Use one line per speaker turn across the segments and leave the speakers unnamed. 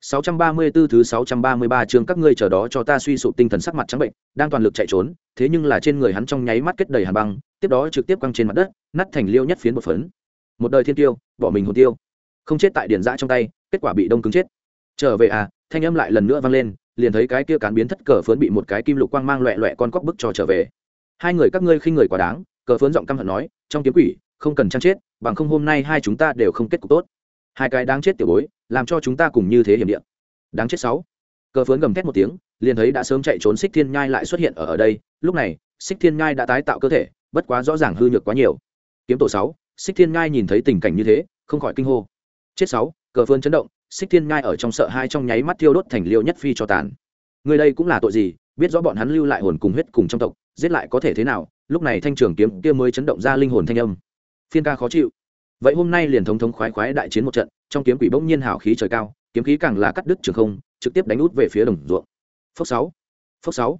634 thứ 633 chương các ngươi chờ đó cho ta suy sụp tinh thần sắc mặt trắng bệnh, đang toàn lực chạy trốn, thế nhưng là trên người hắn trong nháy mắt kết đầy hàn băng, tiếp đó trực tiếp quăng trên mặt đất, nát thành liêu nhất phiến một phấn. Một đời thiên tiêu, bỏ mình hồn tiêu, không chết tại điển dã trong tay, kết quả bị đông cứng chết. Trở về à, thanh âm lại lần nữa vang lên, liền thấy cái kia cán biến thất cờ phấn bị một cái kim lục quang mang loẹt loẹt con cóc bức cho trở về. Hai người các ngươi khinh người quá đáng, cờ phấn giọng căm hận nói, trong kiếm quỷ, không cần chăng chết, bằng không hôm nay hai chúng ta đều không kết cục tốt. Hai cái đáng chết tiểu bối, làm cho chúng ta cùng như thế hiểm địa. Đáng chết sáu. Cờ phớn gầm thét một tiếng liền thấy đã sớm chạy trốn xích thiên nhai lại xuất hiện ở ở đây. Lúc này xích thiên nhai đã tái tạo cơ thể bất quá rõ ràng hư nhược quá nhiều. Kiếm tổ sáu xích thiên nhai nhìn thấy tình cảnh như thế không khỏi kinh hô. Chết sáu cờ phớn chấn động xích thiên nhai ở trong sợ hai trong nháy mắt thiêu đốt thành liêu nhất phi cho tàn. Người đây cũng là tội gì biết rõ bọn hắn lưu lại hồn cùng huyết cùng trong tộc giết lại có thể thế nào lúc này thanh trường kiếm kia mới chấn động ra linh hồn thanh âm. Phiên ca khó chịu vậy hôm nay liền thống thống khoái khoái đại chiến một trận, trong kiếm quỷ bỗng nhiên hào khí trời cao, kiếm khí càng là cắt đứt trường không, trực tiếp đánh út về phía đồng ruộng. Phốc sáu phốc sáu.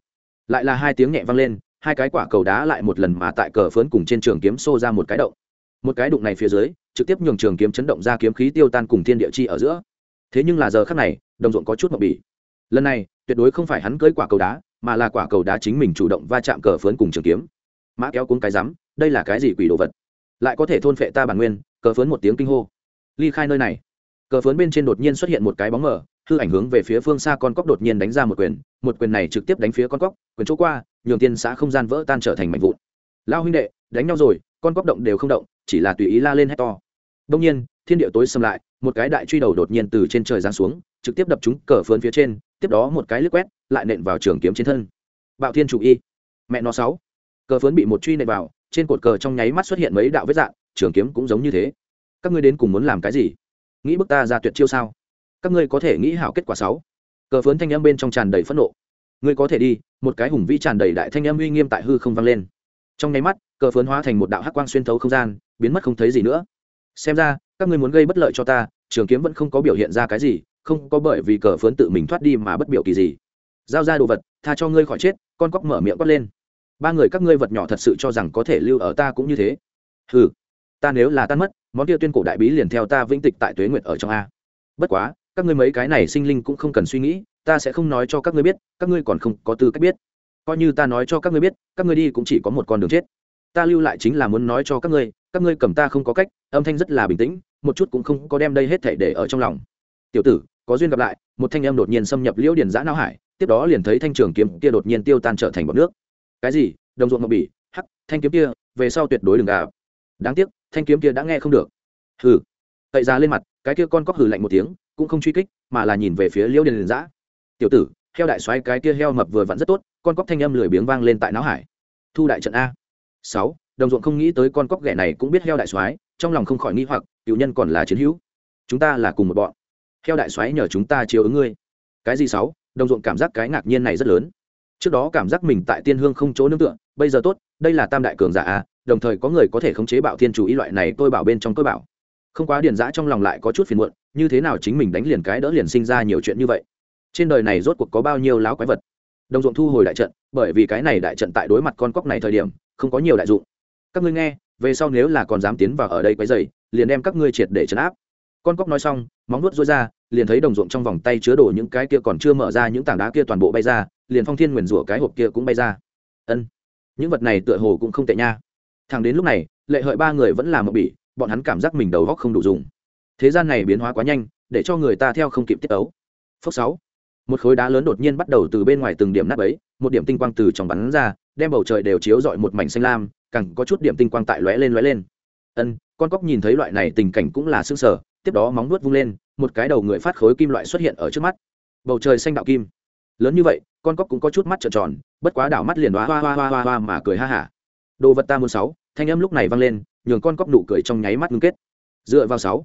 Lại là hai tiếng nhẹ vang lên, hai cái quả cầu đá lại một lần mà tại cờ phớn cùng trên trường kiếm xô ra một cái động. Một cái đụng này phía dưới, trực tiếp nhường trường kiếm chấn động ra kiếm khí tiêu tan cùng thiên địa chi ở giữa. Thế nhưng là giờ khắc này, đồng ruộng có chút mập bỉ lần này, tuyệt đối không phải hắn cưới quả cầu đá, mà là quả cầu đá chính mình chủ động va chạm cờ phớn cùng trường kiếm. Mã kéo cuốn cái rắm, đây là cái gì quỷ đồ vật? Lại có thể thôn phệ ta bản nguyên, cờ phớn một tiếng kinh hô. Ly khai nơi này. Cờ phớn bên trên đột nhiên xuất hiện một cái bóng mờ, hư ảnh hướng về phía phương xa con cóc đột nhiên đánh ra một quyền một quyền này trực tiếp đánh phía con cóc, quyền chỗ qua, nhường tiên xã không gian vỡ tan trở thành mảnh vụn. Lao huynh đệ, đánh nhau rồi, con cóc động đều không động, chỉ là tùy ý la lên hét to. Đông nhiên, thiên địa tối xâm lại, một cái đại truy đầu đột nhiên từ trên trời giáng xuống, trực tiếp đập trúng cờ phớn phía trên, tiếp đó một cái lướt quét, lại nện vào trường kiếm trên thân. Bạo thiên chủ y. Mẹ nó sáu. Cờ phớn bị một truy nện vào trên cột cờ trong nháy mắt xuất hiện mấy đạo vết dạng, trường kiếm cũng giống như thế. Các ngươi đến cùng muốn làm cái gì? Nghĩ bức ta ra tuyệt chiêu sao? Các ngươi có thể nghĩ hảo kết quả sáu. Cờ phớn thanh âm bên trong tràn đầy phẫn nộ. Ngươi có thể đi, một cái hùng vĩ tràn đầy đại thanh âm uy nghiêm tại hư không vang lên. Trong nháy mắt, cờ phớn hóa thành một đạo hắc quang xuyên thấu không gian, biến mất không thấy gì nữa. Xem ra, các ngươi muốn gây bất lợi cho ta, trường kiếm vẫn không có biểu hiện ra cái gì, không có bởi vì cờ phớn tự mình thoát đi mà bất biểu kỳ gì. Giao ra đồ vật, tha cho ngươi khỏi chết, con cóc mở miệng quát lên ba người các ngươi vật nhỏ thật sự cho rằng có thể lưu ở ta cũng như thế. Ừ ta nếu là tan mất, món kia tuyên cổ đại bí liền theo ta vĩnh tịch tại tuế nguyệt ở trong a. Bất quá, các ngươi mấy cái này sinh linh cũng không cần suy nghĩ, ta sẽ không nói cho các ngươi biết, các ngươi còn không có tư cách biết. Coi như ta nói cho các ngươi biết, các ngươi đi cũng chỉ có một con đường chết. Ta lưu lại chính là muốn nói cho các ngươi các ngươi cầm ta không có cách, âm thanh rất là bình tĩnh, một chút cũng không có đem đây hết thể để ở trong lòng. Tiểu tử, có duyên gặp lại, một thanh âm đột nhiên xâm nhập liễu điền giã não hải, tiếp đó liền thấy thanh trường kiếm kia đột nhiên tiêu tan trở thành bọc nước cái gì? Đồng ruộng ngọc bỉ? Hắc, thanh kiếm kia, về sau tuyệt đối đừng gà đáng tiếc, thanh kiếm kia đã nghe không được. Hừ. Tậy ra lên mặt, cái kia con cóc hừ lạnh một tiếng, cũng không truy kích, mà là nhìn về phía liễu điền giã tiểu tử, heo đại xoáy cái kia heo mập vừa vặn rất tốt, con cóc thanh âm lười biếng vang lên tại não hải. Thu đại trận a. Sáu, đồng ruộng không nghĩ tới con cóc ghẻ này cũng biết heo đại xoáy trong lòng không khỏi nghi hoặc cựu nhân còn là chiến hữu. Chúng ta là cùng một bọn. Heo đại xoáy nhờ chúng ta chiếu ứng ngươi. Cái gì sáu? Đồng ruộng cảm giác cái ngạc nhiên này rất lớn trước đó cảm giác mình tại tiên hương không chỗ nương tựa, bây giờ tốt, đây là tam đại cường giả a, đồng thời có người có thể khống chế bạo thiên chủ ý loại này tôi bảo bên trong tôi bảo. Không quá điền giã trong lòng lại có chút phiền muộn, như thế nào chính mình đánh liền cái đỡ liền sinh ra nhiều chuyện như vậy? Trên đời này rốt cuộc có bao nhiêu láo quái vật? Đồng ruộng thu hồi đại trận, bởi vì cái này đại trận tại đối mặt con cóc này thời điểm, không có nhiều đại dụng. Các ngươi nghe, về sau nếu là còn dám tiến vào ở đây quấy dày liền đem các ngươi triệt để chấn áp con cóc nói xong, móng nuốt rối ra, liền thấy đồng ruộng trong vòng tay chứa đổ những cái kia còn chưa mở ra những tảng đá kia toàn bộ bay ra, liền phong thiên nguyền rủa cái hộp kia cũng bay ra. Ân, những vật này tựa hồ cũng không tệ nha. Thằng đến lúc này, lệ hợi ba người vẫn là một bỉ, bọn hắn cảm giác mình đầu góc không đủ dùng. Thế gian này biến hóa quá nhanh, để cho người ta theo không kịp tiết ấu. Phước sáu, một khối đá lớn đột nhiên bắt đầu từ bên ngoài từng điểm nắp ấy một điểm tinh quang từ trong bắn ra, đem bầu trời đều chiếu rọi một mảnh xanh lam, càng có chút điểm tinh quang tại lóe lên lóe lên. Ân, con cóc nhìn thấy loại này tình cảnh cũng là sương sở tiếp đó móng nuốt vung lên, một cái đầu người phát khối kim loại xuất hiện ở trước mắt. Bầu trời xanh đạo kim. Lớn như vậy, con cóc cũng có chút mắt trợn tròn, bất quá đảo mắt liền đoá hoa hoa hoa hoa hoa mà cười ha hả. Đồ vật ta muốn sáu, thanh âm lúc này vang lên, nhường con cóc nụ cười trong nháy mắt ngưng kết. Dựa vào sáu,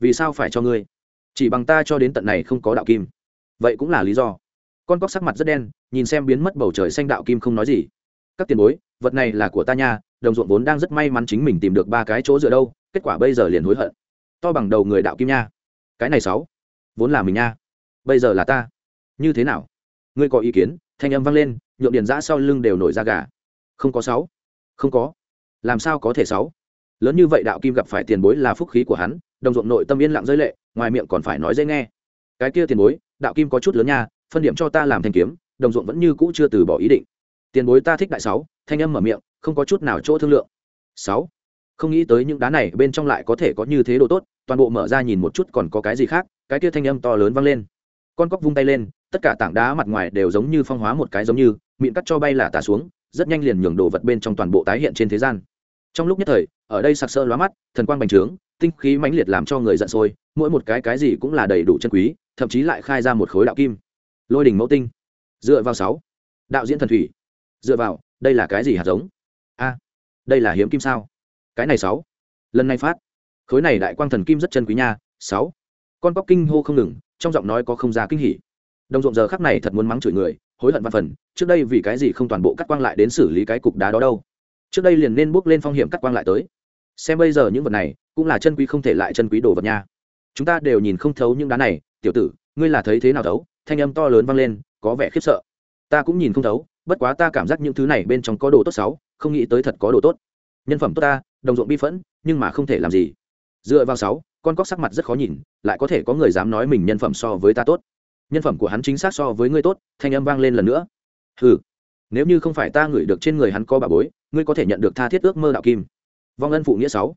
vì sao phải cho ngươi? Chỉ bằng ta cho đến tận này không có đạo kim. Vậy cũng là lý do. Con cóc sắc mặt rất đen, nhìn xem biến mất bầu trời xanh đạo kim không nói gì. Các tiền bối, vật này là của ta nha, đồng ruộng vốn đang rất may mắn chính mình tìm được ba cái chỗ dựa đâu, kết quả bây giờ liền hối hận to bằng đầu người đạo kim nha. Cái này sáu, vốn là mình nha. Bây giờ là ta. Như thế nào? Ngươi có ý kiến? Thanh âm vang lên nhộn điền giã sau lưng đều nổi ra gà. Không có sáu. Không có. Làm sao có thể sáu? Lớn như vậy đạo kim gặp phải tiền bối là phúc khí của hắn, đồng ruộng nội tâm yên lặng rơi lệ, ngoài miệng còn phải nói dễ nghe. Cái kia tiền bối, đạo kim có chút lớn nha, phân điểm cho ta làm thanh kiếm, đồng ruộng vẫn như cũ chưa từ bỏ ý định. Tiền bối ta thích đại sáu, thanh âm mở miệng, không có chút nào chỗ thương lượng. Sáu không nghĩ tới những đá này bên trong lại có thể có như thế đồ tốt, toàn bộ mở ra nhìn một chút còn có cái gì khác, cái kia thanh âm to lớn vang lên. Con cóc vung tay lên, tất cả tảng đá mặt ngoài đều giống như phong hóa một cái giống như, miệng cắt cho bay là tả xuống, rất nhanh liền nhường đồ vật bên trong toàn bộ tái hiện trên thế gian. Trong lúc nhất thời, ở đây sặc sỡ lóa mắt, thần quang bành trướng, tinh khí mãnh liệt làm cho người giận sôi, mỗi một cái cái gì cũng là đầy đủ chân quý, thậm chí lại khai ra một khối đạo kim. Lôi đỉnh mẫu tinh. Dựa vào sáu. Đạo diễn thần thủy. Dựa vào, đây là cái gì hạt giống? A, đây là hiếm kim sao? Cái này sáu. Lần này phát. Khối này đại quang thần kim rất chân quý nha, sáu. Con cóc kinh hô không ngừng, trong giọng nói có không ra kinh hỉ. Đồng ruộng giờ khắc này thật muốn mắng chửi người, hối hận văn phần, trước đây vì cái gì không toàn bộ cắt quang lại đến xử lý cái cục đá đó đâu. Trước đây liền nên bước lên phong hiểm cắt quang lại tới. Xem bây giờ những vật này, cũng là chân quý không thể lại chân quý đồ vật nha. Chúng ta đều nhìn không thấu những đá này, tiểu tử, ngươi là thấy thế nào thấu? Thanh âm to lớn vang lên, có vẻ khiếp sợ. Ta cũng nhìn không thấu, bất quá ta cảm giác những thứ này bên trong có đồ tốt xấu không nghĩ tới thật có đồ tốt. Nhân phẩm tốt ta đồng ruộng bi phẫn, nhưng mà không thể làm gì. Dựa vào sáu, con cóc sắc mặt rất khó nhìn, lại có thể có người dám nói mình nhân phẩm so với ta tốt. Nhân phẩm của hắn chính xác so với ngươi tốt, thanh âm vang lên lần nữa. Hừ, nếu như không phải ta ngửi được trên người hắn có bà bối, ngươi có thể nhận được tha thiết ước mơ đạo kim. Vong ân phụ nghĩa sáu.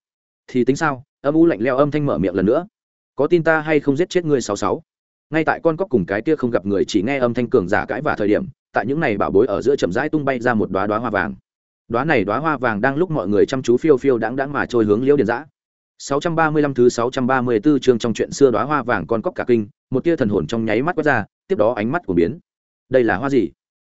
Thì tính sao? Âm u lạnh leo âm thanh mở miệng lần nữa. Có tin ta hay không giết chết ngươi sáu sáu? Ngay tại con cóc cùng cái kia không gặp người chỉ nghe âm thanh cường giả cãi và thời điểm, tại những này bảo bối ở giữa chậm rãi tung bay ra một đoá đoá hoa vàng đoá này đoá hoa vàng đang lúc mọi người chăm chú phiêu phiêu đãng đãng mà trôi hướng liễu điện giã 635 thứ 634 chương trong chuyện xưa đóa hoa vàng con cóc cả kinh, một tia thần hồn trong nháy mắt quét ra, tiếp đó ánh mắt của biến. Đây là hoa gì?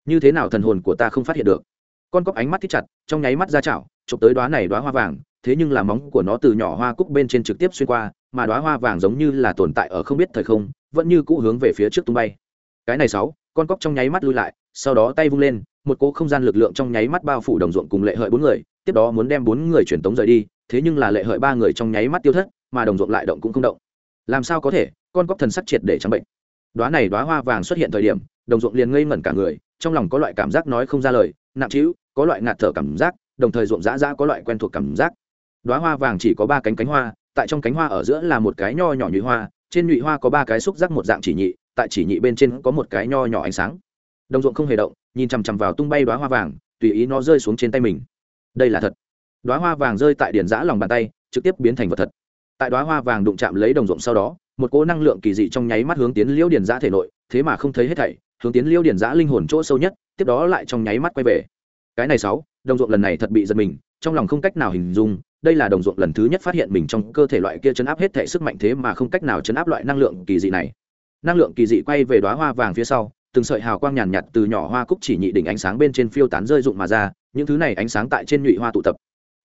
Như thế nào thần hồn của ta không phát hiện được? Con cóc ánh mắt thích chặt, trong nháy mắt ra chảo, chụp tới đóa này đóa hoa vàng, thế nhưng là móng của nó từ nhỏ hoa cúc bên trên trực tiếp xuyên qua, mà đóa hoa vàng giống như là tồn tại ở không biết thời không, vẫn như cũ hướng về phía trước tung bay. Cái này sáu, con cóc trong nháy mắt lui lại, sau đó tay vung lên, một cỗ không gian lực lượng trong nháy mắt bao phủ đồng ruộng cùng lệ hợi bốn người, tiếp đó muốn đem bốn người truyền tống rời đi, thế nhưng là lệ hợi ba người trong nháy mắt tiêu thất mà đồng ruộng lại động cũng không động. Làm sao có thể? Con cóc thần sắc triệt để trắng bệnh. Đoá này đoá hoa vàng xuất hiện thời điểm đồng ruộng liền ngây ngẩn cả người trong lòng có loại cảm giác nói không ra lời nặng trĩu có loại ngạt thở cảm giác đồng thời ruộng dã dã có loại quen thuộc cảm giác. Đoá hoa vàng chỉ có ba cánh cánh hoa tại trong cánh hoa ở giữa là một cái nho nhỏ nhụy hoa trên nhụy hoa có ba cái xúc giác một dạng chỉ nhị tại chỉ nhị bên trên có một cái nho nhỏ ánh sáng đồng ruộng không hề động, nhìn chằm chằm vào tung bay đoá hoa vàng, tùy ý nó rơi xuống trên tay mình. Đây là thật. Đoá hoa vàng rơi tại điển giã lòng bàn tay, trực tiếp biến thành vật thật. Tại đoá hoa vàng đụng chạm lấy đồng ruộng sau đó, một cỗ năng lượng kỳ dị trong nháy mắt hướng tiến liễu điển giã thể nội, thế mà không thấy hết thảy, hướng tiến liễu điển giã linh hồn chỗ sâu nhất, tiếp đó lại trong nháy mắt quay về. Cái này sáu, đồng ruộng lần này thật bị giật mình, trong lòng không cách nào hình dung, đây là đồng ruộng lần thứ nhất phát hiện mình trong cơ thể loại kia chấn áp hết thể sức mạnh thế mà không cách nào chấn áp loại năng lượng kỳ dị này. Năng lượng kỳ dị quay về đoá hoa vàng phía sau từng sợi hào quang nhàn nhạt từ nhỏ hoa cúc chỉ nhị đỉnh ánh sáng bên trên phiêu tán rơi rụng mà ra, những thứ này ánh sáng tại trên nhụy hoa tụ tập.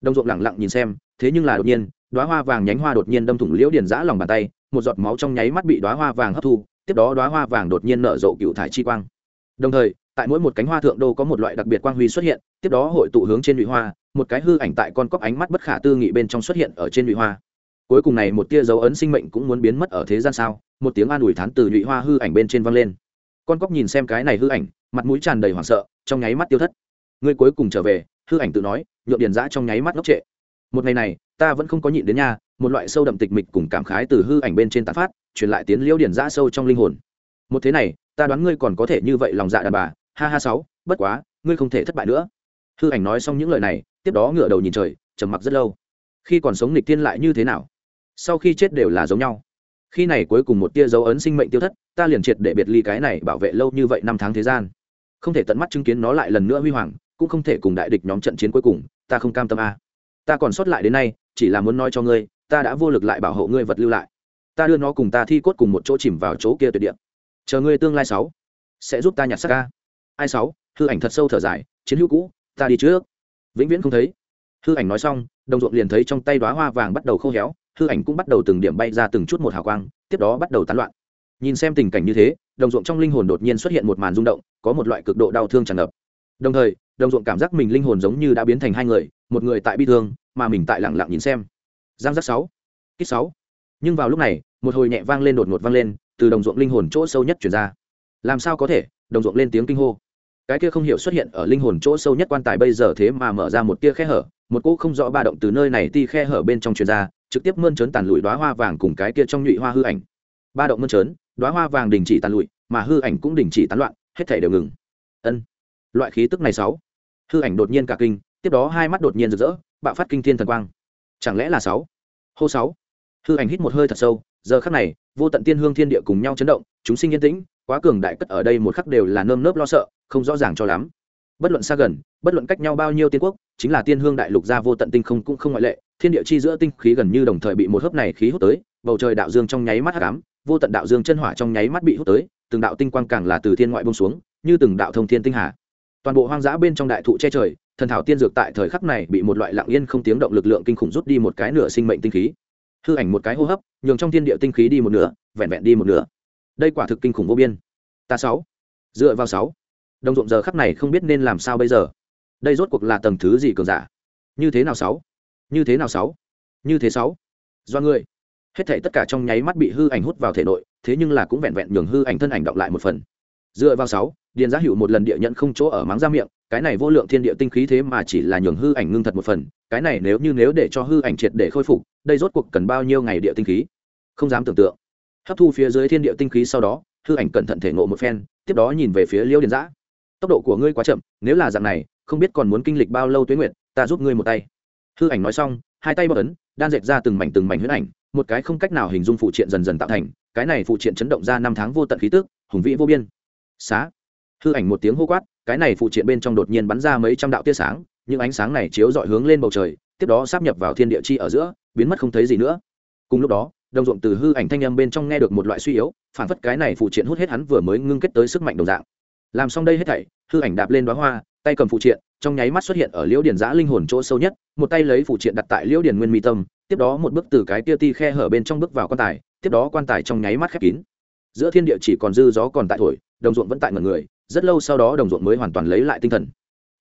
Đồng ruộng lẳng lặng nhìn xem, thế nhưng là đột nhiên đoá hoa vàng nhánh hoa đột nhiên đâm thủng liễu điền giã lòng bàn tay, một giọt máu trong nháy mắt bị đoá hoa vàng hấp thu, tiếp đó đoá hoa vàng đột nhiên nở rộ cựu thải chi quang. Đồng thời, tại mỗi một cánh hoa thượng đô có một loại đặc biệt quang huy xuất hiện, tiếp đó hội tụ hướng trên nhụy hoa, một cái hư ảnh tại con cóc ánh mắt bất khả tư nghị bên trong xuất hiện ở trên nhụy hoa. Cuối cùng này một tia dấu ấn sinh mệnh cũng muốn biến mất ở thế gian sao? Một tiếng an ủi thán từ nhụy hoa hư ảnh bên trên vang lên con cóc nhìn xem cái này hư ảnh, mặt mũi tràn đầy hoảng sợ, trong nháy mắt tiêu thất. Người cuối cùng trở về, hư ảnh tự nói nhuộm điền giã trong nháy mắt ngốc trệ. Một ngày này, ta vẫn không có nhịn đến nhà một loại sâu đậm tịch mịch cùng cảm khái từ hư ảnh bên trên tán phát, truyền lại tiến liễu điền giã sâu trong linh hồn. Một thế này, ta đoán ngươi còn có thể như vậy lòng dạ đàn bà, ha ha sáu, bất quá, ngươi không thể thất bại nữa. Hư ảnh nói xong những lời này, tiếp đó ngửa đầu nhìn trời, trầm mặc rất lâu. Khi còn sống nịch tiên lại như thế nào? Sau khi chết đều là giống nhau khi này cuối cùng một tia dấu ấn sinh mệnh tiêu thất, ta liền triệt để biệt ly cái này bảo vệ lâu như vậy năm tháng thế gian. Không thể tận mắt chứng kiến nó lại lần nữa huy hoàng, cũng không thể cùng đại địch nhóm trận chiến cuối cùng, ta không cam tâm a. Ta còn sót lại đến nay, chỉ là muốn nói cho ngươi, ta đã vô lực lại bảo hộ ngươi vật lưu lại. Ta đưa nó cùng ta thi cốt cùng một chỗ chìm vào chỗ kia tuyệt địa. Chờ ngươi tương lai sáu, sẽ giúp ta nhặt xác ca. Ai sáu, hư ảnh thật sâu thở dài, chiến hữu cũ, ta đi trước. Vĩnh viễn không thấy. Hư ảnh nói xong, đồng ruộng liền thấy trong tay đoá hoa vàng bắt đầu khô héo hư ảnh cũng bắt đầu từng điểm bay ra từng chút một hào quang, tiếp đó bắt đầu tán loạn. Nhìn xem tình cảnh như thế, đồng ruộng trong linh hồn đột nhiên xuất hiện một màn rung động, có một loại cực độ đau thương tràn ngập. Đồng thời, đồng ruộng cảm giác mình linh hồn giống như đã biến thành hai người, một người tại bi thương, mà mình tại lẳng lặng nhìn xem. Giang giác sáu, kích sáu. Nhưng vào lúc này, một hồi nhẹ vang lên đột ngột vang lên, từ đồng ruộng linh hồn chỗ sâu nhất chuyển ra. Làm sao có thể? Đồng ruộng lên tiếng kinh hô. Cái kia không hiểu xuất hiện ở linh hồn chỗ sâu nhất quan tài bây giờ thế mà mở ra một tia khe hở, một cỗ không rõ ba động từ nơi này ti khe hở bên trong truyền ra trực tiếp mơn trớn tàn lụi đoá hoa vàng cùng cái kia trong nhụy hoa hư ảnh. Ba động mơn trớn đoá hoa vàng đình chỉ tàn lụi, mà hư ảnh cũng đình chỉ tán loạn, hết thể đều ngừng. Ân. Loại khí tức này sáu. Hư ảnh đột nhiên cả kinh, tiếp đó hai mắt đột nhiên rực rỡ, bạo phát kinh thiên thần quang. Chẳng lẽ là sáu? Hô sáu. Hư ảnh hít một hơi thật sâu, giờ khắc này, vô tận tiên hương thiên địa cùng nhau chấn động, chúng sinh yên tĩnh, quá cường đại cất ở đây một khắc đều là nơm nớp lo sợ, không rõ ràng cho lắm. Bất luận xa gần, bất luận cách nhau bao nhiêu tiên quốc, chính là tiên hương đại lục gia vô tận tinh không cũng không ngoại lệ thiên địa chi giữa tinh khí gần như đồng thời bị một hớp này khí hút tới, bầu trời đạo dương trong nháy mắt hắc ám, vô tận đạo dương chân hỏa trong nháy mắt bị hút tới, từng đạo tinh quang càng là từ thiên ngoại bông xuống, như từng đạo thông thiên tinh hà. Toàn bộ hoang dã bên trong đại thụ che trời, thần thảo tiên dược tại thời khắc này bị một loại lặng yên không tiếng động lực lượng kinh khủng rút đi một cái nửa sinh mệnh tinh khí. Hư ảnh một cái hô hấp, nhường trong thiên địa tinh khí đi một nửa, vẹn vẹn đi một nửa. Đây quả thực kinh khủng vô biên. Ta sáu. Dựa vào sáu. Đồng ruộng giờ khắc này không biết nên làm sao bây giờ. Đây rốt cuộc là tầng thứ gì cường giả? Như thế nào sáu? Như thế nào sáu? Như thế sáu? Do ngươi. Hết thảy tất cả trong nháy mắt bị hư ảnh hút vào thể nội, thế nhưng là cũng vẹn vẹn nhường hư ảnh thân ảnh động lại một phần. Dựa vào sáu, điền giá hữu một lần địa nhận không chỗ ở mắng ra miệng, cái này vô lượng thiên địa tinh khí thế mà chỉ là nhường hư ảnh ngưng thật một phần, cái này nếu như nếu để cho hư ảnh triệt để khôi phục, đây rốt cuộc cần bao nhiêu ngày địa tinh khí? Không dám tưởng tượng. Hấp thu phía dưới thiên địa tinh khí sau đó, hư ảnh cẩn thận thể ngộ một phen, tiếp đó nhìn về phía liêu điền giã tốc độ của ngươi quá chậm, nếu là dạng này, không biết còn muốn kinh lịch bao lâu tuế nguyệt, ta giúp ngươi một tay hư ảnh nói xong, hai tay bọc ấn, đan dệt ra từng mảnh từng mảnh huyết ảnh, một cái không cách nào hình dung phụ triện dần dần tạo thành, cái này phụ triện chấn động ra năm tháng vô tận khí tức, hùng vĩ vô biên. Xá. Hư ảnh một tiếng hô quát, cái này phụ triện bên trong đột nhiên bắn ra mấy trăm đạo tia sáng, những ánh sáng này chiếu dọi hướng lên bầu trời, tiếp đó sắp nhập vào thiên địa chi ở giữa, biến mất không thấy gì nữa. Cùng lúc đó, đồng ruộng từ hư ảnh thanh âm bên trong nghe được một loại suy yếu, phản phất cái này phụ triện hút hết hắn vừa mới ngưng kết tới sức mạnh đồng dạng. Làm xong đây hết thảy, hư ảnh đạp lên đoá hoa, tay cầm phụ triện trong nháy mắt xuất hiện ở liễu điền giã linh hồn chỗ sâu nhất, một tay lấy phụ triện đặt tại liễu điền nguyên mi tâm, tiếp đó một bước từ cái tia ti khe hở bên trong bước vào quan tài, tiếp đó quan tài trong nháy mắt khép kín. Giữa thiên địa chỉ còn dư gió còn tại thổi, đồng ruộng vẫn tại ngần người, rất lâu sau đó đồng ruộng mới hoàn toàn lấy lại tinh thần.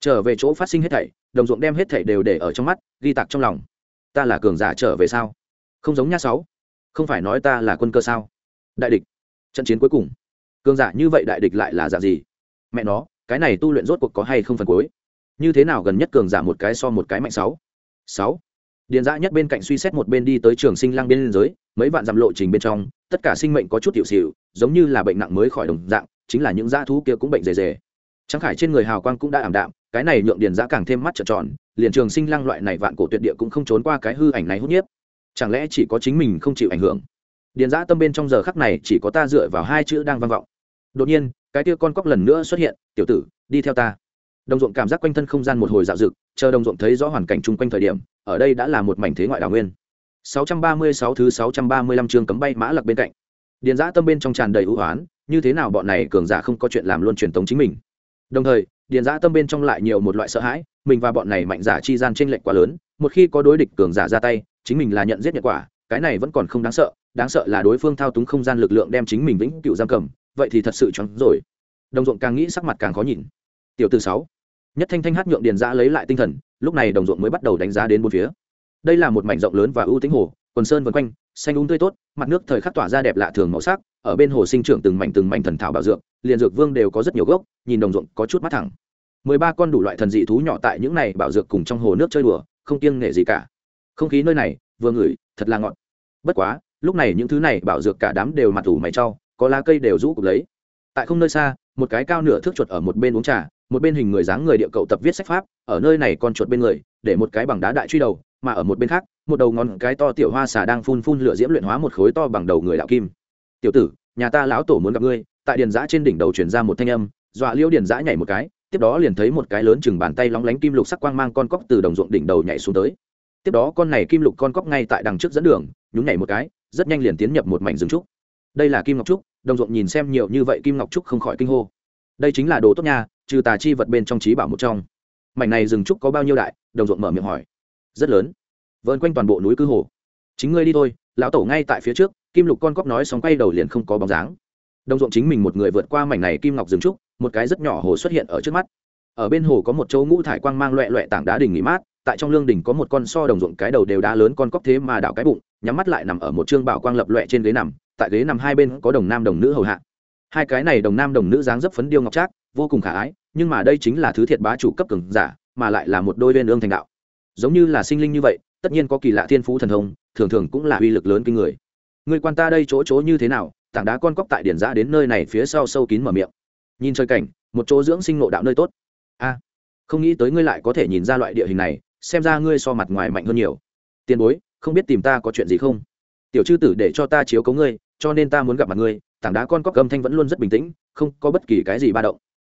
Trở về chỗ phát sinh hết thảy, đồng ruộng đem hết thảy đều để ở trong mắt, ghi tạc trong lòng. Ta là cường giả trở về sao? Không giống nha sáu. Không phải nói ta là quân cơ sao? Đại địch. Trận chiến cuối cùng. Cường giả như vậy đại địch lại là giả gì? Mẹ nó, cái này tu luyện rốt cuộc có hay không phần cuối? Như thế nào gần nhất cường giả một cái so một cái mạnh sáu? Sáu. Điền dã nhất bên cạnh suy xét một bên đi tới trường sinh lang biên giới, mấy vạn dặm lộ trình bên trong, tất cả sinh mệnh có chút tiểu xỉu, giống như là bệnh nặng mới khỏi đồng dạng, chính là những dã thú kia cũng bệnh dề dề. Trắng khải trên người hào quang cũng đã ảm đạm, cái này nhượng điền dã càng thêm mắt trợn tròn, liền trường sinh lang loại này vạn cổ tuyệt địa cũng không trốn qua cái hư ảnh này hút nhiếp. Chẳng lẽ chỉ có chính mình không chịu ảnh hưởng? Điền dã tâm bên trong giờ khắc này chỉ có ta dựa vào hai chữ đang vang vọng. Đột nhiên, cái tia con cóc lần nữa xuất hiện, tiểu tử, đi theo ta đồng ruộng cảm giác quanh thân không gian một hồi dạo dực chờ đồng ruộng thấy rõ hoàn cảnh chung quanh thời điểm, ở đây đã là một mảnh thế ngoại đảo nguyên. 636 thứ 635 chương cấm bay mã lặc bên cạnh. Điền giã tâm bên trong tràn đầy ưu hoán như thế nào bọn này cường giả không có chuyện làm luôn truyền tống chính mình. Đồng thời, điền giã tâm bên trong lại nhiều một loại sợ hãi, mình và bọn này mạnh giả chi gian tranh lệch quá lớn, một khi có đối địch cường giả ra tay, chính mình là nhận giết nhận quả, cái này vẫn còn không đáng sợ đáng sợ là đối phương thao túng không gian lực lượng đem chính mình vĩnh cựu giam cầm, vậy thì thật sự choáng rồi. Đồng ruộng càng nghĩ sắc mặt càng khó nhìn. Tiểu từ sáu nhất thanh thanh hát nhượng điền giã lấy lại tinh thần, lúc này đồng ruộng mới bắt đầu đánh giá đến bốn phía. Đây là một mảnh rộng lớn và ưu tính hồ, quần sơn vân quanh, xanh úng tươi tốt, mặt nước thời khắc tỏa ra đẹp lạ thường màu sắc, ở bên hồ sinh trưởng từng mảnh từng mảnh thần thảo bảo dược, liền dược vương đều có rất nhiều gốc, nhìn đồng ruộng có chút mắt thẳng. Mười ba con đủ loại thần dị thú nhỏ tại những này bảo dược cùng trong hồ nước chơi đùa, không kiêng nể gì cả. Không khí nơi này, vừa ngửi, thật là ngọt. Bất quá, lúc này những thứ này bảo dược cả đám đều mặt ủ mày trau có lá cây đều rũ cục lấy. Tại không nơi xa, một cái cao nửa thước chuột ở một bên uống trà một bên hình người dáng người địa cậu tập viết sách pháp, ở nơi này con chuột bên người, để một cái bằng đá đại truy đầu, mà ở một bên khác, một đầu ngón cái to tiểu hoa xà đang phun phun lửa diễm luyện hóa một khối to bằng đầu người đạo kim. Tiểu tử, nhà ta lão tổ muốn gặp ngươi. Tại điền giã trên đỉnh đầu truyền ra một thanh âm, dọa liêu điền giã nhảy một cái, tiếp đó liền thấy một cái lớn chừng bàn tay lóng lánh kim lục sắc quang mang con cóc từ đồng ruộng đỉnh đầu nhảy xuống tới. Tiếp đó con này kim lục con cóc ngay tại đằng trước dẫn đường, nhún nhảy một cái, rất nhanh liền tiến nhập một mảnh rừng trúc. Đây là kim ngọc trúc, đồng ruộng nhìn xem nhiều như vậy, kim ngọc trúc không khỏi kinh hô. Đây chính là đồ tốt nha trừ tà chi vật bên trong trí bảo một trong. Mảnh này rừng trúc có bao nhiêu đại? Đồng ruộng mở miệng hỏi. Rất lớn. Vơn quanh toàn bộ núi cư hồ. Chính ngươi đi thôi, lão tổ ngay tại phía trước, kim lục con cóc nói sóng quay đầu liền không có bóng dáng. Đồng ruộng chính mình một người vượt qua mảnh này kim ngọc rừng trúc, một cái rất nhỏ hồ xuất hiện ở trước mắt. Ở bên hồ có một chỗ ngũ thải quang mang loẹ loẹ tảng đá đỉnh nghỉ mát, tại trong lương đỉnh có một con so đồng ruộng cái đầu đều đá lớn con cóc thế mà đảo cái bụng, nhắm mắt lại nằm ở một trương bảo quang lập loẹ trên ghế nằm, tại ghế nằm hai bên có đồng nam đồng nữ hầu hạ. Hai cái này đồng nam đồng nữ dáng dấp phấn điêu ngọc trác, vô cùng khả ái nhưng mà đây chính là thứ thiệt bá chủ cấp cường giả, mà lại là một đôi viên ương thành đạo. Giống như là sinh linh như vậy, tất nhiên có kỳ lạ thiên phú thần thông, thường thường cũng là uy lực lớn kinh người. Người quan ta đây chỗ chỗ như thế nào, tảng đá con cóc tại điển giã đến nơi này phía sau sâu kín mở miệng. Nhìn trời cảnh, một chỗ dưỡng sinh nộ đạo nơi tốt. A à, không nghĩ tới ngươi lại có thể nhìn ra loại địa hình này, xem ra ngươi so mặt ngoài mạnh hơn nhiều. Tiền bối, không biết tìm ta có chuyện gì không? Tiểu chư tử để cho ta chiếu cấu ngươi, cho nên ta muốn gặp mặt ngươi, tảng đá con cóc âm thanh vẫn luôn rất bình tĩnh, không có bất kỳ cái gì ba động.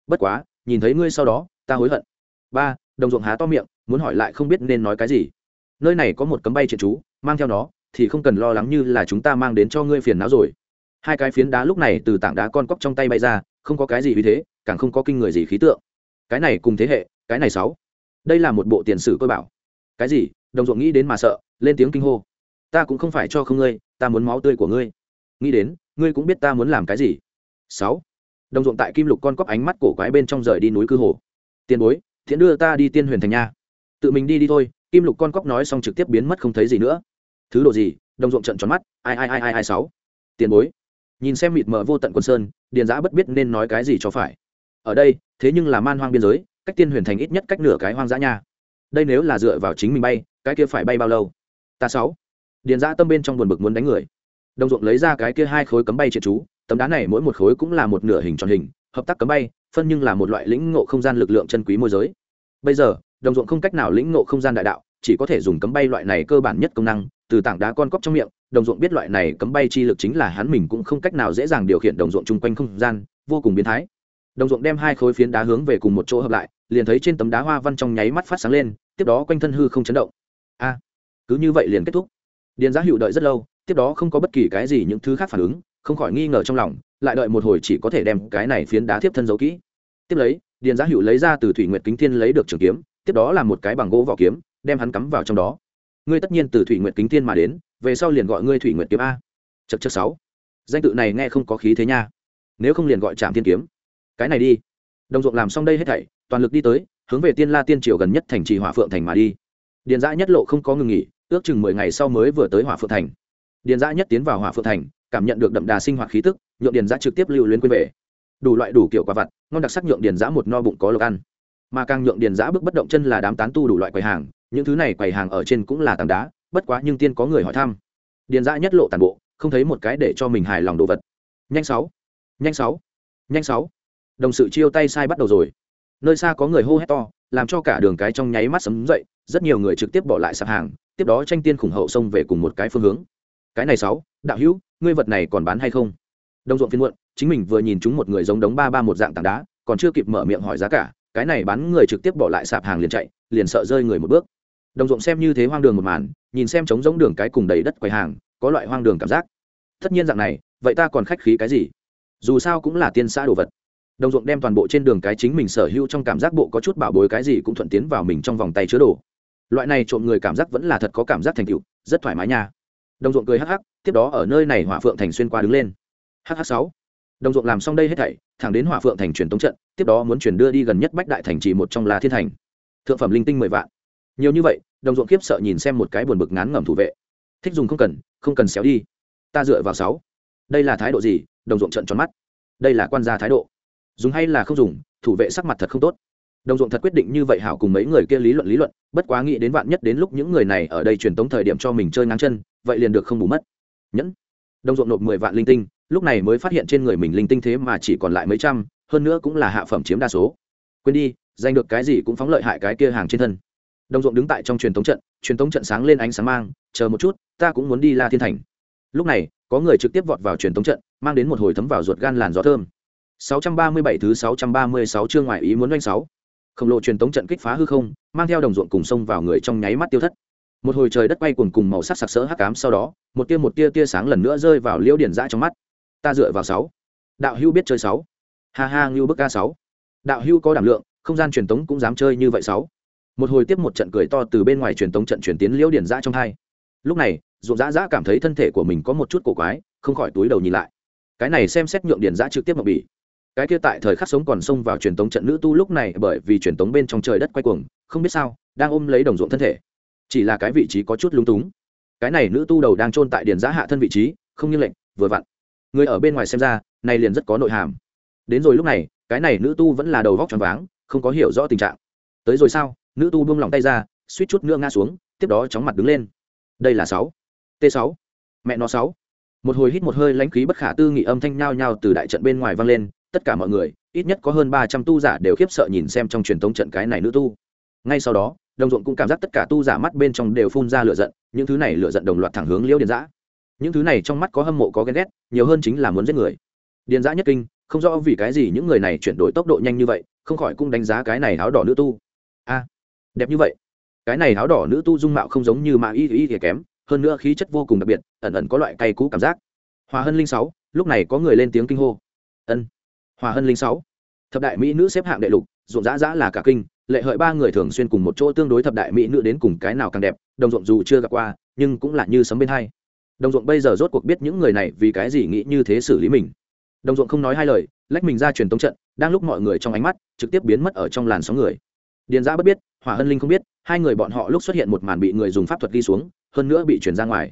Bất quá nhìn thấy ngươi sau đó, ta hối hận. Ba, đồng ruộng há to miệng, muốn hỏi lại không biết nên nói cái gì. Nơi này có một cấm bay triệt chú, mang theo nó, thì không cần lo lắng như là chúng ta mang đến cho ngươi phiền não rồi. Hai cái phiến đá lúc này từ tảng đá con cóc trong tay bay ra, không có cái gì vì thế, càng không có kinh người gì khí tượng. Cái này cùng thế hệ, cái này sáu. Đây là một bộ tiền sử tôi bảo. Cái gì? Đồng ruộng nghĩ đến mà sợ, lên tiếng kinh hô. Ta cũng không phải cho không ngươi, ta muốn máu tươi của ngươi. Nghĩ đến, ngươi cũng biết ta muốn làm cái gì. Sáu đồng ruộng tại kim lục con cóc ánh mắt cổ quái bên trong rời đi núi cư hồ. Tiền bối, thiện đưa ta đi tiên huyền thành nha. Tự mình đi đi thôi, kim lục con cóc nói xong trực tiếp biến mất không thấy gì nữa. Thứ độ gì, đồng ruộng trận tròn mắt, ai ai ai ai ai sáu. Tiền bối, nhìn xem mịt mờ vô tận quân sơn, điền giã bất biết nên nói cái gì cho phải. Ở đây, thế nhưng là man hoang biên giới, cách tiên huyền thành ít nhất cách nửa cái hoang dã nha. Đây nếu là dựa vào chính mình bay, cái kia phải bay bao lâu? Ta sáu. Điền giã tâm bên trong buồn bực muốn đánh người. Đồng ruộng lấy ra cái kia hai khối cấm bay triệt chú tấm đá này mỗi một khối cũng là một nửa hình tròn hình, hợp tác cấm bay, phân nhưng là một loại lĩnh ngộ không gian lực lượng chân quý môi giới. Bây giờ, đồng ruộng không cách nào lĩnh ngộ không gian đại đạo, chỉ có thể dùng cấm bay loại này cơ bản nhất công năng, từ tảng đá con cóc trong miệng, đồng ruộng biết loại này cấm bay chi lực chính là hắn mình cũng không cách nào dễ dàng điều khiển đồng ruộng chung quanh không gian, vô cùng biến thái. Đồng ruộng đem hai khối phiến đá hướng về cùng một chỗ hợp lại, liền thấy trên tấm đá hoa văn trong nháy mắt phát sáng lên, tiếp đó quanh thân hư không chấn động. A, cứ như vậy liền kết thúc. Điền giá hiệu đợi rất lâu, tiếp đó không có bất kỳ cái gì những thứ khác phản ứng không khỏi nghi ngờ trong lòng, lại đợi một hồi chỉ có thể đem cái này phiến đá tiếp thân giấu kỹ. Tiếp lấy, điền giá hữu lấy ra từ thủy nguyệt kính thiên lấy được trường kiếm, tiếp đó là một cái bằng gỗ vỏ kiếm, đem hắn cắm vào trong đó. Ngươi tất nhiên từ thủy nguyệt kính thiên mà đến, về sau liền gọi ngươi thủy nguyệt kiếm a. Chật chật sáu. Danh tự này nghe không có khí thế nha. Nếu không liền gọi trạm thiên kiếm. Cái này đi. Đồng ruộng làm xong đây hết thảy, toàn lực đi tới, hướng về tiên la tiên triều gần nhất thành trì hỏa phượng thành mà đi. Điền dã nhất lộ không có ngừng nghỉ, ước chừng mười ngày sau mới vừa tới hỏa phượng thành. Điền dã nhất tiến vào hỏa phượng thành cảm nhận được đậm đà sinh hoạt khí tức, nhượng điền dã trực tiếp lưu luyến quên về. Đủ loại đủ kiểu quả vặt, ngon đặc sắc nhượng điền dã một no bụng có lộc ăn. Mà càng nhượng điền dã bước bất động chân là đám tán tu đủ loại quầy hàng, những thứ này quầy hàng ở trên cũng là tảng đá, bất quá nhưng tiên có người hỏi thăm. Điền dã nhất lộ toàn bộ, không thấy một cái để cho mình hài lòng đồ vật. Nhanh sáu nhanh sáu nhanh sáu. Đồng sự chiêu tay sai bắt đầu rồi. Nơi xa có người hô hét to, làm cho cả đường cái trong nháy mắt sấm dậy, rất nhiều người trực tiếp bỏ lại sạp hàng, tiếp đó tranh tiên khủng hậu xông về cùng một cái phương hướng cái này sáu, đạo hữu, ngươi vật này còn bán hay không? Đông ruộng phiên muộn, chính mình vừa nhìn chúng một người giống đống ba ba một dạng tảng đá, còn chưa kịp mở miệng hỏi giá cả, cái này bán người trực tiếp bỏ lại sạp hàng liền chạy, liền sợ rơi người một bước. Đồng ruộng xem như thế hoang đường một màn, nhìn xem trống giống đường cái cùng đầy đất quầy hàng, có loại hoang đường cảm giác. Tất nhiên dạng này, vậy ta còn khách khí cái gì? Dù sao cũng là tiên xã đồ vật. Đồng ruộng đem toàn bộ trên đường cái chính mình sở hữu trong cảm giác bộ có chút bảo bối cái gì cũng thuận tiến vào mình trong vòng tay chứa đồ. Loại này trộm người cảm giác vẫn là thật có cảm giác thành tựu, rất thoải mái nha đồng ruộng cười hắc hắc, tiếp đó ở nơi này hỏa phượng thành xuyên qua đứng lên. Hh sáu. Đồng ruộng làm xong đây hết thảy, thẳng đến hỏa phượng thành truyền tống trận, tiếp đó muốn chuyển đưa đi gần nhất bách đại thành chỉ một trong là thiên thành. Thượng phẩm linh tinh mười vạn. Nhiều như vậy, đồng ruộng khiếp sợ nhìn xem một cái buồn bực ngán ngẩm thủ vệ. Thích dùng không cần không cần xéo đi. Ta dựa vào sáu. Đây là thái độ gì? Đồng ruộng trận tròn mắt. Đây là quan gia thái độ. Dùng hay là không dùng, thủ vệ sắc mặt thật không tốt đồng ruộng thật quyết định như vậy hảo cùng mấy người kia lý luận lý luận, bất quá nghĩ đến vạn nhất đến lúc những người này ở đây truyền tống thời điểm cho mình chơi ngang chân, vậy liền được không bù mất. Nhẫn. Đồng ruộng nộp mười vạn linh tinh, lúc này mới phát hiện trên người mình linh tinh thế mà chỉ còn lại mấy trăm, hơn nữa cũng là hạ phẩm chiếm đa số. Quên đi, giành được cái gì cũng phóng lợi hại cái kia hàng trên thân. Đồng ruộng đứng tại trong truyền thống trận, truyền thống trận sáng lên ánh sáng mang, chờ một chút, ta cũng muốn đi la thiên thành. Lúc này, có người trực tiếp vọt vào truyền thống trận, mang đến một hồi thấm vào ruột gan làn gió thơm. 637 thứ 636 chương ngoại ý muốn doanh 6. Khổng lồ truyền tống trận kích phá hư không, mang theo đồng ruộng cùng sông vào người trong nháy mắt tiêu thất. Một hồi trời đất quay cuồng cùng màu sắc sặc sỡ hắc ám sau đó, một tia một tia tia sáng lần nữa rơi vào liễu điển dã trong mắt. Ta dựa vào sáu Đạo Hưu biết chơi sáu Ha ha, Ngưu bức ca sáu Đạo Hưu có đảm lượng, không gian truyền tống cũng dám chơi như vậy sáu Một hồi tiếp một trận cười to từ bên ngoài truyền tống trận chuyển tiến liễu điển dã trong hai. Lúc này, ruộng Dã Dã cảm thấy thân thể của mình có một chút cổ quái, không khỏi túi đầu nhìn lại. Cái này xem xét nhượng điển dã trực tiếp mà bị cái kia tại thời khắc sống còn xông vào truyền tống trận nữ tu lúc này bởi vì truyền tống bên trong trời đất quay cuồng, không biết sao, đang ôm lấy đồng ruộng thân thể. Chỉ là cái vị trí có chút lung túng. Cái này nữ tu đầu đang chôn tại điền giã hạ thân vị trí, không như lệnh, vừa vặn. Người ở bên ngoài xem ra, này liền rất có nội hàm. Đến rồi lúc này, cái này nữ tu vẫn là đầu vóc tròn váng, không có hiểu rõ tình trạng. Tới rồi sao, nữ tu buông lòng tay ra, suýt chút nữa ngã xuống, tiếp đó chóng mặt đứng lên. Đây là sáu. T sáu. Mẹ nó sáu. Một hồi hít một hơi lãnh khí bất khả tư nghị âm thanh nhao nhao từ đại trận bên ngoài vang lên tất cả mọi người, ít nhất có hơn ba trăm tu giả đều khiếp sợ nhìn xem trong truyền thống trận cái này nữ tu. Ngay sau đó, đồng ruộng cũng cảm giác tất cả tu giả mắt bên trong đều phun ra lửa giận, những thứ này lửa giận đồng loạt thẳng hướng liễu điền giã những thứ này trong mắt có hâm mộ, có ghen ghét, nhiều hơn chính là muốn giết người. Điền giã nhất kinh, không rõ vì cái gì những người này chuyển đổi tốc độ nhanh như vậy, không khỏi cũng đánh giá cái này áo đỏ nữ tu. A, đẹp như vậy. Cái này áo đỏ nữ tu dung mạo không giống như mạ y y thì kém, hơn nữa khí chất vô cùng đặc biệt, ẩn ẩn có loại cay cú cảm giác. Hòa hân linh sáu, lúc này có người lên tiếng kinh hô. Ân hòa hân linh sáu. Thập đại mỹ nữ xếp hạng đệ lục, ruộng dã dã là cả kinh, lệ hợi ba người thường xuyên cùng một chỗ tương đối thập đại mỹ nữ đến cùng cái nào càng đẹp, đồng ruộng dù chưa gặp qua, nhưng cũng là như sấm bên hai. Đồng ruộng bây giờ rốt cuộc biết những người này vì cái gì nghĩ như thế xử lý mình. Đồng ruộng không nói hai lời, lách mình ra truyền tống trận, đang lúc mọi người trong ánh mắt trực tiếp biến mất ở trong làn sóng người. Điền giã bất biết, hỏa hân linh không biết, hai người bọn họ lúc xuất hiện một màn bị người dùng pháp thuật ghi xuống, hơn nữa bị chuyển ra ngoài.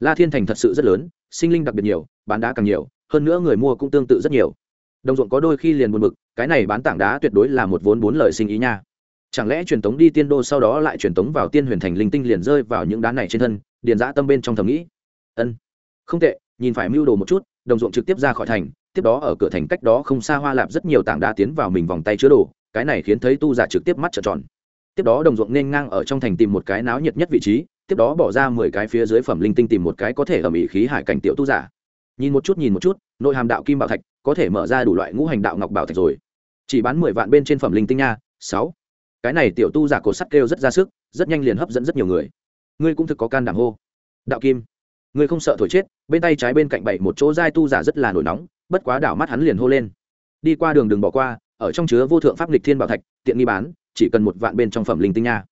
La thiên thành thật sự rất lớn, sinh linh đặc biệt nhiều, bán đá càng nhiều, hơn nữa người mua cũng tương tự rất nhiều đồng ruộng có đôi khi liền buồn bực, cái này bán tảng đá tuyệt đối là một vốn bốn lời sinh ý nha. Chẳng lẽ truyền tống đi tiên đô sau đó lại truyền tống vào tiên huyền thành linh tinh liền rơi vào những đá này trên thân, điền giã tâm bên trong thầm nghĩ. Ân, không tệ, nhìn phải mưu đồ một chút, đồng ruộng trực tiếp ra khỏi thành, tiếp đó ở cửa thành cách đó không xa hoa lạp rất nhiều tảng đá tiến vào mình vòng tay chứa đồ, cái này khiến thấy tu giả trực tiếp mắt trợn tròn. Tiếp đó đồng ruộng nên ngang ở trong thành tìm một cái náo nhiệt nhất vị trí, tiếp đó bỏ ra mười cái phía dưới phẩm linh tinh tìm một cái có thể ở mỹ khí hải cảnh tiểu tu giả. Nhìn một chút, nhìn một chút, nội hàm đạo kim bảo thạch có thể mở ra đủ loại ngũ hành đạo ngọc bảo thạch rồi. Chỉ bán mười vạn bên trên phẩm linh tinh nha, sáu. Cái này tiểu tu giả cột sắt kêu rất ra sức, rất nhanh liền hấp dẫn rất nhiều người. Ngươi cũng thực có can đảm hô. Đạo kim, ngươi không sợ thổi chết, bên tay trái bên cạnh bảy một chỗ giai tu giả rất là nổi nóng, bất quá đảo mắt hắn liền hô lên. Đi qua đường đừng bỏ qua, ở trong chứa vô thượng pháp lịch thiên bảo thạch, tiện nghi bán, chỉ cần một vạn bên trong phẩm linh tinh nha.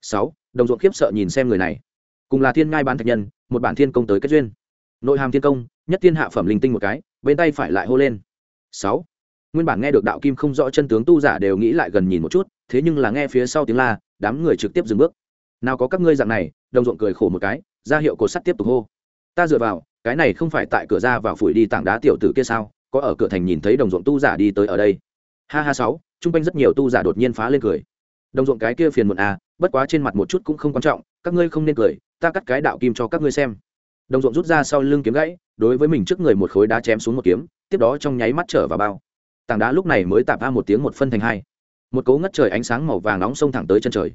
Sáu. Đồng ruộng khiếp sợ nhìn xem người này. Cùng là thiên ngai bán thạch nhân, một bản thiên công tới kết duyên. Nội hàm thiên công, nhất thiên hạ phẩm linh tinh một cái bên tay phải lại hô lên. Sáu. Nguyên bản nghe được đạo kim không rõ chân tướng tu giả đều nghĩ lại gần nhìn một chút, thế nhưng là nghe phía sau tiếng la, đám người trực tiếp dừng bước. Nào có các ngươi dạng này, đồng ruộng cười khổ một cái, ra hiệu cột sắt tiếp tục hô. Ta dựa vào, cái này không phải tại cửa ra vào phủi đi tảng đá tiểu tử kia sao, có ở cửa thành nhìn thấy đồng ruộng tu giả đi tới ở đây. Ha ha sáu, chung quanh rất nhiều tu giả đột nhiên phá lên cười. Đồng ruộng cái kia phiền muộn à bất quá trên mặt một chút cũng không quan trọng, các ngươi không nên cười, ta cắt cái đạo kim cho các ngươi xem đồng ruộng rút ra sau lưng kiếm gãy, đối với mình trước người một khối đá chém xuống một kiếm, tiếp đó trong nháy mắt trở vào bao. Tảng đá lúc này mới tạp ra một tiếng một phân thành hai. Một cấu ngất trời ánh sáng màu vàng nóng xông thẳng tới chân trời.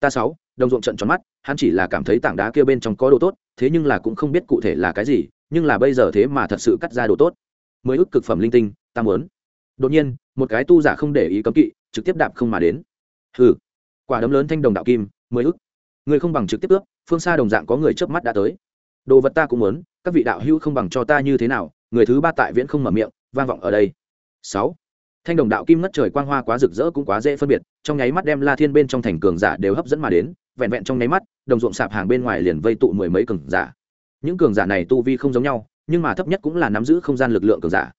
Ta sáu, đồng ruộng trận tròn mắt, hắn chỉ là cảm thấy tảng đá kia bên trong có đồ tốt, thế nhưng là cũng không biết cụ thể là cái gì, nhưng là bây giờ thế mà thật sự cắt ra đồ tốt. Mới ức cực phẩm linh tinh, ta muốn. Đột nhiên, một cái tu giả không để ý cấm kỵ, trực tiếp đạp không mà đến. Hừ, quả đấm lớn thanh đồng đạo kim mới ức. Người không bằng trực tiếp ước, phương xa đồng dạng có người chớp mắt đã tới đồ vật ta cũng muốn, các vị đạo hữu không bằng cho ta như thế nào, người thứ ba tại viễn không mở miệng, vang vọng ở đây. Sáu. Thanh đồng đạo kim ngất trời quang hoa quá rực rỡ cũng quá dễ phân biệt, trong nháy mắt đem la thiên bên trong thành cường giả đều hấp dẫn mà đến, vẹn vẹn trong nháy mắt, đồng ruộng sạp hàng bên ngoài liền vây tụ mười mấy cường giả. Những cường giả này tu vi không giống nhau, nhưng mà thấp nhất cũng là nắm giữ không gian lực lượng cường giả.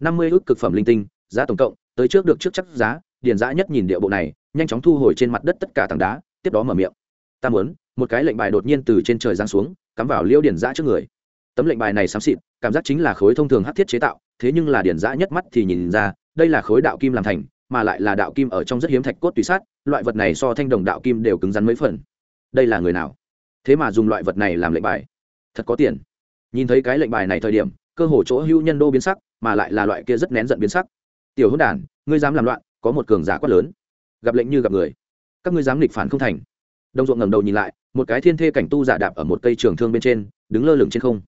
Năm mươi ước cực phẩm linh tinh, giá tổng cộng, tới trước được trước chắc giá, điền giã nhất nhìn địa bộ này, nhanh chóng thu hồi trên mặt đất tất cả tảng đá, tiếp đó mở miệng. Ta muốn một cái lệnh bài đột nhiên từ trên trời giáng xuống, cắm vào liêu điển giã trước người. Tấm lệnh bài này xám xịt, cảm giác chính là khối thông thường hát thiết chế tạo, thế nhưng là điển giã nhất mắt thì nhìn ra, đây là khối đạo kim làm thành, mà lại là đạo kim ở trong rất hiếm thạch cốt tùy sát, loại vật này so thanh đồng đạo kim đều cứng rắn mấy phần. Đây là người nào? Thế mà dùng loại vật này làm lệnh bài. Thật có tiền. Nhìn thấy cái lệnh bài này thời điểm, cơ hồ chỗ hữu nhân đô biến sắc, mà lại là loại kia rất nén giận biến sắc. Tiểu hôn đản, ngươi dám làm loạn, có một cường giả quát lớn. Gặp lệnh như gặp người. Các ngươi dám nghịch phản không thành. Đồng ruộng ngẩng đầu nhìn lại một cái thiên thê cảnh tu giả đạp ở một cây trường thương bên trên, đứng lơ lửng trên không.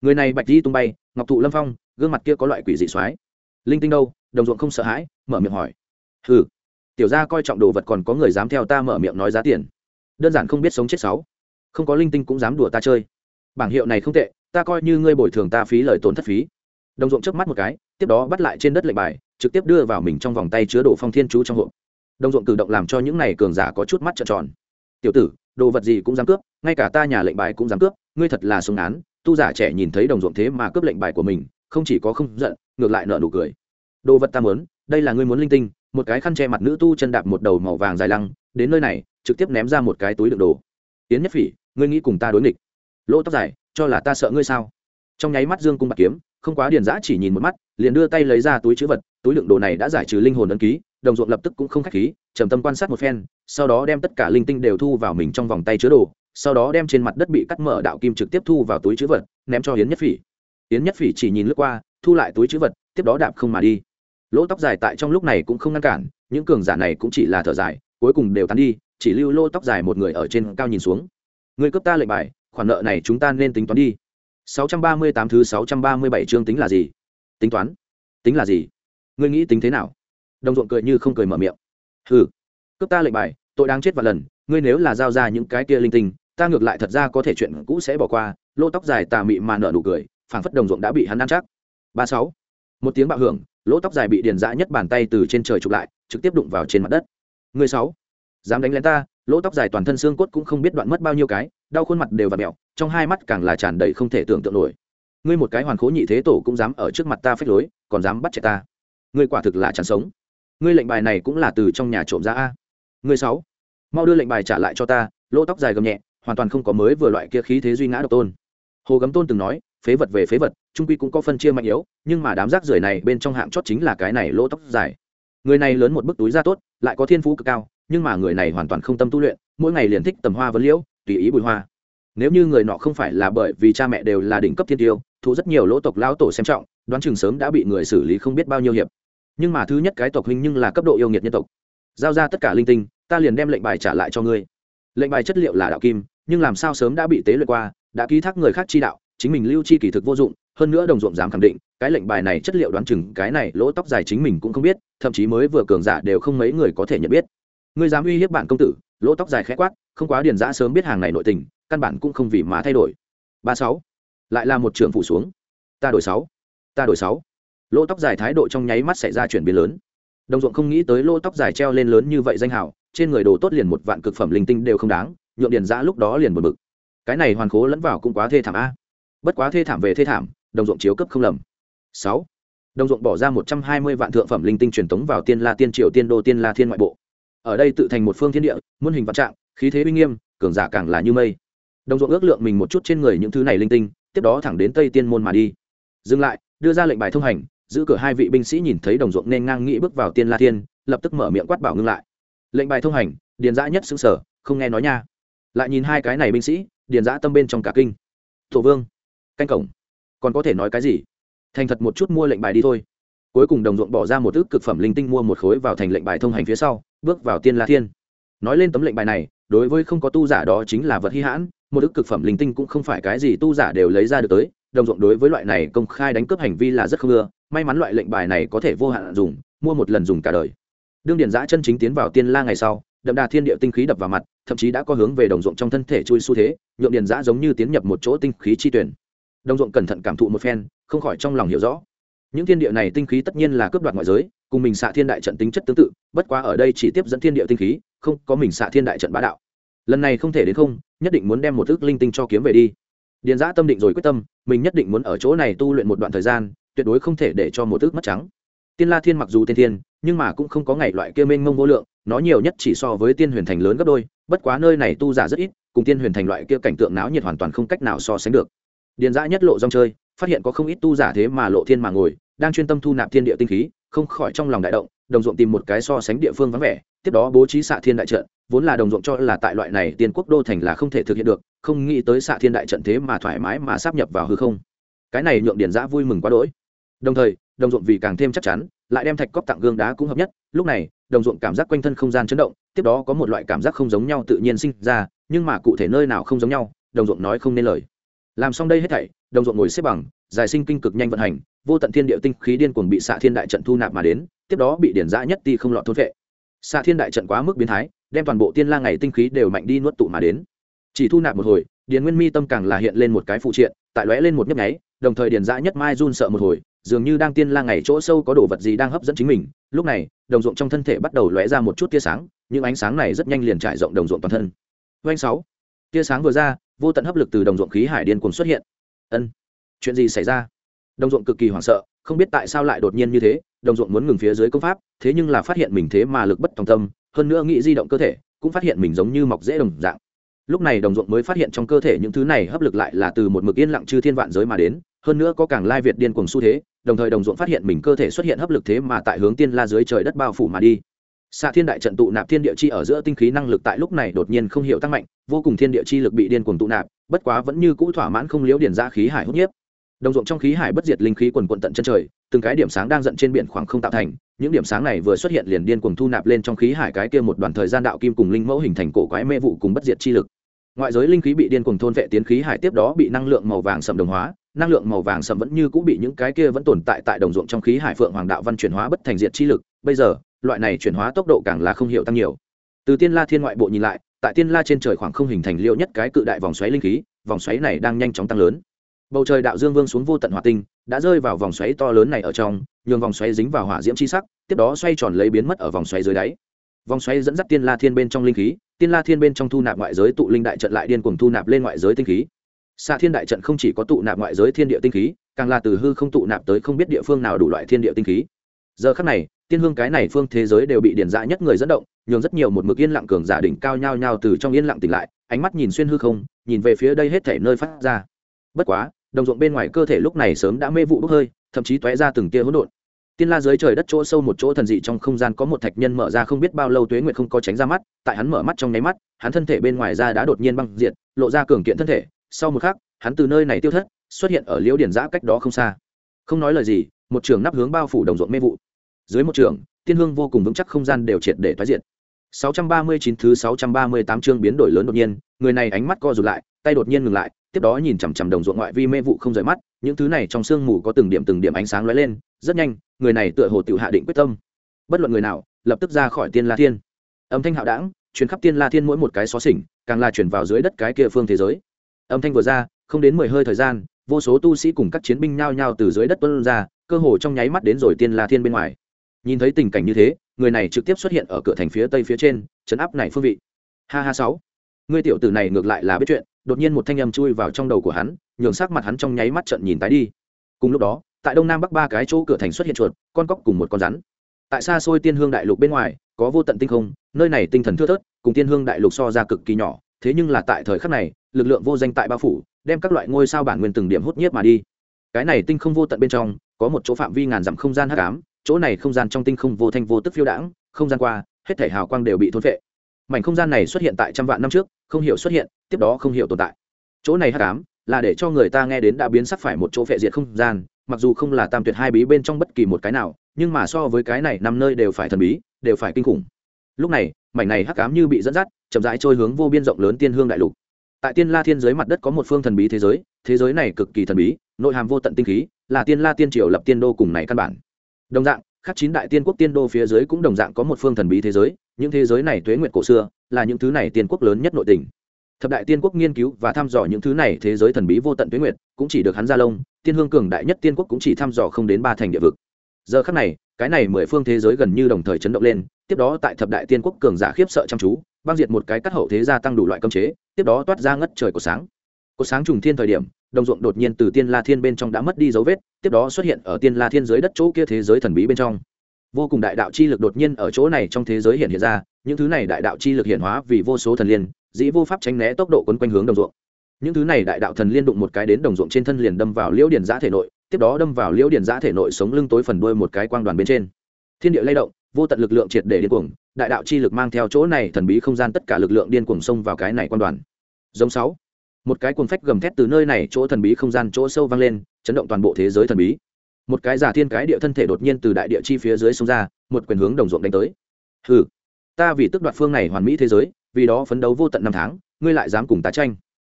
Người này bạch di tung bay, ngọc thụ lâm phong, gương mặt kia có loại quỷ dị soái linh tinh đâu? Đồng ruộng không sợ hãi, mở miệng hỏi. Hừ. Tiểu gia coi trọng đồ vật còn có người dám theo ta mở miệng nói giá tiền. Đơn giản không biết sống chết sáu. Không có linh tinh cũng dám đùa ta chơi. Bảng hiệu này không tệ, ta coi như ngươi bồi thường ta phí lời tốn thất phí. Đồng ruộng chớp mắt một cái, tiếp đó bắt lại trên đất lệnh bài, trực tiếp đưa vào mình trong vòng tay chứa đồ phong thiên chú trong hộp. Đồng ruộng cử động làm cho những này cường giả có chút mắt trợn tròn. Tiểu tử đồ vật gì cũng dám cướp, ngay cả ta nhà lệnh bài cũng dám cướp, ngươi thật là sông án. Tu giả trẻ nhìn thấy đồng ruộng thế mà cướp lệnh bài của mình, không chỉ có không giận, ngược lại nợ nụ cười. Đồ vật ta muốn, đây là ngươi muốn linh tinh, một cái khăn che mặt nữ tu chân đạp một đầu màu vàng dài lăng, đến nơi này, trực tiếp ném ra một cái túi đựng đồ. Tiến nhất phỉ, ngươi nghĩ cùng ta đối nghịch. Lỗ tóc dài, cho là ta sợ ngươi sao? Trong nháy mắt dương cung bạc kiếm, không quá điền giã chỉ nhìn một mắt, liền đưa tay lấy ra túi chữ vật, túi đựng đồ này đã giải trừ linh hồn ấn ký đồng ruộng lập tức cũng không khách khí, trầm tâm quan sát một phen, sau đó đem tất cả linh tinh đều thu vào mình trong vòng tay chứa đồ, sau đó đem trên mặt đất bị cắt mở đạo kim trực tiếp thu vào túi chữ vật, ném cho hiến nhất phỉ. Yến nhất phỉ chỉ nhìn lướt qua, thu lại túi chữ vật, tiếp đó đạp không mà đi. Lỗ tóc dài tại trong lúc này cũng không ngăn cản, những cường giả này cũng chỉ là thở dài, cuối cùng đều tán đi, chỉ lưu lô tóc dài một người ở trên cao nhìn xuống. Người cấp ta lệnh bài, khoản nợ này chúng ta nên tính toán đi. 638 thứ 637 chương tính là gì? Tính toán. Tính là gì? Ngươi nghĩ tính thế nào? Đồng ruộng cười như không cười mở miệng. Hừ, cướp ta lệnh bài, tội đáng chết và lần, ngươi nếu là giao ra những cái kia linh tinh, ta ngược lại thật ra có thể chuyện cũ sẽ bỏ qua. Lỗ tóc dài tà mị mà nở nụ cười, phảng phất đồng ruộng đã bị hắn ăn chắc. Ba sáu, một tiếng bạo hưởng, lỗ tóc dài bị điền dã nhất bàn tay từ trên trời chụp lại, trực tiếp đụng vào trên mặt đất. Người sáu, dám đánh lén ta, lỗ tóc dài toàn thân xương cốt cũng không biết đoạn mất bao nhiêu cái, đau khuôn mặt đều và mẹo, trong hai mắt càng là tràn đầy không thể tưởng tượng nổi. Ngươi một cái hoàn khố nhị thế tổ cũng dám ở trước mặt ta phách lối, còn dám bắt chạy ta. Ngươi quả thực là chẳng sống ngươi lệnh bài này cũng là từ trong nhà trộm ra a. Ngươi sáu, mau đưa lệnh bài trả lại cho ta, lỗ tóc dài gầm nhẹ, hoàn toàn không có mới vừa loại kia khí thế duy ngã độc tôn. Hồ gấm tôn từng nói, phế vật về phế vật, trung quy cũng có phân chia mạnh yếu, nhưng mà đám rác rưởi này bên trong hạng chót chính là cái này lỗ tóc dài. Người này lớn một bức túi da tốt, lại có thiên phú cực cao, nhưng mà người này hoàn toàn không tâm tu luyện, mỗi ngày liền thích tầm hoa vấn liễu, tùy ý bùi hoa. Nếu như người nọ không phải là bởi vì cha mẹ đều là đỉnh cấp thiên tiêu thu rất nhiều lỗ tộc lão tổ xem trọng, đoán chừng sớm đã bị người xử lý không biết bao nhiêu hiệp nhưng mà thứ nhất cái tộc huynh nhưng là cấp độ yêu nghiệt nhân tộc. Giao ra tất cả linh tinh, ta liền đem lệnh bài trả lại cho ngươi. Lệnh bài chất liệu là đạo kim, nhưng làm sao sớm đã bị tế luyện qua, đã ký thác người khác chi đạo, chính mình lưu chi kỳ thực vô dụng, hơn nữa đồng ruộng dám khẳng định, cái lệnh bài này chất liệu đoán chừng, cái này lỗ tóc dài chính mình cũng không biết, thậm chí mới vừa cường giả đều không mấy người có thể nhận biết. Ngươi dám uy hiếp bản công tử, lỗ tóc dài khẽ quát, không quá điền giã sớm biết hàng này nội tình, căn bản cũng không vì mà thay đổi. Ba sáu, lại là một trường phủ xuống. Ta đổi sáu, ta đổi sáu lỗ tóc dài thái độ trong nháy mắt xảy ra chuyển biến lớn. Đồng ruộng không nghĩ tới lỗ tóc dài treo lên lớn như vậy danh hào, trên người đồ tốt liền một vạn cực phẩm linh tinh đều không đáng nhuộm điền giã lúc đó liền một bực. Cái này hoàn khố lẫn vào cũng quá thê thảm a. Bất quá thê thảm về thê thảm, đồng ruộng chiếu cấp không lầm. Sáu. Đồng ruộng bỏ ra một trăm hai mươi vạn thượng phẩm linh tinh truyền tống vào tiên la tiên triều tiên đô tiên la thiên ngoại bộ. Ở đây tự thành một phương thiên địa, muôn hình vạn trạng, khí thế uy nghiêm, cường giả càng là như mây. Đồng ruộng ước lượng mình một chút trên người những thứ này linh tinh, tiếp đó thẳng đến tây tiên môn mà đi. Dừng lại, đưa ra lệnh bài thông hành giữ cửa hai vị binh sĩ nhìn thấy đồng ruộng nên ngang nghĩ bước vào tiên la thiên, lập tức mở miệng quát bảo ngưng lại. Lệnh bài thông hành, điền dã nhất xứng sở, không nghe nói nha. Lại nhìn hai cái này binh sĩ, điền dã tâm bên trong cả kinh. Thổ vương, canh cổng, còn có thể nói cái gì? Thành thật một chút mua lệnh bài đi thôi. Cuối cùng đồng ruộng bỏ ra một ước cực phẩm linh tinh mua một khối vào thành lệnh bài thông hành phía sau, bước vào tiên la thiên. Nói lên tấm lệnh bài này, đối với không có tu giả đó chính là vật hy hãn, một ước cực phẩm linh tinh cũng không phải cái gì tu giả đều lấy ra được tới. Đồng ruộng đối với loại này công khai đánh cướp hành vi là rất không ưa may mắn loại lệnh bài này có thể vô hạn dùng, mua một lần dùng cả đời. Đương Điền giã chân chính tiến vào tiên la ngày sau, đậm đà thiên địa tinh khí đập vào mặt, thậm chí đã có hướng về đồng ruộng trong thân thể chui xu thế, nhượng Điền giã giống như tiến nhập một chỗ tinh khí chi tuyển. Đồng ruộng cẩn thận cảm thụ một phen, không khỏi trong lòng hiểu rõ. Những thiên địa này tinh khí tất nhiên là cướp đoạt ngoại giới, cùng mình xạ thiên đại trận tính chất tương tự, bất quá ở đây chỉ tiếp dẫn thiên địa tinh khí, không có mình xạ thiên đại trận bá đạo. Lần này không thể đến không, nhất định muốn đem một ước linh tinh cho kiếm về đi. Điền giã tâm định rồi quyết tâm, mình nhất định muốn ở chỗ này tu luyện một đoạn thời gian tuyệt đối không thể để cho một ước mất trắng. Tiên la thiên mặc dù tiên thiên, nhưng mà cũng không có ngày loại kia mênh mông vô lượng, nó nhiều nhất chỉ so với tiên huyền thành lớn gấp đôi, bất quá nơi này tu giả rất ít, cùng tiên huyền thành loại kia cảnh tượng náo nhiệt hoàn toàn không cách nào so sánh được. Điền giã nhất lộ rong chơi, phát hiện có không ít tu giả thế mà lộ thiên mà ngồi, đang chuyên tâm thu nạp thiên địa tinh khí, không khỏi trong lòng đại động, đồng ruộng tìm một cái so sánh địa phương vắng vẻ, tiếp đó bố trí xạ thiên đại trận, vốn là đồng ruộng cho là tại loại này tiên quốc đô thành là không thể thực hiện được, không nghĩ tới xạ thiên đại trận thế mà thoải mái mà sắp nhập vào hư không. Cái này nhượng điền giã vui mừng quá đỗi đồng thời, đồng ruộng vì càng thêm chắc chắn, lại đem thạch cóc tặng gương đá cũng hợp nhất. Lúc này, đồng ruộng cảm giác quanh thân không gian chấn động, tiếp đó có một loại cảm giác không giống nhau tự nhiên sinh ra, nhưng mà cụ thể nơi nào không giống nhau, đồng ruộng nói không nên lời. Làm xong đây hết thảy, đồng ruộng ngồi xếp bằng, giải sinh kinh cực nhanh vận hành, vô tận thiên địa tinh khí điên cuồng bị xạ thiên đại trận thu nạp mà đến, tiếp đó bị điển giã nhất ti không lọt thôn vệ. Xạ thiên đại trận quá mức biến thái, đem toàn bộ tiên la ngày tinh khí đều mạnh đi nuốt tụ mà đến. Chỉ thu nạp một hồi, điền nguyên mi tâm càng là hiện lên một cái phụ triện, tại lóe lên một nhấp nháy, đồng thời điền giã nhất mai run sợ một hồi dường như đang tiên la ngày chỗ sâu có đồ vật gì đang hấp dẫn chính mình. Lúc này, đồng ruộng trong thân thể bắt đầu lóe ra một chút tia sáng nhưng ánh sáng này rất nhanh liền trải rộng đồng ruộng toàn thân. Doanh sáu. Tia sáng vừa ra, vô tận hấp lực từ đồng ruộng khí hải điên cuồng xuất hiện. Ân, chuyện gì xảy ra? Đồng ruộng cực kỳ hoảng sợ, không biết tại sao lại đột nhiên như thế, đồng ruộng muốn ngừng phía dưới công pháp, thế nhưng là phát hiện mình thế mà lực bất tòng tâm, hơn nữa nghĩ di động cơ thể, cũng phát hiện mình giống như mọc dễ đồng dạng. Lúc này đồng ruộng mới phát hiện trong cơ thể những thứ này hấp lực lại là từ một mực yên lặng chư thiên vạn giới mà đến, hơn nữa có càng lai việt điên cuồng xu thế đồng thời đồng ruộng phát hiện mình cơ thể xuất hiện hấp lực thế mà tại hướng tiên la dưới trời đất bao phủ mà đi. Xạ thiên đại trận tụ nạp thiên địa chi ở giữa tinh khí năng lực tại lúc này đột nhiên không hiểu tăng mạnh, vô cùng thiên địa chi lực bị điên cuồng tụ nạp, bất quá vẫn như cũ thỏa mãn không liếu điển ra khí hải hút nhiếp. Đồng ruộng trong khí hải bất diệt linh khí quần quận tận chân trời, từng cái điểm sáng đang giận trên biển khoảng không tạo thành, những điểm sáng này vừa xuất hiện liền điên cuồng thu nạp lên trong khí hải cái kia một đoạn thời gian đạo kim cùng linh mẫu hình thành cổ quái mê vụ cùng bất diệt chi lực. Ngoại giới linh khí bị điên cuồng thôn vệ tiến khí hải tiếp đó bị năng lượng màu vàng sầm đồng hóa năng lượng màu vàng sẫm vẫn như cũng bị những cái kia vẫn tồn tại tại đồng ruộng trong khí hải phượng hoàng đạo văn chuyển hóa bất thành diệt chi lực. Bây giờ, loại này chuyển hóa tốc độ càng là không hiểu tăng nhiều. Từ tiên la thiên ngoại bộ nhìn lại, tại tiên la trên trời khoảng không hình thành liệu nhất cái cự đại vòng xoáy linh khí, vòng xoáy này đang nhanh chóng tăng lớn. Bầu trời đạo dương vương xuống vô tận hỏa tinh, đã rơi vào vòng xoáy to lớn này ở trong, nhường vòng xoáy dính vào hỏa diễm chi sắc, tiếp đó xoay tròn lấy biến mất ở vòng xoáy dưới đáy. Vòng xoáy dẫn dắt tiên la thiên bên trong linh khí, tiên la thiên bên trong thu nạp ngoại giới tụ linh đại trận lại điên cuồng thu nạp lên ngoại giới tinh khí xạ thiên đại trận không chỉ có tụ nạp ngoại giới thiên địa tinh khí, càng là từ hư không tụ nạp tới không biết địa phương nào đủ loại thiên địa tinh khí. Giờ khắc này, tiên hương cái này phương thế giới đều bị điển dã nhất người dẫn động, nhường rất nhiều một mực yên lặng cường giả đỉnh cao nhao nhao từ trong yên lặng tỉnh lại, ánh mắt nhìn xuyên hư không, nhìn về phía đây hết thể nơi phát ra. Bất quá, đồng ruộng bên ngoài cơ thể lúc này sớm đã mê vụ bốc hơi, thậm chí tóe ra từng tia hỗn độn. Tiên la dưới trời đất chỗ sâu một chỗ thần dị trong không gian có một thạch nhân mở ra không biết bao lâu tuế nguyệt không có tránh ra mắt, tại hắn mở mắt trong nháy mắt, hắn thân thể bên ngoài ra đã đột nhiên băng diệt, lộ ra cường kiện thân thể sau một khắc hắn từ nơi này tiêu thất xuất hiện ở liễu điển giã cách đó không xa không nói lời gì một trường nắp hướng bao phủ đồng ruộng mê vụ dưới một trường tiên hương vô cùng vững chắc không gian đều triệt để thoái diện 639 thứ 638 chương biến đổi lớn đột nhiên, người này ánh mắt co rụt lại, tay đột nhiên ngừng lại, tiếp đó nhìn chằm chằm đồng ruộng ngoại vi mê vụ không rời mắt, những thứ này trong sương mù có từng điểm từng điểm ánh sáng lóe lên, rất nhanh, người này tựa hồ tiểu hạ định quyết tâm. Bất luận người nào, lập tức ra khỏi Tiên La Thiên. Âm thanh hạo đãng, truyền khắp Tiên La Thiên mỗi một cái xó xỉnh, càng là truyền vào dưới đất cái kia phương thế giới. Âm thanh vừa ra, không đến mười hơi thời gian, vô số tu sĩ cùng các chiến binh nhao nhao từ dưới đất tuân ra, cơ hồ trong nháy mắt đến rồi Tiên La Thiên bên ngoài. Nhìn thấy tình cảnh như thế, người này trực tiếp xuất hiện ở cửa thành phía tây phía trên chấn áp này phương vị. Ha ha sáu. Người tiểu tử này ngược lại là biết chuyện đột nhiên một thanh âm chui vào trong đầu của hắn nhường sắc mặt hắn trong nháy mắt trận nhìn tái đi. Cùng lúc đó tại đông nam bắc ba cái chỗ cửa thành xuất hiện chuột con cóc cùng một con rắn. Tại xa xôi tiên hương đại lục bên ngoài có vô tận tinh không nơi này tinh thần thưa thớt cùng tiên hương đại lục so ra cực kỳ nhỏ thế nhưng là tại thời khắc này, lực lượng vô danh tại bao phủ, đem các loại ngôi sao bản nguyên từng điểm hút nhiếp mà đi. Cái này tinh không vô tận bên trong, có một chỗ phạm vi ngàn dặm không gian hắc ám, chỗ này không gian trong tinh không vô thanh vô tức phiêu đãng, không gian qua, hết thể hào quang đều bị thôn vệ mảnh không gian này xuất hiện tại trăm vạn năm trước, không hiểu xuất hiện, tiếp đó không hiểu tồn tại. Chỗ này hắc ám, là để cho người ta nghe đến đã biến sắc phải một chỗ phệ diệt không gian, mặc dù không là tam tuyệt hai bí bên trong bất kỳ một cái nào, nhưng mà so với cái này năm nơi đều phải thần bí, đều phải kinh khủng. Lúc này, mảnh này hắc ám như bị dẫn dắt chậm rãi trôi hướng vô biên rộng lớn tiên hương đại lục. Tại tiên la thiên giới mặt đất có một phương thần bí thế giới thế giới này cực kỳ thần bí, nội hàm vô tận tinh khí, là tiên la tiên triều lập tiên đô cùng này căn bản. Đồng dạng khác chín đại tiên quốc tiên đô phía dưới cũng đồng dạng có một phương thần bí thế giới, những thế giới này tuế nguyện cổ xưa, là những thứ này tiên quốc lớn nhất nội tỉnh thập đại tiên quốc nghiên cứu và thăm dò những thứ này thế giới thần bí vô tận tuế nguyệt, cũng chỉ được hắn gia lông, tiên hương cường đại nhất tiên quốc cũng chỉ thăm dò không đến ba thành địa vực. Giờ khắc này, cái này mười phương thế giới gần như đồng thời chấn động lên tiếp đó tại thập đại tiên quốc cường giả khiếp sợ chăm chú, băng diệt một cái cắt hậu thế gia tăng đủ loại cơm chế, tiếp đó toát ra ngất trời của sáng. Có sáng trùng thiên thời điểm, đồng ruộng đột nhiên từ tiên la thiên bên trong đã mất đi dấu vết, tiếp đó xuất hiện ở tiên la thiên giới đất chỗ kia thế giới thần bí bên trong. Vô cùng đại đạo chi lực đột nhiên ở chỗ này trong thế giới hiện hiện ra, những thứ này đại đạo chi lực hiện hóa vì vô số thần liên, dĩ vô pháp tránh né tốc độ quấn quanh hướng đồng ruộng. Những thứ này đại đạo thần liên đụng một cái đến đồng ruộng trên thân liền đâm vào liễu điền giã thể nội, tiếp đó đâm vào liễu điền giã thể nội sống lưng tối phần đuôi một cái quang đoàn bên trên. Thiên địa lay động vô tận lực lượng triệt để điên cuồng, đại đạo chi lực mang theo chỗ này thần bí không gian tất cả lực lượng điên cuồng xông vào cái này quan đoàn. Giống sáu, một cái cuồng phách gầm thét từ nơi này chỗ thần bí không gian chỗ sâu vang lên, chấn động toàn bộ thế giới thần bí. Một cái giả thiên cái địa thân thể đột nhiên từ đại địa chi phía dưới xông ra, một quyền hướng đồng ruộng đánh tới. Hừ, ta vì tức đoạt phương này hoàn mỹ thế giới, vì đó phấn đấu vô tận năm tháng, ngươi lại dám cùng tá tranh.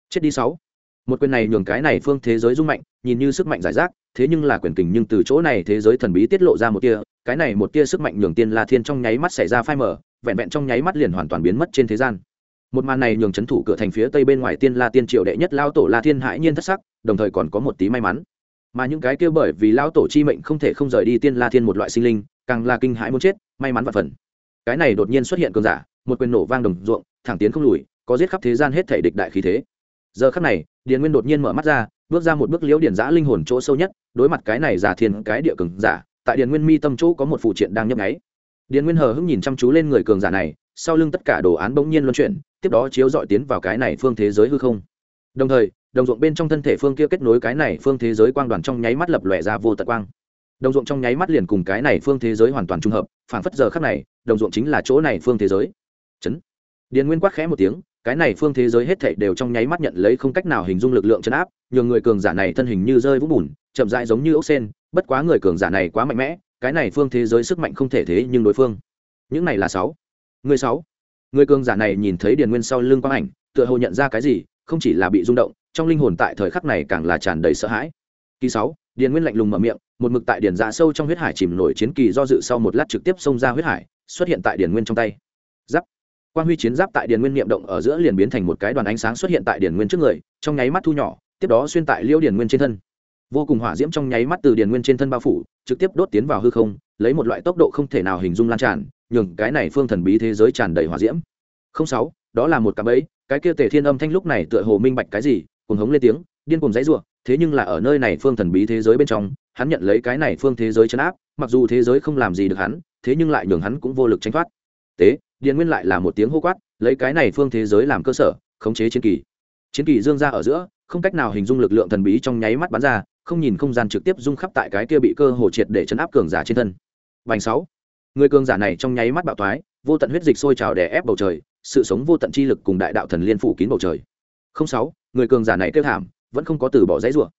Chết đi sáu. Một quyền này nhường cái này phương thế giới rung mạnh, nhìn như sức mạnh giải rác, thế nhưng là quyền kình nhưng từ chỗ này thế giới thần bí tiết lộ ra một tia cái này một tia sức mạnh nhường tiên la thiên trong nháy mắt xảy ra phai mở vẹn vẹn trong nháy mắt liền hoàn toàn biến mất trên thế gian. Một màn này nhường c h ấ n thủ cửa thành phía tây bên ngoài tiên la tiên triệu đệ nhất lao tổ la thiên hãi nhiên thất sắc, đồng thời còn có một tí may mắn. Mà những cái kia bởi vì lao tổ chi mệnh không thể không rời đi tiên la thiên một loại sinh linh, càng là kinh hãi muốn chết, may mắn và phần. Cái này đột nhiên xuất hiện cường giả, một quyền nổ vang đồng ruộng, thẳng tiến không lùi, có giết khắp thế gian hết thể địch đại khí thế. Giờ khắc này, điền nguyên đột nhiên mở mắt ra, bước ra một bước liễu điển giã linh hồn chỗ sâu nhất, đối mặt cái này giả thiên cái địa cường giả tại điền nguyên mi tâm chỗ có một phụ triện đang nhấp nháy. Điền nguyên hờ hững nhìn chăm chú lên người cường giả này, sau lưng tất cả đồ án bỗng nhiên luân chuyển, tiếp đó chiếu dọi tiến vào cái này phương thế giới hư không. Đồng thời, đồng ruộng bên trong thân thể phương kia kết nối cái này phương thế giới quang đoàn trong nháy mắt lập lòe ra vô tận quang. Đồng ruộng trong nháy mắt liền cùng cái này phương thế giới hoàn toàn trung hợp phản phất giờ khắc này, đồng ruộng chính là chỗ này phương thế giới. Chấn. Điền nguyên quát khẽ một tiếng, cái này phương thế giới hết thảy đều trong nháy mắt nhận lấy không cách nào hình dung lực lượng chấn áp, nhường người cường giả này thân hình như rơi vũng bùn, chậm rãi giống như ốc sen bất quá người cường giả này quá mạnh mẽ, cái này phương thế giới sức mạnh không thể thế nhưng đối phương. Những này là sáu. Người sáu. Người cường giả này nhìn thấy điền nguyên sau lưng quang ảnh, tựa hồ nhận ra cái gì, không chỉ là bị rung động, trong linh hồn tại thời khắc này càng là tràn đầy sợ hãi. Kỳ sáu, điền nguyên lạnh lùng mở miệng, một mực tại điền dạ sâu trong huyết hải chìm nổi chiến kỳ do dự sau một lát trực tiếp xông ra huyết hải, xuất hiện tại điền nguyên trong tay. Giáp. Quan huy chiến giáp tại điền nguyên niệm động ở giữa liền biến thành một cái đoàn ánh sáng xuất hiện tại điền nguyên trước người, trong nháy mắt thu nhỏ, tiếp đó xuyên tại liễu điền nguyên trên thân vô cùng hỏa diễm trong nháy mắt từ điền nguyên trên thân bao phủ, trực tiếp đốt tiến vào hư không, lấy một loại tốc độ không thể nào hình dung lan tràn, nhường cái này phương thần bí thế giới tràn đầy hỏa diễm. Không sáu, đó là một cặp bẫy, cái kia tề thiên âm thanh lúc này tựa hồ minh bạch cái gì cùng hống lên tiếng, điên cùng dãy rủa, thế nhưng là ở nơi này phương thần bí thế giới bên trong, hắn nhận lấy cái này phương thế giới chấn áp, mặc dù thế giới không làm gì được hắn, thế nhưng lại nhường hắn cũng vô lực tránh thoát. Tế, điền nguyên lại là một tiếng hô quát, lấy cái này phương thế giới làm cơ sở, khống chế chiến kỳ. Chiến kỳ dương ra ở giữa, không cách nào hình dung lực lượng thần bí trong nháy mắt bắn ra không nhìn không gian trực tiếp dung khắp tại cái kia bị cơ hồ triệt để chấn áp cường giả trên thân. Vành sáu. Người cường giả này trong nháy mắt bạo thoái, vô tận huyết dịch sôi trào đè ép bầu trời, sự sống vô tận chi lực cùng đại đạo thần liên phủ kín bầu trời. Không sáu, người cường giả này kêu thảm, vẫn không có từ bỏ dãy rủa.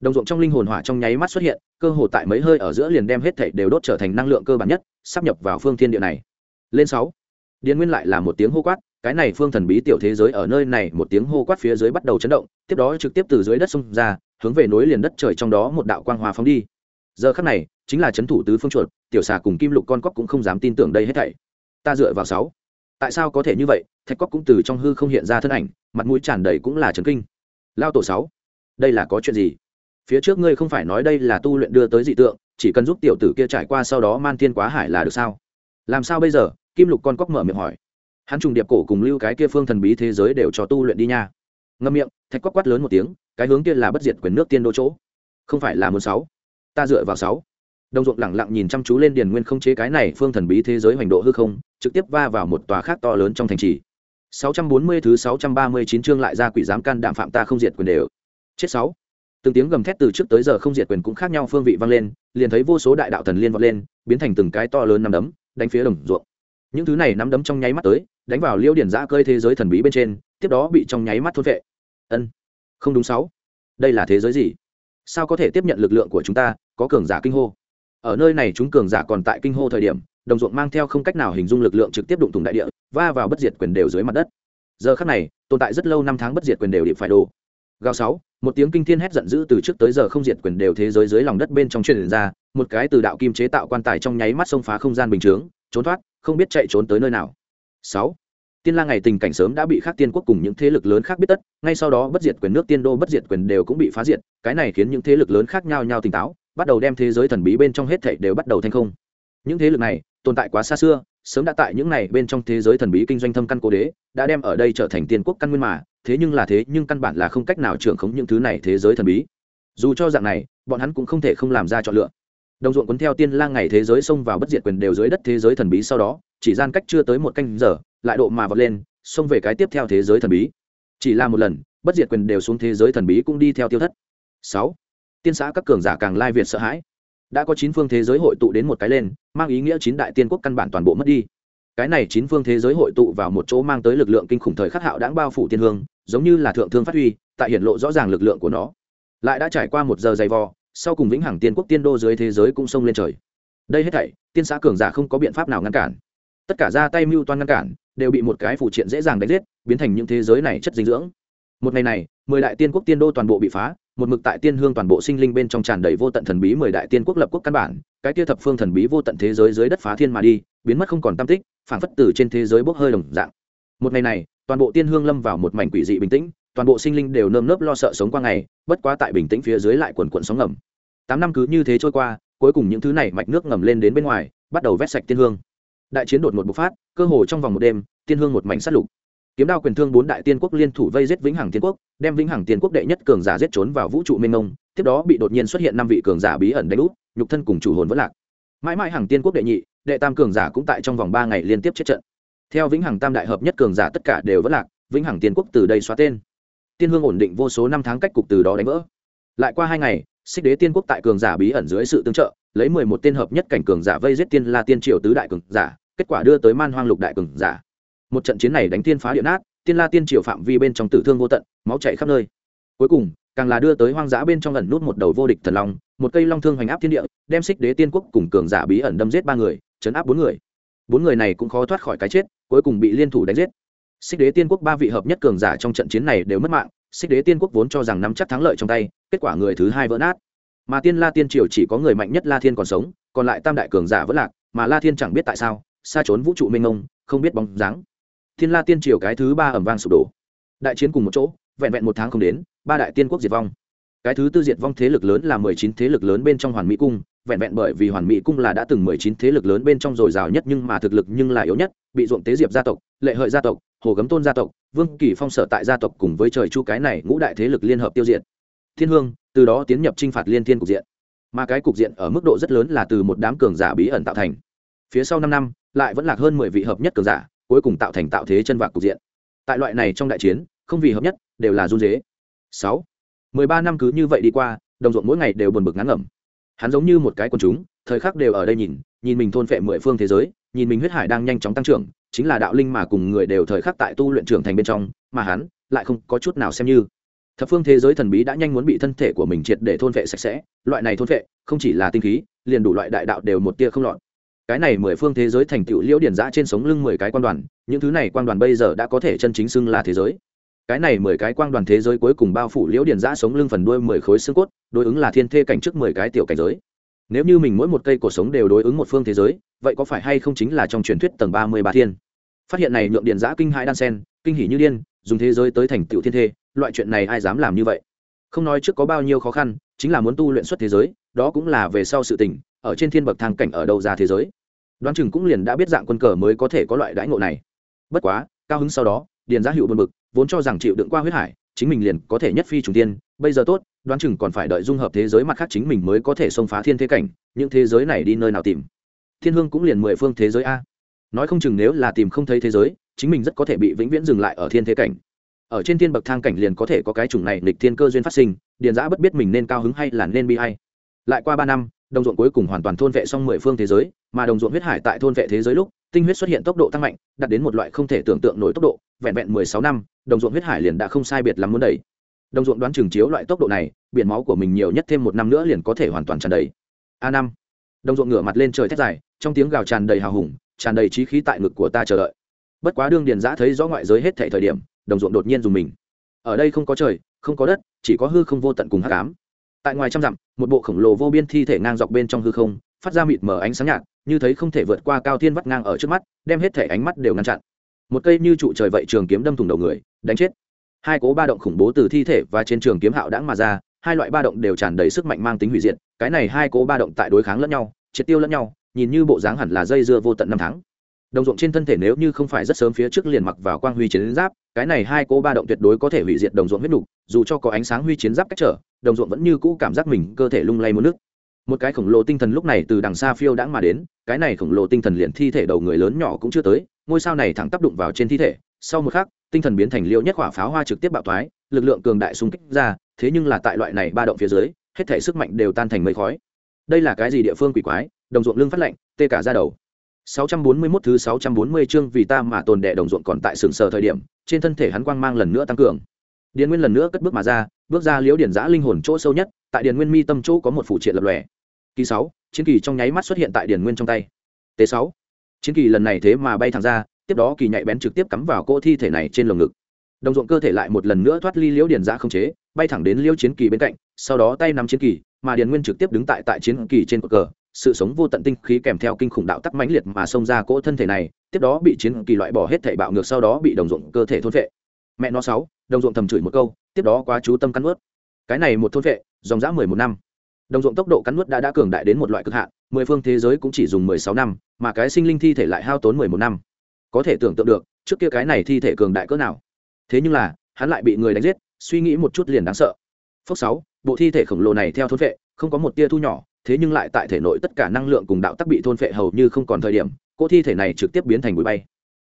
Đồng ruộng trong linh hồn hỏa trong nháy mắt xuất hiện, cơ hồ tại mấy hơi ở giữa liền đem hết thảy đều đốt trở thành năng lượng cơ bản nhất, sắp nhập vào phương thiên địa này. Lên sáu. Điền nguyên lại là một tiếng hô quát, cái này phương thần bí tiểu thế giới ở nơi này một tiếng hô quát phía dưới bắt đầu chấn động, tiếp đó trực tiếp từ dưới đất xông ra hướng về núi liền đất trời trong đó một đạo quang hòa phóng đi. Giờ khắc này, chính là chấn thủ tứ phương chuột, tiểu xà cùng kim lục con cóc cũng không dám tin tưởng đây hết thảy. Ta dựa vào sáu. Tại sao có thể như vậy? Thạch cóc cũng từ trong hư không hiện ra thân ảnh, mặt mũi tràn đầy cũng là trấn kinh. Lao tổ sáu, đây là có chuyện gì? Phía trước ngươi không phải nói đây là tu luyện đưa tới dị tượng, chỉ cần giúp tiểu tử kia trải qua sau đó man thiên quá hải là được sao? Làm sao bây giờ? Kim lục con cóc mở miệng hỏi. Hắn trùng điệp cổ cùng lưu cái kia phương thần bí thế giới đều cho tu luyện đi nha ngâm miệng, thạch quắc quát lớn một tiếng, cái hướng kia là bất diệt quyền nước tiên đô chỗ. Không phải là muốn sáu. Ta dựa vào sáu. Đồng ruộng lẳng lặng nhìn chăm chú lên điền nguyên không chế cái này phương thần bí thế giới hoành độ hư không, trực tiếp va vào một tòa khác to lớn trong thành trì. 640 thứ 639 chương lại ra quỷ dám can đảm phạm ta không diệt quyền đều. Chết sáu. Từng tiếng gầm thét từ trước tới giờ không diệt quyền cũng khác nhau phương vị vang lên, liền thấy vô số đại đạo thần liên vọt lên, biến thành từng cái to lớn nắm đấm, đánh phía đồng ruộng. Những thứ này nắm đấm trong nháy mắt tới, đánh vào liêu điển giã cơi thế giới thần bí bên trên, tiếp đó bị trong nháy mắt thôn vệ ân. Không đúng sáu. Đây là thế giới gì? Sao có thể tiếp nhận lực lượng của chúng ta, có cường giả kinh hô? Ở nơi này chúng cường giả còn tại kinh hô thời điểm, đồng ruộng mang theo không cách nào hình dung lực lượng trực tiếp đụng thủng đại địa, va vào bất diệt quyền đều dưới mặt đất. Giờ khắc này, tồn tại rất lâu năm tháng bất diệt quyền đều điệp phải đồ gào sáu, một tiếng kinh thiên hét giận dữ từ trước tới giờ không diệt quyền đều thế giới dưới lòng đất bên trong truyền ra, một cái từ đạo kim chế tạo quan tài trong nháy mắt xông phá không gian bình chướng, trốn thoát, không biết chạy trốn tới nơi nào. Sáu tiên la ngày tình cảnh sớm đã bị khác tiên quốc cùng những thế lực lớn khác biết tất, ngay sau đó bất diệt quyền nước tiên đô bất diệt quyền đều cũng bị phá diệt, cái này khiến những thế lực lớn khác nhau nhau tỉnh táo, bắt đầu đem thế giới thần bí bên trong hết thảy đều bắt đầu thành không. Những thế lực này, tồn tại quá xa xưa, sớm đã tại những này bên trong thế giới thần bí kinh doanh thâm căn cố đế, đã đem ở đây trở thành tiên quốc căn nguyên mà, thế nhưng là thế nhưng căn bản là không cách nào trưởng khống những thứ này thế giới thần bí. Dù cho dạng này, bọn hắn cũng không thể không làm ra chọn lựa. Đồng ruộng cuốn theo tiên lang ngày thế giới xông vào bất diệt quyền đều dưới đất thế giới thần bí sau đó, chỉ gian cách chưa tới một canh giờ lại độ mà vọt lên, xông về cái tiếp theo thế giới thần bí. Chỉ là một lần, bất diệt quyền đều xuống thế giới thần bí cũng đi theo tiêu thất. Sáu, tiên xã các cường giả càng lai việt sợ hãi. Đã có chín phương thế giới hội tụ đến một cái lên, mang ý nghĩa chín đại tiên quốc căn bản toàn bộ mất đi. Cái này chín phương thế giới hội tụ vào một chỗ mang tới lực lượng kinh khủng thời khắc hạo đáng bao phủ tiên hương, giống như là thượng thương phát huy, tại hiện lộ rõ ràng lực lượng của nó. Lại đã trải qua một giờ dày vò, sau cùng vĩnh hằng tiên quốc tiên đô dưới thế giới cũng xông lên trời. Đây hết thảy, tiên xã cường giả không có biện pháp nào ngăn cản. Tất cả ra tay mưu toan ngăn cản đều bị một cái phụ triện dễ dàng đánh giết, biến thành những thế giới này chất dinh dưỡng. Một ngày này, mười đại tiên quốc tiên đô toàn bộ bị phá, một mực tại tiên hương toàn bộ sinh linh bên trong tràn đầy vô tận thần bí mười đại tiên quốc lập quốc căn bản, cái kia thập phương thần bí vô tận thế giới dưới đất phá thiên mà đi, biến mất không còn tam tích phản phất từ trên thế giới bốc hơi đồng dạng. Một ngày này, toàn bộ tiên hương lâm vào một mảnh quỷ dị bình tĩnh, toàn bộ sinh linh đều nơm nớp lo sợ sống qua ngày, bất quá tại bình tĩnh phía dưới lại quần quận sóng ngầm. Tám năm cứ như thế trôi qua, cuối cùng những thứ này mạch nước ngầm lên đến bên ngoài, bắt đầu vét sạch tiên hương đại chiến đột một bộc phát, cơ hồ trong vòng một đêm, tiên hương một mảnh sát lục. Kiếm đao quyền thương bốn đại tiên quốc liên thủ vây giết vĩnh hằng tiên quốc, đem vĩnh hằng tiên quốc đệ nhất cường giả giết trốn vào vũ trụ mênh mông, tiếp đó bị đột nhiên xuất hiện năm vị cường giả bí ẩn đánh úp, nhục thân cùng chủ hồn vẫn lạc. Mãi mãi hàng tiên quốc đệ nhị, đệ tam cường giả cũng tại trong vòng ba ngày liên tiếp chết trận. Theo vĩnh hằng tam đại hợp nhất cường giả tất cả đều vẫn lạc, vĩnh hằng tiên quốc từ đây xóa tên. Tiên hương ổn định vô số năm tháng cách cục từ đó đánh vỡ. Lại qua hai ngày xích đế tiên quốc tại cường giả bí ẩn dưới sự tương trợ, lấy mười một tên hợp nhất cảnh cường giả vây giết tiên la tiên triều tứ đại cường giả, kết quả đưa tới man hoang lục đại cường giả. Một trận chiến này đánh tiên phá điện nát, tiên la tiên triều phạm vi bên trong tử thương vô tận, máu chảy khắp nơi. Cuối cùng, càng là đưa tới hoang dã bên trong ẩn nút một đầu vô địch thần long, một cây long thương hoành áp thiên địa, đem xích đế tiên quốc cùng cường giả bí ẩn đâm giết ba người chấn áp bốn người. Bốn người này cũng khó thoát khỏi cái chết, cuối cùng bị liên thủ đánh giết. Xích đế tiên quốc ba vị hợp nhất cường giả trong trận chiến này đều mất mạng xích đế tiên quốc vốn cho rằng nắm chắc thắng lợi trong tay, kết quả người thứ hai vỡ nát. Mà tiên la tiên triều chỉ có người mạnh nhất la thiên còn sống, còn lại tam đại cường giả vẫn lạc, mà la thiên chẳng biết tại sao, xa trốn vũ trụ mênh mông, không biết bóng dáng. Thiên la tiên triều cái thứ ba ẩm vang sụp đổ. Đại chiến cùng một chỗ, vẹn vẹn một tháng không đến, ba đại tiên quốc diệt vong. Cái thứ tư diệt vong thế lực lớn là mười chín thế lực lớn bên trong hoàn mỹ cung, vẹn vẹn bởi vì hoàn mỹ cung là đã từng mười chín thế lực lớn bên trong dồi dào nhất nhưng mà thực lực nhưng là yếu nhất, bị ruộng tế diệp gia tộc, lệ hợi gia tộc hồ gấm tôn gia tộc, vương kỳ phong sở tại gia tộc cùng với trời chu cái này ngũ đại thế lực liên hợp tiêu diệt. Thiên hương, từ đó tiến nhập t r i n h phạt liên thiên cục diện. Mà cái cục diện ở mức độ rất lớn là từ một đám cường giả bí ẩn tạo thành. Phía sau năm năm, lại vẫn lạc hơn mười vị hợp nhất cường giả, cuối cùng tạo thành tạo thế chân vạc cục diện. Tại loại này trong đại chiến, không vì hợp nhất, đều là run dế sáu, mười ba năm cứ như vậy đi qua, đồng ruộng mỗi ngày đều buồn bực ngắn ngẩm. Hắn giống như một cái quần chúng, thời khắc đều ở đây nhìn nhìn mình thôn phệ mười phương thế giới nhìn mình huyết hải đang nhanh chóng tăng trưởng, chính là đạo linh mà cùng người đều thời khắc tại tu luyện trưởng thành bên trong, mà hắn lại không có chút nào xem như. Thập phương thế giới thần bí đã nhanh muốn bị thân thể của mình triệt để thôn vệ sạch sẽ, loại này thôn vệ không chỉ là tinh khí, liền đủ loại đại đạo đều một tia không lọt. Cái này mười phương thế giới thành tựu liễu điển giã trên sống lưng mười cái quan đoàn, những thứ này quan đoàn bây giờ đã có thể chân chính xưng là thế giới. Cái này mười cái quang đoàn thế giới cuối cùng bao phủ liễu điển giã sống lưng phần đuôi mười khối xương cốt, đối ứng là thiên thê cảnh trước mười cái tiểu cảnh giới nếu như mình mỗi một cây cuộc sống đều đối ứng một phương thế giới, vậy có phải hay không chính là trong truyền thuyết tầng ba mươi ba thiên? Phát hiện này nhượng điện giã kinh hãi đan sen, kinh hỉ như điên, dùng thế giới tới thành tựu thiên thê, loại chuyện này ai dám làm như vậy? Không nói trước có bao nhiêu khó khăn, chính là muốn tu luyện xuất thế giới, đó cũng là về sau sự tình, ở trên thiên bậc thang cảnh ở đâu ra thế giới? Đoán chừng cũng liền đã biết dạng quân cờ mới có thể có loại đãi ngộ này. Bất quá, cao hứng sau đó điền giá hiệu buồn bực, vốn cho rằng chịu đựng qua huyết hải, chính mình liền có thể nhất phi trùng tiên bây giờ tốt, đoán chừng còn phải đợi dung hợp thế giới mặt khác chính mình mới có thể xông phá thiên thế cảnh, những thế giới này đi nơi nào tìm? Thiên hương cũng liền mười phương thế giới a. Nói không chừng nếu là tìm không thấy thế giới, chính mình rất có thể bị vĩnh viễn dừng lại ở thiên thế cảnh. Ở trên thiên bậc thang cảnh liền có thể có cái chủng này lịch thiên cơ duyên phát sinh, điền giã bất biết mình nên cao hứng hay là nên bi hay lại qua ba năm, đồng ruộng cuối cùng hoàn toàn thôn vệ xong mười phương thế giới, mà đồng ruộng huyết hải tại thôn vệ thế giới lúc, tinh huyết xuất hiện tốc độ tăng mạnh, đạt đến một loại không thể tưởng tượng nổi tốc độ, vẹn vẹn mười sáu năm, đồng ruộng huyết hải liền đã không sai biệt lắm muốn đẩy đồng ruộng đoán chừng chiếu loại tốc độ này, biển máu của mình nhiều nhất thêm một năm nữa liền có thể hoàn toàn tràn đầy. A năm. Đồng ruộng ngửa mặt lên trời thét dài, trong tiếng gào tràn đầy hào hùng, tràn đầy trí khí tại ngực của ta chờ đợi. Bất quá đương điền giã thấy rõ ngoại giới hết thể thời điểm, đồng ruộng đột nhiên dùng mình. Ở đây không có trời, không có đất, chỉ có hư không vô tận cùng hát cám tại ngoài trăm dặm, một bộ khổng lồ vô biên thi thể ngang dọc bên trong hư không, phát ra mịt mờ ánh sáng nhạt, như thấy không thể vượt qua cao thiên vắt ngang ở trước mắt, đem hết thể ánh mắt đều ngăn chặn. Một cây như trụ trời vậy trường kiếm đâm thủng đầu người, đánh chết hai cố ba động khủng bố từ thi thể và trên trường kiếm hạo đãng mà ra, hai loại ba động đều tràn đầy sức mạnh mang tính hủy diệt, cái này hai cố ba động tại đối kháng lẫn nhau, triệt tiêu lẫn nhau, nhìn như bộ dáng hẳn là dây dưa vô tận năm tháng. Đồng ruộng trên thân thể nếu như không phải rất sớm phía trước liền mặc vào quang huy chiến giáp, cái này hai cố ba động tuyệt đối có thể hủy diệt đồng ruộng huyết đủ dù cho có ánh sáng huy chiến giáp cách trở, đồng ruộng vẫn như cũ cảm giác mình cơ thể lung lay một nước. Một cái khổng lồ tinh thần lúc này từ đằng xa phiêu đãng mà đến, cái này khổng lồ tinh thần liền thi thể đầu người lớn nhỏ cũng chưa tới ngôi sao này thẳng tác đụng vào trên thi thể sau một khắc tinh thần biến thành liêu nhất quả pháo hoa trực tiếp bạo thoái lực lượng cường đại xung kích ra thế nhưng là tại loại này ba động phía dưới hết thể sức mạnh đều tan thành mây khói đây là cái gì địa phương quỷ quái đồng ruộng lương phát lạnh tê cả ra đầu 641 thứ 640 chương vì ta mà tồn đệ đồng ruộng còn tại sừng sờ thời điểm, trên thân thể hắn quang mang lần nữa tăng cường. Điền Nguyên lần nữa cất bước mà ra, bước ra liễu điển giã linh hồn chỗ sâu nhất, tại Điền Nguyên mi tâm chỗ có một phụ triện lập lòe. Kỳ 6, chiến kỳ trong nháy mắt xuất hiện tại Điền Nguyên trong tay. T6. Chiến kỳ lần này thế mà bay thẳng ra, tiếp đó kỳ nhạy bén trực tiếp cắm vào cỗ thi thể này trên lồng ngực. Đồng ruộng cơ thể lại một lần nữa thoát ly liễu điền ra không chế, bay thẳng đến liễu chiến kỳ bên cạnh, sau đó tay nắm chiến kỳ, mà Điền Nguyên trực tiếp đứng tại tại chiến kỳ trên cột cờ, sự sống vô tận tinh khí kèm theo kinh khủng đạo tắc mãnh liệt mà xông ra cỗ thân thể này tiếp đó bị chiến kỳ loại bỏ hết thể bạo ngược sau đó bị đồng ruộng cơ thể thôn vệ mẹ nó sáu đồng ruộng thầm chửi một câu tiếp đó quá chú tâm cắn nuốt. Cái này một thôn vệ dòng dã mười một năm. Đồng ruộng tốc độ cắn nuốt đã đã cường đại đến một loại cực hạn mười phương thế giới cũng chỉ dùng mười sáu năm, mà cái sinh linh thi thể lại hao tốn mười một năm. Có thể tưởng tượng được, trước kia cái này thi thể cường đại cỡ nào. Thế nhưng là, hắn lại bị người đánh giết, suy nghĩ một chút liền đáng sợ. Phước sáu, bộ thi thể khổng lồ này theo thôn vệ không có một tia thu nhỏ, thế nhưng lại tại thể nội tất cả năng lượng cùng đạo tắc bị thôn phệ hầu như không còn thời điểm cô thi thể này trực tiếp biến thành bụi bay.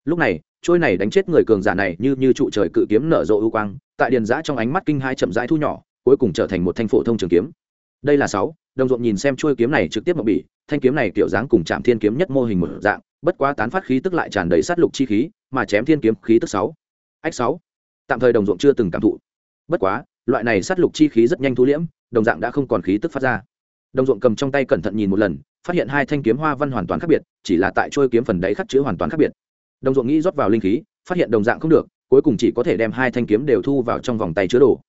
Lúc này, trôi này đánh chết người cường giả này như như trụ trời cự kiếm nở rộ ưu quang, tại điền giã trong ánh mắt kinh hai chậm rãi thu nhỏ, cuối cùng trở thành một thanh phổ thông trường kiếm đây là sáu, đồng ruộng nhìn xem chuôi kiếm này trực tiếp mộng bỉ, thanh kiếm này kiểu dáng cùng chạm thiên kiếm nhất mô hình một dạng, bất quá tán phát khí tức lại tràn đầy sát lục chi khí, mà chém thiên kiếm khí tức sáu. Ách sáu. Tạm thời đồng ruộng chưa từng cảm thụ. Bất quá, loại này sát lục chi khí rất nhanh thu liễm, đồng dạng đã không còn khí tức phát ra. Đồng ruộng cầm trong tay cẩn thận nhìn một lần, phát hiện hai thanh kiếm hoa văn hoàn toàn khác biệt, chỉ là tại trôi kiếm phần đáy khắc chữ hoàn toàn khác biệt. Đồng ruộng nghĩ rót vào linh khí, phát hiện đồng dạng không được, cuối cùng chỉ có thể đem hai thanh kiếm đều thu vào trong vòng tay chứa đồ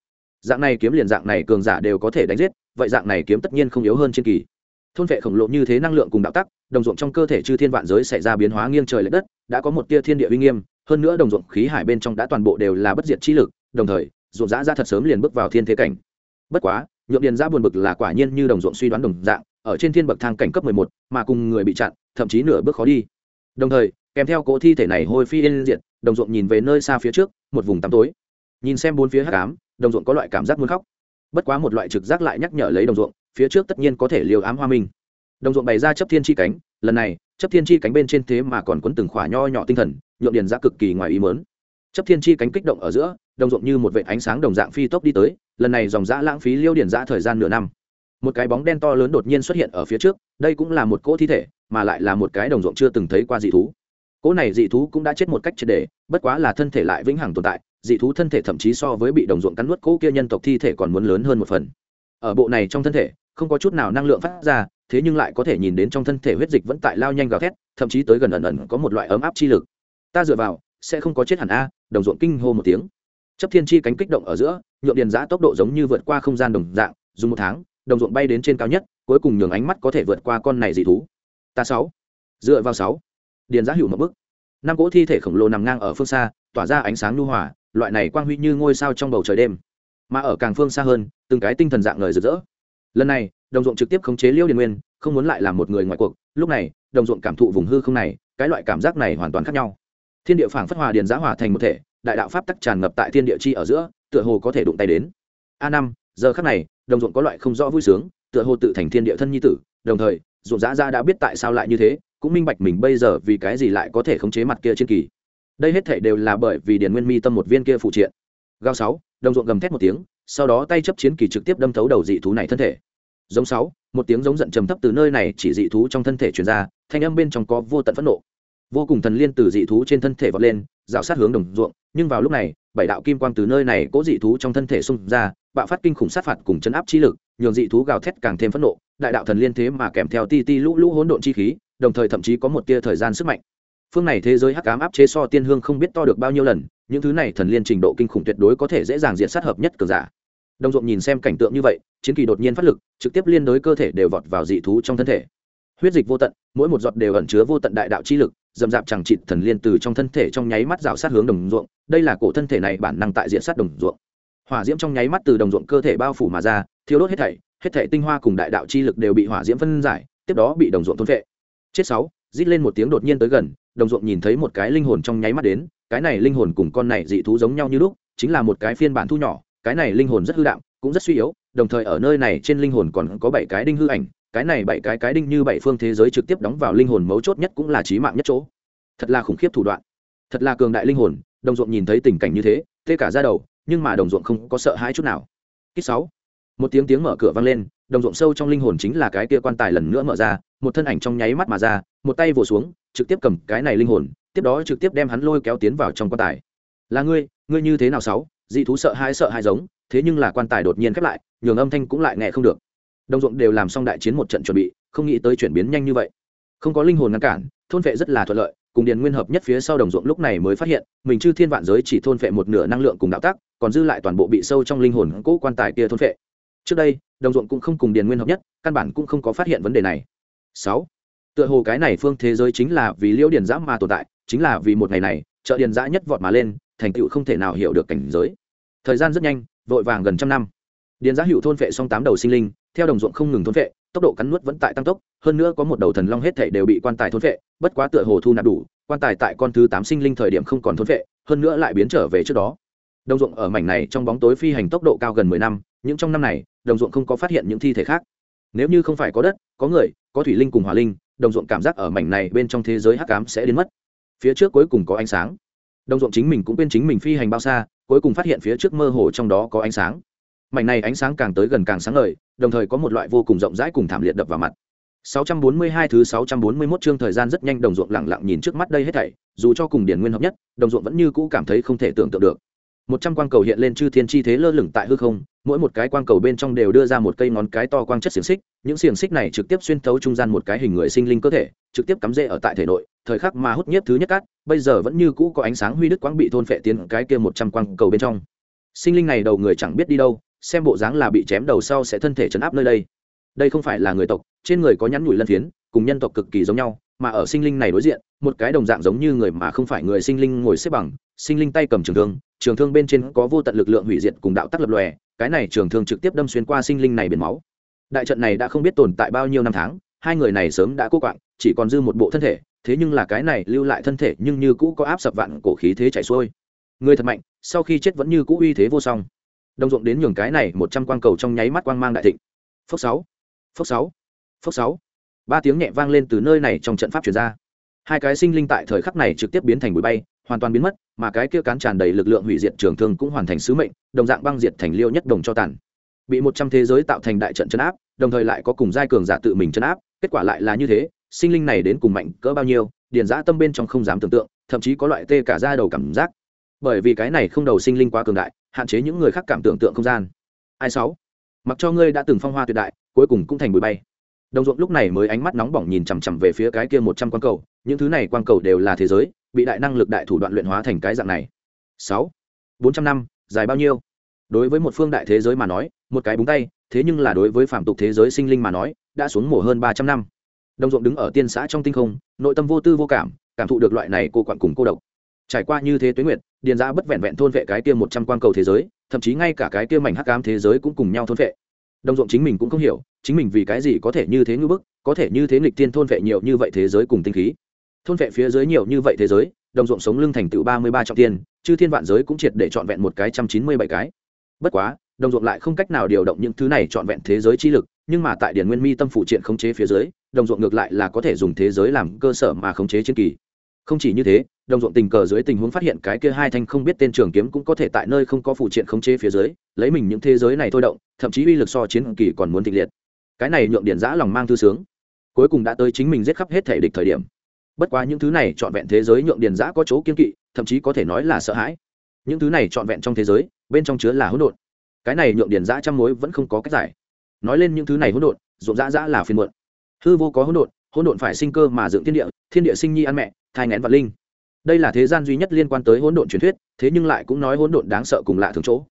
dạng này kiếm liền dạng này cường giả đều có thể đánh giết, vậy dạng này kiếm tất nhiên không yếu hơn trên kỳ. Thôn vệ khổng lồ như thế năng lượng cùng đạo tắc, đồng ruộng trong cơ thể chư thiên vạn giới xảy ra biến hóa nghiêng trời l ệ đất, đã có một tia thiên địa uy nghiêm, hơn nữa đồng ruộng khí hải bên trong đã toàn bộ đều là bất diệt chi lực, đồng thời, ruộng giã ra thật sớm liền bước vào thiên thế cảnh. Bất quá, nhượng điền giã buồn bực là quả nhiên như đồng ruộng suy đoán đồng dạng, ở trên thiên bậc thang cảnh cấp mười một, mà cùng người bị chặn, thậm chí nửa bước khó đi. Đồng thời, kèm theo cỗ thi thể này hôi phi yên diệt, đồng ruộng nhìn về nơi xa phía trước, một vùng tăm tối. Nhìn xem bốn phía hắc ám đồng ruộng có loại cảm giác muốn khóc. Bất quá một loại trực giác lại nhắc nhở lấy đồng ruộng, phía trước tất nhiên có thể liều ám hoa minh. Đồng ruộng bày ra chấp thiên chi cánh, lần này, chấp thiên chi cánh bên trên thế mà còn quấn từng khỏa nho nhỏ tinh thần nhuộm điền ra cực kỳ ngoài ý mớn chấp thiên chi cánh kích động ở giữa, đồng ruộng như một vệ ánh sáng đồng dạng phi tốc đi tới, lần này dòng giã lãng phí liêu điền giã thời gian nửa năm. Một cái bóng đen to lớn đột nhiên xuất hiện ở phía trước, đây cũng là một cỗ thi thể, mà lại là một cái đồng ruộng chưa từng thấy qua dị thú. Cỗ này dị thú cũng đã chết một cách triệt đề bất quá là thân thể lại vĩnh hằng tồn tại dị thú thân thể thậm chí so với bị đồng ruộng cắn nuốt cỗ kia nhân tộc thi thể còn muốn lớn hơn một phần. Ở bộ này trong thân thể, không có chút nào năng lượng phát ra, thế nhưng lại có thể nhìn đến trong thân thể huyết dịch vẫn tại lao nhanh gào thét, thậm chí tới gần ẩn ẩn có một loại ấm áp chi lực. Ta dựa vào, sẽ không có chết hẳn a, đồng ruộng kinh hô một tiếng. Chấp thiên chi cánh kích động ở giữa nhuộm điền giã tốc độ giống như vượt qua không gian đồng dạng, dùng một tháng, đồng ruộng bay đến trên cao nhất, cuối cùng nhường ánh mắt có thể vượt qua con này dị thú. Ta sáu, dựa vào sáu. Điền giã hữu một bức năm cỗ thi thể khổng lồ nằm ngang ở phương xa, tỏa ra ánh sáng nhu hòa loại này quang huy như ngôi sao trong bầu trời đêm, mà ở càng phương xa hơn, từng cái tinh thần dạng ngời rực rỡ. Lần này, đồng ruộng trực tiếp khống chế liêu điền nguyên, không muốn lại làm một người ngoài cuộc. Lúc này, đồng ruộng cảm thụ vùng hư không này, cái loại cảm giác này hoàn toàn khác nhau. Thiên địa phảng phất hòa điền giã hòa thành một thể, đại đạo pháp tắc tràn ngập tại thiên địa chi ở giữa, tựa hồ có thể đụng tay đến. A năm, giờ khắc này, đồng ruộng có loại không rõ vui sướng, tựa hồ tự thành thiên địa thân nhi tử. Đồng thời, ruộng giã ra đã biết tại sao lại như thế, cũng minh bạch mình bây giờ vì cái gì lại có thể khống chế mặt kia trên kỳ đây hết thể đều là bởi vì điền nguyên mi tâm một viên kia phụ triện. Gao sáu, đồng ruộng gầm thét một tiếng, sau đó tay chấp chiến kỳ trực tiếp đâm thấu đầu dị thú này thân thể. Giống sáu, một tiếng giống giận trầm thấp từ nơi này chỉ dị thú trong thân thể truyền ra, thanh âm bên trong có vô tận phẫn nộ. Vô cùng thần liên từ dị thú trên thân thể vọt lên, rào sát hướng đồng ruộng, nhưng vào lúc này, bảy đạo kim quang từ nơi này cố dị thú trong thân thể xung ra, bạo phát kinh khủng sát phạt cùng chấn áp chi lực, nhường dị thú gào thét càng thêm phẫn nộ, đại đạo thần liên thế mà kèm theo ti ti lũ lũ hỗn độn chi khí, đồng thời thậm chí có một tia thời gian sức mạnh phương này thế giới hắc ám áp chế so tiên hương không biết to được bao nhiêu lần, những thứ này thần liên trình độ kinh khủng tuyệt đối có thể dễ dàng diện sát hợp nhất cường giả. Đồng ruộng nhìn xem cảnh tượng như vậy, chiến kỳ đột nhiên phát lực, trực tiếp liên đối cơ thể đều vọt vào dị thú trong thân thể. Huyết dịch vô tận, mỗi một giọt đều ẩn chứa vô tận đại đạo chi lực, dầm dạp chẳng trịt thần liên từ trong thân thể trong nháy mắt rào sát hướng đồng ruộng, đây là cổ thân thể này bản năng tại diện sát đồng ruộng. Hỏa diễm trong nháy mắt từ đồng ruộng cơ thể bao phủ mà ra thiếu đốt hết thảy hết thảy tinh hoa cùng đại đạo chi lực đều bị hỏa diễm phân giải, tiếp đó bị đồng ruộng thôn vệ chết sáu, rít lên một tiếng đột nhiên tới gần đồng ruộng nhìn thấy một cái linh hồn trong nháy mắt đến, cái này linh hồn cùng con này dị thú giống nhau như lúc, chính là một cái phiên bản thu nhỏ, cái này linh hồn rất hư đạo cũng rất suy yếu, đồng thời ở nơi này trên linh hồn còn có bảy cái đinh hư ảnh, cái này bảy cái cái đinh như bảy phương thế giới trực tiếp đóng vào linh hồn mấu chốt nhất cũng là trí mạng nhất chỗ. Thật là khủng khiếp thủ đoạn. Thật là cường đại linh hồn, đồng ruộng nhìn thấy tình cảnh như thế, tê cả ra đầu, nhưng mà đồng ruộng không có sợ hãi chút nào. Kích sáu. Một tiếng tiếng mở cửa vang lên, đồng ruộng sâu trong linh hồn chính là cái kia quan tài lần nữa mở ra, một thân ảnh trong nháy mắt mà ra một tay vồ xuống, trực tiếp cầm cái này linh hồn, tiếp đó trực tiếp đem hắn lôi kéo tiến vào trong quan tài. Là ngươi ngươi như thế nào sáu? Dị thú sợ hãi sợ hãi giống, thế nhưng là quan tài đột nhiên khép lại, nhường âm thanh cũng lại nghe không được. Đồng ruộng đều làm xong đại chiến một trận chuẩn bị, không nghĩ tới chuyển biến nhanh như vậy. Không có linh hồn ngăn cản, thôn vệ rất là thuận lợi, cùng điền nguyên hợp nhất phía sau đồng ruộng lúc này mới phát hiện, mình chư thiên vạn giới chỉ thôn vệ một nửa năng lượng cùng đạo tác, còn dư lại toàn bộ bị sâu trong linh hồn cỗ quan tài kia thôn vệ. Trước đây, đồng ruộng cũng không cùng điền nguyên hợp nhất, căn bản cũng không có phát hiện vấn đề này. Sáu tựa hồ cái này phương thế giới chính là vì liễu điền giã mà tồn tại, chính là vì một ngày này, chợ điền giã nhất vọt mà lên, thành tựu không thể nào hiểu được cảnh giới. Thời gian rất nhanh, vội vàng gần trăm năm. Điền giã hữu thôn vệ xong tám đầu sinh linh, theo đồng ruộng không ngừng thôn vệ, tốc độ cắn nuốt vẫn tại tăng tốc, hơn nữa có một đầu thần long hết thể đều bị quan tài thôn vệ, bất quá tựa hồ thu nạp đủ, quan tài tại con thứ tám sinh linh thời điểm không còn thôn vệ, hơn nữa lại biến trở về trước đó. Đồng ruộng ở mảnh này trong bóng tối phi hành tốc độ cao gần mười năm, những trong năm này, đồng ruộng không có phát hiện những thi thể khác. Nếu như không phải có đất, có người, có thủy linh cùng hỏa linh đồng ruộng cảm giác ở mảnh này bên trong thế giới hắc ám sẽ đến mất. Phía trước cuối cùng có ánh sáng. Đồng ruộng chính mình cũng quên chính mình phi hành bao xa cuối cùng phát hiện phía trước mơ hồ trong đó có ánh sáng. Mảnh này ánh sáng càng tới gần càng sáng ngời đồng thời có một loại vô cùng rộng rãi cùng thảm liệt đập vào mặt. 642 thứ 641 chương thời gian rất nhanh đồng ruộng lặng lặng nhìn trước mắt đây hết thảy, dù cho cùng điển nguyên hợp nhất, đồng ruộng vẫn như cũ cảm thấy không thể tưởng tượng được. Một trăm quang cầu hiện lên chư thiên chi thế lơ lửng tại hư không, mỗi một cái quang cầu bên trong đều đưa ra một cây ngón cái to quang chất xiềng xích, những xiềng xích này trực tiếp xuyên thấu trung gian một cái hình người sinh linh cơ thể, trực tiếp cắm rễ ở tại thể nội, thời khắc mà hút nhiếp thứ nhất cát, bây giờ vẫn như cũ có ánh sáng huy đức quang bị thôn phệ tiến cái kia một trăm quang cầu bên trong. Sinh linh này đầu người chẳng biết đi đâu, xem bộ dáng là bị chém đầu sau sẽ thân thể chấn áp nơi đây đây không phải là người tộc trên người có nhắn nhủi lân phiến cùng nhân tộc cực kỳ giống nhau mà ở sinh linh này đối diện một cái đồng dạng giống như người mà không phải người sinh linh ngồi xếp bằng sinh linh tay cầm trường thương trường thương bên trên có vô tận lực lượng hủy diệt cùng đạo tắc lập lòe, cái này trường thương trực tiếp đâm xuyên qua sinh linh này biển máu. Đại trận này đã không biết tồn tại bao nhiêu năm tháng, hai người này sớm đã cố quạng, chỉ còn dư một bộ thân thể, thế nhưng là cái này lưu lại thân thể nhưng như cũ có áp sập vạn cổ khí thế chảy xuôi. Người thật mạnh, sau khi chết vẫn như cũ uy thế vô song. Đồng ruộng đến nhường cái này một trăm quang cầu trong nháy mắt quang mang đại thịnh. Phước sáu phước sáu phước sáu. Ba tiếng nhẹ vang lên từ nơi này trong trận pháp chuyển ra. Hai cái sinh linh tại thời khắc này trực tiếp biến thành bụi bay hoàn toàn biến mất, mà cái kia cán tràn đầy lực lượng hủy diệt trường thương cũng hoàn thành sứ mệnh, đồng dạng băng diệt thành liêu nhất đồng cho tàn. Bị một trăm thế giới tạo thành đại trận chấn áp, đồng thời lại có cùng giai cường giả tự mình chấn áp, kết quả lại là như thế, sinh linh này đến cùng mạnh cỡ bao nhiêu, điền giã tâm bên trong không dám tưởng tượng, thậm chí có loại tê cả ra đầu cảm giác. Bởi vì cái này không đầu sinh linh quá cường đại, hạn chế những người khác cảm tưởng tượng không gian. Ai sáu? Mặc cho ngươi đã từng phong hoa tuyệt đại, cuối cùng cũng thành bụi bay. Đồng ruộng lúc này mới ánh mắt nóng bỏng nhìn chằm chằm về phía cái kia một trăm quang cầu, những thứ này quang cầu đều là thế giới bị đại năng lực đại thủ đoạn luyện hóa thành cái dạng này. Sáu. Bốn trăm năm, dài bao nhiêu? Đối với một phương đại thế giới mà nói, một cái búng tay, thế nhưng là đối với phạm tục thế giới sinh linh mà nói, đã xuống mổ hơn ba trăm năm. Đồng ruộng đứng ở tiên xã trong tinh không, nội tâm vô tư vô cảm cảm thụ được loại này cô quặn cùng cô độc. Trải qua như thế tuế nguyệt, điền ra bất vẹn vẹn thôn vệ cái kia một trăm quang cầu thế giới, thậm chí ngay cả cái kia mảnh hắc ám thế giới cũng cùng nhau thôn vệ. Đồng ruộng chính mình cũng không hiểu, chính mình vì cái gì có thể như thế ngưỡng bức, có thể như thế nghịch tiên thôn vệ nhiều như vậy thế giới cùng tinh khí thôn vệ phía dưới nhiều như vậy thế giới, đồng ruộng sống lưng thành tựu ba mươi ba trọng tiên chư thiên vạn giới cũng triệt để trọn vẹn một cái trăm chín mươi bảy cái. Bất quá, đồng ruộng lại không cách nào điều động những thứ này trọn vẹn thế giới chi lực, nhưng mà tại điển nguyên mi tâm phụ triện khống chế phía dưới, đồng ruộng ngược lại là có thể dùng thế giới làm cơ sở mà khống chế chiến kỳ. Không chỉ như thế, đồng ruộng tình cờ dưới tình huống phát hiện cái kia hai thanh không biết tên trường kiếm cũng có thể tại nơi không có phụ triện khống chế phía dưới, lấy mình những thế giới này thôi động, thậm chí uy lực so chiến kỳ còn muốn thịnh liệt. Cái này nhượng điển giã lòng mang thư sướng. Cuối cùng đã tới chính mình giết khắp hết thể địch thời điểm bất quá những thứ này trọn vẹn thế giới nhượng điển giã có chỗ kiên kỵ, thậm chí có thể nói là sợ hãi. Những thứ này trọn vẹn trong thế giới, bên trong chứa là hỗn độn. Cái này nhượng điển giã trăm mối vẫn không có cách giải. Nói lên những thứ này hỗn độn rộn rã rã là phiền muộn. Hư vô có hỗn độn hỗn độn phải sinh cơ mà dựng thiên địa thiên địa sinh nhi ăn mẹ, thai ngén vật linh. Đây là thế gian duy nhất liên quan tới hỗn độn truyền thuyết, thế nhưng lại cũng nói hỗn độn đáng sợ cùng lạ thường chỗ.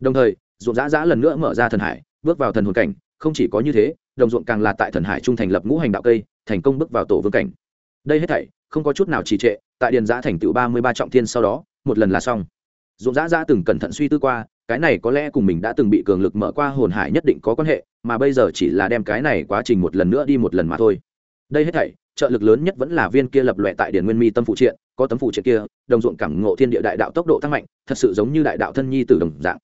Đồng thời, ruộng giã giã lần nữa mở ra thần hải, bước vào thần hồn cảnh, không chỉ có như thế, đồng ruộng càng là tại thần hải trung thành lập ngũ hành đạo cây, thành công bước vào tổ vương cảnh đây hết thảy, không có chút nào trì trệ, tại điền giã thành tựu ba mươi ba trọng thiên sau đó, một lần là xong. Ruộng giã dã từng cẩn thận suy tư qua, cái này có lẽ cùng mình đã từng bị cường lực mở qua hồn hải nhất định có quan hệ, mà bây giờ chỉ là đem cái này quá trình một lần nữa đi một lần mà thôi. Đây hết thảy, trợ lực lớn nhất vẫn là viên kia lập lòe tại điền nguyên mi tâm phụ triện, có tấm phụ triện kia, đồng ruộng cảm ngộ thiên địa đại đạo tốc độ tăng mạnh, thật sự giống như đại đạo thân nhi từ đồng dạng.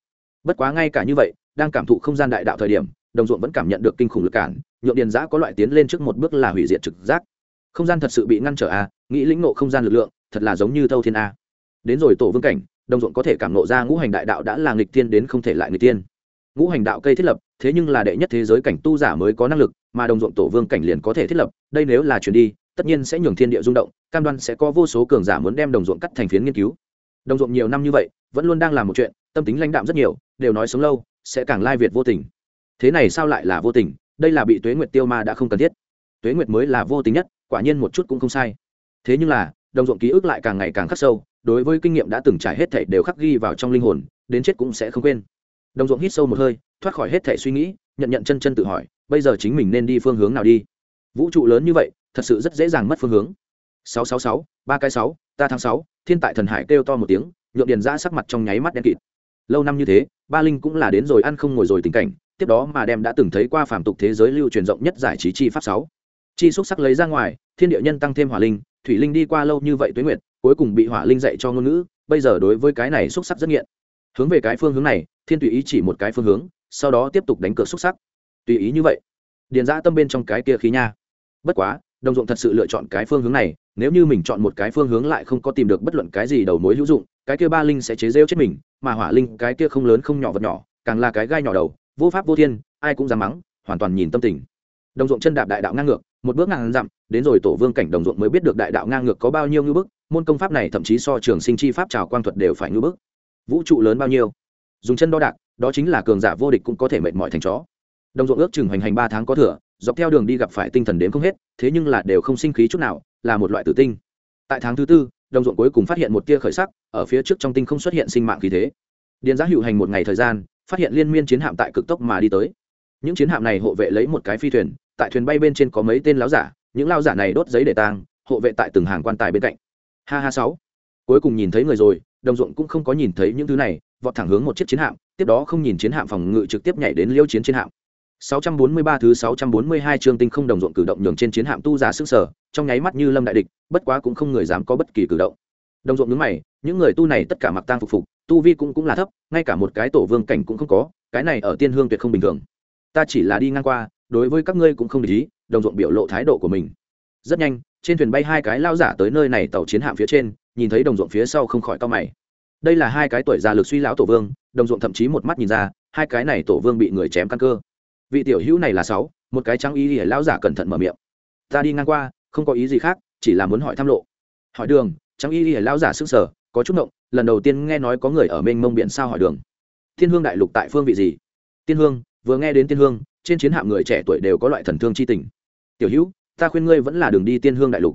Bất quá ngay cả như vậy, đang cảm thụ không gian đại đạo thời điểm, đồng ruộng vẫn cảm nhận được kinh khủng lực cản, nhượng điền giã có loại tiến lên trước một bước là hủy diệt trực giác không gian thật sự bị ngăn trở a à, nghĩ lĩnh ngộ không gian lực lượng thật là giống như thâu thiên a. Đến rồi tổ vương cảnh đồng ruộng có thể cảm nộ ra ngũ hành đại đạo đã là nghịch tiên đến không thể lại nghịch tiên ngũ hành đạo cây thiết lập thế nhưng là đệ nhất thế giới cảnh tu giả mới có năng lực mà đồng ruộng tổ vương cảnh liền có thể thiết lập đây nếu là chuyển đi tất nhiên sẽ nhường thiên địa rung động cam đoan sẽ có vô số cường giả muốn đem đồng ruộng cắt thành phiến nghiên cứu. Đồng ruộng nhiều năm như vậy vẫn luôn đang làm một chuyện tâm tính lãnh đạm rất nhiều đều nói sống lâu sẽ càng lai việt vô tình. Thế này sao lại là vô tình? Đây là bị tuế nguyệt tiêu ma đã không cần thiết. Tuế nguyệt mới là vô tình nhất quả nhiên một chút cũng không sai. Thế nhưng là, đồng ruộng ký ức lại càng ngày càng khắc sâu, đối với kinh nghiệm đã từng trải hết thảy đều khắc ghi vào trong linh hồn, đến chết cũng sẽ không quên. Đồng ruộng hít sâu một hơi, thoát khỏi hết thảy suy nghĩ, nhận nhận chân chân tự hỏi, bây giờ chính mình nên đi phương hướng nào đi? Vũ trụ lớn như vậy, thật sự rất dễ dàng mất phương hướng. Sáu sáu sáu, ba cái sáu, ta tháng sáu, thiên tại thần hải kêu to một tiếng, nhượng điền ra sắc mặt trong nháy mắt đen kịt. Lâu năm như thế, ba linh cũng là đến rồi ăn không ngồi rồi tình cảnh, tiếp đó mà đem đã từng thấy qua phàm tục thế giới lưu truyền rộng nhất giải trí chi pháp sáu chi xúc sắc lấy ra ngoài, thiên địa nhân tăng thêm hỏa linh, thủy linh đi qua lâu như vậy tuế nguyệt, cuối cùng bị hỏa linh dạy cho ngôn ngữ, bây giờ đối với cái này xúc sắc rất nghiện. Hướng về cái phương hướng này, thiên tùy ý chỉ một cái phương hướng, sau đó tiếp tục đánh cược xúc sắc. Tùy ý như vậy, điền ra tâm bên trong cái kia khí nha. Bất quá, đồng dụng thật sự lựa chọn cái phương hướng này, nếu như mình chọn một cái phương hướng lại không có tìm được bất luận cái gì đầu mối hữu dụng, cái kia ba linh sẽ chế rêu chết mình, mà hỏa linh cái kia không lớn không nhỏ vật nhỏ, càng là cái gai nhỏ đầu, vô pháp vô thiên, ai cũng dám mắng, hoàn toàn nhìn tâm tình. Đồng dụng chân đạp đại đạo ngang ngược một bước ngàn dặm, đến rồi tổ vương cảnh đồng ruộng mới biết được đại đạo ngang ngược có bao nhiêu ngư bức, môn công pháp này thậm chí so trường sinh chi pháp trào quang thuật đều phải ngư bức. Vũ trụ lớn bao nhiêu? Dùng chân đo đạc, đó chính là cường giả vô địch cũng có thể mệt mỏi thành chó. Đồng ruộng ước chừng hành hành ba tháng có thừa, dọc theo đường đi gặp phải tinh thần đến không hết, thế nhưng là đều không sinh khí chút nào, là một loại tử tinh. Tại tháng thứ tư, đồng ruộng cuối cùng phát hiện một tia khởi sắc, ở phía trước trong tinh không xuất hiện sinh mạng khí thế. Điền giá hữu hành một ngày thời gian, phát hiện liên miên chiến hạm tại cực tốc mà đi tới những chiến hạm này hộ vệ lấy một cái phi thuyền tại thuyền bay bên trên có mấy tên láo giả những lao giả này đốt giấy để tang hộ vệ tại từng hàng quan tài bên cạnh ha ha sáu cuối cùng nhìn thấy người rồi đồng ruộng cũng không có nhìn thấy những thứ này vọt thẳng hướng một chiếc chiến hạm tiếp đó không nhìn chiến hạm phòng ngự trực tiếp nhảy đến liêu chiến chiến hạm 643 thứ 642 chương tinh không đồng ruộng cử động nhường trên chiến hạm tu giả sức sở, trong nháy mắt như lâm đại địch, bất quá cũng không người dám có bất kỳ cử động. Đồng ruộng nhướng mày, những người tu này tất cả mặc tang phục phục, tu vi cũng cũng là thấp, ngay cả một cái tổ vương cảnh cũng không có, cái này ở tiên hương tuyệt không bình thường. Ta chỉ là đi ngang qua, đối với các ngươi cũng không để ý, đồng ruộng biểu lộ thái độ của mình. Rất nhanh, trên thuyền bay hai cái lao giả tới nơi này tàu chiến hạm phía trên, nhìn thấy đồng ruộng phía sau không khỏi to mày. Đây là hai cái tuổi già lực suy lão tổ vương, đồng ruộng thậm chí một mắt nhìn ra, hai cái này tổ vương bị người chém căn cơ. Vị tiểu hữu này là sáu một cái trắng ý ỉa lão giả cẩn thận mở miệng. Ta đi ngang qua không có ý gì khác chỉ là muốn hỏi thăm lộ. Hỏi đường trắng y ỉa lão giả sức sở có chút động lần đầu tiên nghe nói có người ở mênh mông biển sao hỏi đường. Thiên hương đại lục tại phương vị gì? Tiên hương vừa nghe đến tiên hương, trên chiến hạm người trẻ tuổi đều có loại thần thương chi tình. Tiểu hữu, ta khuyên ngươi vẫn là đường đi tiên hương đại lục.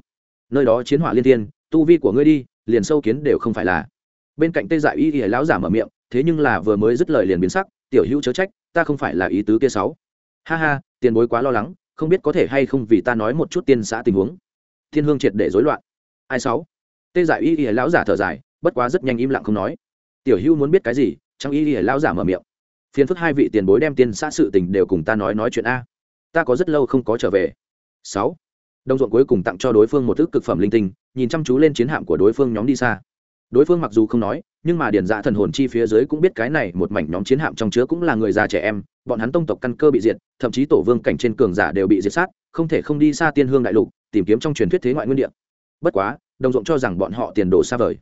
Nơi đó chiến hỏa liên tiên tu vi của ngươi đi, liền sâu kiến đều không phải là. Bên cạnh tê dại y y lão giả mở miệng, thế nhưng là vừa mới dứt lời liền biến sắc, tiểu hữu chớ trách, ta không phải là ý tứ kia sáu. Ha ha, tiền bối quá lo lắng, không biết có thể hay không vì ta nói một chút tiên xã tình huống. Thiên hương triệt để rối loạn. Ai sáu? Tê dại y y lão giả thở dài, bất quá rất nhanh im lặng không nói. Tiểu hưu muốn biết cái gì? Trong y y lão giả mở miệng phiền phức hai vị tiền bối đem tiên xã sự tình đều cùng ta nói nói chuyện a. Ta có rất lâu không có trở về. Sáu. Đồng ruộng cuối cùng tặng cho đối phương một thức cực phẩm linh tinh, nhìn chăm chú lên chiến hạm của đối phương nhóm đi xa. Đối phương mặc dù không nói, nhưng mà điền dạ thần hồn chi phía dưới cũng biết cái này một mảnh nhóm chiến hạm trong chứa cũng là người già trẻ em, bọn hắn tông tộc căn cơ bị diệt, thậm chí tổ vương cảnh trên cường giả đều bị diệt sát, không thể không đi xa tiên hương đại lục, tìm kiếm trong truyền thuyết thế ngoại nguyên địa. Bất quá, đồng ruộng cho rằng bọn họ tiền đồ xa vời.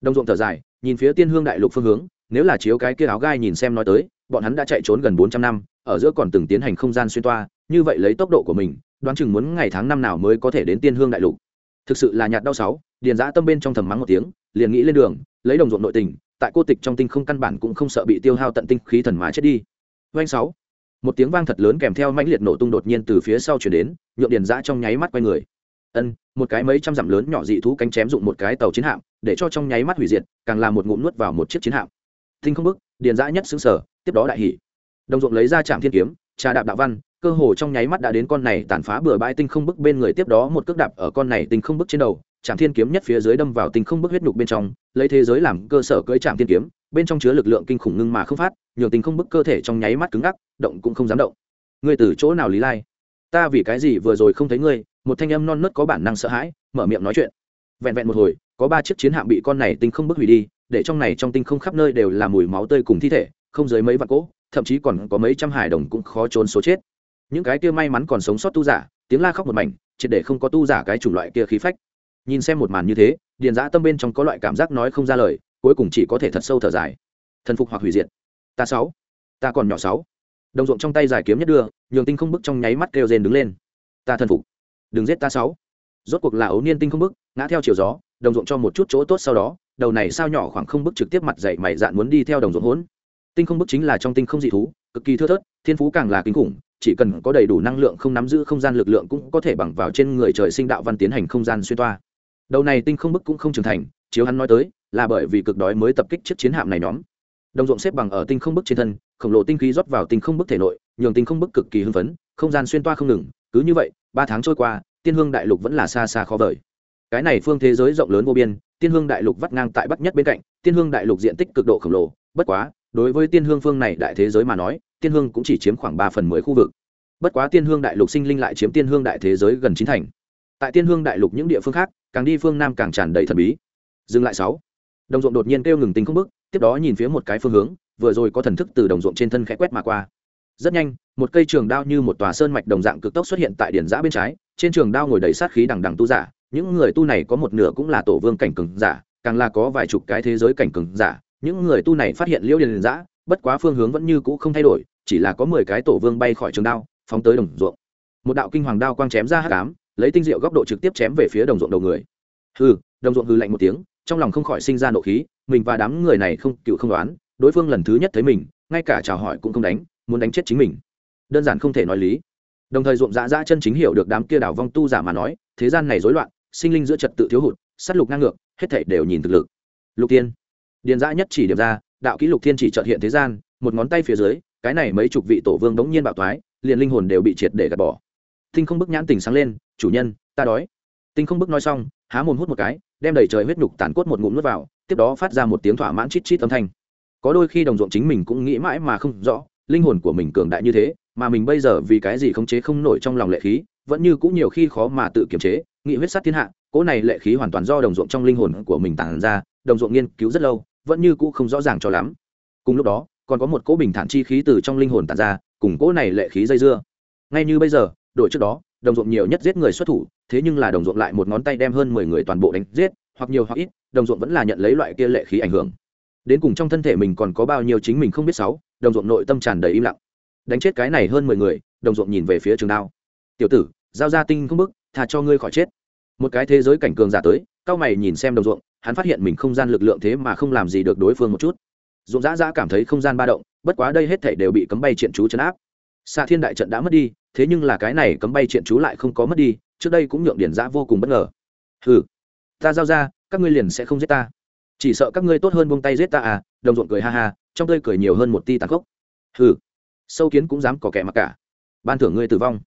Đồng ruộng thở dài, nhìn phía tiên hương đại lục phương hướng, nếu là chiếu cái kia áo gai nhìn xem nói tới bọn hắn đã chạy trốn gần bốn trăm năm, ở giữa còn từng tiến hành không gian xuyên toa, như vậy lấy tốc độ của mình, đoán chừng muốn ngày tháng năm nào mới có thể đến tiên hương đại lục. Thực sự là nhạt đau sáu, điền giã tâm bên trong thầm mắng một tiếng, liền nghĩ lên đường, lấy đồng ruộng nội tình, tại cô tịch trong tinh không căn bản cũng không sợ bị tiêu hao tận tinh khí thần mà chết đi. Doanh sáu, một tiếng vang thật lớn kèm theo mãnh liệt nổ tung đột nhiên từ phía sau chuyển đến, nhượng điền giã trong nháy mắt quay người. Ân, một cái mấy trăm dặm lớn nhỏ dị thú cánh chém dụng một cái tàu chiến hạm, để cho trong nháy mắt hủy diệt, càng làm một ngụm nuốt vào một chiếc chiến hạm. Tinh không bức, điền giã nhất xứng sở tiếp đó đại hỉ, đồng ruộng lấy ra trạm thiên kiếm trà đạp đạo văn cơ hồ trong nháy mắt đã đến con này tàn phá bừa bãi tinh không bức bên người tiếp đó một cước đạp ở con này tinh không bức trên đầu. Trạm thiên kiếm nhất phía dưới đâm vào tinh không bức huyết nhục bên trong lấy thế giới làm cơ sở cưỡi trạm thiên kiếm bên trong chứa lực lượng kinh khủng ngưng mà không phát nhường tinh không bức cơ thể trong nháy mắt cứng ngắc động cũng không dám động. Ngươi từ chỗ nào lý lai? Ta vì cái gì vừa rồi không thấy ngươi? Một thanh âm non nớt có bản năng sợ hãi mở miệng nói chuyện. Vẹn vẹn một hồi có ba chiếc chiến hạm bị con này tinh không bức hủy đi để trong này trong tinh không khắp nơi đều là mùi máu tươi cùng thi thể không dưới mấy vạn cỗ, thậm chí còn có mấy trăm hải đồng cũng khó trốn số chết. Những cái kia may mắn còn sống sót tu giả, tiếng la khóc một mảnh, triệt để không có tu giả cái chủng loại kia khí phách. Nhìn xem một màn như thế, điền giã tâm bên trong có loại cảm giác nói không ra lời, cuối cùng chỉ có thể thật sâu thở dài. Thần phục hoặc hủy diệt. Ta sáu. Ta còn nhỏ sáu. Đồng ruộng trong tay giải kiếm nhất đưa, nhường tinh không bức trong nháy mắt kêu rền đứng lên. Ta thần phục. Đừng giết ta sáu. Rốt cuộc là ấu niên tinh không bức, ngã theo chiều gió, đồng ruộng cho một chút chỗ tốt sau đó, đầu này sao nhỏ khoảng không bức trực tiếp mặt dậy mày dạn muốn đi theo đồng ruộng hỗn tinh không bức chính là trong tinh không dị thú, cực kỳ thưa thớt, thiên phú càng là kinh khủng, chỉ cần có đầy đủ năng lượng không nắm giữ không gian lực lượng cũng có thể bằng vào trên người trời sinh đạo văn tiến hành không gian xuyên toa. Đầu này tinh không bức cũng không trưởng thành, chiếu hắn nói tới, là bởi vì cực đói mới tập kích chiếc chiến hạm này nhóm. Đồng ruộng xếp bằng ở tinh không bức trên thân, khổng lồ tinh khí rót vào tinh không bức thể nội, nhường tinh không bức cực kỳ hưng phấn, không gian xuyên toa không ngừng, cứ như vậy, ba tháng trôi qua, tiên hương đại lục vẫn là xa xa khó vời. Cái này phương thế giới rộng lớn vô biên, tiên hương đại lục vắt ngang tại bắc nhất bên cạnh, tiên hương đại lục diện tích cực độ khổng lồ, bất quá đối với tiên hương phương này đại thế giới mà nói, tiên hương cũng chỉ chiếm khoảng ba phần mười khu vực. Bất quá tiên hương đại lục sinh linh lại chiếm tiên hương đại thế giới gần chín thành. Tại tiên hương đại lục những địa phương khác, càng đi phương nam càng tràn đầy thần bí. Dừng lại sáu. Đồng ruộng đột nhiên kêu ngừng tính không bức, tiếp đó nhìn phía một cái phương hướng, vừa rồi có thần thức từ đồng ruộng trên thân khẽ quét mà qua. Rất nhanh, một cây trường đao như một tòa sơn mạch đồng dạng cực tốc xuất hiện tại điển giã bên trái, trên trường đao ngồi đầy sát khí đằng đằng tu giả. Những người tu này có một nửa cũng là tổ vương cảnh cường giả, càng là có vài chục cái thế giới cảnh cường giả những người tu này phát hiện liễu điền giã bất quá phương hướng vẫn như cũ không thay đổi, chỉ là có mười cái tổ vương bay khỏi trường đao, phóng tới đồng ruộng. Một đạo kinh hoàng đao quang chém ra hát cám lấy tinh diệu góc độ trực tiếp chém về phía đồng ruộng đầu người. Hừ, đồng ruộng hừ lạnh một tiếng, trong lòng không khỏi sinh ra nộ khí, mình và đám người này không, cựu không đoán, đối phương lần thứ nhất thấy mình, ngay cả chào hỏi cũng không đánh, muốn đánh chết chính mình. Đơn giản không thể nói lý. Đồng thời ruộng dã dã chân chính hiểu được đám kia đảo vong tu giả mà nói, thế gian này rối loạn, sinh linh giữa trật tự thiếu hụt s á t lục ngang ngược, hết thảy đều nhìn thực lực. Lục tiên điền dã nhất chỉ điểm ra, đạo kỹ lục thiên chỉ trợt hiện thế gian, một ngón tay phía dưới, cái này mấy chục vị tổ vương đống nhiên bạo thoái, liền linh hồn đều bị triệt để gạt bỏ. Tinh không bức nhãn tình sáng lên, chủ nhân, ta đói. Tinh không bức nói xong, há mồm hút một cái, đem đầy trời huyết nhục tàn cốt một ngụm nuốt vào, tiếp đó phát ra một tiếng thỏa mãn chít chít âm thanh. Có đôi khi đồng ruộng chính mình cũng nghĩ mãi mà không rõ, linh hồn của mình cường đại như thế, mà mình bây giờ vì cái gì khống chế không nổi trong lòng lệ khí, vẫn như cũng nhiều khi khó mà tự kiềm chế, nghị huyết sát thiên hạ, cỗ này lệ khí hoàn toàn do đồng ruộng trong linh hồn của mình tàn ra, đồng ruộng nghiên cứu rất lâu vẫn như cũ không rõ ràng cho lắm. Cùng lúc đó, còn có một cỗ bình thản chi khí từ trong linh hồn tàn ra, cùng cỗ này lệ khí dây dưa. Ngay như bây giờ, đội trước đó, đồng ruộng nhiều nhất giết người xuất thủ, thế nhưng là đồng ruộng lại một ngón tay đem hơn mười người toàn bộ đánh giết, hoặc nhiều hoặc ít, đồng ruộng vẫn là nhận lấy loại kia lệ khí ảnh hưởng. Đến cùng trong thân thể mình còn có bao nhiêu chính mình không biết sáu, đồng ruộng nội tâm tràn đầy im lặng. Đánh chết cái này hơn mười người, đồng ruộng nhìn về phía trường đao. Tiểu tử, giao ra tinh không bức thà cho ngươi khỏi chết. Một cái thế giới cảnh cường giả tới, cao mày nhìn xem đồng ruộng hắn phát hiện mình không gian lực lượng thế mà không làm gì được đối phương một chút. Ruộng dã dã cảm thấy không gian ba động, bất quá đây hết thể đều bị cấm bay triện chú chấn áp. Xạ thiên đại trận đã mất đi, thế nhưng là cái này cấm bay triện chú lại không có mất đi, trước đây cũng nhượng điển dã vô cùng bất ngờ. Hừ, ta giao ra, các ngươi liền sẽ không giết ta. Chỉ sợ các ngươi tốt hơn buông tay giết ta à đồng ruộng cười ha ha, trong tơi cười nhiều hơn một ti tàn khốc. Hừ, sâu kiến cũng dám có kẻ mặc cả. Ban thưởng ngươi tử vong.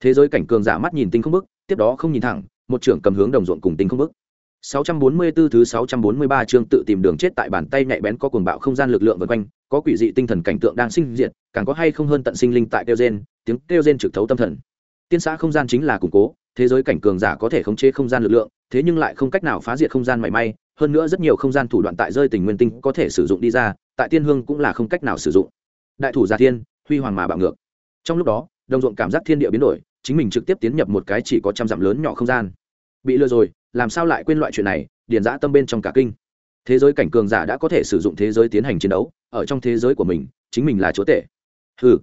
Thế giới cảnh cường giả mắt nhìn tinh không bức, tiếp đó không nhìn thẳng, một trưởng cầm hướng đồng ruộng cùng tinh không bức. 644 thứ 643 chương tự tìm đường chết tại bàn tay nhạy bén có cuồng bạo không gian lực lượng vần quanh, có quỷ dị tinh thần cảnh tượng đang sinh diệt, càng có hay không hơn tận sinh linh tại kêu gen, tiếng kêu gen trực thấu tâm thần. Tiên xã không gian chính là củng cố, thế giới cảnh cường giả có thể khống chế không gian lực lượng, thế nhưng lại không cách nào phá diệt không gian mảy may, hơn nữa rất nhiều không gian thủ đoạn tại rơi tình nguyên tinh có thể sử dụng đi ra, tại tiên hương cũng là không cách nào sử dụng. Đại thủ gia thiên, huy hoàng mà bạo ngược. Trong lúc đó, đồng ruộng cảm giác thiên địa biến đổi, chính mình trực tiếp tiến nhập một cái chỉ có trăm dặm lớn nhỏ không gian. Bị lừa rồi, làm sao lại quên loại chuyện này, điền giã tâm bên trong cả kinh. Thế giới cảnh cường giả đã có thể sử dụng thế giới tiến hành chiến đấu, ở trong thế giới của mình, chính mình là chúa tể. Ừ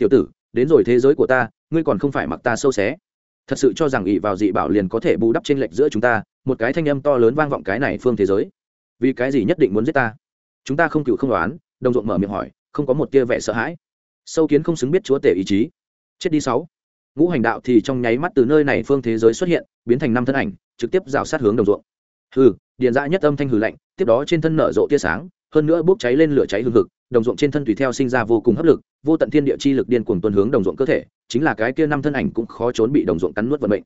tiểu tử, đến rồi thế giới của ta, ngươi còn không phải mặc ta sâu xé. Thật sự cho rằng ỵ vào dị bảo liền có thể bù đắp t r ê n lệch giữa chúng ta, một cái thanh âm to lớn vang vọng cái này phương thế giới. Vì cái gì nhất định muốn giết ta? Chúng ta không cựu không đoán đồng ruộng mở miệng hỏi, không có một tia vẻ sợ hãi. Sâu kiến không xứng biết chúa tể ý chí. Chết đi sáu ngũ hành đạo thì trong nháy mắt từ nơi này phương thế giới xuất hiện, biến thành năm thân ảnh, trực tiếp rào sát hướng đồng ruộng. Hừ điền dã nhất âm thanh hừ lạnh, tiếp đó trên thân nở rộ tia sáng, hơn nữa bốc cháy lên lửa cháy hừng hực, đồng ruộng trên thân tùy theo sinh ra vô cùng hấp lực, vô tận thiên địa chi lực điên cuồng tuần hướng đồng ruộng cơ thể, chính là cái kia năm thân ảnh cũng khó trốn bị đồng ruộng cắn nuốt vận mệnh.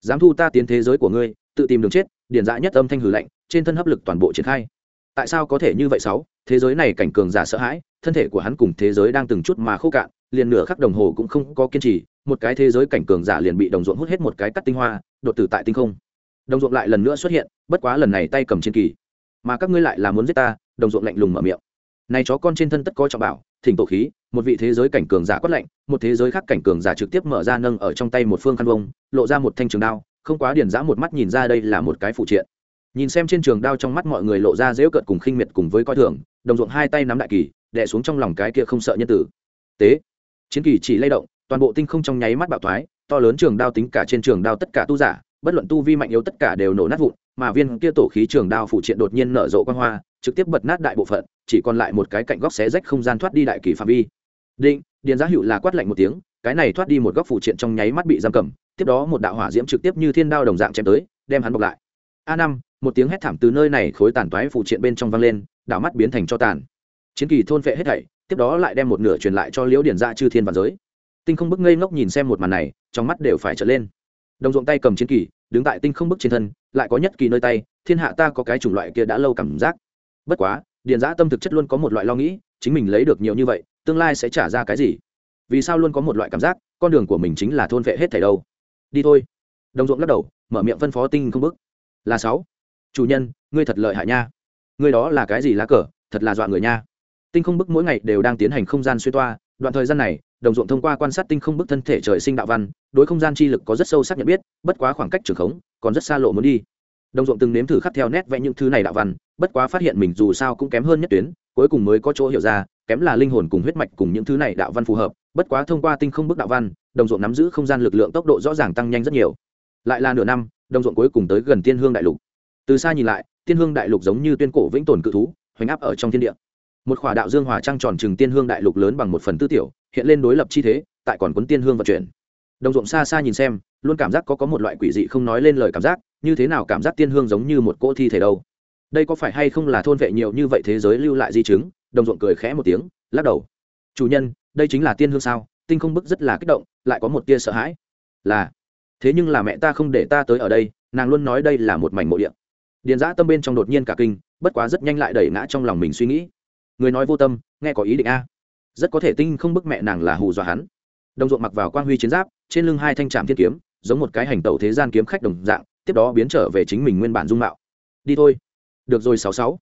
Dám thu ta tiến thế giới của ngươi, tự tìm đường chết điền dã nhất âm thanh hừ lạnh, trên thân hấp lực toàn bộ triển khai. Tại sao có thể như vậy sáu? Thế giới này cảnh cường giả sợ hãi, thân thể của hắn cùng thế giới đang từng chút mà khô cạn liền nửa khắc đồng hồ cũng không có kiên trì, một cái thế giới cảnh cường giả liền bị đồng ruộng hút hết một cái cắt tinh hoa, đột tử tại tinh không. Đồng ruộng lại lần nữa xuất hiện, bất quá lần này tay cầm trên kỳ. Mà các ngươi lại là muốn giết ta, đồng ruộng lạnh lùng mở miệng. Này chó con trên thân tất có trọng bảo, thỉnh tổ khí, một vị thế giới cảnh cường giả quát lạnh, một thế giới khác cảnh cường giả trực tiếp mở ra nâng ở trong tay một phương khăn vông, lộ ra một thanh trường đao, không quá điển giã một mắt nhìn ra đây là một cái phụ triện. Nhìn xem trên trường đao trong mắt mọi người lộ ra dễu cợt cùng khinh miệt cùng với coi thường, đồng ruộng hai tay nắm đại kỳ đẻ xuống trong lòng cái kia không sợ nhân tử. Tế chiến kỳ chỉ lay động, toàn bộ tinh không trong nháy mắt bạo thoái, to lớn trường đao tính cả trên trường đao tất cả tu giả, bất luận tu vi mạnh yếu tất cả đều nổ nát vụn, mà viên kia tổ khí trường đao phụ triện đột nhiên nở rộ quan hoa, trực tiếp bật nát đại bộ phận, chỉ còn lại một cái cạnh góc xé rách không gian thoát đi đại kỳ phạm vi. Định điền giá hữu là quát lạnh một tiếng, cái này thoát đi một góc phụ triện trong nháy mắt bị giam cầm, tiếp đó một đạo hỏa diễm trực tiếp như thiên đao đồng dạng chém tới, đem hắn bọc lại. A năm, một tiếng hét thảm từ nơi này khối tàn toái phụ triện bên trong vang lên đảo mắt biến thành cho tàn. Chiến kỳ thôn vệ hết thảy tiếp đó lại đem một nửa truyền lại cho liễu điền ra chư thiên và giới. Tinh không bức ngây ngốc nhìn xem một màn này, trong mắt đều phải trở lên. Đồng ruộng tay cầm chiến kỳ, đứng tại tinh không bức trên thân, lại có nhất kỳ nơi tay, thiên hạ ta có cái chủng loại kia đã lâu cảm giác. Bất quá, điền giã tâm thực chất luôn có một loại lo nghĩ, chính mình lấy được nhiều như vậy, tương lai sẽ trả ra cái gì? Vì sao luôn có một loại cảm giác, con đường của mình chính là thôn vệ hết thảy đâu? Đi thôi. Đồng ruộng lắc đầu, mở miệng phân phó tinh không bức. Là sáu. Chủ nhân, ngươi thật lợi hại nha. Ngươi đó là cái gì lá cờ, thật là dọa người nha tinh không bức mỗi ngày đều đang tiến hành không gian xuyên toa, đoạn thời gian này, đồng ruộng thông qua quan sát tinh không bức thân thể trời sinh đạo văn, đối không gian chi lực có rất sâu sắc nhận biết, bất quá khoảng cách trường khống còn rất xa lộ muốn đi. Đồng ruộng từng nếm thử khắc theo nét vẽ những thứ này đạo văn, bất quá phát hiện mình dù sao cũng kém hơn nhất tuyến, cuối cùng mới có chỗ hiểu ra, kém là linh hồn cùng huyết mạch cùng những thứ này đạo văn phù hợp, bất quá thông qua tinh không bức đạo văn, đồng ruộng nắm giữ không gian lực lượng tốc độ rõ ràng tăng nhanh rất nhiều. Lại là nửa năm, đồng ruộng cuối cùng tới gần tiên hương đại lục. Từ xa nhìn lại, tiên hương đại lục giống như tuyên cổ vĩnh tồn cự thú, hoành áp ở trong thiên địa một khỏa đạo dương hòa trăng tròn chừng tiên hương đại lục lớn bằng một phần tư tiểu, hiện lên đối lập chi thế, tại còn quấn tiên hương vận chuyển. Đồng ruộng xa xa nhìn xem, luôn cảm giác có có một loại quỷ dị không nói lên lời cảm giác, như thế nào cảm giác tiên hương giống như một cỗ thi thể đâu. Đây có phải hay không là thôn vệ nhiều như vậy thế giới lưu lại di chứng? Đồng ruộng cười khẽ một tiếng, lắc đầu. Chủ nhân, đây chính là tiên hương sao? Tinh không bức rất là kích động, lại có một tia sợ hãi. Là. Thế nhưng là mẹ ta không để ta tới ở đây, nàng luôn nói đây là một mảnh mộ điện điền giã tâm bên trong đột nhiên cả kinh, bất quá rất nhanh lại đẩy ngã trong lòng mình suy nghĩ người nói vô tâm, nghe có ý định a. Rất có thể tinh không bức mẹ nàng là hù dọa hắn. Đồng ruộng mặc vào quan huy chiến giáp, trên lưng hai thanh trạm thiên kiếm, giống một cái hành tẩu thế gian kiếm khách đồng dạng, tiếp đó biến trở về chính mình nguyên bản dung mạo. Đi thôi. Được rồi, sáu sáu.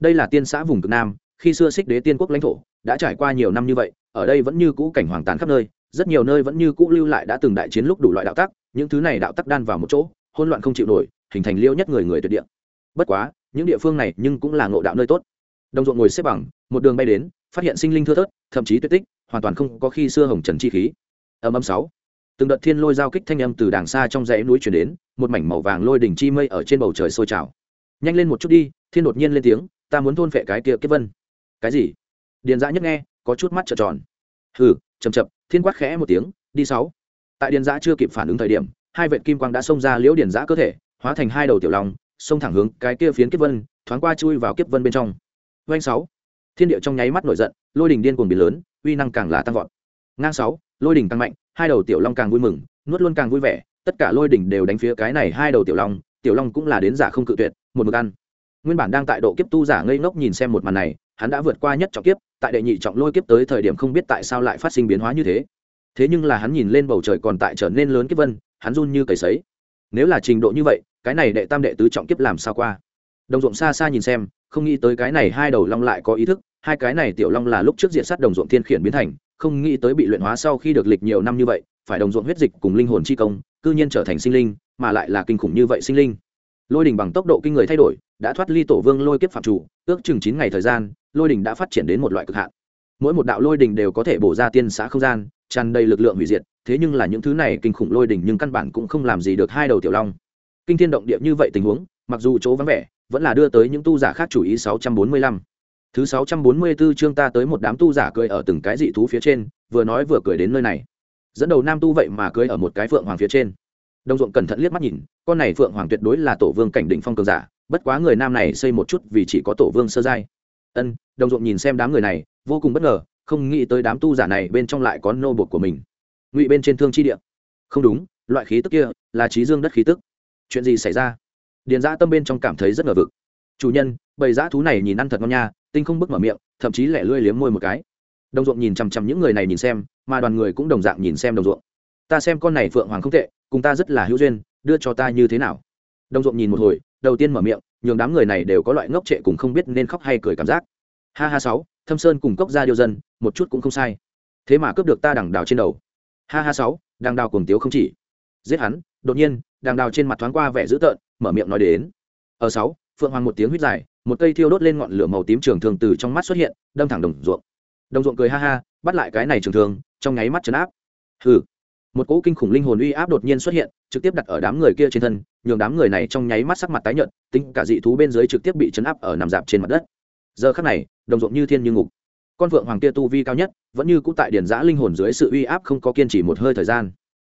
Đây là tiên xã vùng cực nam, khi xưa xích đế tiên quốc lãnh thổ, đã trải qua nhiều năm như vậy, ở đây vẫn như cũ cảnh hoàng tàn khắp nơi, rất nhiều nơi vẫn như cũ lưu lại đã từng đại chiến lúc đủ loại đạo tắc, những thứ này đạo tắc đan vào một chỗ, hỗn loạn không chịu nổi, hình thành liêu nhất người người tuyệt địa. Bất quá, những địa phương này nhưng cũng là ngộ đạo nơi tốt đồng ruộng ngồi xếp bằng, một đường bay đến, phát hiện sinh linh thưa thớt, thậm chí tuyệt tích, hoàn toàn không có khi xưa hồng trần chi khí. Âm âm sáu. Từng đợt thiên lôi giao kích thanh âm từ đàng xa trong dãy núi chuyển đến, một mảnh màu vàng lôi đỉnh chi mây ở trên bầu trời sôi trào. Nhanh lên một chút đi, thiên đột nhiên lên tiếng, ta muốn thôn phệ cái kia kiếp vân. Cái gì? Điền dã nhất nghe, có chút mắt trợn tròn. Hừ chầm chậm, thiên quát khẽ một tiếng, đi sáu. Tại điền dã chưa kịp phản ứng thời điểm, hai vệt kim quang đã xông ra liễu điền dã cơ thể, hóa thành hai đầu tiểu long, xông thẳng hướng cái kia phiến kiếp vân, thoáng qua chui vào kiếp vân bên trong. Oanh sáu. Thiên địa trong nháy mắt nổi giận, lôi đỉnh điên cuồng biến lớn, uy năng càng là tăng vọt. Ngang sáu, lôi đỉnh tăng mạnh, hai đầu tiểu long càng vui mừng, nuốt luôn càng vui vẻ, tất cả lôi đỉnh đều đánh phía cái này hai đầu tiểu long tiểu long cũng là đến giả không cự tuyệt, một mực ăn. Nguyên bản đang tại độ kiếp tu giả ngây ngốc nhìn xem một màn này, hắn đã vượt qua nhất trọng kiếp, tại đệ nhị trọng lôi kiếp tới thời điểm không biết tại sao lại phát sinh biến hóa như thế. Thế nhưng là hắn nhìn lên bầu trời còn tại trở nên lớn kiếp vân, hắn run như cầy sấy. Nếu là trình độ như vậy, cái này đệ tam đệ tứ trọng kiếp làm sao qua? Đồng ruộng xa xa nhìn xem không nghĩ tới cái này hai đầu long lại có ý thức, hai cái này tiểu long là lúc trước diện sát đồng ruộng thiên khiển biến thành, không nghĩ tới bị luyện hóa sau khi được lịch nhiều năm như vậy, phải đồng ruộng huyết dịch cùng linh hồn chi công, cư nhiên trở thành sinh linh, mà lại là kinh khủng như vậy sinh linh. Lôi đình bằng tốc độ kinh người thay đổi, đã thoát ly tổ vương lôi kiếp phạm chủ, ước chừng chín ngày thời gian, lôi đình đã phát triển đến một loại cực hạn. Mỗi một đạo lôi đình đều có thể bổ ra tiên xã không gian, tràn đầy lực lượng hủy diệt, thế nhưng là những thứ này kinh khủng lôi đình nhưng căn bản cũng không làm gì được hai đầu tiểu long. Kinh thiên động địa như vậy tình huống, mặc dù chỗ vắng vẻ vẫn là đưa tới những tu giả khác chủ ý 645. Thứ 644 chương ta tới một đám tu giả cười ở từng cái dị thú phía trên, vừa nói vừa cười đến nơi này. Dẫn đầu nam tu vậy mà cười ở một cái phượng hoàng phía trên. Đông Dụng cẩn thận liếc mắt nhìn, con này phượng hoàng tuyệt đối là tổ vương cảnh đỉnh phong cường giả, bất quá người nam này xây một chút vì chỉ có tổ vương sơ giai. Ân, Đông Dụng nhìn xem đám người này, vô cùng bất ngờ, không nghĩ tới đám tu giả này bên trong lại có nô bộc của mình. Ngụy bên trên thương chi địa. Không đúng, loại khí tức kia là trí dương đất khí tức. Chuyện gì xảy ra? Điền giã tâm bên trong cảm thấy rất ngờ vực. Chủ nhân, bầy giã thú này nhìn ăn thật ngon nha, tinh không bức mở miệng, thậm chí lẻ lươi liếm môi một cái. Đồng ruộng nhìn chằm chằm những người này nhìn xem, mà đoàn người cũng đồng dạng nhìn xem đồng ruộng. Ta xem con này phượng hoàng không tệ, cùng ta rất là hữu duyên, đưa cho ta như thế nào? Đồng ruộng nhìn một hồi, đầu tiên mở miệng, nhường đám người này đều có loại ngốc trệ cùng không biết nên khóc hay cười cảm giác. Ha ha sáu, Thâm Sơn cùng cốc ra điêu dân, một chút cũng không sai. Thế mà cướp được ta đằng đào trên đầu. Ha ha sáu, đằng đào cuồng tiếu không chỉ. Giết hắn, đột nhiên, đằng đào trên mặt thoáng qua vẻ dữ tợn, mở miệng nói đến. Ở sáu, Phượng Hoàng một tiếng huýt dài, một cây thiêu đốt lên ngọn lửa màu tím trường thường từ trong mắt xuất hiện, đâm thẳng đồng ruộng. Đồng ruộng cười ha ha, bắt lại cái này trường thường, trong nháy mắt chấn áp. Hừ một cỗ kinh khủng linh hồn uy áp đột nhiên xuất hiện trực tiếp đặt ở đám người kia trên thân nhường đám người này trong nháy mắt sắc mặt tái nhợt tính cả dị thú bên dưới trực tiếp bị chấn áp ở nằm dạp trên mặt đất giờ khắc này đồng ruộng như thiên như ngục con vượng hoàng kia tu vi cao nhất vẫn như cũ tại điển giã linh hồn dưới sự uy áp không có kiên trì một hơi thời gian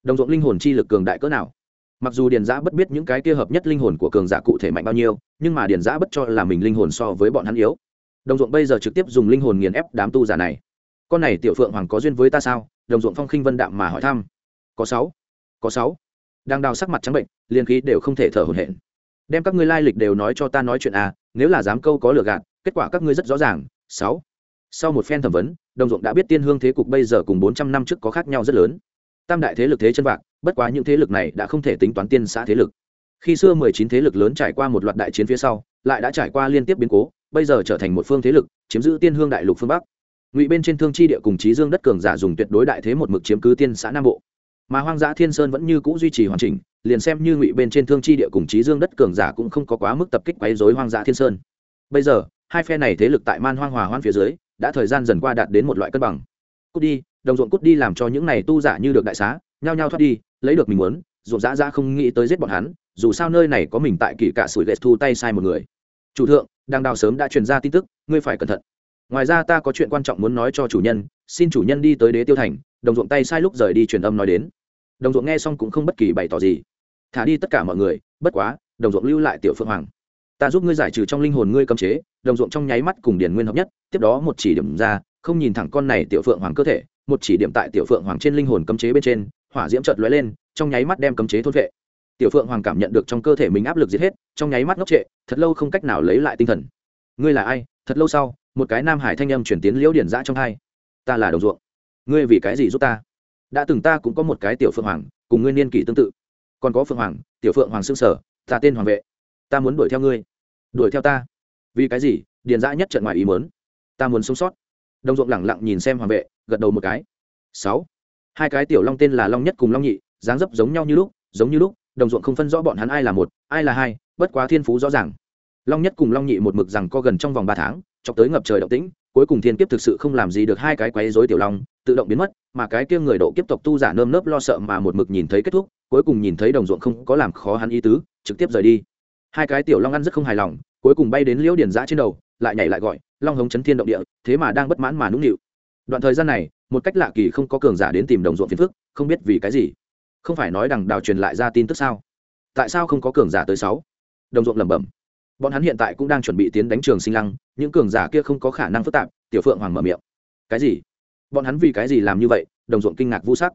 đồng ruộng linh hồn chi lực cường đại cỡ nào mặc dù điền giã bất biết những cái kia hợp nhất linh hồn của cường giả cụ thể mạnh bao nhiêu, nhưng mà điền giã bất cho là mình linh hồn so với bọn hắn yếu. Đồng ruộng bây giờ trực tiếp dùng linh hồn nghiền ép đám tu giả này. Con này tiểu phượng hoàng có duyên với ta sao? Đồng ruộng phong khinh vân đạm mà hỏi thăm. Có sáu. Có sáu. Đang đào sắc mặt trắng bệnh liền khí đều không thể thở hổn hển. Đem các ngươi lai lịch đều nói cho ta nói chuyện à nếu là dám câu có lừa gạt, kết quả các ngươi rất rõ ràng. Sáu. Sau một phen thẩm vấn, đồng ruộng đã biết tiên hương thế cục bây giờ cùng bốn trăm năm trước có khác nhau rất lớn tam đại thế lực thế chân vạc, bất quá những thế lực này đã không thể tính toán tiên xã thế lực. Khi xưa mười chín thế lực lớn trải qua một loạt đại chiến phía sau, lại đã trải qua liên tiếp biến cố, bây giờ trở thành một phương thế lực, chiếm giữ tiên hương đại lục phương bắc. Ngụy bên trên thương chi địa cùng trí dương đất cường giả dùng tuyệt đối đại thế một mực chiếm cứ tiên xã nam bộ. Mà hoang dã thiên sơn vẫn như cũ duy trì hoàn chỉnh, liền xem như ngụy bên trên thương chi địa cùng trí dương đất cường giả cũng không có quá mức tập kích quấy dối hoang dã thiên sơn. Bây giờ, hai phe này thế lực tại man hoang hòa hoan phía dưới, đã thời gian dần qua đạt đến một loại cân bằng cút đi, đồng ruộng cút đi làm cho những này tu giả như được đại xá, nhao nhao thoát đi, lấy được mình muốn, ruộng dã ra không nghĩ tới giết bọn hắn, dù sao nơi này có mình tại kỳ cả sủi ghét thu tay sai một người. Chủ thượng đang đào sớm đã truyền ra tin tức, ngươi phải cẩn thận. Ngoài ra ta có chuyện quan trọng muốn nói cho chủ nhân, xin chủ nhân đi tới đế tiêu thành, đồng ruộng tay sai lúc rời đi truyền âm nói đến. Đồng ruộng nghe xong cũng không bất kỳ bày tỏ gì. Thả đi tất cả mọi người, bất quá, đồng ruộng lưu lại tiểu phượng hoàng. Ta giúp ngươi giải trừ trong linh hồn ngươi cấm chế, đồng ruộng trong nháy mắt cùng điền nguyên hợp nhất, tiếp đó một chỉ điểm ra không nhìn thẳng con này tiểu phượng hoàng cơ thể, một chỉ điểm tại tiểu phượng hoàng trên linh hồn cấm chế bên trên, hỏa diễm chợt lóe lên, trong nháy mắt đem cấm chế thôn vệ. Tiểu phượng hoàng cảm nhận được trong cơ thể mình áp lực giết hết, trong nháy mắt ngốc trệ, thật lâu không cách nào lấy lại tinh thần. Ngươi là ai? Thật lâu sau, một cái nam hải thanh âm chuyển tiến liễu điển giã trong hai. Ta là đồng ruộng. Ngươi vì cái gì giúp ta? Đã từng ta cũng có một cái tiểu phượng hoàng, cùng ngươi niên kỷ tương tự. Còn có phượng hoàng, tiểu phượng hoàng xương sở, ta tên hoàng vệ. Ta muốn đuổi theo ngươi. Đuổi theo ta? Vì cái gì? Điền dã nhất trận ngoài ý mớn ta muốn sống sót đồng ruộng lẳng lặng nhìn xem hoàng vệ, gật đầu một cái. Sáu. Hai cái tiểu long tên là long nhất cùng long nhị, dáng dấp giống nhau như lúc, giống như lúc, đồng ruộng không phân rõ bọn hắn ai là một, ai là hai, bất quá thiên phú rõ ràng. Long nhất cùng long nhị một mực rằng co gần trong vòng ba tháng, chọc tới ngập trời động tĩnh, cuối cùng thiên kiếp thực sự không làm gì được hai cái quấy rối tiểu long, tự động biến mất, mà cái kia người độ kiếp tộc tu giả nơm nớp lo sợ mà một mực nhìn thấy kết thúc, cuối cùng nhìn thấy đồng ruộng không có làm khó hắn ý tứ, trực tiếp rời đi. Hai cái tiểu long ăn rất không hài lòng, cuối cùng bay đến liễu điển giã trên đầu, lại nhảy lại gọi long hống chấn thiên động địa, thế mà đang bất mãn mà nũng nịu. Đoạn thời gian này, một cách lạ kỳ không có cường giả đến tìm đồng ruộng phiền phức, không biết vì cái gì. Không phải nói đằng đào truyền lại ra tin tức sao? Tại sao không có cường giả tới sáu? Đồng ruộng lẩm bẩm. Bọn hắn hiện tại cũng đang chuẩn bị tiến đánh trường sinh lăng, những cường giả kia không có khả năng phức tạp, tiểu phượng hoàng mở miệng. Cái gì? Bọn hắn vì cái gì làm như vậy? Đồng ruộng kinh ngạc vu sắc.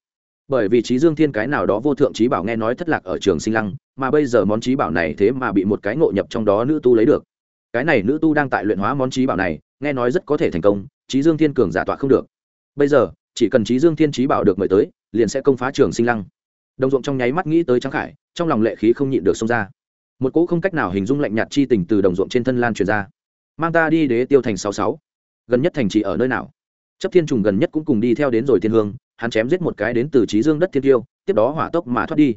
Bởi vì trí dương thiên cái nào đó vô thượng trí bảo nghe nói thất lạc ở trường sinh lăng, mà bây giờ món trí bảo này thế mà bị một cái ngộ nhập trong đó nữ tu lấy được cái này nữ tu đang tại luyện hóa món trí bảo này, nghe nói rất có thể thành công, trí dương thiên cường giả tọa không được. Bây giờ, chỉ cần trí dương thiên trí bảo được mời tới, liền sẽ công phá trường sinh lăng. Đồng ruộng trong nháy mắt nghĩ tới trắng khải, trong lòng lệ khí không nhịn được xông ra. Một cỗ không cách nào hình dung lạnh nhạt chi tình từ đồng ruộng trên thân lan truyền ra. Mang ta đi đế tiêu thành sáu sáu. Gần nhất thành trì ở nơi nào? Chấp thiên trùng gần nhất cũng cùng đi theo đến rồi thiên hương, hắn chém giết một cái đến từ trí dương đất thiên tiêu, tiếp đó hỏa tốc mà thoát đi.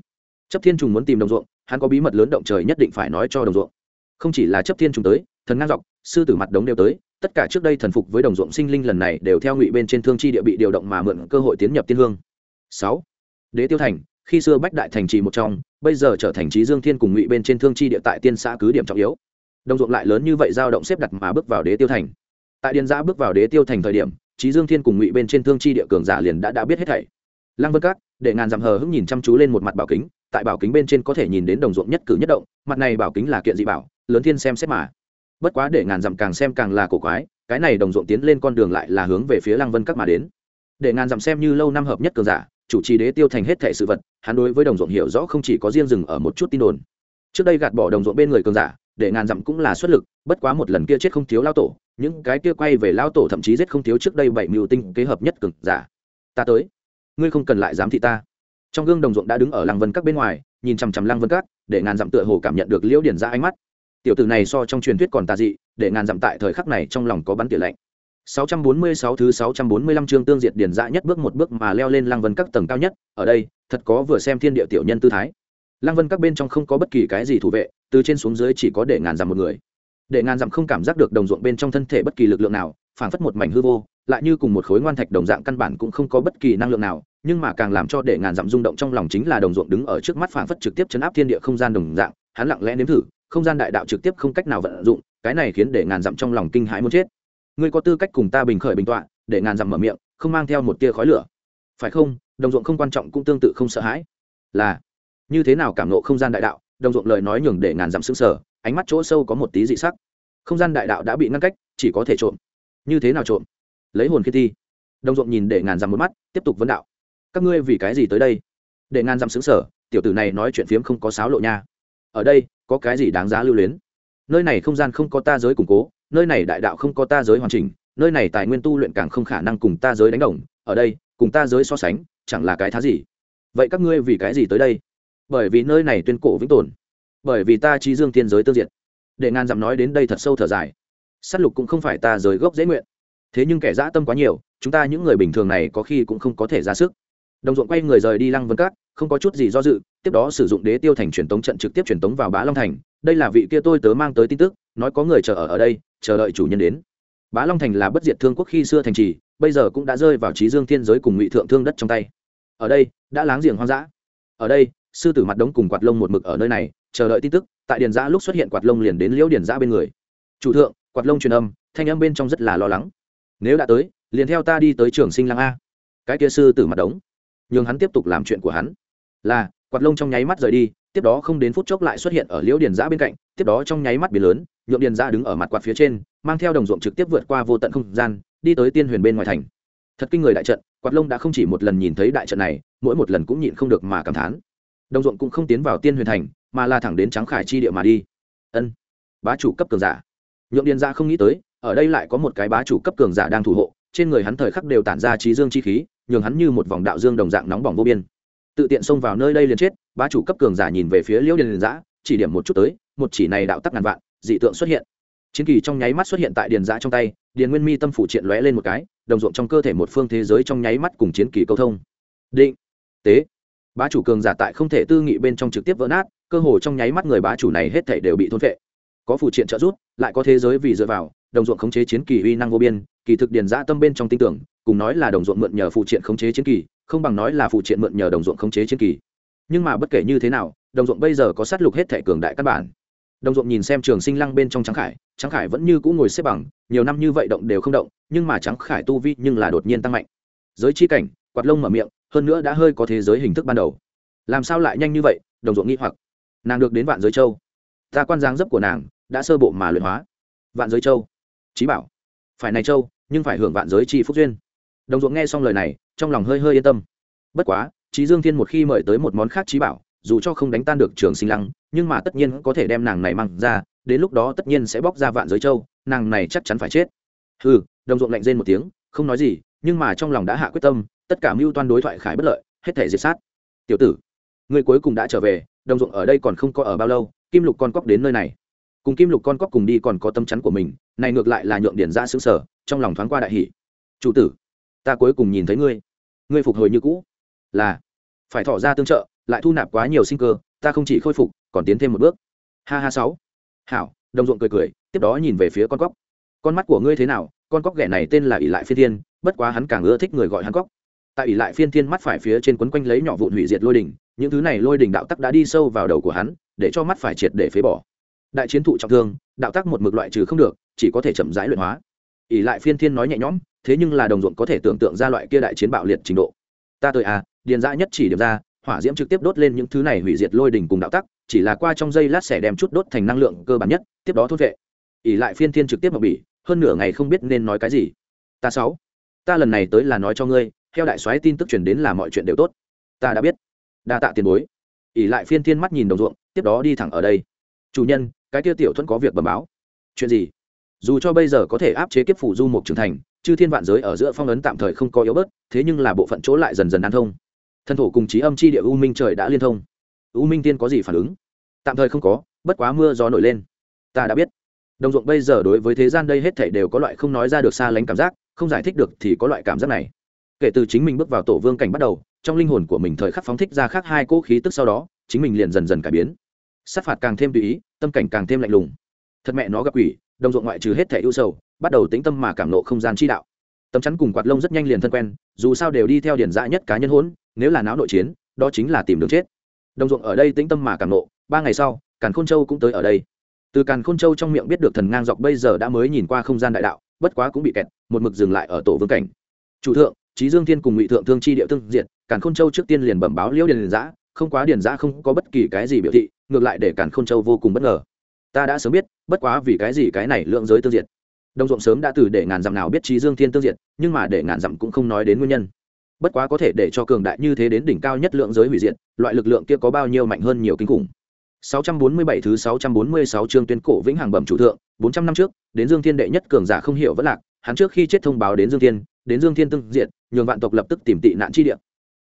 Chấp thiên trùng muốn tìm đồng ruộng, hắn có bí mật lớn động trời nhất định phải nói cho đồng ruộng không chỉ là chấp thiên trùng tới, thần ngang dọc, sư tử mặt đống đều tới, tất cả trước đây thần phục với đồng ruộng sinh linh lần này đều theo ngụy bên trên thương chi địa bị điều động mà mượn cơ hội tiến nhập tiên hương. Sáu, đế tiêu thành, khi xưa bách đại thành trì một trong, bây giờ trở thành trí dương thiên cùng ngụy bên trên thương chi địa tại tiên xã cứ điểm trọng yếu. Đồng ruộng lại lớn như vậy dao động xếp đặt mà bước vào đế tiêu thành. Tại điền giã bước vào đế tiêu thành thời điểm, trí dương thiên cùng ngụy bên trên thương chi địa cường giả liền đã đã biết hết thảy. Lăng vân các, để ngàn dặm hờ hững nhìn chăm chú lên một mặt bảo kính, tại bảo kính bên trên có thể nhìn đến đồng ruộng nhất cử nhất động, mặt này bảo kính là kiện dị bảo lớn thiên xem xét mà. Bất quá để ngàn dặm càng xem càng là cổ quái, cái này đồng ruộng tiến lên con đường lại là hướng về phía lăng vân các mà đến. Để ngàn dặm xem như lâu năm hợp nhất cường giả, chủ trì đế tiêu thành hết thảy sự vật, hắn đối với đồng ruộng hiểu rõ không chỉ có riêng dừng ở một chút tin đồn. Trước đây gạt bỏ đồng ruộng bên người cường giả, để ngàn dặm cũng là xuất lực, bất quá một lần kia chết không thiếu lao tổ, những cái kia quay về lao tổ thậm chí giết không thiếu trước đây bảy mưu tinh kế hợp nhất cường giả. Ta tới. Ngươi không cần lại dám thị ta. Trong gương đồng ruộng đã đứng ở lăng vân các bên ngoài, nhìn chằm chằm lăng vân các, để ngàn dặm tựa hồ cảm nhận được liễu điển ra ánh mắt tiểu tử này so trong truyền thuyết còn tà dị để ngàn dặm tại thời khắc này trong lòng có bắn tỉa lạnh 646 thứ 645 chương tương diệt điển dạ nhất bước một bước mà leo lên lăng vân các tầng cao nhất, ở đây, thật có vừa xem thiên địa tiểu nhân tư thái. Lăng vân các bên trong không có bất kỳ cái gì thủ vệ, từ trên xuống dưới chỉ có để ngàn dặm một người. Để ngàn dặm không cảm giác được đồng ruộng bên trong thân thể bất kỳ lực lượng nào, phản phất một mảnh hư vô, lại như cùng một khối ngoan thạch đồng dạng căn bản cũng không có bất kỳ năng lượng nào, nhưng mà càng làm cho để ngàn dặm rung động trong lòng chính là đồng ruộng đứng ở trước mắt phản phất trực tiếp chấn áp thiên địa không gian đồng dạng, hắn lặng lẽ nếm thử, không gian đại đạo trực tiếp không cách nào vận dụng, cái này khiến để ngàn dặm trong lòng kinh hãi muốn chết. Ngươi có tư cách cùng ta bình khởi bình tọa để ngàn dặm mở miệng không mang theo một tia khói lửa. Phải không? Đồng ruộng không quan trọng cũng tương tự không sợ hãi. Là như thế nào cảm nộ không gian đại đạo đồng ruộng lời nói nhường để ngàn dặm xứng sở ánh mắt chỗ sâu có một tí dị sắc. Không gian đại đạo đã bị ngăn cách chỉ có thể trộm. Như thế nào trộm? Lấy hồn khi thi. Đồng ruộng nhìn để ngàn dặm một mắt tiếp tục vấn đạo. Các ngươi vì cái gì tới đây? Để ngàn dặm xứng sở tiểu tử này nói chuyện phiếm không có sáo lộ nha. Ở đây có cái gì đáng giá lưu luyến? Nơi này không gian không có ta giới củng cố, nơi này đại đạo không có ta giới hoàn chỉnh, nơi này tài nguyên tu luyện càng không khả năng cùng ta giới đánh đồng, ở đây, cùng ta giới so sánh, chẳng là cái thá gì. Vậy các ngươi vì cái gì tới đây? Bởi vì nơi này tuyên cổ vĩnh tồn. Bởi vì ta trí dương thiên giới tương diệt. Để ngàn dặm nói đến đây thật sâu thở dài. S á t lục cũng không phải ta giới gốc dễ nguyện. Thế nhưng kẻ dã tâm quá nhiều, chúng ta những người bình thường này có khi cũng không có thể ra sức. Đồng ruộng quay người rời đi lăng vân cát không có chút gì do dự, tiếp đó sử dụng đế tiêu thành truyền tống trận trực tiếp truyền tống vào bá long thành. Đây là vị kia tôi tớ mang tới tin tức, nói có người chờ ở ở đây, chờ đợi chủ nhân đến. Bá long thành là bất diệt thương quốc khi xưa thành trì, bây giờ cũng đã rơi vào trí dương thiên giới cùng ngụy thượng thương đất trong tay. Ở đây, đã láng giềng hoang dã. Ở đây, sư tử mặt đống cùng quạt lông một mực ở nơi này, chờ đợi tin tức, tại điền giã lúc xuất hiện quạt lông liền đến liễu điền giã bên người. Chủ thượng, quạt lông truyền âm, thanh âm bên trong rất là lo lắng. Nếu đã tới, liền theo ta đi tới trường sinh lăng a. Cái kia sư tử mặt đống. Nhường hắn tiếp tục làm chuyện của hắn là, quạt lông trong nháy mắt rời đi, tiếp đó không đến phút chốc lại xuất hiện ở liễu điền giã bên cạnh, tiếp đó trong nháy mắt biển lớn nhuộm điền giã đứng ở mặt quạt phía trên, mang theo đồng ruộng trực tiếp vượt qua vô tận không gian, đi tới tiên huyền bên ngoài thành. Thật kinh người đại trận, quạt lông đã không chỉ một lần nhìn thấy đại trận này, mỗi một lần cũng nhịn không được mà cảm thán. Đồng ruộng cũng không tiến vào tiên huyền thành, mà là thẳng đến trắng khải chi địa mà đi. Ân, bá chủ cấp cường giả. Nhuộm điền giã không nghĩ tới, ở đây lại có một cái bá chủ cấp cường giả đang thủ hộ, trên người hắn thời khắc đều tản ra trí dương chi khí, nhường hắn như một vòng đạo dương đồng dạng nóng bỏng vô biên tự tiện xông vào nơi đây liền chết, bá chủ cấp cường giả nhìn về phía liễu điền liền giã, chỉ điểm một chút tới, một chỉ này đạo tắc ngàn vạn, dị tượng xuất hiện. Chiến kỳ trong nháy mắt xuất hiện tại điền giã trong tay, điền nguyên mi tâm phủ triện lóe lên một cái, đồng ruộng trong cơ thể một phương thế giới trong nháy mắt cùng chiến kỳ câu thông. Định, tế. Bá chủ cường giả tại không thể tư nghị bên trong trực tiếp vỡ nát, cơ hồ trong nháy mắt người bá chủ này hết thể đều bị thôn phệ. Có phụ triện trợ giúp, lại có thế giới vì dựa vào, đồng ruộng khống chế chiến kỳ uy năng vô biên, kỳ thực điền giã tâm bên trong tin tưởng, cùng nói là đồng ruộng mượn nhờ phụ triện khống chế chiến kỳ không bằng nói là phụ triện mượn nhờ đồng ruộng khống chế chiến kỳ. Nhưng mà bất kể như thế nào, đồng ruộng bây giờ có sát lục hết thể cường đại căn bản. Đồng ruộng nhìn xem trường sinh lăng bên trong trắng khải trắng khải vẫn như cũ ngồi xếp bằng, nhiều năm như vậy động đều không động, nhưng mà trắng khải tu vi nhưng là đột nhiên tăng mạnh. Giới chi cảnh, quạt lông mở miệng, hơn nữa đã hơi có thế giới hình thức ban đầu. Làm sao lại nhanh như vậy, đồng ruộng nghĩ hoặc. Nàng được đến vạn giới châu. Ta quan giáng dấp của nàng đã sơ bộ mà luyện hóa. Vạn giới châu. Trí bảo. Phải này châu, nhưng phải hưởng vạn giới chi phúc duyên. Đồng ruộng nghe xong lời này trong lòng hơi hơi yên tâm. Bất quá trí dương thiên một khi mời tới một món khác trí bảo dù cho không đánh tan được trường sinh lăng nhưng mà tất nhiên có thể đem nàng này mang ra đến lúc đó tất nhiên sẽ bóc ra vạn giới châu nàng này chắc chắn phải chết. Hừ, đồng ruộng lạnh rên một tiếng không nói gì nhưng mà trong lòng đã hạ quyết tâm tất cả mưu toan đối thoại khải bất lợi hết thể diệt sát. Tiểu tử người cuối cùng đã trở về đồng ruộng ở đây còn không có ở bao lâu kim lục con cóc đến nơi này. Cùng kim lục con cóc cùng đi còn có tâm chắn của mình này ngược lại là nhượng điển ra xứng sở trong lòng thoáng qua đại hỷ chủ tử ta cuối cùng nhìn thấy ngươi ngươi phục hồi như cũ. Là, phải thỏ ra tương trợ, lại thu nạp quá nhiều sinh cơ, ta không chỉ khôi phục, còn tiến thêm một bước. Ha ha sáu. Hảo, đồng ruộng cười cười, tiếp đó nhìn về phía con cóc. Con mắt của ngươi thế nào? Con cóc ghẻ này tên là ỷ lại phiên thiên, bất quá hắn càng ưa thích người gọi hắn cóc. Tại ỷ lại phiên thiên mắt phải phía trên quấn quanh lấy nhỏ vụn hủy diệt lôi đỉnh, những thứ này lôi đỉnh đạo tắc đã đi sâu vào đầu của hắn, để cho mắt phải triệt để phế bỏ. Đại chiến thụ trọng thương, đạo tắc một mực loại trừ không được, chỉ có thể chậm rãi luyện hóa. Ỷ lại phiên thiên nói nhẹ nhõm thế nhưng là đồng ruộng có thể tưởng tượng ra loại kia đại chiến bạo liệt trình độ. Ta tới à điền dã nhất chỉ điểm ra, hỏa diễm trực tiếp đốt lên những thứ này hủy diệt lôi đỉnh cùng đạo tắc, chỉ là qua trong giây lát sẽ đem chút đốt thành năng lượng cơ bản nhất, tiếp đó thốt vệ. Ỉ lại phiên thiên trực tiếp mà bỉ, hơn nửa ngày không biết nên nói cái gì. Ta sáu, ta lần này tới là nói cho ngươi, theo đại soái tin tức truyền đến là mọi chuyện đều tốt. Ta đã biết. Đa tạ tiền bối. Ỉ lại phiên thiên mắt nhìn đồng ruộng, tiếp đó đi thẳng ở đây. Chủ nhân, cái kia tiểu thuẫn có việc bẩm báo. Chuyện gì? Dù cho bây giờ có thể áp chế kiếp phủ du mục trưởng thành chư thiên vạn giới ở giữa phong ấn tạm thời không có yếu bớt, thế nhưng là bộ phận chỗ lại dần dần an thông. Thân thổ cùng trí âm chi địa u minh trời đã liên thông. U minh tiên có gì phản ứng? Tạm thời không có, bất quá mưa gió nổi lên. Ta đã biết. Đồng ruộng bây giờ đối với thế gian đây hết thể đều có loại không nói ra được xa lánh cảm giác, không giải thích được thì có loại cảm giác này. Kể từ chính mình bước vào tổ vương cảnh bắt đầu, trong linh hồn của mình thời khắc phóng thích ra khác hai cỗ khí tức sau đó, chính mình liền dần dần cải biến. Sát phạt càng thêm tùy ý, tâm cảnh càng thêm lạnh lùng. Thật mẹ nó gặp quỷ, đồng ruộng ngoại trừ hết thẻ ưu sầu bắt đầu tĩnh tâm mà cảm nộ không gian chi đạo. Tấm chắn cùng quạt lông rất nhanh liền thân quen, dù sao đều đi theo điển dã nhất cá nhân hỗn, nếu là não nội chiến, đó chính là tìm đường chết. Đồng ruộng ở đây tĩnh tâm mà cảm nộ, ba ngày sau, càn khôn châu cũng tới ở đây. Từ càn khôn châu trong miệng biết được thần ngang dọc bây giờ đã mới nhìn qua không gian đại đạo, bất quá cũng bị kẹt, một mực dừng lại ở tổ vương cảnh. Chủ thượng trí dương thiên cùng ngụy thượng thương chi địa tương diện càn khôn châu trước tiên liền bẩm báo liễu điền giã không quá điền giã không có bất kỳ cái gì biểu thị, ngược lại để càn khôn châu vô cùng bất ngờ. Ta đã sớm biết, bất quá vì cái gì cái này lượng giới tương diện đồng ruộng sớm đã từ để ngàn dặm nào biết trí dương thiên tương diện nhưng mà để ngàn dặm cũng không nói đến nguyên nhân. Bất quá có thể để cho cường đại như thế đến đỉnh cao nhất lượng giới hủy diệt, loại lực lượng kia có bao nhiêu mạnh hơn nhiều kinh khủng. 647 thứ 646 chương tuyên cổ vĩnh hằng bẩm chủ thượng 400 năm trước, đến dương thiên đệ nhất cường giả không hiểu vẫn lạc, hắn trước khi chết thông báo đến dương thiên, đến dương thiên tương diệt, nhường vạn tộc lập tức tìm tị nạn chi địa.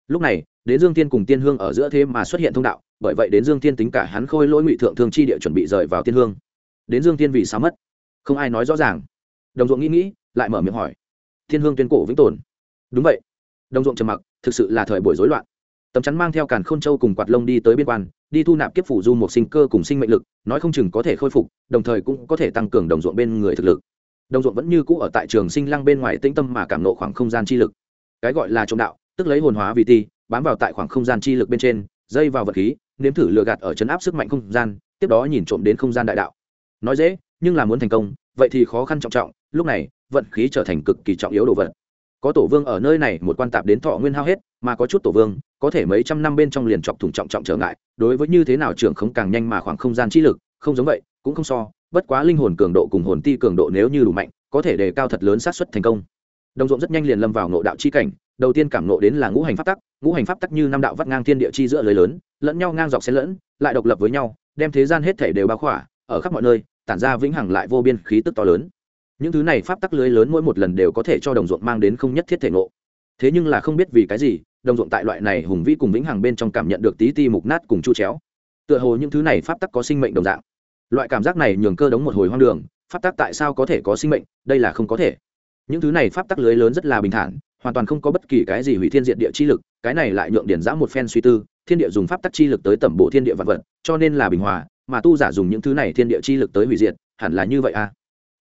Lúc này, đến dương thiên cùng tiên hương ở giữa thế mà xuất hiện thông đạo, bởi vậy đến dương thiên tính cả hắn khôi lỗi ngụy thượng thương chi địa chuẩn bị rời vào tiên hương. Đến dương thiên vì sao mất? Không ai nói rõ ràng đồng ruộng nghĩ nghĩ, lại mở miệng hỏi. Thiên hương tuyên cổ vĩnh tồn. Đúng vậy. Đồng ruộng trầm mặc, thực sự là thời buổi rối loạn. Tấm chắn mang theo càn khôn châu cùng quạt lông đi tới biên quan, đi thu nạp kiếp phủ du một sinh cơ cùng sinh mệnh lực, nói không chừng có thể khôi phục, đồng thời cũng có thể tăng cường đồng ruộng bên người thực lực. Đồng ruộng vẫn như cũ ở tại trường sinh lăng bên ngoài tĩnh tâm mà cảm nộ khoảng không gian chi lực. Cái gọi là trộm đạo, tức lấy hồn hóa vì ti, bám vào tại khoảng không gian chi lực bên trên, dây vào vật khí, nếm thử lừa gạt ở chấn áp sức mạnh không gian, tiếp đó nhìn trộm đến không gian đại đạo. Nói dễ, nhưng là muốn thành công, vậy thì khó khăn trọng trọng lúc này, vận khí trở thành cực kỳ trọng yếu đồ vật. Có tổ vương ở nơi này, một quan tạp đến thọ nguyên hao hết, mà có chút tổ vương, có thể mấy trăm năm bên trong liền chọc thủng trọng trọng trở ngại, đối với như thế nào trưởng không càng nhanh mà khoảng không gian chi lực, không giống vậy, cũng không so, bất quá linh hồn cường độ cùng hồn ti cường độ nếu như đủ mạnh, có thể đề cao thật lớn sát xuất thành công. Đồng ruộng rất nhanh liền lâm vào ngộ đạo chi cảnh, đầu tiên cảm nộ đến là ngũ hành pháp tắc, ngũ hành pháp tắc như năm đạo vắt ngang thiên địa chi giữa lưới lớn, lẫn nhau ngang dọc xen lẫn, lại độc lập với nhau, đem thế gian hết thể đều bao khỏa, ở khắp mọi nơi, tản ra vĩnh hằng lại vô biên khí tức to lớn những thứ này pháp tắc lưới lớn mỗi một lần đều có thể cho đồng ruộng mang đến không nhất thiết thể ngộ. Thế nhưng là không biết vì cái gì, đồng ruộng tại loại này hùng vĩ cùng vĩnh hằng bên trong cảm nhận được tí ti mục nát cùng chu chéo. Tựa hồ những thứ này pháp tắc có sinh mệnh đồng dạng. Loại cảm giác này nhường cơ đống một hồi hoang đường, pháp tắc tại sao có thể có sinh mệnh, đây là không có thể. Những thứ này pháp tắc lưới lớn rất là bình thản, hoàn toàn không có bất kỳ cái gì hủy thiên diện địa chi lực, cái này lại nhượng điển giã một phen suy tư, thiên địa dùng pháp tắc chi lực tới tẩm bộ thiên địa vật vật, cho nên là bình hòa, mà tu giả dùng những thứ này thiên địa chi lực tới hủy diệt, hẳn là như vậy à?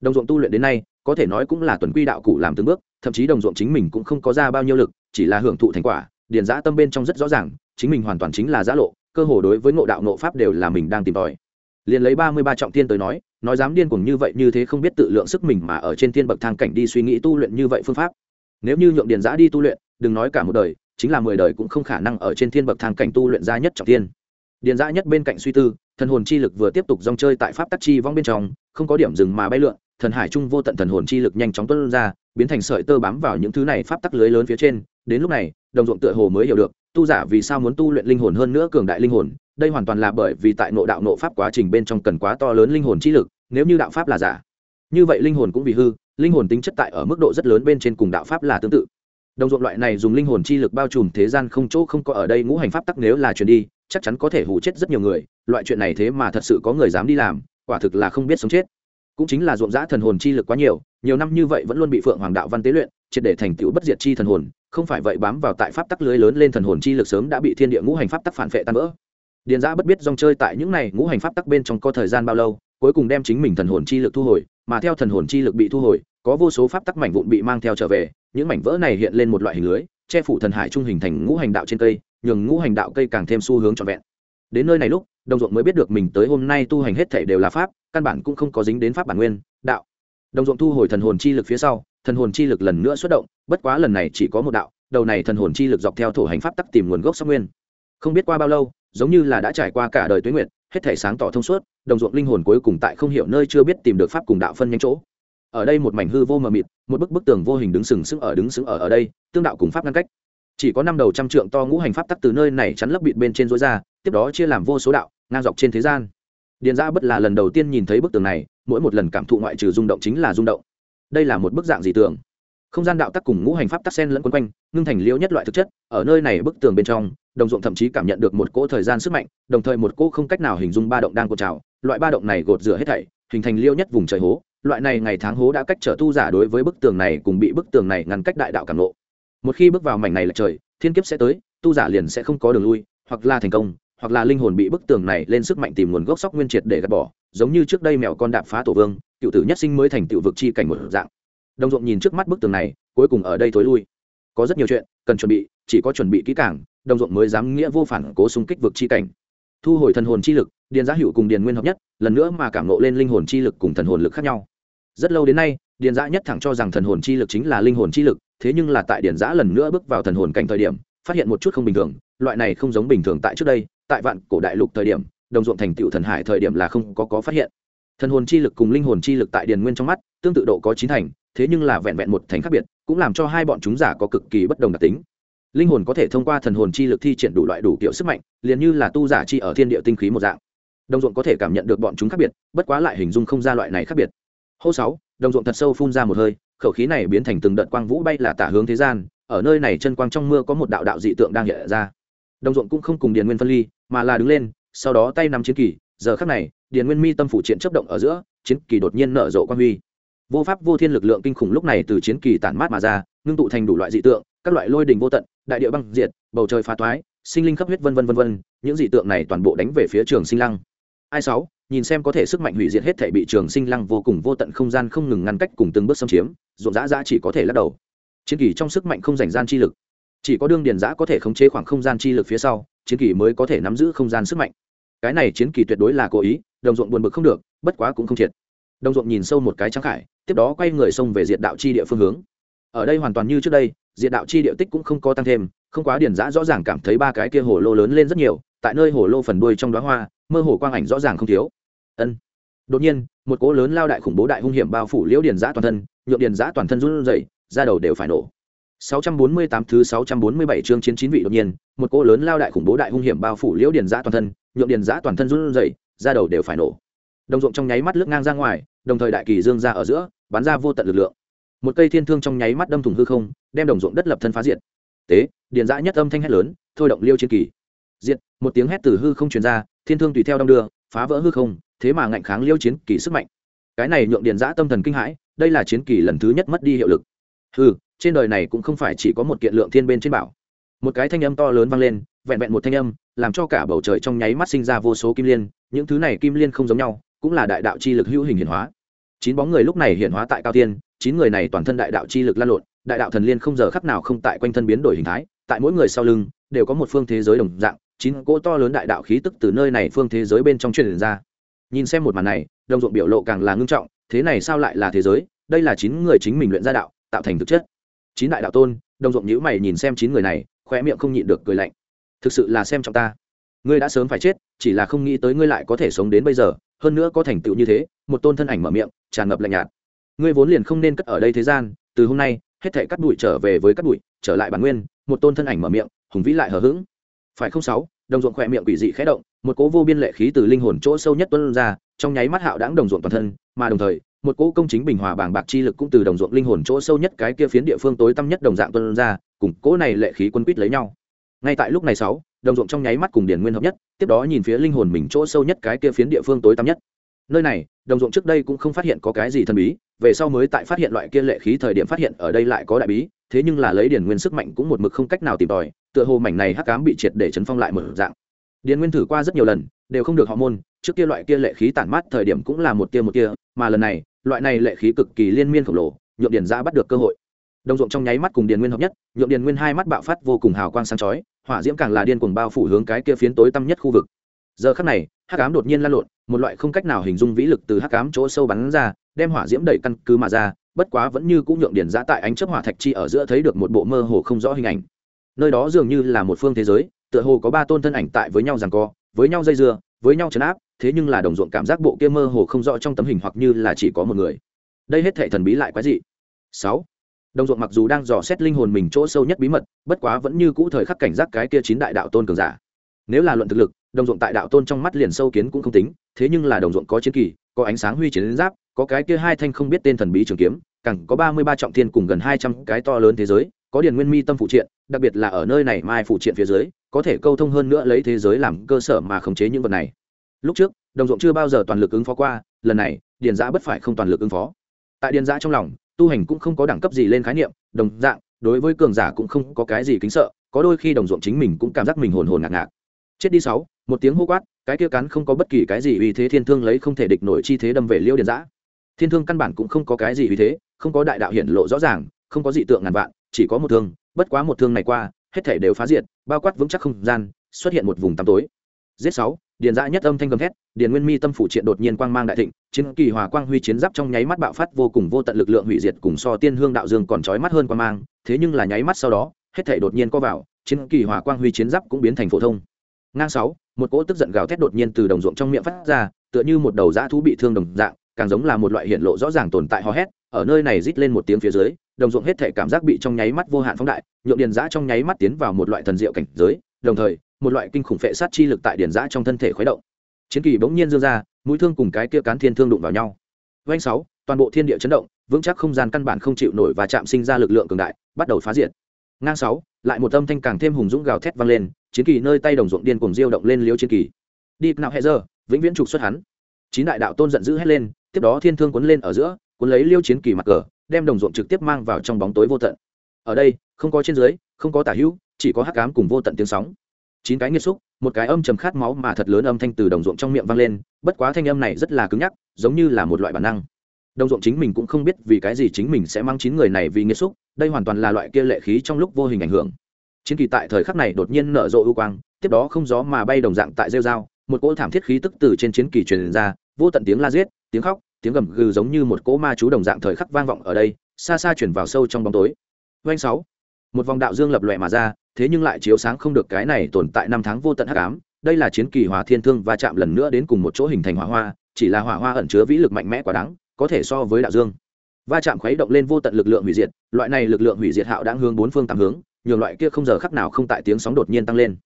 Đồng ruộng tu luyện đến nay, có thể nói cũng là tuần quy đạo cụ làm từng bước, thậm chí đồng ruộng chính mình cũng không có ra bao nhiêu lực, chỉ là hưởng thụ thành quả, điền giã tâm bên trong rất rõ ràng, chính mình hoàn toàn chính là giã lộ, cơ hồ đối với ngộ đạo ngộ pháp đều là mình đang tìm tòi. Liền lấy ba mươi ba trọng thiên tới nói nói dám điên cuồng như vậy như thế không biết tự lượng sức mình mà ở trên thiên bậc thang cảnh đi suy nghĩ tu luyện như vậy phương pháp. Nếu như nhượng điền giã đi tu luyện, đừng nói cả một đời, chính là mười đời cũng không khả năng ở trên thiên bậc thang cảnh tu luyện ra nhất trọng thiên. Điền giã nhất bên cạnh suy tư, thần hồn chi lực vừa tiếp tục dòng chơi tại pháp tắc chi vong bên trong, không có điểm dừng mà bay lượn thần hải trung vô tận thần hồn chi lực nhanh chóng tuân ra, biến thành sợi tơ bám vào những thứ này pháp tắc lưới lớn phía trên. Đến lúc này, đồng ruộng tựa hồ mới hiểu được, tu giả vì sao muốn tu luyện linh hồn hơn nữa cường đại linh hồn. Đây hoàn toàn là bởi vì tại nội đạo nộ pháp quá trình bên trong cần quá to lớn linh hồn chi lực, nếu như đạo pháp là giả, như vậy linh hồn cũng vì hư, linh hồn tính chất tại ở mức độ rất lớn bên trên cùng đạo pháp là tương tự. Đồng ruộng loại này dùng linh hồn chi lực bao trùm thế gian không chỗ không có ở đây ngũ hành pháp tắc nếu là chuyển đi, chắc chắn có thể hủ chết rất nhiều người. Loại chuyện này thế mà thật sự có người dám đi làm, quả thực là không biết sống chết cũng chính là ruộng giã thần hồn chi lực quá nhiều nhiều năm như vậy vẫn luôn bị phượng hoàng đạo văn tế luyện, triệt để thành tựu bất diệt chi thần hồn, không phải vậy bám vào tại pháp tắc lưới lớn lên thần hồn chi lực sớm đã bị thiên địa ngũ hành pháp tắc phản vệ tan vỡ. Điền giã bất biết dòng chơi tại những này ngũ hành pháp tắc bên trong có thời gian bao lâu, cuối cùng đem chính mình thần hồn chi lực thu hồi, mà theo thần hồn chi lực bị thu hồi, có vô số pháp tắc mảnh vụn bị mang theo trở về, những mảnh vỡ này hiện lên một loại hình lưới, che phủ thần hải trung hình thành ngũ hành đạo trên cây, nhường ngũ hành đạo cây càng thêm xu hướng trọn vẹn. Đến nơi này lúc, đồng ruộng mới biết được mình tới hôm nay tu hành hết thể đều là pháp căn bản cũng không có dính đến pháp bản nguyên, đạo. Đồng ruộng thu hồi thần hồn chi lực phía sau, thần hồn chi lực lần nữa xuất động, bất quá lần này chỉ có một đạo, đầu này thần hồn chi lực dọc theo thổ hành pháp tắc tìm nguồn gốc sắc nguyên. Không biết qua bao lâu, giống như là đã trải qua cả đời tuế nguyệt, hết thể sáng tỏ thông suốt, đồng ruộng linh hồn cuối cùng tại không hiểu nơi chưa biết tìm được pháp cùng đạo phân nhanh chỗ. Ở đây một mảnh hư vô mờ mịt, một bức bức tường vô hình đứng sừng sững ở đứng sững ở ở đây, tương đạo cùng pháp ngăn cách. Chỉ có năm đầu trăm trượng to ngũ hành pháp tắc từ nơi này chắn lấp bịt bên trên rối ra, tiếp đó chia làm vô số đạo, ngang dọc trên thế gian điền ra bất là lần đầu tiên nhìn thấy bức tường này, mỗi một lần cảm thụ ngoại trừ rung động chính là rung động. Đây là một bức dạng gì tường? Không gian đạo tắc cùng ngũ hành pháp tắc sen lẫn quấn quanh, ngưng thành liễu nhất loại thực chất, ở nơi này bức tường bên trong, đồng ruộng thậm chí cảm nhận được một cỗ thời gian sức mạnh, đồng thời một cỗ không cách nào hình dung ba động đang cột trào, loại ba động này gột rửa hết thảy, hình thành liễu nhất vùng trời hố, loại này ngày tháng hố đã cách trở tu giả đối với bức tường này cùng bị bức tường này ngăn cách đại đạo cảm lộ một khi bước vào mảnh này là trời, thiên kiếp sẽ tới, tu giả liền sẽ không có đường lui, hoặc là thành công hoặc là linh hồn bị bức tường này lên sức mạnh tìm nguồn gốc sóc nguyên triệt để gạt bỏ, giống như trước đây mèo con đạp phá tổ vương, cựu tử nhất sinh mới thành tựu vực chi cảnh một dạng. Đồng ruộng nhìn trước mắt bức tường này, cuối cùng ở đây thối lui. Có rất nhiều chuyện cần chuẩn bị, chỉ có chuẩn bị kỹ càng, đồng ruộng mới dám nghĩa vô phản cố xung kích vực chi cảnh. Thu hồi thần hồn chi lực, điền giá hữu cùng điền nguyên hợp nhất, lần nữa mà cảm nộ lên linh hồn chi lực cùng thần hồn lực khác nhau. Rất lâu đến nay, điền giã nhất thẳng cho rằng thần hồn chi lực chính là linh hồn chi lực, thế nhưng là tại điền giã lần nữa bước vào thần hồn cảnh thời điểm, phát hiện một chút không bình thường, loại này không giống bình thường tại trước đây tại vạn cổ đại lục thời điểm, đồng ruộng thành tựu thần hải thời điểm là không có có phát hiện. Thần hồn chi lực cùng linh hồn chi lực tại điền nguyên trong mắt, tương tự độ có chín thành, thế nhưng là vẹn vẹn một thành khác biệt, cũng làm cho hai bọn chúng giả có cực kỳ bất đồng đặc tính. Linh hồn có thể thông qua thần hồn chi lực thi triển đủ loại đủ kiểu sức mạnh, liền như là tu giả chi ở thiên địa tinh khí một dạng. Đồng ruộng có thể cảm nhận được bọn chúng khác biệt, bất quá lại hình dung không ra loại này khác biệt. Hô sáu, đồng ruộng thật sâu phun ra một hơi, khẩu khí này biến thành từng đợt quang vũ bay là tả hướng thế gian, ở nơi này chân quang trong mưa có một đạo đạo dị tượng đang hiện ra. Đồng ruộng cũng không cùng điền nguyên phân ly mà là đứng lên, sau đó tay nắm chiến kỳ, giờ khắc này, điền nguyên mi tâm phủ triện chấp động ở giữa, chiến kỳ đột nhiên nở rộ quang huy. Vô pháp, vô thiên lực lượng kinh khủng lúc này từ chiến kỳ tản mát mà ra, ngưng tụ thành đủ loại dị tượng, các loại lôi đình vô tận, đại địa băng diệt, bầu trời phá toái, sinh linh khắp huyết vân vân vân vân, những dị tượng này toàn bộ đánh về phía trường sinh lăng. Ai sáu, nhìn xem có thể sức mạnh hủy diệt hết thể bị trường sinh lăng vô cùng vô tận không gian không ngừng ngăn cách cùng từng bước xâm chiếm rộn dã dã chỉ có thể lắc đầu. Chiến kỳ trong sức mạnh không dành gian chi lực. Chỉ có đương điền giã có thể khống chế khoảng không gian chi lực phía sau chiến kỳ mới có thể nắm giữ không gian sức mạnh. Cái này chiến kỳ tuyệt đối là cố ý, đồng ruộng buồn bực không được, bất quá cũng không triệt đồng ruộng nhìn sâu một cái trắng khải, tiếp đó quay người xông về diệt đạo chi địa phương hướng. Ở đây hoàn toàn như trước đây, diệt đạo chi địa tích cũng không có tăng thêm, không quá điển giã rõ ràng cảm thấy ba cái kia hồ lô lớn lên rất nhiều, tại nơi hồ lô phần đuôi trong đó hoa, mơ hồ quang ảnh rõ ràng không thiếu. Ân. Đột nhiên, một cỗ lớn lao đại khủng bố đại hung hiểm bao phủ liễu điền giã toàn thân, nhượng điền giã toàn thân run rẩy ra đầu đều phải nổ. 648 thứ 647 chương chiến chín vị đột nhiên, một cỗ lớn lao đại khủng bố đại hung hiểm bao phủ liễu điền giã toàn thân, nhượng điền giã toàn thân run rẩy, da đầu đều phải nổ. Đồng ruộng trong nháy mắt lướt ngang ra ngoài, đồng thời đại kỳ dương ra ở giữa, bắn ra vô tận lực lượng. Một cây thiên thương trong nháy mắt đâm thủng hư không, đem đồng ruộng đất lập thân phá diệt. Tế, điền giã nhất âm thanh hét lớn, thôi động liêu chiến kỳ. Diệt, một tiếng hét từ hư không truyền ra, thiên thương tùy theo đong đưa, phá vỡ hư không, thế mà ngạnh kháng liêu chiến kỳ sức mạnh. Cái này nhượng điền giã tâm thần kinh hãi, đây là chiến kỳ lần thứ nhất mất đi hiệu lực. Hừ, trên đời này cũng không phải chỉ có một kiện lượng thiên bên trên bảo. Một cái thanh âm to lớn vang lên, vẹn vẹn một thanh âm, làm cho cả bầu trời trong nháy mắt sinh ra vô số kim liên, những thứ này kim liên không giống nhau, cũng là đại đạo chi lực hữu hình hiển hóa. Chín bóng người lúc này hiển hóa tại cao tiên chín người này toàn thân đại đạo chi lực lan lộn, đại đạo thần liên không giờ khắc nào không tại quanh thân biến đổi hình thái, tại mỗi người sau lưng, đều có một phương thế giới đồng dạng, chín cỗ to lớn đại đạo khí tức từ nơi này phương thế giới bên trong truyền ra. Nhìn xem một màn này, đồng ruộng biểu lộ càng là ngưng trọng, thế này sao lại là thế giới? Đây là chín người chính mình luyện ra đạo, tạo thành thực chất chín đại đạo tôn, đồng ruộng nhữ mày nhìn xem chín người này khoe miệng không nhịn được cười lạnh. Thực sự là xem trọng ta. Ngươi đã sớm phải chết, chỉ là không nghĩ tới ngươi lại có thể sống đến bây giờ, hơn nữa có thành tựu như thế, một tôn thân ảnh mở miệng, tràn ngập lạnh nhạt. Ngươi vốn liền không nên cất ở đây thế gian, từ hôm nay, hết thể cắt bụi trở về với cắt bụi, trở lại bản nguyên, một tôn thân ảnh mở miệng, hùng vĩ lại hờ hững. Phải không sáu? Đồng ruộng khoe miệng quỷ dị khẽ động, một cố vô biên lệ khí từ linh hồn chỗ sâu nhất tuân ra, trong nháy mắt hạo đáng đồng ruộng toàn thân, mà đồng thời một cỗ công chính bình hòa bảng bạc chi lực cũng từ đồng ruộng linh hồn chỗ sâu nhất cái kia phiến địa phương tối tăm nhất đồng dạng tuân ra, cùng cỗ này lệ khí quân quýt lấy nhau. Ngay tại lúc này sáu, đồng ruộng trong nháy mắt cùng điển nguyên hợp nhất, tiếp đó nhìn phía linh hồn mình chỗ sâu nhất cái kia phiến địa phương tối tăm nhất. Nơi này, đồng ruộng trước đây cũng không phát hiện có cái gì thần bí, về sau mới tại phát hiện loại kia lệ khí thời điểm phát hiện ở đây lại có đại bí, thế nhưng là lấy điển nguyên sức mạnh cũng một mực không cách nào tìm tòi, tựa hồ mảnh này hắc cám bị triệt để chấn phong lại một dạng. Điển nguyên thử qua rất nhiều lần, đều không được họ môn, trước kia loại kia lệ khí tản mát thời điểm cũng là một tia một tia, mà lần này loại này lệ khí cực kỳ liên miên khổng lồ, nhượng điền ra bắt được cơ hội. Đồng ruộng trong nháy mắt cùng điền nguyên hợp nhất, nhượng điền nguyên hai mắt bạo phát vô cùng hào quang sáng chói, hỏa diễm càng là điên cuồng bao phủ hướng cái kia phiến tối tăm nhất khu vực. Giờ khắc này, hắc ám đột nhiên lan lộn, một loại không cách nào hình dung vĩ lực từ hắc ám chỗ sâu bắn ra, đem hỏa diễm đẩy căn cứ mà ra, bất quá vẫn như cũng nhượng điền ra tại ánh chấp hỏa thạch chi ở giữa thấy được một bộ mơ hồ không rõ hình ảnh. Nơi đó dường như là một phương thế giới, tựa hồ có ba tôn thân ảnh tại với nhau rằng co, với nhau dây dưa với nhau chấn áp, thế nhưng là đồng ruộng cảm giác bộ kia mơ hồ không rõ trong tấm hình hoặc như là chỉ có một người. Đây hết thể thần bí lại quái dị. Sáu. Đồng ruộng mặc dù đang dò xét linh hồn mình chỗ sâu nhất bí mật, bất quá vẫn như cũ thời khắc cảnh giác cái kia chín đại đạo tôn cường giả. Nếu là luận thực lực, đồng ruộng tại đạo tôn trong mắt liền sâu kiến cũng không tính, thế nhưng là đồng ruộng có chiến kỳ, có ánh sáng huy chiến giáp, có cái kia hai thanh không biết tên thần bí trường kiếm, càng có ba mươi ba trọng thiên cùng gần hai trăm cái to lớn thế giới, có điền nguyên mi tâm phụ triện, đặc biệt là ở nơi này mai phụ triện phía dưới có thể câu thông hơn nữa lấy thế giới làm cơ sở mà khống chế những vật này. Lúc trước, đồng ruộng chưa bao giờ toàn lực ứng phó qua, lần này, điền giã bất phải không toàn lực ứng phó. Tại điền giã trong lòng, tu hành cũng không có đẳng cấp gì lên khái niệm, đồng dạng, đối với cường giả cũng không có cái gì kính sợ, có đôi khi đồng ruộng chính mình cũng cảm giác mình hồn hồn ngạc ngạc. Chết đi sáu, một tiếng hô quát, cái kia cắn không có bất kỳ cái gì uy thế thiên thương lấy không thể địch nổi chi thế đâm về liêu điền giã. Thiên thương căn bản cũng không có cái gì uy thế, không có đại đạo hiển lộ rõ ràng, không có dị tượng ngàn vạn, chỉ có một thương, bất quá một thương này qua hết thể đều phá diệt, bao quát vững chắc không gian, xuất hiện một vùng tăm tối. Giết sáu, điền dã nhất âm thanh gầm thét, điền nguyên mi tâm phủ triện đột nhiên quang mang đại thịnh, chiến kỳ hòa quang huy chiến giáp trong nháy mắt bạo phát vô cùng vô tận lực lượng hủy diệt cùng so tiên hương đạo dương còn chói mắt hơn quang mang, thế nhưng là nháy mắt sau đó, hết thể đột nhiên co vào, chiến kỳ hòa quang huy chiến giáp cũng biến thành phổ thông. Ngang sáu, một cỗ tức giận gào thét đột nhiên từ đồng ruộng trong miệng phát ra, tựa như một đầu dã thú bị thương đồng dạng, càng giống là một loại hiện lộ rõ ràng tồn tại hò hét ở nơi này rít lên một tiếng phía dưới, đồng ruộng hết thể cảm giác bị trong nháy mắt vô hạn phóng đại, nhượng điền giã trong nháy mắt tiến vào một loại thần diệu cảnh giới, đồng thời, một loại kinh khủng phệ sát chi lực tại điền giã trong thân thể khuấy động. Chiến kỳ bỗng nhiên dương ra, mũi thương cùng cái kia cán thiên thương đụng vào nhau. Vanh sáu, toàn bộ thiên địa chấn động, vững chắc không gian căn bản không chịu nổi và chạm sinh ra lực lượng cường đại, bắt đầu phá diệt. Ngang sáu, lại một âm thanh càng thêm hùng dũng gào thét vang lên, chiến kỳ nơi tay đồng ruộng điên cùng diêu động lên liếu chiến kỳ. Đi nào hệ giờ, vĩnh viễn trục xuất hắn. Chín đại đạo tôn giận dữ hét lên, tiếp đó thiên thương cuốn lên ở giữa cuốn lấy liêu chiến kỳ mặt cờ, đem đồng ruộng trực tiếp mang vào trong bóng tối vô tận. Ở đây, không có trên dưới, không có tả hữu, chỉ có hắc ám cùng vô tận tiếng sóng. Chín cái nghiệt xúc, một cái âm trầm khát máu mà thật lớn âm thanh từ đồng ruộng trong miệng vang lên, bất quá thanh âm này rất là cứng nhắc, giống như là một loại bản năng. Đồng ruộng chính mình cũng không biết vì cái gì chính mình sẽ mang chín người này vì nghiệt xúc, đây hoàn toàn là loại kia lệ khí trong lúc vô hình ảnh hưởng. Chiến kỳ tại thời khắc này đột nhiên nở rộ ưu quang, tiếp đó không gió mà bay đồng dạng tại rêu dao một cỗ thảm thiết khí tức từ trên chiến kỳ truyền ra, vô tận tiếng la giết, tiếng khóc tiếng gầm gừ giống như một cỗ ma chú đồng dạng thời khắc vang vọng ở đây, xa xa chuyển vào sâu trong bóng tối. Doanh sáu. Một vòng đạo dương lập lòe mà ra, thế nhưng lại chiếu sáng không được cái này tồn tại năm tháng vô tận hắc ám. Đây là chiến kỳ hòa thiên thương va chạm lần nữa đến cùng một chỗ hình thành hỏa hoa, chỉ là hỏa hoa ẩn chứa vĩ lực mạnh mẽ quá đáng, có thể so với đạo dương. Va chạm khuấy động lên vô tận lực lượng hủy diệt, loại này lực lượng hủy diệt hạo đang hướng bốn phương tám hướng nhiều loại kia không giờ khắc nào không tại tiếng sóng đột nhiên tăng lên.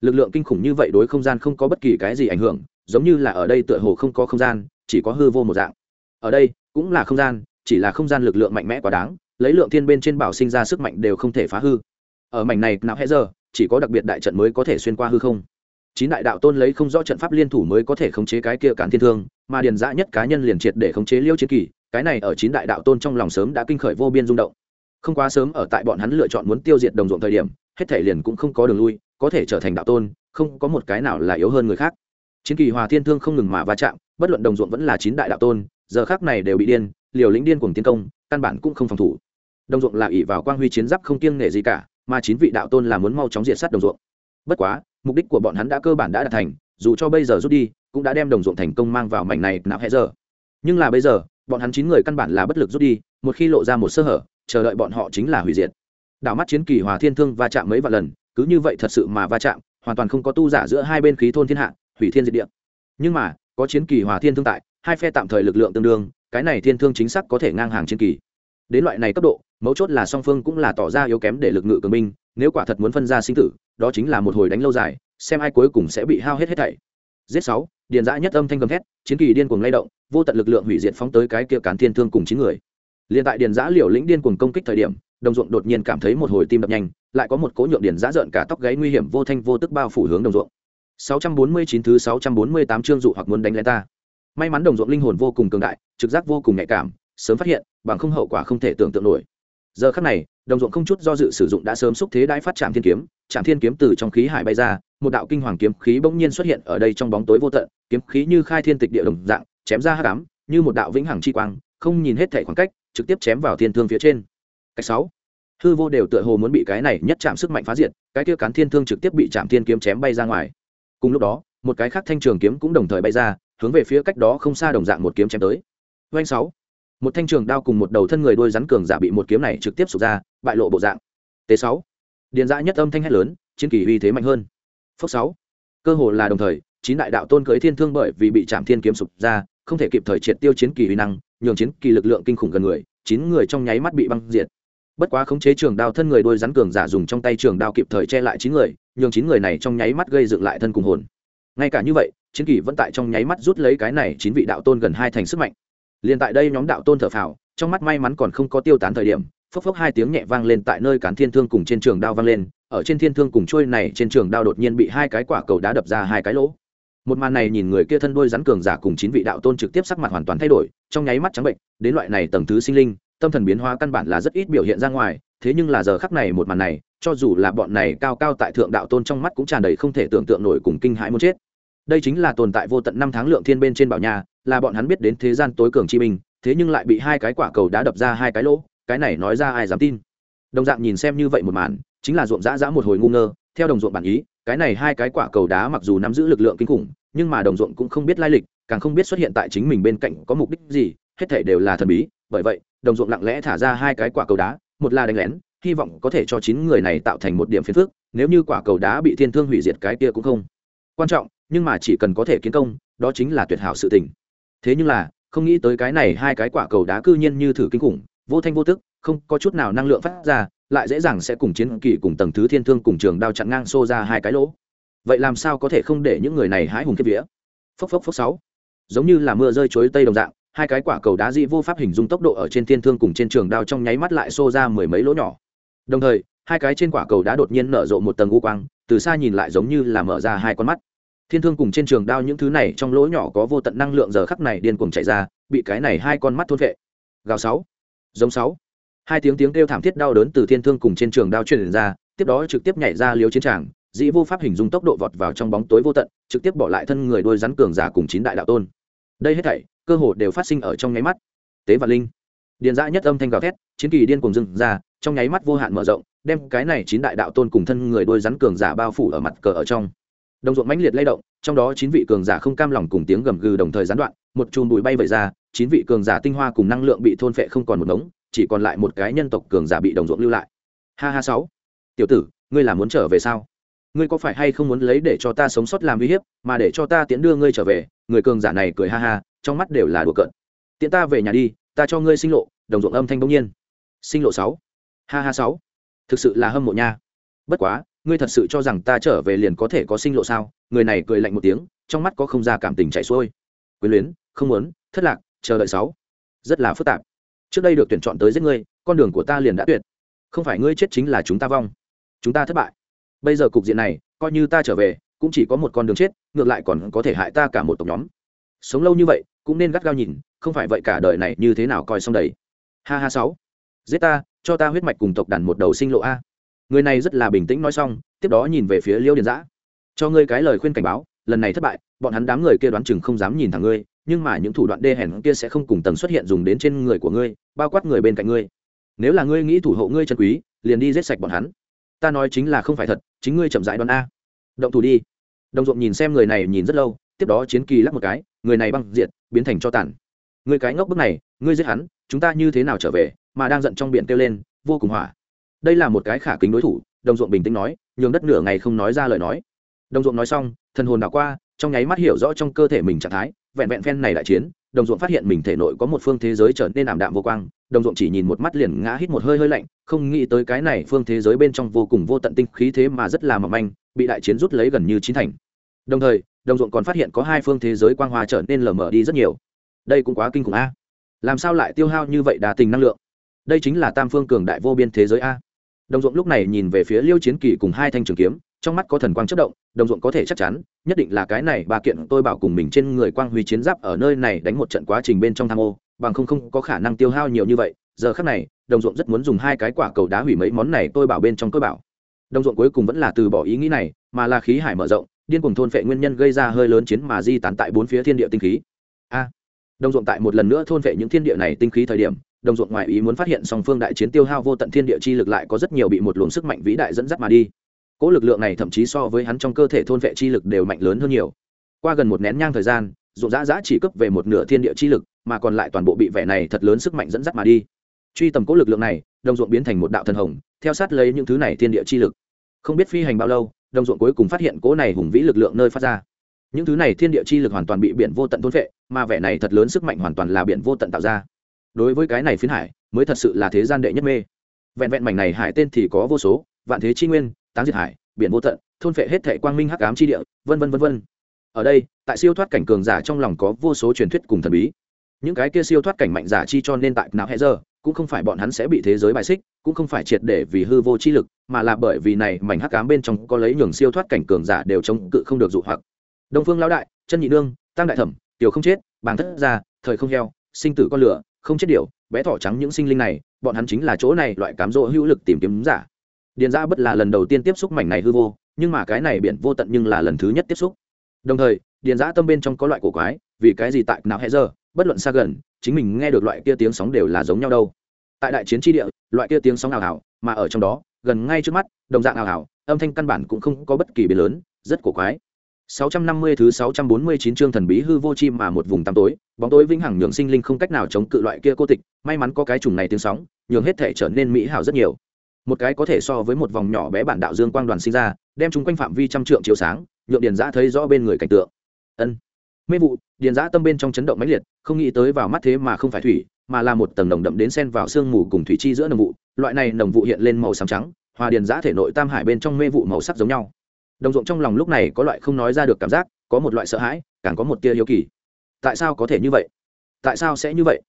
Lực lượng kinh khủng như vậy đối không gian không có bất kỳ cái gì ảnh hưởng, giống như là ở đây tựa hồ không có không gian chỉ có hư vô một dạng. Ở đây, cũng là không gian, chỉ là không gian lực lượng mạnh mẽ quá đáng, lấy lượng thiên bên trên bảo sinh ra sức mạnh đều không thể phá hư. Ở mảnh này, nào hẽ giờ, chỉ có đặc biệt đại trận mới có thể xuyên qua hư không. Chín đại đạo tôn lấy không rõ trận pháp liên thủ mới có thể khống chế cái kia cản thiên thương, mà điền dã nhất cá nhân liền triệt để khống chế liêu chiến kỳ, cái này ở chín đại đạo tôn trong lòng sớm đã kinh khởi vô biên rung động. Không quá sớm ở tại bọn hắn lựa chọn muốn tiêu diệt đồng ruộng thời điểm, hết thể liền cũng không có đường lui, có thể trở thành đạo tôn, không có một cái nào là yếu hơn người khác chiến kỳ hòa thiên thương không ngừng mà va chạm, bất luận đồng ruộng vẫn là chín đại đạo tôn, giờ khác này đều bị điên, liều lĩnh điên cuồng tiến công, căn bản cũng không phòng thủ. Đồng ruộng là ỷ vào quang huy chiến giáp không kiêng nể gì cả, mà chín vị đạo tôn là muốn mau chóng diệt sát đồng ruộng. Bất quá, mục đích của bọn hắn đã cơ bản đã đạt thành, dù cho bây giờ rút đi, cũng đã đem đồng ruộng thành công mang vào mảnh này nạo hẹ giờ. Nhưng là bây giờ, bọn hắn chín người căn bản là bất lực rút đi, một khi lộ ra một sơ hở, chờ đợi bọn họ chính là hủy diệt. Đảo mắt chiến kỳ hòa thiên thương va chạm mấy vạn lần, cứ như vậy thật sự mà va chạm, hoàn toàn không có tu giả giữa hai bên khí thôn thiên hạ hủy thiên diệt địa. Nhưng mà, có chiến kỳ hòa thiên thương tại, hai phe tạm thời lực lượng tương đương, cái này thiên thương chính xác có thể ngang hàng chiến kỳ. Đến loại này cấp độ, mấu chốt là song phương cũng là tỏ ra yếu kém để lực ngự cường binh, nếu quả thật muốn phân ra sinh tử, đó chính là một hồi đánh lâu dài, xem ai cuối cùng sẽ bị hao hết hết thảy. Giết sáu, điền dã nhất âm thanh gầm thét, chiến kỳ điên cuồng lay động, vô tận lực lượng hủy diệt phóng tới cái kia cán thiên thương cùng chín người. Liền tại điền dã liều lĩnh điên cuồng công kích thời điểm, đồng ruộng đột nhiên cảm thấy một hồi tim đập nhanh, lại có một cố nhượng điền dã rợn cả tóc gáy nguy hiểm vô thanh vô tức bao phủ hướng đồng ruộng. 649 thứ 648 chương dụ hoặc muốn đánh lên ta. May mắn đồng ruộng linh hồn vô cùng cường đại trực giác vô cùng nhạy cảm sớm phát hiện bằng không hậu quả không thể tưởng tượng nổi. Giờ khắc này đồng ruộng không chút do dự sử dụng đã sớm xúc thế đãi phát trạm thiên kiếm trạm thiên kiếm từ trong khí hải bay ra một đạo kinh hoàng kiếm khí bỗng nhiên xuất hiện ở đây trong bóng tối vô tận kiếm khí như khai thiên tịch địa đồng dạng chém ra hắc ám, như một đạo vĩnh hằng chi quang không nhìn hết thảy khoảng cách trực tiếp chém vào thiên thương phía trên. Cách sáu. Hư vô đều tựa hồ muốn bị cái này nhất chạm sức mạnh phá diệt cái kia cán thiên thương trực tiếp bị chạm thiên kiếm chém bay ra ngoài cùng lúc đó, một cái khác thanh trường kiếm cũng đồng thời bay ra, hướng về phía cách đó không xa đồng dạng một kiếm chém tới. Doanh sáu. Một thanh trường đao cùng một đầu thân người đôi rắn cường giả bị một kiếm này trực tiếp sụp ra, bại lộ bộ dạng. T sáu. Điện dã nhất âm thanh hét lớn, chiến kỳ uy thế mạnh hơn. Phước sáu. Cơ hồ là đồng thời, chín đại đạo tôn cưới thiên thương bởi vì bị chạm thiên kiếm sụp ra, không thể kịp thời triệt tiêu chiến kỳ uy năng, nhường chiến kỳ lực lượng kinh khủng gần người, chín người trong nháy mắt bị băng diệt bất quá khống chế trường đao thân người đôi rắn cường giả dùng trong tay trường đao kịp thời che lại chín người, nhường chín người này trong nháy mắt gây dựng lại thân cùng hồn. Ngay cả như vậy, chiến kỳ vẫn tại trong nháy mắt rút lấy cái này chín vị đạo tôn gần hai thành sức mạnh. Liền tại đây nhóm đạo tôn thở phào, trong mắt may mắn còn không có tiêu tán thời điểm, phốc phốc hai tiếng nhẹ vang lên tại nơi cán thiên thương cùng trên trường đao vang lên, ở trên thiên thương cùng trôi này trên trường đao đột nhiên bị hai cái quả cầu đá đập ra hai cái lỗ. Một màn này nhìn người kia thân đôi rắn cường giả cùng chín vị đạo tôn trực tiếp sắc mặt hoàn toàn thay đổi, trong nháy mắt trắng bệnh, đến loại này tầng thứ sinh linh tâm thần biến hóa căn bản là rất ít biểu hiện ra ngoài, thế nhưng là giờ khắc này một màn này, cho dù là bọn này cao cao tại thượng đạo tôn trong mắt cũng tràn đầy không thể tưởng tượng nổi cùng kinh hãi muốn chết. Đây chính là tồn tại vô tận năm tháng lượng thiên bên trên bảo nhà, là bọn hắn biết đến thế gian tối cường chi minh thế nhưng lại bị hai cái quả cầu đá đập ra hai cái lỗ, cái này nói ra ai dám tin? Đồng dạng nhìn xem như vậy một màn, chính là ruộng dã dã một hồi ngu ngơ, theo đồng ruộng bản ý, cái này hai cái quả cầu đá mặc dù nắm giữ lực lượng kinh khủng, nhưng mà đồng ruộng cũng không biết lai lịch, càng không biết xuất hiện tại chính mình bên cạnh có mục đích gì, hết thể đều là thần bí bởi vậy, đồng ruộng lặng lẽ thả ra hai cái quả cầu đá, một là đánh lén, hy vọng có thể cho chín người này tạo thành một điểm phiền phức, nếu như quả cầu đá bị thiên thương hủy diệt cái kia cũng không quan trọng, nhưng mà chỉ cần có thể kiến công, đó chính là tuyệt hảo sự tình. Thế nhưng là, không nghĩ tới cái này hai cái quả cầu đá cư nhiên như thử kinh khủng, vô thanh vô tức, không có chút nào năng lượng phát ra, lại dễ dàng sẽ cùng chiến kỳ cùng tầng thứ thiên thương cùng trường đao chặn ngang xô ra hai cái lỗ. Vậy làm sao có thể không để những người này hái hùng kiếp vía? Phốc phốc phốc sáu. Giống như là mưa rơi chuối tây đồng dạng hai cái quả cầu đá dị vô pháp hình dung tốc độ ở trên thiên thương cùng trên trường đao trong nháy mắt lại xô ra mười mấy lỗ nhỏ. Đồng thời, hai cái trên quả cầu đá đột nhiên nở rộ một tầng u quang, từ xa nhìn lại giống như là mở ra hai con mắt. Thiên thương cùng trên trường đao những thứ này trong lỗ nhỏ có vô tận năng lượng giờ khắc này điên cuồng chạy ra, bị cái này hai con mắt thôn vệ gào sáu, giống sáu. Hai tiếng tiếng kêu thảm thiết đau đớn từ thiên thương cùng trên trường đao truyền ra, tiếp đó trực tiếp nhảy ra liếu chiến tràng dĩ vô pháp hình dung tốc độ vọt vào trong bóng tối vô tận, trực tiếp bỏ lại thân người đôi rắn cường giả cùng chín đại đạo tôn. Đây hết thảy cơ hồ đều phát sinh ở trong nháy mắt. Tế và linh điền dã nhất âm thanh gào thét, chiến kỳ điên cùng dừng ra, trong nháy mắt vô hạn mở rộng, đem cái này chín đại đạo tôn cùng thân người đôi rắn cường giả bao phủ ở mặt cờ ở trong. Đồng ruộng mãnh liệt lay động, trong đó chín vị cường giả không cam lòng cùng tiếng gầm gừ đồng thời gián đoạn, một chùm bụi bay vẩy ra, chín vị cường giả tinh hoa cùng năng lượng bị thôn phệ không còn một ngống, chỉ còn lại một cái nhân tộc cường giả bị đồng ruộng lưu lại. Ha ha sáu. Tiểu tử, ngươi là muốn trở về sao? Ngươi có phải hay không muốn lấy để cho ta sống sót làm uy hiếp, mà để cho ta tiễn đưa ngươi trở về? Người cường giả này cười ha ha trong mắt đều là đùa cợt. Tiễn ta về nhà đi, ta cho ngươi sinh lộ, đồng ruộng âm thanh bỗng nhiên. Sinh lộ sáu. Ha ha sáu. Thực sự là hâm mộ nha. Bất quá, ngươi thật sự cho rằng ta trở về liền có thể có sinh lộ sao? Người này cười lạnh một tiếng, trong mắt có không ra cảm tình chảy xuôi. Quyến luyến, không muốn, thất lạc, chờ đợi sáu. Rất là phức tạp. Trước đây được tuyển chọn tới giết ngươi, con đường của ta liền đã tuyệt. Không phải ngươi chết chính là chúng ta vong. Chúng ta thất bại. Bây giờ cục diện này, coi như ta trở về, cũng chỉ có một con đường chết, ngược lại còn có thể hại ta cả một tộc nhóm sống lâu như vậy, cũng nên gắt gao nhìn, không phải vậy cả đời này như thế nào coi xong đầy. Ha ha sáu. Giết ta, cho ta huyết mạch cùng tộc đàn một đầu sinh lộ a. Người này rất là bình tĩnh nói xong, tiếp đó nhìn về phía liêu điền giã cho ngươi cái lời khuyên cảnh báo, lần này thất bại, bọn hắn đám người kia đoán chừng không dám nhìn thẳng ngươi, nhưng mà những thủ đoạn đê hèn kia sẽ không cùng tầng xuất hiện dùng đến trên người của ngươi, bao quát người bên cạnh ngươi. Nếu là ngươi nghĩ thủ hộ ngươi chân quý, liền đi giết sạch bọn hắn. Ta nói chính là không phải thật, chính ngươi chậm rãi đoán a. Động thủ đi. Đồng ruộng nhìn xem người này nhìn rất lâu, tiếp đó chiến kỳ lắc một cái người này băng diệt, biến thành cho tàn. Người cái ngốc bức này, ngươi giết hắn, chúng ta như thế nào trở về, mà đang giận trong biển kêu lên, vô cùng hỏa. Đây là một cái khả kính đối thủ, đồng ruộng bình tĩnh nói, nhường đất nửa ngày không nói ra lời nói. Đồng ruộng nói xong, thần hồn đảo qua, trong nháy mắt hiểu rõ trong cơ thể mình trạng thái, vẹn vẹn phen này đại chiến, đồng ruộng phát hiện mình thể nội có một phương thế giới trở nên ảm đạm vô quang, đồng ruộng chỉ nhìn một mắt liền ngã hít một hơi hơi lạnh, không nghĩ tới cái này phương thế giới bên trong vô cùng vô tận tinh khí thế mà rất là mỏng manh, bị đại chiến rút lấy gần như chín thành. Đồng thời đồng ruộng còn phát hiện có hai phương thế giới quang hoa trở nên lờ mờ đi rất nhiều. Đây cũng quá kinh khủng a. Làm sao lại tiêu hao như vậy đà tình năng lượng? Đây chính là tam phương cường đại vô biên thế giới a. Đồng ruộng lúc này nhìn về phía liêu chiến kỳ cùng hai thanh trường kiếm, trong mắt có thần quang chất động, đồng ruộng có thể chắc chắn, nhất định là cái này ba kiện tôi bảo cùng mình trên người quang huy chiến giáp ở nơi này đánh một trận quá trình bên trong tham ô, bằng không không có khả năng tiêu hao nhiều như vậy. Giờ khác này, đồng ruộng rất muốn dùng hai cái quả cầu đá hủy mấy món này tôi bảo bên trong tôi bảo. Đồng ruộng cuối cùng vẫn là từ bỏ ý nghĩ này, mà là khí hải mở rộng điên cuồng thôn phệ nguyên nhân gây ra hơi lớn chiến mà di tán tại bốn phía thiên địa tinh khí. A, đồng ruộng tại một lần nữa thôn phệ những thiên địa này tinh khí thời điểm, đồng ruộng ngoại ý muốn phát hiện song phương đại chiến tiêu hao vô tận thiên địa chi lực lại có rất nhiều bị một luồng sức mạnh vĩ đại dẫn dắt mà đi. Cỗ lực lượng này thậm chí so với hắn trong cơ thể thôn vệ chi lực đều mạnh lớn hơn nhiều. Qua gần một nén nhang thời gian, ruộng dã dã chỉ cấp về một nửa thiên địa chi lực, mà còn lại toàn bộ bị vẻ này thật lớn sức mạnh dẫn dắt mà đi. Truy tầm cỗ lực lượng này, đồng ruộng biến thành một đạo thần hồng, theo sát lấy những thứ này thiên địa chi lực. Không biết phi hành bao lâu đồng ruộng cuối cùng phát hiện cỗ này hùng vĩ lực lượng nơi phát ra. Những thứ này thiên địa chi lực hoàn toàn bị biển vô tận thôn vệ mà vẻ này thật lớn sức mạnh hoàn toàn là biển vô tận tạo ra. Đối với cái này phiến hải, mới thật sự là thế gian đệ nhất mê. Vẹn vẹn mảnh này hải tên thì có vô số, vạn thế chi nguyên, táng diệt hải, biển vô tận, thôn phệ hết thệ quang minh hắc ám chi địa, vân vân vân vân. Ở đây, tại siêu thoát cảnh cường giả trong lòng có vô số truyền thuyết cùng thần bí. Những cái kia siêu thoát cảnh mạnh giả chi cho nên tại nào hẹ giờ cũng không phải bọn hắn sẽ bị thế giới bài xích, cũng không phải triệt để vì hư vô chi lực, mà là bởi vì này mảnh hắc cám bên trong có lấy nhường siêu thoát cảnh cường giả đều chống cự không được dụ hoặc. Đông phương lão đại, chân nhị nương tăng đại thẩm, tiểu không chết, bàng thất gia, thời không heo, sinh tử con lửa, không chết điểu, bé thỏ trắng những sinh linh này, bọn hắn chính là chỗ này loại cám dỗ hữu lực tìm kiếm giả. Điền ra bất là lần đầu tiên tiếp xúc mảnh này hư vô, nhưng mà cái này biển vô tận nhưng là lần thứ nhất tiếp xúc. Đồng thời, điền giã tâm bên trong có loại cổ quái, vì cái gì tại nào hẹ giờ bất luận xa gần, chính mình nghe được loại kia tiếng sóng đều là giống nhau đâu tại đại chiến tri địa loại kia tiếng sóng ảo ảo mà ở trong đó gần ngay trước mắt đồng dạng ảo ảo âm thanh căn bản cũng không có bất kỳ biến lớn rất cổ quái 650 thứ 649 chương thần bí hư vô chim mà một vùng tăm tối, bóng tối vĩnh hằng nhường sinh linh không cách nào chống cự loại kia cô tịch, may mắn có cái trùng này tiếng sóng, nhường hết thể trở nên mỹ hảo rất nhiều. Một cái có thể so với một vòng nhỏ bé bản đạo dương quang đoàn sinh ra, đem chúng quanh phạm vi trăm trượng chiếu sáng, nhượng điền dã thấy rõ bên người cảnh tượng. Ân. Mê vụ, điền giã tâm bên trong chấn động mãnh liệt, không nghĩ tới vào mắt thế mà không phải thủy, mà là một tầng nồng đậm đến xen vào xương mù cùng thủy chi giữa nồng vụ, loại này nồng vụ hiện lên màu xám trắng, hòa điền giã thể nội tam hải bên trong mê vụ màu sắc giống nhau. Đồng ruộng trong lòng lúc này có loại không nói ra được cảm giác có một loại sợ hãi càng có một tia hiếu kỳ. Tại sao có thể như vậy? Tại sao sẽ như vậy?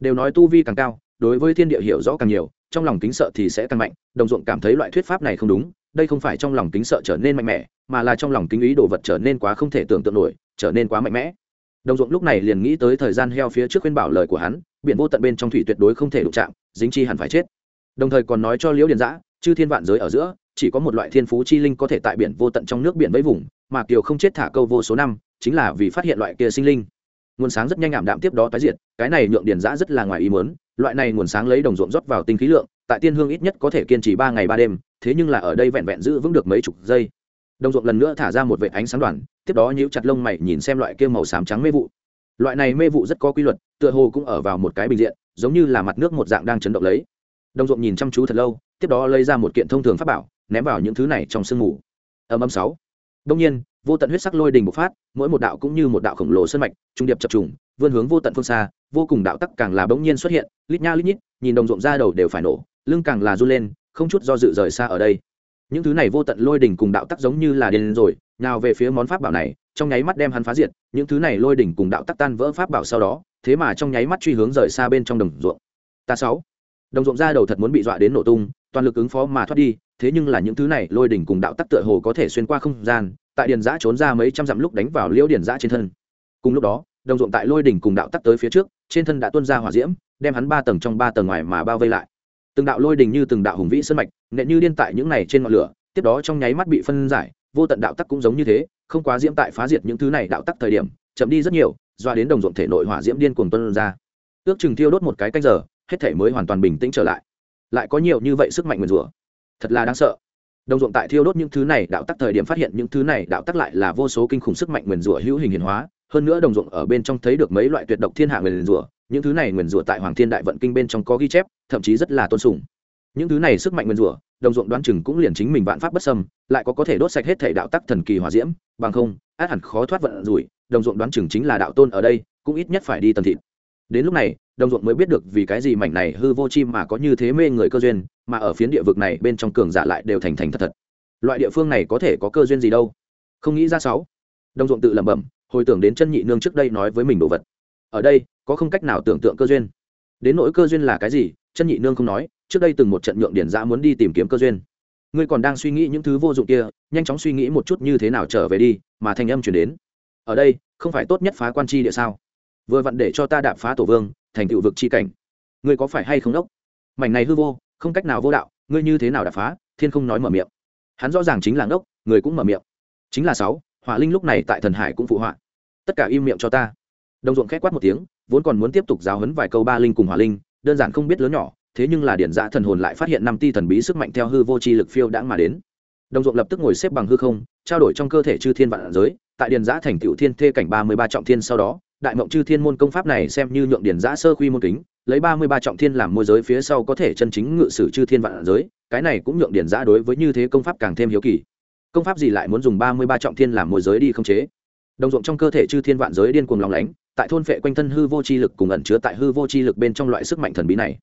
Đều nói tu vi càng cao đối với thiên địa hiểu rõ càng nhiều trong lòng kính sợ thì sẽ càng mạnh đồng ruộng cảm thấy loại thuyết pháp này không đúng đây không phải trong lòng kính sợ trở nên mạnh mẽ, mà là trong lòng kính ý đồ vật trở nên quá không thể tưởng tượng nổi, trở nên quá mạnh mẽ. Đồng ruộng lúc này liền nghĩ tới thời gian heo phía trước khuyên bảo lời của hắn, biển vô tận bên trong thủy tuyệt đối không thể đụng chạm, dính chi hẳn phải chết. Đồng thời còn nói cho liễu điền giã chư thiên vạn giới ở giữa, chỉ có một loại thiên phú chi linh có thể tại biển vô tận trong nước biển với vùng, mà kiều không chết thả câu vô số năm, chính là vì phát hiện loại kia sinh linh. Nguồn sáng rất nhanh ảm đạm tiếp đó tái diệt, cái này nhượng điền giã rất là ngoài ý mớn loại này nguồn sáng lấy đồng ruộng rót vào tinh khí lượng, tại tiên hương ít nhất có thể kiên trì ba ngày ba đêm thế nhưng là ở đây vẹn vẹn giữ vững được mấy chục giây. Đồng ruộng lần nữa thả ra một vệ ánh sáng đoàn, tiếp đó nhíu chặt lông mày nhìn xem loại kia màu xám trắng mê vụ. Loại này mê vụ rất có quy luật, tựa hồ cũng ở vào một cái bình diện, giống như là mặt nước một dạng đang chấn động lấy. Đồng ruộng nhìn chăm chú thật lâu, tiếp đó lấy ra một kiện thông thường pháp bảo, ném vào những thứ này trong sương mù. Âm âm sáu. Đông nhiên, vô tận huyết sắc lôi đình bộc phát, mỗi một đạo cũng như một đạo khổng lồ sân mạch, trung điệp chập trùng, vươn hướng vô tận phương xa, vô cùng đạo tắc càng là bỗng nhiên xuất hiện, lít nha lít nhít, nhìn đồng ruộng ra đầu đều phải nổ, lưng càng là run lên không chút do dự rời xa ở đây. Những thứ này vô tận lôi đỉnh cùng đạo tắc giống như là điên rồi, nào về phía món pháp bảo này, trong nháy mắt đem hắn phá diệt, những thứ này lôi đỉnh cùng đạo tắc tan vỡ pháp bảo sau đó, thế mà trong nháy mắt truy hướng rời xa bên trong đồng ruộng. Ta sáu. Đồng ruộng ra đầu thật muốn bị dọa đến nổ tung, toàn lực ứng phó mà thoát đi, thế nhưng là những thứ này lôi đỉnh cùng đạo tắc tựa hồ có thể xuyên qua không gian, tại điền giã trốn ra mấy trăm dặm lúc đánh vào liễu điền giã trên thân. Cùng lúc đó, đồng ruộng tại lôi đỉnh cùng đạo tắc tới phía trước, trên thân đã tuôn ra hỏa diễm, đem hắn ba tầng trong ba tầng ngoài mà bao vây lại từng đạo lôi đình như từng đạo hùng vĩ sơn mạch nện như điên tại những này trên ngọn lửa, tiếp đó trong nháy mắt bị phân giải, vô tận đạo tắc cũng giống như thế, không quá diễm tại phá diệt những thứ này đạo tắc thời điểm, chậm đi rất nhiều, doa đến đồng ruộng thể nội hỏa diễm điên cuồng tuân ra. Ước chừng thiêu đốt một cái canh giờ, hết thể mới hoàn toàn bình tĩnh trở lại. Lại có nhiều như vậy sức mạnh nguyền rủa. Thật là đáng sợ. Đồng ruộng tại thiêu đốt những thứ này đạo tắc thời điểm phát hiện những thứ này đạo tắc lại là vô số kinh khủng sức mạnh nguyền rủa hữu hình hiển hóa hơn nữa đồng ruộng ở bên trong thấy được mấy loại tuyệt độc thiên hạ nguyền rủa những thứ này nguyền rủa tại hoàng thiên đại vận kinh bên trong có ghi chép, thậm chí rất là tôn sùng. Những thứ này sức mạnh nguyền rủa đồng ruộng đoán chừng cũng liền chính mình vạn pháp bất sâm lại có có thể đốt sạch hết thể đạo tắc thần kỳ hỏa diễm, bằng không, át hẳn khó thoát vận rủi, đồng ruộng đoán chừng chính là đạo tôn ở đây, cũng ít nhất phải đi tầm thịt. Đến lúc này, đồng ruộng mới biết được vì cái gì mảnh này hư vô chim mà có như thế mê người cơ duyên, mà ở phiến địa vực này bên trong cường giả lại đều thành thành thật thật. Loại địa phương này có thể có cơ duyên gì đâu? Không nghĩ ra sáu. Đồng ruộng tự lẩm bẩm hồi tưởng đến chân nhị nương trước đây nói với mình đồ vật. Ở đây, có không cách nào tưởng tượng cơ duyên. Đến nỗi cơ duyên là cái gì, chân nhị nương không nói, trước đây từng một trận nhượng điển giã muốn đi tìm kiếm cơ duyên. Ngươi còn đang suy nghĩ những thứ vô dụng kia, nhanh chóng suy nghĩ một chút như thế nào trở về đi, mà thanh âm chuyển đến. Ở đây, không phải tốt nhất phá quan chi địa sao? Vừa vặn để cho ta đạp phá tổ vương, thành tựu vực chi cảnh. Ngươi có phải hay không đốc? Mảnh này hư vô, không cách nào vô đạo, ngươi như thế nào đạp phá? Thiên không nói mở miệng. Hắn rõ ràng chính là ngốc, người cũng mở miệng. Chính là sáu hỏa linh lúc này tại thần hải cũng phụ họa. Tất cả im miệng cho ta. Đồng ruộng khét quát một tiếng, vốn còn muốn tiếp tục giáo hấn vài câu ba linh cùng hỏa linh, đơn giản không biết lớn nhỏ, thế nhưng là điển dạ thần hồn lại phát hiện năm ti thần bí sức mạnh theo hư vô chi lực phiêu đãng mà đến. Đồng ruộng lập tức ngồi xếp bằng hư không, trao đổi trong cơ thể chư thiên vạn giới, tại điền giã dạ thành cựu thiên thê cảnh ba mươi ba trọng thiên sau đó, đại mộng chư thiên môn công pháp này xem như nhượng điền giã dạ sơ khuy môn kính, lấy ba mươi ba trọng thiên làm môi giới phía sau có thể chân chính ngự sử chư thiên vạn giới, cái này cũng nhượng điền giã dạ đối với như thế công pháp càng thêm hiếu kỳ công pháp gì lại muốn dùng ba mươi ba trọng thiên làm môi giới đi không chế? Đồng ruộng trong cơ thể chư thiên vạn giới điên cuồng lòng lánh, tại thôn phệ quanh thân hư vô c h i lực cùng ẩn chứa tại hư vô c h i lực bên trong loại sức mạnh thần bí này.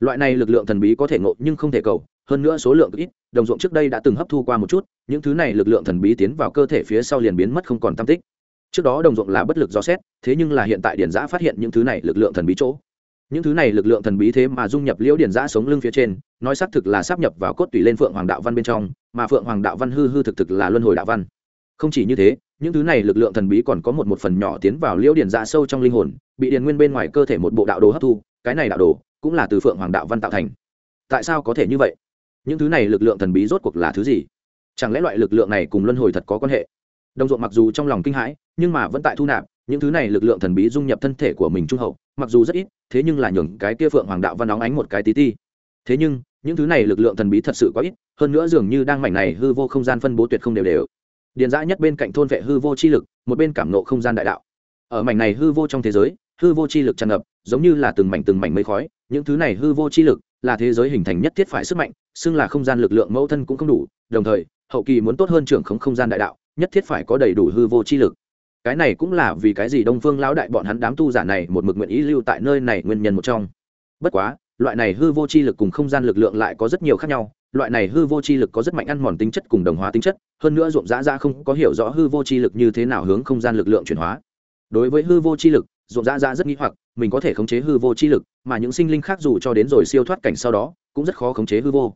Loại này lực lượng thần bí có thể ngộ nhưng không thể cầu, hơn nữa số lượng ít, đồng ruộng trước đây đã từng hấp thu qua một chút, những thứ này lực lượng thần bí tiến vào cơ thể phía sau liền biến mất không còn tam tích. Trước đó đồng ruộng là bất lực do xét, thế nhưng là hiện tại điển giã phát hiện những thứ này lực lượng thần bí chỗ. Những thứ này lực lượng thần bí thế mà dung nhập liễu điển giã sống lưng phía trên, nói xác thực là sắp nhập vào cốt tủy lên phượng hoàng đạo văn bên trong mà phượng hoàng đạo văn hư hư thực thực là luân hồi đạo văn. Không chỉ như thế, những thứ này lực lượng thần bí còn có một một phần nhỏ tiến vào liễu điển dạ sâu trong linh hồn, bị điền nguyên bên ngoài cơ thể một bộ đạo đồ hấp thu, cái này đạo đồ cũng là từ phượng hoàng đạo văn tạo thành. Tại sao có thể như vậy? Những thứ này lực lượng thần bí rốt cuộc là thứ gì? Chẳng lẽ loại lực lượng này cùng luân hồi thật có quan hệ? Đồng ruộng mặc dù trong lòng kinh hãi, nhưng mà vẫn tại thu nạp, những thứ này lực lượng thần bí dung nhập thân thể của mình trung hậu, mặc dù rất ít, thế nhưng là nhường cái kia phượng hoàng đạo văn óng ánh một cái tí ti. Thế nhưng những thứ này lực lượng thần bí thật sự quá ít, hơn nữa dường như đang mảnh này hư vô không gian phân bố tuyệt không đều đều. Điền dã nhất bên cạnh thôn vệ hư vô chi lực, một bên cảm nộ không gian đại đạo. Ở mảnh này hư vô trong thế giới, hư vô chi lực tràn ngập, giống như là từng mảnh từng mảnh mây khói, những thứ này hư vô chi lực là thế giới hình thành nhất thiết phải sức mạnh, xưng là không gian lực lượng mẫu thân cũng không đủ, đồng thời, hậu kỳ muốn tốt hơn trưởng không không gian đại đạo, nhất thiết phải có đầy đủ hư vô chi lực. Cái này cũng là vì cái gì đông phương lão đại bọn hắn đám tu giả này một mực nguyện ý lưu tại nơi này nguyên nhân một trong. Bất quá loại này hư vô chi lực cùng không gian lực lượng lại có rất nhiều khác nhau, loại này hư vô chi lực có rất mạnh ăn mòn tính chất cùng đồng hóa tính chất, hơn nữa rộn rã ra không có hiểu rõ hư vô chi lực như thế nào hướng không gian lực lượng chuyển hóa. Đối với hư vô chi lực rộn rã ra rất nghĩ hoặc, mình có thể khống chế hư vô chi lực, mà những sinh linh khác dù cho đến rồi siêu thoát cảnh sau đó, cũng rất khó khống chế hư vô.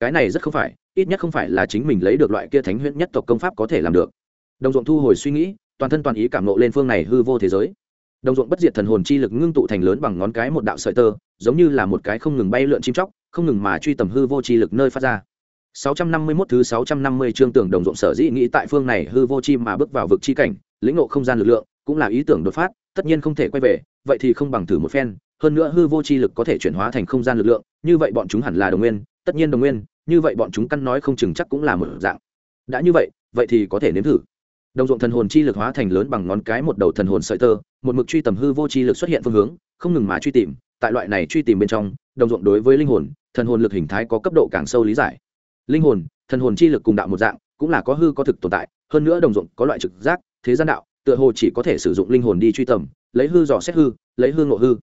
Cái này rất không phải, ít nhất không phải là chính mình lấy được loại kia thánh huyễn nhất tộc công pháp có thể làm được. Đồng ruộng thu hồi suy nghĩ, toàn thân toàn ý cảm nộ lên phương này hư vô thế giới đồng ruộng bất diệt thần hồn chi lực ngưng tụ thành lớn bằng ngón cái một đạo sợi tơ giống như là một cái không ngừng bay lượn chim chóc không ngừng mà truy tầm hư vô chi lực nơi phát ra 651 thứ 650 chương tưởng đồng ruộng sở dĩ nghĩ tại phương này hư vô chi mà bước vào vực chi cảnh, lĩnh ngộ không gian lực lượng, cũng là ý tưởng đột phát, tất nhiên không thể quay về, vậy thì không bằng thử một phen, hơn nữa hư vô chi lực có thể chuyển hóa thành không gian lực lượng, như vậy bọn chúng hẳn là đồng nguyên, tất nhiên đồng nguyên, như vậy bọn chúng căn nói không chừng chắc cũng là một dạng. Đã như vậy, vậy thì có thể nếm thử. Đồng ruộng thần hồn chi lực hóa thành lớn bằng ngón cái một đầu thần hồn sợi tơ, một mực truy tầm hư vô chi lực xuất hiện phương hướng, không ngừng mà truy tìm, tại loại này truy tìm bên trong, đồng ruộng đối với linh hồn, thần hồn lực hình thái có cấp độ càng sâu lý giải. Linh hồn thần hồn chi lực cùng đạo một dạng cũng là có hư có thực tồn tại hơn nữa đồng ruộng có loại trực giác thế gian đạo tựa hồ chỉ có thể sử dụng linh hồn đi truy tầm lấy hư dò xét hư lấy hư ngộ hư.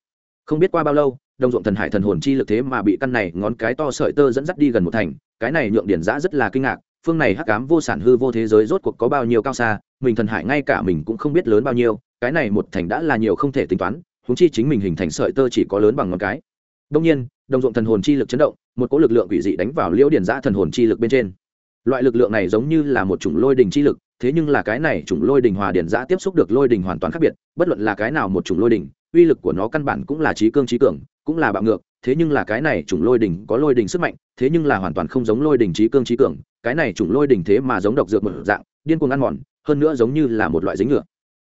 Không biết qua bao lâu đồng ruộng thần hải thần hồn chi lực thế mà bị căn này ngón cái to sợi tơ dẫn dắt đi gần một thành cái này nhượng điển giã rất là kinh ngạc phương này hắc cám vô sản hư vô thế giới rốt cuộc có bao nhiêu cao xa, mình thần hải ngay cả mình cũng không biết lớn bao nhiêu, cái này một thành đã là nhiều không thể tính toán húng chi chính mình hình thành sợi tơ chỉ có lớn bằng ngón cái. Đông nhiên, đồng ruộng thần hồn chi lực chấn động, một cỗ lực lượng quỷ dị đánh vào liễu điển giã thần hồn chi lực bên trên. Loại lực lượng này giống như là một chủng lôi đình chi lực, thế nhưng là cái này chủng lôi đình hòa điển giã tiếp xúc được lôi đình hoàn toàn khác biệt, bất luận là cái nào một chủng lôi đình, uy lực của nó căn bản cũng là trí cương trí cường, cũng là bạo ngược thế nhưng là cái này chủng lôi đỉnh có lôi đỉnh sức mạnh, thế nhưng là hoàn toàn không giống lôi đỉnh trí cương trí cường, cái này chủng lôi đỉnh thế mà giống độc dược một dạng, điên cuồng ăn mòn, hơn nữa giống như là một loại dính ngựa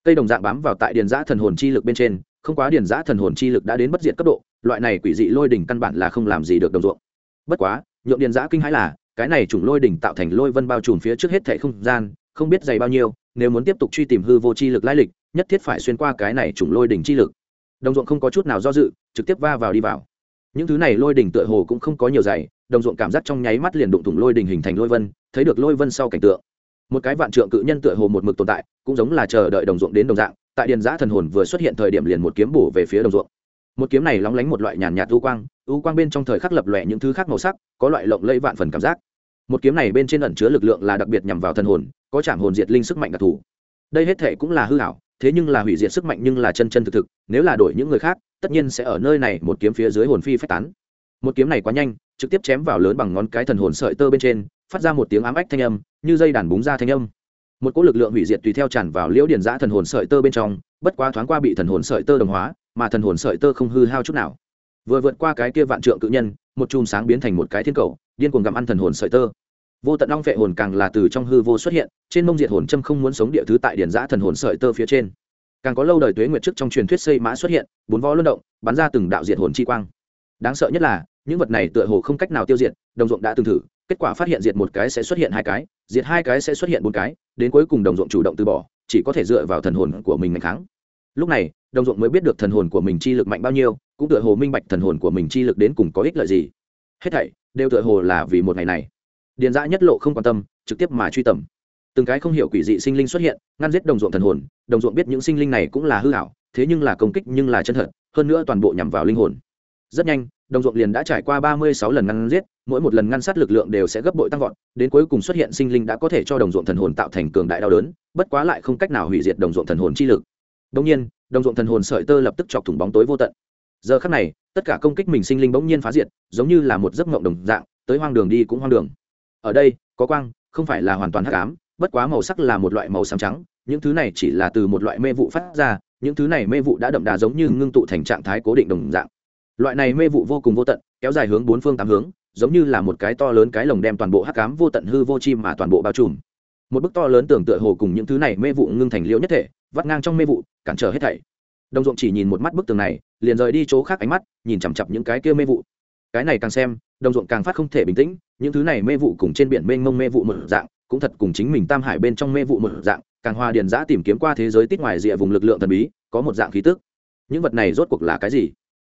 cây đồng dạng bám vào tại điền giã thần hồn chi lực bên trên, không quá điền giã thần hồn chi lực đã đến bất diệt cấp độ, loại này quỷ dị lôi đỉnh căn bản là không làm gì được đồng ruộng. Bất quá, nhượng điền giã kinh hãi là, cái này chủng lôi đỉnh tạo thành lôi vân bao trùm phía trước hết thảy không gian, không biết dày bao nhiêu, nếu muốn tiếp tục truy tìm hư vô chi lực lai lịch, nhất thiết phải xuyên qua cái này chủng lôi đỉnh chi lực. Đồng ruộng không có chút nào do dự, trực tiếp va vào đi vào những thứ này lôi đỉnh tựa hồ cũng không có nhiều dày, đồng ruộng cảm giác trong nháy mắt liền đụng thủng lôi đỉnh hình thành lôi vân, thấy được lôi vân sau cảnh tượng. Một cái vạn trượng cự nhân tựa hồ một mực tồn tại, cũng giống là chờ đợi đồng ruộng đến đồng dạng, tại điền giã thần hồn vừa xuất hiện thời điểm liền một kiếm bổ về phía đồng ruộng. Một kiếm này lóng lánh một loại nhàn nhạt u quang u quang bên trong thời khắc lập lòe những thứ khác màu sắc, có loại lộng lẫy vạn phần cảm giác. Một kiếm này bên trên ẩn chứa lực lượng là đặc biệt nhằm vào thần hồn, có chạm hồn diệt linh sức mạnh đặc thù. Đây hết thể cũng là hư hảo thế nhưng là hủy diệt sức mạnh nhưng là chân chân thực thực, nếu là đổi những người khác, tất nhiên sẽ ở nơi này một kiếm phía dưới hồn phi phách tán. Một kiếm này quá nhanh, trực tiếp chém vào lớn bằng ngón cái thần hồn sợi tơ bên trên, phát ra một tiếng ám ách thanh âm, như dây đàn búng ra thanh âm. Một cỗ lực lượng hủy diệt tùy theo tràn vào liễu điền giã thần hồn sợi tơ bên trong, bất quá thoáng qua bị thần hồn sợi tơ đồng hóa, mà thần hồn sợi tơ không hư hao chút nào. Vừa vượt qua cái kia vạn trượng cự nhân, một chùm sáng biến thành một cái thiên cầu, điên cuồng gặm ăn thần hồn sợi tơ vô tận long vệ hồn càng là từ trong hư vô xuất hiện, trên mông diệt hồn châm không muốn sống địa thứ tại điển giã thần hồn sợi tơ phía trên. Càng có lâu đời tuế nguyệt trước trong truyền thuyết xây mã xuất hiện, bốn vó luân động, bắn ra từng đạo diệt hồn chi quang. Đáng sợ nhất là, những vật này tựa hồ không cách nào tiêu diệt, đồng ruộng đã từng thử, kết quả phát hiện diệt một cái sẽ xuất hiện hai cái, diệt hai cái sẽ xuất hiện bốn cái, đến cuối cùng đồng ruộng chủ động từ bỏ, chỉ có thể dựa vào thần hồn của mình mạnh kháng. Lúc này, đồng ruộng mới biết được thần hồn của mình chi lực mạnh bao nhiêu, cũng tựa hồ minh bạch thần hồn của mình chi lực đến cùng có ích lợi gì. Hết thảy đều tựa hồ là vì một ngày này điền dã nhất lộ không quan tâm, trực tiếp mà truy tầm. Từng cái không hiểu quỷ dị sinh linh xuất hiện, ngăn giết đồng ruộng thần hồn, đồng ruộng biết những sinh linh này cũng là hư hảo thế nhưng là công kích nhưng là chân thật, hơn nữa toàn bộ nhằm vào linh hồn. Rất nhanh, đồng ruộng liền đã trải qua ba mươi sáu lần ngăn giết, mỗi một lần ngăn sát lực lượng đều sẽ gấp bội tăng vọt, đến cuối cùng xuất hiện sinh linh đã có thể cho đồng ruộng thần hồn tạo thành cường đại đau đớn, bất quá lại không cách nào hủy diệt đồng ruộng thần hồn chi lực. Đông nhiên, đồng ruộng thần hồn sợi tơ lập tức chọc thủng bóng tối vô tận. Giờ khắc này, tất cả công kích mình sinh linh bỗng nhiên phá diệt, giống như là một giấc mộng đồng dạng, tới hoang đường đi cũng hoang đường ở đây, có quang, không phải là hoàn toàn hắc ám, bất quá màu sắc là một loại màu xám trắng, những thứ này chỉ là từ một loại mê vụ phát ra, những thứ này mê vụ đã đậm đà giống như ngưng tụ thành trạng thái cố định đồng dạng. Loại này mê vụ vô cùng vô tận, kéo dài hướng bốn phương tám hướng, giống như là một cái to lớn cái lồng đem toàn bộ hắc ám vô tận hư vô chim mà toàn bộ bao trùm. Một bức to lớn tưởng tựa hồ cùng những thứ này mê vụ ngưng thành liễu nhất thể, vắt ngang trong mê vụ, cản trở hết thảy. Đồng ruộng chỉ nhìn một mắt bức tường này, liền rời đi chỗ khác ánh mắt, nhìn chằm chặp những cái kia mê vụ. Cái này càng xem đồng ruộng càng phát không thể bình tĩnh, những thứ này mê vụ cùng trên biển mênh mông mê vụ một dạng, cũng thật cùng chính mình tam hải bên trong mê vụ một dạng, càng hoa điền giã tìm kiếm qua thế giới tít ngoài rìa vùng lực lượng thần bí, có một dạng khí tức. Những vật này rốt cuộc là cái gì?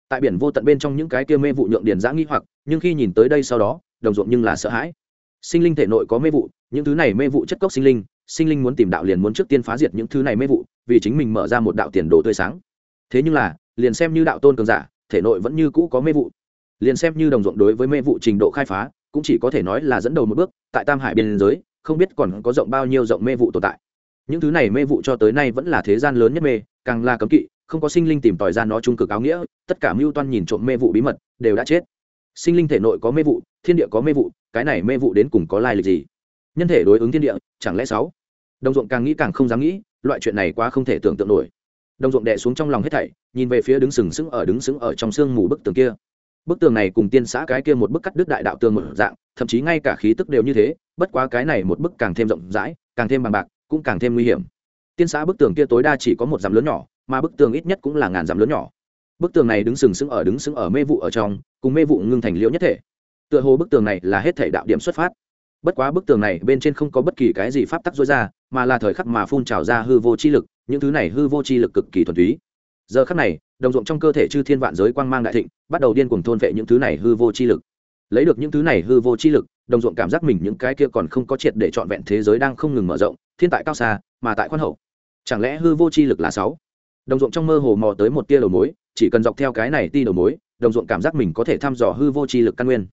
Tại biển vô tận bên trong những cái kia mê vụ nhượng điền giã nghi hoặc, nhưng khi nhìn tới đây sau đó, đồng ruộng nhưng là sợ hãi. Sinh linh thể nội có mê vụ, những thứ này mê vụ chất cốc sinh linh sinh linh muốn tìm đạo liền muốn trước tiên phá diệt những thứ này mê vụ, vì chính mình mở ra một đạo tiền đồ tươi sáng. Thế nhưng là, liền xem như đạo tôn cường giả, thể nội vẫn như cũ có mê vụ liền xem như đồng ruộng đối với mê vụ trình độ khai phá, cũng chỉ có thể nói là dẫn đầu một bước, tại tam hải biên giới, không biết còn có rộng bao nhiêu rộng mê vụ tồn tại. Những thứ này mê vụ cho tới nay vẫn là thế gian lớn nhất mê, càng là cấm kỵ, không có sinh linh tìm tòi ra nó trung cực áo nghĩa, tất cả mưu toan nhìn trộm mê vụ bí mật, đều đã chết. Sinh linh thể nội có mê vụ, thiên địa có mê vụ, cái này mê vụ đến cùng có lai lịch gì? Nhân thể đối ứng thiên địa, chẳng lẽ sáu? Đồng ruộng càng nghĩ càng không dám nghĩ, loại chuyện này quá không thể tưởng tượng nổi. Đồng ruộng đè xuống trong lòng hết thảy, nhìn về phía đứng sừng sững ở đứng sững ở trong sương mù bức tường kia bức tường này cùng tiên xã cái kia một bức cắt đứt đại đạo tường một dạng, thậm chí ngay cả khí tức đều như thế, bất quá cái này một bức càng thêm rộng rãi, càng thêm bằng bạc, cũng càng thêm nguy hiểm. Tiên xã bức tường kia tối đa chỉ có một dặm lớn nhỏ, mà bức tường ít nhất cũng là ngàn dặm lớn nhỏ. Bức tường này đứng sừng sững ở, đứng sững ở mê vụ ở trong, cùng mê vụ ngưng thành liễu nhất thể. Tựa hồ bức tường này là hết thể đạo điểm xuất phát. Bất quá bức tường này bên trên không có bất kỳ cái gì pháp tắc dối ra, mà là thời khắc mà phun trào ra hư vô chi lực, những thứ này hư vô chi lực cực kỳ thuần túy. Giờ khắc này, đồng ruộng trong cơ thể chư thiên vạn giới quang mang đại thịnh bắt đầu điên cuồng thôn vệ những thứ này hư vô chi lực. Lấy được những thứ này hư vô chi lực, đồng ruộng cảm giác mình những cái kia còn không có triệt để trọn vẹn thế giới đang không ngừng mở rộng, thiên tại cao xa, mà tại khoan hậu. Chẳng lẽ hư vô chi lực là sáu? Đồng ruộng trong mơ hồ mò tới một tia đầu mối, chỉ cần dọc theo cái này ti đầu mối, đồng ruộng cảm giác mình có thể thăm dò hư vô chi lực căn nguyên.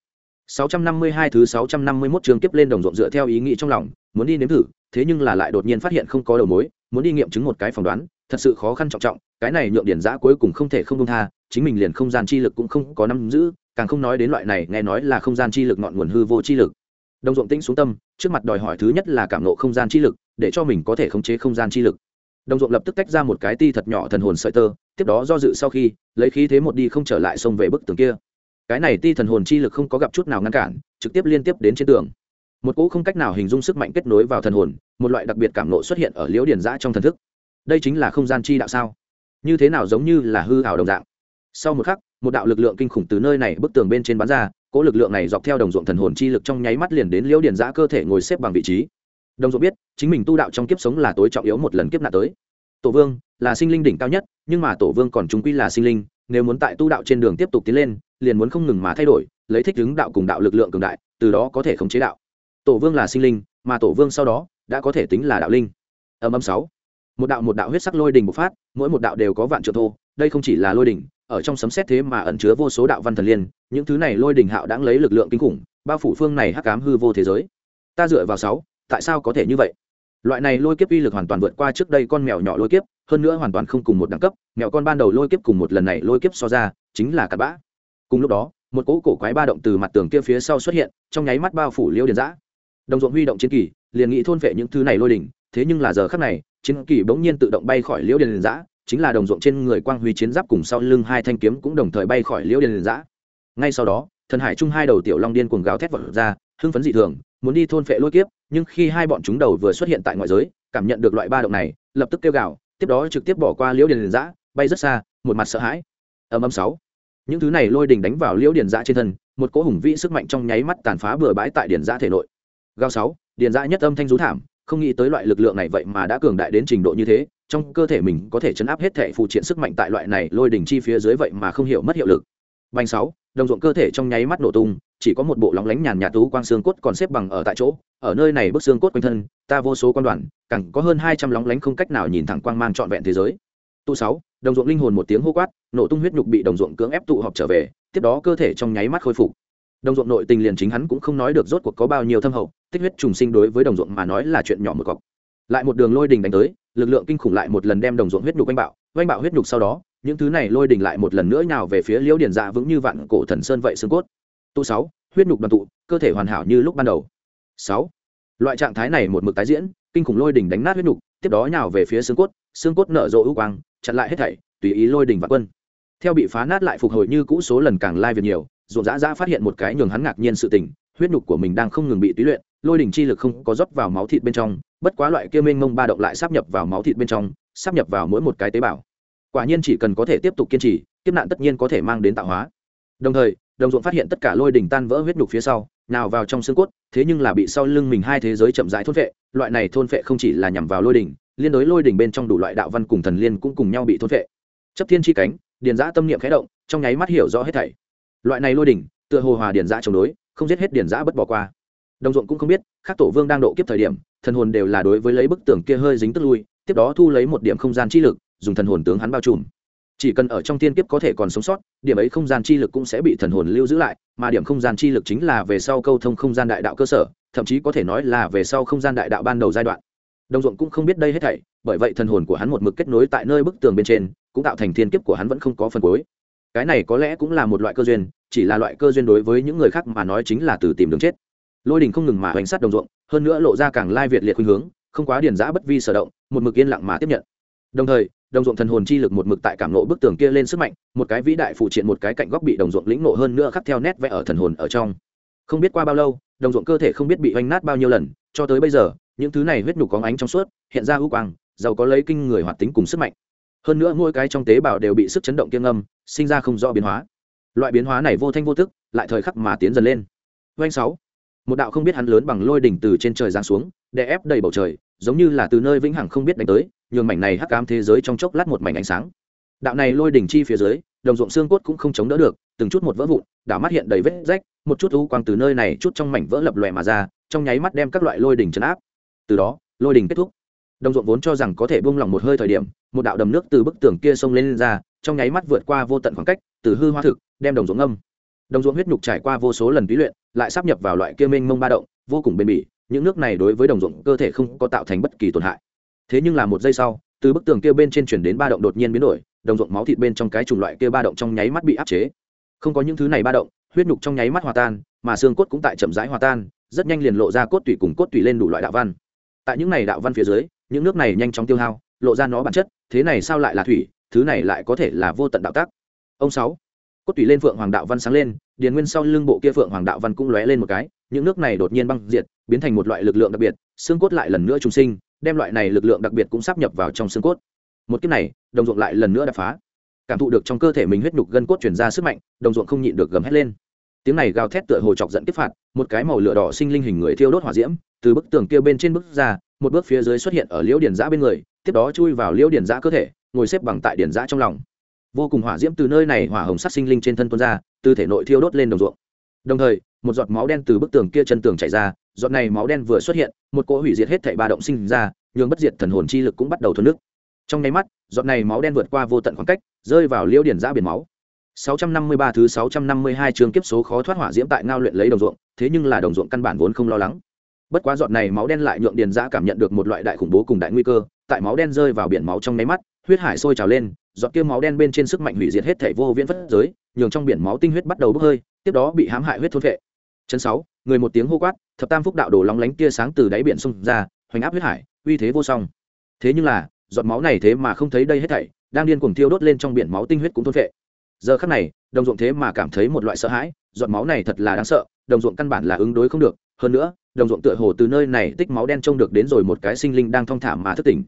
652 thứ 651 trường kiếp lên đồng ruộng dựa theo ý nghĩ trong lòng, muốn đi nếm thử, thế nhưng là lại đột nhiên phát hiện không có đầu mối, muốn đi nghiệm chứng một cái phỏng đoán, thật sự khó khăn trọng trọng, cái này nhượng điển giã cuối cùng không thể không công tha chính mình liền không gian chi lực cũng không có nắm giữ, càng không nói đến loại này, nghe nói là không gian chi lực ngọn nguồn hư vô chi lực. Đồng ruộng tĩnh xuống tâm, trước mặt đòi hỏi thứ nhất là cảm nộ không gian chi lực, để cho mình có thể khống chế không gian chi lực. Đồng ruộng lập tức tách ra một cái ti thật nhỏ thần hồn sợi tơ, tiếp đó do dự sau khi, lấy khí thế một đi không trở lại xông về bức tường kia. Cái này ti thần hồn chi lực không có gặp chút nào ngăn cản, trực tiếp liên tiếp đến trên tường. Một cỗ không cách nào hình dung sức mạnh kết nối vào thần hồn, một loại đặc biệt cảm nộ xuất hiện ở liễu điển giã trong thần thức. Đây chính là không gian chi đạo sao? Như thế nào giống như là hư ảo đồng dạng? Sau một khắc, một đạo lực lượng kinh khủng từ nơi này bức tường bên trên bắn ra, cỗ lực lượng này dọc theo đồng ruộng thần hồn chi lực trong nháy mắt liền đến liễu điển giã cơ thể ngồi xếp bằng vị trí. Đồng ruộng biết, chính mình tu đạo trong kiếp sống là tối trọng yếu một lần kiếp nạn tới. Tổ vương là sinh linh đỉnh cao nhất, nhưng mà tổ vương còn chúng quy là sinh linh, nếu muốn tại tu đạo trên đường tiếp tục tiến lên, liền muốn không ngừng mà thay đổi, lấy thích ứng đạo cùng đạo lực lượng cường đại, từ đó có thể khống chế đạo. Tổ vương là sinh linh, mà tổ vương sau đó đã có thể tính là đạo linh. Âm âm sáu. Một đạo một đạo huyết sắc lôi đình bộc phát, mỗi một đạo đều có vạn triệu thô, đây không chỉ là lôi đình ở trong sấm xét thế mà ẩn chứa vô số đạo văn thần liên, những thứ này lôi đình hạo đáng lấy lực lượng kinh khủng, bao phủ phương này hắc cám hư vô thế giới. Ta dựa vào sáu, tại sao có thể như vậy? Loại này lôi kiếp uy lực hoàn toàn vượt qua trước đây con mèo nhỏ lôi kiếp, hơn nữa hoàn toàn không cùng một đẳng cấp, mèo con ban đầu lôi kiếp cùng một lần này lôi kiếp so ra, chính là cặp bã. Cùng lúc đó, một cỗ cổ quái ba động từ mặt tường kia phía sau xuất hiện, trong nháy mắt bao phủ liêu điền giã. Đồng ruộng huy động chiến kỳ, liền nghĩ thôn vệ những thứ này lôi đỉnh thế nhưng là giờ khắc này, chiến kỳ bỗng nhiên tự động bay khỏi liễu điền giã chính là đồng ruộng trên người quang huy chiến giáp cùng sau lưng hai thanh kiếm cũng đồng thời bay khỏi liễu điền giã. Ngay sau đó, thần hải chung hai đầu tiểu long điên cuồng gào thét vật ra, hưng phấn dị thường, muốn đi thôn phệ lôi kiếp, nhưng khi hai bọn chúng đầu vừa xuất hiện tại ngoại giới, cảm nhận được loại ba động này, lập tức kêu gào, tiếp đó trực tiếp bỏ qua liễu điền giã, bay rất xa, một mặt sợ hãi. Âm âm sáu. Những thứ này lôi đình đánh vào liễu điền giã trên thân, một cỗ hùng vĩ sức mạnh trong nháy mắt tàn phá bừa bãi tại điền giã thể nội. Gao sáu, điền giã nhất âm thanh rú thảm, không nghĩ tới loại lực lượng này vậy mà đã cường đại đến trình độ như thế trong cơ thể mình có thể chấn áp hết thể phụ triện sức mạnh tại loại này lôi đỉnh chi phía dưới vậy mà không hiểu mất hiệu lực. Bành sáu, đồng ruộng cơ thể trong nháy mắt nổ tung, chỉ có một bộ lóng lánh nhàn nhạt tú quang xương cốt còn xếp bằng ở tại chỗ, ở nơi này bức xương cốt quanh thân, ta vô số quan đoàn cẳng có hơn hai trăm lóng lánh không cách nào nhìn thẳng quang mang trọn vẹn thế giới. Tu sáu, đồng ruộng linh hồn một tiếng hô quát, nổ tung huyết nhục bị đồng ruộng cưỡng ép tụ họp trở về, tiếp đó cơ thể trong nháy mắt khôi phục. Đồng ruộng nội tình liền chính hắn cũng không nói được rốt cuộc có bao nhiêu thâm hậu, tích huyết trùng sinh đối với đồng ruộng mà nói là chuyện nhỏ một cọc. Lại một đường lôi đình đánh tới lực lượng kinh khủng lại một lần đem đồng ruộng huyết nhục oanh bạo oanh bạo huyết nhục sau đó, những thứ này lôi đình lại một lần nữa nào về phía liễu điền dạ vững như vạn cổ thần sơn vậy xương cốt. Tu sáu, huyết nhục đoàn tụ, cơ thể hoàn hảo như lúc ban đầu. Sáu, loại trạng thái này một mực tái diễn, kinh khủng lôi đình đánh nát huyết nhục, tiếp đó nhào về phía xương cốt xương cốt nở rộ ưu quang, chặn lại hết thảy, tùy ý lôi đình và quân. Theo bị phá nát lại phục hồi như cũ số lần càng lai việc nhiều, ruộng dã dã phát hiện một cái nhường hắn ngạc nhiên sự tình, huyết nhục của mình đang không ngừng bị tùy luyện, lôi đỉnh chi lực không có rót vào máu thịt bên trong bất quá loại kia mênh mông ba động lại sắp nhập vào máu thịt bên trong sắp nhập vào mỗi một cái tế bào. Quả nhiên chỉ cần có thể tiếp tục kiên trì, kiếp nạn tất nhiên có thể mang đến tạo hóa. Đồng thời, đồng ruộng phát hiện tất cả lôi đỉnh tan vỡ huyết nhục phía sau, nào vào trong xương cốt, thế nhưng là bị sau lưng mình hai thế giới chậm rãi thôn phệ. Loại này thôn phệ không chỉ là nhằm vào lôi đỉnh, liên đối lôi đỉnh bên trong đủ loại đạo văn cùng thần liên cũng cùng nhau bị thôn phệ. Chấp thiên chi cánh, điền giã tâm niệm khẽ động, trong nháy mắt hiểu rõ hết thảy. Loại này lôi đỉnh, tựa hồ hòa điền giã chống đối, không giết hết điền giã bất bỏ qua đồng ruộng cũng không biết, khác tổ vương đang độ kiếp thời điểm, thần hồn đều là đối với lấy bức tường kia hơi dính tức lui, tiếp đó thu lấy một điểm không gian chi lực, dùng thần hồn tướng hắn bao trùm. Chỉ cần ở trong tiên kiếp có thể còn sống sót, điểm ấy không gian chi lực cũng sẽ bị thần hồn lưu giữ lại, mà điểm không gian chi lực chính là về sau câu thông không gian đại đạo cơ sở, thậm chí có thể nói là về sau không gian đại đạo ban đầu giai đoạn. Đồng ruộng cũng không biết đây hết thảy, bởi vậy thần hồn của hắn một mực kết nối tại nơi bức tường bên trên, cũng tạo thành thiên kiếp của hắn vẫn không có phần cuối. Cái này có lẽ cũng là một loại cơ duyên, chỉ là loại cơ duyên đối với những người khác mà nói chính là từ tìm đường chết lôi đình không ngừng mà hoành sát đồng ruộng, hơn nữa lộ ra càng lai việt liệt khuynh hướng, không quá điền giã bất vi sở động, một mực yên lặng mà tiếp nhận. Đồng thời, đồng ruộng thần hồn chi lực một mực tại cảm nộ bức tường kia lên sức mạnh, một cái vĩ đại phụ triện một cái cạnh góc bị đồng ruộng lĩnh nộ hơn nữa khắc theo nét vẽ ở thần hồn ở trong. Không biết qua bao lâu, đồng ruộng cơ thể không biết bị oanh nát bao nhiêu lần, cho tới bây giờ, những thứ này huyết nhục có ánh trong suốt, hiện ra u quang, giàu có lấy kinh người hoạt tính cùng sức mạnh. Hơn nữa mỗi cái trong tế bào đều bị sức chấn động kiêng âm sinh ra không rõ biến hóa. Loại biến hóa này vô thanh vô tức, lại thời khắc mà tiến dần lên. Oanh sáu một đạo không biết hắn lớn bằng lôi đỉnh từ trên trời giáng xuống đè ép đầy bầu trời giống như là từ nơi vĩnh hằng không biết đánh tới nhường mảnh này hắc ám thế giới trong chốc lát một mảnh ánh sáng. Đạo này lôi đỉnh chi phía dưới đồng ruộng xương cốt cũng không chống đỡ được từng chút một vỡ vụn đảo mắt hiện đầy vết rách một chút u quang từ nơi này chút trong mảnh vỡ lập lòe mà ra trong nháy mắt đem các loại lôi đỉnh chấn áp. Từ đó lôi đỉnh kết thúc. Đồng ruộng vốn cho rằng có thể buông lỏng một hơi thời điểm một đạo đầm nước từ bức tường kia xông lên, lên ra trong nháy mắt vượt qua vô tận khoảng cách từ hư hoa thực đem đồng ruộng âm đồng ruộng huyết nhục trải qua vô số lần tí luyện, lại sắp nhập vào loại kia mênh mông ba động, vô cùng bền bỉ, những nước này đối với đồng ruộng cơ thể không có tạo thành bất kỳ tổn hại. Thế nhưng là một giây sau, từ bức tường kia bên trên chuyển đến ba động đột nhiên biến đổi, đồng ruộng máu thịt bên trong cái chủng loại kia ba động trong nháy mắt bị áp chế. Không có những thứ này ba động, huyết nhục trong nháy mắt hòa tan, mà xương cốt cũng tại chậm rãi hòa tan, rất nhanh liền lộ ra cốt tủy cùng cốt tủy lên đủ loại đạo văn. Tại những này đạo văn phía dưới, những nước này nhanh chóng tiêu hao, lộ ra nó bản chất, thế này sao lại là thủy, thứ này lại có thể là vô tận đạo tác. Ông sáu cốt tủy lên phượng hoàng đạo văn sáng lên, điền nguyên sau lưng bộ kia phượng hoàng đạo văn cũng lóe lên một cái, những nước này đột nhiên băng diệt, biến thành một loại lực lượng đặc biệt, xương cốt lại lần nữa trùng sinh, đem loại này lực lượng đặc biệt cũng sắp nhập vào trong xương cốt. Một kiếp này, đồng ruộng lại lần nữa đập phá. Cảm thụ được trong cơ thể mình huyết nhục gân cốt chuyển ra sức mạnh, đồng ruộng không nhịn được gầm hét lên. Tiếng này gào thét tựa hồ chọc giận tiếp phạt, một cái màu lửa đỏ sinh linh hình người thiêu đốt hỏa diễm, từ bức tường kia bên trên bức ra, một bước phía dưới xuất hiện ở liễu điển giã bên người, tiếp đó chui vào liễu điển giã cơ thể, ngồi xếp bằng tại điển giã trong lòng vô cùng hỏa diễm từ nơi này hỏa hồng sắc sinh linh trên thân tuôn ra từ thể nội thiêu đốt lên đồng ruộng. Đồng thời một giọt máu đen từ bức tường kia chân tường chảy ra giọt này máu đen vừa xuất hiện một cỗ hủy diệt hết thảy ba động sinh ra nhường bất diệt thần hồn chi lực cũng bắt đầu thuần nước. Trong nháy mắt giọt này máu đen vượt qua vô tận khoảng cách rơi vào liễu điển giã biển máu. 653 thứ 652 chương kiếp số khó thoát hỏa diễm tại ngao luyện lấy đồng ruộng, thế nhưng là đồng ruộng căn bản vốn không lo lắng. Bất quá giọt này máu đen lại nhượng điền giã cảm nhận được một loại đại khủng bố cùng đại nguy cơ, tại máu đen rơi vào biển máu trong nháy mắt, huyết hải sôi trào lên, giọt kia máu đen bên trên sức mạnh hủy diệt hết thảy vô viễn phất giới, nhường trong biển máu tinh huyết bắt đầu bốc hơi, tiếp đó bị hãm hại huyết thôn phệ. Chân sáu người một tiếng hô quát, thập tam phúc đạo đổ lóng lánh tia sáng từ đáy biển xung ra, hoành áp huyết hải, uy thế vô song. Thế nhưng là, giọt máu này thế mà không thấy đây hết thảy, đang điên cuồng thiêu đốt lên trong biển máu tinh huyết cũng thôn phệ. Giờ khắc này, đồng ruộng thế mà cảm thấy một loại sợ hãi, giọt máu này thật là đáng sợ, đồng ruộng căn bản là ứng đối không được, hơn nữa, đồng ruộng tựa hồ từ nơi này tích máu đen trông được đến rồi một cái sinh linh đang thong thả mà thức tỉnh.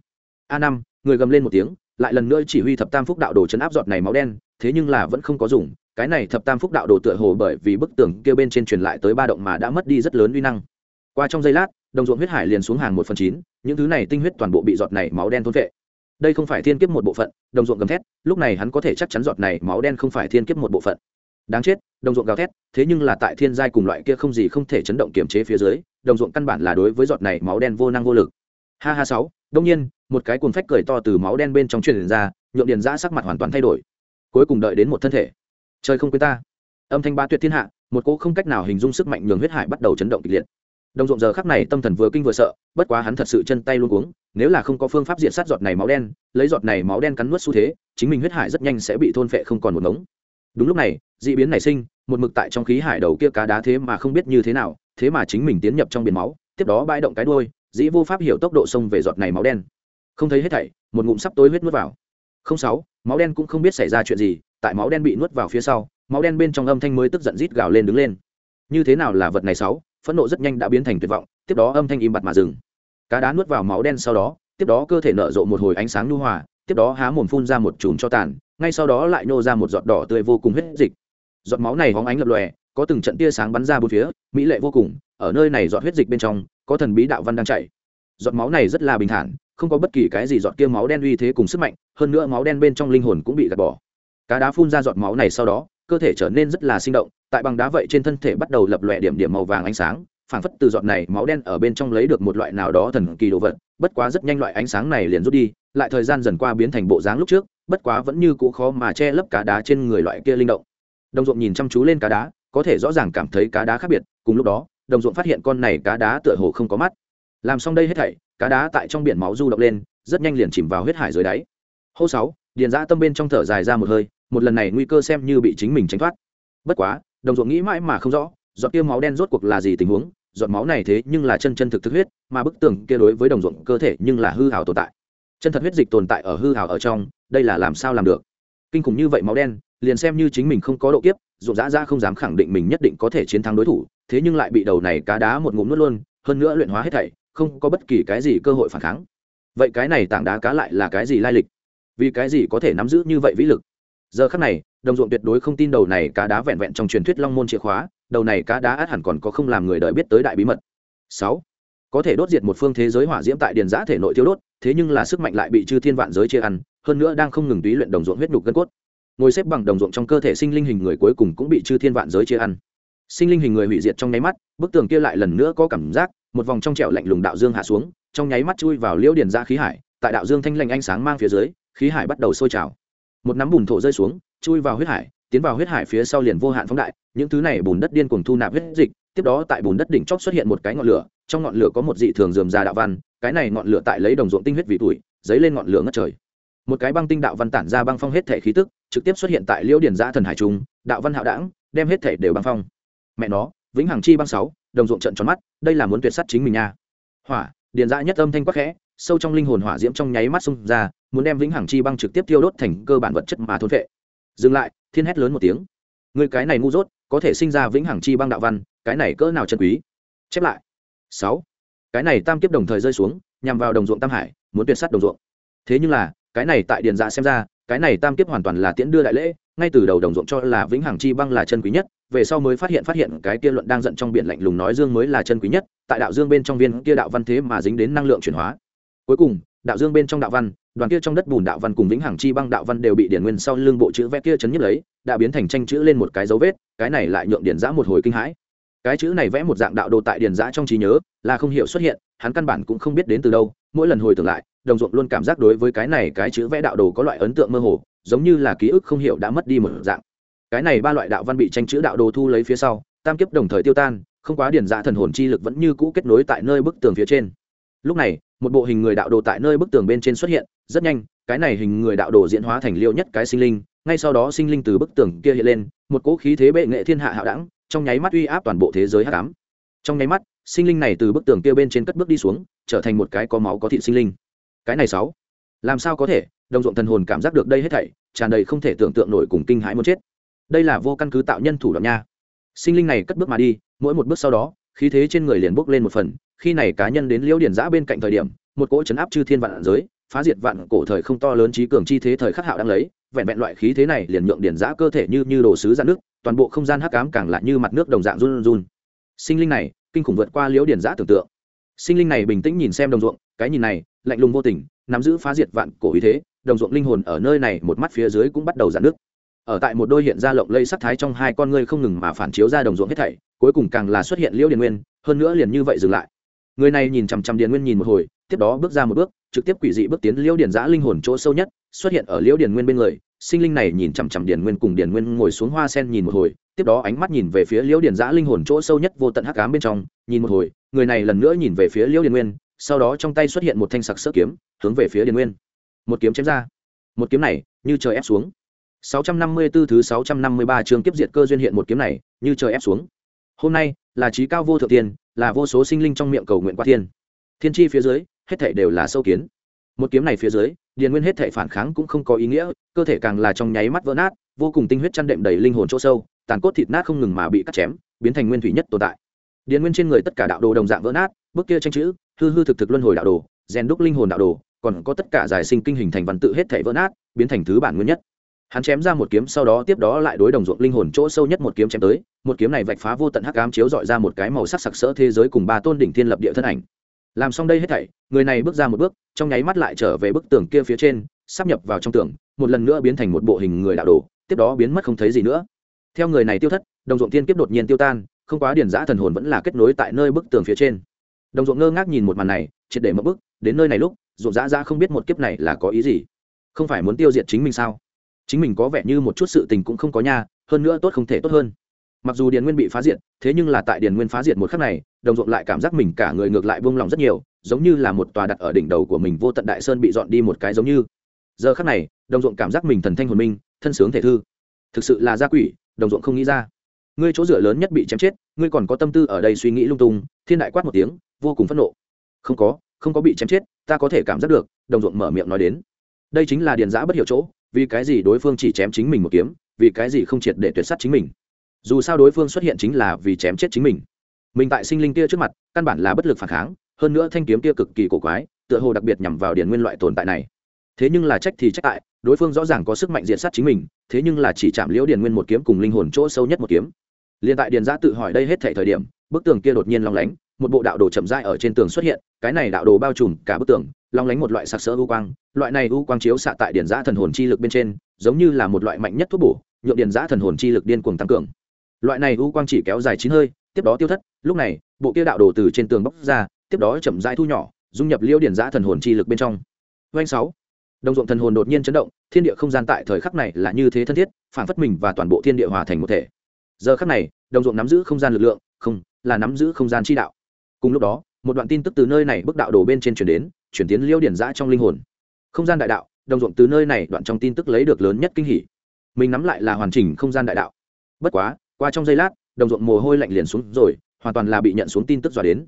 A năm, người gầm lên một tiếng, lại lần nữa chỉ huy thập tam phúc đạo đồ chấn áp giọt này máu đen, thế nhưng là vẫn không có dùng, cái này thập tam phúc đạo đồ tựa hồ bởi vì bức tường kia bên trên truyền lại tới ba động mà đã mất đi rất lớn uy năng. Qua trong giây lát, đồng ruộng huyết hải liền xuống hàng một phần chín, những thứ này tinh huyết toàn bộ bị giọt này máu đen thôn vệ đây không phải thiên kiếp một bộ phận đồng ruộng gầm thét lúc này hắn có thể chắc chắn giọt này máu đen không phải thiên kiếp một bộ phận. Đáng chết đồng ruộng gào thét thế nhưng là tại thiên giai cùng loại kia không gì không thể chấn động kiềm chế phía dưới đồng ruộng căn bản là đối với giọt này máu đen vô năng vô lực. Ha ha sáu đông nhiên, một cái cuồng phách cười to từ máu đen bên trong truyền ra, nhượng điền giã sắc mặt hoàn toàn thay đổi. Cuối cùng đợi đến một thân thể. Trời không quên ta. Âm thanh ba tuyệt thiên hạ, một cỗ không cách nào hình dung sức mạnh nhường huyết hải bắt đầu chấn động kịch liệt. Đồng ruộng giờ khắc này tâm thần vừa kinh vừa sợ, bất quá hắn thật sự chân tay luôn uống nếu là không có phương pháp diện sát giọt này máu đen, lấy giọt này máu đen cắn nuốt xu thế, chính mình huyết hải rất nhanh sẽ bị thôn phệ không còn một ngống. Đúng lúc này d ị biến nảy sinh, một mực tại trong khí hải đầu kia cá đá thế mà không biết như thế nào, thế mà chính mình tiến nhập trong biển máu, tiếp đó bãi động cái đuôi dĩ vô pháp hiểu tốc độ sông về giọt này máu đen. Không thấy hết thảy, một ngụm sắp tối huyết nuốt vào. Không sáu, máu đen cũng không biết xảy ra chuyện gì, tại máu đen bị nuốt vào phía sau, máu đen bên trong âm thanh mới tức giận rít gào lên đứng lên. Như thế nào là vật này sáu? Phẫn nộ rất nhanh đã biến thành tuyệt vọng, tiếp đó âm thanh im bặt mà dừng. Cá đá nuốt vào máu đen sau đó, tiếp đó cơ thể nở rộ một hồi ánh sáng nhu hòa, tiếp đó há mồm phun ra một chùm cho tàn, ngay sau đó lại nô ra một giọt đỏ tươi vô cùng huyết dịch. Giọt máu này hóng ánh lập lòe có từng trận tia sáng bắn ra bốn phía, mỹ lệ vô cùng, ở nơi này giọt huyết dịch bên trong, có thần bí đạo văn đang chảy. Giọt máu này rất là bình thản, không có bất kỳ cái gì giọt kia máu đen uy thế cùng sức mạnh, hơn nữa máu đen bên trong linh hồn cũng bị gạt bỏ. Cá đá phun ra giọt máu này sau đó, cơ thể trở nên rất là sinh động, tại bằng đá vậy trên thân thể bắt đầu lập lòe điểm điểm màu vàng ánh sáng, phảng phất từ giọt này máu đen ở bên trong lấy được một loại nào đó thần kỳ đồ vật, bất quá rất nhanh loại ánh sáng này liền rút đi, lại thời gian dần qua biến thành bộ dáng lúc trước, bất quá vẫn như cũ khó mà che lấp cá đá trên người loại kia linh động. Đồng ruộng nhìn chăm chú lên cá đá có thể rõ ràng cảm thấy cá đá khác biệt, cùng lúc đó, đồng ruộng phát hiện con này cá đá tựa hồ không có mắt. Làm xong đây hết thảy, cá đá tại trong biển máu du động lên, rất nhanh liền chìm vào huyết hải dưới đáy. Hô sáu, điền ra tâm bên trong thở dài ra một hơi, một lần này nguy cơ xem như bị chính mình tránh thoát. Bất quá, đồng ruộng nghĩ mãi mà không rõ, giọt kia máu đen rốt cuộc là gì tình huống, giọt máu này thế nhưng là chân chân thực thực huyết, mà bức tường kia đối với đồng ruộng cơ thể nhưng là hư hào tồn tại. Chân thật huyết dịch tồn tại ở hư hào ở trong, đây là làm sao làm được? Kinh khủng như vậy máu đen liền xem như chính mình không có độ kiếp rộn rã ra không dám khẳng định mình nhất định có thể chiến thắng đối thủ, thế nhưng lại bị đầu này cá đá một ngụm nuốt luôn, hơn nữa luyện hóa hết thảy, không có bất kỳ cái gì cơ hội phản kháng. Vậy cái này tảng đá cá lại là cái gì lai lịch? Vì cái gì có thể nắm giữ như vậy vĩ lực? Giờ khắc này, đồng ruộng tuyệt đối không tin đầu này cá đá vẹn vẹn trong truyền thuyết long môn chìa khóa, đầu này cá đá át hẳn còn có không làm người đợi biết tới đại bí mật. Sáu, có thể đốt diệt một phương thế giới hỏa diễm tại điền giã thể nội thiêu đốt, thế nhưng là sức mạnh lại bị chư thiên vạn giới chia ăn, hơn nữa đang không ngừng túy luyện đồng ruộng huyết nhục gân cốt ngồi xếp bằng đồng ruộng trong cơ thể sinh linh hình người cuối cùng cũng bị chư thiên vạn giới chia ăn. Sinh linh hình người hủy diệt trong nháy mắt, bức tường kia lại lần nữa có cảm giác, một vòng trong trẻo lạnh lùng đạo dương hạ xuống, trong nháy mắt chui vào liễu điền ra khí hải, tại đạo dương thanh lanh ánh sáng mang phía dưới, khí hải bắt đầu sôi trào. Một nắm bùn thổ rơi xuống, chui vào huyết hải, tiến vào huyết hải phía sau liền vô hạn phóng đại, những thứ này bùn đất điên cuồng thu nạp huyết dịch, tiếp đó tại bùn đất đỉnh chóp xuất hiện một cái ngọn lửa, trong ngọn lửa có một dị thường dườm già đạo văn, cái này ngọn lửa tại lấy đồng ruộng tinh huyết vị tuổi, dấy lên ngọn lửa ngất trời. Một cái băng tinh đạo văn tản ra băng phong hết thể khí tức trực tiếp xuất hiện tại liễu điển giã thần hải trung, đạo văn hạo đảng, đem hết thể đều băng phong. Mẹ nó, vĩnh hằng chi băng sáu, đồng ruộng trận tròn mắt, đây là muốn tuyệt sát chính mình nha. Hỏa, điền giã nhất âm thanh quắc khẽ, sâu trong linh hồn hỏa diễm trong nháy mắt xung ra, muốn đem vĩnh hằng chi băng trực tiếp tiêu đốt thành cơ bản vật chất mà thôn vệ dừng lại, thiên hét lớn một tiếng. Người cái này ngu dốt, có thể sinh ra vĩnh hằng chi băng đạo văn, cái này cỡ nào chân quý? Chép lại. Sáu. Cái này tam kiếp đồng thời rơi xuống, nhằm vào đồng ruộng tam hải, muốn tuyệt sát đồng ruộng. Thế nhưng là, cái này tại điền dạ xem ra cái này tam kiếp hoàn toàn là tiễn đưa đại lễ, ngay từ đầu đồng ruộng cho là vĩnh hằng chi băng là chân quý nhất, về sau mới phát hiện phát hiện cái kia luận đang giận trong biển lạnh lùng nói dương mới là chân quý nhất, tại đạo dương bên trong viên kia đạo văn thế mà dính đến năng lượng chuyển hóa. Cuối cùng, đạo dương bên trong đạo văn, đoàn kia trong đất bùn đạo văn cùng vĩnh hằng chi băng đạo văn đều bị điển nguyên sau lưng bộ chữ vẽ kia chấn nhất lấy, đã biến thành tranh chữ lên một cái dấu vết, cái này lại nhượng điển giã một hồi kinh hãi. Cái chữ này vẽ một dạng đạo đồ tại điển giã trong trí nhớ, là không hiểu xuất hiện, hắn căn bản cũng không biết đến từ đâu mỗi lần hồi tưởng lại, đồng ruộng luôn cảm giác đối với cái này cái chữ vẽ đạo đồ có loại ấn tượng mơ hồ, giống như là ký ức không hiểu đã mất đi một dạng. Cái này ba loại đạo văn bị tranh chữ đạo đồ thu lấy phía sau, tam kiếp đồng thời tiêu tan, không quá điển dạ thần hồn chi lực vẫn như cũ kết nối tại nơi bức tường phía trên. Lúc này, một bộ hình người đạo đồ tại nơi bức tường bên trên xuất hiện, rất nhanh, cái này hình người đạo đồ diễn hóa thành liêu nhất cái sinh linh, ngay sau đó sinh linh từ bức tường kia hiện lên, một cỗ khí thế bệ nghệ thiên hạ hạo đẳng, trong nháy mắt uy áp toàn bộ thế giới hắc ám. Trong nháy mắt sinh linh này từ bức tường kia bên trên cất bước đi xuống, trở thành một cái có máu có thịt sinh linh. Cái này sáu. Làm sao có thể? Đồng ruộng thần hồn cảm giác được đây hết thảy, tràn đầy không thể tưởng tượng nổi cùng kinh hãi muốn chết. Đây là vô căn cứ tạo nhân thủ đoạn nha. Sinh linh này cất bước mà đi, mỗi một bước sau đó, khí thế trên người liền bốc lên một phần. Khi này cá nhân đến liễu điển giã bên cạnh thời điểm, một cỗ chấn áp chư thiên vạn giới, phá diệt vạn cổ thời không to lớn trí cường chi thế thời khắc hạo đang lấy, vẹn vẹn loại khí thế này liền nhượng điển giã cơ thể như như đồ sứ ra nước, toàn bộ không gian hắc ám càng lại như mặt nước đồng dạng run run. Sinh linh này kinh khủng vượt qua liễu điển giã tưởng tượng. Sinh linh này bình tĩnh nhìn xem đồng ruộng, cái nhìn này, lạnh lùng vô tình, nắm giữ phá diệt vạn cổ ý thế, đồng ruộng linh hồn ở nơi này một mắt phía dưới cũng bắt đầu giãn nước ở tại một đôi hiện ra lộng lây sắc thái trong hai con ngươi không ngừng mà phản chiếu ra đồng ruộng hết thảy, cuối cùng càng là xuất hiện liễu điền nguyên, hơn nữa liền như vậy dừng lại. Người này nhìn chằm chằm điền nguyên nhìn một hồi, tiếp đó bước ra một bước trực tiếp quỷ dị bước tiến liễu điền giã linh hồn chỗ sâu nhất xuất hiện ở liễu điền nguyên bên người sinh linh này nhìn chằm chằm điền nguyên cùng điền nguyên ngồi xuống hoa sen nhìn một hồi tiếp đó ánh mắt nhìn về phía liễu điền giã linh hồn chỗ sâu nhất vô tận hắc ám bên trong nhìn một hồi người này lần nữa nhìn về phía liễu điền nguyên sau đó trong tay xuất hiện một thanh sặc sỡ kiếm hướng về phía điền nguyên một kiếm chém ra một kiếm này như trời ép xuống 654 thứ 653 chương kiếp diệt cơ duyên hiện một kiếm này, như trời ép xuống. Hôm nay, là trí cao vô thượng tiên là vô số sinh linh trong miệng cầu nguyện qua thiên. Thiên chi phía dưới, hết thảy đều là sâu kiến. Một kiếm này phía dưới, điền nguyên hết thảy phản kháng cũng không có ý nghĩa, cơ thể càng là trong nháy mắt vỡ nát, vô cùng tinh huyết chăn đệm đầy linh hồn chỗ sâu, tàn cốt thịt nát không ngừng mà bị cắt chém, biến thành nguyên thủy nhất tồn tại. Điền nguyên trên người tất cả đạo đồ đồng dạng vỡ nát, bước kia tranh chữ, hư hư thực thực luân hồi đạo đồ, rèn đúc linh hồn đạo đồ, còn có tất cả giải sinh kinh hình thành văn tự hết thảy vỡ nát, biến thành thứ bản nguyên nhất hắn chém ra một kiếm sau đó tiếp đó lại đối đồng ruộng linh hồn chỗ sâu nhất một kiếm chém tới một kiếm này vạch phá vô tận hắc ám chiếu dọi ra một cái màu sắc sặc sỡ thế giới cùng ba tôn đỉnh thiên lập địa thân ảnh làm xong đây hết thảy, người này bước ra một bước, trong nháy mắt lại trở về bức tường kia phía trên, sắp nhập vào trong tường, một lần nữa biến thành một bộ hình người đạo đồ, tiếp đó biến mất không thấy gì nữa. Theo người này tiêu thất, đồng ruộng tiên kiếp đột nhiên tiêu tan, không quá điển giã thần hồn vẫn là kết nối tại nơi bức tường phía trên. Đồng ruộng ngơ ngác nhìn một màn này, triệt để mất bức, đến nơi này lúc, ruộng giã ra không biết một kiếp này là có ý gì. Không phải muốn tiêu diệt chính mình sao? Chính mình có vẻ như một chút sự tình cũng không có nha, hơn nữa tốt không thể tốt hơn mặc dù điền nguyên bị phá diệt, thế nhưng là tại điền nguyên phá diệt một khắc này, đồng ruộng lại cảm giác mình cả người ngược lại vung lòng rất nhiều, giống như là một tòa đặt ở đỉnh đầu của mình vô tận đại sơn bị dọn đi một cái giống như. Giờ khắc này, đồng ruộng cảm giác mình thần thanh hồn minh, thân sướng thể thư. Thực sự là gia quỷ, đồng ruộng không nghĩ ra. Ngươi chỗ dựa lớn nhất bị chém chết, ngươi còn có tâm tư ở đây suy nghĩ lung tung, thiên đại quát một tiếng, vô cùng phẫn nộ. Không có không có bị chém chết, ta có thể cảm giác được, đồng ruộng mở miệng nói đến. Đây chính là điền giã bất hiểu chỗ, vì cái gì đối phương chỉ chém chính mình một kiếm, vì cái gì không triệt để tuyệt sát chính mình? Dù sao đối phương xuất hiện chính là vì chém chết chính mình. Mình tại sinh linh kia trước mặt, căn bản là bất lực phản kháng, hơn nữa thanh kiếm kia cực kỳ cổ quái, tựa hồ đặc biệt nhằm vào điển nguyên loại tồn tại này. Thế nhưng là trách thì trách tại đối phương rõ ràng có sức mạnh diện sát chính mình, thế nhưng là chỉ chạm liễu điển nguyên một kiếm cùng linh hồn chỗ sâu nhất một kiếm. Liền tại điền giã tự hỏi đây hết thể thời điểm, bức tường kia đột nhiên long lánh, một bộ đạo đồ chậm rãi ở trên tường xuất hiện, cái này đạo đồ bao trùm cả bức tường, long lánh một loại sặc sỡ u quang, loại này u quang chiếu xạ tại điền giã thần hồn chi lực bên trên, giống như là một loại mạnh nhất thuốc bổ, nhượng điền giã thần hồn chi lực điên cuồng tăng cường loại này u quang chỉ kéo dài chín hơi, tiếp đó tiêu thất, lúc này, bộ kia đạo đồ từ trên tường bóc ra, tiếp đó chậm rãi thu nhỏ, dung nhập liễu điển giã thần hồn chi lực bên trong. Doanh sáu. Đồng ruộng thần hồn đột nhiên chấn động, thiên địa không gian tại thời khắc này là như thế thân thiết, phản phất mình và toàn bộ thiên địa hòa thành một thể. Giờ khắc này, đồng ruộng nắm giữ không gian lực lượng, không, là nắm giữ không gian chi đạo. Cùng lúc đó, một đoạn tin tức từ nơi này bức đạo đồ bên trên chuyển đến, chuyển tiến liêu điển giã trong linh hồn. Không gian đại đạo, đồng ruộng từ nơi này đoạn trong tin tức lấy được lớn nhất kinh hỉ. Mình nắm lại là hoàn chỉnh không gian đại đạo. Bất quá qua trong giây lát, đồng ruộng mồ hôi lạnh liền xuống rồi, hoàn toàn là bị nhận xuống tin tức dọa đến.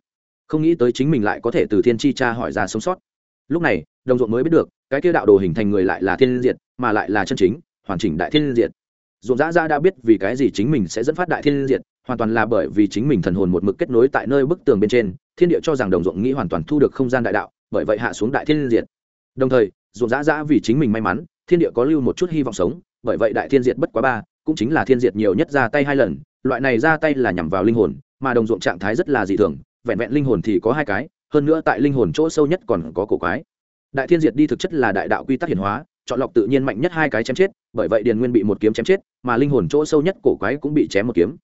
Không nghĩ tới chính mình lại có thể từ thiên chi cha hỏi ra sống sót. Lúc này, đồng ruộng mới biết được, cái kia đạo đồ hình thành người lại là thiên diệt, mà lại là chân chính, hoàn chỉnh đại thiên diệt. Ruộng dã ra đã biết vì cái gì chính mình sẽ dẫn phát đại thiên diệt, hoàn toàn là bởi vì chính mình thần hồn một mực kết nối tại nơi bức tường bên trên, thiên địa cho rằng đồng ruộng nghĩ hoàn toàn thu được không gian đại đạo, bởi vậy hạ xuống đại thiên diệt. Đồng thời, ruộng dã ra vì chính mình may mắn, thiên địa có lưu một chút hy vọng sống, bởi vậy đại thiên diệt bất quá ba cũng chính là thiên diệt nhiều nhất ra tay hai lần, loại này ra tay là nhằm vào linh hồn, mà đồng ruộng trạng thái rất là dị thường, vẹn vẹn linh hồn thì có hai cái, hơn nữa tại linh hồn chỗ sâu nhất còn có cổ quái. Đại thiên diệt đi thực chất là đại đạo quy tắc hiển hóa, chọn lọc tự nhiên mạnh nhất hai cái chém chết, bởi vậy điền nguyên bị một kiếm chém chết, mà linh hồn chỗ sâu nhất cổ quái cũng bị chém một kiếm.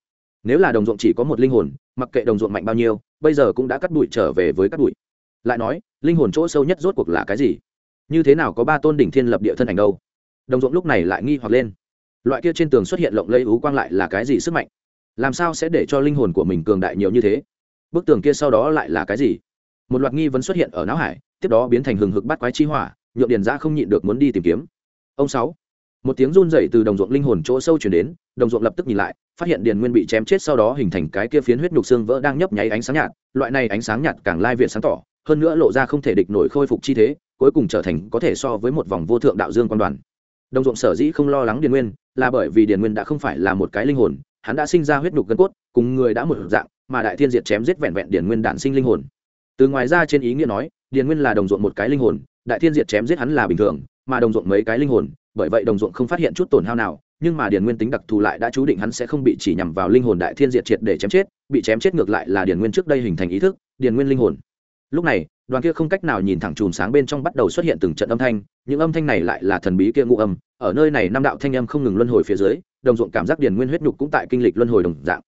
Nếu là đồng ruộng chỉ có một linh hồn, mặc kệ đồng ruộng mạnh bao nhiêu, bây giờ cũng đã cắt đuổi trở về với cắt đuổi lại nói, linh hồn chỗ sâu nhất rốt cuộc là cái gì? Như thế nào có ba tôn đỉnh thiên lập địa thân ảnh đâu? Đồng ruộng lúc này lại nghi hoặc lên loại kia trên tường xuất hiện lộng lẫy ú quang lại là cái gì sức mạnh? Làm sao sẽ để cho linh hồn của mình cường đại nhiều như thế? Bức tường kia sau đó lại là cái gì? Một loạt nghi vấn xuất hiện ở não hải, tiếp đó biến thành hừng hực bắt quái chi hỏa, nhượng điền giã không nhịn được muốn đi tìm kiếm. Ông sáu. Một tiếng run rẩy từ đồng ruộng linh hồn chỗ sâu chuyển đến, đồng ruộng lập tức nhìn lại, phát hiện điền nguyên bị chém chết sau đó hình thành cái kia phiến huyết nhục xương vỡ đang nhấp nháy ánh sáng nhạt, loại này ánh sáng nhạt càng lai viện sáng tỏ, hơn nữa lộ ra không thể địch nổi khôi phục chi thế, cuối cùng trở thành có thể so với một vòng vô thượng đạo dương quan đoàn đồng ruộng sở dĩ không lo lắng điền nguyên là bởi vì điền nguyên đã không phải là một cái linh hồn, hắn đã sinh ra huyết nhục gân cốt, cùng người đã một dạng, mà đại thiên diệt chém giết vẹn vẹn điền nguyên đản sinh linh hồn. Từ ngoài ra trên ý nghĩa nói, điền nguyên là đồng ruộng một cái linh hồn, đại thiên diệt chém giết hắn là bình thường, mà đồng ruộng mấy cái linh hồn, bởi vậy đồng ruộng không phát hiện chút tổn hao nào, nhưng mà điền nguyên tính đặc thù lại đã chú định hắn sẽ không bị chỉ nhằm vào linh hồn đại thiên diệt triệt để chém chết, bị chém chết ngược lại là điền nguyên trước đây hình thành ý thức, điền nguyên linh hồn lúc này, đoàn kia không cách nào nhìn thẳng chùm sáng bên trong bắt đầu xuất hiện từng trận âm thanh, những âm thanh này lại là thần bí kia ngụ âm, ở nơi này năm đạo thanh âm không ngừng luân hồi phía dưới, đồng ruộng cảm giác điền nguyên huyết nhục cũng tại kinh lịch luân hồi đồng dạng.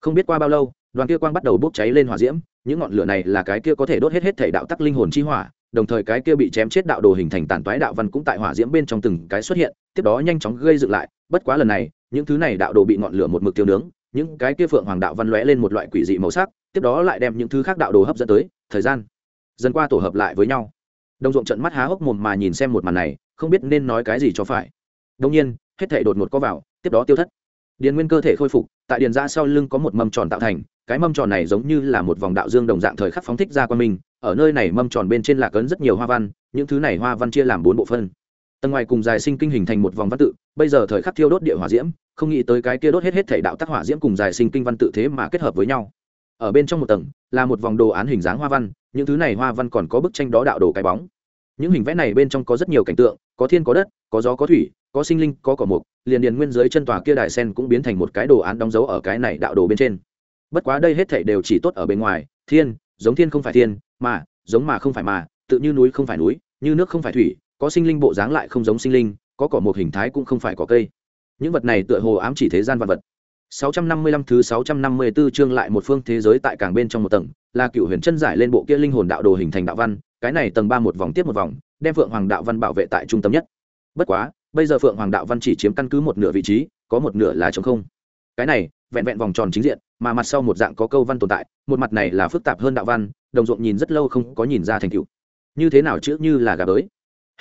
Không biết qua bao lâu, đoàn kia quang bắt đầu bốc cháy lên hỏa diễm, những ngọn lửa này là cái kia có thể đốt hết hết thể đạo tắc linh hồn chi hỏa, đồng thời cái kia bị chém chết đạo đồ hình thành tàn toái đạo văn cũng tại hỏa diễm bên trong từng cái xuất hiện, tiếp đó nhanh chóng gây dựng lại, bất quá lần này, những thứ này đạo đồ bị ngọn lửa một mực tiêu nướng, những cái kia phượng hoàng đạo văn lóe lên một loại quỷ dị màu sắc, tiếp đó lại đem những thứ khác đạo đồ hấp dẫn tới, thời gian dần qua tổ hợp lại với nhau. Đồng ruộng trận mắt há hốc mồm mà nhìn xem một màn này, không biết nên nói cái gì cho phải. Đông nhiên, hết thể đột ngột có vào, tiếp đó tiêu thất. Điền nguyên cơ thể khôi phục, tại điền ra sau lưng có một mâm tròn tạo thành, cái mâm tròn này giống như là một vòng đạo dương đồng dạng thời khắc phóng thích ra qua mình ở nơi này mâm tròn bên trên là cấn rất nhiều hoa văn, những thứ này hoa văn chia làm bốn bộ phân. Tầng ngoài cùng dài sinh kinh hình thành một vòng văn tự, bây giờ thời khắc thiêu đốt địa hỏa diễm, không nghĩ tới cái kia đốt hết hết thể đạo tác hỏa diễm cùng dài sinh kinh văn tự thế mà kết hợp với nhau. Ở bên trong một tầng, là một vòng đồ án hình dáng hoa văn những thứ này hoa văn còn có bức tranh đó đạo đồ cái bóng. Những hình vẽ này bên trong có rất nhiều cảnh tượng, có thiên có đất, có gió có thủy, có sinh linh, có cỏ mục, liền điền nguyên dưới chân tòa kia đài sen cũng biến thành một cái đồ án đóng dấu ở cái này đạo đồ bên trên. Bất quá đây hết thảy đều chỉ tốt ở bên ngoài, thiên, giống thiên không phải thiên, mà, giống mà không phải mà, tự như núi không phải núi, như nước không phải thủy, có sinh linh bộ dáng lại không giống sinh linh, có cỏ một hình thái cũng không phải có cây. Những vật này tựa hồ ám chỉ thế gian vật vật. 655 thứ 654 chương lại một phương thế giới tại càng bên trong một tầng, là cựu huyền chân giải lên bộ kia linh hồn đạo đồ hình thành đạo văn, cái này tầng ba một vòng tiếp một vòng, đem Phượng Hoàng đạo văn bảo vệ tại trung tâm nhất. Bất quá, bây giờ Phượng Hoàng đạo văn chỉ chiếm căn cứ một nửa vị trí, có một nửa là trống không. Cái này, vẹn vẹn vòng tròn chính diện, mà mặt sau một dạng có câu văn tồn tại, một mặt này là phức tạp hơn đạo văn, đồng ruộng nhìn rất lâu không có nhìn ra thành tựu. Như thế nào chứ như là gà bới?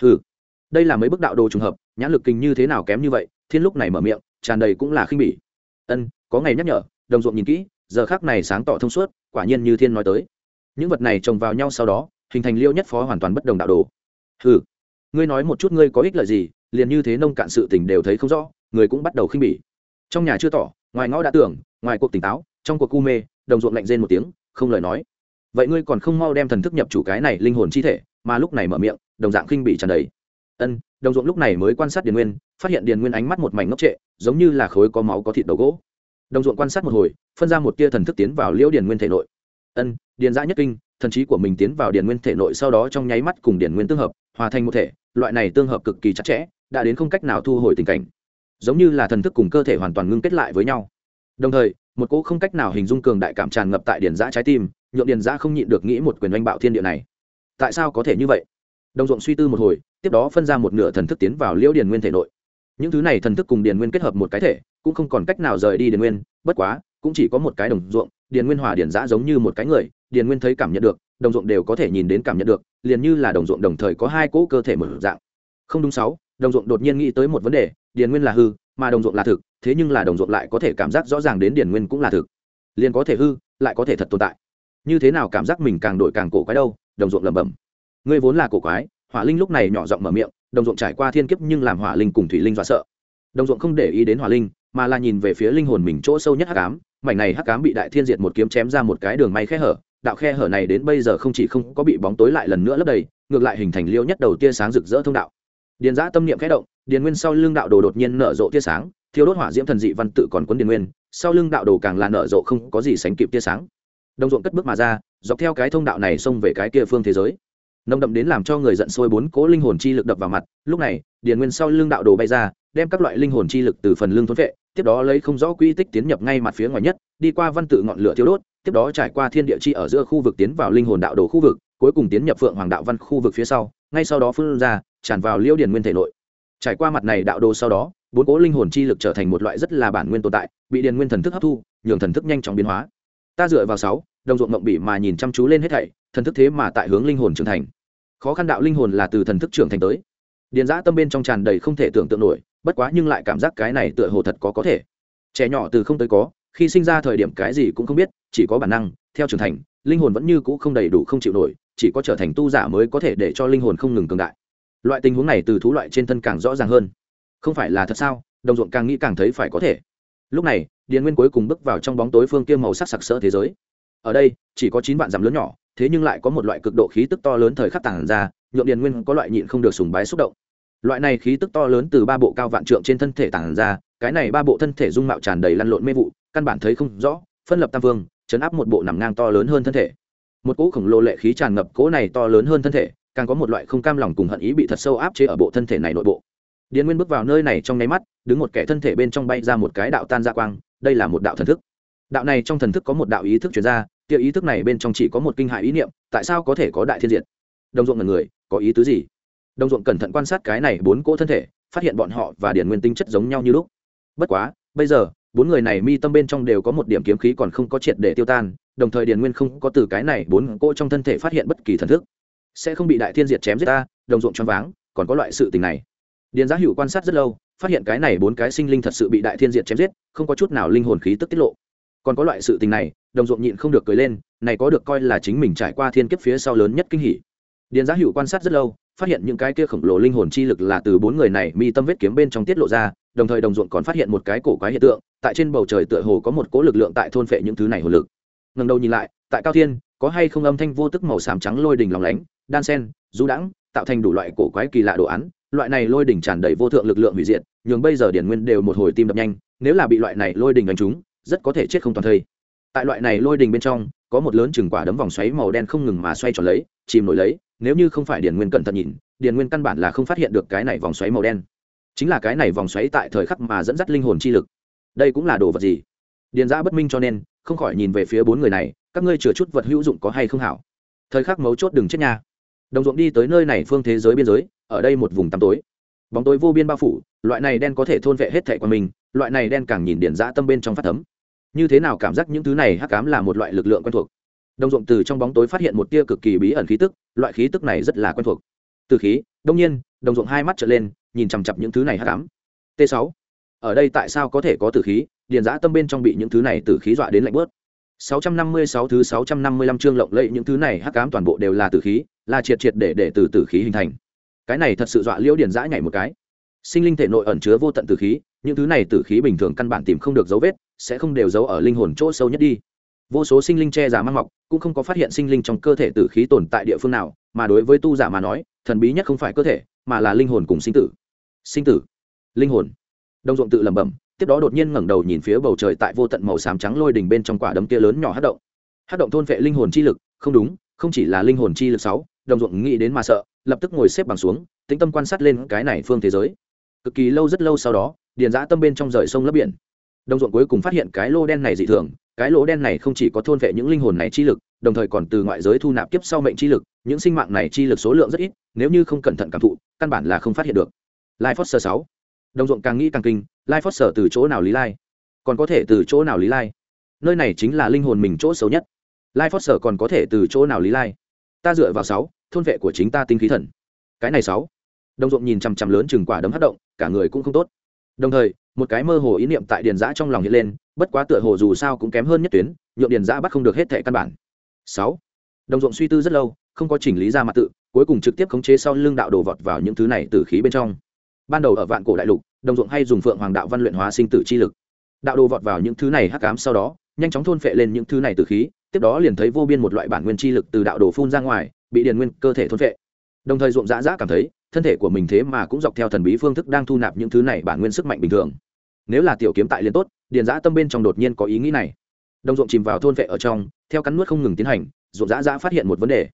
Hừ. Đây là mấy bức đạo đồ trùng hợp, nhãn lực kinh như thế nào kém như vậy, thiên lúc này mở miệng, tràn đầy cũng là khinh bỉ ân, có ngày nhắc nhở, đồng ruộng nhìn kỹ, giờ khác này sáng tỏ thông suốt, quả nhiên như thiên nói tới. Những vật này trồng vào nhau sau đó, hình thành liêu nhất phó hoàn toàn bất đồng đạo đồ. Ừ ngươi nói một chút ngươi có ích lợi gì, liền như thế nông cạn sự tình đều thấy không rõ, người cũng bắt đầu khinh bỉ. Trong nhà chưa tỏ, ngoài ngõ đã tưởng, ngoài cuộc tỉnh táo, trong cuộc cu mê, đồng ruộng lạnh rên một tiếng, không lời nói. Vậy ngươi còn không mau đem thần thức nhập chủ cái này linh hồn chi thể, mà lúc này mở miệng, đồng dạng khinh bỉ tràn đầy. Ân đồng ruộng lúc này mới quan sát điền nguyên, phát hiện điền nguyên ánh mắt một mảnh ngốc trệ, giống như là khối có máu có thịt đầu gỗ. Đồng ruộng quan sát một hồi, phân ra một tia thần thức tiến vào liễu điền nguyên thể nội. Ân, điền giã nhất kinh, thần trí của mình tiến vào điền nguyên thể nội sau đó trong nháy mắt cùng điền nguyên tương hợp, hòa thành một thể, loại này tương hợp cực kỳ chặt chẽ, đã đến không cách nào thu hồi tình cảnh. Giống như là thần thức cùng cơ thể hoàn toàn ngưng kết lại với nhau. Đồng thời, một cỗ không cách nào hình dung cường đại cảm tràn ngập tại điền giã trái tim, nhượng điền giã không nhịn được nghĩ một quyền oanh bạo thiên địa này. Tại sao có thể như vậy? Đồng ruộng suy tư một hồi, tiếp đó phân ra một nửa thần thức tiến vào liễu điền nguyên thể nội. Những thứ này thần thức cùng điền nguyên kết hợp một cái thể, cũng không còn cách nào rời đi điền nguyên, bất quá, cũng chỉ có một cái đồng ruộng, điền nguyên hòa điền giã giống như một cái người, điền nguyên thấy cảm nhận được, đồng ruộng đều có thể nhìn đến cảm nhận được, liền như là đồng ruộng đồng thời có hai cỗ cơ thể mở dạng. Không đúng sáu, đồng ruộng đột nhiên nghĩ tới một vấn đề, điền nguyên là hư, mà đồng ruộng là thực, thế nhưng là đồng ruộng lại có thể cảm giác rõ ràng đến điền nguyên cũng là thực. Liền có thể hư, lại có thể thật tồn tại. Như thế nào cảm giác mình càng đổi càng cổ quái đâu, đồng ruộng lẩm bẩm ngươi vốn là cổ quái, hỏa linh lúc này nhỏ giọng mở miệng, đồng ruộng trải qua thiên kiếp nhưng làm hỏa linh cùng thủy linh dọa sợ. Đồng ruộng không để ý đến hỏa linh, mà là nhìn về phía linh hồn mình chỗ sâu nhất hắc ám, mảnh này hắc ám bị đại thiên diệt một kiếm chém ra một cái đường may khe hở, đạo khe hở này đến bây giờ không chỉ không có bị bóng tối lại lần nữa lấp đầy, ngược lại hình thành liêu nhất đầu tia sáng rực rỡ thông đạo. Điền giã tâm niệm khẽ động, điền nguyên sau lưng đạo đồ đột nhiên nở rộ tia sáng thiếu đốt hỏa diễm thần dị văn tự còn quấn điền nguyên, sau lưng đạo đồ càng là nở rộ không có gì sánh kịp tia sáng. Đồng ruộng cất bước mà ra, dọc theo cái thông đạo này xông về cái kia phương thế giới nồng đậm đến làm cho người giận sôi bốn cố linh hồn chi lực đập vào mặt. Lúc này, điền nguyên sau lưng đạo đồ bay ra, đem các loại linh hồn chi lực từ phần lưng thốn vệ, tiếp đó lấy không rõ quy tích tiến nhập ngay mặt phía ngoài nhất, đi qua văn tự ngọn lửa thiêu đốt, tiếp đó trải qua thiên địa chi ở giữa khu vực tiến vào linh hồn đạo đồ khu vực, cuối cùng tiến nhập phượng hoàng đạo văn khu vực phía sau, ngay sau đó phun ra, tràn vào liêu điền nguyên thể nội. Trải qua mặt này đạo đồ sau đó, bốn cố linh hồn chi lực trở thành một loại rất là bản nguyên tồn tại, bị điền nguyên thần thức hấp thu, nhường thần thức nhanh chóng biến hóa ta dựa vào sáu, đồng ruộng mộng bỉ mà nhìn chăm chú lên hết thảy, thần thức thế mà tại hướng linh hồn trưởng thành. Khó khăn đạo linh hồn là từ thần thức trưởng thành tới. Điền giã tâm bên trong tràn đầy không thể tưởng tượng nổi, bất quá nhưng lại cảm giác cái này tựa hồ thật có có thể. Trẻ nhỏ từ không tới có, khi sinh ra thời điểm cái gì cũng không biết, chỉ có bản năng, theo trưởng thành, linh hồn vẫn như cũ không đầy đủ không chịu nổi, chỉ có trở thành tu giả mới có thể để cho linh hồn không ngừng cường đại. Loại tình huống này từ thú loại trên thân càng rõ ràng hơn. Không phải là thật sao? Đồng ruộng càng nghĩ càng thấy phải có thể lúc này, điền nguyên cuối cùng bước vào trong bóng tối phương kia màu sắc sặc sỡ thế giới. Ở đây, chỉ có chín vạn dặm lớn nhỏ, thế nhưng lại có một loại cực độ khí tức to lớn thời khắc tàng ra nhuộm điền nguyên có loại nhịn không được sùng bái xúc động. Loại này khí tức to lớn từ ba bộ cao vạn trượng trên thân thể tàng ra, cái này ba bộ thân thể dung mạo tràn đầy lăn lộn mê vụ, căn bản thấy không rõ, phân lập tam vương, chấn áp một bộ nằm ngang to lớn hơn thân thể. Một cỗ khổng lồ lệ khí tràn ngập cỗ này to lớn hơn thân thể, càng có một loại không cam lòng cùng hận ý bị thật sâu áp chế ở bộ thân thể này nội bộ điền nguyên bước vào nơi này trong nháy mắt, đứng một kẻ thân thể bên trong bay ra một cái đạo tan ra quang, đây là một đạo thần thức. Đạo này trong thần thức có một đạo ý thức chuyển ra tiêu ý thức này bên trong chỉ có một kinh hại ý niệm, tại sao có thể có đại thiên diệt? Đồng ruộng là người, có ý tứ gì? Đồng ruộng cẩn thận quan sát cái này bốn cỗ thân thể, phát hiện bọn họ và điển nguyên tinh chất giống nhau như lúc. Bất quá, bây giờ, bốn người này mi tâm bên trong đều có một điểm kiếm khí còn không có triệt để tiêu tan, đồng thời điền nguyên không có từ cái này bốn cỗ trong thân thể phát hiện bất kỳ thần thức. Sẽ không bị đại thiên diệt chém giết ta, đồng ruộng choáng váng, còn có loại sự tình này điền giá hữu quan sát rất lâu, phát hiện cái này bốn cái sinh linh thật sự bị đại thiên diệt chém giết, không có chút nào linh hồn khí tức tiết lộ. Còn có loại sự tình này, đồng ruộng nhịn không được cười lên, này có được coi là chính mình trải qua thiên kiếp phía sau lớn nhất kinh hỉ. Điền giá hữu quan sát rất lâu, phát hiện những cái kia khổng lồ linh hồn chi lực là từ bốn người này mi tâm vết kiếm bên trong tiết lộ ra, đồng thời đồng ruộng còn phát hiện một cái cổ quái hiện tượng, tại trên bầu trời tựa hồ có một cỗ lực lượng tại thôn phệ những thứ này hồn lực. Ngần đầu nhìn lại, tại cao thiên, có hay không âm thanh vô tức màu xám trắng lôi đình lóng lánh, đan sen, du đãng, tạo thành đủ loại cổ quái kỳ lạ đồ án loại này lôi đỉnh tràn đầy vô thượng lực lượng hủy diệt, nhường bây giờ điển nguyên đều một hồi tim đập nhanh, nếu là bị loại này lôi đỉnh đánh trúng, rất có thể chết không toàn thây. Tại loại này lôi đỉnh bên trong, có một lớn chừng quả đấm vòng xoáy màu đen không ngừng mà xoay tròn lấy, chìm nổi lấy, nếu như không phải điển nguyên cẩn thận nhìn, điển nguyên căn bản là không phát hiện được cái này vòng xoáy màu đen. Chính là cái này vòng xoáy tại thời khắc mà dẫn dắt linh hồn chi lực. Đây cũng là đồ vật gì? Điền giã bất minh cho nên, không khỏi nhìn về phía bốn người này, các ngươi chừa chút vật hữu dụng có hay không hảo? Thời khắc mấu chốt đừng chết nha đồng ruộng đi tới nơi này phương thế giới biên giới ở đây một vùng tăm tối. Bóng tối vô biên bao phủ loại này đen có thể thôn vệ hết thẻ qua mình loại này đen càng nhìn điển giã tâm bên trong phát thấm. Như thế nào cảm giác những thứ này hắc cám là một loại lực lượng quen thuộc. Đồng ruộng từ trong bóng tối phát hiện một tia cực kỳ bí ẩn khí tức loại khí tức này rất là quen thuộc. Từ khí đông nhiên đồng ruộng hai mắt trở lên nhìn chằm chặp những thứ này hắc cám t 6 ở đây tại sao có thể có tử khí? Điền giã tâm bên trong bị những thứ này tử khí dọa đến lạnh bớt 656 thứ 655 chương lộng lẫy những thứ này hắc ám toàn bộ đều là tử khí, là triệt triệt để để từ tử khí hình thành. Cái này thật sự dọa Liễu Điền Dã nhảy một cái. Sinh linh thể nội ẩn chứa vô tận tử khí, những thứ này tử khí bình thường căn bản tìm không được dấu vết, sẽ không đều giấu ở linh hồn chỗ sâu nhất đi. vô số sinh linh che giả mang mọc cũng không có phát hiện sinh linh trong cơ thể tử khí tồn tại địa phương nào mà đối với tu giả mà nói thần bí nhất không phải cơ thể mà là linh hồn cùng sinh tử sinh tử linh hồn Đông ruộng tự lẩm bẩm tiếp đó đột nhiên ngẩng đầu nhìn phía bầu trời tại vô tận màu xám trắng lôi đỉnh bên trong quả đấm kia lớn nhỏ hát động hát động thôn vệ linh hồn chi lực không đúng không chỉ là linh hồn chi lực sáu đồng ruộng nghĩ đến mà sợ, lập tức ngồi xếp bằng xuống, tĩnh tâm quan sát lên cái này phương thế giới. Cực kỳ lâu rất lâu sau đó, điền giã tâm bên trong rời sông lấp biển. Đồng ruộng cuối cùng phát hiện cái lô đen này dị thường, cái lỗ đen này không chỉ có thôn vệ những linh hồn này chi lực, đồng thời còn từ ngoại giới thu nạp kiếp sau mệnh chi lực, những sinh mạng này chi lực số lượng rất ít, nếu như không cẩn thận cảm thụ, căn bản là không phát hiện được. Lai foster sáu. Đồng ruộng càng nghĩ càng kinh, lai foster từ chỗ nào lý lai? Còn có thể từ chỗ nào lý lai? Nơi này chính là linh hồn mình chỗ xấu nhất. Lai foster còn có thể từ chỗ nào lý lai? Ta dựa vào sáu thôn vệ của chính ta tinh khí thần. Cái này sáu. Đồng ruộng nhìn chằm chằm lớn chừng quả đấm hất động, cả người cũng không tốt. Đồng thời, một cái mơ hồ ý niệm tại điền giã trong lòng hiện lên, bất quá tựa hồ dù sao cũng kém hơn nhất tuyến, nhượng điền giã bắt không được hết thẻ căn bản. Sáu. Đồng ruộng suy tư rất lâu, không có chỉnh lý ra mặt tự, cuối cùng trực tiếp khống chế sau lưng đạo đồ vọt vào những thứ này từ khí bên trong. Ban đầu ở vạn cổ đại lục, đồng ruộng hay dùng phượng hoàng đạo văn luyện hóa sinh tử chi lực. Đạo đồ vọt vào những thứ này hắc cám sau đó, nhanh chóng thôn phệ lên những thứ này từ khí, tiếp đó liền thấy vô biên một loại bản nguyên chi lực từ đạo đồ phun ra ngoài bị điền nguyên cơ thể thôn phệ. Đồng thời ruộng dã dã cảm thấy, thân thể của mình thế mà cũng dọc theo thần bí phương thức đang thu nạp những thứ này bản nguyên sức mạnh bình thường. Nếu là tiểu kiếm tại liền tốt, điền dã tâm bên trong đột nhiên có ý nghĩ này. Đồng ruộng chìm vào thôn vệ ở trong, theo cắn nuốt không ngừng tiến hành, ruộng dã dã phát hiện một vấn đề.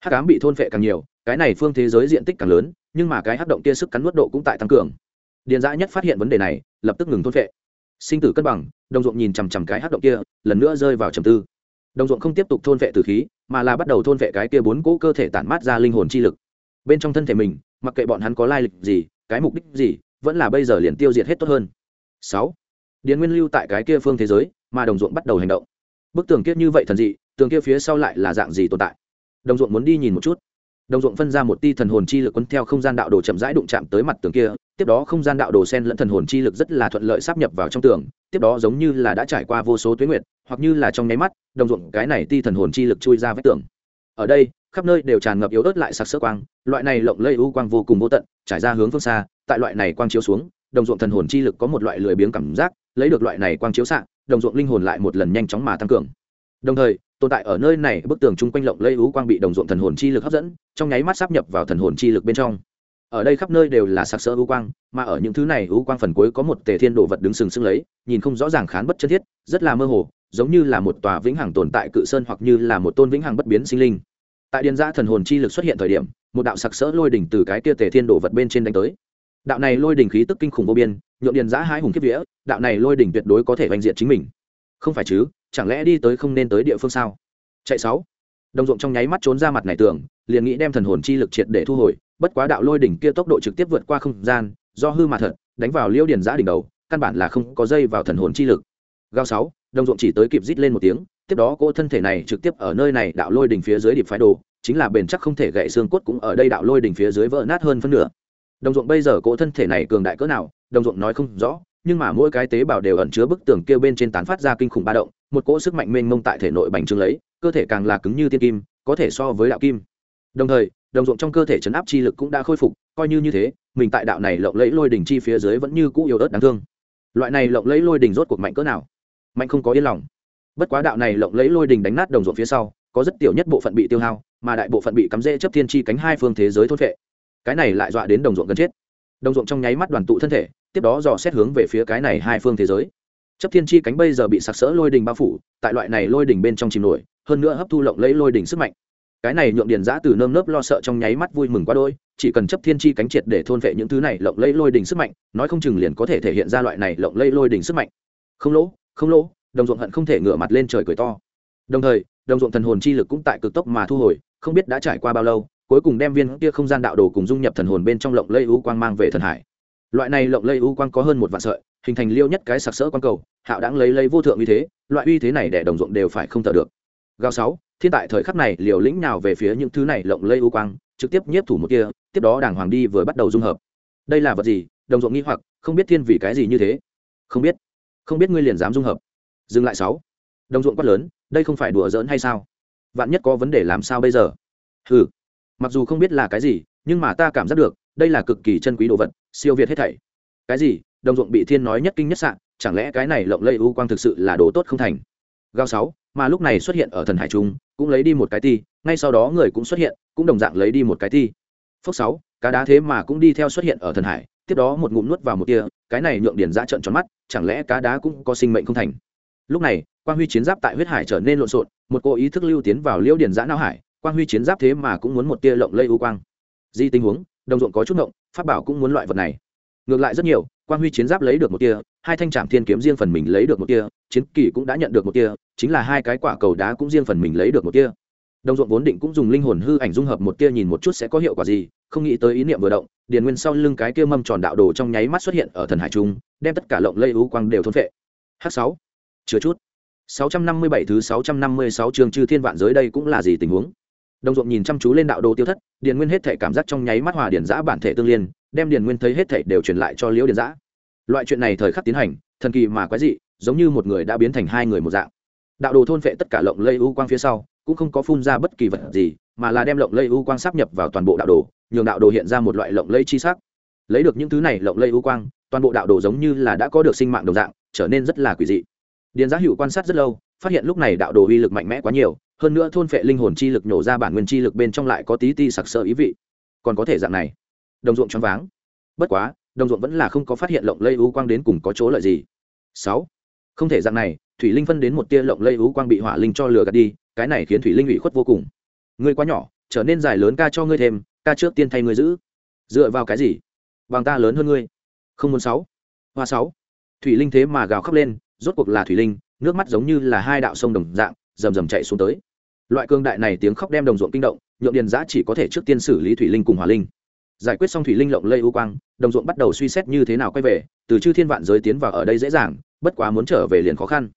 Hắc ám bị thôn vệ càng nhiều, cái này phương thế giới diện tích càng lớn, nhưng mà cái hắc động kia sức cắn nuốt độ cũng tại tăng cường. Điền dã nhất phát hiện vấn đề này, lập tức ngừng thôn vệ sinh tử cân bằng, đồng ruộng nhìn chằm chằm cái hắc động kia, lần nữa rơi vào trầm tư đồng ruộng không tiếp tục thôn vệ từ khí, mà là bắt đầu thôn vệ cái kia bốn cỗ cơ thể tản mát ra linh hồn chi lực. Bên trong thân thể mình, mặc kệ bọn hắn có lai lịch gì, cái mục đích gì, vẫn là bây giờ liền tiêu diệt hết tốt hơn. Sáu, điền nguyên lưu tại cái kia phương thế giới, mà đồng ruộng bắt đầu hành động. Bức tường kia như vậy thần dị, tường kia phía sau lại là dạng gì tồn tại? Đồng ruộng muốn đi nhìn một chút. Đồng ruộng phân ra một ti thần hồn chi lực quấn theo không gian đạo đồ chậm rãi đụng chạm tới mặt tường kia tiếp đó không gian đạo đồ sen lẫn thần hồn chi lực rất là thuận lợi sắp nhập vào trong tường, tiếp đó giống như là đã trải qua vô số tuyến nguyệt, hoặc như là trong nháy mắt, đồng ruộng cái này ti thần hồn chi lực chui ra vách tường. Ở đây, khắp nơi đều tràn ngập yếu ớt lại sặc sỡ quang, loại này lộng lây u quang vô cùng vô tận, trải ra hướng phương xa, tại loại này quang chiếu xuống, đồng ruộng thần hồn chi lực có một loại lười biếng cảm giác, lấy được loại này quang chiếu xạ, đồng ruộng linh hồn lại một lần nhanh chóng mà tăng cường. Đồng thời, tồn tại ở nơi này, bức tường chung quanh lộng lây u quang bị đồng ruộng thần hồn chi lực hấp dẫn, trong nháy mắt sắp nhập vào thần hồn chi lực bên trong ở đây khắp nơi đều là sặc sỡ ưu quang, mà ở những thứ này ưu quang phần cuối có một tề thiên đồ vật đứng sừng sững lấy, nhìn không rõ ràng khán bất chân thiết, rất là mơ hồ, giống như là một tòa vĩnh hằng tồn tại cự sơn hoặc như là một tôn vĩnh hằng bất biến sinh linh. Tại điền giã thần hồn chi lực xuất hiện thời điểm, một đạo sặc sỡ lôi đỉnh từ cái kia tề thiên đồ vật bên trên đánh tới. Đạo này lôi đỉnh khí tức kinh khủng vô biên nhộn điền giã hai hùng kiếp vía, đạo này lôi đỉnh tuyệt đối có thể oanh diện chính mình. Không phải chứ, chẳng lẽ đi tới không nên tới địa phương sao? Chạy sáu. Đồng ruộng trong nháy mắt trốn ra mặt này tưởng, liền nghĩ đem thần hồn chi lực triệt để thu hồi bất quá đạo lôi đỉnh kia tốc độ trực tiếp vượt qua không gian, do hư mà thật, đánh vào liêu điền giã đỉnh đầu, căn bản là không có dây vào thần hồn chi lực. Gao sáu, đồng ruộng chỉ tới kịp rít lên một tiếng, tiếp đó cô thân thể này trực tiếp ở nơi này đạo lôi đỉnh phía dưới điệp phái đồ, chính là bền chắc không thể gãy xương cốt cũng ở đây đạo lôi đỉnh phía dưới vỡ nát hơn phân nửa. Đồng ruộng bây giờ cô thân thể này cường đại cỡ nào, đồng ruộng nói không rõ, nhưng mà mỗi cái tế bào đều ẩn chứa bức tường kêu bên trên tán phát ra kinh khủng ba động, một cỗ sức mạnh mênh mông tại thể nội bành trướng lấy, cơ thể càng là cứng như tiên kim, có thể so với đạo kim. Đồng thời đồng ruộng trong cơ thể chấn áp chi lực cũng đã khôi phục, coi như như thế, mình tại đạo này lộng lẫy lôi đỉnh chi phía dưới vẫn như cũ yếu ớt đáng thương. Loại này lộng lẫy lôi đỉnh rốt cuộc mạnh cỡ nào? Mạnh không có yên lòng. Bất quá đạo này lộng lẫy lôi đỉnh đánh nát đồng ruộng phía sau, có rất tiểu nhất bộ phận bị tiêu hao, mà đại bộ phận bị cắm rễ chấp thiên chi cánh hai phương thế giới thôn vệ cái này lại dọa đến đồng ruộng gần chết. Đồng ruộng trong nháy mắt đoàn tụ thân thể, tiếp đó dò xét hướng về phía cái này hai phương thế giới. Chấp thiên chi cánh bây giờ bị sặc sỡ lôi đình bao phủ, tại loại này lôi đình bên trong chìm nổi, hơn nữa hấp thu lộng lẫy lôi đình sức mạnh cái này nhượng điền giã từ nơm nớp lo sợ trong nháy mắt vui mừng quá đôi, chỉ cần chấp thiên chi cánh triệt để thôn vệ những thứ này lộng lấy lôi đình sức mạnh, nói không chừng liền có thể thể hiện ra loại này lộng lấy lôi đình sức mạnh. Không lỗ không lỗ, đồng ruộng hận không thể ngửa mặt lên trời cười to. Đồng thời, đồng ruộng thần hồn chi lực cũng tại cực tốc mà thu hồi, không biết đã trải qua bao lâu, cuối cùng đem viên kia không gian đạo đồ cùng dung nhập thần hồn bên trong lộng lây u quang mang về thần hải. Loại này lộng lây u quang có hơn một vạn sợi, hình thành liêu nhất cái sặc sỡ quang cầu, hạo đáng lấy lấy vô thượng uy thế, loại uy thế này để đồng ruộng đều phải không thở được. Gao sáu thiên tại thời khắc này, liều lĩnh nào về phía những thứ này lộng lây u quang, trực tiếp nhiếp thủ một kia, tiếp đó đàng hoàng đi vừa bắt đầu dung hợp. Đây là vật gì? Đồng ruộng nghi hoặc, không biết thiên vì cái gì như thế. Không biết. Không biết ngươi liền dám dung hợp. Dừng lại sáu. Đồng ruộng quát lớn, đây không phải đùa giỡn hay sao? Vạn nhất có vấn đề làm sao bây giờ? Ừ mặc dù không biết là cái gì, nhưng mà ta cảm giác được, đây là cực kỳ chân quý đồ vật, siêu việt hết thảy. Cái gì? Đồng ruộng bị thiên nói nhất kinh nhất sạn chẳng lẽ cái này lộng lây u quang thực sự là đồ tốt không thành? Gao sáu mà lúc này xuất hiện ở thần hải trung, cũng lấy đi một cái ti, ngay sau đó người cũng xuất hiện, cũng đồng dạng lấy đi một cái ti. Phước sáu, cá đá thế mà cũng đi theo xuất hiện ở thần hải, tiếp đó một ngụm nuốt vào một tia, cái này nhượng điển ra trợn tròn mắt, chẳng lẽ cá đá cũng có sinh mệnh không thành? Lúc này, quang huy chiến giáp tại huyết hải trở nên lộn xộn, một cô ý thức lưu tiến vào liễu điển giã não hải, quang huy chiến giáp thế mà cũng muốn một tia lộng lây u quang. Di tình huống, đồng ruộng có chút ngộng, pháp bảo cũng muốn loại vật này. Ngược lại rất nhiều quang huy chiến giáp lấy được một tia, hai thanh trạm thiên kiếm riêng phần mình lấy được một tia, chiến kỳ cũng đã nhận được một tia, chính là hai cái quả cầu đá cũng riêng phần mình lấy được một tia. Đồng ruộng vốn định cũng dùng linh hồn hư ảnh dung hợp một tia nhìn một chút sẽ có hiệu quả gì, không nghĩ tới ý niệm vừa động, điền nguyên sau lưng cái kia mâm tròn đạo đồ trong nháy mắt xuất hiện ở thần hải trung, đem tất cả lộng lây ưu quang đều thôn phệ. h sáu chứa chút. 657 thứ 656 chương chư thiên vạn giới đây cũng là gì tình huống? Đồng ruộng nhìn chăm chú lên đạo đồ tiêu thất, điền nguyên hết thể cảm giác trong nháy mắt hòa điền giã bản thể tương liên đem điền nguyên thấy hết thảy đều truyền lại cho liễu điền giã. Loại chuyện này thời khắc tiến hành, thần kỳ mà quái dị, giống như một người đã biến thành hai người một dạng. Đạo đồ thôn phệ tất cả lộng lây u quang phía sau, cũng không có phun ra bất kỳ vật gì, mà là đem lộng lây u quang sắp nhập vào toàn bộ đạo đồ, nhường đạo đồ hiện ra một loại lộng lây chi sắc. Lấy được những thứ này lộng lây u quang, toàn bộ đạo đồ giống như là đã có được sinh mạng đồng dạng, trở nên rất là quỷ dị. Điền giá hữu quan sát rất lâu, phát hiện lúc này đạo đồ uy lực mạnh mẽ quá nhiều, hơn nữa thôn phệ linh hồn chi lực nhổ ra bản nguyên chi lực bên trong lại có tí ti sặc sỡ ý vị. Còn có thể dạng này đồng ruộng choáng váng. Bất quá, đồng ruộng vẫn là không có phát hiện lộng lây u quang đến cùng có chỗ lợi gì. Sáu, không thể dạng này, thủy linh phân đến một tia lộng lây u quang bị hỏa linh cho lừa gạt đi, cái này khiến thủy linh ủy khuất vô cùng. Ngươi quá nhỏ, trở nên dài lớn ca cho ngươi thêm, ca trước tiên thay ngươi giữ. Dựa vào cái gì? Bằng ta lớn hơn ngươi. Không muốn sáu. Hoa sáu. Thủy linh thế mà gào khóc lên, rốt cuộc là thủy linh, nước mắt giống như là hai đạo sông đồng dạng, rầm rầm chạy xuống tới. Loại cương đại này tiếng khóc đem đồng ruộng kinh động, nhượng điền giã chỉ có thể trước tiên xử lý thủy linh cùng hỏa linh giải quyết xong thủy linh lộng lây u quang, đồng ruộng bắt đầu suy xét như thế nào quay về, từ chư thiên vạn giới tiến vào ở đây dễ dàng, bất quá muốn trở về liền khó khăn.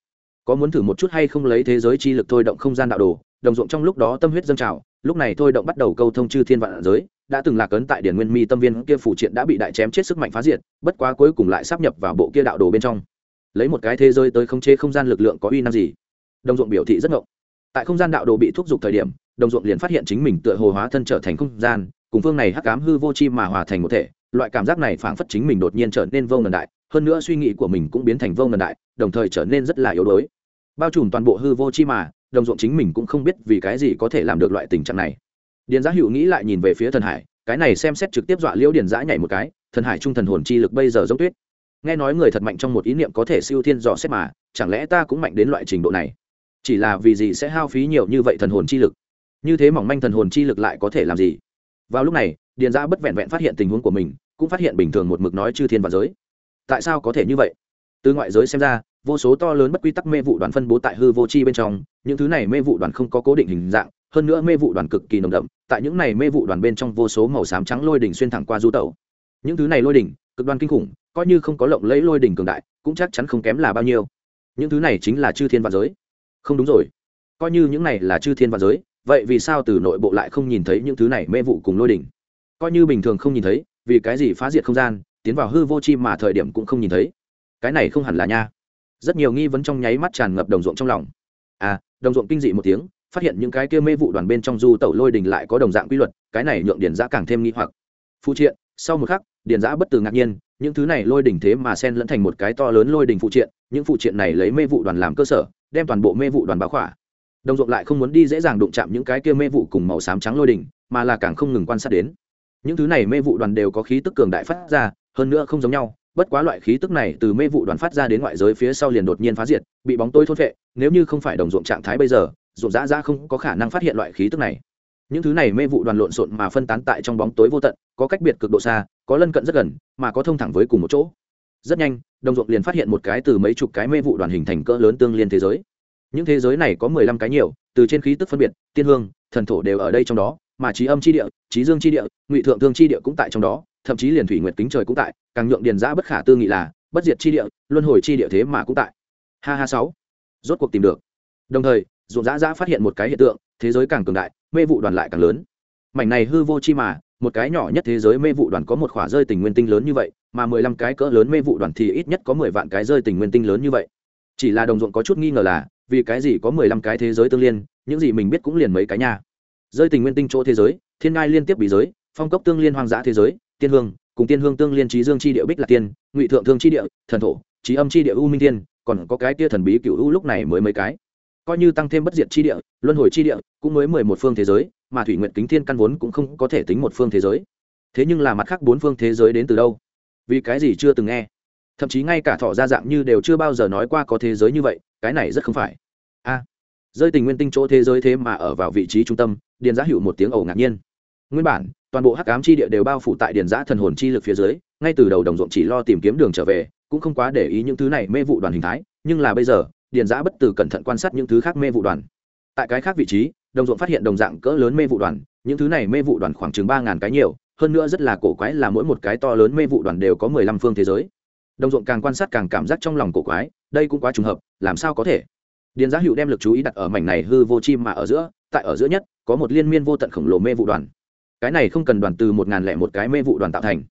Có muốn thử một chút hay không lấy thế giới chi lực thôi động không gian đạo đồ, đồng ruộng trong lúc đó tâm huyết dâng trào, lúc này thôi động bắt đầu câu thông chư thiên vạn giới, đã từng lạc ấn tại điển nguyên mi tâm viên kia phủ triện đã bị đại chém chết sức mạnh phá diệt, bất quá cuối cùng lại sắp nhập vào bộ kia đạo đồ bên trong. Lấy một cái thế giới tới khống chế không gian lực lượng có uy năng gì? Đồng ruộng biểu thị rất ngộng. Tại không gian đạo đồ bị thúc giục thời điểm, đồng ruộng liền phát hiện chính mình tựa hồ hóa thân trở thành không gian cùng phương này hắc cám hư vô chi mà hòa thành một thể, loại cảm giác này phảng phất chính mình đột nhiên trở nên vô ngần đại, hơn nữa suy nghĩ của mình cũng biến thành vô ngần đại, đồng thời trở nên rất là yếu đuối. Bao trùm toàn bộ hư vô chi mà, đồng ruộng chính mình cũng không biết vì cái gì có thể làm được loại tình trạng này. Điền giã hữu nghĩ lại nhìn về phía thần hải, cái này xem xét trực tiếp dọa liễu điền giã nhảy một cái, thần hải trung thần hồn chi lực bây giờ giống tuyết. Nghe nói người thật mạnh trong một ý niệm có thể siêu thiên dò xét mà, chẳng lẽ ta cũng mạnh đến loại trình độ này? Chỉ là vì gì sẽ hao phí nhiều như vậy thần hồn chi lực? Như thế mỏng manh thần hồn chi lực lại có thể làm gì? Vào lúc này, điền giã bất vẹn vẹn phát hiện tình huống của mình, cũng phát hiện bình thường một mực nói chư thiên và giới. Tại sao có thể như vậy? Từ ngoại giới xem ra, vô số to lớn bất quy tắc mê vụ đoàn phân bố tại hư vô chi bên trong, những thứ này mê vụ đoàn không có cố định hình dạng, hơn nữa mê vụ đoàn cực kỳ nồng đậm, tại những này mê vụ đoàn bên trong vô số màu xám trắng lôi đỉnh xuyên thẳng qua du tẩu. Những thứ này lôi đỉnh, cực đoan kinh khủng, coi như không có lộng lẫy lôi đỉnh cường đại, cũng chắc chắn không kém là bao nhiêu. Những thứ này chính là chư thiên và giới. Không đúng rồi. Coi như những này là chư thiên và giới vậy vì sao từ nội bộ lại không nhìn thấy những thứ này mê vụ cùng lôi đỉnh? Coi như bình thường không nhìn thấy, vì cái gì phá diệt không gian, tiến vào hư vô chi mà thời điểm cũng không nhìn thấy. Cái này không hẳn là nha. Rất nhiều nghi vấn trong nháy mắt tràn ngập đồng ruộng trong lòng. À đồng ruộng kinh dị một tiếng, phát hiện những cái kia mê vụ đoàn bên trong du tẩu lôi đình lại có đồng dạng quy luật, cái này nhượng điền giã càng thêm nghi hoặc. Phụ triện, sau một khắc, điền giã bất từ ngạc nhiên, những thứ này lôi đình thế mà sen lẫn thành một cái to lớn lôi đình phụ triện, những phụ triện này lấy mê vụ đoàn làm cơ sở, đem toàn bộ mê vụ đoàn báo khỏa đồng ruộng lại không muốn đi dễ dàng đụng chạm những cái kia mê vụ cùng màu xám trắng lôi đình mà là càng không ngừng quan sát đến. Những thứ này mê vụ đoàn đều có khí tức cường đại phát ra, hơn nữa không giống nhau, bất quá loại khí tức này từ mê vụ đoàn phát ra đến ngoại giới phía sau liền đột nhiên phá diệt, bị bóng tối thốt vệ nếu như không phải đồng ruộng trạng thái bây giờ, ruộng dã ra không có khả năng phát hiện loại khí tức này. Những thứ này mê vụ đoàn lộn xộn mà phân tán tại trong bóng tối vô tận, có cách biệt cực độ xa, có lân cận rất gần, mà có thông thẳng với cùng một chỗ. Rất nhanh, đồng ruộng liền phát hiện một cái từ mấy chục cái mê vụ đoàn hình thành cỡ lớn tương liên thế giới những thế giới này có mười lăm cái nhiều, từ trên khí tức phân biệt, tiên hương, thần thổ đều ở đây trong đó, mà trí âm c h i địa, trí dương c h i địa, ngụy thượng thương c h i địa cũng tại trong đó, thậm chí liền thủy nguyệt kính trời cũng tại, càng nhượng điền giã bất khả tư nghị là, bất diệt chi địa, luân hồi chi địa thế mà cũng tại. Ha ha sáu. Rốt cuộc tìm được. Đồng thời, ruộng giã giã phát hiện một cái hiện tượng, thế giới càng cường đại, mê vụ đoàn lại càng lớn. Mảnh này hư vô chi mà, một cái nhỏ nhất thế giới mê vụ đoàn có một khỏa rơi tình nguyên tinh lớn như vậy, mà mười lăm cái cỡ lớn mê vụ đoàn thì ít nhất có mười vạn cái rơi tình nguyên tinh lớn như vậy. Chỉ là đồng ruộng có chút nghi ngờ là vì cái gì có mười lăm cái thế giới tương liên, những gì mình biết cũng liền mấy cái nha. Rơi tình nguyên tinh chỗ thế giới, thiên ngai liên tiếp bị giới, phong cốc tương liên hoang dã thế giới, tiên hương, cùng tiên hương tương liên trí dương chi địa bích là tiên, ngụy thượng thương chi địa, thần thổ, trí âm chi địa u minh tiên còn có cái tia thần bí cựu u lúc này mới mấy cái. Coi như tăng thêm bất diệt chi địa, luân hồi chi địa, cũng mới mười một phương thế giới, mà thủy nguyện kính thiên căn vốn cũng không có thể tính một phương thế giới. Thế nhưng là mặt khác bốn phương thế giới đến từ đâu? Vì cái gì chưa từng nghe? Thậm chí ngay cả thọ ra dạng như đều chưa bao giờ nói qua có thế giới như vậy, cái này rất không phải a. Rơi tình nguyên tinh chỗ thế giới thế mà ở vào vị trí trung tâm, điền giá hữu một tiếng ẩu ngạc nhiên. Nguyên bản, toàn bộ hắc ám chi địa đều bao phủ tại điền giã thần hồn chi lực phía dưới, ngay từ đầu đồng ruộng chỉ lo tìm kiếm đường trở về, cũng không quá để ý những thứ này mê vụ đoàn hình thái, nhưng là bây giờ, điền giã bất từ cẩn thận quan sát những thứ khác mê vụ đoàn. Tại cái khác vị trí, đồng ruộng phát hiện đồng dạng cỡ lớn mê vụ đoàn, những thứ này mê vụ đoàn khoảng chừng ba ngàn cái nhiều, hơn nữa rất là cổ quái là mỗi một cái to lớn mê vụ đoàn đều có mười lăm phương thế giới. Đồng ruộng càng quan sát càng cảm giác trong lòng cổ quái, đây cũng quá trùng hợp, làm sao có thể? Điền giá hữu đem lực chú ý đặt ở mảnh này hư vô chim mà ở giữa, tại ở giữa nhất, có một liên miên vô tận khổng lồ mê vụ đoàn. Cái này không cần đoàn từ một ngàn lẻ một cái mê vụ đoàn tạo thành.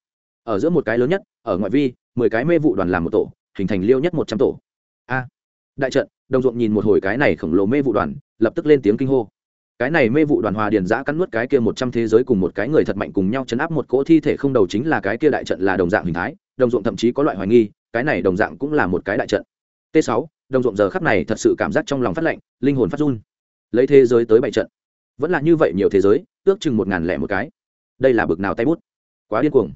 Ở giữa một cái lớn nhất, ở ngoại vi, mười cái mê vụ đoàn làm một tổ, hình thành liêu nhất một trăm tổ. A! Đại trận, đồng ruộng nhìn một hồi cái này khổng lồ mê vụ đoàn, lập tức lên tiếng kinh hô. Cái này mê vụ đoàn hòa điền giã cắn nuốt cái kia một trăm thế giới cùng một cái người thật mạnh cùng nhau chấn áp một cỗ thi thể không đầu chính là cái kia đại trận là đồng dạng hình thái, đồng ruộng thậm chí có loại hoài nghi, cái này đồng dạng cũng là một cái đại trận. T sáu đồng ruộng giờ khắp này thật sự cảm giác trong lòng phát lạnh, linh hồn phát run. Lấy thế giới tới bảy trận. Vẫn là như vậy nhiều thế giới, ước chừng một ngàn lẻ một cái. Đây là bực nào tay bút? Quá điên cuồng.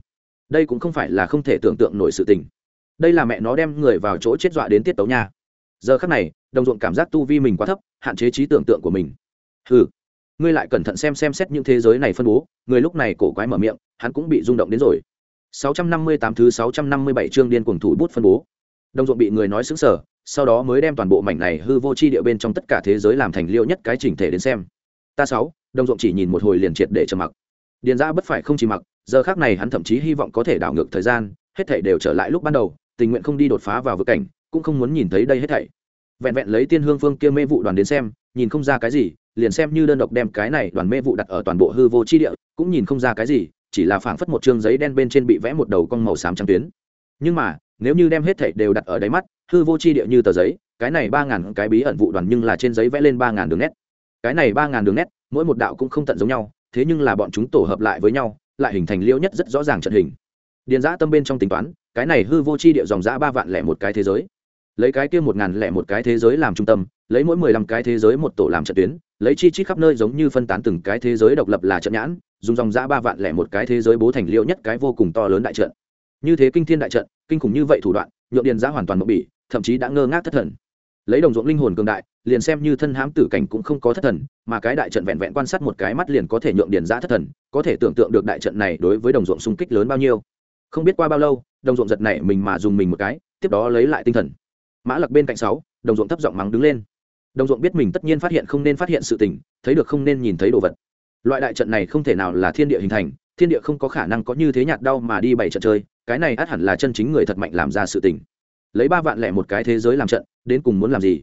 Đây cũng không phải là không thể tưởng tượng nổi sự tình. Đây là mẹ nó đem người vào chỗ chết dọa đến tiết tấu nha. Giờ khắc này, đồng ruộng cảm giác tu vi mình quá thấp, hạn chế trí tưởng tượng của mình. Ừ ngươi lại cẩn thận xem xem xét những thế giới này phân bố, người lúc này cổ quái mở miệng, hắn cũng bị rung động đến rồi. 658 thứ 657 chương điên cuồng thủ bút phân bố. Đồng ruộng bị người nói xứng sở sau đó mới đem toàn bộ mảnh này hư vô chi địa bên trong tất cả thế giới làm thành liêu nhất cái chỉnh thể đến xem. Ta sáu đồng ruộng chỉ nhìn một hồi liền triệt để trầm mặc. Điền ra bất phải không chỉ mặc, giờ khác này hắn thậm chí hy vọng có thể đảo ngược thời gian, hết thảy đều trở lại lúc ban đầu, tình nguyện không đi đột phá vào vực cảnh, cũng không muốn nhìn thấy đây hết thảy. Vẹn vẹn lấy tiên hương phương kia mê vụ đoàn đến xem, nhìn không ra cái gì, liền xem như đơn độc đem cái này đoàn mê vụ đặt ở toàn bộ hư vô chi địa, cũng nhìn không ra cái gì, chỉ là phảng phất một chương giấy đen bên trên bị vẽ một đầu con màu xám trắng tuyến. Nhưng mà, nếu như đem hết thảy đều đặt ở đáy mắt hư vô chi địa như tờ giấy, cái này ba ngàn cái bí ẩn vụ đoàn nhưng là trên giấy vẽ lên ba ngàn đường nét. Cái này ba ngàn đường nét, mỗi một đạo cũng không tận giống nhau, thế nhưng là bọn chúng tổ hợp lại với nhau, lại hình thành liễu nhất rất rõ ràng trận hình. Điền giã tâm bên trong tính toán, cái này hư vô chi địa dòng giã ba vạn lẻ một cái thế giới. Lấy cái kia một ngàn lẻ một cái thế giới làm trung tâm, lấy mỗi mười lăm cái thế giới một tổ làm trận tuyến, lấy chi chít khắp nơi giống như phân tán từng cái thế giới độc lập là trận nhãn, dùng dòng giã ba vạn lẻ một cái thế giới bố thành liễu nhất cái vô cùng to lớn đại trận. Như thế kinh thiên đại trận, kinh khủng như vậy thủ đoạn, nhượng điền giã hoàn toàn mộng bỉ thậm chí đã ngơ ngác thất thần. Lấy đồng ruộng linh hồn cường đại, liền xem như thân hám tử cảnh cũng không có thất thần, mà cái đại trận vẹn vẹn quan sát một cái mắt liền có thể nhượng điền giã thất thần, có thể tưởng tượng được đại trận này đối với đồng ruộng xung kích lớn bao nhiêu. Không biết qua bao lâu, đồng ruộng giật này mình mà dùng mình một cái, tiếp đó lấy lại tinh thần. Mã lặc bên cạnh sáu, đồng ruộng thấp giọng mắng đứng lên. Đồng ruộng biết mình tất nhiên phát hiện không nên phát hiện sự tình, thấy được không nên nhìn thấy đồ vật. Loại đại trận này không thể nào là thiên địa hình thành, thiên địa không có khả năng có như thế nhạt đau mà đi bảy trận chơi, cái này át hẳn là chân chính người thật mạnh làm ra sự tình lấy ba vạn lẻ một cái thế giới làm trận, đến cùng muốn làm gì?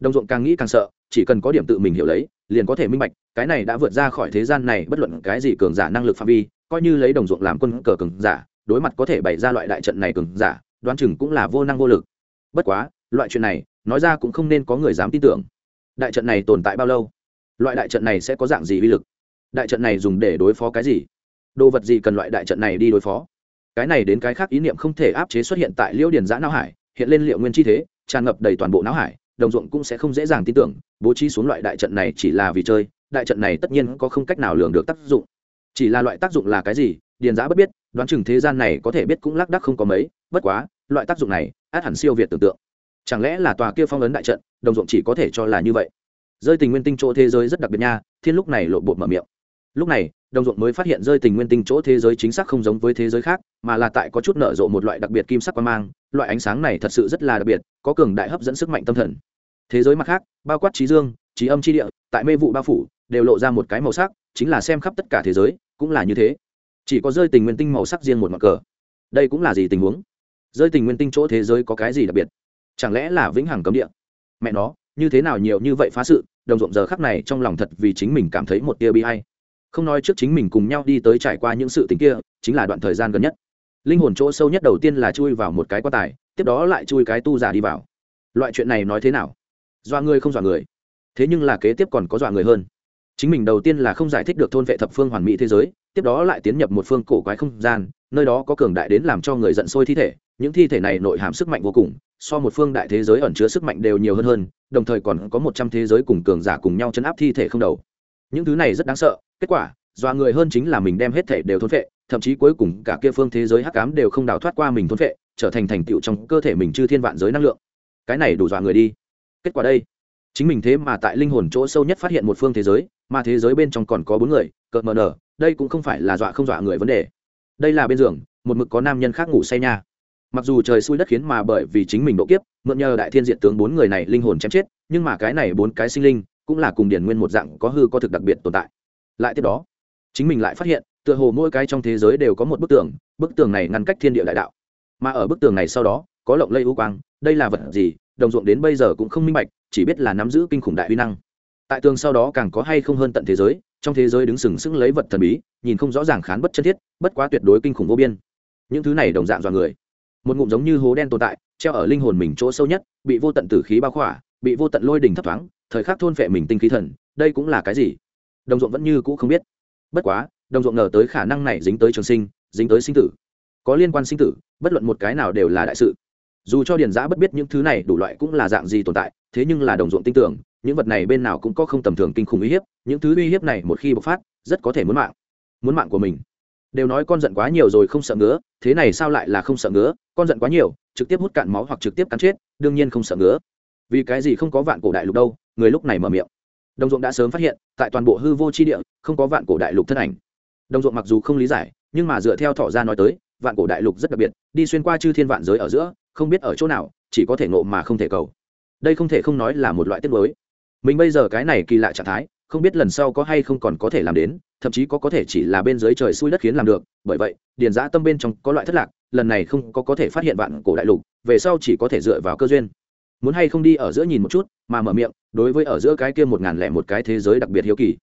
Đồng ruộng càng nghĩ càng sợ, chỉ cần có điểm tự mình hiểu lấy, liền có thể minh bạch, cái này đã vượt ra khỏi thế gian này bất luận cái gì cường giả năng lực phạm vi, coi như lấy đồng ruộng làm quân cờ cường giả, đối mặt có thể bày ra loại đại trận này cường giả, đoán chừng cũng là vô năng vô lực. Bất quá, loại chuyện này, nói ra cũng không nên có người dám tin tưởng. Đại trận này tồn tại bao lâu? Loại đại trận này sẽ có dạng gì uy lực? Đại trận này dùng để đối phó cái gì? Đồ vật gì cần loại đại trận này đi đối phó? Cái này đến cái khác ý niệm không thể áp chế xuất hiện tại liễu điền giã não hải hiện lên liệu nguyên chi thế, tràn ngập đầy toàn bộ não hải, đồng ruộng cũng sẽ không dễ dàng tin tưởng, bố trí xuống loại đại trận này chỉ là vì chơi, đại trận này tất nhiên có không cách nào lường được tác dụng. Chỉ là loại tác dụng là cái gì, điền giã bất biết, đoán chừng thế gian này có thể biết cũng lác đắc không có mấy, bất quá, loại tác dụng này, át hẳn siêu việt tưởng tượng. Chẳng lẽ là tòa kia phong ấn đại trận, đồng ruộng chỉ có thể cho là như vậy? Rơi tình nguyên tinh chỗ thế giới rất đặc biệt nha, thiên lúc này lộ bột mở miệng. Lúc này đồng ruộng mới phát hiện rơi tình nguyên tinh chỗ thế giới chính xác không giống với thế giới khác, mà là tại có chút nở rộ một loại đặc biệt kim sắc quan mang, loại ánh sáng này thật sự rất là đặc biệt, có cường đại hấp dẫn sức mạnh tâm thần. Thế giới mặt khác, bao quát trí dương, trí âm trí địa, tại mê vụ bao phủ, đều lộ ra một cái màu sắc, chính là xem khắp tất cả thế giới, cũng là như thế. Chỉ có rơi tình nguyên tinh màu sắc riêng một mặt cờ. Đây cũng là gì tình huống? Rơi tình nguyên tinh chỗ thế giới có cái gì đặc biệt? Chẳng lẽ là vĩnh hằng cấm địa? Mẹ nó, như thế nào nhiều như vậy phá sự, đồng ruộng giờ khắc này trong lòng thật vì chính mình cảm thấy một tia bi hay không nói trước chính mình cùng nhau đi tới trải qua những sự tình kia, chính là đoạn thời gian gần nhất. Linh hồn chỗ sâu nhất đầu tiên là chui vào một cái quan tài, tiếp đó lại chui cái tu giả đi vào. Loại chuyện này nói thế nào? Dọa người không dọa người. Thế nhưng là kế tiếp còn có dọa người hơn. Chính mình đầu tiên là không giải thích được thôn vệ thập phương hoàn mỹ thế giới, tiếp đó lại tiến nhập một phương cổ quái không gian, nơi đó có cường đại đến làm cho người giận sôi thi thể, những thi thể này nội hàm sức mạnh vô cùng, so một phương đại thế giới ẩn chứa sức mạnh đều nhiều hơn hơn, đồng thời còn có một trăm thế giới cùng cường giả cùng nhau chấn áp thi thể không đầu. Những thứ này rất đáng sợ kết quả, dọa người hơn chính là mình đem hết thể đều thôn vệ thậm chí cuối cùng cả kia phương thế giới hắc ám đều không đào thoát qua mình thôn vệ trở thành thành tựu trong cơ thể mình chư thiên vạn giới năng lượng. Cái này đủ dọa người đi. Kết quả đây. Chính mình thế mà tại linh hồn chỗ sâu nhất phát hiện một phương thế giới, mà thế giới bên trong còn có bốn người, cợt mờ nở, đây cũng không phải là dọa không dọa người vấn đề. Đây là bên giường, một mực có nam nhân khác ngủ say nha. Mặc dù trời xui đất khiến mà bởi vì chính mình độ kiếp, mượn nhờ đại thiên diện tướng bốn người này linh hồn chém chết, nhưng mà cái này bốn cái sinh linh cũng là cùng điển nguyên một dạng có hư có thực đặc biệt tồn tại lại tiếp đó. Chính mình lại phát hiện, tựa hồ mỗi cái trong thế giới đều có một bức tường bức tường này ngăn cách thiên địa đại đạo. Mà ở bức tường này sau đó, có lộng lây u quang, đây là vật gì, đồng ruộng đến bây giờ cũng không minh bạch, chỉ biết là nắm giữ kinh khủng đại uy năng. Tại tường sau đó càng có hay không hơn tận thế giới, trong thế giới đứng sừng sững lấy vật thần bí, nhìn không rõ ràng khán bất chân thiết, bất quá tuyệt đối kinh khủng vô biên. Những thứ này đồng dạng dọa người. Một ngụm giống như hố đen tồn tại, treo ở linh hồn mình chỗ sâu nhất, bị vô tận tử khí bao khỏa, bị vô tận lôi đình thấp thoáng, thời khắc thôn phệ mình tinh khí thần, đây cũng là cái gì? Đồng ruộng vẫn như cũ không biết. Bất quá, đồng ruộng ngờ tới khả năng này dính tới trường sinh, dính tới sinh tử. Có liên quan sinh tử, bất luận một cái nào đều là đại sự. Dù cho điền giã bất biết những thứ này đủ loại cũng là dạng gì tồn tại, thế nhưng là đồng ruộng tin tưởng, những vật này bên nào cũng có không tầm thường kinh khủng uy hiếp, những thứ uy hiếp này một khi bộc phát, rất có thể muốn mạng. Muốn mạng của mình. Đều nói con giận quá nhiều rồi không sợ ngứa, thế này sao lại là không sợ ngứa? Con giận quá nhiều, trực tiếp hút cạn máu hoặc trực tiếp cắn chết, đương nhiên không sợ ngứa. Vì cái gì không có vạn cổ đại lục đâu, người lúc này mở miệng. Đồng ruộng đã sớm phát hiện tại toàn bộ hư vô tri địa, không có vạn cổ đại lục thân ảnh. Đồng ruộng mặc dù không lý giải, nhưng mà dựa theo thỏ ra nói tới, vạn cổ đại lục rất đặc biệt, đi xuyên qua chư thiên vạn giới ở giữa, không biết ở chỗ nào, chỉ có thể ngộ mà không thể cầu. Đây không thể không nói là một loại tiết mới mình bây giờ cái này kỳ lạ trạng thái, không biết lần sau có hay không còn có thể làm đến, thậm chí có có thể chỉ là bên dưới trời xui đất khiến làm được, bởi vậy, điền giã tâm bên trong có loại thất lạc, lần này không có có thể phát hiện vạn cổ đại lục, về sau chỉ có thể dựa vào cơ duyên. Muốn hay không đi ở giữa nhìn một chút mà mở miệng, đối với ở giữa cái kia một ngàn lẻ một cái thế giới đặc biệt hiếu kỳ.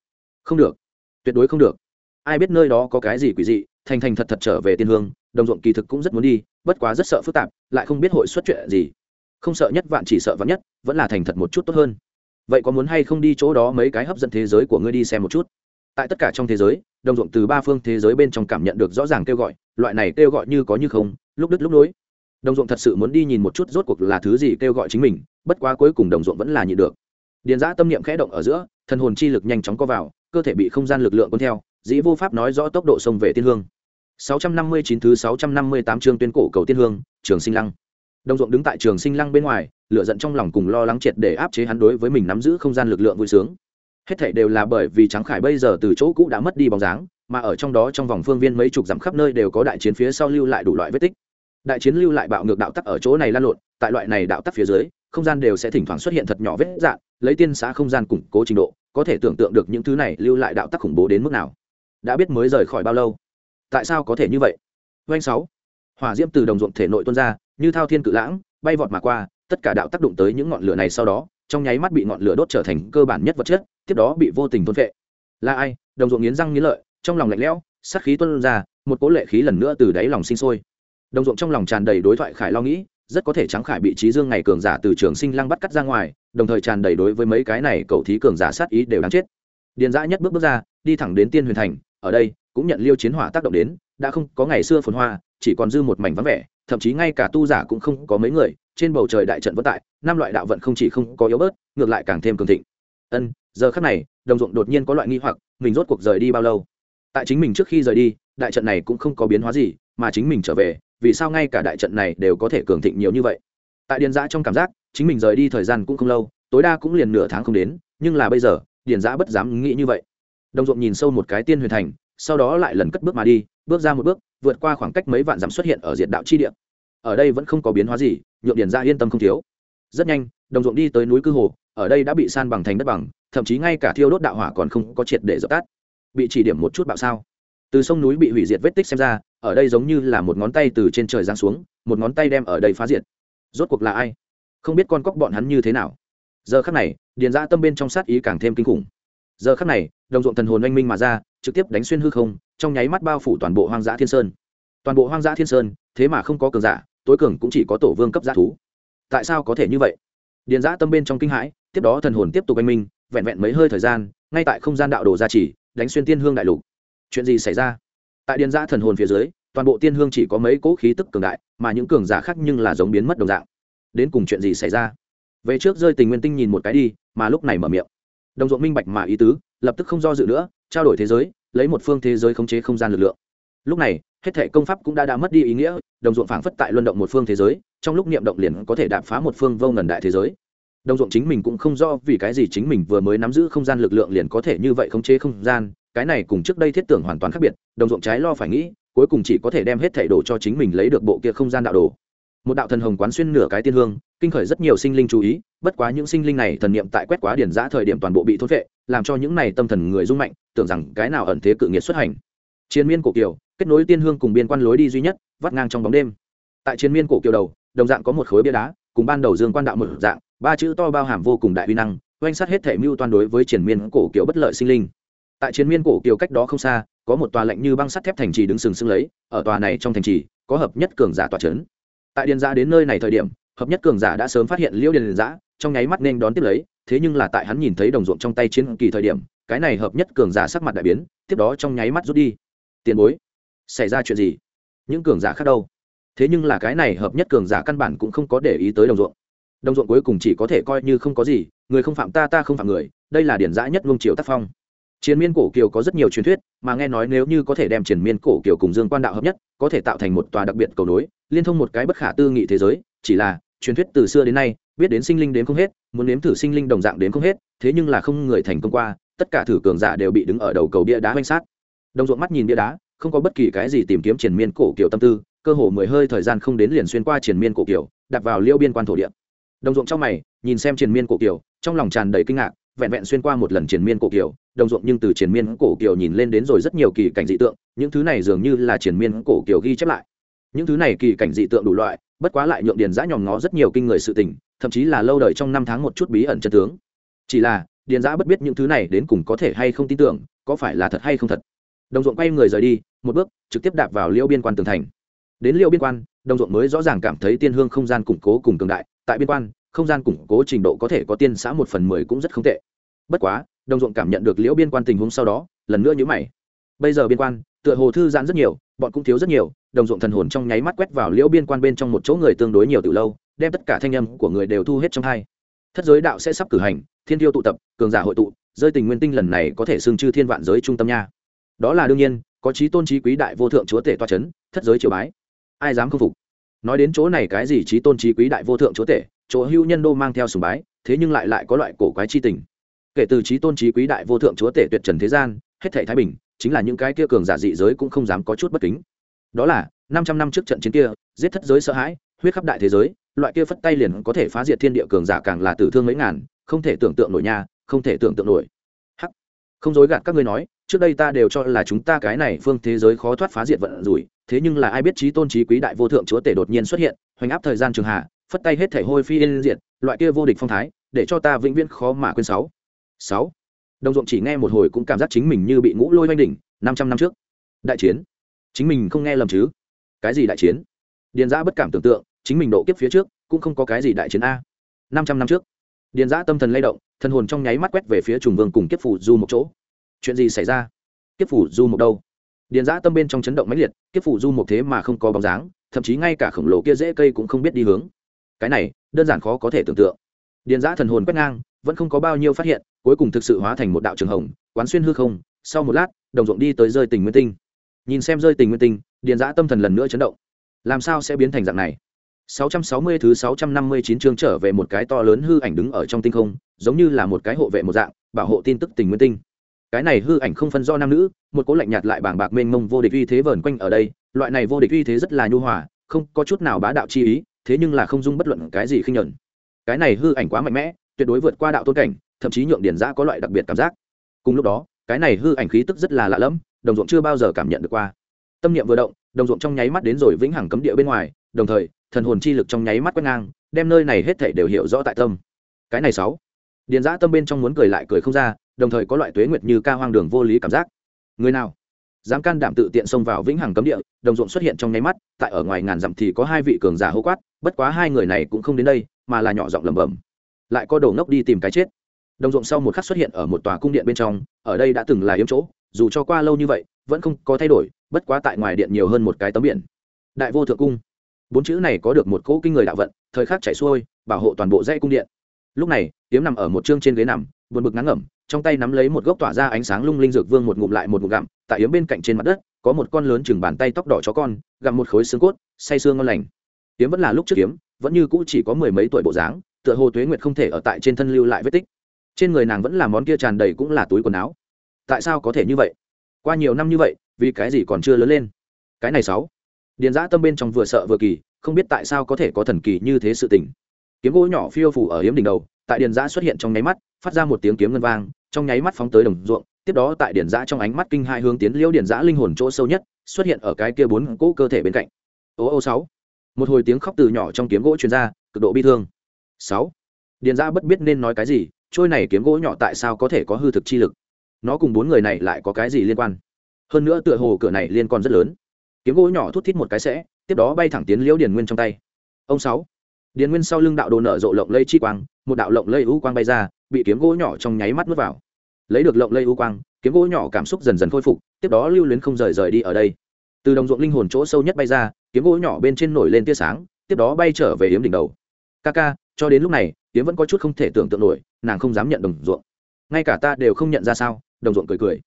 Không được. Tuyệt đối không được. Ai biết nơi đó có cái gì quỷ dị, thành thành thật thật trở về tiên hương, đồng ruộng kỳ thực cũng rất muốn đi, bất quá rất sợ phức tạp, lại không biết hội xuất chuyện gì. Không sợ nhất vạn chỉ sợ vạn nhất, vẫn là thành thật một chút tốt hơn. Vậy có muốn hay không đi chỗ đó mấy cái hấp dẫn thế giới của ngươi đi xem một chút? Tại tất cả trong thế giới, đồng ruộng từ ba phương thế giới bên trong cảm nhận được rõ ràng kêu gọi, loại này kêu gọi như có như không, lúc đứt lúc nối đồng ruộng thật sự muốn đi nhìn một chút rốt cuộc là thứ gì kêu gọi chính mình, bất quá cuối cùng đồng ruộng vẫn là nhịn được. Điền giã tâm niệm khẽ động ở giữa thần hồn chi lực nhanh chóng co vào, cơ thể bị không gian lực lượng cuốn theo, dĩ vô pháp nói rõ tốc độ sông về tiên hương. 659 thứ 658 chương tuyên cổ cầu tiên hương, trường sinh lăng. Đồng ruộng đứng tại trường sinh lăng bên ngoài, lửa giận trong lòng cùng lo lắng triệt để áp chế hắn đối với mình nắm giữ không gian lực lượng vui sướng. Hết thảy đều là bởi vì trắng khải bây giờ từ chỗ cũ đã mất đi bóng dáng, mà ở trong đó trong vòng phương viên mấy chục dặm khắp nơi đều có đại chiến phía sau lưu lại đủ loại vết tích đại chiến lưu lại bạo ngược đạo tắc ở chỗ này lan lộn, tại loại này đạo tắc phía dưới, không gian đều sẽ thỉnh thoảng xuất hiện thật nhỏ vết dạn, lấy tiên xã không gian củng cố trình độ, có thể tưởng tượng được những thứ này lưu lại đạo tắc khủng bố đến mức nào. Đã biết mới rời khỏi bao lâu? Tại sao có thể như vậy? Doanh sáu. Hỏa diễm từ đồng ruộng thể nội tuôn ra, như thao thiên cự lãng, bay vọt mà qua, tất cả đạo tác động tới những ngọn lửa này sau đó, trong nháy mắt bị ngọn lửa đốt trở thành cơ bản nhất vật chất, tiếp đó bị vô tình thôn vệ là ai? Đồng ruộng nghiến răng nghiến lợi, trong lòng lạnh lẽo, sát khí tuôn ra, một cố lệ khí lần nữa từ đáy lòng sinh sôi đồng ruộng trong lòng tràn đầy đối thoại khải lo nghĩ, rất có thể trắng khải bị trí dương ngày cường giả từ trường sinh lăng bắt cắt ra ngoài, đồng thời tràn đầy đối với mấy cái này cầu thí cường giả sát ý đều đáng chết. Điền dã nhất bước bước ra, đi thẳng đến tiên huyền thành, ở đây, cũng nhận liêu chiến hỏa tác động đến, đã không có ngày xưa phồn hoa, chỉ còn dư một mảnh vắng vẻ, thậm chí ngay cả tu giả cũng không có mấy người, trên bầu trời đại trận vất tại, năm loại đạo vận không chỉ không có yếu bớt, ngược lại càng thêm cường thịnh. Ân, giờ khắc này, đồng ruộng đột nhiên có loại nghi hoặc, mình rốt cuộc rời đi bao lâu? Tại chính mình trước khi rời đi, đại trận này cũng không có biến hóa gì, mà chính mình trở về vì sao ngay cả đại trận này đều có thể cường thịnh nhiều như vậy? Tại điền giã trong cảm giác, chính mình rời đi thời gian cũng không lâu, tối đa cũng liền nửa tháng không đến, nhưng là bây giờ, điền giã bất dám nghĩ như vậy. Đồng ruộng nhìn sâu một cái tiên huyền thành, sau đó lại lần cất bước mà đi, bước ra một bước, vượt qua khoảng cách mấy vạn dặm xuất hiện ở diệt đạo chi địa. Ở đây vẫn không có biến hóa gì, nhượng điền giã yên tâm không thiếu. Rất nhanh, đồng ruộng đi tới núi cư hồ, ở đây đã bị san bằng thành đất bằng, thậm chí ngay cả thiêu đốt đạo hỏa còn không có triệt để dập tắt. Bị chỉ điểm một chút bạo sao. Từ sông núi bị hủy diệt vết tích xem ra ở đây giống như là một ngón tay từ trên trời giáng xuống, một ngón tay đem ở đây phá diệt. Rốt cuộc là ai? Không biết con cóc bọn hắn như thế nào. Giờ khắc này, điền ra tâm bên trong sát ý càng thêm kinh khủng. Giờ khắc này, đồng ruộng thần hồn oanh minh mà ra, trực tiếp đánh xuyên hư không, trong nháy mắt bao phủ toàn bộ hoang dã thiên sơn. Toàn bộ hoang dã thiên sơn, thế mà không có cường giả, tối cường cũng chỉ có tổ vương cấp g thú. Tại sao có thể như vậy? Điền giã tâm bên trong kinh hãi, tiếp đó thần hồn tiếp tục anh minh, vẹn vẹn mấy hơi thời gian, ngay tại không gian đạo đồ gia trì, đánh xuyên tiên hương đại lục. Chuyện gì xảy ra? Tại điền giã thần hồn phía dưới, toàn bộ tiên hương chỉ có mấy cỗ khí tức cường đại, mà những cường giả khác nhưng là giống biến mất đồng dạng. Đến cùng chuyện gì xảy ra? Về trước rơi tình nguyên tinh nhìn một cái đi, mà lúc này mở miệng. Đồng ruộng minh bạch mà ý tứ, lập tức không do dự nữa, trao đổi thế giới, lấy một phương thế giới khống chế không gian lực lượng. Lúc này, hết thể công pháp cũng đã đã mất đi ý nghĩa, đồng ruộng phảng phất tại luân động một phương thế giới, trong lúc niệm động liền có thể đạp phá một phương vô ngần đại thế giới. Đồng ruộng chính mình cũng không rõ vì cái gì chính mình vừa mới nắm giữ không gian lực lượng liền có thể như vậy khống chế không gian cái này cùng trước đây thiết tưởng hoàn toàn khác biệt, đồng ruộng trái lo phải nghĩ, cuối cùng chỉ có thể đem hết thảy đồ cho chính mình lấy được bộ kia không gian đạo đồ. Một đạo thần hồng quán xuyên nửa cái tiên hương, kinh khởi rất nhiều sinh linh chú ý, bất quá những sinh linh này thần niệm tại quét quá điển giã thời điểm toàn bộ bị thốt vệ làm cho những này tâm thần người rung mạnh, tưởng rằng cái nào ẩn thế cự nghiệt xuất hành. Chiến miên cổ kiều, kết nối tiên hương cùng biên quan lối đi duy nhất, vắt ngang trong bóng đêm. Tại chiến miên cổ kiều đầu, đồng dạng có một khối bia đá, cùng ban đầu dương quan đạo một dạng, ba chữ to bao hàm vô cùng đại uy năng, oanh sát hết thể mưu toan đối với triển miên cổ kiều bất lợi sinh linh tại chiến miên cổ kiều cách đó không xa, có một tòa lạnh như băng sắt thép thành trì đứng sừng sững lấy, ở tòa này trong thành trì, có hợp nhất cường giả tòa trấn. Tại điền giã đến nơi này thời điểm, hợp nhất cường giả đã sớm phát hiện liễu điền giã, trong nháy mắt nên đón tiếp lấy, thế nhưng là tại hắn nhìn thấy đồng ruộng trong tay chiến kỳ thời điểm, cái này hợp nhất cường giả sắc mặt đại biến, tiếp đó trong nháy mắt rút đi. Tiền bối, xảy ra chuyện gì? Những cường giả khác đâu? Thế nhưng là cái này hợp nhất cường giả căn bản cũng không có để ý tới đồng ruộng. Đồng ruộng cuối cùng chỉ có thể coi như không có gì, người không phạm ta ta không phạm người, đây là điển giã nhất vương triều tác phong chiến miên cổ kiều có rất nhiều truyền thuyết, mà nghe nói nếu như có thể đem triển miên cổ kiều cùng dương quan đạo hợp nhất, có thể tạo thành một tòa đặc biệt cầu nối, liên thông một cái bất khả tư nghị thế giới. Chỉ là, truyền thuyết từ xưa đến nay, biết đến sinh linh đến không hết, muốn nếm thử sinh linh đồng dạng đến không hết, thế nhưng là không người thành công qua, tất cả thử cường giả đều bị đứng ở đầu cầu bia đá oanh sát. Đồng ruộng mắt nhìn bia đá, không có bất kỳ cái gì tìm kiếm triển miên cổ kiều tâm tư, cơ hồ mười hơi thời gian không đến liền xuyên qua triển miên cổ kiều, đặt vào liêu biên quan thổ địa. Đồng ruộng trong mày, nhìn xem triển miên cổ kiều, trong lòng tràn đầy kinh ngạc, vẹn vẹn xuyên qua một lần triển miên cổ kiều đồng ruộng nhưng từ triển miên cổ kiều nhìn lên đến rồi rất nhiều kỳ cảnh dị tượng, những thứ này dường như là triển miên cổ kiều ghi chép lại. Những thứ này kỳ cảnh dị tượng đủ loại, bất quá lại nhượng điền giã nhòm ngó rất nhiều kinh người sự tình, thậm chí là lâu đời trong năm tháng một chút bí ẩn chân tướng. Chỉ là, điền giã bất biết những thứ này đến cùng có thể hay không tin tưởng, có phải là thật hay không thật. Đồng ruộng quay người rời đi, một bước, trực tiếp đạp vào liêu biên quan tường thành. Đến liêu biên quan, đồng ruộng mới rõ ràng cảm thấy tiên hương không gian củng cố cùng cường đại, tại biên quan, không gian củng cố trình độ có thể có tiên xã một phần mười cũng rất không tệ. Bất quá đồng ruộng cảm nhận được liễu biên quan tình huống sau đó lần nữa nhữ mày. Bây giờ biên quan tựa hồ thư giãn rất nhiều bọn cũng thiếu rất nhiều đồng ruộng thần hồn trong nháy mắt quét vào liễu biên quan bên trong một chỗ người tương đối nhiều từ lâu đem tất cả thanh âm của người đều thu hết trong hai. Thất giới đạo sẽ sắp cử hành thiên tiêu tụ tập cường giả hội tụ rơi tình nguyên tinh lần này có thể xưng chư thiên vạn giới trung tâm nha. Đó là đương nhiên có trí tôn trí quý đại vô thượng chúa tể toa chấn, thất giới triều bái. Ai dám khâm phục? Nói đến chỗ này cái gì trí tôn trí quý đại vô thượng chúa tể chỗ hưu nhân đô mang theo sùng bái thế nhưng lại lại có loại cổ quái chi tình kể từ trí tôn trí quý đại vô thượng chúa tể tuyệt trần thế gian, hết thể thái bình, chính là những cái kia cường giả dị giới cũng không dám có chút bất kính. Đó là, năm trăm năm trước trận chiến kia, giết thất giới sợ hãi, huyết khắp đại thế giới, loại kia phất tay liền có thể phá diệt thiên địa cường giả càng là tử thương mấy ngàn, không thể tưởng tượng nổi nha, không thể tưởng tượng nổi. Hắc. Không dối gạt các ngươi nói, trước đây ta đều cho là chúng ta cái này phương thế giới khó thoát phá diệt vận rủi, thế nhưng là ai biết trí tôn trí quý đại vô thượng chúa tể đột nhiên xuất hiện, hoành áp thời gian trường hạ, phất tay hết thể hôi phi yên diệt, loại kia vô địch phong thái, để cho ta vĩnh viễn khó mà quên sáu sáu. Đồng ruộng chỉ nghe một hồi cũng cảm giác chính mình như bị ngũ lôi oanh đỉnh, năm trăm năm trước. Đại chiến. Chính mình không nghe lầm chứ? Cái gì đại chiến? Điền giã bất cảm tưởng tượng, chính mình độ kiếp phía trước, cũng không có cái gì đại chiến a. Năm trăm năm trước. Điền giã tâm thần lay động thần hồn trong nháy mắt quét về phía trùng vương cùng kiếp phủ du một chỗ. Chuyện gì xảy ra? Kiếp phủ du một đâu? Điền giã tâm bên trong chấn động mãnh liệt, kiếp phủ du một thế mà không có bóng dáng, thậm chí ngay cả khổng lồ kia dễ cây cũng không biết đi hướng. Cái này, đơn giản khó có thể tưởng tượng. Điền giã thần hồn quét ngang, vẫn không có bao nhiêu phát hiện cuối cùng thực sự hóa thành một đạo trường hồng quán xuyên hư không sau một lát đồng ruộng đi tới rơi tình nguyên tinh nhìn xem rơi tình nguyên tinh điền giã tâm thần lần nữa chấn động làm sao sẽ biến thành dạng này 660 thứ 659 chương trở về một cái to lớn hư ảnh đứng ở trong tinh không, giống như là một cái hộ vệ một dạng, bảo hộ tin tức tình nguyên tinh. Cái này hư ảnh không phân do nam nữ, một cố lạnh nhạt lại bảng bạc mênh mông vô địch uy thế vờn quanh ở đây, loại này vô địch uy thế rất là nhu hòa, không có chút nào bá đạo chi ý, thế nhưng là không dung bất luận cái gì khinh nhẫn. Cái này hư ảnh quá mạnh mẽ, tuyệt đối vượt qua đạo tôn cảnh, thậm chí nhượng điển giã có loại đặc biệt cảm giác. Cùng lúc đó, cái này hư ảnh khí tức rất là lạ lẫm, đồng ruộng chưa bao giờ cảm nhận được qua. Tâm niệm vừa động, đồng ruộng trong nháy mắt đến rồi vĩnh hằng cấm địa bên ngoài, đồng thời thần hồn chi lực trong nháy mắt quét ngang đem nơi này hết thảy đều hiểu rõ tại tâm. Cái này sáu. Điền giã tâm bên trong muốn cười lại cười không ra đồng thời có loại tuế nguyệt như ca hoang đường vô lý cảm giác. Người nào? Dám can đảm tự tiện xông vào vĩnh hằng cấm địa đồng ruộng xuất hiện trong nháy mắt tại ở ngoài ngàn dặm thì có hai vị cường giả hô quát bất quá hai người này cũng không đến đây mà là nhỏ giọng lẩm bẩm. Lại có đồ ngốc đi tìm cái chết đồng ruộng sau một khắc xuất hiện ở một tòa cung điện bên trong, ở đây đã từng là yếm chỗ, dù cho qua lâu như vậy, vẫn không có thay đổi, bất quá tại ngoài điện nhiều hơn một cái tấm biển. Đại vô thượng cung. Bốn chữ này có được một cỗ kinh người đạo vận, thời khắc chảy xuôi, bảo hộ toàn bộ dãy cung điện. Lúc này, yếm nằm ở một chương trên ghế nằm, buồn bực ngắn ngẩm, trong tay nắm lấy một gốc tỏa ra ánh sáng lung linh dược vương một ngụm lại một ngụm gặm, tại yếm bên cạnh trên mặt đất, có một con lớn chừng bàn tay tóc đỏ chó con, gặm một khối xương cốt, say xương ngon lành. Yếm vẫn là lúc trước yếm, vẫn như cũ chỉ có mười mấy tuổi bộ dáng, tựa hồ tuế nguyệt không thể ở tại trên thân lưu lại vết tích trên người nàng vẫn là món kia tràn đầy cũng là túi quần áo. Tại sao có thể như vậy? Qua nhiều năm như vậy, vì cái gì còn chưa lớn lên? Cái này sáu. Điền giã tâm bên trong vừa sợ vừa kỳ, không biết tại sao có thể có thần kỳ như thế sự tình. Kiếm gỗ nhỏ phiêu phủ ở hiếm đỉnh đầu, tại điền giã xuất hiện trong nháy mắt, phát ra một tiếng kiếm ngân vang, trong nháy mắt phóng tới đồng ruộng, tiếp đó tại điền giã trong ánh mắt kinh hai hướng tiến liễu điền giã linh hồn chỗ sâu nhất, xuất hiện ở cái kia bốn cỗ cơ thể bên cạnh. Ô ô sáu. Một hồi tiếng khóc từ nhỏ trong kiếm gỗ truyền ra, cực độ bi thương. Sáu. Điền giã bất biết nên nói cái gì trôi này kiếm gỗ nhỏ tại sao có thể có hư thực chi lực? Nó cùng bốn người này lại có cái gì liên quan? Hơn nữa tựa hồ cửa này liên quan rất lớn. Kiếm gỗ nhỏ thút thít một cái sẽ, tiếp đó bay thẳng tiến liễu điền nguyên trong tay. Ông sáu. Điền nguyên sau lưng đạo đồ nở rộ lộng lây chi quang, một đạo lộng lây u quang bay ra, bị kiếm gỗ nhỏ trong nháy mắt mất vào. Lấy được lộng lây u quang, kiếm gỗ nhỏ cảm xúc dần dần khôi phục, tiếp đó lưu luyến không rời rời đi ở đây. Từ đồng ruộng linh hồn chỗ sâu nhất bay ra, kiếm gỗ nhỏ bên trên nổi lên tia sáng, tiếp đó bay trở về yếm đỉnh đầu. Ca ca, cho đến lúc này kiếm vẫn có chút không thể tưởng tượng nổi, nàng không dám nhận đồng ruộng. Ngay cả ta đều không nhận ra sao, đồng ruộng cười cười.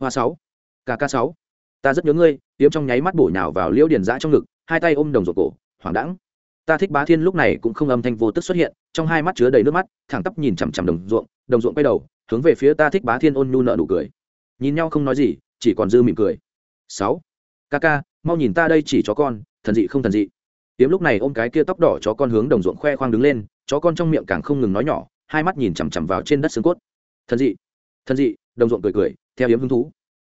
Hoa sáu ca ca sáu. Ta rất nhớ ngươi kiếm trong nháy mắt bổ nhào vào liễu điền giã trong ngực, hai tay ôm đồng ruộng cổ, hoảng đẳng ta thích bá thiên lúc này cũng không âm thanh vô tức xuất hiện, trong hai mắt chứa đầy nước mắt, thẳng tắp nhìn chằm chằm đồng ruộng đồng ruộng quay đầu, hướng về phía ta thích bá thiên ôn nhu nợ nụ cười. Nhìn nhau không nói gì, chỉ còn dư mỉm cười. Sáu, ca ca, mau nhìn ta đây chỉ chó con, thần dị không thần dị. Tiếm lúc này ôm cái kia tóc đỏ chó con hướng đồng ruộng khoe khoang đứng lên chó con trong miệng càng không ngừng nói nhỏ, hai mắt nhìn chằm chằm vào trên đất xương cốt. Thần dị thần dị, đồng ruộng cười cười, theo hiếm hứng thú.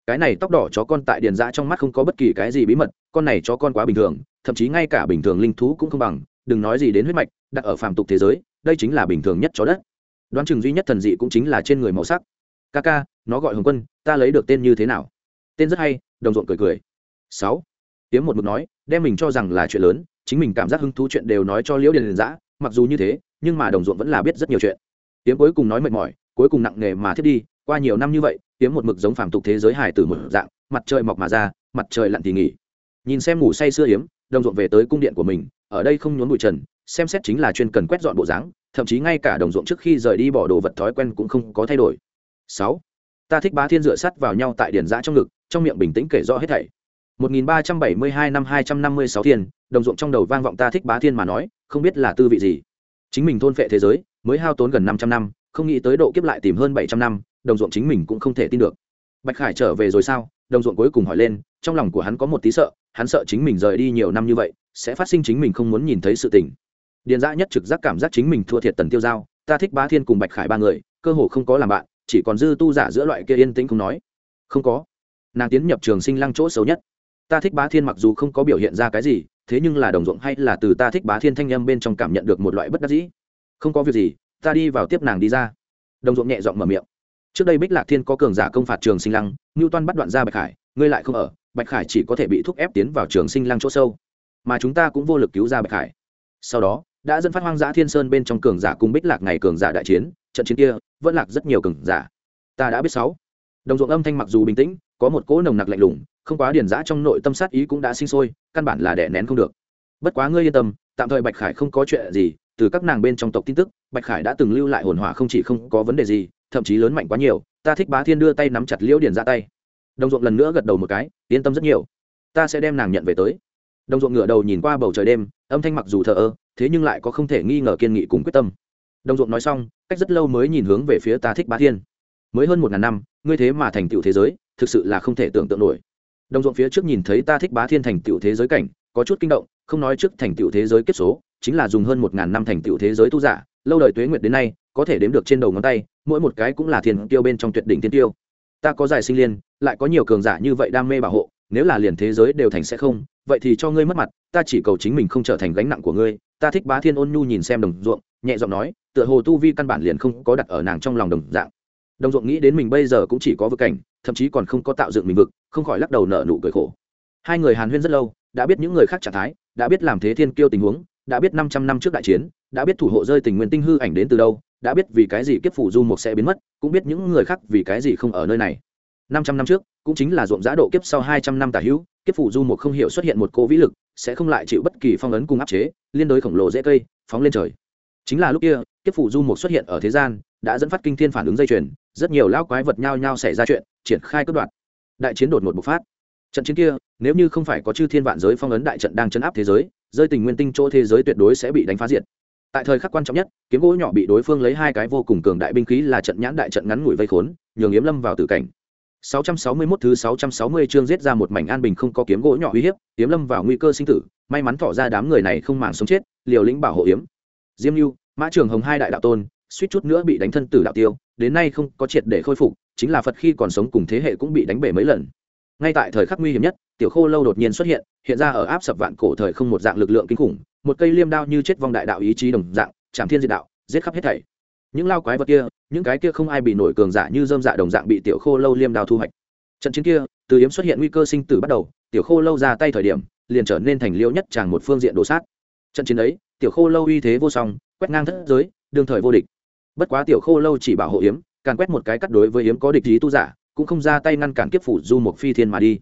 Cái này tóc đỏ chó con tại điền giã trong mắt không có bất kỳ cái gì bí mật, con này chó con quá bình thường, thậm chí ngay cả bình thường linh thú cũng không bằng, đừng nói gì đến huyết mạch, đặt ở phàm tục thế giới, đây chính là bình thường nhất chó đất. Đoán chừng duy nhất thần dị cũng chính là trên người màu sắc. Ca ca nó gọi hồng quân, ta lấy được tên như thế nào? Tên rất hay, đồng ruộng cười cười. Sáu. Tiếng một mực nói, đem mình cho rằng là chuyện lớn, chính mình cảm giác hứng thú chuyện đều nói cho liễu điền giã mặc dù như thế, nhưng mà đồng ruộng vẫn là biết rất nhiều chuyện. Tiếng cuối cùng nói mệt mỏi, cuối cùng nặng nề mà thiết đi, qua nhiều năm như vậy tiếng một mực giống phàm tục thế giới hài từ một dạng, mặt trời mọc mà ra, mặt trời lặn thì nghỉ. Nhìn xem ngủ say sưa hiếm đồng ruộng về tới cung điện của mình, ở đây không nhốn bụi trần, xem xét chính là chuyên cần quét dọn bộ dáng, thậm chí ngay cả đồng ruộng trước khi rời đi bỏ đồ vật thói quen cũng không có thay đổi. Sáu, ta thích bá thiên dựa sắt vào nhau tại điển giã trong ngực, trong miệng bình tĩnh kể rõ hết thảy. 1372 năm 256 thiên, đồng ruộng trong đầu vang vọng ta thích bá thiên mà nói không biết là tư vị gì. Chính mình thôn phệ thế giới, mới hao tốn gần 500 năm, không nghĩ tới độ kiếp lại tìm hơn 700 năm, đồng ruộng chính mình cũng không thể tin được. Bạch khải trở về rồi sao? Đồng ruộng cuối cùng hỏi lên, trong lòng của hắn có một tí sợ, hắn sợ chính mình rời đi nhiều năm như vậy, sẽ phát sinh chính mình không muốn nhìn thấy sự tình. Điền dã nhất trực giác cảm giác chính mình thua thiệt tần tiêu giao, ta thích bá thiên cùng bạch khải ba người, cơ hồ không có làm bạn, chỉ còn dư tu giả giữa loại kia yên tĩnh không nói. Không có. Nàng tiến nhập trường sinh lăng chỗ xấu nhất. Ta thích bá thiên mặc dù không có biểu hiện ra cái gì thế nhưng là đồng ruộng hay là từ ta thích bá thiên thanh âm bên trong cảm nhận được một loại bất đắc dĩ. Không có việc gì, ta đi vào tiếp nàng đi ra. Đồng ruộng nhẹ giọng mở miệng. Trước đây bích lạc thiên có cường giả công phạt trường sinh lăng ngưu toan bắt đoạn ra bạch khải, ngươi lại không ở, bạch khải chỉ có thể bị thúc ép tiến vào trường sinh lăng chỗ sâu. Mà chúng ta cũng vô lực cứu ra bạch khải. Sau đó, đã dẫn phát hoang dã thiên sơn bên trong cường giả cùng bích lạc ngày cường giả đại chiến, trận chiến kia, vẫn lạc rất nhiều cường giả. Ta đã biết sáu. Đồng ruộng âm thanh mặc dù bình tĩnh, có một cỗ nồng nặc lạnh lùng không quá điền giã trong nội tâm sát ý cũng đã sinh sôi, căn bản là đẻ nén không được. Bất quá ngươi yên tâm, tạm thời bạch khải không có chuyện gì, từ các nàng bên trong tộc tin tức, bạch khải đã từng lưu lại hồn hỏa không chỉ không có vấn đề gì, thậm chí lớn mạnh quá nhiều, ta thích bá thiên đưa tay nắm chặt liễu điền ra tay. Đồng ruộng lần nữa gật đầu một cái, yên tâm rất nhiều. Ta sẽ đem nàng nhận về tới. Đồng ruộng ngửa đầu nhìn qua bầu trời đêm, âm thanh mặc dù thờ ơ, thế nhưng lại có không thể nghi ngờ kiên nghị cùng quyết tâm. Đồng ruộng nói xong, cách rất lâu mới nhìn hướng về phía ta thích bá thiên. Mới hơn một ngàn năm, ngươi thế mà thành tựu thế giới, thực sự là không thể tưởng tượng nổi đồng ruộng phía trước nhìn thấy ta thích bá thiên thành tựu thế giới cảnh, có chút kinh động, không nói trước thành tựu thế giới kết số, chính là dùng hơn một ngàn năm thành tựu thế giới tu giả, lâu đời tuế nguyệt đến nay, có thể đếm được trên đầu ngón tay, mỗi một cái cũng là thiên tiêu bên trong tuyệt đỉnh thiên tiêu. Ta có giải sinh liên, lại có nhiều cường giả như vậy đam mê bảo hộ, nếu là liền thế giới đều thành sẽ không, vậy thì cho ngươi mất mặt, ta chỉ cầu chính mình không trở thành gánh nặng của ngươi. Ta thích bá thiên ôn nhu nhìn xem đồng ruộng, nhẹ giọng nói, tựa hồ tu vi căn bản liền không có đặt ở nàng trong lòng đồng dạng đồng ruộng nghĩ đến mình bây giờ cũng chỉ có vực cảnh, thậm chí còn không có tạo dựng mình vực, không khỏi lắc đầu nợ nụ cười khổ. Hai người hàn huyên rất lâu, đã biết những người khác trạng thái, đã biết làm thế thiên kiêu tình huống, đã biết năm trăm năm trước đại chiến, đã biết thủ hộ rơi tình nguyên tinh hư ảnh đến từ đâu, đã biết vì cái gì kiếp phủ du mục sẽ biến mất, cũng biết những người khác vì cái gì không ở nơi này. Năm trăm năm trước, cũng chính là ruộng giã độ kiếp sau hai trăm năm tả hữu, kiếp phủ du mục không hiểu xuất hiện một cô vĩ lực, sẽ không lại chịu bất kỳ phong ấn cung áp chế, liên đối khổng lồ dễ cây, phóng lên trời. Chính là lúc kia, kiếp phủ du mục xuất hiện ở thế gian, đã dẫn phát kinh thiên phản ứng dây chuyền rất nhiều lão quái vật nhao nhao xảy ra chuyện triển khai cất đoạn đại chiến đột ngột bộc phát. Trận chiến kia nếu như không phải có chư thiên vạn giới phong ấn đại trận đang chấn áp thế giới rơi tình nguyên tinh chỗ thế giới tuyệt đối sẽ bị đánh phá diệt. Tại thời khắc quan trọng nhất kiếm gỗ nhỏ bị đối phương lấy hai cái vô cùng cường đại binh khí là trận nhãn đại trận ngắn ngủi vây khốn nhường yếm lâm vào tử cảnh. 661 thứ 660 chương giết ra một mảnh an bình không có kiếm gỗ nhỏ uy hiếp, Yếm Lâm vào nguy cơ sinh tử, may mắn thỏ ra đám người này không màng sống chết, liều lĩnh bảo hộ Yếm. Diêm Nưu, Mã Trường Hồng hai đại đạo tôn, suýt chút nữa bị đánh thân tử đạo tiêu, đến nay không có triệt để khôi phục, chính là Phật khi còn sống cùng thế hệ cũng bị đánh bể mấy lần. Ngay tại thời khắc nguy hiểm nhất, Tiểu Khô lâu đột nhiên xuất hiện, hiện ra ở áp sập vạn cổ thời không một dạng lực lượng kinh khủng, một cây liêm đao như chết vong đại đạo ý chí đồng dạng, chạm thiên diệt đạo, giết khắp hết thảy. Những lao quái vật kia, những cái kia không ai bị nổi cường giả như dơm dạ đồng dạng bị Tiểu Khô lâu liêm đao thu hoạch trận chiến kia từ yếm xuất hiện nguy cơ sinh tử bắt đầu tiểu khô lâu ra tay thời điểm liền trở nên thành liêu nhất tràng một phương diện đổ sát trận chiến ấy tiểu khô lâu uy thế vô song quét ngang thất giới đương thời vô địch bất quá tiểu khô lâu chỉ bảo hộ yếm, càn quét một cái cắt đối với yếm có địch ý tu giả, cũng không ra tay ngăn cản kiếp phủ du một phi thiên mà đi.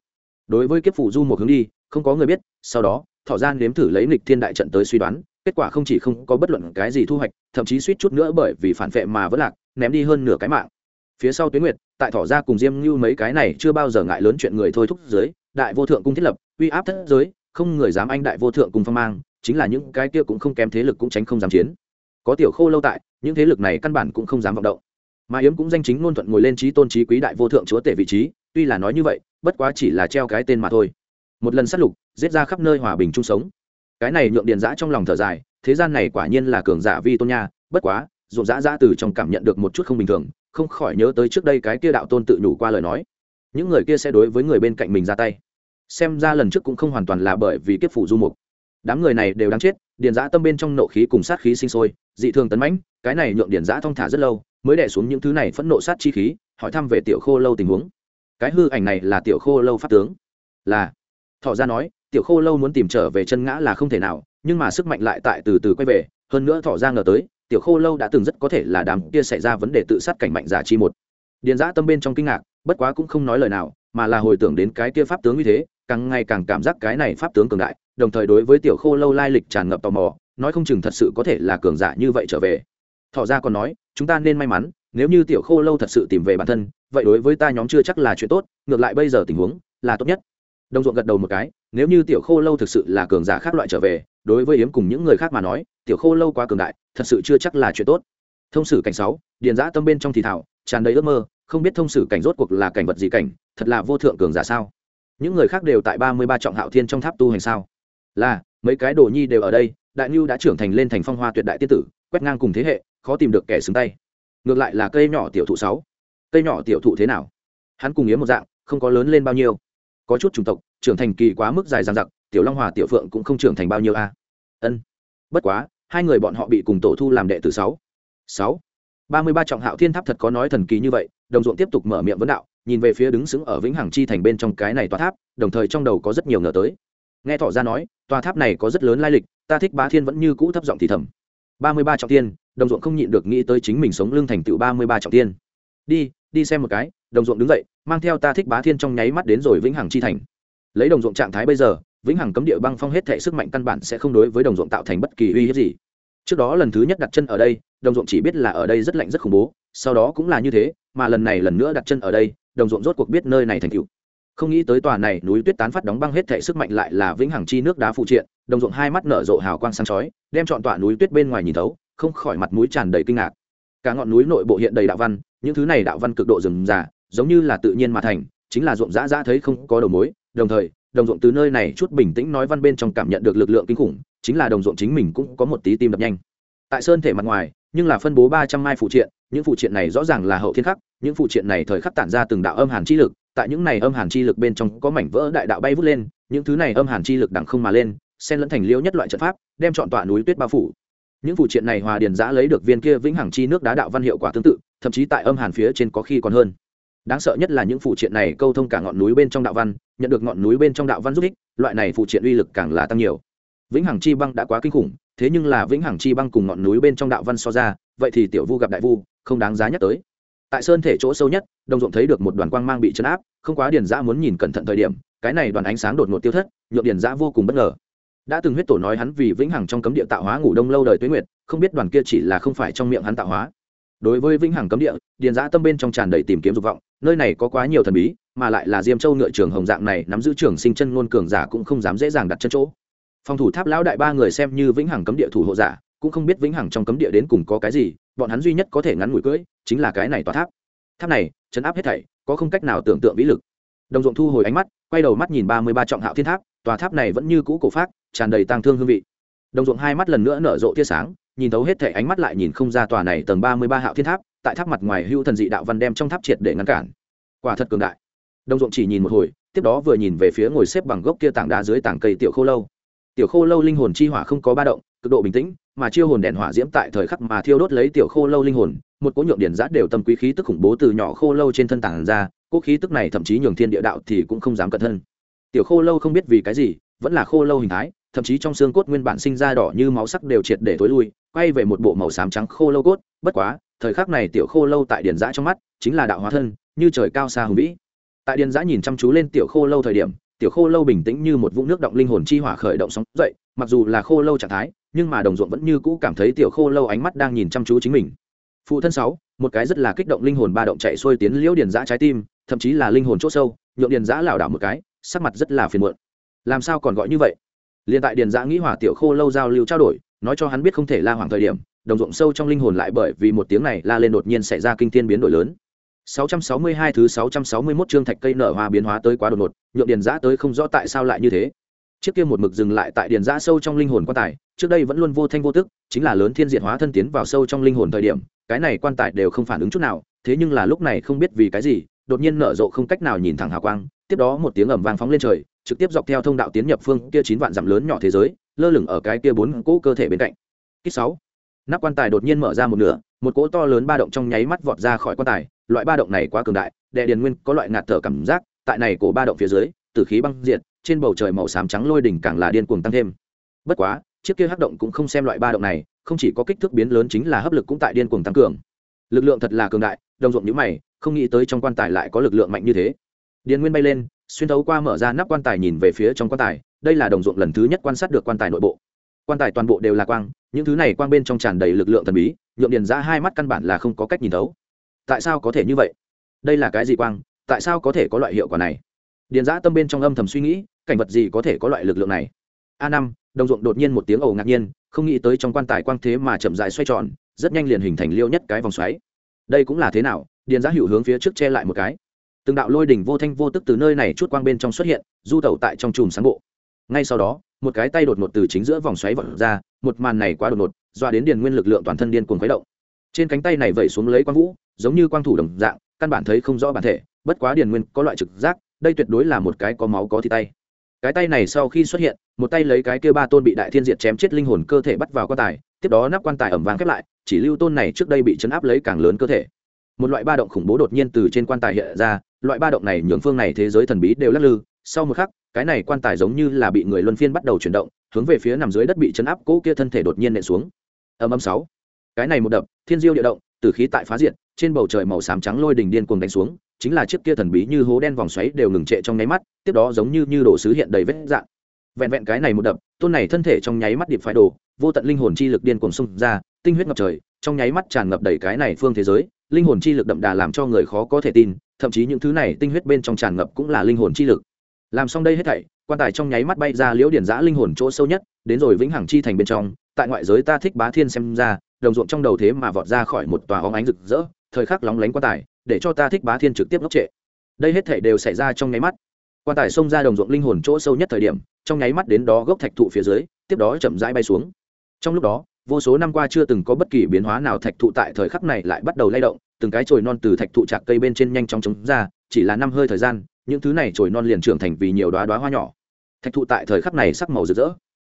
Đối với kiếp phủ du một hướng đi, không có người biết, sau đó, thọ gian nếm thử lấy nghịch thiên đại trận tới suy đoán, kết quả không chỉ không có bất luận cái gì thu hoạch, thậm chí suýt chút nữa bởi vì phản vệ mà vẫn lạc, ném đi hơn nửa cái mạng. Phía sau tuyến nguyệt, tại thỏ ra cùng diêm như mấy cái này chưa bao giờ ngại lớn chuyện người thôi thúc giới, đại vô thượng cung thiết lập, uy áp thất giới, không người dám anh đại vô thượng cùng phong mang, chính là những cái kia cũng không kém thế lực cũng tránh không dám chiến có tiểu khô lâu tại, những thế lực này căn bản cũng không dám vọng động. Mà yếm cũng danh chính ngôn thuận ngồi lên trí tôn trí quý đại vô thượng chúa tể vị trí, tuy là nói như vậy, bất quá chỉ là treo cái tên mà thôi. Một lần sát lục, giết ra khắp nơi hòa bình chung sống. Cái này nhượng điền giã trong lòng thở dài, thế gian này quả nhiên là cường giả vi tôn nha, bất quá ruộng dã dã từ trong cảm nhận được một chút không bình thường, không khỏi nhớ tới trước đây cái kia đạo tôn tự nhủ qua lời nói. Những người kia sẽ đối với người bên cạnh mình ra tay. Xem ra lần trước cũng không hoàn toàn là bởi vì kiếp phủ du mục đám người này đều đáng chết, điền giã tâm bên trong nộ khí cùng sát khí sinh sôi, dị thường tấn mãnh, cái này nhượng điền giã thong thả rất lâu, mới đẻ xuống những thứ này phẫn nộ sát chi khí, hỏi thăm về tiểu khô lâu tình huống. Cái hư ảnh này là tiểu khô lâu pháp tướng. Là. Thọ ra nói, tiểu khô lâu muốn tìm trở về chân ngã là không thể nào, nhưng mà sức mạnh lại tại từ từ quay về, hơn nữa thọ ra ngờ tới, tiểu khô lâu đã từng rất có thể là đám kia xảy ra vấn đề tự sát cảnh mạnh giả chi một. Điền giã tâm bên trong kinh ngạc, bất quá cũng không nói lời nào, mà là hồi tưởng đến cái kia pháp tướng như thế càng ngày càng cảm giác cái này pháp tướng cường đại, đồng thời đối với tiểu khô lâu lai lịch tràn ngập tò mò, nói không chừng thật sự có thể là cường giả như vậy trở về. Thọ ra còn nói, chúng ta nên may mắn, nếu như tiểu khô lâu thật sự tìm về bản thân, vậy đối với ta nhóm chưa chắc là chuyện tốt, ngược lại bây giờ tình huống là tốt nhất. Đồng ruộng gật đầu một cái, nếu như tiểu khô lâu thực sự là cường giả khác loại trở về, đối với yếm cùng những người khác mà nói, tiểu khô lâu quá cường đại, thật sự chưa chắc là chuyện tốt. Thông sử cảnh sáu, điền giã tâm bên trong thì thảo, tràn đầy ước mơ, không biết thông sử cảnh rốt cuộc là cảnh vật gì cảnh, thật là vô thượng cường giả sao? Những người khác đều tại ba mươi ba trọng hạo thiên trong tháp tu hành sao? Là, mấy cái đồ nhi đều ở đây, đại nhu đã trưởng thành lên thành phong hoa tuyệt đại tiên tử, quét ngang cùng thế hệ, khó tìm được kẻ xứng tay. Ngược lại là cây nhỏ tiểu thụ sáu. Cây nhỏ tiểu thụ thế nào? Hắn cùng yếm một dạng, không có lớn lên bao nhiêu. Có chút chủng tộc, trưởng thành kỳ quá mức dài dằng dặc, tiểu long hòa, tiểu phượng cũng không trưởng thành bao nhiêu a. Ân. Bất quá, hai người bọn họ bị cùng tổ thu làm đệ tử sáu. Sáu. ba mươi ba trọng hạo thiên tháp thật có nói thần kỳ như vậy, đồng ruộng tiếp tục mở miệng vấn đạo nhìn về phía đứng sững ở vĩnh hằng chi thành bên trong cái này tòa tháp, đồng thời trong đầu có rất nhiều ngờ tới. Nghe thọ ra nói, tòa tháp này có rất lớn lai lịch, ta thích bá thiên vẫn như cũ thấp giọng thì thầm. Ba mươi ba trọng tiên đồng ruộng không nhịn được nghĩ tới chính mình sống lưng thành tựu ba mươi ba trọng tiên đi đi xem một cái, đồng ruộng đứng dậy, mang theo ta thích bá thiên trong nháy mắt đến rồi vĩnh hằng chi thành. Lấy đồng ruộng trạng thái bây giờ, vĩnh hằng cấm địa băng phong hết thể sức mạnh căn bản sẽ không đối với đồng ruộng tạo thành bất kỳ uy hiếp gì. Trước đó lần thứ nhất đặt chân ở đây, đồng ruộng chỉ biết là ở đây rất lạnh rất khủng bố, sau đó cũng là như thế, mà lần này lần nữa đặt chân ở đây đồng ruộng rốt cuộc biết nơi này thành cựu không nghĩ tới tòa này núi tuyết tán phát đóng băng hết thể sức mạnh lại là vĩnh hằng chi nước đá phụ triện, đồng ruộng hai mắt nở rộ hào quang sáng chói, đem chọn tòa núi tuyết bên ngoài nhìn thấu, không khỏi mặt mũi tràn đầy kinh ngạc. Cả ngọn núi nội bộ hiện đầy đạo văn, những thứ này đạo văn cực độ rừng già giống như là tự nhiên mà thành, chính là ruộng dã dã thấy không có đầu mối, đồng thời, đồng ruộng từ nơi này chút bình tĩnh nói văn bên trong cảm nhận được lực lượng kinh khủng, chính là đồng ruộng chính mình cũng có một tí tim đập nhanh. Tại sơn thể mặt ngoài nhưng là phân bố ba trăm mai phụ triện, những phụ triện này rõ ràng là hậu thiên khắc, những phụ triện này thời khắc tản ra từng đạo âm hàn chi lực, tại những này âm hàn chi lực bên trong có mảnh vỡ đại đạo bay vút lên, những thứ này âm hàn chi lực đẳng không mà lên, xen lẫn thành liễu nhất loại trận pháp, đem chọn tọa núi tuyết bao phủ. Những phụ triện này hòa điền giã lấy được viên kia vĩnh hằng chi nước đá đạo văn hiệu quả tương tự, thậm chí tại âm hàn phía trên có khi còn hơn. Đáng sợ nhất là những phụ triện này câu thông cả ngọn núi bên trong đạo văn, nhận được ngọn núi bên trong đạo văn giúp ích, loại này phụ triện uy lực càng là tăng nhiều. Vĩnh hằng chi băng đã quá kinh khủng thế nhưng là vĩnh hằng chi băng cùng ngọn núi bên trong đạo văn so ra, vậy thì tiểu vu gặp đại vu, không đáng giá nhắc tới. Tại sơn thể chỗ sâu nhất, đồng ruộng thấy được một đoàn quang mang bị chấn áp, không quá điền giã muốn nhìn cẩn thận thời điểm, cái này đoàn ánh sáng đột ngột tiêu thất nhuộm điền giã vô cùng bất ngờ. Đã từng huyết tổ nói hắn vì vĩnh hằng trong cấm địa tạo hóa ngủ đông lâu đời tuế nguyệt, không biết đoàn kia chỉ là không phải trong miệng hắn tạo hóa. Đối với vĩnh hằng cấm địa, điền giã tâm bên trong tràn đầy tìm kiếm dục vọng, nơi này có quá nhiều thần bí, mà lại là diêm châu ngựa trường hồng dạng này nắm giữ trường sinh chân ngôn cường giả cũng không dám dễ dàng đặt chân chỗ phòng thủ tháp lão đại ba người xem như vĩnh hằng cấm địa thủ hộ giả, cũng không biết vĩnh hằng trong cấm địa đến cùng có cái gì, bọn hắn duy nhất có thể ngắn ngủi cưỡi, chính là cái này tòa tháp. Tháp này chấn áp hết thảy, có không cách nào tưởng tượng vĩ lực. Đồng ruộng thu hồi ánh mắt, quay đầu mắt nhìn ba mươi ba trọng hạo thiên tháp, tòa tháp này vẫn như cũ cổ phát tràn đầy tang thương hương vị. Đồng ruộng hai mắt lần nữa nở rộ tia sáng, nhìn thấu hết thảy ánh mắt lại nhìn không ra tòa này tầng ba mươi ba hạo thiên tháp, tại tháp mặt ngoài hưu thần dị đạo văn đem trong tháp triệt để ngăn cản. Quả thật cường đại. Đồng ruộng chỉ nhìn một hồi, tiếp đó vừa nhìn về phía ngồi xếp bằng gốc kia tảng đá dưới tảng cây tiểu khô lâu tiểu khô lâu linh hồn chi hỏa không có ba động, cực độ bình tĩnh, mà chiêu hồn đèn hỏa diễm tại thời khắc mà thiêu đốt lấy tiểu khô lâu linh hồn, một cỗ nhượng điển giã đều tâm quý khí tức khủng bố từ nhỏ khô lâu trên thân tảng ra, cỗ khí tức này thậm chí nhường thiên địa đạo thì cũng không dám cẩn thân tiểu khô lâu không biết vì cái gì, vẫn là khô lâu hình thái, thậm chí trong xương cốt nguyên bản sinh ra đỏ như máu sắc đều triệt để tối lui, quay về một bộ màu xám trắng khô lâu cốt, bất quá, thời khắc này tiểu khô lâu tại điển giã trong mắt chính là đạo hóa thân, như trời cao xa hùng vĩ. Tại điển giã nhìn chăm chú lên tiểu khô lâu thời điểm tiểu khô lâu bình tĩnh như một vũng nước động linh hồn chi hỏa khởi động sóng dậy, mặc dù là khô lâu trạng thái, nhưng mà đồng ruộng vẫn như cũ cảm thấy tiểu khô lâu ánh mắt đang nhìn chăm chú chính mình. Phụ thân sáu, một cái rất là kích động linh hồn ba động chạy xuôi tiến liễu điền giã trái tim, thậm chí là linh hồn c h ỗ sâu, nhượng điền giã lảo đảo một cái, sắc mặt rất là phiền muộn. Làm sao còn gọi như vậy? Liền tại điền giã nghĩ hỏa tiểu khô lâu giao lưu trao đổi, nói cho hắn biết không thể la hoàng thời điểm, đồng ruộng sâu trong linh hồn lại bởi vì một tiếng này la lên đột nhiên xảy ra kinh thiên biến đổi lớn. 662 thứ 661 chương thạch cây nở hoa biến hóa tới quá đột ngột, nhượng điền giã tới không rõ tại sao lại như thế. Chiếc kia một mực dừng lại tại điền giã sâu trong linh hồn quan tài, trước đây vẫn luôn vô thanh vô tức, chính là lớn thiên diệt hóa thân tiến vào sâu trong linh hồn thời điểm, cái này quan tài đều không phản ứng chút nào, thế nhưng là lúc này không biết vì cái gì, đột nhiên nở rộ không cách nào nhìn thẳng hào quang, tiếp đó một tiếng ầm vang phóng lên trời, trực tiếp dọc theo thông đạo tiến nhập phương kia chín vạn dặm lớn nhỏ thế giới, lơ lửng ở cái kia bốn cỗ cơ thể bên cạnh. Kích 6. Nắp quan tài đột nhiên mở ra một nửa, một cỗ to lớn ba động trong nháy mắt vọt ra khỏi quan tài, loại ba động này quá cường đại đệ điền nguyên có loại ngạt thở cảm giác tại này cổ ba động phía dưới tử khí băng diệt trên bầu trời màu xám trắng lôi đỉnh càng là điên cuồng tăng thêm. Bất quá chiếc kia hắc động cũng không xem loại ba động này không chỉ có kích thước biến lớn chính là hấp lực cũng tại điên cuồng tăng cường. Lực lượng thật là cường đại đồng ruộng nhữ mày không nghĩ tới trong quan tài lại có lực lượng mạnh như thế. Điền nguyên bay lên xuyên thấu qua mở ra nắp quan tài nhìn về phía trong quan tài đây là đồng ruộng lần thứ nhất quan sát được quan tài nội bộ. Quan tài toàn bộ đều là quang những thứ này quang bên trong tràn đầy lực lượng thần bí nhuộm điền giã hai mắt căn bản là không có cách nhìn thấu. Tại sao có thể như vậy? Đây là cái gì quang? Tại sao có thể có loại hiệu quả này? Điền giã tâm bên trong âm thầm suy nghĩ, cảnh vật gì có thể có loại lực lượng này? A năm, đồng ruộng đột nhiên một tiếng ồ ngạc nhiên, không nghĩ tới trong quan tài quang thế mà chậm dài xoay tròn, rất nhanh liền hình thành liêu nhất cái vòng xoáy. Đây cũng là thế nào? Điền giã hữu hướng phía trước che lại một cái. Từng đạo lôi đỉnh vô thanh vô tức từ nơi này chút quang bên trong xuất hiện, du tẩu tại trong chùm sáng bộ. Ngay sau đó một cái tay đột ngột từ chính giữa vòng xoáy vọt ra, một màn này quá đột ngột doa đến điền nguyên lực lượng toàn thân điên cuồng khuấy động. Trên cánh tay này vẩy xuống lấy quang vũ, giống như quang thủ đồng dạng, căn bản thấy không rõ bản thể, bất quá điền nguyên có loại trực giác, đây tuyệt đối là một cái có máu có thịt tay. Cái tay này sau khi xuất hiện, một tay lấy cái kia ba tôn bị đại thiên diệt chém chết linh hồn cơ thể bắt vào quan tài, tiếp đó nắp quan tài ẩm vàng khép lại, chỉ lưu tôn này trước đây bị chấn áp lấy càng lớn cơ thể. Một loại ba động khủng bố đột nhiên từ trên quan tài hiện ra, loại ba động này nhường phương này thế giới thần bí đều lắc lư. Sau một khắc cái này quan tài giống như là bị người luân phiên bắt đầu chuyển động hướng về phía nằm dưới đất bị chấn áp cỗ kia thân thể đột nhiên nện xuống. Âm âm sáu. Cái này một đập thiên diêu địa động từ khí tại phá diện, trên bầu trời màu xám trắng lôi đình điên cuồng đánh xuống chính là chiếc kia thần bí như hố đen vòng xoáy đều ngừng trệ trong nháy mắt tiếp đó giống như như đồ sứ hiện đầy vết dạng. Vẹn vẹn cái này một đập tôn này thân thể trong nháy mắt điệp phải đổ vô tận linh hồn chi lực điên cuồng xung ra tinh huyết ngập trời trong nháy mắt tràn ngập đầy cái này phương thế giới linh hồn chi lực đậm đà làm cho người khó có thể tin thậm chí những thứ này tinh huyết bên trong tràn ngập cũng là linh hồn chi lực làm xong đây hết thảy, quan tài trong nháy mắt bay ra liễu điển giã linh hồn chỗ sâu nhất, đến rồi vĩnh hằng chi thành bên trong, tại ngoại giới ta thích bá thiên xem ra, đồng ruộng trong đầu thế mà vọt ra khỏi một tòa hóng ánh rực rỡ, thời khắc lóng lánh quan tài, để cho ta thích bá thiên trực tiếp ngốc trệ. Đây hết thảy đều xảy ra trong nháy mắt. Quan tài xông ra đồng ruộng linh hồn chỗ sâu nhất thời điểm, trong nháy mắt đến đó gốc thạch thụ phía dưới, tiếp đó chậm rãi bay xuống. Trong lúc đó, vô số năm qua chưa từng có bất kỳ biến hóa nào thạch thụ tại thời khắc này lại bắt đầu lay động, từng cái chồi non từ thạch thụ chạc cây bên trên nhanh chóng chống ra, chỉ là năm hơi thời gian những thứ này trồi non liền trưởng thành vì nhiều đoá đoá hoa nhỏ. Thạch thụ tại thời khắc này sắc màu rực rỡ.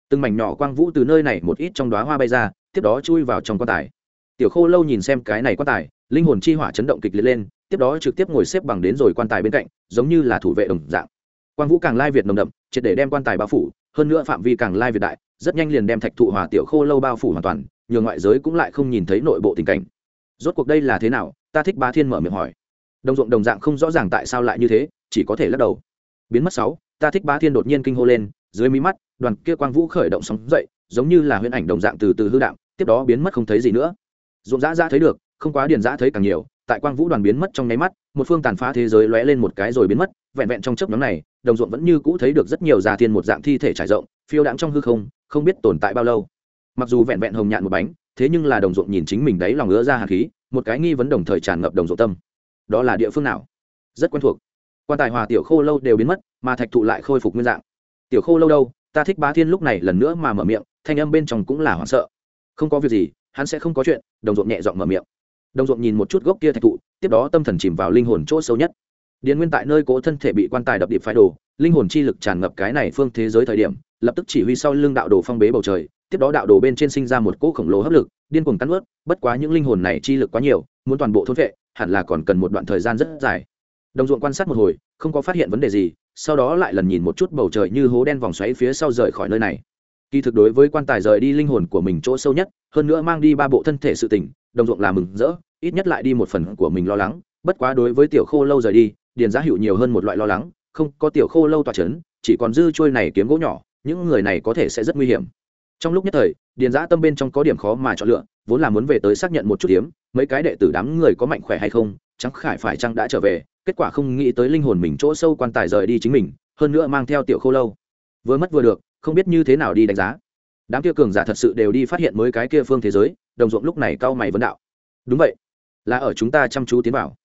Từng mảnh nhỏ quang vũ từ nơi này một ít trong đoá hoa bay ra, tiếp đó chui vào trong quan tài. Tiểu khô lâu nhìn xem cái này quan tài, linh hồn chi hỏa chấn động kịch liệt lên, tiếp đó trực tiếp ngồi xếp bằng đến rồi quan tài bên cạnh, giống như là thủ vệ đồng dạng. Quang vũ càng lai việt nồng đậm, triệt để đem quan tài bao phủ, hơn nữa phạm vi càng lai việt đại, rất nhanh liền đem thạch thụ hòa tiểu khô lâu bao phủ hoàn toàn nhiều ngoại giới cũng lại không nhìn thấy nội bộ tình cảnh. Rốt cuộc đây là thế nào? Ta thích bá thiên mở miệng hỏi. Đồng ruộng đồng dạng không rõ ràng tại sao lại như thế chỉ có thể lắc đầu. Biến mất sáu, ta thích bá thiên đột nhiên kinh hô lên, dưới mí mắt, đoàn kia quang vũ khởi động sóng dậy, giống như là huyễn ảnh đồng dạng từ từ hư đạo tiếp đó biến mất không thấy gì nữa. Ruộng dã dã thấy được, không quá điền dã thấy càng nhiều, tại quang vũ đoàn biến mất trong nháy mắt, một phương tàn phá thế giới lóe lên một cái rồi biến mất, vẹn vẹn trong chớp nhóm này, đồng ruộng vẫn như cũ thấy được rất nhiều già thiên một dạng thi thể trải rộng, phiêu đãng trong hư không không biết tồn tại bao lâu. Mặc dù vẹn vẹn hồng nhạn một bánh, thế nhưng là đồng ruộng nhìn chính mình đấy lòng ngứa ra hạt khí, một cái nghi vấn đồng thời tràn ngập đồng ruộng tâm. Đó là địa phương nào? Rất quen thuộc quan tài hòa tiểu khô lâu đều biến mất, mà thạch thụ lại khôi phục nguyên dạng. Tiểu khô lâu đâu? Ta thích bá thiên lúc này lần nữa mà mở miệng, thanh âm bên trong cũng là hoảng sợ. Không có việc gì, hắn sẽ không có chuyện, đồng ruộng nhẹ giọng mở miệng. Đồng ruộng nhìn một chút gốc kia thạch thụ, tiếp đó tâm thần chìm vào linh hồn chỗ sâu nhất. Điền nguyên tại nơi cố thân thể bị quan tài đập điệp phái đồ, linh hồn chi lực tràn ngập cái này phương thế giới thời điểm, lập tức chỉ huy sau lưng đạo đồ phong bế bầu trời, tiếp đó đạo đồ bên trên sinh ra một cỗ khổng lồ hấp lực, điên cuồng cắn ướt, bất quá những linh hồn này chi lực quá nhiều, muốn toàn bộ thôn vệ hẳn là còn cần một đoạn thời gian rất dài đồng ruộng quan sát một hồi, không có phát hiện vấn đề gì, sau đó lại lần nhìn một chút bầu trời như hố đen vòng xoáy phía sau rời khỏi nơi này. Kỳ thực đối với quan tài rời đi linh hồn của mình chỗ sâu nhất, hơn nữa mang đi ba bộ thân thể sự tỉnh đồng ruộng là mừng rỡ, ít nhất lại đi một phần của mình lo lắng. Bất quá đối với tiểu khô lâu rời đi, điền giá hiệu nhiều hơn một loại lo lắng, không có tiểu khô lâu tỏa c h ấ n chỉ còn dư trôi này kiếm gỗ nhỏ, những người này có thể sẽ rất nguy hiểm. Trong lúc nhất thời, điền giã tâm bên trong có điểm khó mà chọn lựa, vốn là muốn về tới xác nhận một chút tiếm mấy cái đệ tử đám người có mạnh khỏe hay không, chẳng khải phải chăng đã trở về kết quả không nghĩ tới linh hồn mình chỗ sâu quan tài rời đi chính mình, hơn nữa mang theo tiểu khô lâu. Vừa mất vừa được, không biết như thế nào đi đánh giá. Đám kia cường giả thật sự đều đi phát hiện mới cái kia phương thế giới, đồng ruộng lúc này cau mày vấn đạo. Đúng vậy, là ở chúng ta chăm chú tiến vào.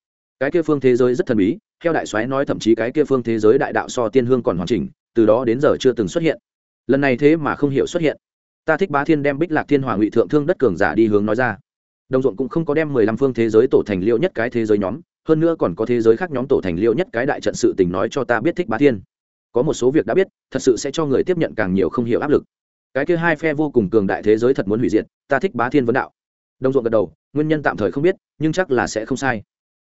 Cái kia phương thế giới rất thần bí, theo đại soái nói thậm chí cái kia phương thế giới đại đạo so tiên hương còn hoàn chỉnh, từ đó đến giờ chưa từng xuất hiện. Lần này thế mà không hiểu xuất hiện. Ta thích bá thiên đem bích lạc thiên hòa ngụy thượng thương đất cường giả đi hướng nói ra. Đồng ruộng cũng không có đem mười lăm phương thế giới tổ thành liệu nhất cái thế giới nhóm hơn nữa còn có thế giới khác nhóm tổ thành liệu nhất cái đại trận sự tình nói cho ta biết thích bá thiên. Có một số việc đã biết, thật sự sẽ cho người tiếp nhận càng nhiều không hiểu áp lực. Cái kia hai phe vô cùng cường đại thế giới thật muốn hủy diệt, ta thích bá thiên vấn đạo. Đồng ruộng gật đầu, nguyên nhân tạm thời không biết, nhưng chắc là sẽ không sai.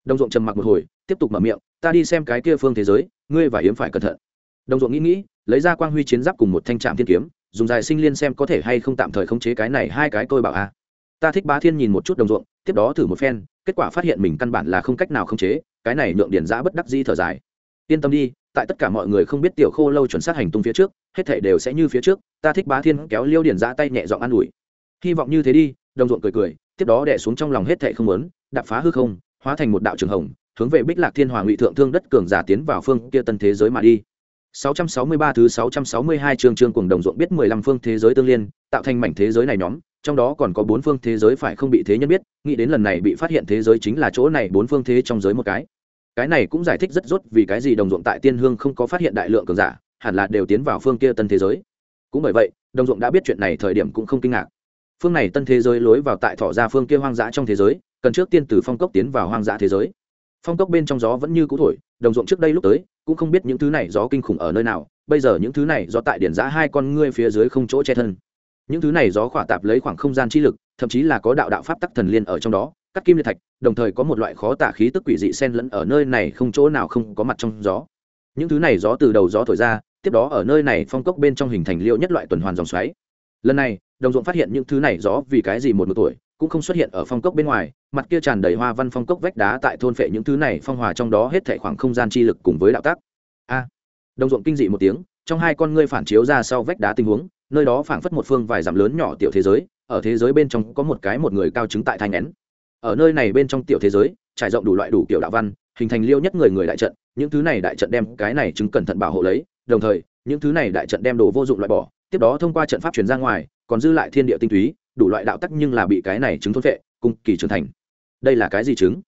Đồng ruộng trầm mặc một hồi, tiếp tục mở miệng, ta đi xem cái kia phương thế giới, ngươi và yếm phải cẩn thận. Đồng ruộng nghĩ nghĩ, lấy ra quang huy chiến giáp cùng một thanh trạm thiên kiếm, dùng dài sinh liên xem có thể hay không tạm thời khống chế cái này hai cái tôi bảo a. Ta thích bá thiên nhìn một chút đồng ruộng, tiếp đó thử một phen kết quả phát hiện mình căn bản là không cách nào khống chế cái này nhượng điển giã bất đắc di thở dài. Yên tâm đi tại tất cả mọi người không biết tiểu khô lâu chuẩn xác hành tung phía trước hết thể đều sẽ như phía trước ta thích bá thiên kéo liêu điển giã tay nhẹ dọn an ủi. Hy vọng như thế đi đồng ruộng cười cười tiếp đó đẻ xuống trong lòng hết thệ không lớn đạp phá hư không hóa thành một đạo trường hồng hướng về bích lạc thiên hoàng ngụy thượng thương đất cường giả tiến vào phương kia tân thế giới mà đi. 663 thứ 662 chương chương cuồng đồng ruộng biết 15 phương thế giới tương liên, tạo thành mảnh thế giới này nhóm, trong đó còn có bốn phương thế giới phải không bị thế nhân biết, nghĩ đến lần này bị phát hiện thế giới chính là chỗ này bốn phương thế trong giới một cái. Cái này cũng giải thích rất rốt vì cái gì đồng ruộng tại Tiên Hương không có phát hiện đại lượng cường giả, hẳn là đều tiến vào phương kia tân thế giới. Cũng bởi vậy, đồng ruộng đã biết chuyện này thời điểm cũng không kinh ngạc phương này tân thế giới lối vào tại thọ ra phương kia hoang dã trong thế giới cần trước tiên từ phong cốc tiến vào hoang dã thế giới phong cốc bên trong gió vẫn như cũ thổi đồng ruộng trước đây lúc tới cũng không biết những thứ này gió kinh khủng ở nơi nào bây giờ những thứ này gió tại điển giã hai con ngươi phía dưới không chỗ che thân những thứ này gió khỏa tạp lấy khoảng không gian chi lực, thậm chí là có đạo đạo pháp tắc thần liên ở trong đó, cắt kim liệt thạch, đồng thời có một loại khó tả khí tức quỷ dị sen lẫn ở nơi này không chỗ nào không có mặt trong gió. Những thứ này gió từ đầu gió thổi ra, tiếp đó ở nơi này phong cốc bên trong hình thành liệu nhất loại tuần hoàn dòng xoáy. Lần này, đồng ruộng phát hiện những thứ này gió vì cái gì một một tuổi, cũng không xuất hiện ở phong cốc bên ngoài, mặt kia tràn đầy hoa văn phong cốc vách đá tại thôn phệ những thứ này phong hòa trong đó hết thảy khoảng không gian chi lực cùng với đạo tác a. Đồng ruộng kinh dị một tiếng, trong hai con ngươi phản chiếu ra sau vách đá tình huống nơi đó phảng phất một phương vài dặm lớn nhỏ tiểu thế giới, ở thế giới bên trong có một cái một người cao chứng tại thanh nén ở nơi này bên trong tiểu thế giới, trải rộng đủ loại đủ kiểu đạo văn, hình thành liêu nhất người người đại trận, những thứ này đại trận đem cái này chứng cẩn thận bảo hộ lấy, đồng thời, những thứ này đại trận đem đồ vô dụng loại bỏ, tiếp đó thông qua trận pháp truyền ra ngoài, còn dư lại thiên địa tinh túy, đủ loại đạo tắc nhưng là bị cái này chứng thôn vệ cung kỳ trưởng thành. Đây là cái gì chứng?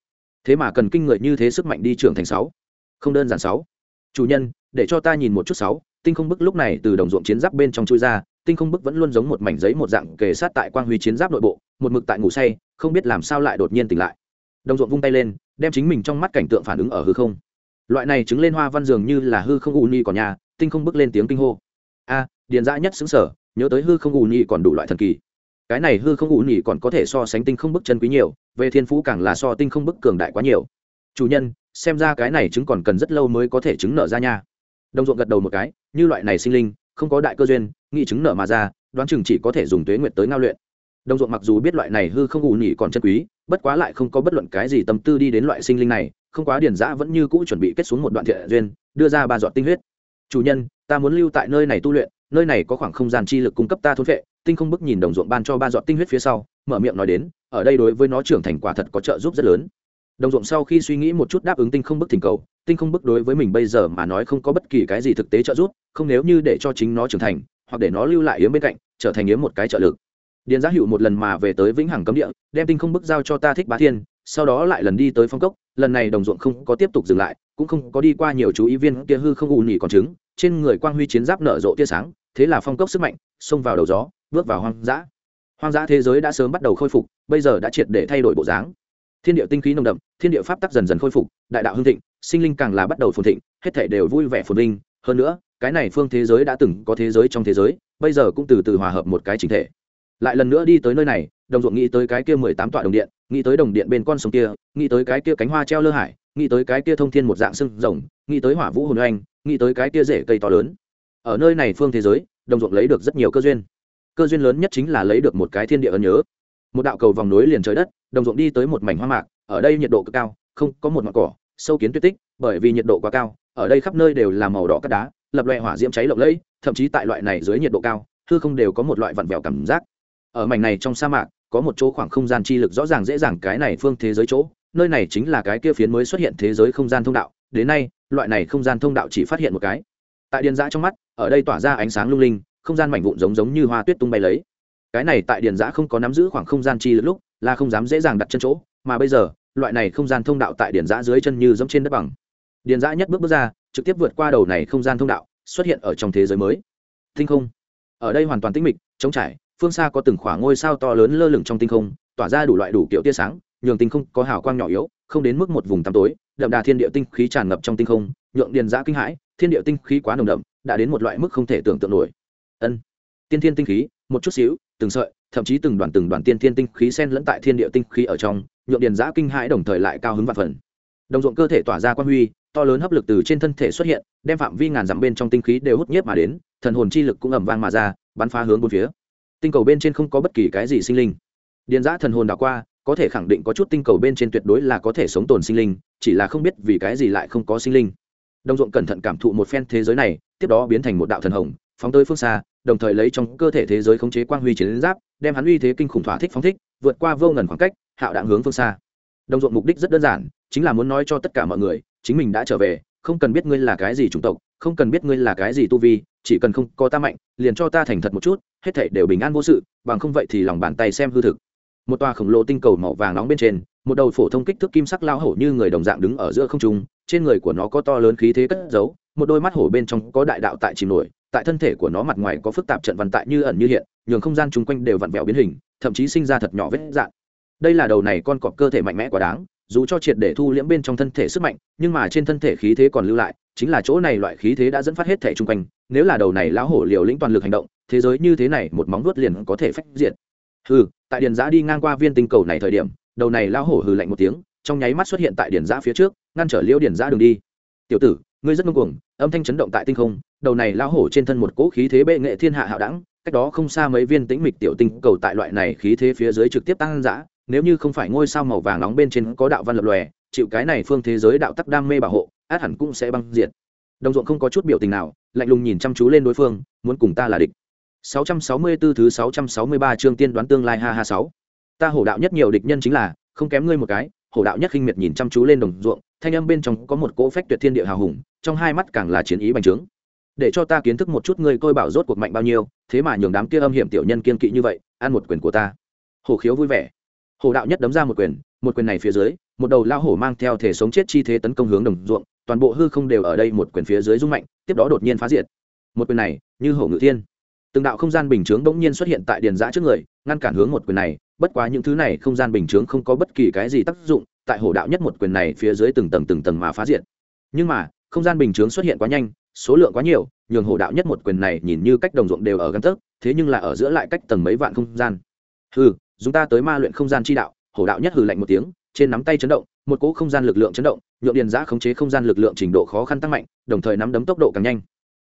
Thế mà cần kinh người như thế sức mạnh đi trưởng thành sáu. Không đơn giản sáu. Chủ nhân, để cho ta nhìn một chút sáu, tinh không bức lúc này từ đồng ruộng chiến giáp bên trong chui ra tinh không bức vẫn luôn giống một mảnh giấy một dạng kề sát tại quang huy chiến giáp nội bộ, một mực tại ngủ say, không biết làm sao lại đột nhiên tỉnh lại. Đồng ruộng vung tay lên, đem chính mình trong mắt cảnh tượng phản ứng ở hư không. Loại này chứng lên hoa văn dường như là hư không u ni còn nhà, tinh không bức lên tiếng kinh hô. A, điền dã nhất xứng sở, nhớ tới hư không ù ni còn đủ loại thần kỳ. Cái này hư không ù ni còn có thể so sánh tinh không bức chân quý nhiều, về thiên phú càng là so tinh không bức cường đại quá nhiều. Chủ nhân, xem ra cái này chứng còn cần rất lâu mới có thể chứng nở ra nha. Đồng ruộng gật đầu một cái, như loại này sinh linh không có đại cơ duyên nghị chứng nở mà ra, đoán chừng chỉ có thể dùng tuế nguyệt tới ngao luyện. Đồng ruộng mặc dù biết loại này hư không ù nhỉ còn chân quý, bất quá lại không có bất luận cái gì tâm tư đi đến loại sinh linh này, không quá điển giã vẫn như cũ chuẩn bị kết xuống một đoạn thiện duyên, đưa ra ba giọt tinh huyết. Chủ nhân, ta muốn lưu tại nơi này tu luyện, nơi này có khoảng không gian chi lực cung cấp ta thôn vệ tinh không bức nhìn đồng ruộng ban cho ba giọt tinh huyết phía sau, mở miệng nói đến, ở đây đối với nó trưởng thành quả thật có trợ giúp rất lớn đồng ruộng sau khi suy nghĩ một chút đáp ứng tinh không bức thỉnh cầu, tinh không bức đối với mình bây giờ mà nói không có bất kỳ cái gì thực tế trợ giúp, không nếu như để cho chính nó trưởng thành, hoặc để nó lưu lại yếm bên cạnh, trở thành yếm một cái trợ lực. Điền giá hữu một lần mà về tới vĩnh hằng cấm địa, đem tinh không bức giao cho ta thích bá thiên, sau đó lại lần đi tới phong cốc, lần này đồng ruộng không có tiếp tục dừng lại, cũng không có đi qua nhiều chú ý viên kia hư không ù nhỉ còn trứng, trên người quang huy chiến giáp nở rộ tia sáng, thế là phong cốc sức mạnh xông vào đầu gió, bước vào hoang dã. Hoang dã thế giới đã sớm bắt đầu khôi phục, bây giờ đã triệt để thay đổi bộ dáng thiên địa tinh khí nồng đậm, thiên địa pháp tắc dần dần khôi phục, đại đạo hưng thịnh, sinh linh càng là bắt đầu phồn thịnh, hết thể đều vui vẻ phồn vinh. Hơn nữa, cái này phương thế giới đã từng có thế giới trong thế giới, bây giờ cũng từ từ hòa hợp một cái chính thể. Lại lần nữa đi tới nơi này, đồng ruộng nghĩ tới cái kia mười tám tọa đồng điện, nghĩ tới đồng điện bên con sông kia, nghĩ tới cái kia cánh hoa treo lơ hải, nghĩ tới cái kia thông thiên một dạng sưng rồng, nghĩ tới hỏa vũ hồn oanh, nghĩ tới cái kia rễ cây to lớn. Ở nơi này phương thế giới, đồng ruộng lấy được rất nhiều cơ duyên. Cơ duyên lớn nhất chính là lấy được một cái thiên địa ấn nhớ. Một đạo cầu vòng nối liền trời đất đồng ruộng đi tới một mảnh hoa mạc, ở đây nhiệt độ cực cao, không có một mặt cỏ, sâu kiến tuyết tích, bởi vì nhiệt độ quá cao, ở đây khắp nơi đều là màu đỏ cát đá, lập loại hỏa diễm cháy lộng lẫy, thậm chí tại loại này dưới nhiệt độ cao, hư không đều có một loại vặn vẹo cảm giác. Ở mảnh này trong sa mạc, có một chỗ khoảng không gian chi lực rõ ràng dễ dàng cái này phương thế giới chỗ, nơi này chính là cái kia phiến mới xuất hiện thế giới không gian thông đạo, đến nay, loại này không gian thông đạo chỉ phát hiện một cái. Tại điền giã trong mắt, ở đây tỏa ra ánh sáng lung linh, không gian mảnh vụn giống giống như hoa tuyết tung bay lấy. Cái này tại điền giã không có nắm giữ khoảng không gian chi lực lúc là không dám dễ dàng đặt chân chỗ, mà bây giờ, loại này không gian thông đạo tại điền giã dưới chân như giống trên đất bằng. Điền giã nhất bước bước ra, trực tiếp vượt qua đầu này không gian thông đạo, xuất hiện ở trong thế giới mới. Tinh không. Ở đây hoàn toàn tĩnh mịch, trống trải, phương xa có từng khoảng ngôi sao to lớn lơ lửng trong tinh không, tỏa ra đủ loại đủ kiểu tia sáng, nhường tinh không có hào quang nhỏ yếu, không đến mức một vùng tăm tối, đậm đà thiên địa tinh khí tràn ngập trong tinh không, nhượng điền giã kinh hãi, thiên địa tinh khí quá nồng đậm, đã đến một loại mức không thể tưởng tượng nổi. Ân. Tiên thiên tinh khí, một chút xíu, từng sợi thậm chí từng đoàn từng đoàn tiên thiên tinh khí sen lẫn tại thiên địa tinh khí ở trong, nhượng điền giã kinh hãi đồng thời lại cao hứng và phần. Đồng ruộng cơ thể tỏa ra quan huy, to lớn hấp lực từ trên thân thể xuất hiện, đem phạm vi ngàn dặm bên trong tinh khí đều hút nhiếp mà đến, thần hồn chi lực cũng ẩm vang mà ra, bắn phá hướng bốn phía. Tinh cầu bên trên không có bất kỳ cái gì sinh linh. Điền giã thần hồn đảo qua, có thể khẳng định có chút tinh cầu bên trên tuyệt đối là có thể sống tồn sinh linh, chỉ là không biết vì cái gì lại không có sinh linh. Đồng ruộng cẩn thận cảm thụ một phen thế giới này, tiếp đó biến thành một đạo thần hồng, phóng tới phương xa, đồng thời lấy trong cơ thể thế giới khống chế quang huy chiến giáp đem hắn uy thế kinh khủng thỏa thích phóng thích, vượt qua vô ngần khoảng cách, hạo đạn hướng phương xa. Đồng ruộng mục đích rất đơn giản, chính là muốn nói cho tất cả mọi người, chính mình đã trở về, không cần biết ngươi là cái gì chủng tộc, không cần biết ngươi là cái gì tu vi, chỉ cần không có ta mạnh, liền cho ta thành thật một chút, hết thảy đều bình an vô sự, bằng không vậy thì lòng bàn tay xem hư thực. Một tòa khổng lồ tinh cầu màu vàng nóng bên trên, một đầu phổ thông kích thước kim sắc lao hổ như người đồng dạng đứng ở giữa không trung, trên người của nó có to lớn khí thế cất giấu, một đôi mắt hổ bên trong có đại đạo tại chìm nổi, tại thân thể của nó mặt ngoài có phức tạp trận văn tại như ẩn như hiện nhường không gian chung quanh đều vặn vẹo biến hình, thậm chí sinh ra thật nhỏ vết dạn. đây là đầu này con cọp cơ thể mạnh mẽ quá đáng, dù cho triệt để thu liễm bên trong thân thể sức mạnh, nhưng mà trên thân thể khí thế còn lưu lại, chính là chỗ này loại khí thế đã dẫn phát hết thể chung quanh, nếu là đầu này lão hổ liều lĩnh toàn lực hành động, thế giới như thế này một móng vuốt liền có thể phách diệt hừ, tại điền giã đi ngang qua viên tinh cầu này thời điểm, đầu này lão hổ hừ lạnh một tiếng, trong nháy mắt xuất hiện tại điền giã phía trước, ngăn trở liễu điền giã đường đi tiểu tử, ngươi rất ngông cuồng, âm thanh chấn động tại tinh không, đầu này lão hổ trên thân một cỗ khí thế bệ nghệ thiên hạ hạo đẳng cách đó không xa mấy viên tĩnh mịch tiểu tinh cầu tại loại này khí thế phía dưới trực tiếp tăng dã nếu như không phải ngôi sao màu vàng nóng bên trên có đạo văn lập lòe chịu cái này phương thế giới đạo tắc đam mê bảo hộ át hẳn cũng sẽ băng diệt đồng ruộng không có chút biểu tình nào lạnh lùng nhìn chăm chú lên đối phương muốn cùng ta là địch 664 thứ 663 chương tiên đoán tương lai ha ha 6. Ta hổ đạo nhất nhiều địch nhân chính là, không kém ngươi một cái, hổ đạo nhất khinh miệt nhìn chăm chú lên đồng ruộng, thanh âm bên trong có một cỗ phách tuyệt thiên địa hào hùng, trong hai mắt càng là chiến ý bành trướng. Để cho ta kiến thức một chút ngươi coi bảo rốt cuộc mạnh bao nhiêu, thế mà nhường đám kia âm hiểm tiểu nhân kiên kỵ như vậy, ăn một quyền của ta. hồ khiếu vui vẻ. hồ đạo nhất đấm ra một quyền, một quyền này phía dưới, một đầu lao hổ mang theo thể sống chết chi thế tấn công hướng đồng ruộng, toàn bộ hư không đều ở đây một quyền phía dưới rung mạnh, tiếp đó đột nhiên phá diệt. Một quyền này, như hổ ngự thiên từng đạo không gian bình chướng bỗng nhiên xuất hiện tại điền giã trước người ngăn cản hướng một quyền này bất quá những thứ này không gian bình chướng không có bất kỳ cái gì tác dụng tại hổ đạo nhất một quyền này phía dưới từng tầng từng tầng mà phá diệt nhưng mà không gian bình chướng xuất hiện quá nhanh, số lượng quá nhiều, nhường hổ đạo nhất một quyền này nhìn như cách đồng ruộng đều ở găng tấc, thế nhưng là ở giữa lại cách tầng mấy vạn không gian. Hừ chúng ta tới ma luyện không gian chi đạo, hổ đạo nhất hừ lạnh một tiếng, trên nắm tay chấn động, một cỗ không gian lực lượng chấn động, nhượng điền giã khống chế không gian lực lượng trình độ khó khăn tăng mạnh, đồng thời nắm đấm tốc độ càng nhanh.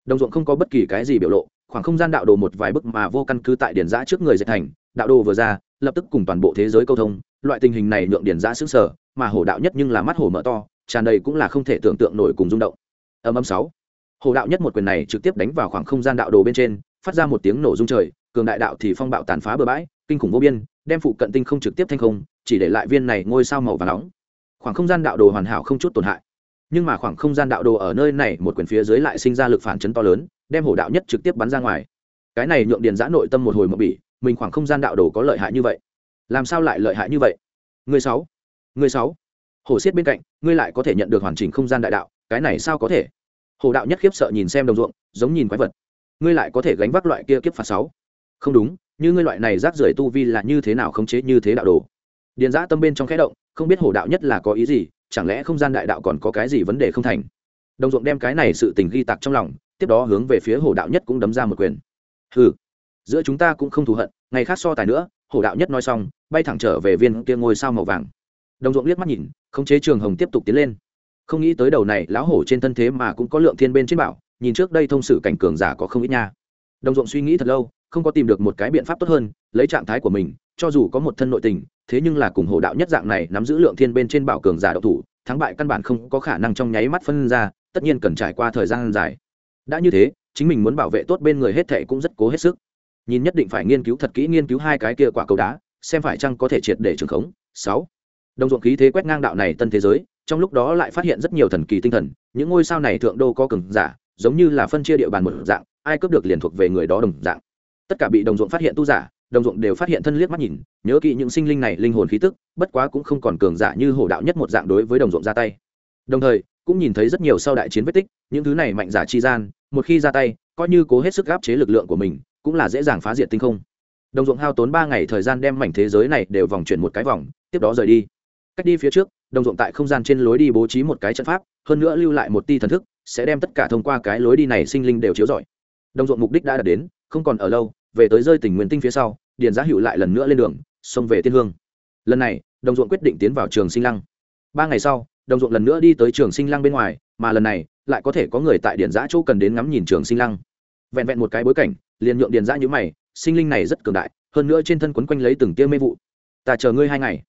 Đồng ruộng không có bất kỳ cái gì biểu lộ, khoảng không gian đạo đồ một vài bức mà vô căn cứ tại Điền giã trước người dệt thành, đạo đồ vừa ra, lập tức cùng toàn bộ thế giới câu thông, loại tình hình này nhượng Điền giã xứng sở mà hổ đạo nhất nhưng là mắt hổ mở to tràn đầy cũng là không thể tưởng tượng nổi cùng rung động. Âm âm sáu. Hổ đạo nhất một quyền này trực tiếp đánh vào khoảng không gian đạo đồ bên trên, phát ra một tiếng nổ rung trời, cường đại đạo thì phong bạo tàn phá bừa bãi, kinh khủng vô biên, đem phụ cận tinh không trực tiếp thanh không, chỉ để lại viên này ngôi sao màu và nóng. Khoảng không gian đạo đồ hoàn hảo không chút tổn hại. Nhưng mà khoảng không gian đạo đồ ở nơi này một quyền phía dưới lại sinh ra lực phản chấn to lớn, đem hổ đạo nhất trực tiếp bắn ra ngoài. Cái này nhượng điền giã nội tâm một hồi mộng bỉ, mình khoảng không gian đạo đồ có lợi hại như vậy. Làm sao lại lợi hại như vậy? Người sáu. Người sáu hổ xiết bên cạnh, ngươi lại có thể nhận được hoàn chỉnh không gian đại đạo, cái này sao có thể? Hổ đạo nhất khiếp sợ nhìn xem đồng ruộng, giống nhìn quái vật. Ngươi lại có thể gánh vác loại kia kiếp phạt sáu. Không đúng, như ngươi loại này rác rưởi tu vi là như thế nào khống chế như thế đạo đồ? Điền giã tâm bên trong khẽ động, không biết hổ đạo nhất là có ý gì, chẳng lẽ không gian đại đạo còn có cái gì vấn đề không thành? Đồng ruộng đem cái này sự tình ghi tặc trong lòng, tiếp đó hướng về phía hổ đạo nhất cũng đấm ra một quyền. Ừ giữa chúng ta cũng không thù hận, ngày khác so tài nữa hổ đạo nhất nói xong, bay thẳng trở về viên kia ngôi sao màu vàng đồng ruộng liếc mắt nhìn, khống chế trường hồng tiếp tục tiến lên. Không nghĩ tới đầu này, lão hổ trên thân thế mà cũng có lượng thiên bên trên bảo, nhìn trước đây thông sử cảnh cường giả có không ít nha. Đồng ruộng suy nghĩ thật lâu, không có tìm được một cái biện pháp tốt hơn, lấy trạng thái của mình, cho dù có một thân nội tình, thế nhưng là cùng hổ đạo nhất dạng này nắm giữ lượng thiên bên trên bảo cường giả độc thủ, thắng bại căn bản không có khả năng trong nháy mắt phân ra, tất nhiên cần trải qua thời gian dài. Đã như thế, chính mình muốn bảo vệ tốt bên người hết thệ cũng rất cố hết sức. Nhìn nhất định phải nghiên cứu thật kỹ nghiên cứu hai cái kia quả cầu đá, xem phải chăng có thể triệt để trường khống. Sáu đồng ruộng khí thế quét ngang đạo này tân thế giới, trong lúc đó lại phát hiện rất nhiều thần kỳ tinh thần, những ngôi sao này thượng đô có cường giả, giống như là phân chia địa bàn một dạng, ai cướp được liền thuộc về người đó đồng dạng. Tất cả bị đồng ruộng phát hiện tu giả, đồng ruộng đều phát hiện thân liếc mắt nhìn, nhớ kỹ những sinh linh này linh hồn khí tức, bất quá cũng không còn cường giả như hổ đạo nhất một dạng đối với đồng ruộng ra tay. Đồng thời, cũng nhìn thấy rất nhiều sau đại chiến vết tích, những thứ này mạnh giả chi gian, một khi ra tay, coi như cố hết sức gáp chế lực lượng của mình, cũng là dễ dàng phá diệt tinh không. Đồng ruộng hao tốn ba ngày thời gian đem mảnh thế giới này đều vòng chuyển một cái vòng, tiếp đó rời đi cách đi phía trước, đồng ruộng tại không gian trên lối đi bố trí một cái trận pháp, hơn nữa lưu lại một ti thần thức, sẽ đem tất cả thông qua cái lối đi này sinh linh đều chiếu rọi. Đồng ruộng mục đích đã đạt đến, không còn ở lâu, về tới rơi tỉnh nguyên tinh phía sau, điền giá hữu lại lần nữa lên đường, xông về tiên hương. Lần này, đồng ruộng quyết định tiến vào trường sinh lăng. Ba ngày sau, đồng ruộng lần nữa đi tới trường sinh lăng bên ngoài, mà lần này, lại có thể có người tại điền giã chỗ cần đến ngắm nhìn trường sinh lăng. Vẹn vẹn một cái bối cảnh, liền nhượng điền giã như mày, sinh linh này rất cường đại, hơn nữa trên thân quấn quanh lấy từng tia mê vụ. Ta chờ ngươi hai ngày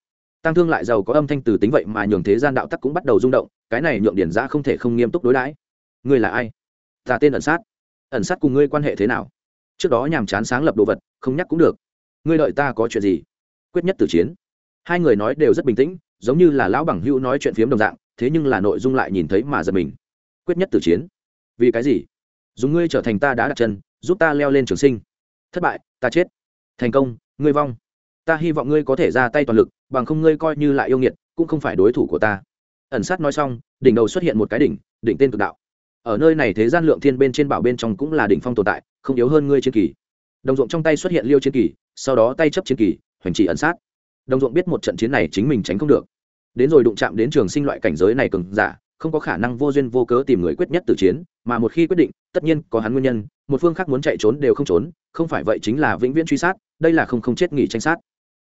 tăng thương lại giàu có âm thanh từ tính vậy mà nhường thế gian đạo tắc cũng bắt đầu rung động, cái này nhượng điển giã không thể không nghiêm túc đối đãi. Ngươi là ai? Ta tên ẩn sát. Ẩn sát cùng ngươi quan hệ thế nào? Trước đó nhàm chán sáng lập đồ vật, không nhắc cũng được. Ngươi đợi ta có chuyện gì? Quyết nhất tử chiến. Hai người nói đều rất bình tĩnh, giống như là lão bằng hữu nói chuyện phiếm đồng dạng, thế nhưng là nội dung lại nhìn thấy mà giật mình. Quyết nhất tử chiến. Vì cái gì? Dùng ngươi trở thành ta đã đặt chân, giúp ta leo lên trường sinh. Thất bại, ta chết. Thành công, ngươi vong ta hy vọng ngươi có thể ra tay toàn lực, bằng không ngươi coi như lại yêu nghiệt, cũng không phải đối thủ của ta. Ẩn sát nói xong, đỉnh đầu xuất hiện một cái đỉnh đỉnh tên cực đạo. Ở nơi này thế gian lượng thiên bên trên bảo bên trong cũng là đỉnh phong tồn tại, không yếu hơn ngươi chiến kỳ. Đồng ruộng trong tay xuất hiện liêu chiến kỳ, sau đó tay chấp chiến kỳ, hoành chỉ ẩn sát. Đồng ruộng biết một trận chiến này chính mình tránh không được. Đến rồi đụng chạm đến trường sinh loại cảnh giới này cường giả, không có khả năng vô duyên vô cớ tìm người quyết nhất từ chiến, mà một khi quyết định, tất nhiên có hắn nguyên nhân, một phương khác muốn chạy trốn đều không trốn, không phải vậy chính là vĩnh viễn truy sát, đây là không không chết nghỉ tranh sát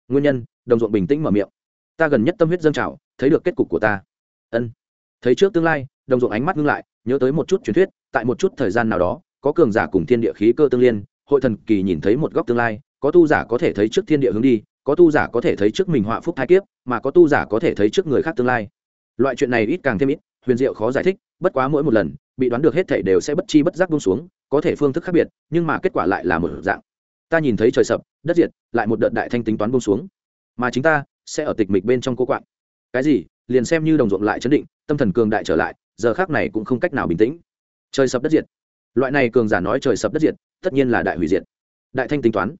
nguyên nhân, đồng ruộng bình tĩnh mở miệng. Ta gần nhất tâm huyết dâng trào, thấy được kết cục của ta. Ân. Thấy trước tương lai, đồng ruộng ánh mắt ngưng lại, nhớ tới một chút truyền thuyết, tại một chút thời gian nào đó, có cường giả cùng thiên địa khí cơ tương liên, hội thần kỳ nhìn thấy một góc tương lai, có tu giả có thể thấy trước thiên địa hướng đi, có tu giả có thể thấy trước mình họa phúc thai kiếp, mà có tu giả có thể thấy trước người khác tương lai. Loại chuyện này ít càng thêm ít, huyền diệu khó giải thích, bất quá mỗi một lần, bị đoán được hết thảy đều sẽ bất chi bất giác buông xuống, có thể phương thức khác biệt, nhưng mà kết quả lại là một dạng ta nhìn thấy trời sập, đất diệt, lại một đợt đại thanh tính toán bông xuống. Mà chính ta sẽ ở tịch mịch bên trong cô quạng. Cái gì? Liền xem như đồng ruộng lại chấn định, tâm thần cường đại trở lại, giờ khác này cũng không cách nào bình tĩnh. Trời sập đất diệt. Loại này cường giả nói trời sập đất diệt, tất nhiên là đại hủy diệt. Đại thanh tính toán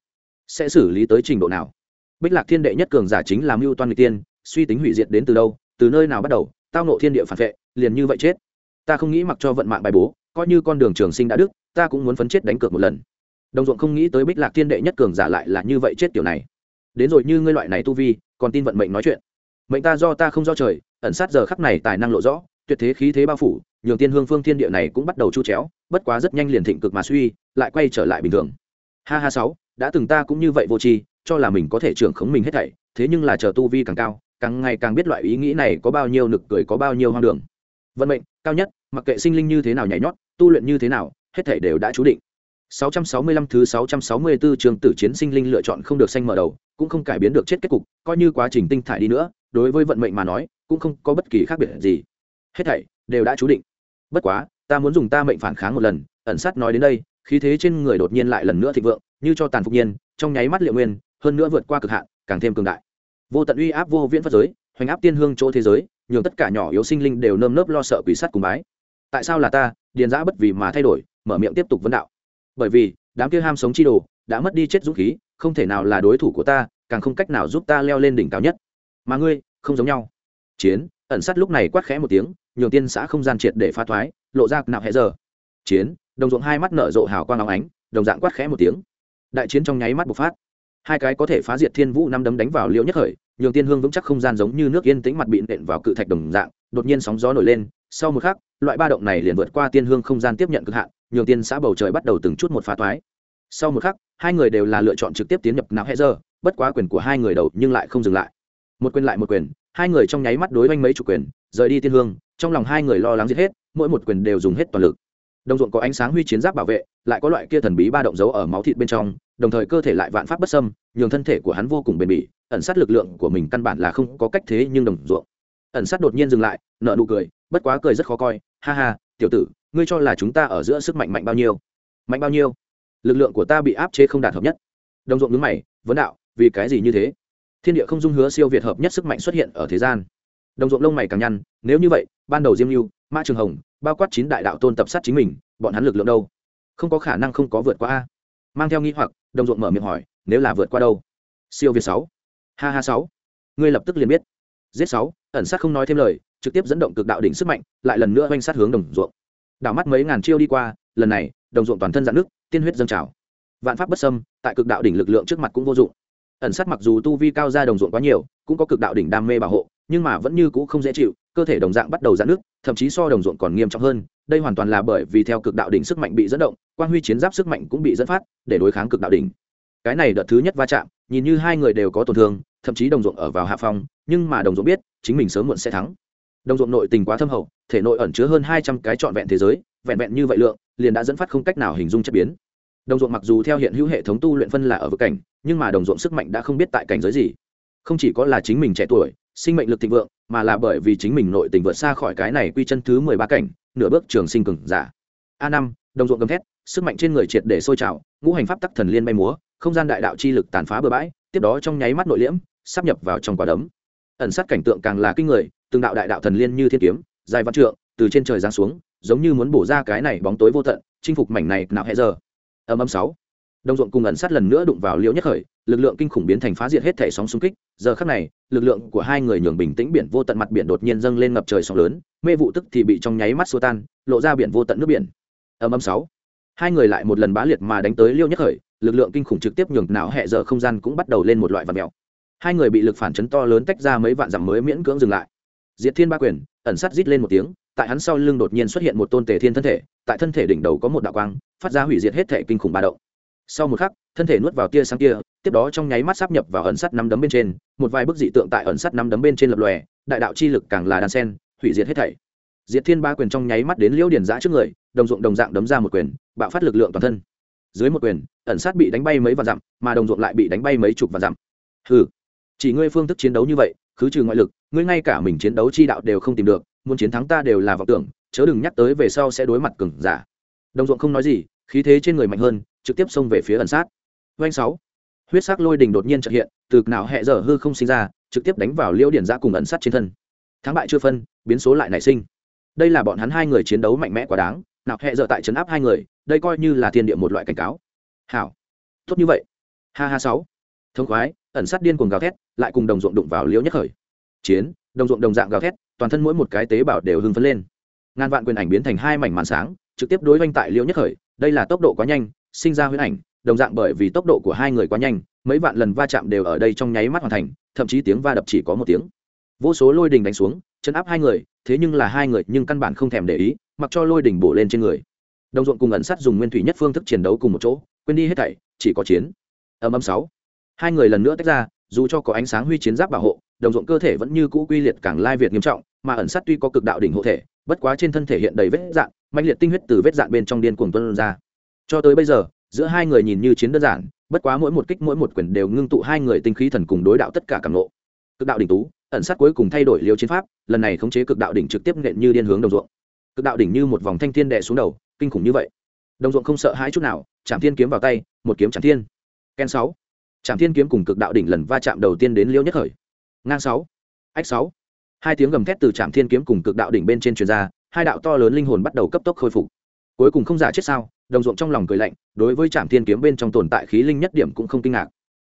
sẽ xử lý tới trình độ nào? Bích lạc thiên đệ nhất cường giả chính là mưu toan người tiên, suy tính hủy diệt đến từ đâu, từ nơi nào bắt đầu, tao nộ thiên địa phản vệ, liền như vậy chết. Ta không nghĩ mặc cho vận mạng bài bố, coi như con đường trường sinh đã đức ta cũng muốn phấn chết đánh cược một lần đồng ruộng không nghĩ tới bích lạc thiên đệ nhất cường giả lại là như vậy chết tiểu này. Đến rồi như ngươi loại này tu vi, còn tin vận mệnh nói chuyện. Mệnh ta do ta không do trời, ẩn sát giờ khắc này tài năng lộ rõ, tuyệt thế khí thế bao phủ, nhường tiên hương phương thiên địa này cũng bắt đầu chu chéo, bất quá rất nhanh liền thịnh cực mà suy, lại quay trở lại bình thường. Ha ha sáu, đã từng ta cũng như vậy vô tri, cho là mình có thể trưởng khống mình hết thảy, thế nhưng là chờ tu vi càng cao, càng ngày càng biết loại ý nghĩ này có bao nhiêu nực cười có bao nhiêu hoang đường. Vận mệnh, cao nhất, mặc kệ sinh linh như thế nào nhảy nhót, tu luyện như thế nào, hết thảy đều đã chú định. 665 thứ 664 trường tử chiến sinh linh lựa chọn không được xanh mở đầu, cũng không cải biến được chết kết cục, coi như quá trình tinh thải đi nữa, đối với vận mệnh mà nói, cũng không có bất kỳ khác biệt gì. Hết thảy đều đã chú định. Bất quá, ta muốn dùng ta mệnh phản kháng một lần, ẩn sát nói đến đây, khí thế trên người đột nhiên lại lần nữa thịnh vượng, như cho tàn phục nhiên, trong nháy mắt liệu nguyên, hơn nữa vượt qua cực hạn, càng thêm cường đại. Vô tận uy áp vô viễn pháp giới, hoành áp tiên hương chỗ thế giới, nhường tất cả nhỏ yếu sinh linh đều nơm nớp lo sợ quỷ sát cùng bái. Tại sao là ta, điền dã bất vì mà thay đổi, mở miệng tiếp tục vấn đạo bởi vì, đám kia ham sống chi đồ đã mất đi chết dũng khí, không thể nào là đối thủ của ta, càng không cách nào giúp ta leo lên đỉnh cao nhất. Mà ngươi, không giống nhau. Chiến, ẩn sát lúc này quát khẽ một tiếng, nhường tiên xã không gian triệt để pha thoái, lộ ra nạo hẹ giờ. Chiến, đồng ruộng hai mắt nở rộ hào quang áo ánh, đồng dạng quát khẽ một tiếng. Đại chiến trong nháy mắt bộc phát. Hai cái có thể phá diệt thiên vũ năm đấm đánh vào liễu nhất khởi, nhường tiên hương vững chắc không gian giống như nước yên tĩnh mặt bị nện vào cự thạch đồng dạng, đột nhiên sóng gió nổi lên sau một khắc, loại ba động này liền vượt qua tiên hương không gian tiếp nhận cực hạn, nhường tiên xã bầu trời bắt đầu từng chút một phá toái. Sau một khắc, hai người đều là lựa chọn trực tiếp tiến nhập não hệ giờ bất quá quyền của hai người đầu nhưng lại không dừng lại. Một quyền lại một quyền, hai người trong nháy mắt đối oanh mấy chủ quyền, rời đi tiên hương, trong lòng hai người lo lắng giết hết, mỗi một quyền đều dùng hết toàn lực. Đồng ruộng có ánh sáng huy chiến giáp bảo vệ, lại có loại kia thần bí ba động dấu ở máu thịt bên trong, đồng thời cơ thể lại vạn pháp bất xâm, nhường thân thể của hắn vô cùng bền bỉ, ẩn sát lực lượng của mình căn bản là không có cách thế nhưng đồng ruộng ẩn sát đột nhiên dừng lại nợ nụ cười, bất quá cười rất khó coi. Ha ha, tiểu tử, ngươi cho là chúng ta ở giữa sức mạnh mạnh bao nhiêu? Mạnh bao nhiêu? Lực lượng của ta bị áp chế không đạt hợp nhất. Đồng ruộng ngứng mày, vấn đạo, vì cái gì như thế? Thiên địa không dung hứa siêu việt hợp nhất sức mạnh xuất hiện ở thế gian. Đồng ruộng lông mày càng nhăn, nếu như vậy, ban đầu diêm lưu mã trường hồng, bao quát chín đại đạo tôn tập sát chính mình, bọn hắn lực lượng đâu? Không có khả năng không có vượt qua a. Mang theo nghi hoặc, đồng ruộng mở miệng hỏi, nếu là vượt qua đâu? Siêu việt sáu. Ha ha sáu. Ngươi lập tức liền biết. Giết sáu ẩn sát không nói thêm lời, trực tiếp dẫn động cực đạo đỉnh sức mạnh, lại lần nữa oanh sát hướng đồng ruộng. Đảo mắt mấy ngàn chiêu đi qua, lần này, đồng ruộng toàn thân dạn nước tiên huyết dâng trào. Vạn pháp bất sâm tại cực đạo đỉnh lực lượng trước mặt cũng vô dụng. Ẩn sát mặc dù tu vi cao ra đồng ruộng quá nhiều, cũng có cực đạo đỉnh đam mê bảo hộ, nhưng mà vẫn như cũ không dễ chịu, cơ thể đồng dạng bắt đầu dạn nước thậm chí so đồng ruộng còn nghiêm trọng hơn, đây hoàn toàn là bởi vì theo cực đạo đỉnh sức mạnh bị dẫn động, quang huy chiến giáp sức mạnh cũng bị dẫn phát, để đối kháng cực đạo đỉnh. Cái này đợt thứ nhất va chạm, nhìn như hai người đều có tổn thương, thậm chí đồng ruộng ở vào hạ phong, nhưng mà đồng ruộng biết chính mình sớm muộn sẽ thắng. Đồng ruộng nội tình quá thâm hậu, thể nội ẩn chứa hơn hai trăm cái trọn vẹn thế giới, vẹn vẹn như vậy lượng, liền đã dẫn phát không cách nào hình dung chất biến. Đồng ruộng mặc dù theo hiện hữu hệ thống tu luyện phân là ở vực cảnh, nhưng mà đồng ruộng sức mạnh đã không biết tại cảnh giới gì. Không chỉ có là chính mình trẻ tuổi, sinh mệnh lực thịnh vượng, mà là bởi vì chính mình nội tình vượt xa khỏi cái này quy chân thứ mười ba cảnh, nửa bước trường sinh cường giả. A năm, đồng ruộng gầm thét, sức mạnh trên người triệt để sôi trào, ngũ hành pháp tắc thần liên bay múa, không gian đại đạo chi lực tàn phá bừa bãi, tiếp đó trong nháy mắt nội liễm, sắp nhập vào trong quả đấm ẩn sát cảnh tượng càng là kinh người, từng đạo đại đạo thần liên như thiên kiếm, dài văn trượng, từ trên trời giáng xuống, giống như muốn bổ ra cái này bóng tối vô tận, chinh phục mảnh này nào hẹ giờ. Âm âm sáu. Đồng ruộng cùng ẩn sát lần nữa đụng vào liễu nhất khởi, lực lượng kinh khủng biến thành phá diệt hết thể sóng xung kích. Giờ khắc này, lực lượng của hai người nhường bình tĩnh biển vô tận mặt biển đột nhiên dâng lên ngập trời sóng lớn, mê vụ tức thì bị trong nháy mắt xua tan, lộ ra biển vô tận nước biển. Âm âm sáu. Hai người lại một lần bá liệt mà đánh tới liêu nhất khởi, lực lượng kinh khủng trực tiếp nhường não hẹ giờ không gian cũng bắt đầu lên một loại vật mèo hai người bị lực phản chấn to lớn tách ra mấy vạn dặm mới miễn cưỡng dừng lại. Diệt thiên ba quyền ẩn sát rít lên một tiếng tại hắn sau lưng đột nhiên xuất hiện một tôn tề thiên thân thể tại thân thể đỉnh đầu có một đạo quang phát ra hủy diệt hết thể kinh khủng ba động. Sau một khắc thân thể nuốt vào tia sang kia, tiếp đó trong nháy mắt sắp nhập vào ẩn sắt năm đấm bên trên một vài bức dị tượng tại ẩn sắt năm đấm bên trên lập lòe đại đạo chi lực càng là đan sen hủy diệt hết thảy. Diệt thiên ba quyền trong nháy mắt đến liễu điển giã trước người đồng ruộng đồng dạng đấm ra một quyền bạo phát lực lượng toàn thân. Dưới một quyền ẩn sát bị đánh bay mấy vạn dặm mà đồng ruộng lại bị đánh bay mấy chục vạn dặm. Hừ chỉ ngươi phương thức chiến đấu như vậy, khứ trừ ngoại lực, ngươi ngay cả mình chiến đấu chi đạo đều không tìm được, muốn chiến thắng ta đều là vọng tưởng, chớ đừng nhắc tới về sau sẽ đối mặt cừng giả. Đồng ruộng không nói gì, khí thế trên người mạnh hơn, trực tiếp xông về phía ẩn sát. Doanh sáu. Huyết sắc lôi đình đột nhiên trợ hiện, từ nào hẹ dở hư không sinh ra, trực tiếp đánh vào liễu điển ra cùng ẩn sát trên thân. Thắng bại chưa phân, biến số lại nảy sinh. Đây là bọn hắn hai người chiến đấu mạnh mẽ quá đáng nào hẹ dở tại trấn áp hai người, đây coi như là thiên địa một loại cảnh cáo. Hảo. Tốt như vậy. Ha ha sáu. Thông khoái ẩn sát điên cuồng gào thét, lại cùng đồng ruộng đụng vào liễu nhất khởi. Chiến, đồng ruộng đồng dạng gào thét, toàn thân mỗi một cái tế bào đều hưng phấn lên. Ngàn vạn quyền ảnh biến thành hai mảnh màn sáng, trực tiếp đối oanh tại liễu nhất khởi, đây là tốc độ quá nhanh, sinh ra huyễn ảnh, đồng dạng bởi vì tốc độ của hai người quá nhanh, mấy vạn lần va chạm đều ở đây trong nháy mắt hoàn thành, thậm chí tiếng va đập chỉ có một tiếng. Vô số lôi đình đánh xuống, chấn áp hai người, thế nhưng là hai người nhưng căn bản không thèm để ý, mặc cho lôi đình bổ lên trên người. Đồng ruộng cùng ẩn sát dùng nguyên thủy nhất phương thức chiến đấu cùng một chỗ, quên đi hết thảy, chỉ có chiến. Âm âm sáu hai người lần nữa tách ra, dù cho có ánh sáng huy chiến giáp bảo hộ, đồng ruộng cơ thể vẫn như cũ quy liệt càng lai việt nghiêm trọng, mà ẩn sát tuy có cực đạo đỉnh hộ thể, bất quá trên thân thể hiện đầy vết dạn mạnh liệt tinh huyết từ vết dạn bên trong điên cuồng tuân ra. Cho tới bây giờ, giữa hai người nhìn như chiến đơn giản, bất quá mỗi một kích mỗi một quyền đều ngưng tụ hai người tinh khí thần cùng đối đạo tất cả cảm nộ cực đạo đỉnh tú, ẩn sát cuối cùng thay đổi liều chiến pháp, lần này khống chế cực đạo đỉnh trực tiếp nện như điên hướng đồng ruộng. Cực đạo đỉnh như một vòng thanh thiên đè xuống đầu, kinh khủng như vậy. Đồng ruộng không sợ hãi chút nào chạm thiên kiếm vào tay, một kiếm chạm thiên. Ken sáu chạm thiên kiếm cùng cực đạo đỉnh lần va chạm đầu tiên đến liêu nhất khởi. Ngang sáu, ách sáu. Hai tiếng gầm thét từ trạm thiên kiếm cùng cực đạo đỉnh bên trên truyền ra, hai đạo to lớn linh hồn bắt đầu cấp tốc khôi phục. Cuối cùng không giả chết sao, đồng ruộng trong lòng cười lạnh, đối với trạm thiên kiếm bên trong tồn tại khí linh nhất điểm cũng không kinh ngạc.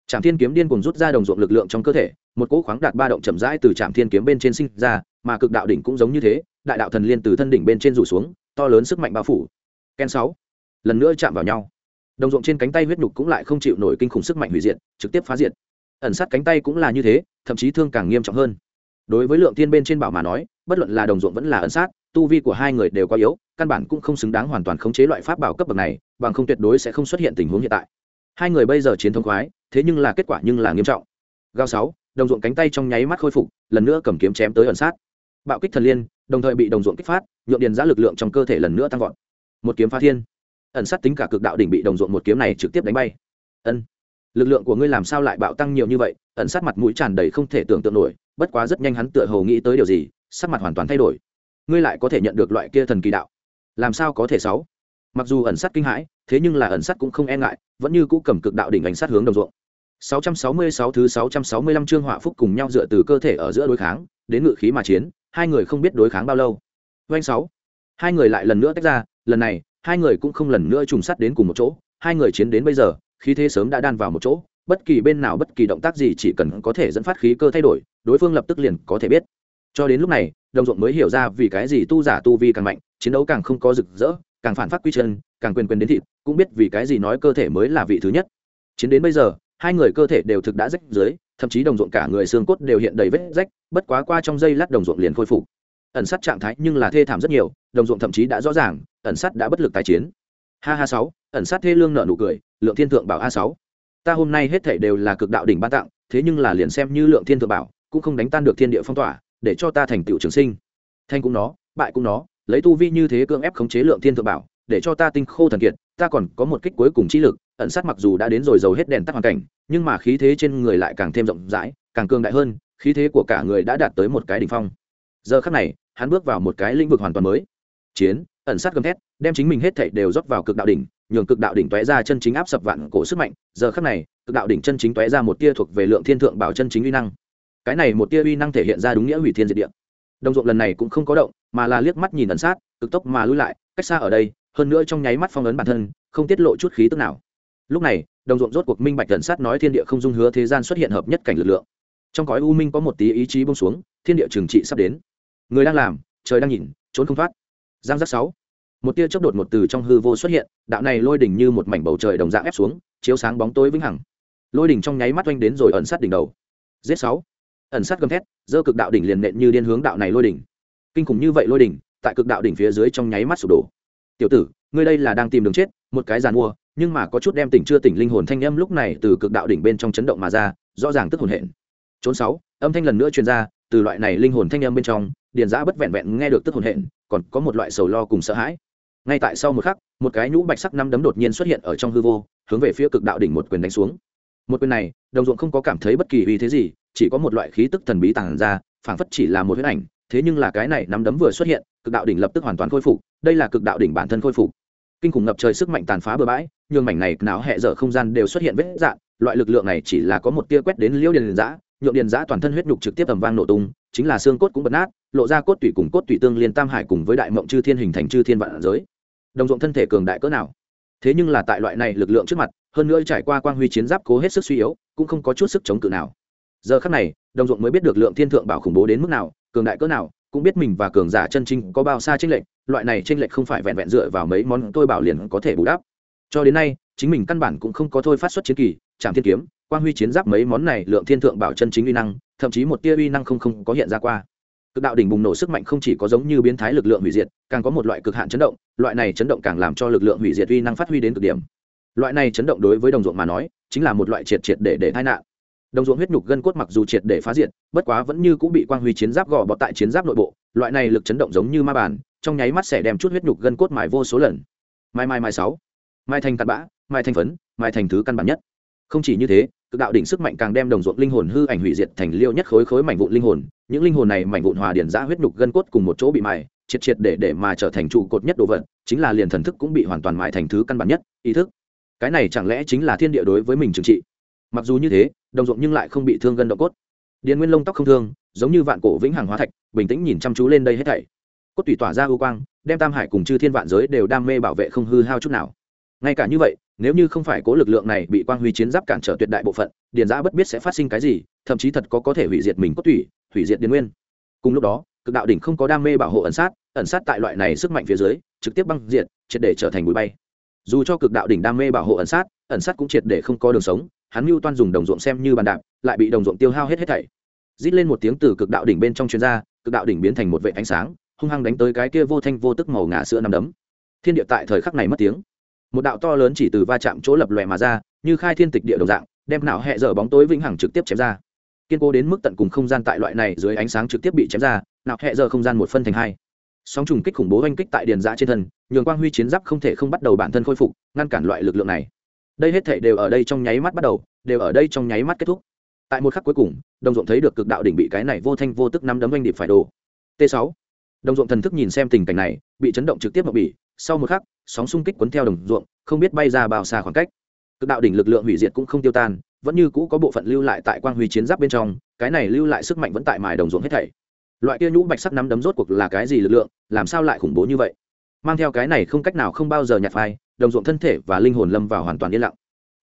Trạm thiên kiếm điên cùng rút ra đồng ruộng lực lượng trong cơ thể, một cỗ khoáng đạt ba động chậm rãi từ trạm thiên kiếm bên trên sinh ra, mà cực đạo đỉnh cũng giống như thế, đại đạo thần liên từ thân đỉnh bên trên rủ xuống, to lớn sức mạnh bao phủ. Ken sáu. Lần nữa chạm vào nhau đồng ruộng trên cánh tay huyết nhục cũng lại không chịu nổi kinh khủng sức mạnh hủy diệt, trực tiếp phá diệt. Ẩn sát cánh tay cũng là như thế, thậm chí thương càng nghiêm trọng hơn. Đối với lượng tiên bên trên bảo mà nói, bất luận là đồng ruộng vẫn là ẩn sát, tu vi của hai người đều quá yếu, căn bản cũng không xứng đáng hoàn toàn khống chế loại pháp bảo cấp bậc này, bằng không tuyệt đối sẽ không xuất hiện tình huống hiện tại. Hai người bây giờ chiến thống khoái, thế nhưng là kết quả nhưng là nghiêm trọng. Gao sáu, đồng ruộng cánh tay trong nháy mắt khôi phục, lần nữa cầm kiếm chém tới ẩn sát. Bạo kích thần liên, đồng thời bị đồng ruộng kích phát nhuộm điền giã lực lượng trong cơ thể lần nữa tăng vọt. Một kiếm phá thiên ẩn sát tính cả cực đạo đỉnh bị đồng ruộng một kiếm này trực tiếp đánh bay. Ân, lực lượng của ngươi làm sao lại bạo tăng nhiều như vậy? Ẩn sát mặt mũi tràn đầy không thể tưởng tượng nổi, bất quá rất nhanh hắn tựa hồ nghĩ tới điều gì, sắc mặt hoàn toàn thay đổi. Ngươi lại có thể nhận được loại kia thần kỳ đạo. Làm sao có thể sáu? Mặc dù ẩn sát kinh hãi, thế nhưng là ẩn sát cũng không e ngại, vẫn như cũ cầm cực đạo đỉnh ảnh sát hướng đồng ruộng. 666 thứ 665 chương họa phúc cùng nhau dựa từ cơ thể ở giữa đối kháng, đến ngự khí mà chiến, hai người không biết đối kháng bao lâu. Doanh sáu. Hai người lại lần nữa tách ra, lần này hai người cũng không lần nữa trùng sắt đến cùng một chỗ, hai người chiến đến bây giờ, khí thế sớm đã đan vào một chỗ, bất kỳ bên nào bất kỳ động tác gì chỉ cần có thể dẫn phát khí cơ thay đổi, đối phương lập tức liền có thể biết. Cho đến lúc này, đồng ruộng mới hiểu ra vì cái gì tu giả tu vi càng mạnh, chiến đấu càng không có rực rỡ, càng phản phát quy chân, càng quyền quyền đến thịt, cũng biết vì cái gì nói cơ thể mới là vị thứ nhất. Chiến đến bây giờ, hai người cơ thể đều thực đã rách dưới thậm chí đồng ruộng cả người xương cốt đều hiện đầy vết rách, bất quá qua trong giây lát đồng ruộng liền khôi phục ẩn sát trạng thái nhưng là thê thảm rất nhiều, đồng ruộng thậm chí đã rõ ràng, ẩn sát đã bất lực tái chiến. Ha ha sáu, ẩn sát thê lương nợ nụ cười, lượng thiên thượng bảo a sáu. Ta hôm nay hết thể đều là cực đạo đỉnh ban tặng, thế nhưng là liền xem như lượng thiên thượng bảo, cũng không đánh tan được thiên địa phong tỏa, để cho ta thành tựu trường sinh. Thanh cũng nó, bại cũng nó, lấy tu vi như thế cưỡng ép khống chế lượng thiên thượng bảo, để cho ta tinh khô thần kiệt, ta còn có một kích cuối cùng trí lực, ẩn sát mặc dù đã đến rồi giàu hết đèn tắt hoàn cảnh, nhưng mà khí thế trên người lại càng thêm rộng rãi, càng cường đại hơn, khí thế của cả người đã đạt tới một cái đỉnh phong giờ khắc này, hắn bước vào một cái lĩnh vực hoàn toàn mới. Chiến, ẩn sát gầm thét, đem chính mình hết thảy đều rót vào cực đạo đỉnh, nhường cực đạo đỉnh tóe ra chân chính áp sập vạn cổ sức mạnh. Giờ khắc này, cực đạo đỉnh chân chính tóe ra một tia thuộc về lượng thiên thượng bảo chân chính uy năng. Cái này một tia uy năng thể hiện ra đúng nghĩa hủy thiên diệt địa. Đồng ruộng lần này cũng không có động, mà là liếc mắt nhìn ẩn sát, cực tốc mà lui lại, cách xa ở đây, hơn nữa trong nháy mắt phong ấn bản thân, không tiết lộ chút khí tức nào. Lúc này, đồng ruộng rốt cuộc minh bạch ẩn sát nói thiên địa không dung hứa thế gian xuất hiện hợp nhất cảnh lực lượng. Trong cõi u minh có một tí ý chí bông xuống, thiên địa trừng trị sắp đến người đang làm, trời đang nhìn, trốn không thoát. Giang giác sáu. Một tia chớp đột một từ trong hư vô xuất hiện, đạo này lôi đỉnh như một mảnh bầu trời đồng dạng ép xuống, chiếu sáng bóng tối vĩnh hằng. Lôi đỉnh trong nháy mắt oanh đến rồi ẩn sát đỉnh đầu. Giết sáu. Ẩn sát gầm thét dơ cực đạo đỉnh liền nện như điên hướng đạo này lôi đỉnh. Kinh khủng như vậy lôi đỉnh, tại cực đạo đỉnh phía dưới trong nháy mắt sụp đổ. Tiểu tử, ngươi đây là đang tìm đường chết, một cái giàn mua, nhưng mà có chút đem tỉnh chưa tỉnh linh hồn thanh âm lúc này từ cực đạo đỉnh bên trong chấn động mà ra, rõ ràng tức hồn hển. Trốn sáu, âm thanh lần nữa truyền ra từ loại này linh hồn thanh âm bên trong, điền giã bất vẹn vẹn nghe được tức hồn hện, còn có một loại sầu lo cùng sợ hãi. Ngay tại sau một khắc, một cái nhũ bạch sắc năm đấm đột nhiên xuất hiện ở trong hư vô, hướng về phía cực đạo đỉnh một quyền đánh xuống. Một quyền này, đồng ruộng không có cảm thấy bất kỳ uy thế gì, chỉ có một loại khí tức thần bí tàng ra, phảng phất chỉ là một huyết ảnh, thế nhưng là cái này nắm đấm vừa xuất hiện, cực đạo đỉnh lập tức hoàn toàn khôi phục, đây là cực đạo đỉnh bản thân khôi phục. Kinh khủng ngập trời sức mạnh tàn phá bừa bãi, nhường mảnh này não hẹ dở không gian đều xuất hiện vết dạn loại lực lượng này chỉ là có một tia quét đến liễu điền giã nhượng điền giã toàn thân huyết nhục trực tiếp tầm vang nổ tung, chính là xương cốt cũng bật nát, lộ ra cốt tủy cùng cốt tủy tương liên tam hải cùng với đại mộng chư thiên hình thành chư thiên vạn giới. Đồng ruộng thân thể cường đại cỡ nào? Thế nhưng là tại loại này lực lượng trước mặt, hơn nữa trải qua quang huy chiến giáp cố hết sức suy yếu, cũng không có chút sức chống cự nào. Giờ khắc này, đồng ruộng mới biết được lượng thiên thượng bảo khủng bố đến mức nào, cường đại cỡ nào, cũng biết mình và cường giả chân chính có bao xa tranh lệch, loại này tranh lệch không phải vẹn vẹn dựa vào mấy món tôi bảo liền có thể bù đắp. Cho đến nay, chính mình căn bản cũng không có thôi phát xuất chiến kỳ trạm thiên kiếm quang huy chiến giáp mấy món này lượng thiên thượng bảo chân chính uy năng, thậm chí một tia uy năng không không có hiện ra qua. Cực đạo đỉnh bùng nổ sức mạnh không chỉ có giống như biến thái lực lượng hủy diệt, càng có một loại cực hạn chấn động, loại này chấn động càng làm cho lực lượng hủy diệt uy năng phát huy đến cực điểm. Loại này chấn động đối với đồng ruộng mà nói, chính là một loại triệt triệt để để tai nạn. Đồng ruộng huyết nhục gân cốt mặc dù triệt để phá diệt, bất quá vẫn như cũng bị quang huy chiến giáp gò bọt tại chiến giáp nội bộ, loại này lực chấn động giống như ma bàn, trong nháy mắt sẽ đem chút huyết nhục gân cốt mài vô số lần. Mai mai mai sáu. Mai thành cặn bã, mai thành phấn, mai thành thứ căn bản nhất không chỉ như thế, cực đạo đỉnh sức mạnh càng đem đồng ruộng linh hồn hư ảnh hủy diệt thành liêu nhất khối khối mảnh vụn linh hồn. Những linh hồn này mảnh vụn hòa điển giã huyết nhục gân cốt cùng một chỗ bị mài, triệt triệt để để mà trở thành trụ cột nhất đồ vật, chính là liền thần thức cũng bị hoàn toàn mài thành thứ căn bản nhất, ý thức. Cái này chẳng lẽ chính là thiên địa đối với mình trừng trị? Mặc dù như thế, đồng ruộng nhưng lại không bị thương gân độ cốt. Điền nguyên lông tóc không thương, giống như vạn cổ vĩnh hằng hóa thạch, bình tĩnh nhìn chăm chú lên đây hết thảy. Cốt tủy tỏa ra ưu quang, đem tam hải cùng chư thiên vạn giới đều đam mê bảo vệ không hư hao chút nào ngay cả như vậy nếu như không phải cố lực lượng này bị quang huy chiến giáp cản trở tuyệt đại bộ phận điền giã bất biết sẽ phát sinh cái gì thậm chí thật có có thể hủy diệt mình cốt Thủy, hủy diệt điền nguyên. Cùng lúc đó cực đạo đỉnh không có đam mê bảo hộ ẩn sát ẩn sát tại loại này sức mạnh phía dưới trực tiếp băng diệt triệt để trở thành bụi bay. Dù cho cực đạo đỉnh đam mê bảo hộ ẩn sát ẩn sát cũng triệt để không có đường sống hắn mưu toan dùng đồng ruộng xem như bàn đạp lại bị đồng ruộng tiêu hao hết hết thảy. Rít lên một tiếng từ cực đạo đỉnh bên trong chuyên gia cực đạo đỉnh biến thành một vệ ánh sáng hung hăng đánh tới cái kia vô thanh vô tức màu ngả sữa nằm đấm. Thiên địa tại thời khắc này mất tiếng một đạo to lớn chỉ từ va chạm chỗ lập lòe mà ra, như khai thiên tịch địa đồng dạng, đem não hẹ dở bóng tối vĩnh hằng trực tiếp chém ra. Kiên cố đến mức tận cùng không gian tại loại này dưới ánh sáng trực tiếp bị chém ra nào hẹ dở không gian một phân thành hai. Sóng trùng kích khủng bố oanh kích tại điền giã trên thân, nhường quang huy chiến giáp không thể không bắt đầu bản thân khôi phục, ngăn cản loại lực lượng này. Đây hết thể đều ở đây trong nháy mắt bắt đầu, đều ở đây trong nháy mắt kết thúc. Tại một khắc cuối cùng, đồng ruộng thấy được cực đạo đỉnh bị cái này vô thanh vô tức nắm đấm oanh điệp phải đồ t 6 đồng ruộng thần thức nhìn xem tình cảnh này, bị chấn động trực tiếp mậu bỉ, sau một khắc, sóng xung kích cuốn theo đồng ruộng, không biết bay ra bao xa khoảng cách. Cực đạo đỉnh lực lượng hủy diệt cũng không tiêu tan, vẫn như cũ có bộ phận lưu lại tại quang huy chiến giáp bên trong, cái này lưu lại sức mạnh vẫn tại mài đồng ruộng hết thảy. Loại kia nhũ bạch sắc nắm đấm rốt cuộc là cái gì lực lượng, làm sao lại khủng bố như vậy? Mang theo cái này không cách nào không bao giờ nhạt phai, đồng ruộng thân thể và linh hồn lâm vào hoàn toàn yên lặng.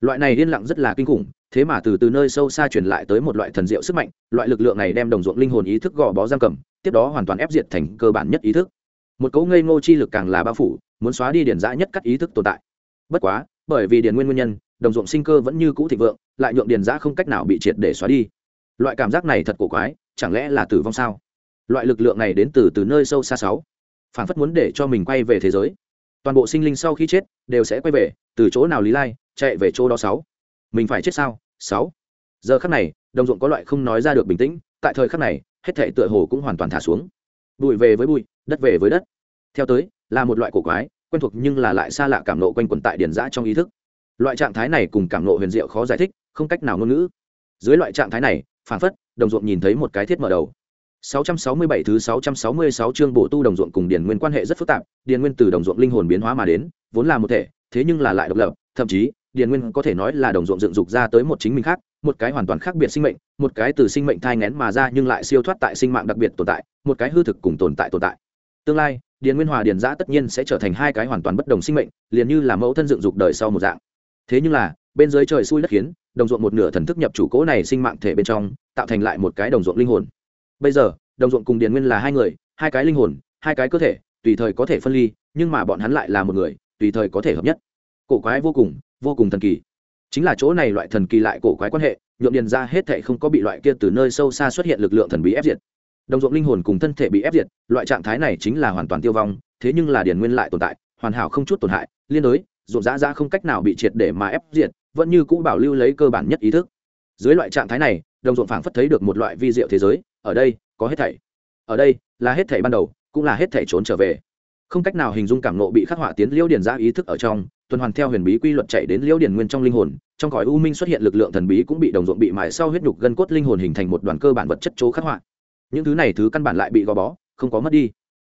Loại này yên lặng rất là kinh khủng thế mà từ từ nơi sâu xa truyền lại tới một loại thần diệu sức mạnh, loại lực lượng này đem đồng ruộng linh hồn ý thức gò bó giam cầm, tiếp đó hoàn toàn ép diệt thành cơ bản nhất ý thức. Một cấu ngây ngô chi lực càng là bao phủ, muốn xóa đi điển dã nhất các ý thức tồn tại. Bất quá, bởi vì điển nguyên nguyên nhân, đồng ruộng sinh cơ vẫn như cũ thịnh vượng, lại nhuộm điển dã không cách nào bị triệt để xóa đi. Loại cảm giác này thật cổ quái, chẳng lẽ là tử vong sao? Loại lực lượng này đến từ từ nơi sâu xa sáu. Phản phất muốn để cho mình quay về thế giới. Toàn bộ sinh linh sau khi chết, đều sẽ quay về, từ chỗ nào lý lai, chạy về chỗ đó sáu mình phải chết sao? Sáu. Giờ khắc này đồng ruộng có loại không nói ra được bình tĩnh tại thời khắc này hết thể tựa hồ cũng hoàn toàn thả xuống. Bụi về với bụi đất về với đất. Theo tới là một loại cổ quái quen thuộc nhưng là lại xa lạ cảm nộ quanh quẩn tại điển giã trong ý thức. Loại trạng thái này cùng cảm nộ huyền diệu khó giải thích không cách nào ngôn ngữ. Dưới loại trạng thái này phản phất đồng ruộng nhìn thấy một cái thiết mở đầu. 667 thứ 666 chương bổ tu đồng ruộng cùng điền nguyên quan hệ rất phức tạp, điền nguyên từ đồng ruộng linh hồn biến hóa mà đến, vốn là một thể, thế nhưng là lại độc lập, thậm chí, điền nguyên có thể nói là đồng ruộng dựng dục ra tới một chính mình khác, một cái hoàn toàn khác biệt sinh mệnh, một cái từ sinh mệnh thai nghén mà ra nhưng lại siêu thoát tại sinh mạng đặc biệt tồn tại, một cái hư thực cùng tồn tại tồn tại. Tương lai, điền nguyên hòa điền giã tất nhiên sẽ trở thành hai cái hoàn toàn bất đồng sinh mệnh, liền như là mẫu thân dựng dục đời sau một dạng. Thế nhưng là, bên dưới trời xui đất khiến, đồng ruộng một nửa thần thức nhập chủ cố này sinh mạng thể bên trong, tạo thành lại một cái đồng ruộng linh hồn bây giờ đồng ruộng cùng điền nguyên là hai người hai cái linh hồn hai cái cơ thể tùy thời có thể phân ly nhưng mà bọn hắn lại là một người tùy thời có thể hợp nhất cổ quái vô cùng vô cùng thần kỳ. Chính là chỗ này loại thần kỳ lại cổ quái quan hệ, nhuộm điền ra hết thệ không có bị loại kia từ nơi sâu xa xuất hiện lực lượng thần bí ép diệt. Đồng ruộng linh hồn cùng thân thể bị ép diệt, loại trạng thái này chính là hoàn toàn tiêu vong, thế nhưng là điền nguyên lại tồn tại, hoàn hảo không chút tổn hại, liên đối, ruộng dã dã không cách nào bị triệt để mà ép diệt, vẫn như cũ bảo lưu lấy cơ bản nhất ý thức. Dưới loại trạng thái này, đồng ruộng phảng phất thấy được một loại vi diệu thế giới, ở đây, có hết thảy. Ở đây, là hết thảy ban đầu, cũng là hết thảy trốn trở về. Không cách nào hình dung cảm nộ bị khắc họa tiến liễu điền ra ý thức ở trong tuần hoàn theo huyền bí quy luật chạy đến liễu điển nguyên trong linh hồn, trong cõi u minh xuất hiện lực lượng thần bí cũng bị đồng ruộng bị mài sau huyết nhục gân cốt linh hồn hình thành một đoàn cơ bản vật chất chỗ khắc họa. Những thứ này thứ căn bản lại bị gò bó, không có mất đi.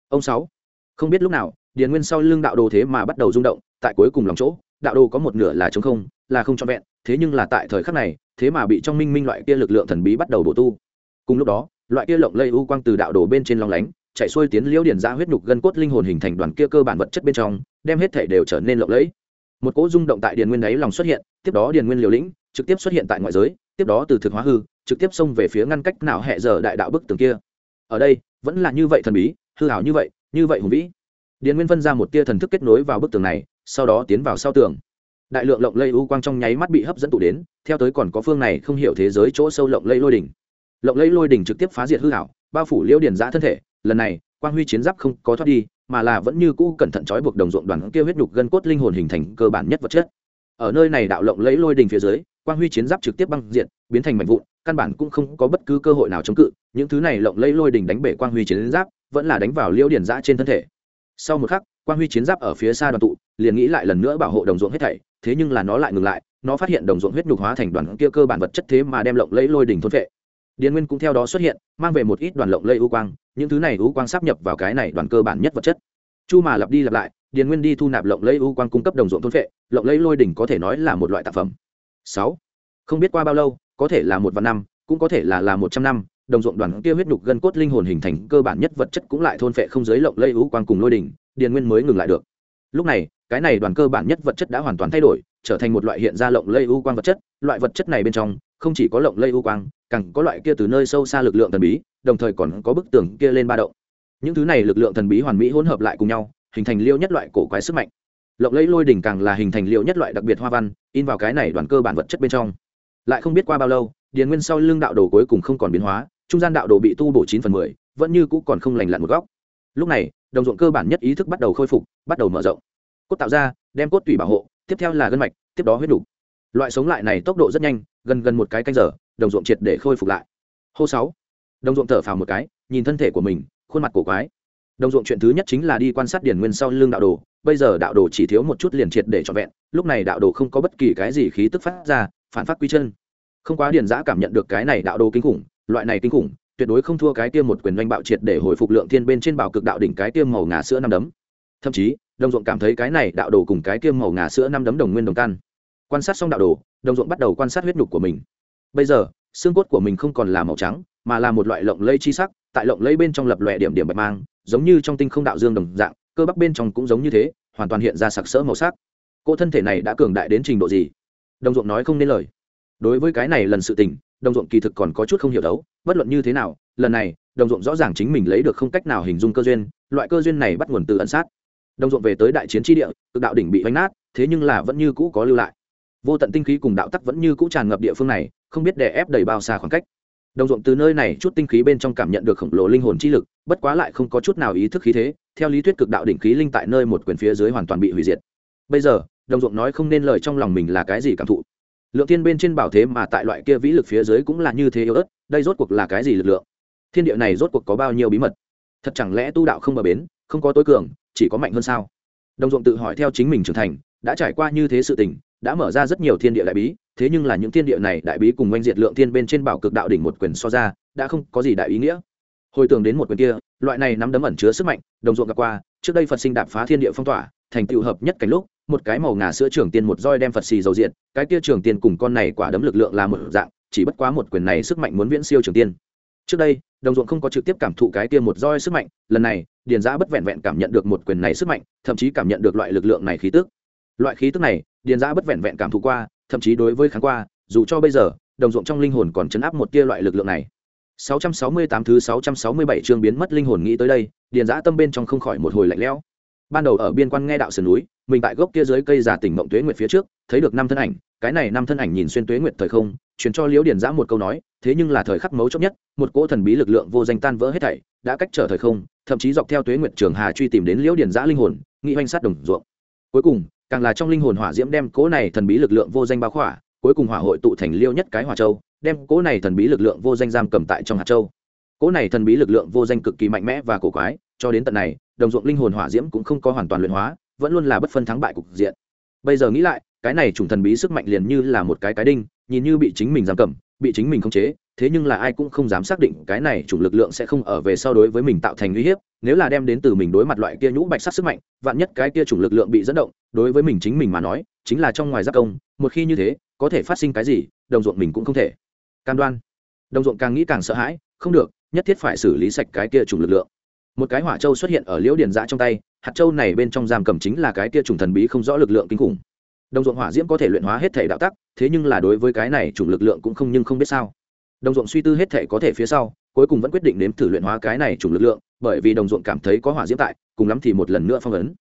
Ông sáu, không biết lúc nào, điền nguyên sau lưng đạo đồ thế mà bắt đầu rung động, tại cuối cùng lòng chỗ, đạo đồ có một nửa là chống không, là không trọn vẹn, thế nhưng là tại thời khắc này, thế mà bị trong minh minh loại kia lực lượng thần bí bắt đầu bổ tu. Cùng lúc đó, loại kia lộng lây u quang từ đạo đồ bên trên long lánh, chạy xuôi tiến liễu điển ra huyết nhục gân cốt linh hồn hình thành đoàn kia cơ bản vật chất bên trong, đem hết thể đều trở nên lộng lẫy một cỗ rung động tại điền nguyên đáy lòng xuất hiện, tiếp đó điền nguyên liều lĩnh, trực tiếp xuất hiện tại ngoại giới, tiếp đó từ thực hóa hư, trực tiếp xông về phía ngăn cách nào hẹ giờ đại đạo bức tường kia. Ở đây, vẫn là như vậy thần bí, hư hảo như vậy như vậy hùng vĩ. Điền nguyên phân ra một tia thần thức kết nối vào bức tường này, sau đó tiến vào sau tường. Đại lượng lộng lây u quang trong nháy mắt bị hấp dẫn tụ đến, theo tới còn có phương này không hiểu thế giới chỗ sâu lộng lây lôi đỉnh lộng lấy lôi đỉnh trực tiếp phá diệt hư hảo bao phủ liễu điền giã thân thể, lần này, quang huy chiến giáp không có thoát đi, mà là vẫn như cũ cẩn thận trói buộc đồng ruộng đoàn kia huyết nhục gân cốt linh hồn hình thành cơ bản nhất vật chất. Ở nơi này đạo lộng lẫy lôi đỉnh phía dưới, quang huy chiến giáp trực tiếp băng diện biến thành mảnh vụn, căn bản cũng không có bất cứ cơ hội nào chống cự, những thứ này lộng lẫy lôi đỉnh đánh bể quang huy chiến giáp, vẫn là đánh vào liễu điền giã trên thân thể. Sau một khắc, quang huy chiến giáp ở phía xa đoàn tụ, liền nghĩ lại lần nữa bảo hộ đồng ruộng hết thảy, thế nhưng là nó lại ngừng lại, nó phát hiện đồng ruộng huyết nhục hóa thành đoàn kia cơ bản vật chất thế mà đem lộng lấy lôi đỉnh thôn vệ điền nguyên cũng theo đó xuất hiện, mang về một ít đoàn lộng lây u quang, những thứ này u quang sắp nhập vào cái này đoàn cơ bản nhất vật chất. Chu mà lặp đi lặp lại, điền nguyên đi thu nạp lộng lây u quang cung cấp đồng ruộng thôn vệ lộng lây lôi đỉnh có thể nói là một loại tạp phẩm. Sáu, không biết qua bao lâu, có thể là một vạn năm, cũng có thể là là một trăm năm, đồng ruộng đoàn kia huyết nhục gân cốt linh hồn hình thành cơ bản nhất vật chất cũng lại thôn phệ không giới lộng lây u quang cùng lôi đỉnh, điền nguyên mới ngừng lại được. Lúc này, cái này đoàn cơ bản nhất vật chất đã hoàn toàn thay đổi, trở thành một loại hiện ra lộng lây u quang vật chất, loại vật chất này bên trong không chỉ có lộng lây u quang, càng có loại kia từ nơi sâu xa lực lượng thần bí, đồng thời còn có bức tường kia lên ba động. Những thứ này lực lượng thần bí hoàn mỹ hỗn hợp lại cùng nhau, hình thành liêu nhất loại cổ quái sức mạnh. Lộng lẫy lôi đỉnh càng là hình thành liêu nhất loại đặc biệt hoa văn, in vào cái này đoàn cơ bản vật chất bên trong. Lại không biết qua bao lâu, điền nguyên sau lưng đạo đồ cuối cùng không còn biến hóa, trung gian đạo đồ bị tu bổ chín phần mười, vẫn như cũ còn không lành lặn một góc. Lúc này, đồng ruộng cơ bản nhất ý thức bắt đầu khôi phục, bắt đầu mở rộng. Cốt tạo ra, đem cốt tủy bảo hộ, tiếp theo là gân mạch, tiếp đó huyết đủ. loại sống lại này tốc độ rất nhanh gần gần một cái canh giờ, đồng ruộng triệt để khôi phục lại. Hô sáu, đồng ruộng thở phào một cái, nhìn thân thể của mình, khuôn mặt cổ quái. Đồng ruộng chuyện thứ nhất chính là đi quan sát điển nguyên sau lưng đạo đồ, bây giờ đạo đồ chỉ thiếu một chút liền triệt để trọn vẹn, lúc này đạo đồ không có bất kỳ cái gì khí tức phát ra, phản phát quy chân. Không quá điển giã cảm nhận được cái này đạo đồ kinh khủng, loại này kinh khủng, tuyệt đối không thua cái tiêm một quyền doanh bạo triệt để hồi phục lượng thiên bên trên bảo cực đạo đỉnh cái tiêm màu ngà sữa năm đấm. Thậm chí, đồng ruộng cảm thấy cái này đạo đồ cùng cái tiêm màu ngà sữa năm đấm đồng nguyên đồng căn quan sát xong đạo đồ, đồng ruộng bắt đầu quan sát huyết nhục của mình. Bây giờ, xương cốt của mình không còn là màu trắng, mà là một loại lộng lây chi sắc, tại lộng lây bên trong lập lòe điểm điểm bạch mang, giống như trong tinh không đạo dương đồng dạng, cơ bắp bên trong cũng giống như thế, hoàn toàn hiện ra sặc sỡ màu sắc. Cô thân thể này đã cường đại đến trình độ gì? Đồng ruộng nói không nên lời. Đối với cái này lần sự tình, đồng ruộng kỳ thực còn có chút không hiểu đấu, bất luận như thế nào, lần này, đồng ruộng rõ ràng chính mình lấy được không cách nào hình dung cơ duyên, loại cơ duyên này bắt nguồn từ ẩn sát. Đồng ruộng về tới đại chiến tri địa, cực đạo đỉnh bị vánh nát, thế nhưng là vẫn như cũ có lưu lại vô tận tinh khí cùng đạo tắc vẫn như cũ tràn ngập địa phương này, không biết đè ép đầy bao xa khoảng cách. Đồng ruộng từ nơi này chút tinh khí bên trong cảm nhận được khổng lồ linh hồn chi lực, bất quá lại không có chút nào ý thức khí thế, theo lý thuyết cực đạo đỉnh khí linh tại nơi một quyền phía dưới hoàn toàn bị hủy diệt. Bây giờ, đồng ruộng nói không nên lời trong lòng mình là cái gì cảm thụ. Lượng thiên bên trên bảo thế mà tại loại kia vĩ lực phía dưới cũng là như thế yếu ớt, đây rốt cuộc là cái gì lực lượng? Thiên địa này rốt cuộc có bao nhiêu bí mật? Thật chẳng lẽ tu đạo không bờ bến, không có tối cường, chỉ có mạnh hơn sao? Đồng ruộng tự hỏi theo chính mình trưởng thành, đã trải qua như thế sự tình đã mở ra rất nhiều thiên địa đại bí, thế nhưng là những thiên địa này đại bí cùng oanh diệt lượng thiên bên trên bảo cực đạo đỉnh một quyền so ra, đã không có gì đại ý nghĩa. Hồi tưởng đến một quyền kia, loại này nắm đấm ẩn chứa sức mạnh, đồng ruộng gặp qua, trước đây phật sinh đạp phá thiên địa phong tỏa, thành tựu hợp nhất cảnh lúc, một cái màu ngà sữa trưởng tiên một roi đem phật xì dầu diện, cái kia trưởng tiên cùng con này quả đấm lực lượng là một dạng, chỉ bất quá một quyền này sức mạnh muốn viễn siêu trưởng tiên. Trước đây, đồng ruộng không có trực tiếp cảm thụ cái kia một roi sức mạnh, lần này, điền giã bất vẹn vẹn cảm nhận được một quyền này sức mạnh, thậm chí cảm nhận được loại lực lượng này khí tức. Loại khí tức này điền giã bất vẹn vẹn cảm thụ qua, thậm chí đối với kháng qua, dù cho bây giờ, đồng ruộng trong linh hồn còn chấn áp một tia loại lực lượng này. 668 thứ 667 chương biến mất linh hồn nghĩ tới đây, điền giã tâm bên trong không khỏi một hồi lạnh lẽo. Ban đầu ở biên quan nghe đạo sườn núi, mình tại gốc kia dưới cây già tỉnh mộng tuế nguyệt phía trước, thấy được năm thân ảnh, cái này năm thân ảnh nhìn xuyên tuế nguyệt thời không, truyền cho liễu điền giã một câu nói, thế nhưng là thời khắc mấu chốt nhất, một cỗ thần bí lực lượng vô danh tan vỡ hết thảy, đã cách trở thời không, thậm chí dọc theo tuế nguyệt trường hà truy tìm đến liễu điền giã linh hồn nghĩ oanh sát đồng ruộng. Cuối cùng càng là trong linh hồn hỏa diễm đem cỗ này thần bí lực lượng vô danh bao khỏa, cuối cùng hỏa hội tụ thành liêu nhất cái hỏa châu, đem cỗ này thần bí lực lượng vô danh giam cầm tại trong hạt châu. Cỗ này thần bí lực lượng vô danh cực kỳ mạnh mẽ và cổ quái, cho đến tận này, đồng ruộng linh hồn hỏa diễm cũng không có hoàn toàn luyện hóa, vẫn luôn là bất phân thắng bại cục diện. Bây giờ nghĩ lại, cái này trùng thần bí sức mạnh liền như là một cái cái đinh, nhìn như bị chính mình giam cầm, bị chính mình khống chế thế nhưng là ai cũng không dám xác định cái này chủng lực lượng sẽ không ở về sau đối với mình tạo thành uy hiếp, nếu là đem đến từ mình đối mặt loại kia nhũ bạch sắc sức mạnh, vạn nhất cái kia chủng lực lượng bị dẫn động, đối với mình chính mình mà nói, chính là trong ngoài giác công, một khi như thế, có thể phát sinh cái gì, đồng ruộng mình cũng không thể. Cam đoan. Đồng ruộng càng nghĩ càng sợ hãi, không được, nhất thiết phải xử lý sạch cái kia chủng lực lượng. Một cái hỏa châu xuất hiện ở liễu điền giã trong tay, hạt châu này bên trong giam cầm chính là cái kia chủng thần bí không rõ lực lượng kinh khủng. Đồng ruộng hỏa diễm có thể luyện hóa hết thể đạo tắc, thế nhưng là đối với cái này chủng lực lượng cũng không nhưng không biết sao đồng ruộng suy tư hết thể có thể phía sau, cuối cùng vẫn quyết định nếm thử luyện hóa cái này chủng lực lượng, bởi vì đồng ruộng cảm thấy có hỏa diễm tại, cùng lắm thì một lần nữa phong ấn.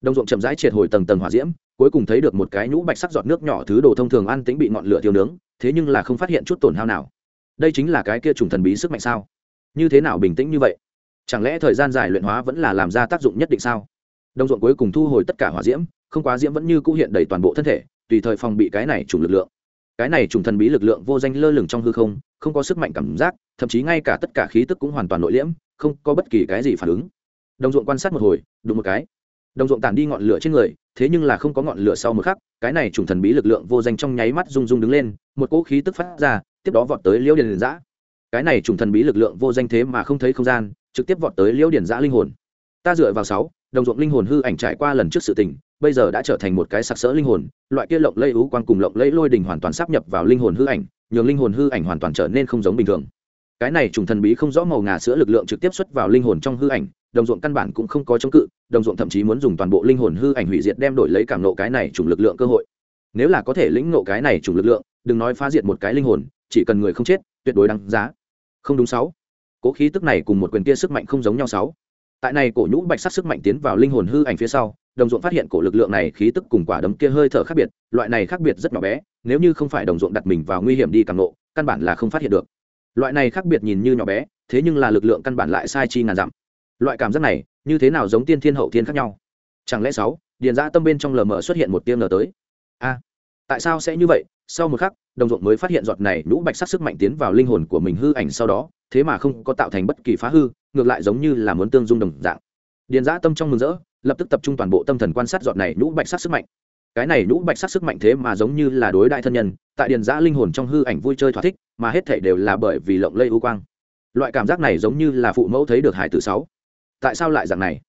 Đồng ruộng chậm rãi triệt hồi tầng tầng hỏa diễm, cuối cùng thấy được một cái nhũ bạch sắc giọt nước nhỏ thứ đồ thông thường ăn tính bị ngọn lửa thiêu nướng, thế nhưng là không phát hiện chút tổn hao nào. Đây chính là cái kia trùng thần bí sức mạnh sao? Như thế nào bình tĩnh như vậy? Chẳng lẽ thời gian dài luyện hóa vẫn là làm ra tác dụng nhất định sao? Đồng ruộng cuối cùng thu hồi tất cả hỏa diễm, không quá diễm vẫn như cũ hiện đầy toàn bộ thân thể, tùy thời phòng bị cái này trùng lực lượng. Cái này trùng thần bí lực lượng vô danh lơ lửng trong hư không không có sức mạnh cảm giác, thậm chí ngay cả tất cả khí tức cũng hoàn toàn nội liễm, không có bất kỳ cái gì phản ứng. Đồng ruộng quan sát một hồi, đụng một cái. Đồng ruộng tản đi ngọn lửa trên người, thế nhưng là không có ngọn lửa sau một khắc, cái này trùng thần bí lực lượng vô danh trong nháy mắt rung rung đứng lên, một cỗ khí tức phát ra, tiếp đó vọt tới liễu điền giã cái này trùng thần bí lực lượng vô danh thế mà không thấy không gian, trực tiếp vọt tới liễu điền giã linh hồn. Ta dựa vào sáu, đồng ruộng linh hồn hư ảnh trải qua lần trước sự tình, bây giờ đã trở thành một cái sặc sỡ linh hồn, loại kia lộng lây ú quan cùng lộng lây lôi đình hoàn toàn sắp nhập vào linh hồn hư ảnh nhường linh hồn hư ảnh hoàn toàn trở nên không giống bình thường. Cái này trùng thần bí không rõ màu ngà sữa lực lượng trực tiếp xuất vào linh hồn trong hư ảnh, đồng ruộng căn bản cũng không có chống cự, đồng ruộng thậm chí muốn dùng toàn bộ linh hồn hư ảnh hủy diệt đem đổi lấy cảm nộ cái này trùng lực lượng cơ hội. Nếu là có thể lĩnh nộ cái này trùng lực lượng, đừng nói phá diệt một cái linh hồn, chỉ cần người không chết, tuyệt đối đáng giá. Không đúng sáu. Cố khí tức này cùng một quyền kia sức mạnh không giống nhau sáu. Tại này cổ nhũ bạch sắc sức mạnh tiến vào linh hồn hư ảnh phía sau, đồng ruộng phát hiện cổ lực lượng này khí tức cùng quả đấm kia hơi thở khác biệt, loại này khác biệt rất nhỏ bé nếu như không phải đồng ruộng đặt mình vào nguy hiểm đi càng nộ căn bản là không phát hiện được. Loại này khác biệt nhìn như nhỏ bé, thế nhưng là lực lượng căn bản lại sai chi ngàn dặm. Loại cảm giác này, như thế nào giống tiên thiên hậu thiên khác nhau? Chẳng lẽ sáu, điền ra tâm bên trong lờ mờ xuất hiện một tiêm lờ tới? A, tại sao sẽ như vậy? Sau một khắc, đồng ruộng mới phát hiện giọt này nhũ bạch sắc sức mạnh tiến vào linh hồn của mình hư ảnh sau đó, thế mà không có tạo thành bất kỳ phá hư, ngược lại giống như là muốn tương dung đồng dạng. Điền giã tâm trong mừng rỡ, lập tức tập trung toàn bộ tâm thần quan sát giọt này nhũ bạch sắc sức mạnh cái này nhũ bạch sắc sức mạnh thế mà giống như là đối đại thân nhân, tại điền giã linh hồn trong hư ảnh vui chơi thỏa thích, mà hết thể đều là bởi vì lộng lây ưu quang. Loại cảm giác này giống như là phụ mẫu thấy được hải tử sáu. Tại sao lại dạng này?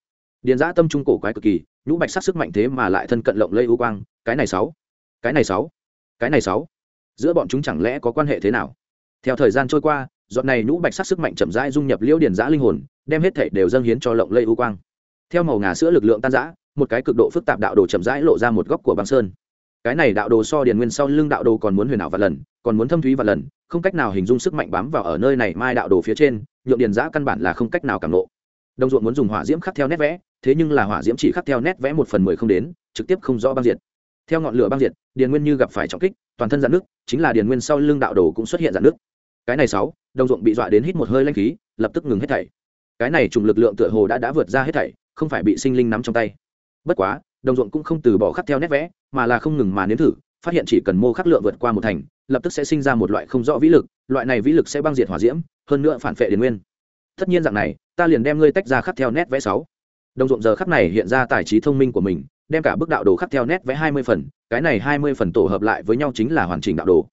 Điền giã tâm trung cổ quái cực kỳ, nhũ bạch sắc sức mạnh thế mà lại thân cận lộng lây ưu quang, cái này sáu. Cái này sáu. Cái này sáu. Giữa bọn chúng chẳng lẽ có quan hệ thế nào? Theo thời gian trôi qua dọn này nhũ bạch sắc sức mạnh chậm rãi dung nhập liễu điền giã linh hồn, đem hết thể đều dâng hiến cho lộng lây ưu quang. Theo màu ngà sữa lực lượng tan giã một cái cực độ phức tạp đạo đồ chậm rãi lộ ra một góc của băng sơn. Cái này đạo đồ so điền nguyên sau lưng đạo đồ còn muốn huyền ảo và lần, còn muốn thâm thúy và lần, không cách nào hình dung sức mạnh bám vào ở nơi này mai đạo đồ phía trên, nhượng điền giã căn bản là không cách nào cảm lộ đồng ruộng muốn dùng hỏa diễm khắc theo nét vẽ, thế nhưng là hỏa diễm chỉ khắc theo nét vẽ một phần mười không đến, trực tiếp không rõ băng diệt. Theo ngọn lửa băng diệt, điền nguyên như gặp phải trọng kích, toàn thân dạn nước chính là điền nguyên sau lưng đạo đồ cũng xuất hiện dạn nước cái này sáu, đồng ruộng bị dọa đến hít một hơi lanh khí, lập tức ngừng hết thảy. Cái này trùng lực lượng tựa hồ đã đã vượt ra hết thảy, không phải bị sinh linh nắm trong tay bất quá, đồng ruộng cũng không từ bỏ khắc theo nét vẽ, mà là không ngừng mà nếm thử, phát hiện chỉ cần mô khắc lượng vượt qua một thành, lập tức sẽ sinh ra một loại không rõ vĩ lực, loại này vĩ lực sẽ băng diệt hỏa diễm, hơn nữa phản phệ đến nguyên. Tất nhiên dạng này, ta liền đem ngươi tách ra khắc theo nét vẽ sáu. Đồng ruộng giờ khắc này hiện ra tài trí thông minh của mình, đem cả bức đạo đồ khắc theo nét vẽ hai mươi phần, cái này hai mươi phần tổ hợp lại với nhau chính là hoàn chỉnh đạo đồ.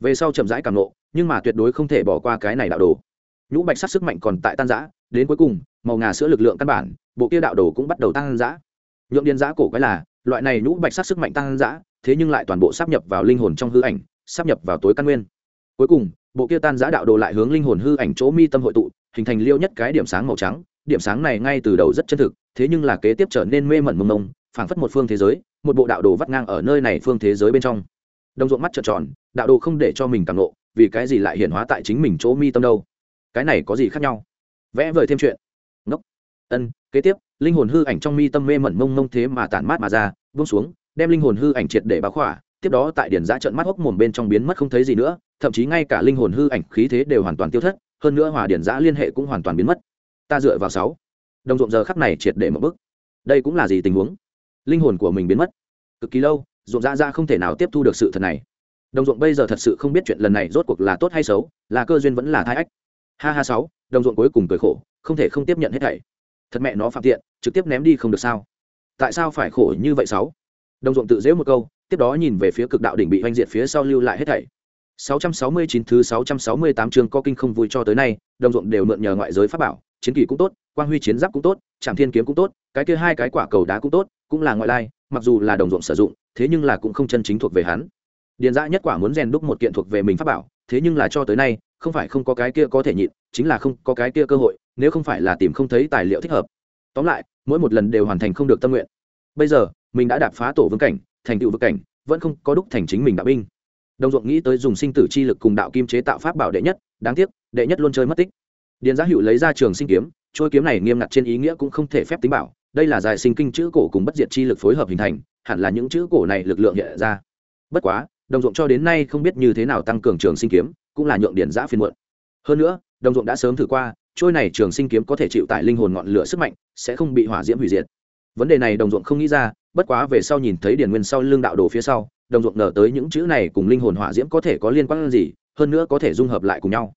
Về sau chậm rãi cảm nộ nhưng mà tuyệt đối không thể bỏ qua cái này đạo đồ. Nhũ bạch sắc sức mạnh còn tại tan giã đến cuối cùng, màu ngà sữa lực lượng căn bản, bộ kia đạo đồ cũng bắt đầu tan giã nhượng điên giã cổ quái là, loại này nhũ bạch sắc sức mạnh tăng giã thế nhưng lại toàn bộ sắp nhập vào linh hồn trong hư ảnh sắp nhập vào tối căn nguyên. Cuối cùng, bộ kia tan giã đạo đồ lại hướng linh hồn hư ảnh chỗ mi tâm hội tụ, hình thành liêu nhất cái điểm sáng màu trắng. Điểm sáng này ngay từ đầu rất chân thực, thế nhưng là kế tiếp trở nên mê mẩn mông mông, phảng phất một phương thế giới, một bộ đạo đồ vắt ngang ở nơi này phương thế giới bên trong. Đồng ruộng mắt trợn tròn, đạo đồ không để cho mình càng nộ vì cái gì lại hiển hóa tại chính mình chỗ mi tâm đâu? Cái này có gì khác nhau? Vẽ vời thêm chuyện. Ngốc. Ân, kế tiếp linh hồn hư ảnh trong mi tâm mê mẩn mông mông thế mà tản mát mà ra vung xuống, đem linh hồn hư ảnh triệt để báo khỏa, tiếp đó tại điển giã trận mắt hốc mồm bên trong biến mất không thấy gì nữa, thậm chí ngay cả linh hồn hư ảnh khí thế đều hoàn toàn tiêu thất, hơn nữa hòa điển giã liên hệ cũng hoàn toàn biến mất. Ta dựa vào sáu. Đồng ruộng giờ khắc này triệt để một bức đây cũng là gì tình huống? Linh hồn của mình biến mất. Cực kỳ lâu, ruộng ra ra không thể nào tiếp thu được sự thật này. Đồng ruộng bây giờ thật sự không biết chuyện lần này rốt cuộc là tốt hay xấu, là cơ duyên vẫn là thai ách. Ha ha sáu, đồng ruộng cuối cùng cười khổ, không thể không tiếp nhận hết thảy. Thật mẹ nó phạm tiện trực tiếp ném đi không được sao tại sao phải khổ như vậy sáu đồng ruộng tự dễ một câu tiếp đó nhìn về phía cực đạo đỉnh bị oanh diệt phía sau lưu lại hết thảy 669 thứ 668 chương có kinh không vui cho tới nay, đồng ruộng đều mượn nhờ ngoại giới pháp bảo, chiến kỳ cũng tốt, quang huy chiến giáp cũng tốt, trảm thiên kiếm cũng tốt, cái kia hai cái quả cầu đá cũng tốt, cũng là ngoại lai, mặc dù là đồng ruộng sử dụng, thế nhưng là cũng không chân chính thuộc về hắn. Điền Dã nhất quả muốn rèn đúc một kiện thuộc về mình pháp bảo, thế nhưng là cho tới nay, không phải không có cái kia có thể nhịn, chính là không có cái kia cơ hội, nếu không phải là tìm không thấy tài liệu thích hợp. Tóm lại, mỗi một lần đều hoàn thành không được tâm nguyện. Bây giờ, mình đã đạp phá tổ vương cảnh, thành tựu vực cảnh, vẫn không có đúc thành chính mình đạo binh. Đồng ruộng nghĩ tới dùng sinh tử chi lực cùng đạo kim chế tạo pháp bảo đệ nhất đáng tiếc đệ nhất luôn chơi mất tích. Điền giá hữu lấy ra trường sinh kiếm trôi kiếm này nghiêm ngặt trên ý nghĩa cũng không thể phép tính bảo đây là dài sinh kinh chữ cổ cùng bất diệt chi lực phối hợp hình thành hẳn là những chữ cổ này lực lượng hiện ra. Bất quá đồng ruộng cho đến nay không biết như thế nào tăng cường trường sinh kiếm cũng là nhượng điền giã phiên muộn. Hơn nữa đồng ruộng đã sớm thử qua trôi này trường sinh kiếm có thể chịu tại linh hồn ngọn lửa sức mạnh, sẽ không bị hỏa diễm hủy diệt. Vấn đề này đồng ruộng không nghĩ ra, bất quá về sau nhìn thấy điển nguyên sau lưng đạo đồ phía sau, đồng ruộng nở tới những chữ này cùng linh hồn hỏa diễm có thể có liên quan gì, hơn nữa có thể dung hợp lại cùng nhau.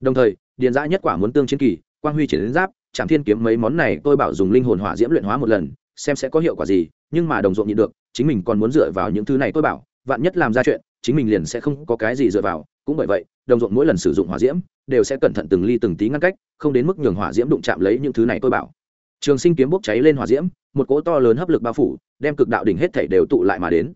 Đồng thời, điền giã nhất quả muốn tương chiến kỳ, quang huy triển đến giáp trạm thiên kiếm mấy món này tôi bảo dùng linh hồn hỏa diễm luyện hóa một lần, xem sẽ có hiệu quả gì, nhưng mà đồng ruộng nhịn được, chính mình còn muốn dựa vào những thứ này tôi bảo, vạn nhất làm ra chuyện chính mình liền sẽ không có cái gì dựa vào. Cũng bởi vậy, đồng ruộng mỗi lần sử dụng hỏa diễm đều sẽ cẩn thận từng ly từng tí ngăn cách, không đến mức nhường hỏa diễm đụng chạm lấy những thứ này tôi bảo. Trường sinh kiếm bốc cháy lên hỏa diễm, một cỗ to lớn hấp lực bao phủ, đem cực đạo đỉnh hết thảy đều tụ lại mà đến.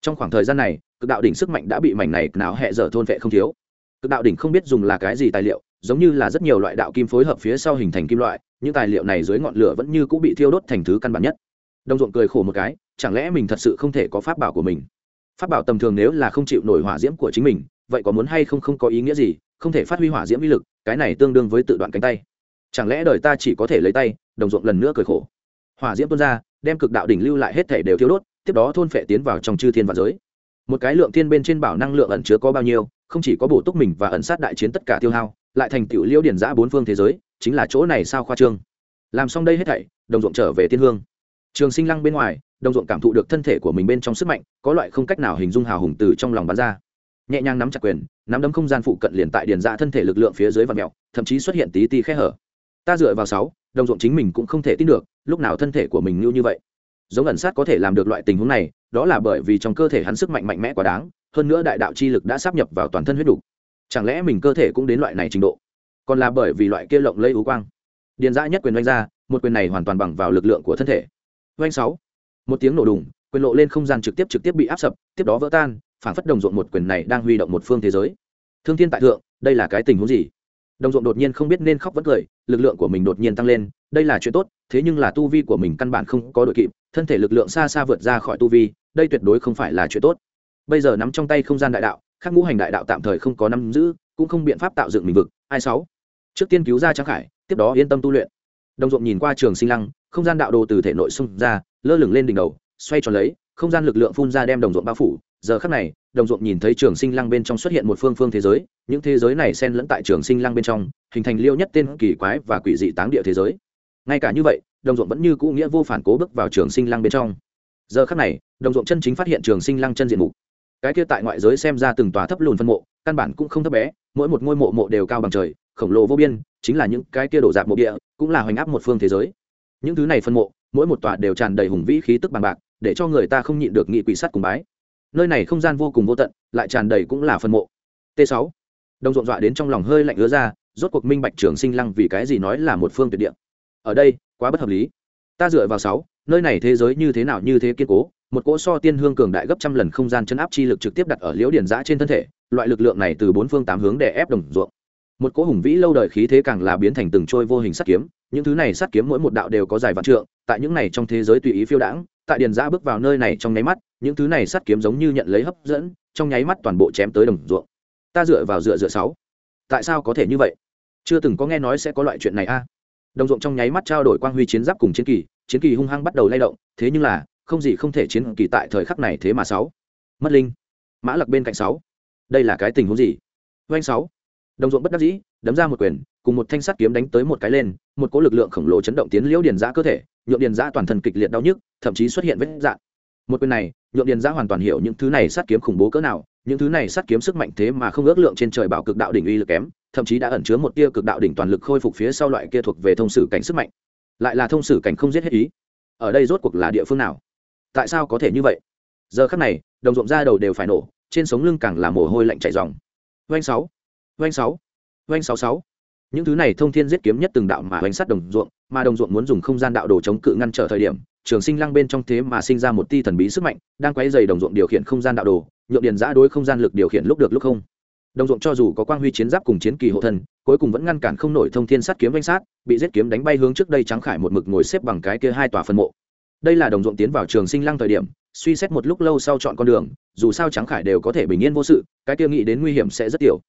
Trong khoảng thời gian này, cực đạo đỉnh sức mạnh đã bị mảnh này nào hẹ dở thôn vệ không thiếu. Cực đạo đỉnh không biết dùng là cái gì tài liệu, giống như là rất nhiều loại đạo kim phối hợp phía sau hình thành kim loại, những tài liệu này dưới ngọn lửa vẫn như cũng bị thiêu đốt thành thứ căn bản nhất. Đồng ruộng cười khổ một cái, chẳng lẽ mình thật sự không thể có pháp bảo của mình? Pháp bảo tầm thường nếu là không chịu nổi hỏa diễm của chính mình, vậy có muốn hay không không có ý nghĩa gì, không thể phát huy hỏa diễm uy lực, cái này tương đương với tự đoạn cánh tay. Chẳng lẽ đời ta chỉ có thể lấy tay, đồng ruộng lần nữa cười khổ. Hỏa diễm tuôn ra, đem cực đạo đỉnh lưu lại hết thể đều thiếu đốt, tiếp đó thôn phệ tiến vào trong chư thiên và giới. Một cái lượng thiên bên trên bảo năng lượng ẩn chứa có bao nhiêu, không chỉ có bổ túc mình và ẩn sát đại chiến tất cả tiêu hao, lại thành tựu liêu điển giã bốn phương thế giới, chính là chỗ này sao khoa trương. Làm xong đây hết thảy, đồng ruộng trở về thiên hương. Trường sinh lăng bên ngoài đồng ruộng cảm thụ được thân thể của mình bên trong sức mạnh, có loại không cách nào hình dung hào hùng từ trong lòng bắn ra. Nhẹ nhàng nắm chặt quyền, nắm đấm không gian phụ cận liền tại điền ra thân thể lực lượng phía dưới và mẹo thậm chí xuất hiện tí ti khe hở. Ta dựa vào sáu, đồng ruộng chính mình cũng không thể tin được, lúc nào thân thể của mình như như vậy. Giống ẩn sát có thể làm được loại tình huống này, đó là bởi vì trong cơ thể hắn sức mạnh mạnh mẽ quá đáng, hơn nữa đại đạo chi lực đã sắp nhập vào toàn thân huyết đủ. chẳng lẽ mình cơ thể cũng đến loại này trình độ? Còn là bởi vì loại kia lộng lây ú quang. Điền dã nhất quyền oanh ra, một quyền này hoàn toàn bằng vào lực lượng của thân thể. Oanh sáu một tiếng nổ đùng, quyền lộ lên không gian trực tiếp trực tiếp bị áp sập, tiếp đó vỡ tan phản phất đồng ruộng một quyền này đang huy động một phương thế giới. Thương thiên tại thượng, đây là cái tình huống gì? Đồng ruộng đột nhiên không biết nên khóc vẫn cười, lực lượng của mình đột nhiên tăng lên, đây là chuyện tốt, thế nhưng là tu vi của mình căn bản không có đội kịp, thân thể lực lượng xa xa vượt ra khỏi tu vi, đây tuyệt đối không phải là chuyện tốt. Bây giờ nắm trong tay không gian đại đạo, khắc ngũ hành đại đạo tạm thời không có nắm giữ, cũng không biện pháp tạo dựng mình vực. Ai sáu? Trước tiên cứu ra trang khải, tiếp đó yên tâm tu luyện. Đồng ruộng nhìn qua trường sinh lăng, không gian đạo đồ từ thể nội xung ra lơ lửng lên đỉnh đầu, xoay tròn lấy, không gian lực lượng phun ra đem đồng ruộng bao phủ. Giờ khắc này, đồng ruộng nhìn thấy trường sinh lăng bên trong xuất hiện một phương phương thế giới, những thế giới này xen lẫn tại trường sinh lăng bên trong, hình thành liêu nhất tên kỳ quái và quỷ dị táng địa thế giới. Ngay cả như vậy, đồng ruộng vẫn như cũ nghĩa vô phản cố bước vào trường sinh lăng bên trong. Giờ khắc này, đồng ruộng chân chính phát hiện trường sinh lăng chân diện mục. Cái kia tại ngoại giới xem ra từng tòa thấp lùn phân mộ, căn bản cũng không thấp bé, mỗi một ngôi mộ mộ đều cao bằng trời, khổng lồ vô biên, chính là những cái kia đổ dạp mộ địa, cũng là hoành áp một phương thế giới. Những thứ này phân mộ mỗi một tòa đều tràn đầy hùng vĩ khí tức bằng bạc, để cho người ta không nhịn được nghị quỷ sắt cùng bái. Nơi này không gian vô cùng vô tận, lại tràn đầy cũng là phân mộ. T 6 đồng ruộng dọa đến trong lòng hơi lạnh ứa ra, rốt cuộc minh bạch trường sinh lăng vì cái gì nói là một phương tuyệt địa. Ở đây, quá bất hợp lý. Ta dựa vào sáu, nơi này thế giới như thế nào như thế kiên cố, một cỗ so tiên hương cường đại gấp trăm lần không gian chấn áp chi lực trực tiếp đặt ở liễu điển giã trên thân thể, loại lực lượng này từ bốn phương tám hướng để ép đồng ruộng. Một cỗ hùng vĩ lâu đời khí thế càng là biến thành từng trôi vô hình sắt kiếm những thứ này sát kiếm mỗi một đạo đều có dài vạn trượng, tại những này trong thế giới tùy ý phiêu đãng, tại điền giã bước vào nơi này trong nháy mắt, những thứ này sát kiếm giống như nhận lấy hấp dẫn, trong nháy mắt toàn bộ chém tới đồng ruộng. Ta dựa vào dựa dựa sáu. Tại sao có thể như vậy? Chưa từng có nghe nói sẽ có loại chuyện này a. Đồng ruộng trong nháy mắt trao đổi quang huy chiến giáp cùng chiến kỳ chiến kỳ hung hăng bắt đầu lay động, thế nhưng là, không gì không thể chiến kỳ tại thời khắc này thế mà sáu. Mất linh. Mã lặc bên cạnh sáu. Đây là cái tình huống gì? Doanh sáu. Đồng ruộng bất đắc dĩ, đấm ra một quyền cùng một thanh sắt kiếm đánh tới một cái lên, một cỗ lực lượng khổng lồ chấn động tiến liễu điền giã cơ thể, nhượng điền giã toàn thân kịch liệt đau nhức, thậm chí xuất hiện vết dạn một quyền này, nhượng điền giã hoàn toàn hiểu những thứ này sắt kiếm khủng bố cỡ nào, những thứ này sắt kiếm sức mạnh thế mà không ước lượng trên trời bảo cực đạo đỉnh uy lực kém, thậm chí đã ẩn chứa một tia cực đạo đỉnh toàn lực khôi phục phía sau loại kia thuộc về thông sử cảnh sức mạnh. Lại là thông sử cảnh không giết hết ý. Ở đây rốt cuộc là địa phương nào? Tại sao có thể như vậy? Giờ khắc này, đồng ruộng ra đầu đều phải nổ, trên sống lưng càng là mồ hôi lạnh chảy dòng doanh sáu doanh sáu doanh sáu sáu những thứ này thông thiên giết kiếm nhất từng đạo mà hoành sát đồng ruộng, mà đồng ruộng muốn dùng không gian đạo đồ chống cự ngăn trở thời điểm, trường sinh lăng bên trong thế mà sinh ra một ti thần bí sức mạnh, đang quay dày đồng ruộng điều khiển không gian đạo đồ, nhượng điền giã đối không gian lực điều khiển lúc được lúc không. Đồng ruộng cho dù có quang huy chiến giáp cùng chiến kỳ hộ thân, cuối cùng vẫn ngăn cản không nổi thông thiên sát kiếm danh sát, bị giết kiếm đánh bay hướng trước đây trắng khải một mực ngồi xếp bằng cái kia hai tòa phân mộ. Đây là đồng ruộng tiến vào trường sinh lăng thời điểm, suy xét một lúc lâu sau chọn con đường, dù sao trắng khải đều có thể bình yên vô sự, cái kia nghĩ đến nguy hiểm sẽ rất tiểu.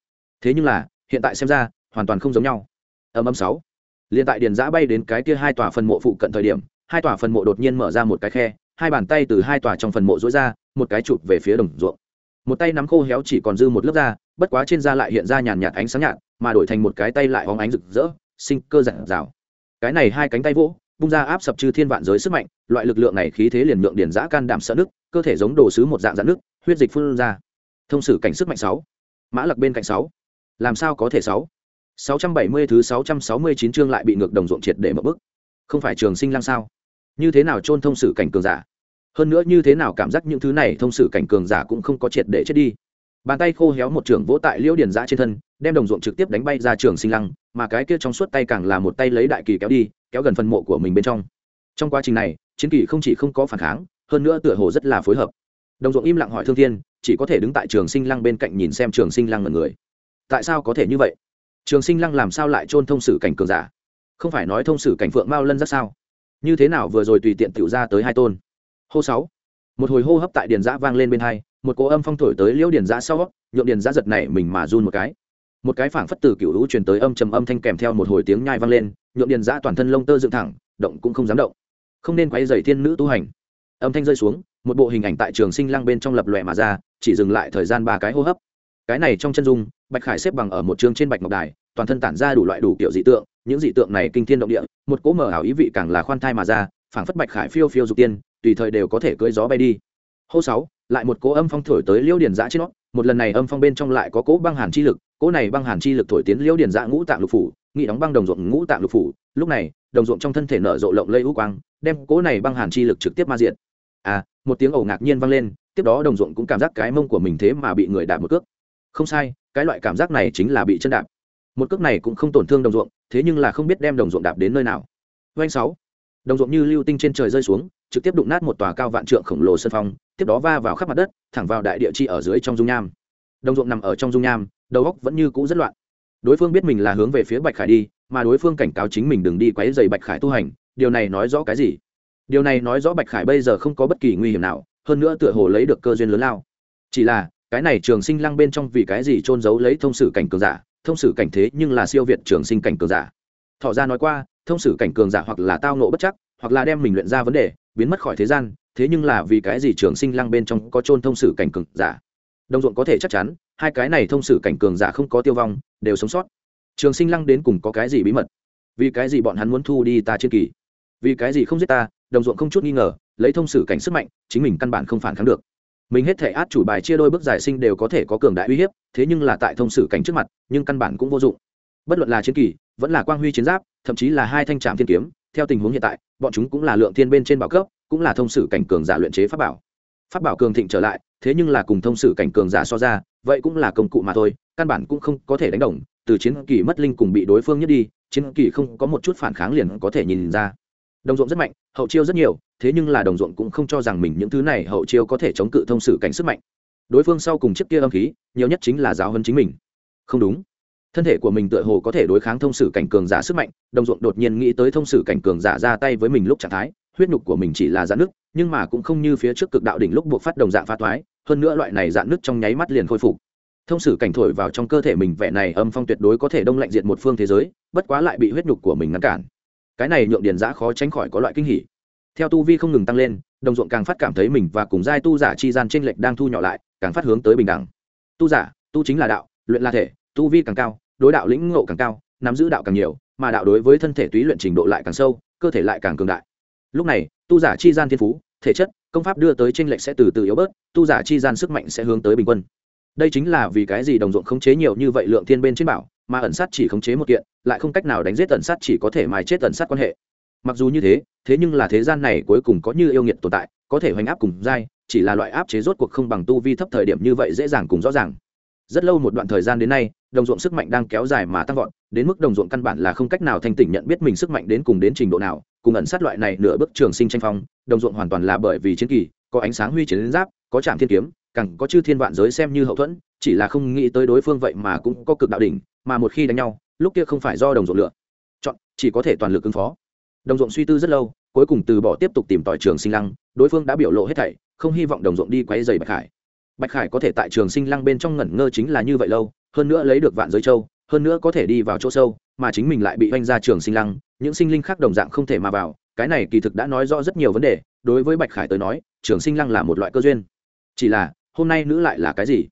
Thế nhưng là, hiện tại xem ra hoàn toàn không giống nhau. Âm âm sáu. Liền tại điền giã bay đến cái kia hai tòa phần mộ phụ cận thời điểm, hai tòa phần mộ đột nhiên mở ra một cái khe, hai bàn tay từ hai tòa trong phần mộ dối ra, một cái chụp về phía đồng ruộng. Một tay nắm khô héo chỉ còn dư một lớp da, bất quá trên da lại hiện ra nhàn nhạt ánh sáng nhạt, mà đổi thành một cái tay lại hóng ánh rực rỡ, sinh cơ giản rào cái này hai cánh tay vỗ, bung ra áp sập chư thiên vạn giới sức mạnh, loại lực lượng này khí thế liền lượng điền giã can đảm sợ nước, cơ thể giống đồ sứ một dạng dạng nước, huyết dịch phun ra. Thông sử cảnh sức mạnh sáu. Mã lặc bên cạnh sáu. Làm sao có thể sáu? 670 thứ 669 chương lại bị ngược đồng ruộng triệt để mở bức. Không phải trường sinh lang sao? như thế nào chôn thông sử cảnh cường giả? Hơn nữa như thế nào cảm giác những thứ này thông sử cảnh cường giả cũng không có triệt để chết đi. Bàn tay khô héo một trưởng vỗ tại liễu điền giả trên thân, đem đồng ruộng trực tiếp đánh bay ra trường sinh lăng, mà cái kia trong suốt tay càng là một tay lấy đại kỳ kéo đi, kéo gần phần mộ của mình bên trong. Trong quá trình này, chiến kỳ không chỉ không có phản kháng, hơn nữa tựa hồ rất là phối hợp. Đồng ruộng im lặng hỏi thương thiên, chỉ có thể đứng tại trường sinh lăng bên cạnh nhìn xem trường sinh lăng ngần người. Tại sao có thể như vậy? Trường sinh lăng làm sao lại trôn thông sử cảnh cường giả? Không phải nói thông sử cảnh phượng mao lân ra sao? Như thế nào vừa rồi tùy tiện tiểu ra tới hai tôn? Hô sáu. Một hồi hô hấp tại điền giã vang lên bên hai, một cỗ âm phong thổi tới liễu điền giã sau, nhượng điền giã giật này mình mà run một cái. Một cái phảng phất từ cựu lũ truyền tới âm trầm âm thanh kèm theo một hồi tiếng nhai vang lên, nhượng điền giã toàn thân lông tơ dựng thẳng, động cũng không dám động. Không nên quay dày thiên nữ tu hành. Âm thanh rơi xuống, một bộ hình ảnh tại trường sinh lăng bên trong lập lòe mà ra, chỉ dừng lại thời gian ba cái hô hấp cái này trong chân dung, bạch khải xếp bằng ở một chương trên bạch ngọc đài, toàn thân tản ra đủ loại đủ kiểu dị tượng, những dị tượng này kinh thiên động địa, một cỗ mở ảo ý vị càng là khoan thai mà ra, phảng phất bạch khải phiêu phiêu dục tiên, tùy thời đều có thể cưỡi gió bay đi. Hô sáu, lại một cỗ âm phong thổi tới liêu điền giã trên nó một lần này âm phong bên trong lại có cỗ băng hàn chi lực, cỗ này băng hàn chi lực thổi tiến liêu điền giã ngũ tạng lục phủ nghị đóng băng đồng ruộng ngũ tạng lục phủ, lúc này, đồng ruộng trong thân thể nở rộ lộng lây u quang, đem cỗ này băng hàn chi lực trực tiếp ma diện à một tiếng ẩu ngạc nhiên vang lên, tiếp đó đồng ruộng cũng cảm giác cái mông của mình thế mà bị người đạp một cước không sai, cái loại cảm giác này chính là bị chân đạp. Một cước này cũng không tổn thương đồng ruộng, thế nhưng là không biết đem đồng ruộng đạp đến nơi nào. Doanh sáu. Đồng ruộng như lưu tinh trên trời rơi xuống, trực tiếp đụng nát một tòa cao vạn trượng khổng lồ sân phong, tiếp đó va vào khắp mặt đất, thẳng vào đại địa chi ở dưới trong dung nham. Đồng ruộng nằm ở trong dung nham, đầu óc vẫn như cũ rất loạn. Đối phương biết mình là hướng về phía bạch khải đi, mà đối phương cảnh cáo chính mình đừng đi quấy dày bạch khải tu hành, điều này nói rõ cái gì? Điều này nói rõ bạch khải bây giờ không có bất kỳ nguy hiểm nào, hơn nữa tựa hồ lấy được cơ duyên lớn lao. Chỉ là cái này trường sinh lăng bên trong vì cái gì trôn giấu lấy thông sử cảnh cường giả, thông sử cảnh thế nhưng là siêu việt trường sinh cảnh cường giả. Thọ ra nói qua, thông sử cảnh cường giả hoặc là tao nộ bất chắc, hoặc là đem mình luyện ra vấn đề, biến mất khỏi thế gian, thế nhưng là vì cái gì trường sinh lăng bên trong có trôn thông sử cảnh cường giả? Đồng ruộng có thể chắc chắn, hai cái này thông sử cảnh cường giả không có tiêu vong, đều sống sót. Trường sinh lăng đến cùng có cái gì bí mật? Vì cái gì bọn hắn muốn thu đi ta trên kỳ? Vì cái gì không giết ta? Đồng ruộng không chút nghi ngờ, lấy thông sử cảnh sức mạnh, chính mình căn bản không phản kháng được mình hết thể át chủ bài chia đôi bước giải sinh đều có thể có cường đại uy hiếp, thế nhưng là tại thông sử cảnh trước mặt, nhưng căn bản cũng vô dụng. Bất luận là chiến kỳ, vẫn là quang huy chiến giáp, thậm chí là hai thanh trạm thiên kiếm, theo tình huống hiện tại, bọn chúng cũng là lượng thiên bên trên bảo cấp, cũng là thông sử cảnh cường giả luyện chế pháp bảo. Pháp bảo cường thịnh trở lại, thế nhưng là cùng thông sử cảnh cường giả so ra, vậy cũng là công cụ mà thôi, căn bản cũng không có thể đánh đồng, từ chiến kỳ mất linh cùng bị đối phương nhất đi, chiến kỳ không có một chút phản kháng liền có thể nhìn ra. Đồng ruộng rất mạnh, hậu chiêu rất nhiều thế nhưng là đồng ruộng cũng không cho rằng mình những thứ này hậu chiêu có thể chống cự thông sử cảnh sức mạnh. Đối phương sau cùng chiếc kia âm khí, nhiều nhất chính là giáo hơn chính mình. Không đúng. Thân thể của mình tựa hồ có thể đối kháng thông sử cảnh cường giả sức mạnh, đồng ruộng đột nhiên nghĩ tới thông sử cảnh cường giả ra tay với mình lúc trạng thái, huyết nhục của mình chỉ là dạn nứt, nhưng mà cũng không như phía trước cực đạo đỉnh lúc buộc phát đồng dạng phá thoái hơn nữa loại này dạn nứt trong nháy mắt liền khôi phục. Thông sử cảnh thổi vào trong cơ thể mình vẻ này âm phong tuyệt đối có thể đông lạnh diện một phương thế giới, bất quá lại bị huyết nhục của mình ngăn cản. Cái này nhượng điền giã khó tránh khỏi có loại kinh hỉ theo tu vi không ngừng tăng lên, đồng ruộng càng phát cảm thấy mình và cùng giai tu giả chi gian tranh lệch đang thu nhỏ lại, càng phát hướng tới bình đẳng. Tu giả, tu chính là đạo, luyện là thể, tu vi càng cao, đối đạo lĩnh ngộ càng cao, nắm giữ đạo càng nhiều, mà đạo đối với thân thể túy luyện trình độ lại càng sâu, cơ thể lại càng cường đại. Lúc này, tu giả chi gian thiên phú, thể chất, công pháp đưa tới tranh lệch sẽ từ từ yếu bớt, tu giả chi gian sức mạnh sẽ hướng tới bình quân. Đây chính là vì cái gì đồng ruộng khống chế nhiều như vậy lượng thiên bên trên bảo, mà ẩn sát chỉ khống chế một kiện, lại không cách nào đánh giết ẩn sát chỉ có thể mài chết ẩn sát quan hệ mặc dù như thế thế nhưng là thế gian này cuối cùng có như yêu nghiệt tồn tại, có thể hoành áp cùng dai chỉ là loại áp chế rốt cuộc không bằng tu vi thấp thời điểm như vậy dễ dàng cùng rõ ràng. Rất lâu một đoạn thời gian đến nay, đồng ruộng sức mạnh đang kéo dài mà tăng vọt, đến mức đồng ruộng căn bản là không cách nào thanh tỉnh nhận biết mình sức mạnh đến cùng đến trình độ nào, cùng ẩn sát loại này nửa bước trường sinh tranh phong, đồng ruộng hoàn toàn là bởi vì chiến kỳ, có ánh sáng huy chiến giáp, có trạm thiên kiếm, càng có chư thiên vạn giới xem như hậu thuẫn, chỉ là không nghĩ tới đối phương vậy mà cũng có cực đạo đỉnh, mà một khi đánh nhau, lúc kia không phải do đồng ruộng lựa. Chọn, chỉ có thể toàn lực ứng phó đồng ruộng suy tư rất lâu, cuối cùng từ bỏ tiếp tục tìm tòi trường sinh lăng, đối phương đã biểu lộ hết thảy, không hy vọng đồng ruộng đi quay dày bạch khải. Bạch khải có thể tại trường sinh lăng bên trong ngẩn ngơ chính là như vậy lâu, hơn nữa lấy được vạn giới châu, hơn nữa có thể đi vào chỗ sâu, mà chính mình lại bị oanh ra trường sinh lăng, những sinh linh khác đồng dạng không thể mà vào, cái này kỳ thực đã nói rõ rất nhiều vấn đề, đối với bạch khải tới nói, trường sinh lăng là một loại cơ duyên. Chỉ là, hôm nay nữ lại là cái gì?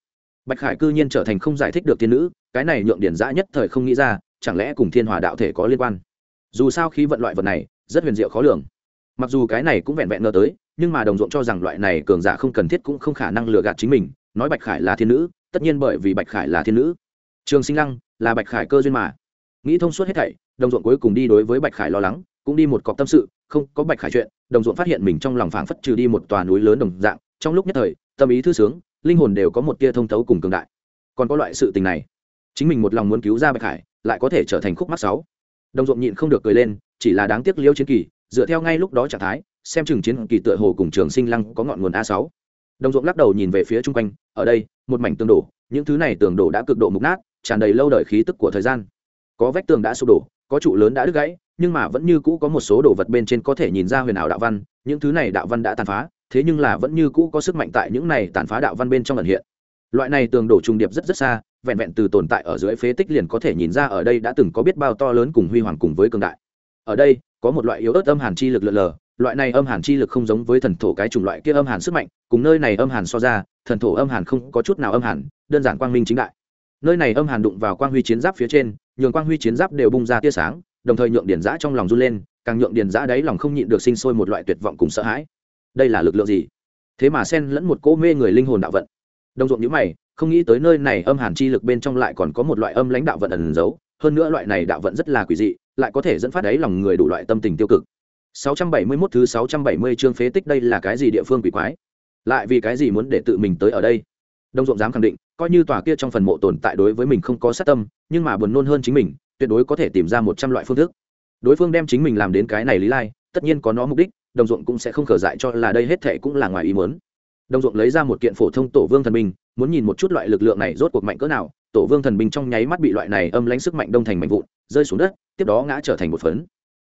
Bạch khải cư nhiên trở thành không giải thích được thiên nữ, cái này nhượng điển giã nhất thời không nghĩ ra, chẳng lẽ cùng thiên hòa đạo thể có liên quan? Dù sao khí vận loại vật này rất huyền diệu khó lường. Mặc dù cái này cũng vẹn vẹn ngờ tới, nhưng mà đồng ruộng cho rằng loại này cường giả không cần thiết cũng không khả năng lừa gạt chính mình, nói bạch khải là thiên nữ, tất nhiên bởi vì bạch khải là thiên nữ. Trường sinh lăng là bạch khải cơ duyên mà. Nghĩ thông suốt hết thảy, đồng ruộng cuối cùng đi đối với bạch khải lo lắng, cũng đi một cọc tâm sự, không có bạch khải chuyện, đồng ruộng phát hiện mình trong lòng phảng phất trừ đi một tòa núi lớn đồng dạng, trong lúc nhất thời, tâm ý thư sướng, linh hồn đều có một tia thông thấu cùng cường đại. Còn có loại sự tình này, chính mình một lòng muốn cứu ra bạch khải, lại có thể trở thành khúc mắc sáu đồng ruộng nhịn không được cười lên, chỉ là đáng tiếc liêu chiến kỳ, dựa theo ngay lúc đó trạng thái, xem chừng chiến kỳ tựa hồ cùng trường sinh lăng có ngọn nguồn a sáu. Đồng ruộng lắc đầu nhìn về phía chung quanh, ở đây, một mảnh tường đổ, những thứ này tường đổ đã cực độ mục nát, tràn đầy lâu đời khí tức của thời gian. Có vách tường đã sụp đổ, có trụ lớn đã đứt gãy, nhưng mà vẫn như cũ có một số đồ vật bên trên có thể nhìn ra huyền ảo đạo văn, những thứ này đạo văn đã tàn phá, thế nhưng là vẫn như cũ có sức mạnh tại những này tàn phá đạo văn bên trong ẩn hiện. Loại này tường đổ trùng điệp rất rất xa vẹn vẹn từ tồn tại ở dưới phế tích liền có thể nhìn ra ở đây đã từng có biết bao to lớn cùng huy hoàng cùng với cường đại. Ở đây, có một loại yếu ớt âm hàn chi lực lượn lờ, loại này âm hàn chi lực không giống với thần thổ cái chủng loại kia âm hàn sức mạnh, cùng nơi này âm hàn so ra, thần thổ âm hàn không có chút nào âm hàn, đơn giản quang minh chính đại. Nơi này âm hàn đụng vào quang huy chiến giáp phía trên, nhường quang huy chiến giáp đều bung ra tia sáng, đồng thời nhượng điển giã trong lòng run lên, càng nhượng điển giã đáy lòng không nhịn được sinh sôi một loại tuyệt vọng cùng sợ hãi. Đây là lực lượng gì? Thế mà xen lẫn một cỗ mê người linh hồn đạo vận. Đồng ruộng nhữ mày không nghĩ tới nơi này âm hàn chi lực bên trong lại còn có một loại âm lãnh đạo vận ẩn giấu, hơn nữa loại này đạo vận rất là quỷ dị, lại có thể dẫn phát đáy lòng người đủ loại tâm tình tiêu cực. 671 thứ 670 chương phế tích đây là cái gì địa phương quỷ quái? Lại vì cái gì muốn để tự mình tới ở đây? Đông ruộng dám khẳng định, coi như tòa kia trong phần mộ tồn tại đối với mình không có sát tâm, nhưng mà buồn nôn hơn chính mình, tuyệt đối có thể tìm ra một trăm loại phương thức. Đối phương đem chính mình làm đến cái này lý lai, tất nhiên có nó mục đích đồng ruộng cũng sẽ không khở dại cho là đây hết thệ cũng là ngoài ý muốn. Đồng ruộng lấy ra một kiện phổ thông tổ vương thần binh muốn nhìn một chút loại lực lượng này rốt cuộc mạnh cỡ nào, tổ vương thần binh trong nháy mắt bị loại này âm lãnh sức mạnh đông thành mạnh vụn, rơi xuống đất, tiếp đó ngã trở thành một phấn.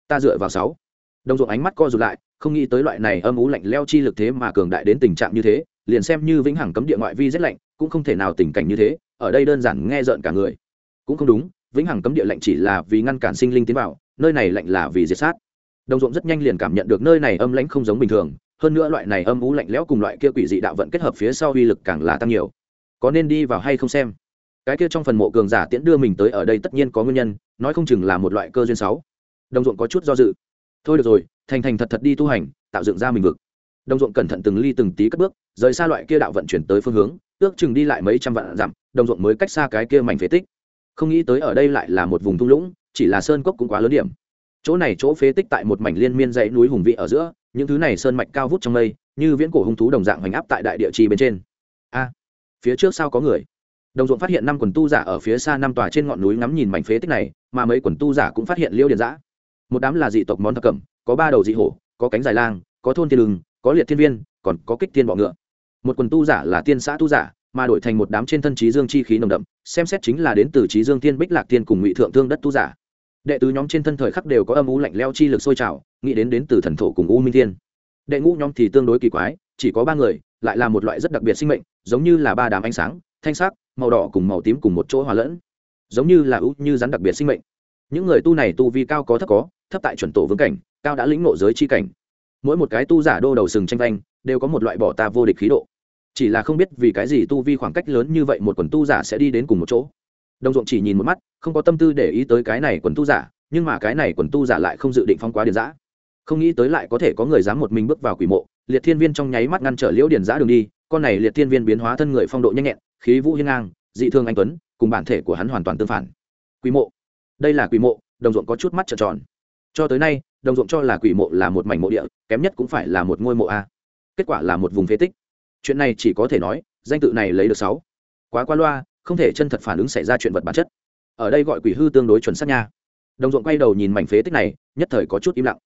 Ta dựa vào sáu. Đồng ruộng ánh mắt co rụt lại, không nghĩ tới loại này âm ú lạnh leo chi lực thế mà cường đại đến tình trạng như thế, liền xem như vĩnh hằng cấm địa ngoại vi rét lạnh, cũng không thể nào tình cảnh như thế, ở đây đơn giản nghe rợn cả người. Cũng không đúng, vĩnh hằng cấm địa lạnh chỉ là vì ngăn cản sinh linh tiến vào, nơi này lạnh là vì diệt sát. Đồng ruộng rất nhanh liền cảm nhận được nơi này âm lãnh không giống bình thường, hơn nữa loại này âm ú lạnh lẽo cùng loại kia quỷ dị đạo vận kết hợp phía sau uy lực càng là tăng nhiều có nên đi vào hay không xem. Cái kia trong phần mộ cường giả tiễn đưa mình tới ở đây tất nhiên có nguyên nhân, nói không chừng là một loại cơ duyên sáu đồng ruộng có chút do dự. Thôi được rồi, thành thành thật thật đi tu hành, tạo dựng ra mình vực. Đồng ruộng cẩn thận từng ly từng tí cất bước, rời xa loại kia đạo vận chuyển tới phương hướng, ước chừng đi lại mấy trăm vạn dặm, đồng ruộng mới cách xa cái kia mảnh phế tích. Không nghĩ tới ở đây lại là một vùng thung lũng, chỉ là sơn cốc cũng quá lớn điểm. Chỗ này chỗ phế tích tại một mảnh liên miên dãy núi hùng vị ở giữa, những thứ này sơn mạch cao vút trong mây, như viễn cổ hung thú đồng dạng hoành áp tại đại địa chi bên trên. A phía trước sao có người. Đồng ruộng phát hiện năm quần tu giả ở phía xa năm tòa trên ngọn núi ngắm nhìn mảnh phế tích này, mà mấy quần tu giả cũng phát hiện liêu điện giã một đám là dị tộc món thập cẩm, có ba đầu dị hổ, có cánh dài lang, có thôn thiên lừng, có liệt thiên viên, còn có kích thiên bọ ngựa. Một quần tu giả là tiên xã tu giả, mà đổi thành một đám trên thân trí dương chi khí nồng đậm, xem xét chính là đến từ trí dương tiên bích lạc tiên cùng ngụy thượng thương đất tu giả. Đệ tứ nhóm trên thân thời khắc đều có âm u lạnh leo chi lực sôi trào, nghĩ đến đến từ thần thổ cùng u minh thiên. Đệ ngũ nhóm thì tương đối kỳ quái chỉ có ba người, lại là một loại rất đặc biệt sinh mệnh, giống như là ba đám ánh sáng, thanh sắc, màu đỏ cùng màu tím cùng một chỗ hòa lẫn. Giống như là út như rắn đặc biệt sinh mệnh. Những người tu này tu vi cao có thấp có, thấp tại chuẩn tổ vương cảnh, cao đã lĩnh ngộ giới chi cảnh. Mỗi một cái tu giả đô đầu sừng tranh vanh, đều có một loại bỏ ta vô địch khí độ. Chỉ là không biết vì cái gì tu vi khoảng cách lớn như vậy một quần tu giả sẽ đi đến cùng một chỗ. Đồng ruộng chỉ nhìn một mắt, không có tâm tư để ý tới cái này quần tu giả, nhưng mà cái này quần tu giả lại không dự định phong quá điền giã không nghĩ tới lại có thể có người dám một mình bước vào quỷ mộ liệt thiên viên trong nháy mắt ngăn trở liễu điền giã đường đi, con này liệt thiên viên biến hóa thân người phong độ nhanh nhẹn, khí vũ hiên ngang, dị thương anh tuấn, cùng bản thể của hắn hoàn toàn tương phản. Quỷ mộ. Đây là quỷ mộ, đồng ruộng có chút mắt trợn tròn. Cho tới nay, đồng ruộng cho là quỷ mộ là một mảnh mộ địa, kém nhất cũng phải là một ngôi mộ a. Kết quả là một vùng phế tích. Chuyện này chỉ có thể nói, danh tự này lấy được sáu. Quá qua loa, không thể chân thật phản ứng xảy ra chuyện vật bản chất. Ở đây gọi quỷ hư tương đối chuẩn xác nha. Đồng ruộng quay đầu nhìn mảnh phế tích này, nhất thời có chút im lặng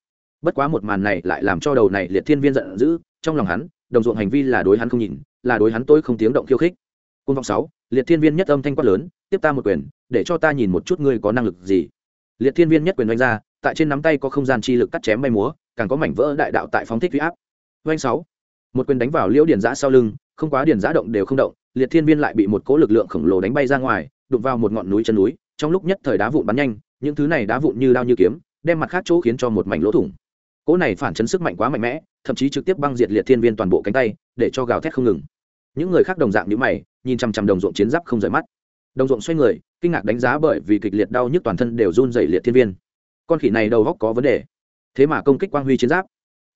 bất quá một màn này lại làm cho đầu này liệt thiên viên giận dữ, trong lòng hắn, đồng ruộng hành vi là đối hắn không nhìn, là đối hắn tôi không tiếng động khiêu khích. Côn vọng sáu, liệt thiên viên nhất âm thanh quát lớn, tiếp ta một quyền, để cho ta nhìn một chút ngươi có năng lực gì. Liệt thiên viên nhất quyền đánh ra, tại trên nắm tay có không gian chi lực cắt chém bay múa, càng có mảnh vỡ đại đạo tại phóng thích huy áp. Doanh sáu, một quyền đánh vào liễu điền giã sau lưng, không quá điền giã động đều không động, liệt thiên viên lại bị một cỗ lực lượng khổng lồ đánh bay ra ngoài, đụng vào một ngọn núi chân núi, trong lúc nhất thời đá vụn bắn nhanh, những thứ này đá vụn như đao như kiếm, đem mặt khác chỗ khiến cho một mảnh lỗ thủng cỗ này phản chấn sức mạnh quá mạnh mẽ, thậm chí trực tiếp băng diệt liệt thiên viên toàn bộ cánh tay, để cho gào thét không ngừng. Những người khác đồng dạng như mày, nhìn chằm chằm đồng ruộng chiến giáp không rời mắt. Đồng ruộng xoay người, kinh ngạc đánh giá bởi vì kịch liệt đau nhức toàn thân đều run dày liệt thiên viên. Con khỉ này đầu góc có vấn đề. Thế mà công kích quang huy chiến giáp.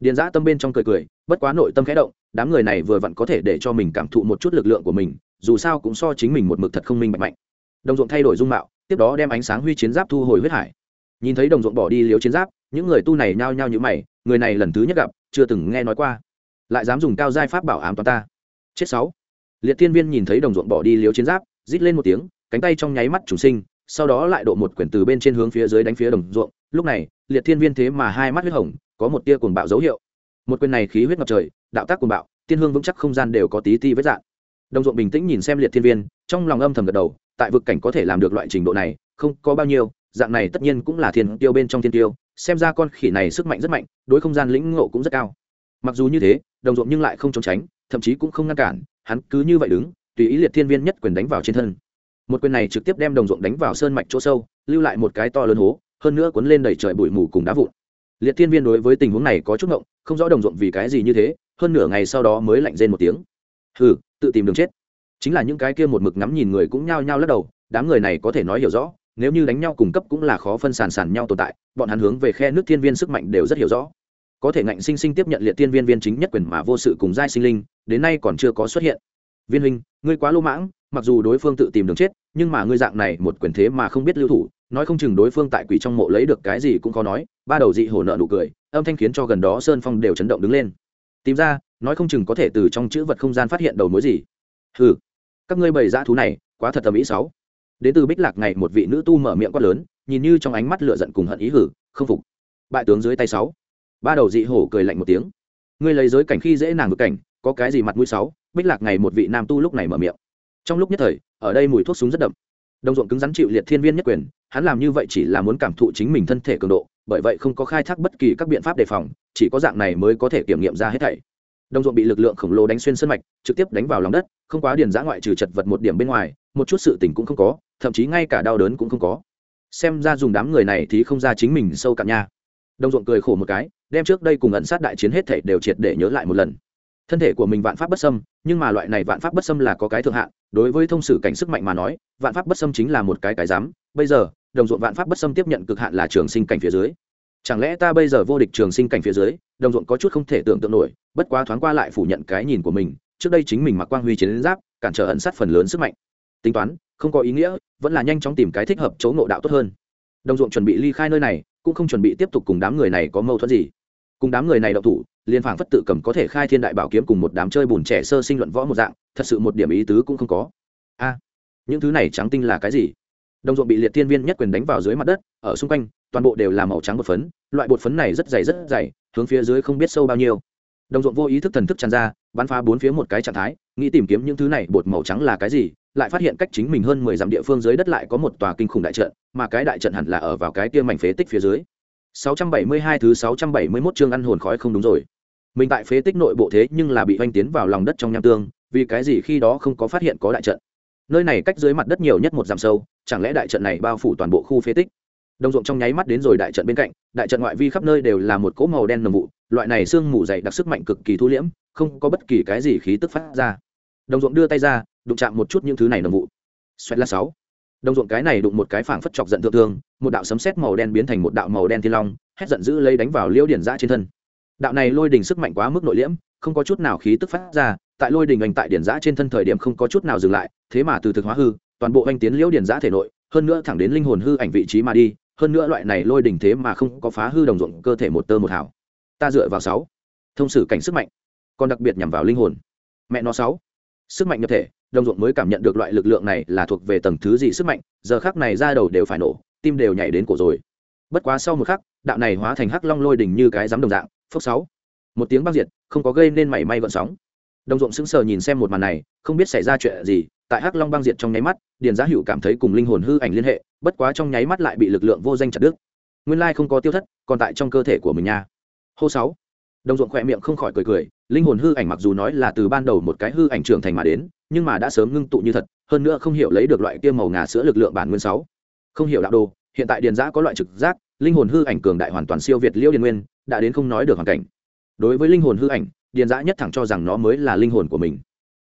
Điền giã tâm bên trong cười cười, bất quá nội tâm khẽ động, đám người này vừa vặn có thể để cho mình cảm thụ một chút lực lượng của mình, dù sao cũng so chính mình một mực thật không minh mạnh mạnh. Đồng ruộng thay đổi dung mạo, tiếp đó đem ánh sáng huy chiến giáp thu hồi huyết hải. Nhìn thấy đồng ruộng bỏ đi liếu chiến giáp những người tu này nhao nhao như mày, người này lần thứ nhất gặp, chưa từng nghe nói qua. Lại dám dùng cao giai pháp bảo ám toàn ta. Chết sáu. Liệt thiên viên nhìn thấy đồng ruộng bỏ đi liếu chiến giáp, rít lên một tiếng, cánh tay trong nháy mắt chủ sinh, sau đó lại độ một quyển từ bên trên hướng phía dưới đánh phía đồng ruộng. Lúc này, liệt thiên viên thế mà hai mắt huyết hồng, có một tia cuồng bạo dấu hiệu. Một quyền này khí huyết ngập trời, đạo tác cuồng bạo, tiên hương vững chắc không gian đều có tí ti vết dạng đồng ruộng bình tĩnh nhìn xem liệt thiên viên, trong lòng âm thầm gật đầu, tại vực cảnh có thể làm được loại trình độ này, không có bao nhiêu, dạng này tất nhiên cũng là thiên tiêu bên trong thiên tiêu xem ra con khỉ này sức mạnh rất mạnh, đối không gian lĩnh ngộ cũng rất cao. Mặc dù như thế, đồng ruộng nhưng lại không trốn tránh, thậm chí cũng không ngăn cản, hắn cứ như vậy đứng, tùy ý liệt thiên viên nhất quyền đánh vào trên thân. Một quyền này trực tiếp đem đồng ruộng đánh vào sơn mạch chỗ sâu, lưu lại một cái to lớn hố, hơn nữa cuốn lên đẩy trời bụi mù cùng đá vụn. Liệt thiên viên đối với tình huống này có chút ngộng, không rõ đồng ruộng vì cái gì như thế, hơn nửa ngày sau đó mới lạnh rên một tiếng. Hừ, tự tìm đường chết. Chính là những cái kia một mực ngắm nhìn người cũng nhao nhao lắc đầu, đám người này có thể nói hiểu rõ nếu như đánh nhau cùng cấp cũng là khó phân sàn sàn nhau tồn tại, bọn hắn hướng về khe nước thiên viên sức mạnh đều rất hiểu rõ. Có thể ngạnh sinh sinh tiếp nhận liệt tiên viên viên chính nhất quyền mà vô sự cùng giai sinh linh, đến nay còn chưa có xuất hiện. Viên huynh, ngươi quá lô mãng, mặc dù đối phương tự tìm đường chết, nhưng mà ngươi dạng này một quyền thế mà không biết lưu thủ, nói không chừng đối phương tại quỷ trong mộ lấy được cái gì cũng khó nói, ba đầu dị hổ nợ nụ cười, âm thanh khiến cho gần đó sơn phong đều chấn động đứng lên. Tìm ra, nói không chừng có thể từ trong chữ vật không gian phát hiện đầu mối gì. Ừ các ngươi bày dã thú này, quá thật tầm ý sáu đến từ bích lạc ngày một vị nữ tu mở miệng quát lớn, nhìn như trong ánh mắt lửa giận cùng hận ý hử, không phục. Bại tướng dưới tay sáu. Ba đầu dị hổ cười lạnh một tiếng. Ngươi lấy giới cảnh khi dễ nàng ngược cảnh, có cái gì mặt mũi sáu? Bích lạc ngày một vị nam tu lúc này mở miệng. Trong lúc nhất thời, ở đây mùi thuốc súng rất đậm. Đồng ruộng cứng rắn chịu liệt thiên viên nhất quyền, hắn làm như vậy chỉ là muốn cảm thụ chính mình thân thể cường độ, bởi vậy không có khai thác bất kỳ các biện pháp đề phòng, chỉ có dạng này mới có thể kiểm nghiệm ra hết thảy. Đồng ruộng bị lực lượng khổng lồ đánh xuyên sân mạch, trực tiếp đánh vào lòng đất, không quá điền giã ngoại trừ chật vật một điểm bên ngoài, một chút sự tình cũng không có thậm chí ngay cả đau đớn cũng không có. Xem ra dùng đám người này thì không ra chính mình sâu cạn nha. Đồng ruộng cười khổ một cái, đem trước đây cùng ẩn sát đại chiến hết thể đều triệt để nhớ lại một lần. Thân thể của mình vạn pháp bất xâm, nhưng mà loại này vạn pháp bất xâm là có cái thượng hạn, đối với thông sử cảnh sức mạnh mà nói, vạn pháp bất xâm chính là một cái cái dám bây giờ đồng ruộng vạn pháp bất xâm tiếp nhận cực hạn là trường sinh cảnh phía dưới. Chẳng lẽ ta bây giờ vô địch trường sinh cảnh phía dưới đồng ruộng có chút không thể tưởng tượng nổi, bất quá thoáng qua lại phủ nhận cái nhìn của mình, trước đây chính mình mặc quang huy chiến giáp, cản trở ẩn sát phần lớn sức mạnh. Tính toán không có ý nghĩa, vẫn là nhanh chóng tìm cái thích hợp chỗ ngộ đạo tốt hơn. Đồng ruộng chuẩn bị ly khai nơi này, cũng không chuẩn bị tiếp tục cùng đám người này có mâu thuẫn gì. Cùng đám người này đậu thủ liên phảng phất tự cầm có thể khai thiên đại bảo kiếm cùng một đám chơi bùn trẻ sơ sinh luận võ một dạng, thật sự một điểm ý tứ cũng không có. A, những thứ này trắng tinh là cái gì? Đồng ruộng bị liệt thiên viên nhất quyền đánh vào dưới mặt đất, ở xung quanh, toàn bộ đều là màu trắng bột phấn, loại bột phấn này rất dày rất dày, hướng phía dưới không biết sâu bao nhiêu. Đồng ruộng vô ý thức thần thức tràn ra, bắn phá bốn phía một cái trạng thái, nghĩ tìm kiếm những thứ này bột màu trắng là cái gì lại phát hiện cách chính mình hơn mười dặm địa phương dưới đất lại có một tòa kinh khủng đại trận, mà cái đại trận hẳn là ở vào cái kia mảnh phế tích phía dưới. 672 thứ 671 chương ăn hồn khói không đúng rồi. Mình tại phế tích nội bộ thế nhưng là bị hoanh tiến vào lòng đất trong nham tương, vì cái gì khi đó không có phát hiện có đại trận? Nơi này cách dưới mặt đất nhiều nhất một dặm sâu, chẳng lẽ đại trận này bao phủ toàn bộ khu phế tích? Đồng ruộng trong nháy mắt đến rồi đại trận bên cạnh, đại trận ngoại vi khắp nơi đều là một cỗ màu đen nồng vụ, loại này xương mù dày đặc sức mạnh cực kỳ thu liễm, không có bất kỳ cái gì khí tức phát ra đồng ruộng đưa tay ra, đụng chạm một chút những thứ này nồng vụ. Xoẹt là sáu. Đồng ruộng cái này đụng một cái phảng phất chọc giận thượng thương, một đạo sấm sét màu đen biến thành một đạo màu đen thiên long, hét giận dữ lấy đánh vào liêu điển giã trên thân. Đạo này lôi đình sức mạnh quá mức nội liễm, không có chút nào khí tức phát ra, tại lôi đình anh tại điển giã trên thân thời điểm không có chút nào dừng lại, thế mà từ thực hóa hư, toàn bộ anh tiến liễu điển giã thể nội, hơn nữa thẳng đến linh hồn hư ảnh vị trí mà đi, hơn nữa loại này lôi đình thế mà không có phá hư đồng ruộng cơ thể một tơ một hảo ta dựa vào sáu. Thông sử cảnh sức mạnh, còn đặc biệt nhằm vào linh hồn. Mẹ nó sáu sức mạnh nhập thể, đồng ruộng mới cảm nhận được loại lực lượng này là thuộc về tầng thứ gì sức mạnh, giờ khắc này ra đầu đều phải nổ, tim đều nhảy đến cổ rồi. Bất quá sau một khắc, đạo này hóa thành hắc long lôi đỉnh như cái dám đồng dạng, phốc sáu. Một tiếng băng diệt, không có gây nên mảy may gợn sóng. Đồng ruộng sững sờ nhìn xem một màn này, không biết xảy ra chuyện gì, tại hắc long băng diệt trong nháy mắt, điền giá hữu cảm thấy cùng linh hồn hư ảnh liên hệ, bất quá trong nháy mắt lại bị lực lượng vô danh chặt đứt. Nguyên lai không có tiêu thất, còn tại trong cơ thể của mình nha. Hô sáu. Đồng ruộng khỏe miệng không khỏi cười cười linh hồn hư ảnh mặc dù nói là từ ban đầu một cái hư ảnh trưởng thành mà đến, nhưng mà đã sớm ngưng tụ như thật, hơn nữa không hiểu lấy được loại kia màu ngà sữa lực lượng bản nguyên sáu. Không hiểu đạo đồ, hiện tại điền giã có loại trực giác, linh hồn hư ảnh cường đại hoàn toàn siêu việt liêu điền nguyên, đã đến không nói được hoàn cảnh. Đối với linh hồn hư ảnh, điền giã nhất thẳng cho rằng nó mới là linh hồn của mình.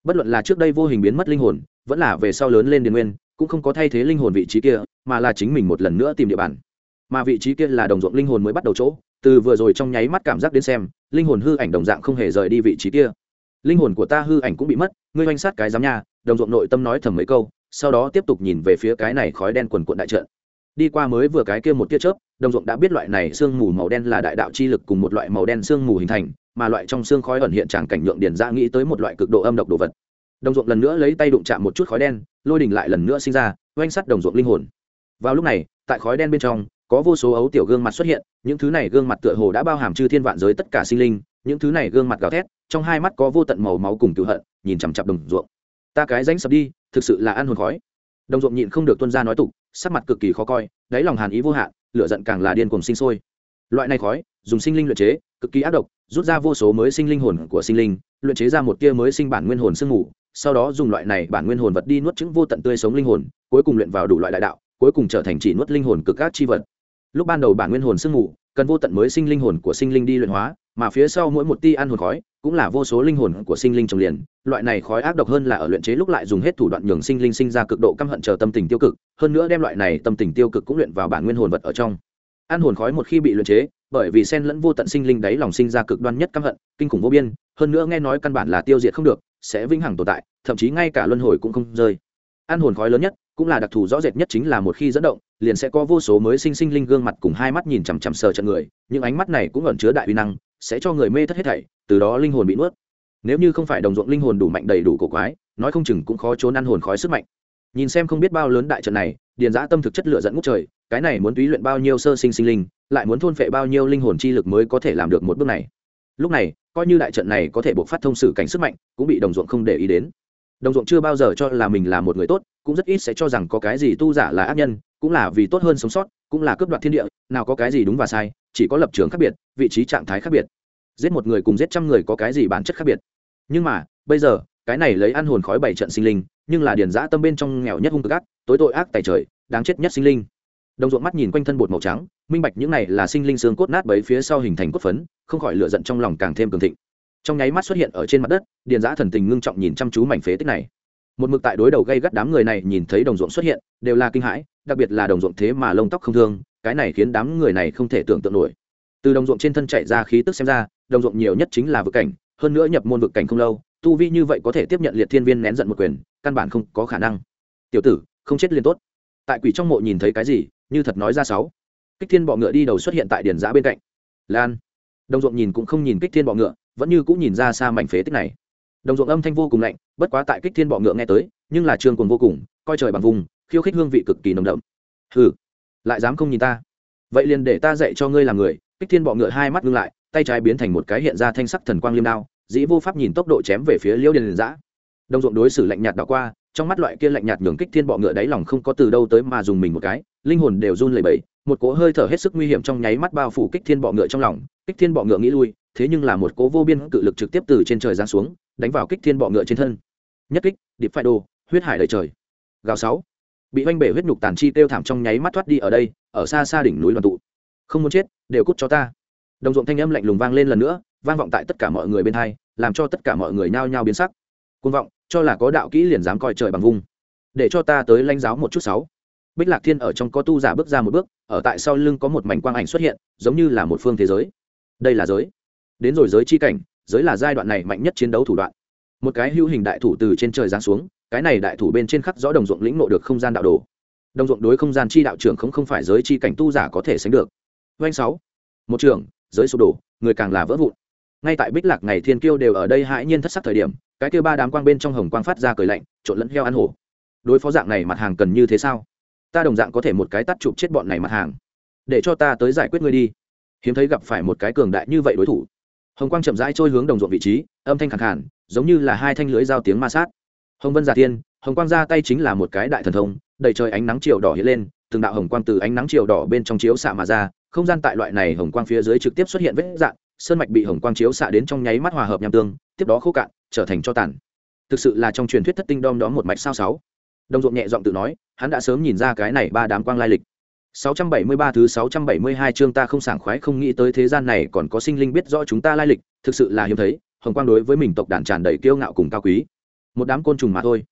Bất luận là trước đây vô hình biến mất linh hồn, vẫn là về sau lớn lên điền nguyên, cũng không có thay thế linh hồn vị trí kia, mà là chính mình một lần nữa tìm địa bàn. Mà vị trí kia là đồng ruộng linh hồn mới bắt đầu chỗ từ vừa rồi trong nháy mắt cảm giác đến xem, linh hồn hư ảnh đồng dạng không hề rời đi vị trí kia. Linh hồn của ta hư ảnh cũng bị mất, ngươi oanh sát cái giám nha, đồng ruộng nội tâm nói thầm mấy câu, sau đó tiếp tục nhìn về phía cái này khói đen quần quận đại trận. Đi qua mới vừa cái kia một tia chớp, đồng ruộng đã biết loại này sương mù màu đen là đại đạo chi lực cùng một loại màu đen sương mù hình thành, mà loại trong xương khói ẩn hiện tràng cảnh nhượng điển ra nghĩ tới một loại cực độ âm độc đồ vật. Đồng ruộng lần nữa lấy tay đụng chạm một chút khói đen, lôi đình lại lần nữa sinh ra, oanh sắt đồng ruộng linh hồn. Vào lúc này, tại khói đen bên trong có vô số ấu tiểu gương mặt xuất hiện, những thứ này gương mặt tựa hồ đã bao hàm chư thiên vạn giới tất cả sinh linh, những thứ này gương mặt gào thét, trong hai mắt có vô tận màu máu cùng cựu hận, nhìn chằm chặp đồng ruộng. Ta cái ránh sập đi, thực sự là ăn hồn khói. Đồng ruộng nhịn không được tuân ra nói tục, sắc mặt cực kỳ khó coi, đáy lòng hàn ý vô hạn, lửa giận càng là điên cùng sinh sôi. Loại này khói, dùng sinh linh luyện chế, cực kỳ ác độc, rút ra vô số mới sinh linh hồn của sinh linh, luyện chế ra một tia mới sinh bản nguyên hồn sương ngủ sau đó dùng loại này bản nguyên hồn vật đi nuốt chứng vô tận tươi sống linh hồn, cuối cùng luyện vào đủ loại đại đạo, cuối cùng trở thành chỉ nuốt linh hồn cực ác chi vật lúc ban đầu bản nguyên hồn sương mù, cần vô tận mới sinh linh hồn của sinh linh đi luyện hóa, mà phía sau mỗi một ti ăn hồn khói cũng là vô số linh hồn của sinh linh trồng liền. Loại này khói ác độc hơn là ở luyện chế lúc lại dùng hết thủ đoạn nhường sinh linh sinh ra cực độ căm hận chờ tâm tình tiêu cực, hơn nữa đem loại này tâm tình tiêu cực cũng luyện vào bản nguyên hồn vật ở trong. Ăn hồn khói một khi bị luyện chế, bởi vì sen lẫn vô tận sinh linh đáy lòng sinh ra cực đoan nhất căm hận, kinh khủng vô biên, hơn nữa nghe nói căn bản là tiêu diệt không được, sẽ vĩnh hằng tồn tại, thậm chí ngay cả luân hồi cũng không rơi. Ăn hồn khói lớn nhất cũng là đặc thù rõ rệt nhất chính là một khi dẫn động, liền sẽ có vô số mới sinh sinh linh gương mặt cùng hai mắt nhìn chằm chằm sờ trận người, những ánh mắt này cũng ẩn chứa đại uy năng, sẽ cho người mê thất hết thảy, từ đó linh hồn bị nuốt. Nếu như không phải đồng ruộng linh hồn đủ mạnh đầy đủ cổ quái, nói không chừng cũng khó trốn ăn hồn khói sức mạnh. Nhìn xem không biết bao lớn đại trận này, điền giã tâm thực chất lựa dẫn ngút trời, cái này muốn túy luyện bao nhiêu sơ sinh sinh linh, lại muốn thôn phệ bao nhiêu linh hồn chi lực mới có thể làm được một bước này. Lúc này, coi như đại trận này có thể buộc phát thông sử cảnh sức mạnh, cũng bị đồng ruộng không để ý đến đồng ruộng chưa bao giờ cho là mình là một người tốt, cũng rất ít sẽ cho rằng có cái gì tu giả là ác nhân, cũng là vì tốt hơn sống sót, cũng là cướp đoạt thiên địa, nào có cái gì đúng và sai, chỉ có lập trường khác biệt, vị trí trạng thái khác biệt. Giết một người cùng giết trăm người có cái gì bản chất khác biệt? Nhưng mà, bây giờ, cái này lấy ăn hồn khói bảy trận sinh linh, nhưng là điền giã tâm bên trong nghèo nhất hung cực ác, tối tội ác tài trời, đáng chết nhất sinh linh. Đồng ruộng mắt nhìn quanh thân bột màu trắng, minh bạch những này là sinh linh xương cốt nát bấy phía sau hình thành cốt phấn, không khỏi lựa giận trong lòng càng thêm cường thịnh trong nháy mắt xuất hiện ở trên mặt đất, điền giã thần tình ngưng trọng nhìn chăm chú mảnh phế tích này. Một mực tại đối đầu gây gắt đám người này nhìn thấy đồng ruộng xuất hiện, đều là kinh hãi, đặc biệt là đồng ruộng thế mà lông tóc không thương, cái này khiến đám người này không thể tưởng tượng nổi. Từ đồng ruộng trên thân chạy ra khí tức xem ra, đồng ruộng nhiều nhất chính là vực cảnh, hơn nữa nhập môn vực cảnh không lâu, tu vi như vậy có thể tiếp nhận liệt thiên viên nén giận một quyền, căn bản không có khả năng. Tiểu tử, không chết liền tốt. Tại quỷ trong mộ nhìn thấy cái gì, như thật nói ra sáu. Kích thiên bọ ngựa đi đầu xuất hiện tại điền giã bên cạnh. Lan. Đồng ruộng nhìn cũng không nhìn kích thiên bọ ngựa vẫn như cũng nhìn ra xa mảnh phế tích này. Đồng ruộng âm thanh vô cùng lạnh, bất quá tại kích thiên bọ ngựa nghe tới, nhưng là trường cùng vô cùng, coi trời bằng vùng, khiêu khích hương vị cực kỳ nồng đậm. Hừ, lại dám không nhìn ta? Vậy liền để ta dạy cho ngươi làm người. Kích thiên bọ ngựa hai mắt ngưng lại, tay trái biến thành một cái hiện ra thanh sắc thần quang liêm đao, dĩ vô pháp nhìn tốc độ chém về phía liêu điền giã đồng ruộng đối xử lạnh nhạt đảo qua, trong mắt loại kia lạnh nhạt nhường kích thiên bọ ngựa đáy lòng không có từ đâu tới mà dùng mình một cái, linh hồn đều run lẩy bẩy, một cỗ hơi thở hết sức nguy hiểm trong nháy mắt bao phủ kích thiên bọ ngựa trong lòng. Kích thiên bọ ngựa nghĩ lui thế nhưng là một cố vô biên cự lực trực tiếp từ trên trời giáng xuống, đánh vào kích thiên bọ ngựa trên thân. Nhất kích, điệp phải đồ, huyết hải đầy trời. Gào sáu. Bị oanh bể huyết nhục tàn chi tiêu thảm trong nháy mắt thoát đi ở đây, ở xa xa đỉnh núi đoàn tụ. Không muốn chết, đều cút cho ta. Đồng ruộng thanh âm lạnh lùng vang lên lần nữa, vang vọng tại tất cả mọi người bên hai, làm cho tất cả mọi người nhao nhao biến sắc. Côn vọng, cho là có đạo kỹ liền dám coi trời bằng vung để cho ta tới lãnh giáo một chút sáu. Bích lạc thiên ở trong có tu giả bước ra một bước, ở tại sau lưng có một mảnh quang ảnh xuất hiện, giống như là một phương thế giới. Đây là giới đến rồi giới chi cảnh giới là giai đoạn này mạnh nhất chiến đấu thủ đoạn. Một cái hữu hình đại thủ từ trên trời giáng xuống cái này đại thủ bên trên khắc rõ đồng ruộng lĩnh nộ được không gian đạo đồ. Đồng ruộng đối không gian chi đạo trưởng không không phải giới chi cảnh tu giả có thể sánh được. Doanh sáu. Một trưởng, giới sụp đổ người càng là vỡ vụn. Ngay tại bích lạc ngày thiên kiêu đều ở đây hãi nhiên thất sắc thời điểm cái kêu ba đám quang bên trong hồng quang phát ra cười lạnh trộn lẫn heo ăn hổ. Đối phó dạng này mặt hàng cần như thế sao? Ta đồng dạng có thể một cái tắt chụp chết bọn này mặt hàng. Để cho ta tới giải quyết ngươi đi. Hiếm thấy gặp phải một cái cường đại như vậy đối thủ hồng quang chậm rãi trôi hướng đồng ruộng vị trí, âm thanh khẳng khản giống như là hai thanh lưới giao tiếng ma sát. Hồng vân giả thiên hồng quang ra tay chính là một cái đại thần thông, đầy trời ánh nắng chiều đỏ hiện lên, từng đạo hồng quang từ ánh nắng chiều đỏ bên trong chiếu xạ mà ra, không gian tại loại này hồng quang phía dưới trực tiếp xuất hiện vết dạng, sơn mạch bị hồng quang chiếu xạ đến trong nháy mắt hòa hợp nham tương, tiếp đó khô cạn, trở thành cho tàn. Thực sự là trong truyền thuyết thất tinh đom đó một mạch sao sáu. Đồng ruộng nhẹ giọng tự nói, hắn đã sớm nhìn ra cái này ba đám quang lai lịch. 673 thứ 672 chương ta không sảng khoái không nghĩ tới thế gian này còn có sinh linh biết rõ chúng ta lai lịch, thực sự là hiếm thấy, hồng quang đối với mình tộc đàn tràn đầy kiêu ngạo cùng cao quý. Một đám côn trùng mà thôi.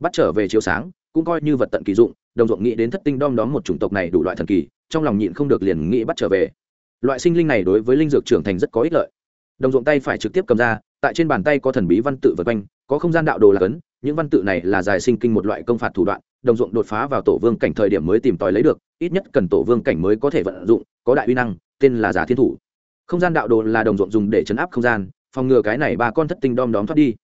Bắt trở về chiếu sáng, cũng coi như vật tận kỳ dụng, đồng ruộng nghĩ đến thất tinh đom đóm một chủng tộc này đủ loại thần kỳ, trong lòng nhịn không được liền nghĩ bắt trở về. Loại sinh linh này đối với linh dược trưởng thành rất có ích lợi. Đồng ruộng tay phải trực tiếp cầm ra, tại trên bàn tay có thần bí văn tự vần quanh, có không gian đạo đồ là cấn, những văn tự này là giải sinh kinh một loại công phạt thủ đoạn, đồng ruộng đột phá vào tổ vương cảnh thời điểm mới tìm tòi lấy được, ít nhất cần tổ vương cảnh mới có thể vận dụng có đại uy năng tên là giả thiên thủ. Không gian đạo đồ là đồng ruộng dùng để chấn áp không gian phòng ngừa cái này ba con thất tinh đom đóm thoát đi.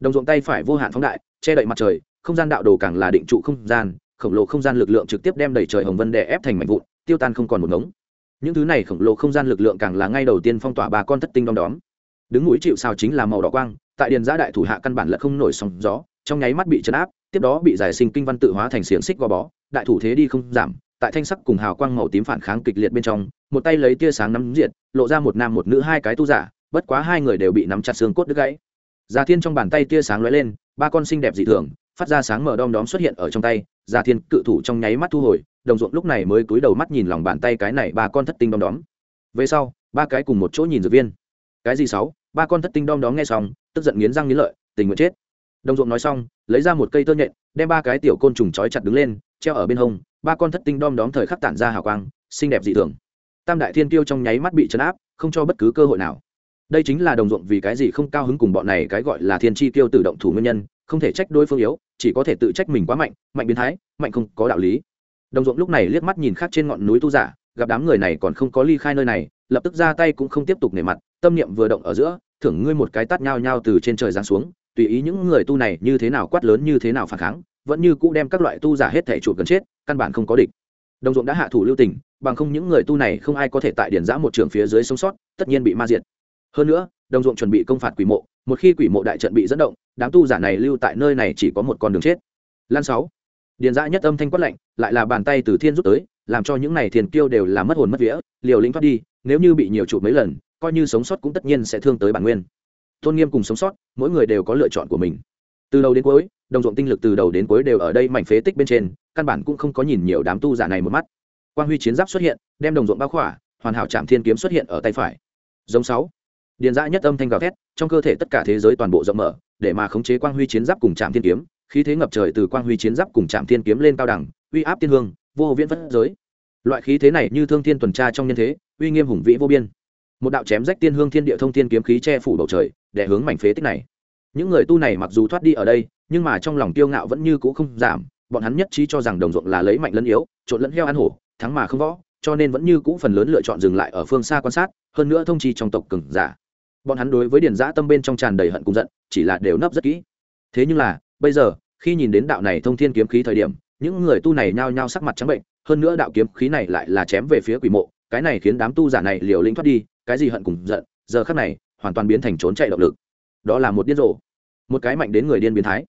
Đồng ruộng tay phải vô hạn phóng đại che đậy mặt trời không gian đạo đồ càng là định trụ không gian khổng lồ không gian lực lượng trực tiếp đem đẩy trời hồng vân đè ép thành mảnh vụn tiêu tan không còn một ngống. Những thứ này khổng lồ không gian lực lượng càng là ngay đầu tiên phong tỏa ba con thất tinh đom đóm. Đứng mũi chịu sao chính là màu đỏ quang tại điền giã đại thủ hạ căn bản là không nổi sóng gió trong nháy mắt bị chấn áp, tiếp đó bị giải sinh kinh văn tự hóa thành xiềng xích gò bó, đại thủ thế đi không giảm, tại thanh sắc cùng hào quang màu tím phản kháng kịch liệt bên trong, một tay lấy tia sáng nắm diệt, lộ ra một nam một nữ hai cái tu giả, bất quá hai người đều bị nắm chặt xương cốt đứt gãy. Già thiên trong bàn tay tia sáng lóe lên, ba con xinh đẹp dị thường, phát ra sáng mở đom đóm xuất hiện ở trong tay già thiên cự thủ trong nháy mắt thu hồi, đồng ruộng lúc này mới cúi đầu mắt nhìn lòng bàn tay cái này ba con thất tinh đom đóm. Về sau, ba cái cùng một chỗ nhìn dược viên. Cái gì sáu? Ba con thất tinh đom đóm nghe xong, tức giận nghiến răng nghiến lợi, tình nguyện chết đồng ruộng nói xong, lấy ra một cây tơ nhện, đem ba cái tiểu côn trùng trói chặt đứng lên, treo ở bên hông, ba con thất tinh đom đóm thời khắc tản ra hào quang, xinh đẹp dị thường. Tam đại thiên tiêu trong nháy mắt bị chấn áp, không cho bất cứ cơ hội nào. Đây chính là đồng ruộng vì cái gì không cao hứng cùng bọn này cái gọi là thiên chi tiêu tự động thủ nguyên nhân, không thể trách đối phương yếu, chỉ có thể tự trách mình quá mạnh mạnh biến thái, mạnh không có đạo lý. Đồng ruộng lúc này liếc mắt nhìn khác trên ngọn núi tu giả, gặp đám người này còn không có ly khai nơi này, lập tức ra tay cũng không tiếp tục nể mặt, tâm niệm vừa động ở giữa, thưởng ngươi một cái tát nhao nhao từ trên trời giáng xuống tùy ý những người tu này như thế nào quát lớn như thế nào phản kháng, vẫn như cũ đem các loại tu giả hết thể chuột gần chết, căn bản không có địch. Đồng ruộng đã hạ thủ lưu tình, bằng không những người tu này không ai có thể tại điển giã một trường phía dưới sống sót, tất nhiên bị ma diệt. Hơn nữa, đồng ruộng chuẩn bị công phạt quỷ mộ, một khi quỷ mộ đại trận bị dẫn động, đám tu giả này lưu tại nơi này chỉ có một con đường chết. Lan sáu. Điền giã nhất âm thanh quát lạnh, lại là bàn tay từ thiên rút tới, làm cho những này thiền kiêu đều là mất hồn mất vía, liều lĩnh thoát đi, nếu như bị nhiều chụp mấy lần, coi như sống sót cũng tất nhiên sẽ thương tới bản nguyên tôn nghiêm cùng sống sót, mỗi người đều có lựa chọn của mình. Từ đầu đến cuối, đồng ruộng tinh lực từ đầu đến cuối đều ở đây mảnh phế tích bên trên, căn bản cũng không có nhìn nhiều đám tu giả này một mắt. Quang huy chiến giáp xuất hiện, đem đồng ruộng bao khỏa, hoàn hảo chạm thiên kiếm xuất hiện ở tay phải. Giống sáu. Điền dã nhất âm thanh gào thét, trong cơ thể tất cả thế giới toàn bộ rộng mở, để mà khống chế quang huy chiến giáp cùng chạm thiên kiếm, khí thế ngập trời từ quang huy chiến giáp cùng chạm thiên kiếm lên cao đẳng, uy áp tiên hương, vô viễn vất giới. Loại khí thế này như thương thiên tuần tra trong nhân thế, uy nghiêm hùng vĩ vô biên một đạo chém rách tiên hương thiên địa thông thiên kiếm khí che phủ bầu trời để hướng mảnh phế tích này. Những người tu này mặc dù thoát đi ở đây, nhưng mà trong lòng tiêu ngạo vẫn như cũ không giảm, bọn hắn nhất trí cho rằng đồng ruộng là lấy mạnh lẫn yếu, trộn lẫn heo ăn hổ, thắng mà không võ, cho nên vẫn như cũ phần lớn lựa chọn dừng lại ở phương xa quan sát, hơn nữa thông chi trong tộc cừng giả. Bọn hắn đối với điền giã tâm bên trong tràn đầy hận cùng giận, chỉ là đều nấp rất kỹ. Thế nhưng là, bây giờ, khi nhìn đến đạo này thông thiên kiếm khí thời điểm, những người tu này nhao nhao sắc mặt trắng bệnh, hơn nữa đạo kiếm khí này lại là chém về phía quỷ mộ, cái này khiến đám tu giả này liều lĩnh thoát đi cái gì hận cùng giận, giờ khắc này, hoàn toàn biến thành trốn chạy động lực. Đó là một điên rồ. Một cái mạnh đến người điên biến thái.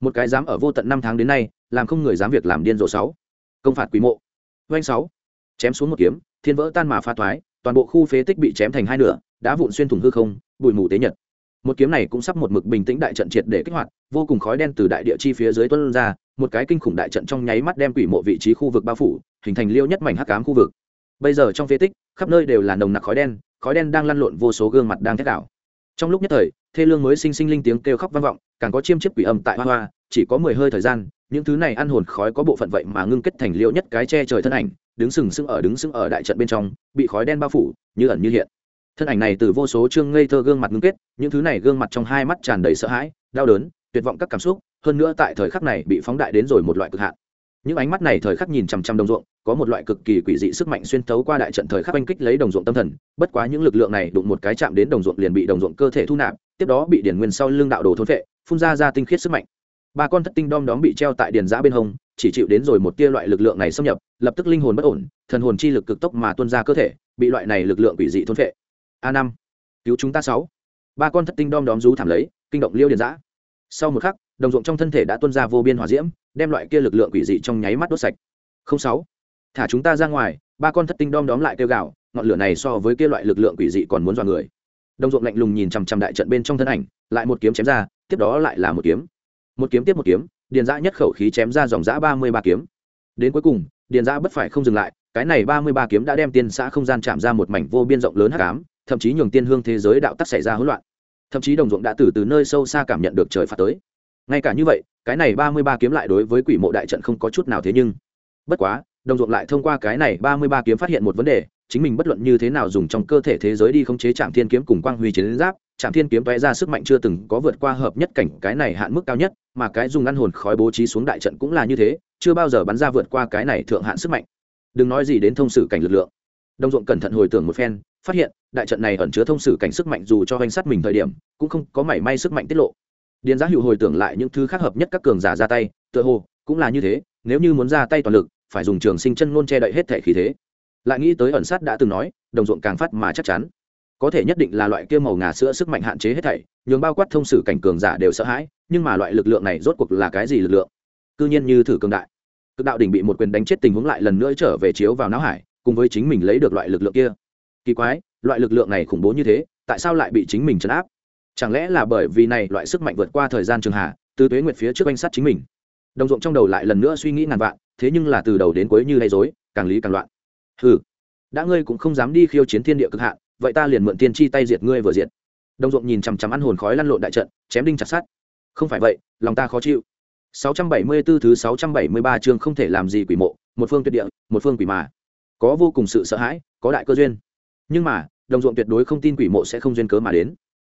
Một cái dám ở vô tận năm tháng đến nay, làm không người dám việc làm điên rồ sáu. Công phạt quý mộ. Doanh sáu. Chém xuống một kiếm, thiên vỡ tan mà pha thoái, toàn bộ khu phế tích bị chém thành hai nửa, đã vụn xuyên thủng hư không, bụi mù tế nhật. Một kiếm này cũng sắp một mực bình tĩnh đại trận triệt để kích hoạt, vô cùng khói đen từ đại địa chi phía dưới tuân ra, một cái kinh khủng đại trận trong nháy mắt đem quỷ mộ vị trí khu vực bao phủ, hình thành liêu nhất mảnh hắc cám khu vực. Bây giờ trong phế tích, khắp nơi đều là nồng nặc khói đen khói đen đang lăn lộn vô số gương mặt đang thét đảo trong lúc nhất thời, thê lương mới sinh sinh linh tiếng kêu khóc vang vọng, càng có chiêm chiếc quỷ âm tại hoa hoa, chỉ có mười hơi thời gian, những thứ này ăn hồn khói có bộ phận vậy mà ngưng kết thành liệu nhất cái che trời thân ảnh, đứng sừng sững ở đứng sững ở đại trận bên trong, bị khói đen bao phủ, như ẩn như hiện. Thân ảnh này từ vô số chương ngây thơ gương mặt ngưng kết, những thứ này gương mặt trong hai mắt tràn đầy sợ hãi, đau đớn, tuyệt vọng các cảm xúc, hơn nữa tại thời khắc này bị phóng đại đến rồi một loại cực hạn những ánh mắt này thời khắc nhìn chằm chằm đồng ruộng, có một loại cực kỳ quỷ dị sức mạnh xuyên thấu qua đại trận thời khắc oanh kích lấy đồng ruộng tâm thần. Bất quá những lực lượng này đụng một cái chạm đến đồng ruộng liền bị đồng ruộng cơ thể thu nạp, tiếp đó bị điển nguyên sau lưng đạo đồ thôn vệ phun ra ra tinh khiết sức mạnh. Ba con thất tinh đom đóm bị treo tại điền giã bên hông, chỉ chịu đến rồi một tia loại lực lượng này xâm nhập, lập tức linh hồn bất ổn, thần hồn chi lực cực tốc mà tuôn ra cơ thể, bị loại này lực lượng quỷ dị thôn vệ a năm, cứu chúng ta sáu. Ba con thất tinh đom đóm rú thảm lấy, kinh động liêu điền giã. Sau một khắc đồng ruộng trong thân thể đã tuôn ra vô biên hỏa diễm, đem loại kia lực lượng quỷ dị trong nháy mắt đốt sạch. Không sáu, thả chúng ta ra ngoài, ba con thất tinh đom đóm lại kêu gào. ngọn lửa này so với kia loại lực lượng quỷ dị còn muốn dọa người. Đồng ruộng lạnh lùng nhìn chằm chằm đại trận bên trong thân ảnh, lại một kiếm chém ra, tiếp đó lại là một kiếm. Một kiếm tiếp một kiếm, điền giã nhất khẩu khí chém ra dòng giã ba mươi ba kiếm. Đến cuối cùng, điền giã bất phải không dừng lại, cái này ba mươi ba kiếm đã đem tiên xã không gian chạm ra một mảnh vô biên rộng lớn hắc ám, thậm chí nhường tiên hương thế giới đạo tắc xảy ra hỗn loạn. Thậm chí đồng ruộng đã từ từ nơi sâu xa cảm nhận được trời phạt tới ngay cả như vậy, cái này ba mươi ba kiếm lại đối với quỷ mộ đại trận không có chút nào thế nhưng. Bất quá, đồng ruộng lại thông qua cái này ba mươi ba kiếm phát hiện một vấn đề, chính mình bất luận như thế nào dùng trong cơ thể thế giới đi khống chế trạm thiên kiếm cùng quang huy chiến giáp trạm thiên kiếm vẽ ra sức mạnh chưa từng có vượt qua hợp nhất cảnh, cái này hạn mức cao nhất, mà cái dùng ngăn hồn khói bố trí xuống đại trận cũng là như thế, chưa bao giờ bắn ra vượt qua cái này thượng hạn sức mạnh. Đừng nói gì đến thông sử cảnh lực lượng. Đồng ruộng cẩn thận hồi tưởng một phen, phát hiện, đại trận này ẩn chứa thông sử cảnh sức mạnh dù cho danh sát mình thời điểm, cũng không có mảy may sức mạnh tiết lộ điền giá hữu hồi tưởng lại những thứ khác hợp nhất các cường giả ra tay, tựa hồ cũng là như thế, nếu như muốn ra tay toàn lực, phải dùng trường sinh chân ngôn che đậy hết thể khí thế. Lại nghĩ tới ẩn sát đã từng nói, đồng ruộng càng phát mà chắc chắn. Có thể nhất định là loại kia màu ngà sữa sức mạnh hạn chế hết thảy, nhường bao quát thông sử cảnh cường giả đều sợ hãi, nhưng mà loại lực lượng này rốt cuộc là cái gì lực lượng? Cư nhiên như thử cường đại. Cực đạo đỉnh bị một quyền đánh chết tình huống lại lần nữa trở về chiếu vào não hải, cùng với chính mình lấy được loại lực lượng kia. Kỳ quái, loại lực lượng này khủng bố như thế, tại sao lại bị chính mình chấn áp? Chẳng lẽ là bởi vì này loại sức mạnh vượt qua thời gian trường hạ từ tuế nguyệt phía trước anh sát chính mình. Đồng ruộng trong đầu lại lần nữa suy nghĩ ngàn vạn, thế nhưng là từ đầu đến cuối như hay dối càng lý càng loạn. Ừ đã ngươi cũng không dám đi khiêu chiến thiên địa cực hạn, vậy ta liền mượn tiên chi tay diệt ngươi vừa diệt. Đồng ruộng nhìn chằm chằm ăn hồn khói lăn lộn đại trận, chém đinh chặt sát không phải vậy, lòng ta khó chịu. 674 thứ 673 chương không thể làm gì quỷ mộ, một phương tuyệt địa, một phương quỷ mà. Có vô cùng sự sợ hãi, có đại cơ duyên. Nhưng mà, đồng ruộng tuyệt đối không tin quỷ mộ sẽ không duyên cớ mà đến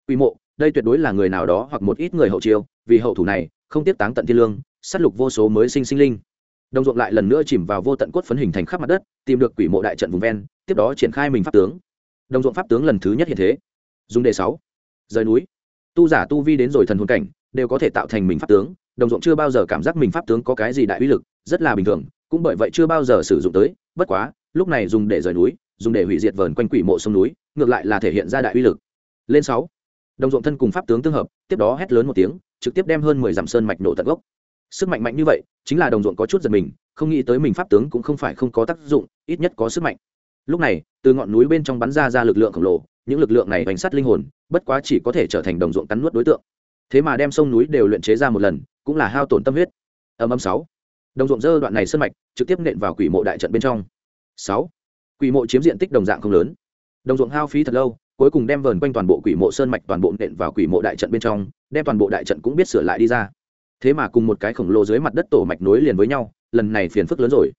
quỷ mộ, đây tuyệt đối là người nào đó hoặc một ít người hậu chiêu, vì hậu thủ này, không tiếp táng tận thiên lương, sát lục vô số mới sinh sinh linh. Đồng ruộng lại lần nữa chìm vào vô tận cốt phấn hình thành khắp mặt đất, tìm được quỷ mộ đại trận vùng ven, tiếp đó triển khai mình pháp tướng. Đồng ruộng pháp tướng lần thứ nhất hiện thế. Dùng đề sáu. Rời núi. Tu giả tu vi đến rồi thần hồn cảnh, đều có thể tạo thành mình pháp tướng. Đồng ruộng chưa bao giờ cảm giác mình pháp tướng có cái gì đại uy lực, rất là bình thường, cũng bởi vậy chưa bao giờ sử dụng tới. Bất quá, lúc này dùng để rời núi, dùng để hủy diệt vờn quanh quỷ mộ sông núi, ngược lại là thể hiện ra đại uy lực. Lên sáu đồng ruộng thân cùng pháp tướng tương hợp, tiếp đó hét lớn một tiếng, trực tiếp đem hơn mười dặm sơn mạch nổ tận gốc. Sức mạnh mạnh như vậy, chính là đồng ruộng có chút giật mình, không nghĩ tới mình pháp tướng cũng không phải không có tác dụng, ít nhất có sức mạnh. Lúc này, từ ngọn núi bên trong bắn ra ra lực lượng khổng lồ, những lực lượng này bánh sắt linh hồn, bất quá chỉ có thể trở thành đồng ruộng cắn nuốt đối tượng. Thế mà đem sông núi đều luyện chế ra một lần, cũng là hao tổn tâm huyết. Âm âm sáu. Đồng ruộng dơ đoạn này sân mạch, trực tiếp nện vào quỷ mộ đại trận bên trong. Sáu. Quỷ mộ chiếm diện tích đồng dạng không lớn. Đồng ruộng hao phí thật lâu cuối cùng đem vờn quanh toàn bộ quỷ mộ sơn mạch toàn bộ nện vào quỷ mộ đại trận bên trong, đem toàn bộ đại trận cũng biết sửa lại đi ra. Thế mà cùng một cái khổng lồ dưới mặt đất tổ mạch nối liền với nhau, lần này phiền phức lớn rồi.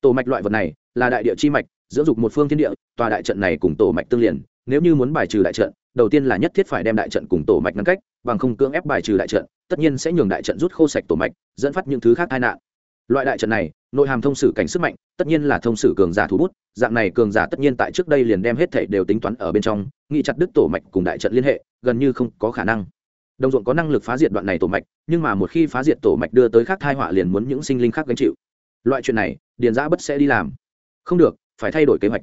Tổ mạch loại vật này là đại địa chi mạch, dưỡng dục một phương thiên địa, tòa đại trận này cùng tổ mạch tương liền, nếu như muốn bài trừ đại trận, đầu tiên là nhất thiết phải đem đại trận cùng tổ mạch ngăn cách, bằng không cưỡng ép bài trừ đại trận, tất nhiên sẽ nhường đại trận rút khô sạch tổ mạch, dẫn phát những thứ khác tai nạn loại đại trận này, nội hàm thông sử cảnh sức mạnh, tất nhiên là thông sử cường giả thú bút, dạng này cường giả tất nhiên tại trước đây liền đem hết thảy đều tính toán ở bên trong nghị chặt đứt tổ mạch cùng đại trận liên hệ, gần như không có khả năng. Đồng ruộng có năng lực phá diệt đoạn này tổ mạch, nhưng mà một khi phá diệt tổ mạch đưa tới khác thai họa liền muốn những sinh linh khác gánh chịu. Loại chuyện này, điền giã bất sẽ đi làm. Không được, phải thay đổi kế hoạch.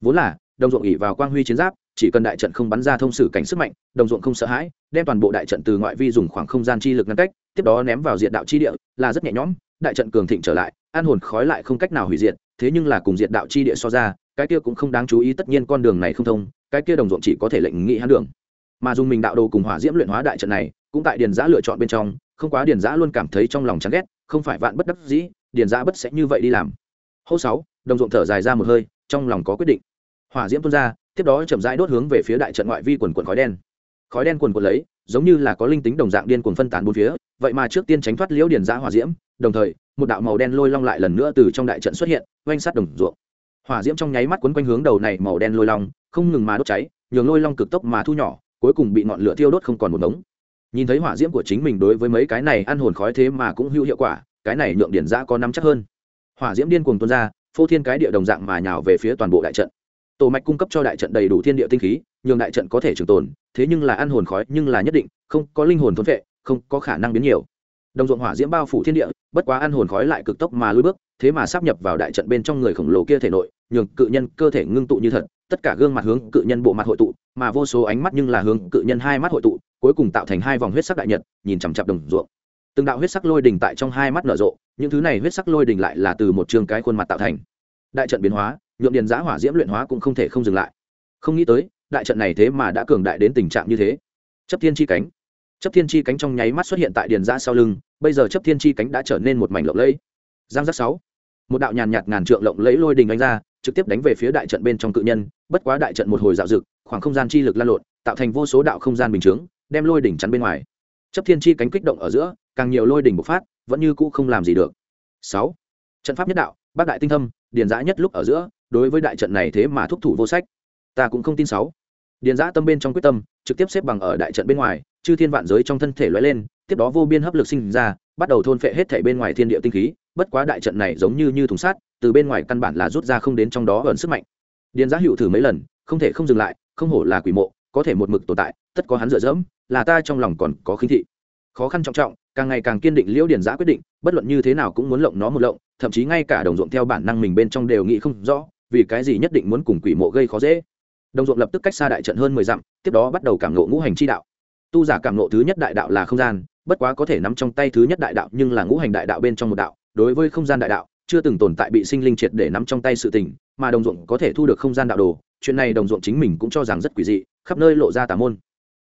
Vốn là, đồng ruộng ỉ vào quang huy chiến giáp, chỉ cần đại trận không bắn ra thông sử cảnh sức mạnh, đồng ruộng không sợ hãi, đem toàn bộ đại trận từ ngoại vi dùng khoảng không gian chi lực ngăn cách, tiếp đó ném vào diện đạo chi địa, là rất nhẹ nhõm đại trận cường thịnh trở lại, an hồn khói lại không cách nào hủy diệt, thế nhưng là cùng diện đạo chi địa so ra, cái kia cũng không đáng chú ý, tất nhiên con đường này không thông, cái kia đồng ruộng chỉ có thể lệnh nghị hắn đường. Mà dùng mình đạo đồ cùng hỏa diễm luyện hóa đại trận này, cũng tại điền giã lựa chọn bên trong, không quá điền giã luôn cảm thấy trong lòng chán ghét, không phải vạn bất đắc dĩ, điền giã bất sẽ như vậy đi làm. Hô sáu, đồng ruộng thở dài ra một hơi, trong lòng có quyết định. Hỏa diễm tuôn ra, tiếp đó chậm rãi đốt hướng về phía đại trận ngoại vi quần quần khói đen. Khói đen quần quần lấy, giống như là có linh tính đồng dạng điên cuồng phân tán bốn phía, vậy mà trước tiên tránh thoát liễu điền giã hỏa diễm đồng thời, một đạo màu đen lôi long lại lần nữa từ trong đại trận xuất hiện, oanh sát đồng ruộng. Hỏa diễm trong nháy mắt quấn quanh hướng đầu này màu đen lôi long, không ngừng mà đốt cháy, nhường lôi long cực tốc mà thu nhỏ, cuối cùng bị ngọn lửa thiêu đốt không còn một đống. Nhìn thấy hỏa diễm của chính mình đối với mấy cái này ăn hồn khói thế mà cũng hữu hiệu quả, cái này nhượng điển giã có năm chắc hơn. Hỏa diễm điên cuồng tuôn ra, phô thiên cái địa đồng dạng mà nhào về phía toàn bộ đại trận. Tổ mạch cung cấp cho đại trận đầy đủ thiên địa tinh khí, nhường đại trận có thể trường tồn, thế nhưng là ăn hồn khói nhưng là nhất định, không có linh hồn thốn vệ không có khả năng biến nhiều đồng ruộng hỏa diễm bao phủ thiên địa, bất quá ăn hồn khói lại cực tốc mà lui bước, thế mà sắp nhập vào đại trận bên trong người khổng lồ kia thể nội, nhường cự nhân cơ thể ngưng tụ như thật, tất cả gương mặt hướng cự nhân bộ mặt hội tụ, mà vô số ánh mắt nhưng là hướng cự nhân hai mắt hội tụ, cuối cùng tạo thành hai vòng huyết sắc đại nhật, nhìn chằm chặp đồng ruộng. Từng đạo huyết sắc lôi đỉnh tại trong hai mắt nở rộ, những thứ này huyết sắc lôi đỉnh lại là từ một trường cái khuôn mặt tạo thành. Đại trận biến hóa, nhượng điền giã hỏa diễm luyện hóa cũng không thể không dừng lại. Không nghĩ tới, đại trận này thế mà đã cường đại đến tình trạng như thế. Chấp thiên chi cánh chấp thiên chi cánh trong nháy mắt xuất hiện tại điền giã sau lưng, bây giờ chấp thiên chi cánh đã trở nên một mảnh lộng lẫy. Giang giác sáu. Một đạo nhàn nhạt ngàn trượng lộng lẫy lôi đình đánh ra, trực tiếp đánh về phía đại trận bên trong cự nhân, bất quá đại trận một hồi dạo dực khoảng không gian chi lực lan lộn, tạo thành vô số đạo không gian bình chướng, đem lôi đỉnh chắn bên ngoài. Chấp thiên chi cánh kích động ở giữa, càng nhiều lôi đỉnh bộc phát, vẫn như cũ không làm gì được. Sáu. Trận pháp nhất đạo, bác đại tinh thâm, điền giã nhất lúc ở giữa, đối với đại trận này thế mà thúc thủ vô sách. Ta cũng không tin sáu. Điền giã tâm bên trong quyết tâm trực tiếp xếp bằng ở đại trận bên ngoài, chư thiên vạn giới trong thân thể lóe lên, tiếp đó vô biên hấp lực sinh ra, bắt đầu thôn phệ hết thảy bên ngoài thiên địa tinh khí. Bất quá đại trận này giống như như thùng sát từ bên ngoài căn bản là rút ra không đến trong đó ẩn sức mạnh. Điền giá hữu thử mấy lần, không thể không dừng lại, không hổ là quỷ mộ, có thể một mực tồn tại, tất có hắn dựa dẫm, là ta trong lòng còn có khinh thị. Khó khăn trọng trọng, càng ngày càng kiên định liễu điền giã quyết định, bất luận như thế nào cũng muốn lộng nó một lộng, thậm chí ngay cả đồng ruộng theo bản năng mình bên trong đều nghĩ không rõ, vì cái gì nhất định muốn cùng quỷ mộ gây khó dễ đồng ruộng lập tức cách xa đại trận hơn mười dặm, tiếp đó bắt đầu cảm nộ ngũ hành chi đạo. Tu giả cảm nộ thứ nhất đại đạo là không gian, bất quá có thể nắm trong tay thứ nhất đại đạo nhưng là ngũ hành đại đạo bên trong một đạo, đối với không gian đại đạo, chưa từng tồn tại bị sinh linh triệt để nắm trong tay sự tình, mà đồng ruộng có thể thu được không gian đạo đồ, chuyện này đồng ruộng chính mình cũng cho rằng rất quỷ dị, khắp nơi lộ ra tà môn.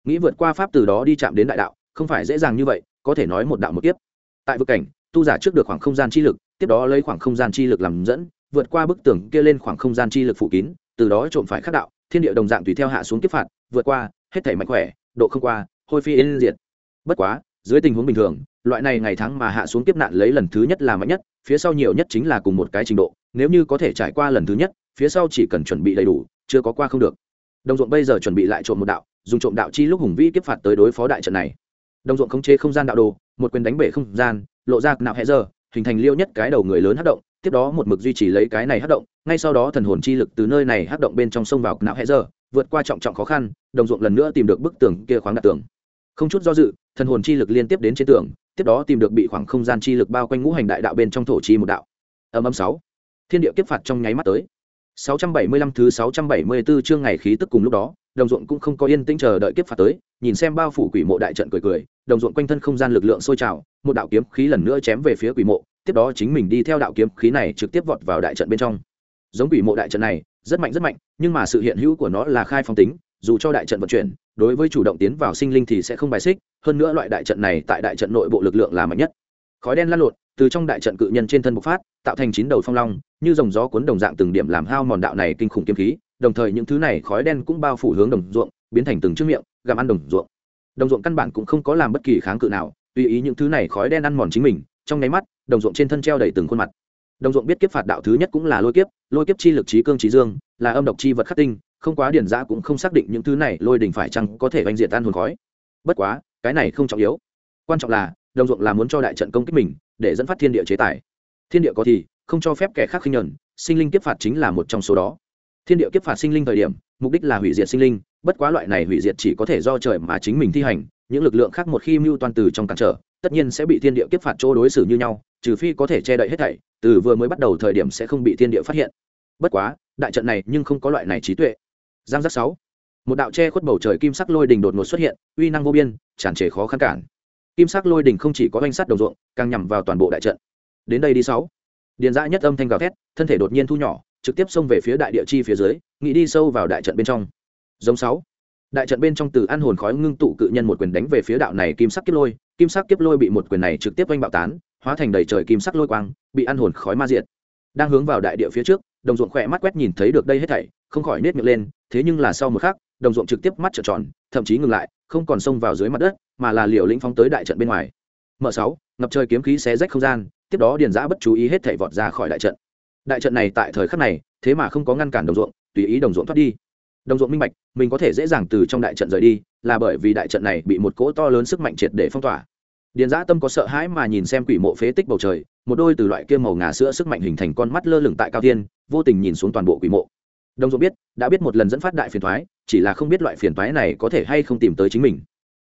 Nghĩ vượt qua pháp từ đó đi chạm đến đại đạo, không phải dễ dàng như vậy, có thể nói một đạo một tiếp tại vực cảnh, tu giả trước được khoảng không gian chi lực, tiếp đó lấy khoảng không gian chi lực làm dẫn, vượt qua bức tường kia lên khoảng không gian chi lực phủ kín, từ đó trộm phải khắc đạo thiên địa đồng dạng tùy theo hạ xuống kiếp phạt, vượt qua, hết thể mạnh khỏe, độ không qua, hôi phi yên diệt. Bất quá, dưới tình huống bình thường, loại này ngày tháng mà hạ xuống kiếp nạn lấy lần thứ nhất là mạnh nhất, phía sau nhiều nhất chính là cùng một cái trình độ, nếu như có thể trải qua lần thứ nhất, phía sau chỉ cần chuẩn bị đầy đủ, chưa có qua không được. Đồng ruộng bây giờ chuẩn bị lại trộm một đạo, dùng trộm đạo chi lúc hùng vĩ kiếp phạt tới đối phó đại trận này. Đồng ruộng khống chế không gian đạo đồ, một quyền đánh bể không gian, lộ ra nạo hẹ giờ, hình thành liêu nhất cái đầu người lớn hát động tiếp đó một mực duy trì lấy cái này hát động ngay sau đó thần hồn chi lực từ nơi này hát động bên trong sông vào não hẹ giờ vượt qua trọng trọng khó khăn đồng ruộng lần nữa tìm được bức tường kia khoáng đặt tường. Không chút do dự thần hồn chi lực liên tiếp đến trên tường tiếp đó tìm được bị khoảng không gian chi lực bao quanh ngũ hành đại đạo bên trong thổ chi một đạo. Âm âm sáu. Thiên địa kiếp phạt trong nháy mắt tới. 675 thứ 674 chương ngày khí tức cùng lúc đó, đồng ruộng cũng không có yên tĩnh chờ đợi kiếp phạt tới, nhìn xem bao phủ quỷ mộ đại trận cười cười, đồng ruộng quanh thân không gian lực lượng sôi trào, một đạo kiếm khí lần nữa chém về phía quỷ mộ, tiếp đó chính mình đi theo đạo kiếm khí này trực tiếp vọt vào đại trận bên trong. Giống quỷ mộ đại trận này, rất mạnh rất mạnh, nhưng mà sự hiện hữu của nó là khai phong tính, dù cho đại trận vận chuyển, đối với chủ động tiến vào sinh linh thì sẽ không bài xích, hơn nữa loại đại trận này tại đại trận nội bộ lực lượng là mạnh nhất. Khói đen lan lộn, từ trong đại trận cự nhân trên thân bộc phát, tạo thành chín đầu phong long, như dòng gió cuốn đồng dạng từng điểm làm hao mòn đạo này kinh khủng kiếm khí, đồng thời những thứ này khói đen cũng bao phủ hướng đồng ruộng, biến thành từng chiếc miệng, gặm ăn đồng ruộng. Đồng ruộng căn bản cũng không có làm bất kỳ kháng cự nào, tùy ý những thứ này khói đen ăn mòn chính mình, trong nháy mắt, đồng ruộng trên thân treo đầy từng khuôn mặt. Đồng ruộng biết kiếp phạt đạo thứ nhất cũng là lôi kiếp, lôi kiếp chi lực trí cương trí dương, là âm độc chi vật khắc tinh, không quá điển giã cũng không xác định những thứ này lôi đỉnh phải chăng có thể oanh diệt tan hồn khói. Bất quá, cái này không trọng yếu. Quan trọng là, đồng ruộng là muốn cho đại trận công kích mình, để dẫn phát thiên địa chế tài. Thiên địa có thì, không cho phép kẻ khác khinh nhẫn sinh linh kiếp phạt chính là một trong số đó thiên địa kiếp phạt sinh linh thời điểm mục đích là hủy diệt sinh linh bất quá loại này hủy diệt chỉ có thể do trời mà chính mình thi hành những lực lượng khác một khi mưu toàn từ trong cản trở tất nhiên sẽ bị thiên địa kiếp phạt chỗ đối xử như nhau, trừ phi có thể che đậy hết thảy, từ vừa mới bắt đầu thời điểm sẽ không bị thiên địa phát hiện. Bất quá, đại trận này nhưng không có loại này trí tuệ. Giang giác sáu. Một đạo che khuất bầu trời kim sắc lôi đình đột ngột xuất hiện, uy năng vô biên, tràn trề khó khăn cản. Kim sắc lôi đình không chỉ có danh sắt đầu ruộng, càng nhằm vào toàn bộ đại trận. Đến đây đi sáu. Điền dã nhất âm thanh gào thét, thân thể đột nhiên thu nhỏ, trực tiếp xông về phía đại địa chi phía dưới, nghĩ đi sâu vào đại trận bên trong. Giống sáu đại trận bên trong từ ăn hồn khói ngưng tụ cự nhân một quyền đánh về phía đạo này kim sắc kiếp lôi, kim sắc kiếp lôi bị một quyền này trực tiếp oanh bạo tán, hóa thành đầy trời kim sắc lôi quang, bị ăn hồn khói ma diệt. Đang hướng vào đại địa phía trước, đồng ruộng khỏe mắt quét nhìn thấy được đây hết thảy, không khỏi nết miệng lên, thế nhưng là sau một khắc, đồng ruộng trực tiếp mắt trợn tròn, thậm chí ngừng lại, không còn xông vào dưới mặt đất, mà là liều lĩnh phóng tới đại trận bên ngoài. Mở sáu, ngập trời kiếm khí xé rách không gian, tiếp đó điền giã bất chú ý hết thảy vọt ra khỏi đại trận. Đại trận này tại thời khắc này, thế mà không có ngăn cản đồng ruộng, tùy ý đồng ruộng thoát đi đồng ruộng minh bạch, mình có thể dễ dàng từ trong đại trận rời đi, là bởi vì đại trận này bị một cỗ to lớn sức mạnh triệt để phong tỏa. Điền giã tâm có sợ hãi mà nhìn xem quỷ mộ phế tích bầu trời, một đôi từ loại kia màu ngà sữa sức mạnh hình thành con mắt lơ lửng tại cao thiên, vô tình nhìn xuống toàn bộ quỷ mộ. Đồng ruộng biết, đã biết một lần dẫn phát đại phiền thoái chỉ là không biết loại phiền thoái này có thể hay không tìm tới chính mình.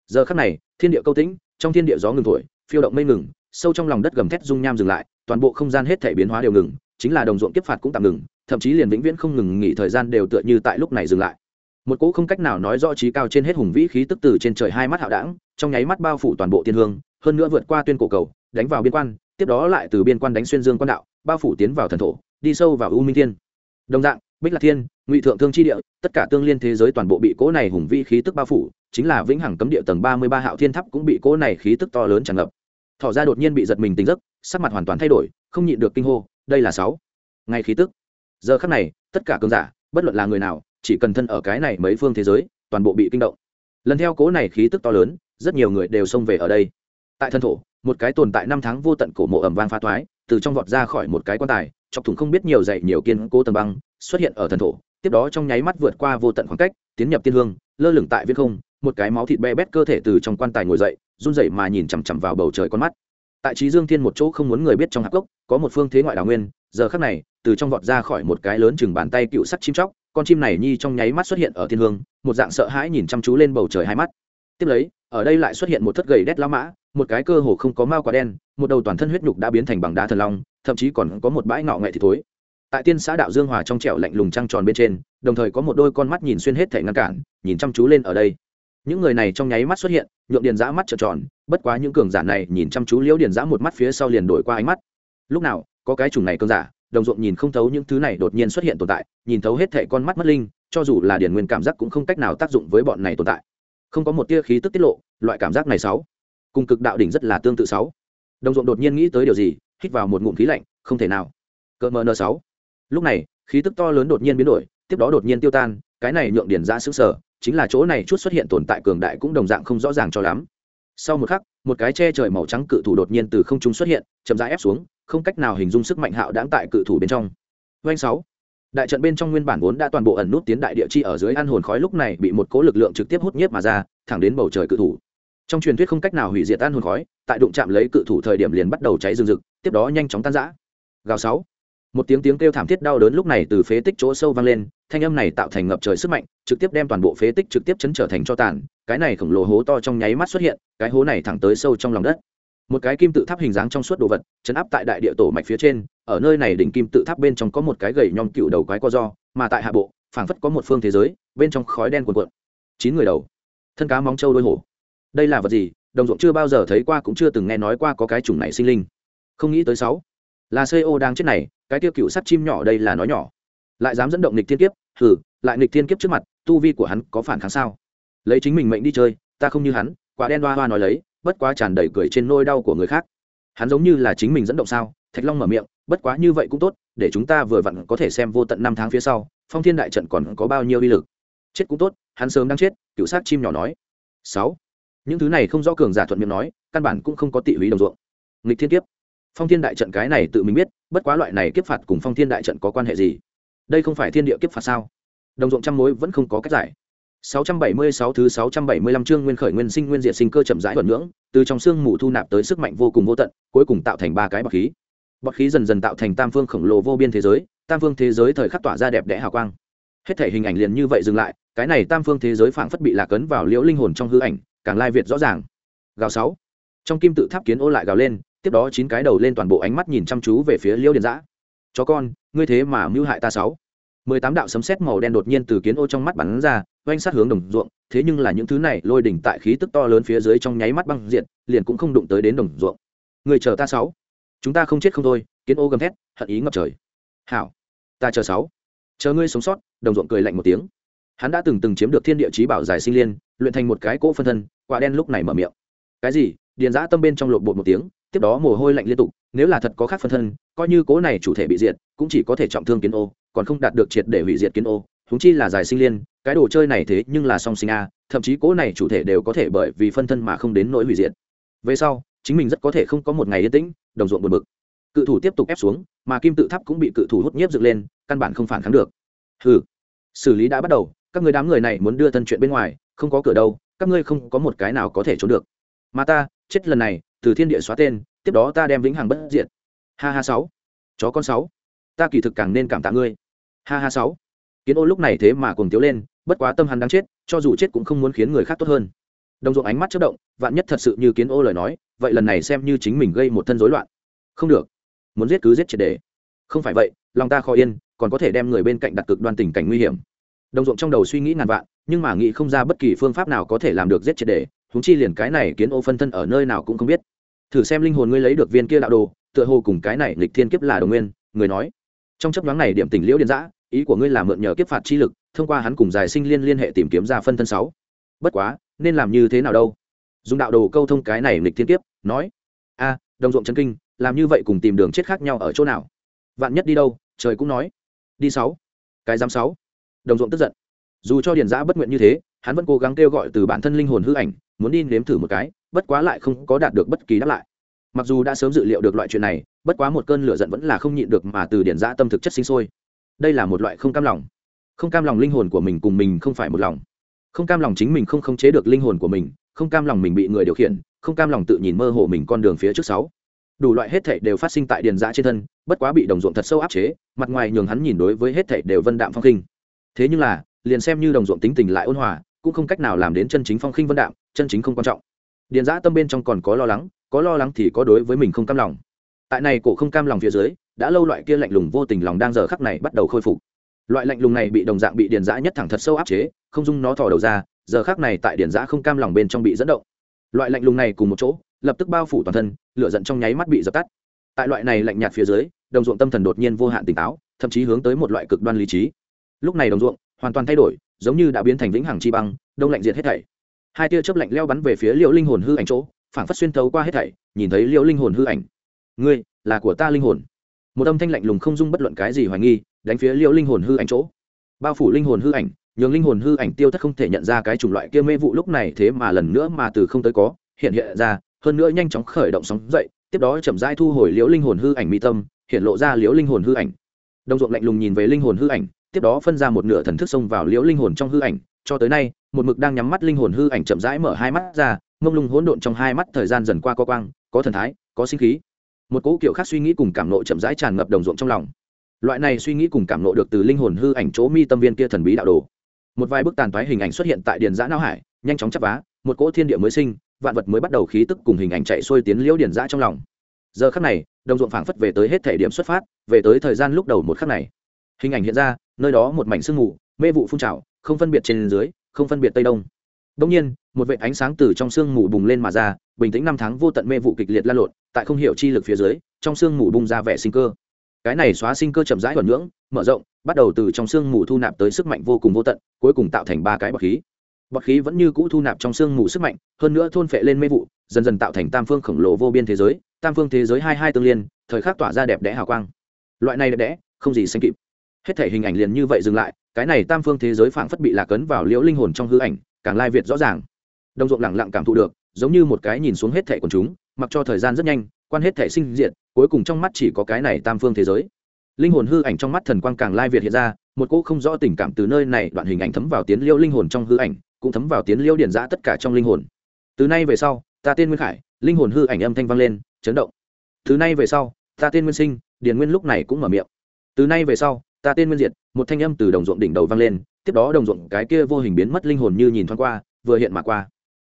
Giờ khắc này, thiên địa câu tĩnh, trong thiên địa gió ngừng thổi, phiêu động mây ngừng, sâu trong lòng đất gầm thét dung nham dừng lại, toàn bộ không gian hết thể biến hóa đều ngừng, chính là đồng ruộng kiếp phạt cũng tạm ngừng thậm chí liền vĩnh viễn không ngừng nghỉ thời gian đều tựa như tại lúc này dừng lại. Một cỗ không cách nào nói rõ trí cao trên hết hùng vĩ khí tức từ trên trời hai mắt hạo đảng trong nháy mắt bao phủ toàn bộ tiên hương, hơn nữa vượt qua tuyên cổ cầu, đánh vào biên quan, tiếp đó lại từ biên quan đánh xuyên dương quan đạo, bao phủ tiến vào thần thổ, đi sâu vào u minh thiên. Đồng dạng, bích lạc thiên, ngụy thượng thương chi địa, tất cả tương liên thế giới toàn bộ bị cỗ này hùng vĩ khí tức bao phủ, chính là vĩnh hằng cấm địa tầng ba mươi ba hạo thiên tháp cũng bị cỗ này khí tức to lớn tràn ngập. Thỏ ra đột nhiên bị giật mình tỉnh giấc, sắc mặt hoàn toàn thay đổi, không nhịn được kinh hô, đây là sáu. Ngày khí tức giờ khắc này, tất cả cường giả, bất luận là người nào, chỉ cần thân ở cái này mấy phương thế giới, toàn bộ bị kinh động. Lần theo cố này khí tức to lớn, rất nhiều người đều xông về ở đây. Tại thân thổ, một cái tồn tại năm tháng vô tận cổ mộ ẩm vang phá thoái từ trong vọt ra khỏi một cái quan tài, chọc thủng không biết nhiều dậy nhiều kiên cố tầng băng, xuất hiện ở thần thổ. Tiếp đó trong nháy mắt vượt qua vô tận khoảng cách, tiến nhập tiên hương, lơ lửng tại viết không, một cái máu thịt be bét cơ thể từ trong quan tài ngồi dậy, run rẩy mà nhìn chằm chằm vào bầu trời con mắt. Tại trí dương thiên một chỗ không muốn người biết trong hạp cốc có một phương thế ngoại đào nguyên giờ khắc này, từ trong vọt ra khỏi một cái lớn chừng bàn tay cựu sắt chim chóc, con chim này nhi trong nháy mắt xuất hiện ở thiên hương, một dạng sợ hãi nhìn chăm chú lên bầu trời hai mắt. Tiếp lấy, ở đây lại xuất hiện một thất gầy đét la mã, một cái cơ hồ không có mao quả đen, một đầu toàn thân huyết nhục đã biến thành bằng đá thần long, thậm chí còn có một bãi ngọ nghệ thì thối. Tại tiên xã đạo dương hòa trong trẻo lạnh lùng trăng tròn bên trên, đồng thời có một đôi con mắt nhìn xuyên hết thể ngăn cản, nhìn chăm chú lên ở đây. Những người này trong nháy mắt xuất hiện, nhượng điền giã mắt trợn tròn, bất quá những cường giả này nhìn chăm chú liễu điền giã một mắt phía sau liền đổi qua ánh mắt. Lúc nào có cái chủng này cơn giả, đồng ruộng nhìn không thấu những thứ này đột nhiên xuất hiện tồn tại, nhìn thấu hết thệ con mắt mất linh, cho dù là điển nguyên cảm giác cũng không cách nào tác dụng với bọn này tồn tại. Không có một tia khí tức tiết lộ, loại cảm giác này sáu, cùng cực đạo đỉnh rất là tương tự sáu. Đồng ruộng đột nhiên nghĩ tới điều gì, hít vào một ngụm khí lạnh, không thể nào. Cỡ mờ n sáu. Lúc này, khí tức to lớn đột nhiên biến đổi, tiếp đó đột nhiên tiêu tan, cái này nhượng điển ra xứng sở chính là chỗ này chút xuất hiện tồn tại cường đại cũng đồng dạng không rõ ràng cho lắm. Sau một khắc, một cái che trời màu trắng cự thủ đột nhiên từ không trung xuất hiện, chậm rãi ép xuống không cách nào hình dung sức mạnh hạo đáng tại cự thủ bên trong. Doanh sáu. Đại trận bên trong nguyên bản vốn đã toàn bộ ẩn nút tiến đại địa chi ở dưới ăn hồn khói lúc này bị một cố lực lượng trực tiếp hút nhiếp mà ra, thẳng đến bầu trời cự thủ. Trong truyền thuyết không cách nào hủy diệt ăn hồn khói, tại đụng chạm lấy cự thủ thời điểm liền bắt đầu cháy rừng rực, tiếp đó nhanh chóng tan rã. Gào sáu. Một tiếng tiếng kêu thảm thiết đau đớn lúc này từ phế tích chỗ sâu vang lên, thanh âm này tạo thành ngập trời sức mạnh, trực tiếp đem toàn bộ phế tích trực tiếp chấn trở thành cho tàn, cái này khổng lồ hố to trong nháy mắt xuất hiện, cái hố này thẳng tới sâu trong lòng đất một cái kim tự tháp hình dáng trong suốt đồ vật, chấn áp tại đại địa tổ mạch phía trên, ở nơi này đỉnh kim tự tháp bên trong có một cái gầy nhom cựu đầu quái co do, mà tại hạ bộ, phảng phất có một phương thế giới, bên trong khói đen cuồn cuộn. Chín người đầu. Thân cá móng trâu đôi hổ. Đây là vật gì? Đồng ruộng chưa bao giờ thấy qua cũng chưa từng nghe nói qua có cái chủng này sinh linh. Không nghĩ tới sáu. Là co đang chết này, cái tiêu cựu sắt chim nhỏ đây là nói nhỏ. Lại dám dẫn động nịch thiên kiếp, hừ, lại nịch thiên kiếp trước mặt, tu vi của hắn có phản kháng sao? Lấy chính mình mệnh đi chơi, ta không như hắn, quả đen đoa hoa nói lấy bất quá tràn đầy cười trên nôi đau của người khác. Hắn giống như là chính mình dẫn động sao? Thạch long mở miệng, bất quá như vậy cũng tốt, để chúng ta vừa vặn có thể xem vô tận năm tháng phía sau, phong thiên đại trận còn có bao nhiêu uy lực. Chết cũng tốt, hắn sớm đang chết, cựu sát chim nhỏ nói. Sáu. Những thứ này không rõ cường giả thuận miệng nói, căn bản cũng không có tị húy đồng ruộng. Nghịch thiên kiếp. Phong thiên đại trận cái này tự mình biết, bất quá loại này kiếp phạt cùng phong thiên đại trận có quan hệ gì? Đây không phải thiên địa kiếp phạt sao? Đồng ruộng trăm mối vẫn không có cách giải. 676 thứ 675 chương nguyên khởi nguyên sinh nguyên diệt sinh cơ chậm rãi thuần nhưỡng, từ trong xương mù thu nạp tới sức mạnh vô cùng vô tận, cuối cùng tạo thành ba cái bọt khí. Bọt khí dần dần tạo thành tam phương khổng lồ vô biên thế giới, tam phương thế giới thời khắc tỏa ra đẹp đẽ hào quang. Hết thể hình ảnh liền như vậy dừng lại, cái này tam phương thế giới phảng phất bị lạc cấn vào liễu linh hồn trong hư ảnh, càng lai việt rõ ràng. Gào 6. Trong kim tự tháp kiến ô lại gào lên, tiếp đó chín cái đầu lên toàn bộ ánh mắt nhìn chăm chú về phía Liễu Điền Dã. "Chó con, ngươi thế mà mưu hại ta sáu." Mười tám đạo sấm sét màu đen đột nhiên từ kiến ô trong mắt bắn ra, oanh sát hướng đồng ruộng, thế nhưng là những thứ này lôi đỉnh tại khí tức to lớn phía dưới trong nháy mắt băng diện liền cũng không đụng tới đến đồng ruộng. Người chờ ta sáu. Chúng ta không chết không thôi, kiến ô gầm thét, hận ý ngập trời. Hảo, ta chờ sáu. Chờ ngươi sống sót, đồng ruộng cười lạnh một tiếng. Hắn đã từng từng chiếm được thiên địa chí bảo giải sinh liên, luyện thành một cái cỗ phân thân, quả đen lúc này mở miệng. Cái gì? Điền giã tâm bên trong lộn bột một tiếng, tiếp đó mồ hôi lạnh liên tục, nếu là thật có khác phân thân, coi như cố này chủ thể bị diệt, cũng chỉ có thể trọng thương kiến ô còn không đạt được triệt để hủy diệt kiến ô húng chi là giải sinh liên, cái đồ chơi này thế nhưng là song sinh a, thậm chí cố này chủ thể đều có thể bởi vì phân thân mà không đến nỗi hủy diệt. Về sau, chính mình rất có thể không có một ngày yên tĩnh, đồng ruộng buồn bực. Cự thủ tiếp tục ép xuống, mà kim tự tháp cũng bị cự thủ hút nhiếp dựng lên, căn bản không phản kháng được. Ừ xử lý đã bắt đầu, các người đám người này muốn đưa thân chuyện bên ngoài, không có cửa đâu, các ngươi không có một cái nào có thể trốn được. Mà ta, chết lần này, từ thiên địa xóa tên, tiếp đó ta đem vĩnh hằng bất diệt. Ha ha sáu, chó con sáu, ta kỳ thực càng nên cảm tạ ngươi ha ha sáu. Kiến ô lúc này thế mà cùng tiếu lên, bất quá tâm hắn đáng chết, cho dù chết cũng không muốn khiến người khác tốt hơn. Đồng ruộng ánh mắt chất động, vạn nhất thật sự như kiến ô lời nói, vậy lần này xem như chính mình gây một thân rối loạn. Không được. Muốn giết cứ giết triệt để. Không phải vậy, lòng ta khó yên, còn có thể đem người bên cạnh đặt cực đoan tình cảnh nguy hiểm. Đồng ruộng trong đầu suy nghĩ ngàn vạn, nhưng mà nghĩ không ra bất kỳ phương pháp nào có thể làm được giết triệt để húng chi liền cái này kiến ô phân thân ở nơi nào cũng không biết. Thử xem linh hồn ngươi lấy được viên kia đạo đồ, tựa hồ cùng cái này lịch thiên kiếp là đồng nguyên, người nói trong chấp nhoáng này điểm tỉnh liễu điền giã ý của ngươi là mượn nhờ kiếp phạt chi lực, thông qua hắn cùng giải sinh liên liên hệ tìm kiếm ra phân thân sáu. Bất quá, nên làm như thế nào đâu? Dùng đạo đồ câu thông cái này lịch thiên kiếp, nói, a, đồng ruộng chân kinh, làm như vậy cùng tìm đường chết khác nhau ở chỗ nào? Vạn nhất đi đâu, trời cũng nói, đi sáu, cái giám sáu. Đồng ruộng tức giận. Dù cho điền giã bất nguyện như thế, hắn vẫn cố gắng kêu gọi từ bản thân linh hồn hư ảnh, muốn đi nếm thử một cái, bất quá lại không có đạt được bất kỳ đáp lại mặc dù đã sớm dự liệu được loại chuyện này, bất quá một cơn lửa giận vẫn là không nhịn được mà từ điển giã tâm thực chất sinh sôi. Đây là một loại không cam lòng. Không cam lòng linh hồn của mình cùng mình không phải một lòng. Không cam lòng chính mình không khống chế được linh hồn của mình, không cam lòng mình bị người điều khiển, không cam lòng tự nhìn mơ hồ mình con đường phía trước sáu. Đủ loại hết thảy đều phát sinh tại điền giã trên thân, bất quá bị đồng ruộng thật sâu áp chế, mặt ngoài nhường hắn nhìn đối với hết thảy đều vân đạm phong khinh. Thế nhưng là, liền xem như đồng ruộng tính tình lại ôn hòa, cũng không cách nào làm đến chân chính phong khinh vân đạm, chân chính không quan trọng. Điền giã tâm bên trong còn có lo lắng có lo lắng thì có đối với mình không cam lòng. Tại này cổ không cam lòng phía dưới, đã lâu loại kia lạnh lùng vô tình lòng đang giờ khắc này bắt đầu khôi phục. Loại lạnh lùng này bị đồng dạng bị điền giã nhất thẳng thật sâu áp chế, không dung nó thò đầu ra, giờ khắc này tại điền giã không cam lòng bên trong bị dẫn động. Loại lạnh lùng này cùng một chỗ, lập tức bao phủ toàn thân, lửa giận trong nháy mắt bị dập tắt. Tại loại này lạnh nhạt phía dưới, đồng ruộng tâm thần đột nhiên vô hạn tỉnh táo, thậm chí hướng tới một loại cực đoan lý trí. Lúc này đồng ruộng hoàn toàn thay đổi, giống như đã biến thành vĩnh hằng chi băng, đông lạnh diệt hết thảy. Hai tia chớp lạnh leo bắn về phía liễu linh hồn hư ảnh chỗ phảng phất xuyên thấu qua hết thảy, nhìn thấy liễu linh hồn hư ảnh. Ngươi, là của ta linh hồn. Một âm thanh lạnh lùng không dung bất luận cái gì hoài nghi, đánh phía liễu linh hồn hư ảnh chỗ. Bao phủ linh hồn hư ảnh, nhường linh hồn hư ảnh tiêu thất không thể nhận ra cái chủng loại kia mê vụ lúc này thế mà lần nữa mà từ không tới có, hiện hiện ra, hơn nữa nhanh chóng khởi động sóng dậy, tiếp đó chậm rãi thu hồi liễu linh hồn hư ảnh mi tâm, hiện lộ ra liễu linh hồn hư ảnh. Đồng ruộng lạnh lùng nhìn về linh hồn hư ảnh, tiếp đó phân ra một nửa thần thức xông vào liễu linh hồn trong hư ảnh, cho tới nay, một mực đang nhắm mắt linh hồn hư ảnh chậm rãi mở hai mắt ra mông lung hỗn độn trong hai mắt thời gian dần qua có quang, có thần thái, có sinh khí. Một cỗ kiểu khác suy nghĩ cùng cảm nộ chậm rãi tràn ngập đồng ruộng trong lòng. Loại này suy nghĩ cùng cảm nộ được từ linh hồn hư ảnh chỗ mi tâm viên kia thần bí đạo đồ. Một vài bức tàn toái hình ảnh xuất hiện tại điền giã não hải, nhanh chóng chắp vá, một cỗ thiên địa mới sinh, vạn vật mới bắt đầu khí tức cùng hình ảnh chạy xuôi tiến liễu điền giã trong lòng. Giờ khắc này, đồng ruộng phảng phất về tới hết thể điểm xuất phát, về tới thời gian lúc đầu một khắc này. Hình ảnh hiện ra, nơi đó một mảnh sương mù, mê vụ phun trào, không phân biệt trên dưới, không phân biệt tây đông đông nhiên, một vệt ánh sáng từ trong sương mù bùng lên mà ra, bình tĩnh năm tháng vô tận mê vụ kịch liệt lan lộn, tại không hiểu chi lực phía dưới, trong sương mù bung ra vẻ sinh cơ. Cái này xóa sinh cơ chậm rãi thuần nhưỡng mở rộng, bắt đầu từ trong sương mù thu nạp tới sức mạnh vô cùng vô tận, cuối cùng tạo thành ba cái bọt khí. Bọt khí vẫn như cũ thu nạp trong sương mù sức mạnh, hơn nữa thôn phệ lên mê vụ, dần dần tạo thành tam phương khổng lồ vô biên thế giới, tam phương thế giới hai hai tương liên, thời khắc tỏa ra đẹp đẽ hào quang. Loại này đẹp đẽ, không gì sánh kịp. Hết thể hình ảnh liền như vậy dừng lại, cái này tam phương thế giới phảng phất bị lạc ấn vào liễu linh hồn trong hư ảnh càng lai việt rõ ràng. Đồng ruộng lẳng lặng cảm thụ được, giống như một cái nhìn xuống hết thể của chúng, mặc cho thời gian rất nhanh, quan hết thể sinh diện cuối cùng trong mắt chỉ có cái này tam phương thế giới. Linh hồn hư ảnh trong mắt thần quang càng lai việt hiện ra, một cỗ không rõ tình cảm từ nơi này đoạn hình ảnh thấm vào tiến liêu linh hồn trong hư ảnh, cũng thấm vào tiến liêu điển giã tất cả trong linh hồn. Từ nay về sau, ta tên nguyên khải, linh hồn hư ảnh âm thanh vang lên, chấn động. Từ nay về sau, ta tên nguyên sinh, điền nguyên lúc này cũng mở miệng. Từ nay về sau, ta tên nguyên diệt, một thanh âm từ đồng ruộng đỉnh đầu vang lên tiếp đó đồng ruộng cái kia vô hình biến mất linh hồn như nhìn thoáng qua, vừa hiện mà qua.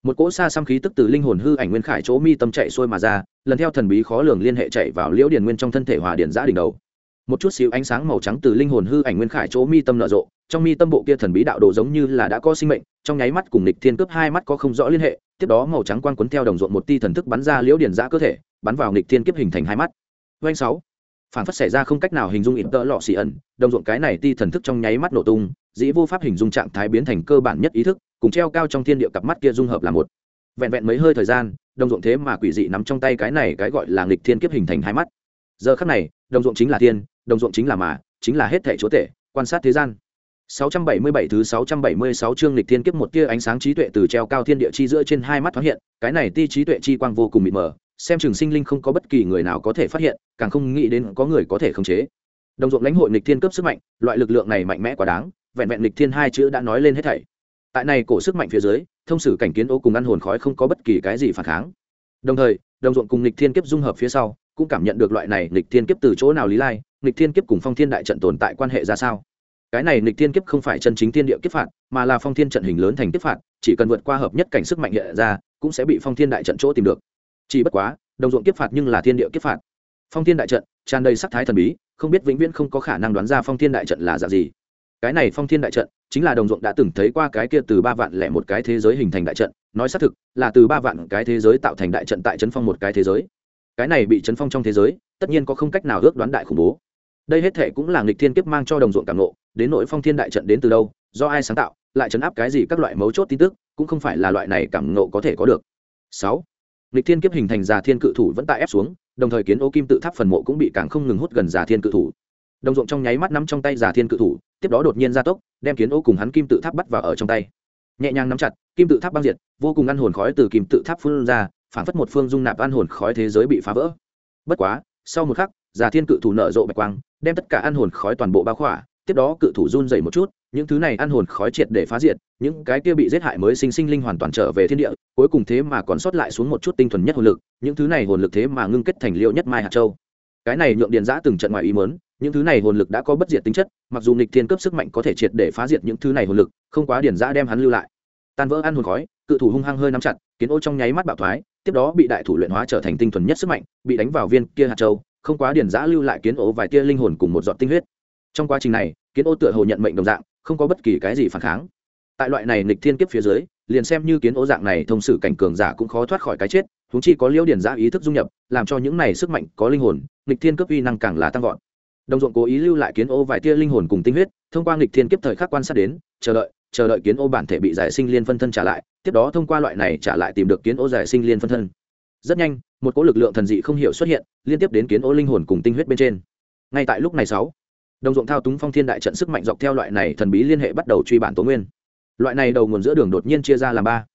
Một cỗ xa xăm khí tức từ linh hồn hư ảnh nguyên khải chỗ mi tâm chạy xuôi mà ra, lần theo thần bí khó lường liên hệ chạy vào liễu điền nguyên trong thân thể hòa điển giã đỉnh đầu. Một chút xíu ánh sáng màu trắng từ linh hồn hư ảnh nguyên khải chỗ mi tâm nở rộ, trong mi tâm bộ kia thần bí đạo đồ giống như là đã có sinh mệnh, trong nháy mắt cùng nịch thiên cướp hai mắt có không rõ liên hệ, tiếp đó màu trắng quang quấn theo đồng ruộng một ti thần thức bắn ra liễu điển giã cơ thể, bắn vào nịch thiên kiếp hình thành hai mắt. Doanh sáu. Phản phất xảy ra không cách nào hình dung ít tợ lọ xì ẩn, đồng ruộng cái này ti thần thức trong nháy mắt nổ tung dĩ vô pháp hình dung trạng thái biến thành cơ bản nhất ý thức cùng treo cao trong thiên địa cặp mắt kia dung hợp là một. Vẹn vẹn mấy hơi thời gian đồng ruộng thế mà quỷ dị nắm trong tay cái này cái gọi là nghịch thiên kiếp hình thành hai mắt. Giờ khắc này đồng ruộng chính là thiên đồng ruộng chính là mà chính là hết thể chúa tể quan sát thế gian. 677 thứ 676 chương lịch thiên kiếp một tia ánh sáng trí tuệ từ treo cao thiên địa chi giữa trên hai mắt thoáng hiện, cái này ti trí tuệ chi quang vô cùng mịt mờ, xem chừng sinh linh không có bất kỳ người nào có thể phát hiện, càng không nghĩ đến có người có thể khống chế. Đồng ruộng lãnh hội lịch thiên cấp sức mạnh, loại lực lượng này mạnh mẽ quá đáng, vẹn vẹn lịch thiên hai chữ đã nói lên hết thảy. Tại này cổ sức mạnh phía dưới, thông sử cảnh kiến ô cùng ăn hồn khói không có bất kỳ cái gì phản kháng. Đồng thời, đồng ruộng cùng lịch thiên kiếp dung hợp phía sau, cũng cảm nhận được loại này lịch thiên kiếp từ chỗ nào lý lai, lịch thiên kiếp cùng phong thiên đại trận tồn tại quan hệ ra sao cái này lịch thiên kiếp không phải chân chính thiên địa kiếp phạt mà là phong thiên trận hình lớn thành kiếp phạt chỉ cần vượt qua hợp nhất cảnh sức mạnh hiện ra cũng sẽ bị phong thiên đại trận chỗ tìm được chỉ bất quá đồng ruộng kiếp phạt nhưng là thiên địa kiếp phạt phong thiên đại trận tràn đầy sắc thái thần bí không biết vĩnh viễn không có khả năng đoán ra phong thiên đại trận là dạng gì cái này phong thiên đại trận, chính là đồng ruộng đã từng thấy qua cái kia từ ba vạn lẻ một cái thế giới hình thành đại trận, nói xác thực, là từ ba vạn cái thế giới tạo thành đại trận tại trấn phong một cái thế giới. Cái này bị trấn phong trong thế giới, tất nhiên có không cách nào ước đoán đại khủng bố. Đây hết thể cũng là nghịch thiên kiếp mang cho đồng ruộng cảm nộ đến nội phong thiên đại trận đến từ đâu, do ai sáng tạo, lại chấn áp cái gì các loại mấu chốt tin tức, cũng không phải là loại này cảm nộ có thể có được. Sáu, nghịch thiên kiếp hình thành già thiên cự thủ vẫn tại ép xuống, đồng thời kiến ô kim tự tháp phần mộ cũng bị càng không ngừng hút gần già thiên cự thủ. Đồng ruộng trong nháy mắt nắm trong tay già thiên cự thủ tiếp đó đột nhiên gia tốc, đem kiến ô cùng hắn kim tự tháp bắt vào ở trong tay. Nhẹ nhàng nắm chặt, kim tự tháp băng diệt, vô cùng ăn hồn khói từ kim tự tháp phun ra, phản phất một phương dung nạp ăn hồn khói thế giới bị phá vỡ. Bất quá, sau một khắc già thiên cự thủ nở rộ bạch quang, đem tất cả ăn hồn khói toàn bộ bao khỏa, tiếp đó cự thủ run dày một chút, những thứ này ăn hồn khói triệt để phá diệt, những cái kia bị giết hại mới sinh sinh linh hoàn toàn trở về thiên địa, cuối cùng thế mà còn sót lại xuống một chút tinh thuần nhất hồn lực, những thứ này hồn lực thế mà ngưng kết thành liệu nhất mai hạt châu. Cái này nhượng điện giã từng trận ngoài ý mớn những thứ này hồn lực đã có bất diệt tính chất, mặc dù nịch thiên cấp sức mạnh có thể triệt để phá diệt những thứ này hồn lực, không quá điển giã đem hắn lưu lại. Tan vỡ ăn hồn khói, cự thủ hung hăng hơi nắm chặt, kiến ô trong nháy mắt bạo thoái, tiếp đó bị đại thủ luyện hóa trở thành tinh thuần nhất sức mạnh, bị đánh vào viên kia hạt châu, không quá điển giã lưu lại kiến ô vài tia linh hồn cùng một giọt tinh huyết. Trong quá trình này, kiến ô tựa hồ nhận mệnh đồng dạng, không có bất kỳ cái gì phản kháng. Tại loại này nịch thiên kiếp phía dưới, liền xem như kiến ô dạng này thông sự cảnh cường giả cũng khó thoát khỏi cái chết húng chi có liễu điển giã ý thức dung nhập, làm cho những này sức mạnh có linh hồn nịch thiên cấp uy năng càng là tăng vọt đồng ruộng cố ý lưu lại kiến ô vài tia linh hồn cùng tinh huyết, thông qua nghịch thiên kiếp thời khắc quan sát đến, chờ đợi chờ đợi kiến ô bản thể bị giải sinh liên phân thân trả lại, tiếp đó thông qua loại này trả lại tìm được kiến ô giải sinh liên phân thân. Rất nhanh, một cỗ lực lượng thần dị không hiểu xuất hiện, liên tiếp đến kiến ô linh hồn cùng tinh huyết bên trên. Ngay tại lúc này sáu, đồng ruộng thao túng phong thiên đại trận sức mạnh dọc theo loại này thần bí liên hệ bắt đầu truy bản tố nguyên. Loại này đầu nguồn giữa đường đột nhiên chia ra làm ba.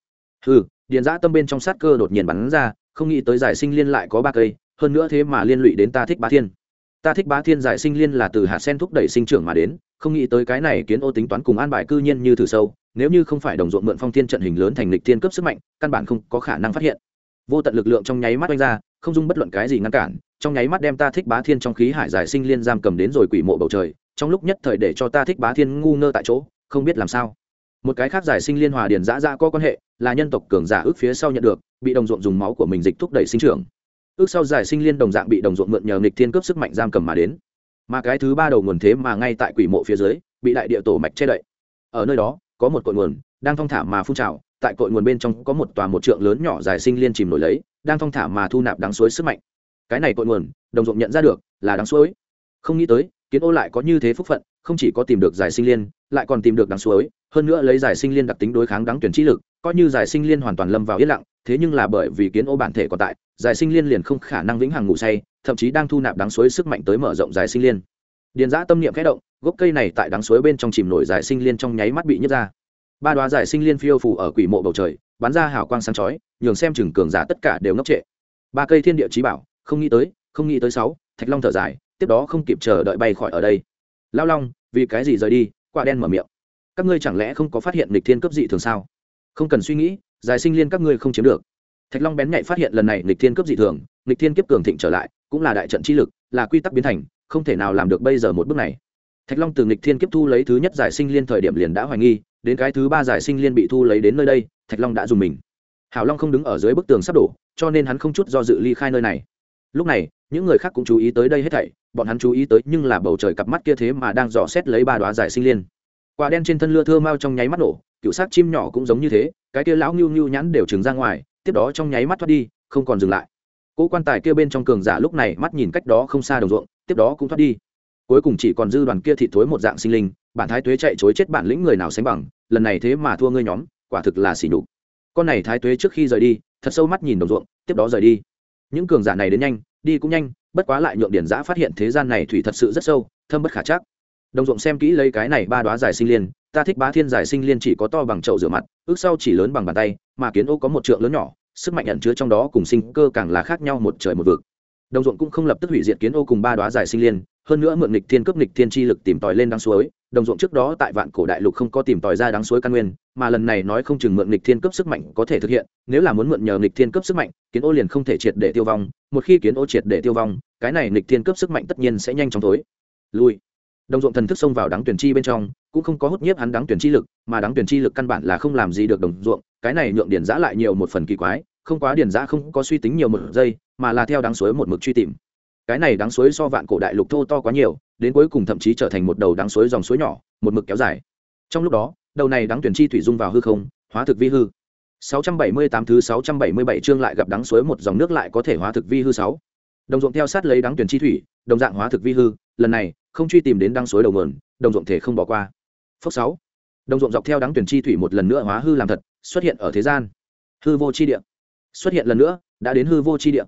Ừ điền giã tâm bên trong sát cơ đột nhiên bắn ra, không nghĩ tới giải sinh liên lại có ba cây, hơn nữa thế mà liên lụy đến ta thích ba thiên ta thích bá thiên giải sinh liên là từ hạt sen thúc đẩy sinh trưởng mà đến, không nghĩ tới cái này kiến ô tính toán cùng an bài cư nhiên như thử sâu, nếu như không phải đồng ruộng mượn phong thiên trận hình lớn thành lịch thiên cấp sức mạnh, căn bản không có khả năng phát hiện. Vô tận lực lượng trong nháy mắt oanh ra, không dung bất luận cái gì ngăn cản, trong nháy mắt đem ta thích bá thiên trong khí hải giải sinh liên giam cầm đến rồi quỷ mộ bầu trời, trong lúc nhất thời để cho ta thích bá thiên ngu ngơ tại chỗ, không biết làm sao. Một cái khác giải sinh liên hòa điền giã ra có quan hệ, là nhân tộc cường giả ước phía sau nhận được, bị đồng ruộng dùng máu của mình dịch thúc đẩy sinh trưởng ước sau giải sinh liên đồng dạng bị đồng ruộng mượn nhờ nghịch thiên cướp sức mạnh giam cầm mà đến. Mà cái thứ ba đầu nguồn thế mà ngay tại quỷ mộ phía dưới, bị đại địa tổ mạch che đậy. Ở nơi đó, có một cội nguồn, đang thong thả mà phun trào, tại cội nguồn bên trong có một tòa một trượng lớn nhỏ giải sinh liên chìm nổi lấy, đang thong thả mà thu nạp đắng suối sức mạnh. Cái này cội nguồn, đồng ruộng nhận ra được là đắng suối. Không nghĩ tới, kiến ô lại có như thế phúc phận không chỉ có tìm được giải sinh liên, lại còn tìm được đắng suối, hơn nữa lấy giải sinh liên đặc tính đối kháng đắng tuyển trí lực, coi như giải sinh liên hoàn toàn lâm vào yên lặng, thế nhưng là bởi vì kiến ô bản thể còn tại, giải sinh liên liền không khả năng vĩnh hằng ngủ say, thậm chí đang thu nạp đắng suối sức mạnh tới mở rộng giải sinh liên. Điền giã tâm niệm khẽ động, gốc cây này tại đắng suối bên trong chìm nổi giải sinh liên trong nháy mắt bị nhấc ra. Ba đoá giải sinh liên phiêu phủ ở quỷ mộ bầu trời, bắn ra hào quang sáng chói, nhường xem chừng cường giả tất cả đều ngốc trệ. Ba cây thiên địa trí bảo, không nghĩ tới, không nghĩ tới sáu, thạch long thở dài, tiếp đó không kịp chờ đợi bay khỏi ở đây lao long, vì cái gì rời đi? Quả đen mở miệng. Các ngươi chẳng lẽ không có phát hiện lịch thiên cấp dị thường sao? Không cần suy nghĩ, giải sinh liên các ngươi không chiếm được. Thạch long bén nhạy phát hiện lần này lịch thiên cấp dị thường lịch thiên kiếp cường thịnh trở lại, cũng là đại trận chi lực, là quy tắc biến thành, không thể nào làm được bây giờ một bước này. Thạch long từ lịch thiên kiếp thu lấy thứ nhất giải sinh liên thời điểm liền đã hoài nghi, đến cái thứ ba giải sinh liên bị thu lấy đến nơi đây, thạch long đã dùng mình. Hảo long không đứng ở dưới bức tường sắp đổ, cho nên hắn không chút do dự ly khai nơi này. Lúc này, những người khác cũng chú ý tới đây hết thảy bọn hắn chú ý tới nhưng là bầu trời cặp mắt kia thế mà đang dò xét lấy ba đoá giải sinh liên. Quả đen trên thân lưa thưa mau trong nháy mắt nổ, cựu xác chim nhỏ cũng giống như thế, cái kia lão ngưu ngưu nhãn đều trừng ra ngoài, tiếp đó trong nháy mắt thoát đi, không còn dừng lại. Cỗ quan tài kia bên trong cường giả lúc này mắt nhìn cách đó không xa đồng ruộng, tiếp đó cũng thoát đi. Cuối cùng chỉ còn dư đoàn kia thị thối một dạng sinh linh, bản thái tuế chạy chối chết bản lĩnh người nào sánh bằng, lần này thế mà thua ngươi nhóm, quả thực là xỉ nhục. Con này thái tuế trước khi rời đi, thật sâu mắt nhìn đồng ruộng, tiếp đó rời đi. Những cường giả này đến nhanh, đi cũng nhanh bất quá lại nhượng điển giã phát hiện thế gian này thủy thật sự rất sâu, thâm bất khả chắc. Đồng ruộng xem kỹ lấy cái này ba đoá giải sinh liên, ta thích bá thiên giải sinh liên chỉ có to bằng chậu rửa mặt, ước sau chỉ lớn bằng bàn tay, mà kiến ô có một trượng lớn nhỏ, sức mạnh ẩn chứa trong đó cùng sinh cơ càng là khác nhau một trời một vực. Đồng ruộng cũng không lập tức hủy diệt kiến ô cùng ba đoá giải sinh liên, hơn nữa mượn nghịch thiên cướp nghịch thiên chi lực tìm tòi lên đăng suối đồng ruộng trước đó tại vạn cổ đại lục không có tìm tòi ra đáng suối căn nguyên, mà lần này nói không chừng mượn nghịch thiên cướp sức mạnh có thể thực hiện, nếu là muốn mượn nhờ nghịch thiên cướp sức mạnh, kiến ô liền không thể triệt để tiêu vong, một khi kiến ô triệt để tiêu vong, cái này nghịch thiên cướp sức mạnh tất nhiên sẽ nhanh chóng tối lui. Đồng ruộng thần thức xông vào đáng tuyển chi bên trong, cũng không có hút nhiếp hắn đáng tuyển chi lực, mà đáng tuyển chi lực căn bản là không làm gì được đồng ruộng, cái này nhượng điển giã lại nhiều một phần kỳ quái, không quá điển giã không có suy tính nhiều một giây, mà là theo đáng suối một mực truy tìm. Cái này đáng suối so vạn cổ đại lục thô to quá nhiều đến cuối cùng thậm chí trở thành một đầu đắng suối dòng suối nhỏ một mực kéo dài trong lúc đó đầu này đắng tuyển chi thủy dung vào hư không hóa thực vi hư 678 thứ 677 chương lại gặp đắng suối một dòng nước lại có thể hóa thực vi hư 6. Đồng ruộng theo sát lấy đắng tuyển chi thủy, đồng dạng hóa thực vi hư, lần này không truy tìm đến đắng suối đầu nguồn, đồng ruộng thể không bỏ qua. Phốc 6. Đồng ruộng dọc theo đắng tuyển chi thủy một lần nữa hóa hư làm thật, xuất hiện ở thế gian. Hư vô chi địa. Xuất hiện lần nữa, đã đến hư vô chi địa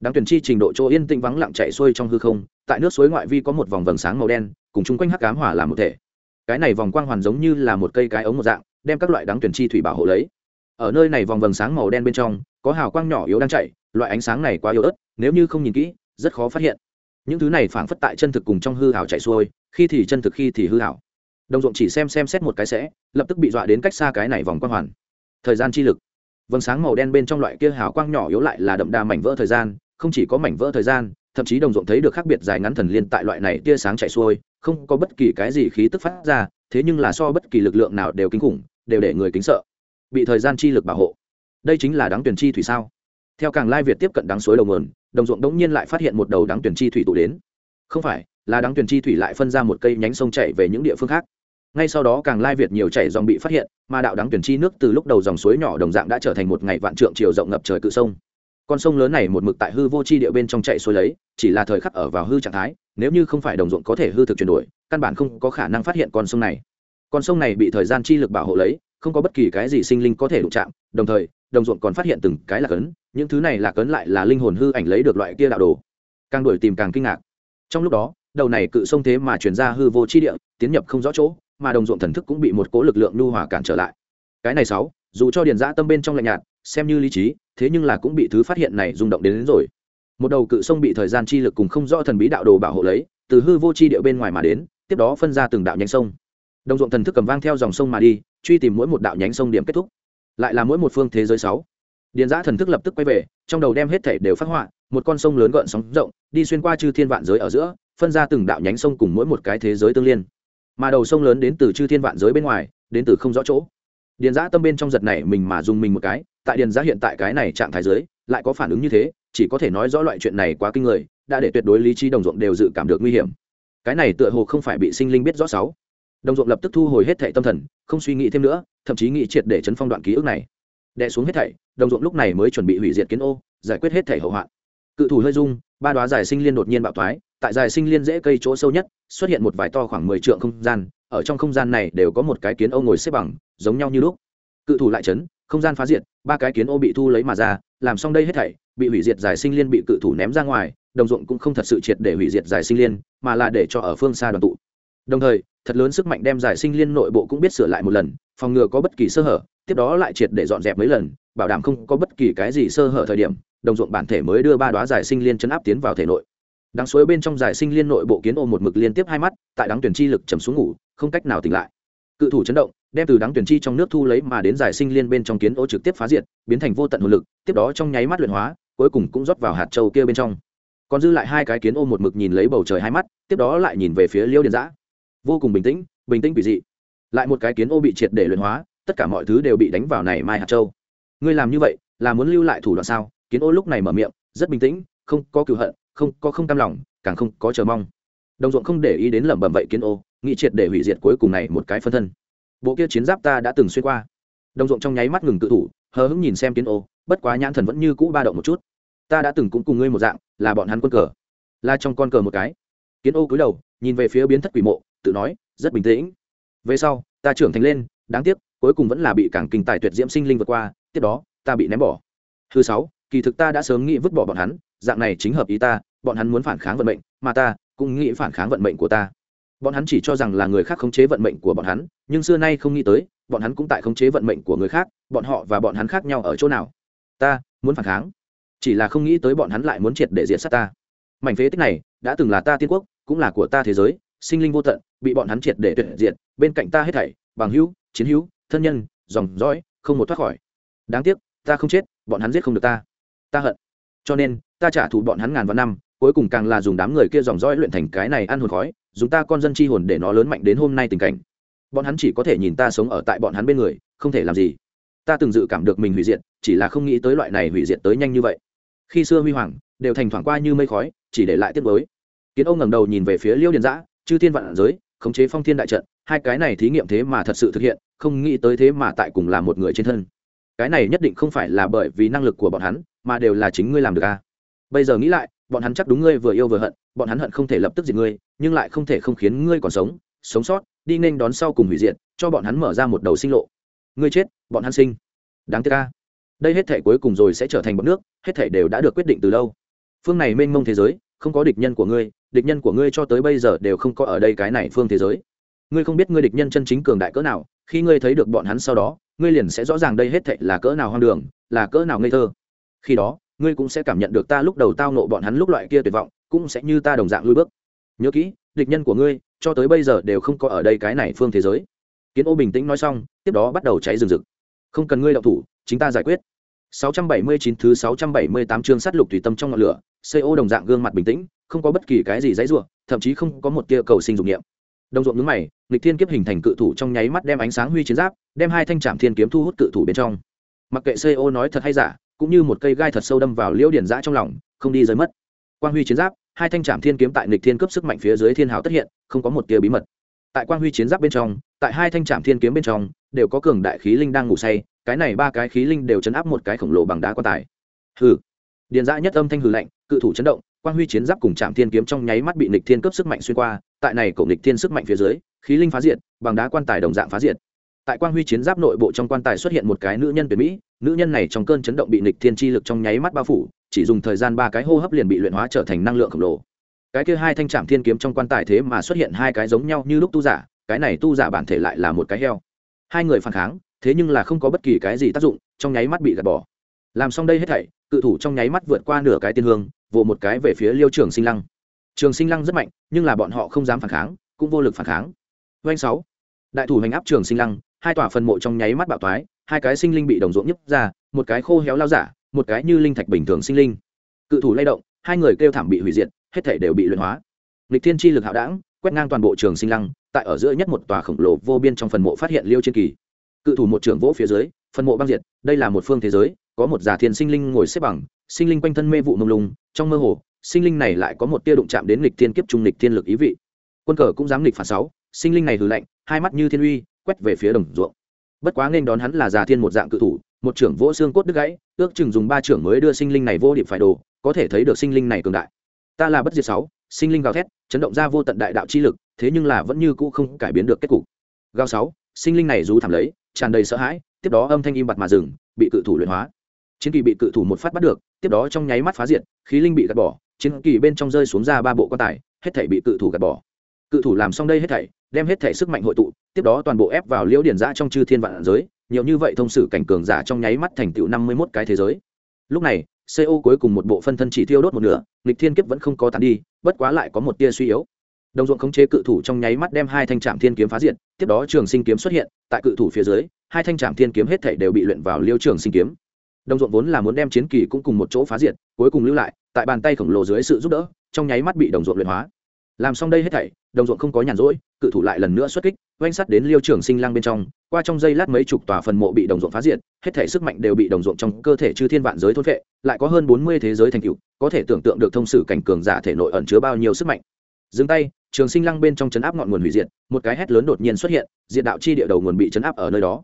đáng tuyển chi trình độ chỗ yên tĩnh vắng lặng chạy xuôi trong hư không, tại nước suối ngoại vi có một vòng vầng sáng màu đen, cùng chung quanh hắc cám hỏa làm một thể. Cái này vòng quang hoàn giống như là một cây cái ống một dạng, đem các loại đáng tuyển chi thủy bảo hộ lấy. Ở nơi này vòng vầng sáng màu đen bên trong, có hào quang nhỏ yếu đang chạy, loại ánh sáng này quá yếu ớt, nếu như không nhìn kỹ, rất khó phát hiện. Những thứ này phảng phất tại chân thực cùng trong hư hào chạy xuôi, khi thì chân thực khi thì hư hào. đồng ruộng chỉ xem xem xét một cái sẽ, lập tức bị dọa đến cách xa cái này vòng quang hoàn. Thời gian chi lực. Vầng sáng màu đen bên trong loại kia hào quang nhỏ yếu lại là đậm đà mảnh vỡ thời gian không chỉ có mảnh vỡ thời gian, thậm chí đồng ruộng thấy được khác biệt dài ngắn thần liên tại loại này tia sáng chạy xuôi, không có bất kỳ cái gì khí tức phát ra, thế nhưng là so bất kỳ lực lượng nào đều kinh khủng, đều để người kính sợ. Bị thời gian chi lực bảo hộ. Đây chính là đáng tuyển chi thủy sao? Theo càng lai việt tiếp cận đáng suối đầu nguồn, đồng ruộng đống nhiên lại phát hiện một đầu đáng tuyển chi thủy tụ đến. Không phải, là đáng tuyển chi thủy lại phân ra một cây nhánh sông chạy về những địa phương khác. Ngay sau đó càng lai việt nhiều chảy dòng bị phát hiện, mà đạo đáng tuyển chi nước từ lúc đầu dòng suối nhỏ đồng dạng đã trở thành một ngày vạn trượng chiều rộng ngập trời cự sông con sông lớn này một mực tại hư vô chi địa bên trong chạy xuôi lấy, chỉ là thời khắc ở vào hư trạng thái, nếu như không phải đồng ruộng có thể hư thực chuyển đổi, căn bản không có khả năng phát hiện con sông này. Con sông này bị thời gian chi lực bảo hộ lấy, không có bất kỳ cái gì sinh linh có thể đụng chạm, đồng thời, đồng ruộng còn phát hiện từng cái là ấn, những thứ này là ấn lại là linh hồn hư ảnh lấy được loại kia đạo đồ. Càng đuổi tìm càng kinh ngạc. Trong lúc đó, đầu này cự sông thế mà chuyển ra hư vô chi địa, tiến nhập không rõ chỗ, mà đồng ruộng thần thức cũng bị một cố lực lượng nhu hòa cản trở lại. Cái này sáu, dù cho điền giã tâm bên trong lạnh nhạt xem như lý trí thế nhưng là cũng bị thứ phát hiện này rung động đến, đến rồi. Một đầu cự sông bị thời gian chi lực cùng không rõ thần bí đạo đồ bảo hộ lấy từ hư vô chi địa bên ngoài mà đến tiếp đó phân ra từng đạo nhánh sông. Đồng ruộng thần thức cầm vang theo dòng sông mà đi truy tìm mỗi một đạo nhánh sông điểm kết thúc. Lại là mỗi một phương thế giới sáu. Điền giã thần thức lập tức quay về trong đầu đem hết thể đều phát họa một con sông lớn gợn sóng rộng đi xuyên qua chư thiên vạn giới ở giữa phân ra từng đạo nhánh sông cùng mỗi một cái thế giới tương liên. Mà đầu sông lớn đến từ chư thiên vạn giới bên ngoài đến từ không rõ chỗ. Điền giã tâm bên trong giật này mình mà dùng mình một cái tại điền giá hiện tại cái này trạng thái dưới, lại có phản ứng như thế, chỉ có thể nói rõ loại chuyện này quá kinh người, đã để tuyệt đối lý trí đồng ruộng đều dự cảm được nguy hiểm. Cái này tựa hồ không phải bị sinh linh biết rõ sáu. Đồng ruộng lập tức thu hồi hết thảy tâm thần, không suy nghĩ thêm nữa, thậm chí nghĩ triệt để chấn phong đoạn ký ức này. Đè xuống hết thảy, đồng ruộng lúc này mới chuẩn bị hủy diệt kiến ô, giải quyết hết thảy hậu hoạn. Cự thủ hơi dung ba đoá giải sinh liên đột nhiên bạo thoái, tại giải sinh liên dễ cây chỗ sâu nhất, xuất hiện một vài to khoảng mười trượng không gian, ở trong không gian này đều có một cái kiến ô ngồi xếp bằng, giống nhau như lúc cự thủ lại chấn, không gian phá diệt, ba cái kiến ô bị thu lấy mà ra, làm xong đây hết thảy, bị hủy diệt giải sinh liên bị cự thủ ném ra ngoài, đồng ruộng cũng không thật sự triệt để hủy diệt giải sinh liên, mà là để cho ở phương xa đoàn tụ. Đồng thời, thật lớn sức mạnh đem giải sinh liên nội bộ cũng biết sửa lại một lần, phòng ngừa có bất kỳ sơ hở, tiếp đó lại triệt để dọn dẹp mấy lần, bảo đảm không có bất kỳ cái gì sơ hở thời điểm, đồng ruộng bản thể mới đưa ba đoá giải sinh liên chấn áp tiến vào thể nội. Đáng suối bên trong giải sinh liên nội bộ kiến ô một mực liên tiếp hai mắt, tại đáng tuyển chi lực chầm xuống ngủ, không cách nào tỉnh lại cự thủ chấn động, đem từ đáng tuyển chi trong nước thu lấy mà đến giải sinh liên bên trong kiến ô trực tiếp phá diệt, biến thành vô tận hồn lực, tiếp đó trong nháy mắt luyện hóa, cuối cùng cũng rót vào hạt châu kia bên trong. Còn dư lại hai cái kiến ô một mực nhìn lấy bầu trời hai mắt, tiếp đó lại nhìn về phía liêu điền giã vô cùng bình tĩnh bình tĩnh quỷ dị. Lại một cái kiến ô bị triệt để luyện hóa, tất cả mọi thứ đều bị đánh vào này mai hạt châu. Ngươi làm như vậy, là muốn lưu lại thủ đoạn sao? Kiến ô lúc này mở miệng, rất bình tĩnh, không có cựu hận, không có không cam lòng, càng không có chờ mong. Đồng ruộng không để ý đến lẩm bẩm vậy kiến ô nghị triệt để hủy diệt cuối cùng này một cái phân thân. Bộ kia chiến giáp ta đã từng xuyên qua. Đồng ruộng trong nháy mắt ngừng tự thủ, hờ hững nhìn xem kiến ô, bất quá nhãn thần vẫn như cũ ba động một chút. Ta đã từng cũng cùng ngươi một dạng, là bọn hắn quân cờ. Là trong con cờ một cái. Kiến ô cúi đầu, nhìn về phía biến thất quỷ mộ, tự nói, rất bình tĩnh. Về sau, ta trưởng thành lên, đáng tiếc, cuối cùng vẫn là bị cảng kinh tài tuyệt diễm sinh linh vượt qua, tiếp đó, ta bị ném bỏ. Thứ sáu, kỳ thực ta đã sớm nghĩ vứt bỏ bọn hắn, dạng này chính hợp ý ta, bọn hắn muốn phản kháng vận mệnh, mà ta cũng nghĩ phản kháng vận mệnh của ta bọn hắn chỉ cho rằng là người khác khống chế vận mệnh của bọn hắn, nhưng xưa nay không nghĩ tới, bọn hắn cũng tại khống chế vận mệnh của người khác, bọn họ và bọn hắn khác nhau ở chỗ nào? Ta, muốn phản kháng. Chỉ là không nghĩ tới bọn hắn lại muốn triệt để diệt sát ta. Mảnh phế tích này, đã từng là ta tiên quốc, cũng là của ta thế giới, sinh linh vô tận, bị bọn hắn triệt để tuyệt diệt, bên cạnh ta hết thảy, bằng hữu, chiến hữu, thân nhân, dòng dõi, không một thoát khỏi. Đáng tiếc, ta không chết, bọn hắn giết không được ta. Ta hận. Cho nên, ta trả thù bọn hắn ngàn vạn năm, cuối cùng càng là dùng đám người kia dòng dõi luyện thành cái này ăn hồn khói dùng ta con dân chi hồn để nó lớn mạnh đến hôm nay tình cảnh. Bọn hắn chỉ có thể nhìn ta sống ở tại bọn hắn bên người, không thể làm gì. Ta từng dự cảm được mình hủy diệt, chỉ là không nghĩ tới loại này hủy diệt tới nhanh như vậy. Khi xưa huy hoàng, đều thành thoảng qua như mây khói, chỉ để lại tiết với kiến ông ngẩng đầu nhìn về phía liêu điền giã chư thiên vạn giới, khống chế phong thiên đại trận, hai cái này thí nghiệm thế mà thật sự thực hiện, không nghĩ tới thế mà tại cùng là một người trên thân. Cái này nhất định không phải là bởi vì năng lực của bọn hắn, mà đều là chính ngươi làm được a à? bây giờ nghĩ lại bọn hắn chắc đúng ngươi vừa yêu vừa hận, bọn hắn hận không thể lập tức diệt ngươi, nhưng lại không thể không khiến ngươi còn sống. Sống sót, đi nên đón sau cùng hủy diệt, cho bọn hắn mở ra một đầu sinh lộ. Ngươi chết, bọn hắn sinh. Đáng tiếc ca đây hết thể cuối cùng rồi sẽ trở thành bọn nước, hết thể đều đã được quyết định từ lâu. Phương này mênh mông thế giới, không có địch nhân của ngươi, địch nhân của ngươi cho tới bây giờ đều không có ở đây cái này phương thế giới. Ngươi không biết ngươi địch nhân chân chính cường đại cỡ nào, khi ngươi thấy được bọn hắn sau đó, ngươi liền sẽ rõ ràng đây hết thệ là cỡ nào hoang đường, là cỡ nào ngây thơ. Khi đó ngươi cũng sẽ cảm nhận được ta lúc đầu tao nộ bọn hắn lúc loại kia tuyệt vọng, cũng sẽ như ta đồng dạng lui bước. Nhớ kỹ, địch nhân của ngươi, cho tới bây giờ đều không có ở đây cái này phương thế giới. Kiến ô bình tĩnh nói xong, tiếp đó bắt đầu cháy rừng rực. Không cần ngươi đậu thủ, chính ta giải quyết. 679 thứ 678 chương sát lục tùy tâm trong ngọn lửa co đồng dạng gương mặt bình tĩnh, không có bất kỳ cái gì dãy rủa, thậm chí không có một tia cầu sinh dục niệm. Đồng ruộng nhướng mày, nghịch thiên kiếp hình thành cự thủ trong nháy mắt đem ánh sáng huy chiến giáp, đem hai thanh trạm thiên kiếm thu hút cự thủ bên trong. Mặc kệ co nói thật hay giả cũng như một cây gai thật sâu đâm vào liễu điển giã trong lòng, không đi rơi mất. Quang huy chiến giáp, hai thanh trạm thiên kiếm tại nghịch thiên cấp sức mạnh phía dưới thiên hào tất hiện, không có một tia bí mật. Tại quang huy chiến giáp bên trong, tại hai thanh trạm thiên kiếm bên trong, đều có cường đại khí linh đang ngủ say, cái này ba cái khí linh đều chấn áp một cái khổng lồ bằng đá quan tài. Hừ. Điền dã nhất âm thanh hừ lạnh, cự thủ chấn động, quang huy chiến giáp cùng trạm thiên kiếm trong nháy mắt bị nịch thiên cấp sức mạnh xuyên qua, tại này cổ nịch thiên sức mạnh phía dưới, khí linh phá diệt, bằng đá quan tài đồng dạng phá diệt tại quang huy chiến giáp nội bộ trong quan tài xuất hiện một cái nữ nhân tuyệt mỹ, nữ nhân này trong cơn chấn động bị nịch thiên chi lực trong nháy mắt bao phủ, chỉ dùng thời gian ba cái hô hấp liền bị luyện hóa trở thành năng lượng khổng lồ. Cái kia hai thanh trạm thiên kiếm trong quan tài thế mà xuất hiện hai cái giống nhau như lúc tu giả, cái này tu giả bản thể lại là một cái heo. Hai người phản kháng, thế nhưng là không có bất kỳ cái gì tác dụng, trong nháy mắt bị gạt bỏ. Làm xong đây hết thảy, cự thủ trong nháy mắt vượt qua nửa cái tiên hương, vồ một cái về phía liêu trường sinh lăng. Trường sinh lăng rất mạnh, nhưng là bọn họ không dám phản kháng, cũng vô lực phản kháng. Doanh sáu. Đại thủ hành áp trường sinh lăng hai tòa phần mộ trong nháy mắt bạo toái hai cái sinh linh bị đồng ruộng nhấp ra, một cái khô héo lao giả, một cái như linh thạch bình thường sinh linh. Cự thủ lay động, hai người kêu thảm bị hủy diệt, hết thể đều bị luyện hóa. Lịch thiên chi lực hạo đảng, quét ngang toàn bộ trường sinh lăng, tại ở giữa nhất một tòa khổng lồ vô biên trong phần mộ phát hiện liêu trên kỳ. Cự thủ một trưởng vỗ phía dưới, phần mộ băng diệt, đây là một phương thế giới, có một giả thiên sinh linh ngồi xếp bằng, sinh linh quanh thân mê vụ mông lung, trong mơ hồ, sinh linh này lại có một tia đụng chạm đến lịch thiên kiếp trung lịch thiên lực ý vị. Quân cờ cũng dám lịch phản sáu, sinh linh này hừ lạnh, hai mắt như thiên uy quét về phía đồng ruộng. Bất quá nên đón hắn là già thiên một dạng cự thủ một trưởng vỗ xương cốt đứt gãy ước chừng dùng ba trưởng mới đưa sinh linh này vô địa phải đồ có thể thấy được sinh linh này cường đại. Ta là bất diệt sáu sinh linh gào thét chấn động ra vô tận đại đạo chi lực thế nhưng là vẫn như cũ không cải biến được kết cục. Gào sáu sinh linh này rú thảm lấy tràn đầy sợ hãi tiếp đó âm thanh im bặt mà dừng bị cự thủ luyện hóa. Chiến kỳ bị cự thủ một phát bắt được tiếp đó trong nháy mắt phá diện, khí linh bị gạt bỏ chiến kỳ bên trong rơi xuống ra ba bộ quan tài hết thảy bị cự thủ gạt bỏ. Cự thủ làm xong đây hết thảy đem hết thể sức mạnh hội tụ tiếp đó toàn bộ ép vào liễu điển giã trong chư thiên vạn giới nhiều như vậy thông sử cảnh cường giả trong nháy mắt thành tựu năm mươi mốt cái thế giới. Lúc này co cuối cùng một bộ phân thân chỉ thiêu đốt một nửa nghịch thiên kiếp vẫn không có tàn đi bất quá lại có một tia suy yếu. Đồng ruộng khống chế cự thủ trong nháy mắt đem hai thanh trạm thiên kiếm phá diện tiếp đó trường sinh kiếm xuất hiện tại cự thủ phía dưới hai thanh trạm thiên kiếm hết thảy đều bị luyện vào liêu trường sinh kiếm. Đồng ruộng vốn là muốn đem chiến kỳ cũng cùng một chỗ phá diện, cuối cùng lưu lại tại bàn tay khổng lồ dưới sự giúp đỡ trong nháy mắt bị đồng ruộng luyện hóa làm xong đây hết thảy, đồng ruộng không có nhàn rỗi, cự thủ lại lần nữa xuất kích, oanh sắt đến liêu trường sinh lang bên trong. Qua trong giây lát mấy chục tòa phần mộ bị đồng ruộng phá diệt, hết thảy sức mạnh đều bị đồng ruộng trong cơ thể chư thiên vạn giới thôn vệ lại có hơn bốn mươi thế giới thành cựu có thể tưởng tượng được thông sử cảnh cường giả thể nội ẩn chứa bao nhiêu sức mạnh. Dừng tay, trường sinh lăng bên trong chấn áp ngọn nguồn hủy diệt, một cái hét lớn đột nhiên xuất hiện diện đạo chi địa đầu nguồn bị chấn áp ở nơi đó.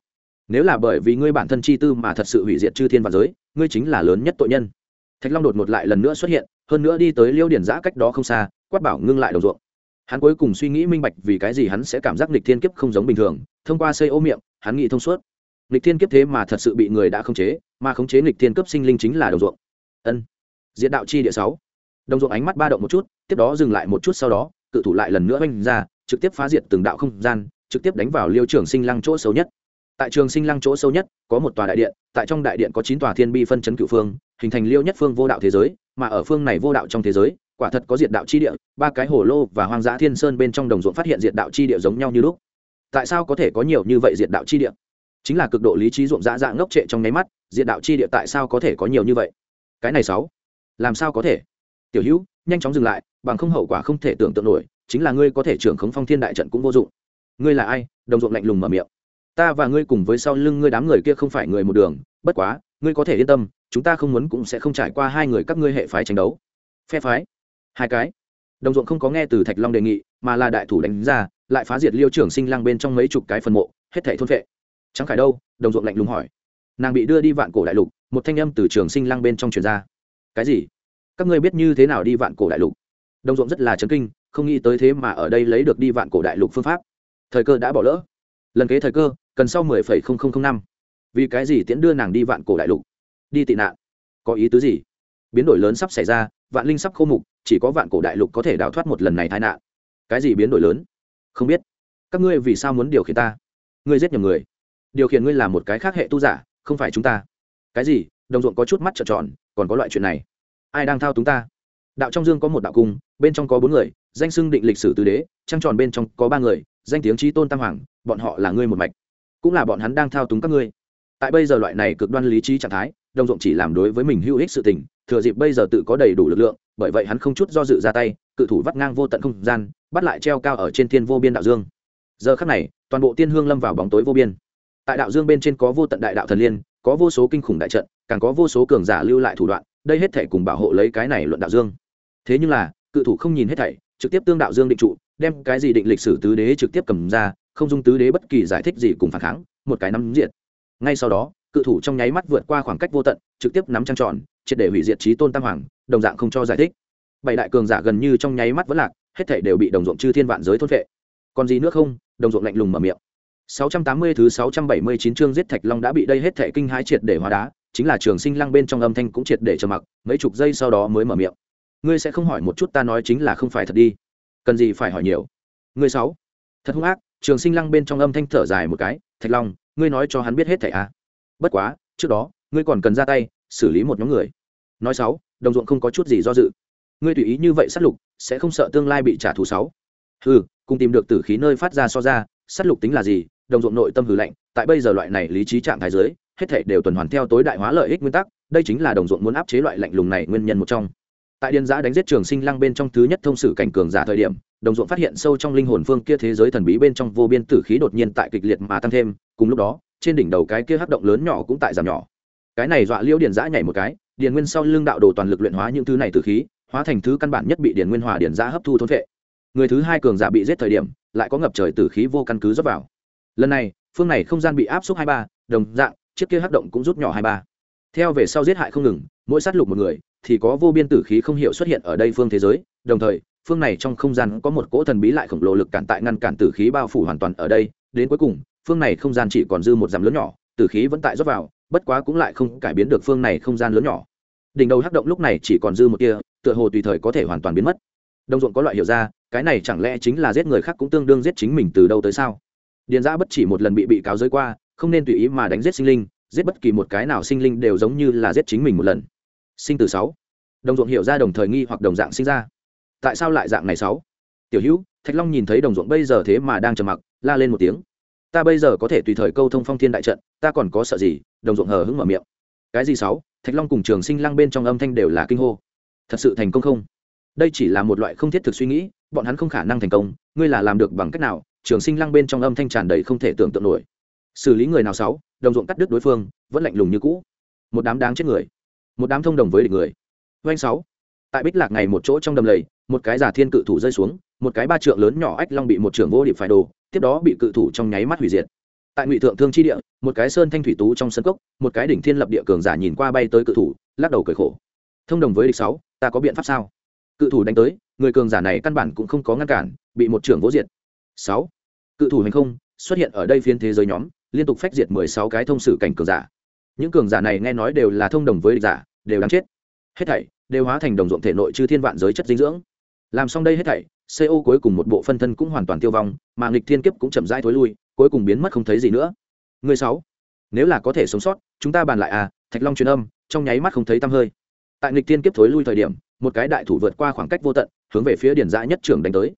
Nếu là bởi vì ngươi bản thân chi tư mà thật sự hủy diệt chư thiên và giới, ngươi chính là lớn nhất tội nhân. Thạch long đột ngột lại lần nữa xuất hiện, hơn nữa đi tới liêu điển giã cách đó không xa quát bảo ngưng lại đầu ruộng. Hắn cuối cùng suy nghĩ minh bạch vì cái gì hắn sẽ cảm giác lịch thiên kiếp không giống bình thường, thông qua xây ô miệng, hắn nghĩ thông suốt. Lịch thiên kiếp thế mà thật sự bị người đã khống chế, mà khống chế lịch thiên cấp sinh linh chính là đầu ruộng. Ân. Diện đạo chi địa sáu. Đồng ruộng ánh mắt ba động một chút, tiếp đó dừng lại một chút sau đó, cự thủ lại lần nữa oanh ra, trực tiếp phá diệt từng đạo không gian, trực tiếp đánh vào liêu trường sinh lăng chỗ sâu nhất. Tại trường sinh lăng chỗ sâu nhất, có một tòa đại điện, tại trong đại điện có chín tòa thiên bi phân chấn cựu phương, hình thành liêu nhất phương vô đạo thế giới, mà ở phương này vô đạo trong thế giới quả thật có diệt đạo chi địa, ba cái hồ lô và hoang dã thiên sơn bên trong đồng ruộng phát hiện diệt đạo chi địa giống nhau như lúc. Tại sao có thể có nhiều như vậy diệt đạo chi địa? Chính là cực độ lý trí ruộng dã dạ ngốc trệ trong nháy mắt, diệt đạo chi địa tại sao có thể có nhiều như vậy? Cái này sáu, làm sao có thể? Tiểu hữu, nhanh chóng dừng lại, bằng không hậu quả không thể tưởng tượng nổi, chính là ngươi có thể trưởng khống phong thiên đại trận cũng vô dụng. Ngươi là ai? Đồng ruộng lạnh lùng mở miệng. Ta và ngươi cùng với sau lưng ngươi đám người kia không phải người một đường, bất quá, ngươi có thể yên tâm, chúng ta không muốn cũng sẽ không trải qua hai người các ngươi hệ phái tranh đấu. Phe phái hai cái. Đồng ruộng không có nghe từ thạch long đề nghị, mà là đại thủ đánh ra, lại phá diệt liêu trưởng sinh lang bên trong mấy chục cái phần mộ, hết thảy thôn vệ chẳng phải đâu? Đồng ruộng lạnh lùng hỏi. Nàng bị đưa đi vạn cổ đại lục, một thanh âm từ trường sinh lang bên trong truyền ra. Cái gì? Các ngươi biết như thế nào đi vạn cổ đại lục? Đồng ruộng rất là chấn kinh, không nghĩ tới thế mà ở đây lấy được đi vạn cổ đại lục phương pháp. Thời cơ đã bỏ lỡ. Lần kế thời cơ, cần sau mười phẩy không không không năm. Vì cái gì tiễn đưa nàng đi vạn cổ đại lục? Đi tị nạn. Có ý tứ gì? Biến đổi lớn sắp xảy ra vạn linh sắp khô mục, chỉ có vạn cổ đại lục có thể đào thoát một lần này tai nạn. Cái gì biến đổi lớn? Không biết. Các ngươi vì sao muốn điều khiển ta? Ngươi giết nhầm người. Điều khiển ngươi là một cái khác hệ tu giả, không phải chúng ta. Cái gì? Đồng ruộng có chút mắt trợn tròn, còn có loại chuyện này. Ai đang thao túng ta? Đạo trong dương có một đạo cung, bên trong có bốn người, danh xưng định lịch sử tứ đế, trăng tròn bên trong có ba người, danh tiếng trí tôn tam hoàng, bọn họ là ngươi một mạch. Cũng là bọn hắn đang thao túng các ngươi. Tại bây giờ loại này cực đoan lý trí trạng thái đồng ruộng chỉ làm đối với mình hữu ích sự tình, thừa dịp bây giờ tự có đầy đủ lực lượng, bởi vậy hắn không chút do dự ra tay, cự thủ vắt ngang vô tận không gian, bắt lại treo cao ở trên thiên vô biên đạo dương. Giờ khắc này, toàn bộ tiên hương lâm vào bóng tối vô biên. Tại đạo dương bên trên có vô tận đại đạo thần liên, có vô số kinh khủng đại trận, càng có vô số cường giả lưu lại thủ đoạn, đây hết thể cùng bảo hộ lấy cái này luận đạo dương. Thế nhưng là, cự thủ không nhìn hết thảy, trực tiếp tương đạo dương định trụ, đem cái gì định lịch sử tứ đế trực tiếp cầm ra, không dung tứ đế bất kỳ giải thích gì cùng phản kháng, một cái nắm diện ngay sau đó cự thủ trong nháy mắt vượt qua khoảng cách vô tận trực tiếp nắm trăng tròn triệt để hủy diệt trí tôn tam hoàng đồng dạng không cho giải thích bảy đại cường giả gần như trong nháy mắt vẫn lạc hết thảy đều bị đồng ruộng chư thiên vạn giới thôn vệ còn gì nữa không đồng ruộng lạnh lùng mở miệng 680 thứ 679 chương giết Thạch Long đã bị đây hết thảy kinh hãi triệt để hóa đá, chính là Trường Sinh Lăng bên trong âm thanh cũng triệt để trầm mặc, mấy chục giây sau đó mới mở miệng. Ngươi sẽ không hỏi một chút ta nói chính là không phải thật đi. Cần gì phải hỏi nhiều. Ngươi sáu. Thật hung ác, Trường Sinh Lăng bên trong âm thanh thở dài một cái, Thạch Long, ngươi nói cho hắn biết hết thảy à? Bất quá, trước đó, ngươi còn cần ra tay, xử lý một nhóm người. Nói sáu, đồng ruộng không có chút gì do dự. Ngươi tùy ý như vậy sát lục, sẽ không sợ tương lai bị trả thù sáu. Hừ, cùng tìm được tử khí nơi phát ra so ra, sát lục tính là gì, đồng ruộng nội tâm hừ lạnh tại bây giờ loại này lý trí trạng thái giới hết thể đều tuần hoàn theo tối đại hóa lợi ích nguyên tắc đây chính là đồng ruộng muốn áp chế loại lạnh lùng này nguyên nhân một trong tại điên giã đánh giết trường sinh lăng bên trong thứ nhất thông sử cảnh cường giả thời điểm đồng ruộng phát hiện sâu trong linh hồn phương kia thế giới thần bí bên trong vô biên tử khí đột nhiên tại kịch liệt mà tăng thêm cùng lúc đó trên đỉnh đầu cái kia hắc động lớn nhỏ cũng tại giảm nhỏ. Cái này dọa liêu điền giã nhảy một cái, điền nguyên sau lưng đạo đồ toàn lực luyện hóa những thứ này tử khí, hóa thành thứ căn bản nhất bị điền nguyên hòa điền giã hấp thu thôn vệ người thứ hai cường giả bị giết thời điểm, lại có ngập trời tử khí vô căn cứ dốc vào. Lần này, phương này không gian bị áp suất hai ba, đồng dạng, chiếc kia hắc động cũng rút nhỏ hai ba. Theo về sau giết hại không ngừng, mỗi sát lục một người, thì có vô biên tử khí không hiểu xuất hiện ở đây phương thế giới. Đồng thời, phương này trong không gian có một cỗ thần bí lại khổng lồ lực cản tại ngăn cản tử khí bao phủ hoàn toàn ở đây. Đến cuối cùng phương này không gian chỉ còn dư một dặm lớn nhỏ, tử khí vẫn tại rót vào, bất quá cũng lại không cải biến được phương này không gian lớn nhỏ. Đỉnh đầu hắc động lúc này chỉ còn dư một kia, tựa hồ tùy thời có thể hoàn toàn biến mất. Đồng ruộng có loại hiểu ra, cái này chẳng lẽ chính là giết người khác cũng tương đương giết chính mình từ đâu tới sao? Điền giã bất chỉ một lần bị bị cáo giới qua, không nên tùy ý mà đánh giết sinh linh, giết bất kỳ một cái nào sinh linh đều giống như là giết chính mình một lần. Sinh từ sáu. Đồng ruộng hiểu ra đồng thời nghi hoặc đồng dạng sinh ra. Tại sao lại dạng này sáu? Tiểu hữu, thạch long nhìn thấy đồng ruộng bây giờ thế mà đang trầm mặc, la lên một tiếng ta bây giờ có thể tùy thời câu thông phong thiên đại trận, ta còn có sợ gì? Đồng ruộng hờ hững mở miệng. Cái gì sáu? Thạch long cùng trường sinh lăng bên trong âm thanh đều là kinh hô. Thật sự thành công không? Đây chỉ là một loại không thiết thực suy nghĩ, bọn hắn không khả năng thành công, ngươi là làm được bằng cách nào? Trường sinh lăng bên trong âm thanh tràn đầy không thể tưởng tượng nổi. Xử lý người nào sáu? Đồng ruộng cắt đứt đối phương, vẫn lạnh lùng như cũ. Một đám đáng chết người. Một đám thông đồng với địch người. Doanh sáu. Tại bích lạc ngày một chỗ trong đầm lầy, một cái giả thiên cự thủ rơi xuống, một cái ba trượng lớn nhỏ ách long bị một trưởng vô điệp phải đồ tiếp đó bị cự thủ trong nháy mắt hủy diệt. Tại ngụy thượng thương chi địa, một cái sơn thanh thủy tú trong sân cốc, một cái đỉnh thiên lập địa cường giả nhìn qua bay tới cự thủ, lắc đầu cười khổ. Thông đồng với địch sáu, ta có biện pháp sao? Cự thủ đánh tới, người cường giả này căn bản cũng không có ngăn cản, bị một trưởng vỗ diệt. Sáu, cự thủ hành không, xuất hiện ở đây phiên thế giới nhóm, liên tục phách diệt mười sáu cái thông sử cảnh cường giả. Những cường giả này nghe nói đều là thông đồng với địch giả, đều đáng chết. Hết thảy đều hóa thành đồng ruộng thể nội chư thiên vạn giới chất dinh dưỡng. Làm xong đây hết thảy co cuối cùng một bộ phân thân cũng hoàn toàn tiêu vong, mà nghịch thiên kiếp cũng chậm rãi thối lui, cuối cùng biến mất không thấy gì nữa. Người sáu, nếu là có thể sống sót, chúng ta bàn lại à thạch long truyền âm, trong nháy mắt không thấy tăm hơi. Tại nghịch thiên kiếp thối lui thời điểm, một cái đại thủ vượt qua khoảng cách vô tận, hướng về phía điển dã nhất trưởng đánh tới.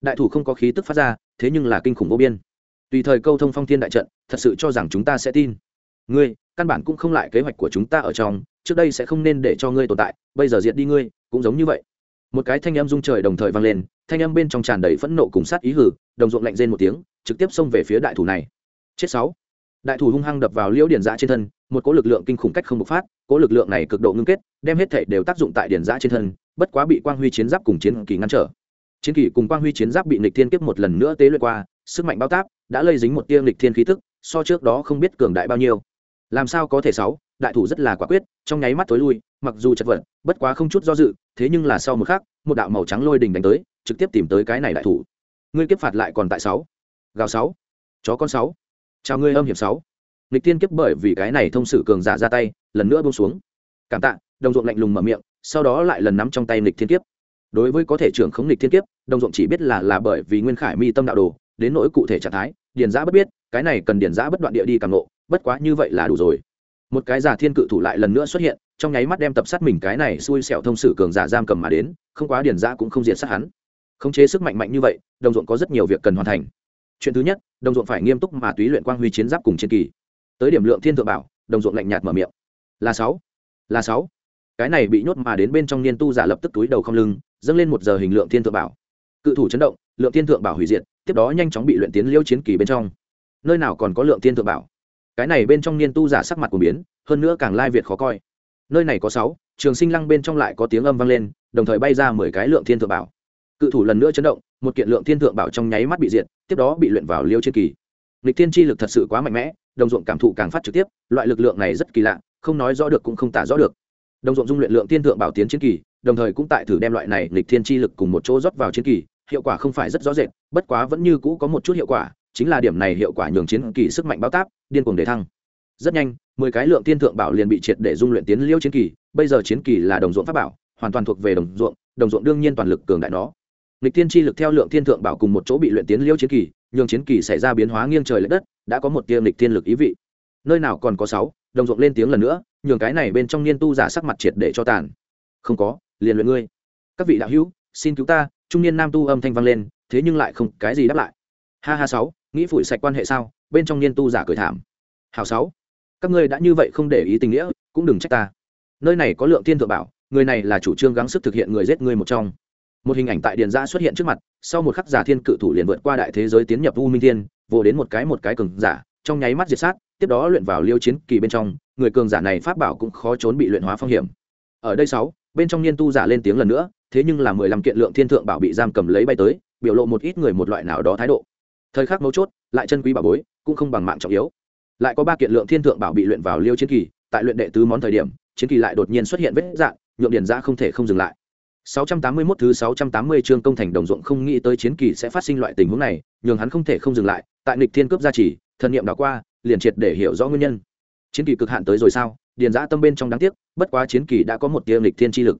Đại thủ không có khí tức phát ra, thế nhưng là kinh khủng vô biên. Tùy thời câu thông phong thiên đại trận, thật sự cho rằng chúng ta sẽ tin. Ngươi, căn bản cũng không lại kế hoạch của chúng ta ở trong, trước đây sẽ không nên để cho ngươi tồn tại, bây giờ diệt đi ngươi, cũng giống như vậy một cái thanh âm rung trời đồng thời vang lên, thanh âm bên trong tràn đầy phẫn nộ cùng sát ý hử đồng ruộng lạnh rên một tiếng, trực tiếp xông về phía đại thủ này. Chết sáu. Đại thủ hung hăng đập vào liễu điển giã trên thân, một cỗ lực lượng kinh khủng cách không bộc phát, cỗ lực lượng này cực độ ngưng kết, đem hết thể đều tác dụng tại điển giã trên thân, bất quá bị quang huy chiến giáp cùng chiến kỳ ngăn trở. Chiến kỳ cùng quang huy chiến giáp bị nịch thiên kiếp một lần nữa tế luyện qua, sức mạnh bao táp đã lây dính một tiêm nịch thiên khí tức, so trước đó không biết cường đại bao nhiêu. Làm sao có thể sáu? Đại thủ rất là quả quyết, trong nháy mắt tối lui, mặc dù chật vật, bất quá không chút do dự, thế nhưng là sau một khắc, một đạo màu trắng lôi đình đánh tới, trực tiếp tìm tới cái này đại thủ. Ngươi kiếp phạt lại còn tại sáu. Gào sáu. Chó con sáu. Chào ngươi âm hiểm sáu. Nghịch tiên kiếp bởi vì cái này thông sử cường giả ra tay, lần nữa buông xuống. Cảm tạ, đồng ruộng lạnh lùng mở miệng, sau đó lại lần nắm trong tay nghịch thiên kiếp. Đối với có thể trưởng khống nghịch thiên kiếp, đồng ruộng chỉ biết là là bởi vì nguyên khải mi tâm đạo đồ, đến nỗi cụ thể trạng thái, điền giã bất biết, cái này cần điền giã bất đoạn địa đi càng nộ bất quá như vậy là đủ rồi một cái giả thiên cự thủ lại lần nữa xuất hiện, trong nháy mắt đem tập sát mình cái này xui xẻo thông sử cường giả giam cầm mà đến, không quá điển giã cũng không diệt sát hắn. Khống chế sức mạnh mạnh như vậy, đồng ruộng có rất nhiều việc cần hoàn thành. Chuyện thứ nhất, đồng ruộng phải nghiêm túc mà túy luyện quang huy chiến giáp cùng chiến kỳ. Tới điểm lượng thiên thượng bảo, đồng ruộng lạnh nhạt mở miệng. Là sáu là sáu. Cái này bị nhốt mà đến bên trong niên tu giả lập tức túi đầu không lưng, dâng lên một giờ hình lượng thiên thượng bảo. Cự thủ chấn động, lượng thiên thượng bảo hủy diệt, tiếp đó nhanh chóng bị luyện tiến liêu chiến kỳ bên trong. Nơi nào còn có lượng thiên thượng bảo? Cái này bên trong niên tu giả sắc mặt của biến, hơn nữa càng lai việt khó coi. Nơi này có sáu, trường sinh lăng bên trong lại có tiếng âm vang lên, đồng thời bay ra mười cái lượng thiên thượng bảo. Cự thủ lần nữa chấn động, một kiện lượng thiên thượng bảo trong nháy mắt bị diệt, tiếp đó bị luyện vào liêu chiến kỳ. Lịch thiên chi lực thật sự quá mạnh mẽ, đồng ruộng cảm thụ càng phát trực tiếp, loại lực lượng này rất kỳ lạ, không nói rõ được cũng không tả rõ được. Đồng ruộng dung luyện lượng thiên thượng bảo tiến chiến kỳ, đồng thời cũng tại thử đem loại này lịch thiên chi lực cùng một chỗ rót vào chiến kỳ, hiệu quả không phải rất rõ rệt, bất quá vẫn như cũ có một chút hiệu quả chính là điểm này hiệu quả nhường chiến kỳ sức mạnh báo táp, điên cuồng để thăng. Rất nhanh, mười cái lượng thiên thượng bảo liền bị triệt để dung luyện tiến liêu chiến kỳ, bây giờ chiến kỳ là đồng ruộng pháp bảo, hoàn toàn thuộc về đồng ruộng đồng ruộng đương nhiên toàn lực cường đại nó. Lịch thiên chi lực theo lượng thiên thượng bảo cùng một chỗ bị luyện tiến liêu chiến kỳ, nhường chiến kỳ xảy ra biến hóa nghiêng trời l ệ đất, đã có một tiêm lịch thiên lực ý vị. Nơi nào còn có sáu, đồng ruộng lên tiếng lần nữa, nhường cái này bên trong niên tu giả sắc mặt triệt để cho tàn. Không có, liền luyện ngươi. Các vị đạo hữu, xin cứu ta, trung niên nam tu âm thanh vang lên, thế nhưng lại không, cái gì đáp lại. Ha ha sáu nghĩ phủi sạch quan hệ sao? Bên trong niên tu giả cười thảm. Hào sáu, các ngươi đã như vậy không để ý tình nghĩa, cũng đừng trách ta. Nơi này có lượng thiên thượng bảo, người này là chủ trương gắng sức thực hiện người giết người một trong. Một hình ảnh tại điện giã xuất hiện trước mặt, sau một khắc giả thiên cự thủ liền vượt qua đại thế giới tiến nhập u minh thiên, vồ đến một cái một cái cường giả, trong nháy mắt diệt sát, tiếp đó luyện vào liêu chiến kỳ bên trong, người cường giả này pháp bảo cũng khó trốn bị luyện hóa phong hiểm. Ở đây sáu, bên trong niên tu giả lên tiếng lần nữa, thế nhưng là mười lăm kiện lượng thiên thượng bảo bị giam cầm lấy bay tới, biểu lộ một ít người một loại nào đó thái độ thời khắc mấu chốt lại chân quý bảo bối cũng không bằng mạng trọng yếu lại có ba kiện lượng thiên thượng bảo bị luyện vào liêu chiến kỳ tại luyện đệ tứ món thời điểm chiến kỳ lại đột nhiên xuất hiện vết dạng nhượng điển ra không thể không dừng lại 681 thứ 680 chương công thành đồng ruộng không nghĩ tới chiến kỳ sẽ phát sinh loại tình huống này, nhường hắn không thể không dừng lại, tại nghịch thiên cướp gia chỉ, thần niệm đảo qua, liền triệt để hiểu rõ nguyên nhân. Chiến kỳ cực hạn tới rồi sao? Điền Giã tâm bên trong đáng tiếc, bất quá chiến kỳ đã có một tia nghịch thiên chi lực.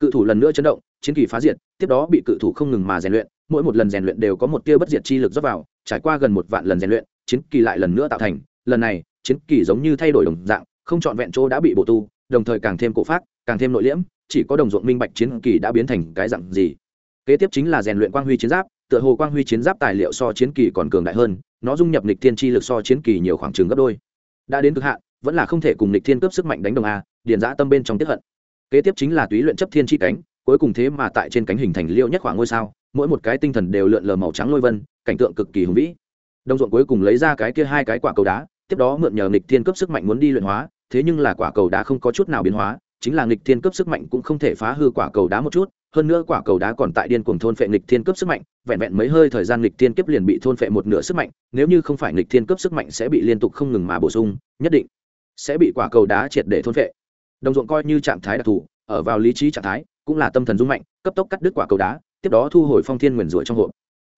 Cự thủ lần nữa chấn động, chiến kỳ phá diệt, tiếp đó bị cự thủ không ngừng mà rèn luyện, mỗi một lần rèn luyện đều có một tia bất diệt chi lực rót vào, trải qua gần một vạn lần rèn luyện, chiến kỳ lại lần nữa tạo thành, lần này, chiến kỳ giống như thay đổi đồng dạng, không chọn vẹn chỗ đã bị bổ tu, đồng thời càng thêm cổ phát, càng thêm nội liễm, chỉ có đồng ruộng minh bạch chiến kỳ đã biến thành cái dạng gì. Kế tiếp chính là rèn luyện quang huy chiến giáp tựa hồ quang huy chiến giáp tài liệu so chiến kỳ còn cường đại hơn nó dung nhập nịch thiên chi lực so chiến kỳ nhiều khoảng trừng gấp đôi. Đã đến cực hạn vẫn là không thể cùng nịch thiên cướp sức mạnh đánh đồng a điền giã tâm bên trong tiếp hận. Kế tiếp chính là túy luyện chấp thiên chi cánh cuối cùng thế mà tại trên cánh hình thành liêu nhất khoảng ngôi sao, mỗi một cái tinh thần đều lượn lờ màu trắng lôi vân, cảnh tượng cực kỳ hùng vĩ. Đồng ruộng cuối cùng lấy ra cái kia hai cái quả cầu đá, tiếp đó mượn nhờ nịch thiên cướp sức mạnh muốn đi luyện hóa, thế nhưng là quả cầu đá không có chút nào biến hóa, chính là nghịch thiên cấp sức mạnh cũng không thể phá hư quả cầu đá một chút, hơn nữa quả cầu đá còn tại điên cuồng thôn phệ nghịch thiên cấp sức mạnh, vẹn vẹn mấy hơi thời gian nghịch thiên kiếp liền bị thôn phệ một nửa sức mạnh, nếu như không phải nghịch thiên cấp sức mạnh sẽ bị liên tục không ngừng mà bổ sung, nhất định sẽ bị quả cầu đá triệt để thôn phệ. Đồng ruộng coi như trạng thái đặc thù, ở vào lý trí trạng thái cũng là tâm thần dung mạnh, cấp tốc cắt đứt quả cầu đá, tiếp đó thu hồi phong thiên nguyền rủa trong hộp.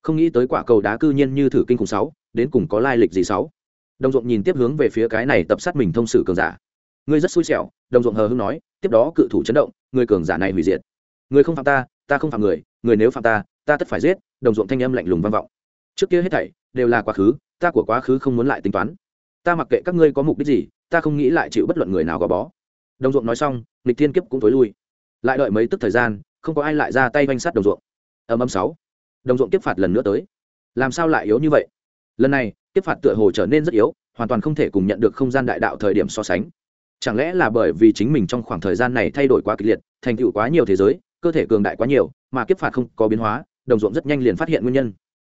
Không nghĩ tới quả cầu đá cư nhiên như thử kinh khủng sáu, đến cùng có lai lịch gì sáu? Đồng ruộng nhìn tiếp hướng về phía cái này tập sát mình thông sử cường giả. Ngươi rất xui xẻo, đồng ruộng hờ hưng nói, tiếp đó cự thủ chấn động, người cường giả này hủy diệt. Người không phạm ta ta không phạm người người nếu phạm ta ta tất phải giết, đồng ruộng thanh âm lạnh lùng vang vọng. Trước kia hết thảy, đều là quá khứ, ta của quá khứ không muốn lại tính toán. Ta mặc kệ các ngươi có mục đích gì, ta không nghĩ lại chịu bất luận người nào gò bó. Đồng ruộng nói xong lịch thiên kiếp cũng tối lui lại đợi mấy tức thời gian, không có ai lại ra tay oanh sát đồng ruộng. Âm âm sáu. Đồng ruộng tiếp phạt lần nữa tới. Làm sao lại yếu như vậy? Lần này tiếp phạt tựa hồ trở nên rất yếu, hoàn toàn không thể cùng nhận được không gian đại đạo thời điểm so sánh. Chẳng lẽ là bởi vì chính mình trong khoảng thời gian này thay đổi quá kịch liệt, thành tựu quá nhiều thế giới, cơ thể cường đại quá nhiều, mà kiếp phạt không có biến hóa, đồng ruộng rất nhanh liền phát hiện nguyên nhân.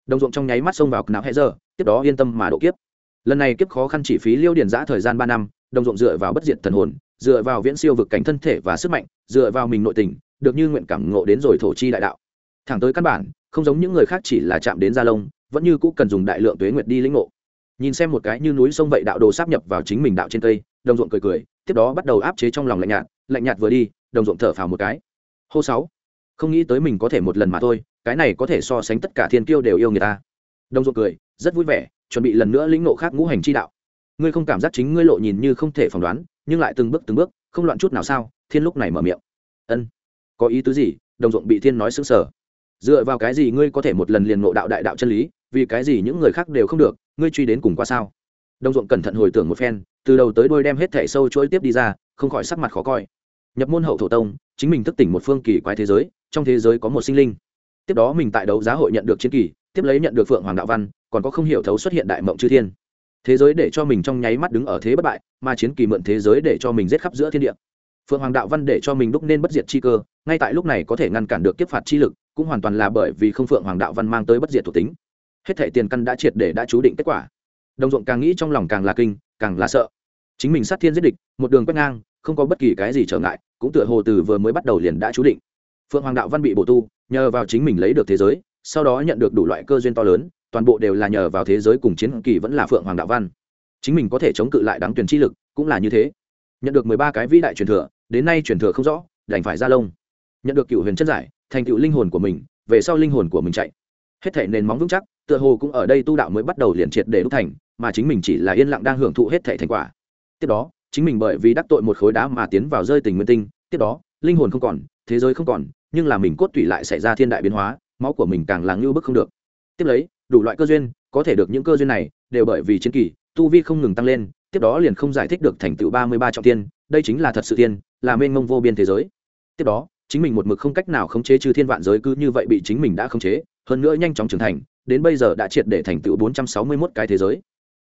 Đồng ruộng trong nháy mắt xông vào não hẹ giờ tiếp đó yên tâm mà độ kiếp. Lần này kiếp khó khăn chỉ phí liêu điển giã thời gian ba năm, đồng ruộng dựa vào bất diệt thần hồn dựa vào viễn siêu vực cảnh thân thể và sức mạnh, dựa vào mình nội tình, được như nguyện cảm ngộ đến rồi thổ chi đại đạo. Thẳng tới căn bản, không giống những người khác chỉ là chạm đến gia lông, vẫn như cũ cần dùng đại lượng tuế nguyệt đi lĩnh ngộ. Nhìn xem một cái như núi sông vậy đạo đồ sáp nhập vào chính mình đạo trên cây, đồng ruộng cười cười, tiếp đó bắt đầu áp chế trong lòng lạnh nhạt lạnh nhạt vừa đi, đồng ruộng thở phào một cái. Hô sáu, không nghĩ tới mình có thể một lần mà thôi, cái này có thể so sánh tất cả thiên kiêu đều yêu người ta. Đồng ruộng cười, rất vui vẻ, chuẩn bị lần nữa lĩnh ngộ khác ngũ hành chi đạo. Ngươi không cảm giác chính ngươi lộ nhìn như không thể phỏng đoán nhưng lại từng bước từng bước, không loạn chút nào sao? Thiên lúc này mở miệng. Ân. Có ý tứ gì? Đồng ruộng bị thiên nói xứng sở dựa vào cái gì ngươi có thể một lần liền ngộ đạo đại đạo chân lý? Vì cái gì những người khác đều không được? Ngươi truy đến cùng qua sao? Đồng ruộng cẩn thận hồi tưởng một phen, từ đầu tới đôi đem hết thẻ sâu chuỗi tiếp đi ra, không khỏi sắc mặt khó coi. Nhập môn hậu thổ tông, chính mình thức tỉnh một phương kỳ quái thế giới, trong thế giới có một sinh linh. Tiếp đó mình tại đấu giá hội nhận được chiến kỳ, tiếp lấy nhận được phượng hoàng đạo văn, còn có không hiểu thấu xuất hiện đại mộng chư thiên thế giới để cho mình trong nháy mắt đứng ở thế bất bại, mà chiến kỳ mượn thế giới để cho mình giết khắp giữa thiên địa. Phượng hoàng đạo văn để cho mình đúc nên bất diệt chi cơ, ngay tại lúc này có thể ngăn cản được kiếp phạt chi lực, cũng hoàn toàn là bởi vì không phượng hoàng đạo văn mang tới bất diệt thuộc tính. Hết thể tiền căn đã triệt để đã chú định kết quả. Đồng ruộng càng nghĩ trong lòng càng là kinh, càng là sợ. Chính mình sát thiên giết địch, một đường quét ngang, không có bất kỳ cái gì trở ngại, cũng tựa hồ từ vừa mới bắt đầu liền đã chú định. Phượng hoàng đạo văn bị bổ tu, nhờ vào chính mình lấy được thế giới, sau đó nhận được đủ loại cơ duyên to lớn toàn bộ đều là nhờ vào thế giới cùng chiến kỳ vẫn là phượng hoàng đạo văn. Chính mình có thể chống cự lại đáng tuyển chi lực, cũng là như thế. Nhận được mười ba cái vĩ đại truyền thừa, đến nay truyền thừa không rõ, đành phải ra lông. Nhận được cựu huyền chân giải, thành cựu linh hồn của mình, về sau linh hồn của mình chạy. Hết thể nền móng vững chắc, tựa hồ cũng ở đây tu đạo mới bắt đầu liền triệt để đúc thành, mà chính mình chỉ là yên lặng đang hưởng thụ hết thể thành quả. Tiếp đó, chính mình bởi vì đắc tội một khối đá mà tiến vào rơi tình nguyên tinh. Tiếp đó, linh hồn không còn, thế giới không còn, nhưng là mình cốt tủy lại xảy ra thiên đại biến hóa, máu của mình càng là ngưu bức không được. Tiếp lấy đủ loại cơ duyên, có thể được những cơ duyên này đều bởi vì chiến kỳ, tu vi không ngừng tăng lên, tiếp đó liền không giải thích được thành tựu ba mươi ba trọng tiên đây chính là thật sự tiên là mênh mông vô biên thế giới. Tiếp đó, chính mình một mực không cách nào khống chế trừ thiên vạn giới cứ như vậy bị chính mình đã khống chế, hơn nữa nhanh chóng trưởng thành, đến bây giờ đã triệt để thành tựu bốn trăm sáu mươi mốt cái thế giới.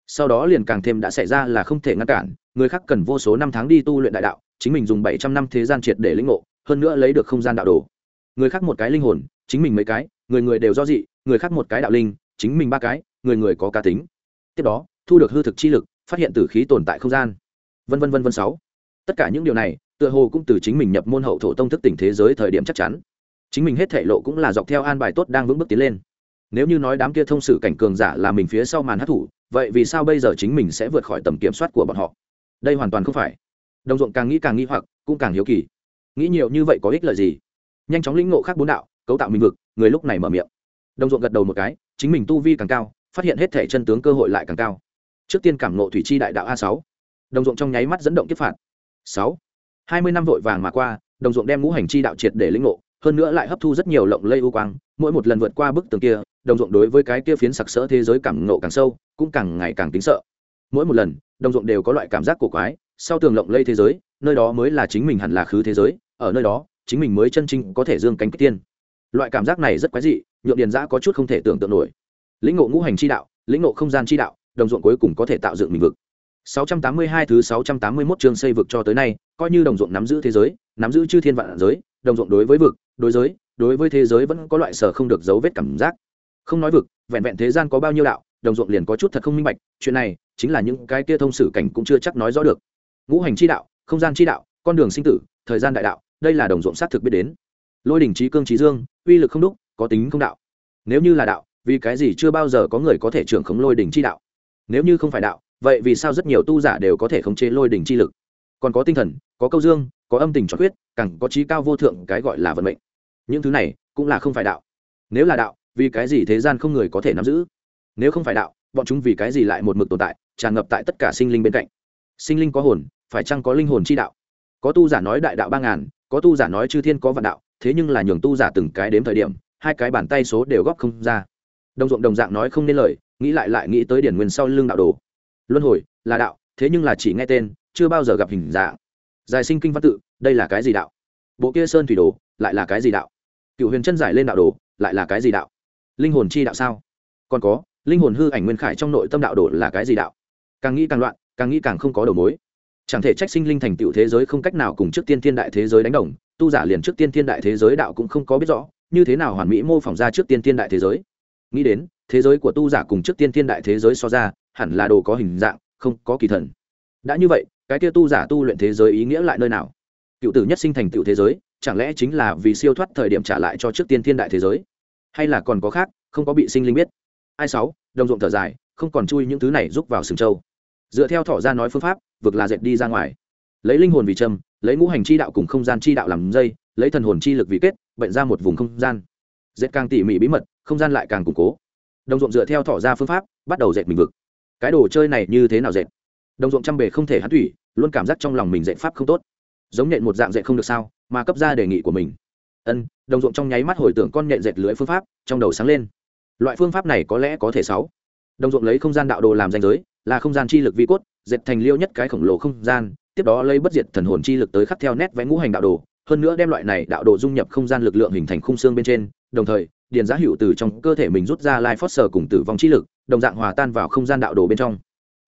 Sau đó liền càng thêm đã xảy ra là không thể ngăn cản, người khác cần vô số năm tháng đi tu luyện đại đạo, chính mình dùng bảy trăm năm thế gian triệt để lĩnh ngộ, hơn nữa lấy được không gian đạo đồ. Người khác một cái linh hồn, chính mình mấy cái, người người đều do dị, người khác một cái đạo linh chính mình ba cái, người người có cá tính. Tiếp đó, thu được hư thực chi lực, phát hiện tử khí tồn tại không gian. Vân vân vân vân sáu. Tất cả những điều này, tựa hồ cũng từ chính mình nhập môn hậu thổ tông thức tỉnh thế giới thời điểm chắc chắn. Chính mình hết thể lộ cũng là dọc theo an bài tốt đang vững bước tiến lên. Nếu như nói đám kia thông sử cảnh cường giả là mình phía sau màn hát thủ vậy vì sao bây giờ chính mình sẽ vượt khỏi tầm kiểm soát của bọn họ? Đây hoàn toàn không phải. Đồng ruộng càng nghĩ càng nghĩ hoặc, cũng càng hiếu kỳ. Nghĩ nhiều như vậy có ích lợi gì? Nhanh chóng lĩnh ngộ khác bốn đạo, cấu tạo minh vực, người lúc này mở miệng. Đồng ruộng gật đầu một cái chính mình tu vi càng cao, phát hiện hết thể chân tướng cơ hội lại càng cao. Trước tiên cảm nộ thủy chi đại đạo a sáu. Đồng ruộng trong nháy mắt dẫn động tiếp phạt. Sáu. Hai mươi năm vội vàng mà qua, đồng ruộng đem ngũ hành chi đạo triệt để lĩnh ngộ, hơn nữa lại hấp thu rất nhiều lộng lây u quang, mỗi một lần vượt qua bức tường kia, đồng ruộng đối với cái kia phiến sặc sỡ thế giới cảm ngộ càng sâu, cũng càng ngày càng tính sợ. Mỗi một lần, đồng ruộng đều có loại cảm giác cổ quái, sau tường lộng lây thế giới, nơi đó mới là chính mình hẳn là khứ thế giới, ở nơi đó, chính mình mới chân chính có thể dương cánh kích tiên. Loại cảm giác này rất quái dị nhượng điền giã có chút không thể tưởng tượng nổi lĩnh ngộ ngũ hành chi đạo lĩnh ngộ không gian chi đạo đồng ruộng cuối cùng có thể tạo dựng mình vực 682 thứ 681 chương xây vực cho tới nay, coi như đồng ruộng nắm giữ thế giới, nắm giữ chư thiên vạn giới, đồng ruộng đối với vực, đối giới, đối với thế giới vẫn có loại sở không được dấu vết cảm giác. Không nói vực, vẹn vẹn thế gian có bao nhiêu đạo, đồng ruộng liền có chút thật không minh bạch, chuyện này chính là những cái kia thông sử cảnh cũng chưa chắc nói rõ được. Ngũ hành chi đạo, không gian chi đạo, con đường sinh tử, thời gian đại đạo, đây là đồng ruộng sát thực biết đến. Lôi đỉnh chí cương chí dương, uy lực không đúc, có tính không đạo. Nếu như là đạo, vì cái gì chưa bao giờ có người có thể trưởng khống lôi đỉnh chi đạo? Nếu như không phải đạo, vậy vì sao rất nhiều tu giả đều có thể khống chế lôi đỉnh chi lực? Còn có tinh thần có câu dương có âm tình trọn quyết càng có trí cao vô thượng cái gọi là vận mệnh. Những thứ này cũng là không phải đạo. Nếu là đạo vì cái gì thế gian không người có thể nắm giữ? Nếu không phải đạo bọn chúng vì cái gì lại một mực tồn tại tràn ngập tại tất cả sinh linh bên cạnh? Sinh linh có hồn phải chăng có linh hồn chi đạo? Có tu giả nói đại đạo ba ngàn có tu giả nói chư thiên có vạn đạo thế nhưng là nhường tu giả từng cái đếm thời điểm hai cái bàn tay số đều góp không ra. Đồng ruộng đồng dạng nói không nên lời, nghĩ lại lại nghĩ tới điển nguyên sau lưng đạo đồ. Luân hồi, là đạo, thế nhưng là chỉ nghe tên, chưa bao giờ gặp hình dạng. Giải sinh kinh văn tự, đây là cái gì đạo? Bộ kia sơn thủy đồ, lại là cái gì đạo? Cựu huyền chân giải lên đạo đồ, lại là cái gì đạo? Linh hồn chi đạo sao? Còn có, linh hồn hư ảnh nguyên khải trong nội tâm đạo đồ là cái gì đạo? Càng nghĩ càng loạn, càng nghĩ càng không có đầu mối. Chẳng thể trách sinh linh thành tựu thế giới không cách nào cùng trước tiên thiên đại thế giới đánh đồng, tu giả liền trước tiên thiên đại thế giới đạo cũng không có biết rõ như thế nào hoàn mỹ mô phỏng ra trước tiên thiên đại thế giới? Nghĩ đến, thế giới của tu giả cùng trước tiên thiên đại thế giới so ra, hẳn là đồ có hình dạng, không có kỳ thần. Đã như vậy, cái kia tu giả tu luyện thế giới ý nghĩa lại nơi nào? Cựu tử nhất sinh thành tựu thế giới, chẳng lẽ chính là vì siêu thoát thời điểm trả lại cho trước tiên thiên đại thế giới? Hay là còn có khác, không có bị sinh linh biết? Ai sáu, đồng ruộng thở dài, không còn chui những thứ này giúp vào sừng châu dựa theo thọ ra nói phương pháp, vực là dệt đi ra ngoài. Lấy linh hồn vì trâm lấy ngũ hành chi đạo cùng không gian chi đạo làm dây, lấy thần hồn chi lực vì kết bệnh ra một vùng không gian. Dệt càng tỉ mỉ bí mật, không gian lại càng củng cố. Đồng ruộng dựa theo thọ ra phương pháp, bắt đầu dệt mình vực. Cái đồ chơi này như thế nào dệt? Đồng ruộng chăm bề không thể hắn thủy luôn cảm giác trong lòng mình dạy pháp không tốt. Giống nhện một dạng dạy không được sao, mà cấp ra đề nghị của mình. Ân, đồng ruộng trong nháy mắt hồi tưởng con nhện dệt lưới phương pháp, trong đầu sáng lên. Loại phương pháp này có lẽ có thể sáu. Đồng ruộng lấy không gian đạo đồ làm danh giới, là không gian chi lực vi cốt, dệt thành liêu nhất cái khổng lồ không gian, tiếp đó lấy bất diệt thần hồn chi lực tới khắc theo nét vẽ ngũ hành đạo đồ hơn nữa đem loại này đạo đồ dung nhập không gian lực lượng hình thành khung xương bên trên, đồng thời, điền giá hữu từ trong cơ thể mình rút ra lai phót sờ cùng tử vong chi lực, đồng dạng hòa tan vào không gian đạo đồ bên trong.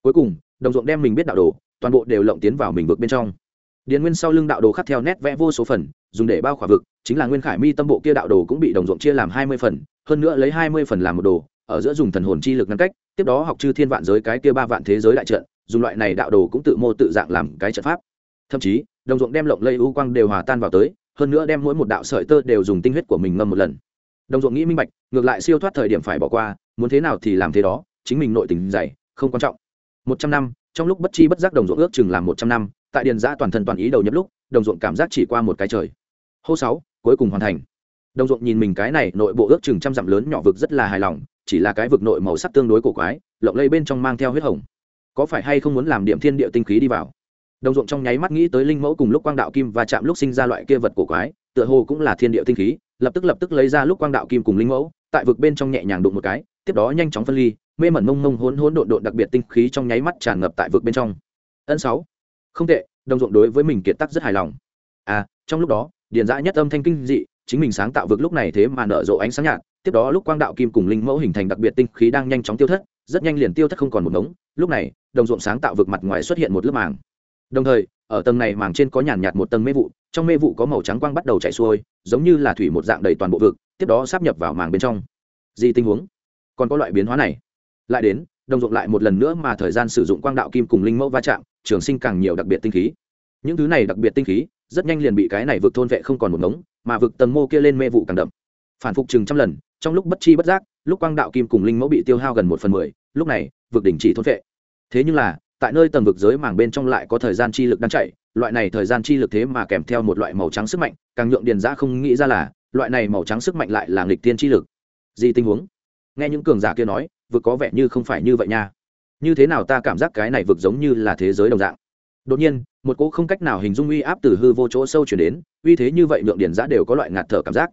Cuối cùng, đồng ruộng đem mình biết đạo đồ, toàn bộ đều lộng tiến vào mình vực bên trong. Điền nguyên sau lưng đạo đồ khắc theo nét vẽ vô số phần, dùng để bao khỏa vực, chính là nguyên khải mi tâm bộ kia đạo đồ cũng bị đồng ruộng chia làm hai mươi phần, hơn nữa lấy hai mươi phần làm một đồ, ở giữa dùng thần hồn chi lực ngăn cách, tiếp đó học chư thiên vạn giới cái kia ba vạn thế giới đại trận, dùng loại này đạo đồ cũng tự mô tự dạng làm cái trận pháp. Thậm chí đồng ruộng đem lộng lây u quang đều hòa tan vào tới, hơn nữa đem mỗi một đạo sợi tơ đều dùng tinh huyết của mình ngâm một lần. Đồng ruộng nghĩ minh bạch, ngược lại siêu thoát thời điểm phải bỏ qua, muốn thế nào thì làm thế đó, chính mình nội tình dày không quan trọng. Một trăm năm, trong lúc bất chi bất giác đồng ruộng ước chừng làm một trăm năm, tại điền giã toàn thân toàn ý đầu nhấp lúc, đồng ruộng cảm giác chỉ qua một cái trời. Hô sáu, cuối cùng hoàn thành. Đồng ruộng nhìn mình cái này nội bộ ước chừng trăm dặm lớn nhỏ vực rất là hài lòng, chỉ là cái vực nội màu sắc tương đối cổ quái, lộng lây bên trong mang theo huyết hồng. Có phải hay không muốn làm điểm thiên địa tinh khí đi vào? Đồng ruộng trong nháy mắt nghĩ tới linh mẫu cùng lúc quang đạo kim và chạm lúc sinh ra loại kia vật cổ quái, tựa hồ cũng là thiên địa tinh khí, lập tức lập tức lấy ra lúc quang đạo kim cùng linh mẫu, tại vực bên trong nhẹ nhàng đụng một cái, tiếp đó nhanh chóng phân ly, mê mẩn mông mông hỗn hỗn độn độn đặc biệt tinh khí trong nháy mắt tràn ngập tại vực bên trong. Ân sáu. Không tệ, đồng ruộng đối với mình kiệt tác rất hài lòng. À trong lúc đó, điền dã nhất âm thanh kinh dị, chính mình sáng tạo vực lúc này thế mà nở rộ ánh sáng nhạt, tiếp đó lúc quang đạo kim cùng linh mẫu hình thành đặc biệt tinh khí đang nhanh chóng tiêu thất, rất nhanh liền tiêu thất không còn một ngống. Lúc này, đồng ruộng sáng tạo vực mặt ngoài xuất hiện một lớp màng đồng thời, ở tầng này màng trên có nhàn nhạt một tầng mê vụ, trong mê vụ có màu trắng quang bắt đầu chảy xuôi, giống như là thủy một dạng đầy toàn bộ vực, tiếp đó sắp nhập vào màng bên trong. Gì tình huống? Còn có loại biến hóa này. Lại đến, đồng ruộng lại một lần nữa mà thời gian sử dụng quang đạo kim cùng linh mẫu va chạm, trường sinh càng nhiều đặc biệt tinh khí. Những thứ này đặc biệt tinh khí, rất nhanh liền bị cái này vực thôn vệ không còn một ngống, mà vực tầng mô kia lên mê vụ càng đậm. Phản phục chừng trăm lần, trong lúc bất chi bất giác, lúc quang đạo kim cùng linh mẫu bị tiêu hao gần một phần mười, lúc này, vực đình chỉ thôn vệ. Thế nhưng là tại nơi tầng vực giới màng bên trong lại có thời gian chi lực đang chạy, loại này thời gian chi lực thế mà kèm theo một loại màu trắng sức mạnh, càng nhượng điền giã không nghĩ ra là, loại này màu trắng sức mạnh lại là nghịch tiên chi lực. Gì tình huống? Nghe những cường giả kia nói, vực có vẻ như không phải như vậy nha. Như thế nào ta cảm giác cái này vực giống như là thế giới đồng dạng? Đột nhiên, một cỗ không cách nào hình dung uy áp từ hư vô chỗ sâu chuyển đến, uy thế như vậy nhượng điền giã đều có loại ngạt thở cảm giác.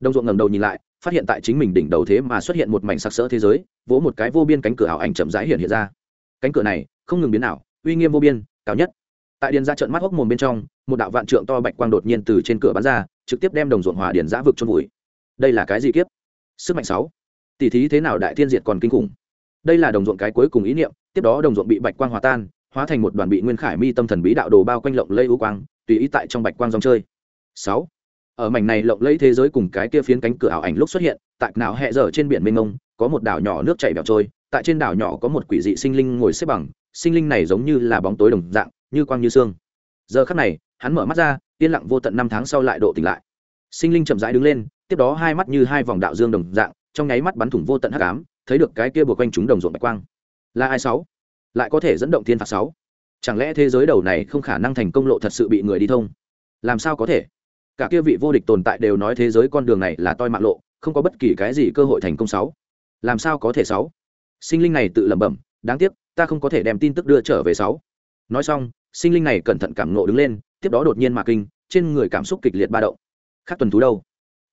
Đông ruộng ngầm đầu nhìn lại, phát hiện tại chính mình đỉnh đầu thế mà xuất hiện một mảnh sặc sỡ thế giới, vỗ một cái vô biên cánh cửa ảo ảnh chậm rãi hiện hiện ra cánh cửa này không ngừng biến ảo, uy nghiêm vô biên, cao nhất. Tại điền ra trận mắt hốc mồm bên trong, một đạo vạn trượng to bạch quang đột nhiên từ trên cửa bắn ra, trực tiếp đem đồng ruộng hòa điền giã vực chôn vùi. Đây là cái gì kiếp? Sức mạnh sáu. Tỷ thí thế nào đại thiên diệt còn kinh khủng? Đây là đồng ruộng cái cuối cùng ý niệm, tiếp đó đồng ruộng bị bạch quang hòa tan, hóa thành một đoàn bị nguyên khải mi tâm thần bí đạo đồ bao quanh lộng lây ưu quang, tùy ý tại trong bạch quang dòng chơi. Sáu. Ở mảnh này lộng lây thế giới cùng cái kia phiến cánh cửa ảo ảnh lúc xuất hiện, tại não hẹ dở trên biển mênh mông, có một đảo nhỏ nước chảy bẹo trôi tại trên đảo nhỏ có một quỷ dị sinh linh ngồi xếp bằng, sinh linh này giống như là bóng tối đồng dạng, như quang như xương giờ khắc này, hắn mở mắt ra, yên lặng vô tận năm tháng sau lại độ tỉnh lại. Sinh linh chậm rãi đứng lên, tiếp đó hai mắt như hai vòng đạo dương đồng dạng, trong nháy mắt bắn thủng vô tận hắc ám, thấy được cái kia buộc quanh chúng đồng ruộng bạch quang. Là ai sáu? Lại có thể dẫn động thiên phạt sáu? Chẳng lẽ thế giới đầu này không khả năng thành công lộ thật sự bị người đi thông? Làm sao có thể? Cả kia vị vô địch tồn tại đều nói thế giới con đường này là toi mạng lộ, không có bất kỳ cái gì cơ hội thành công sáu. Làm sao có thể sáu? Sinh linh này tự lẩm bẩm đáng tiếc ta không có thể đem tin tức đưa trở về sáu. Nói xong sinh linh này cẩn thận cảm nộ đứng lên tiếp đó đột nhiên mà kinh trên người cảm xúc kịch liệt ba động. Khác tuần thú đâu?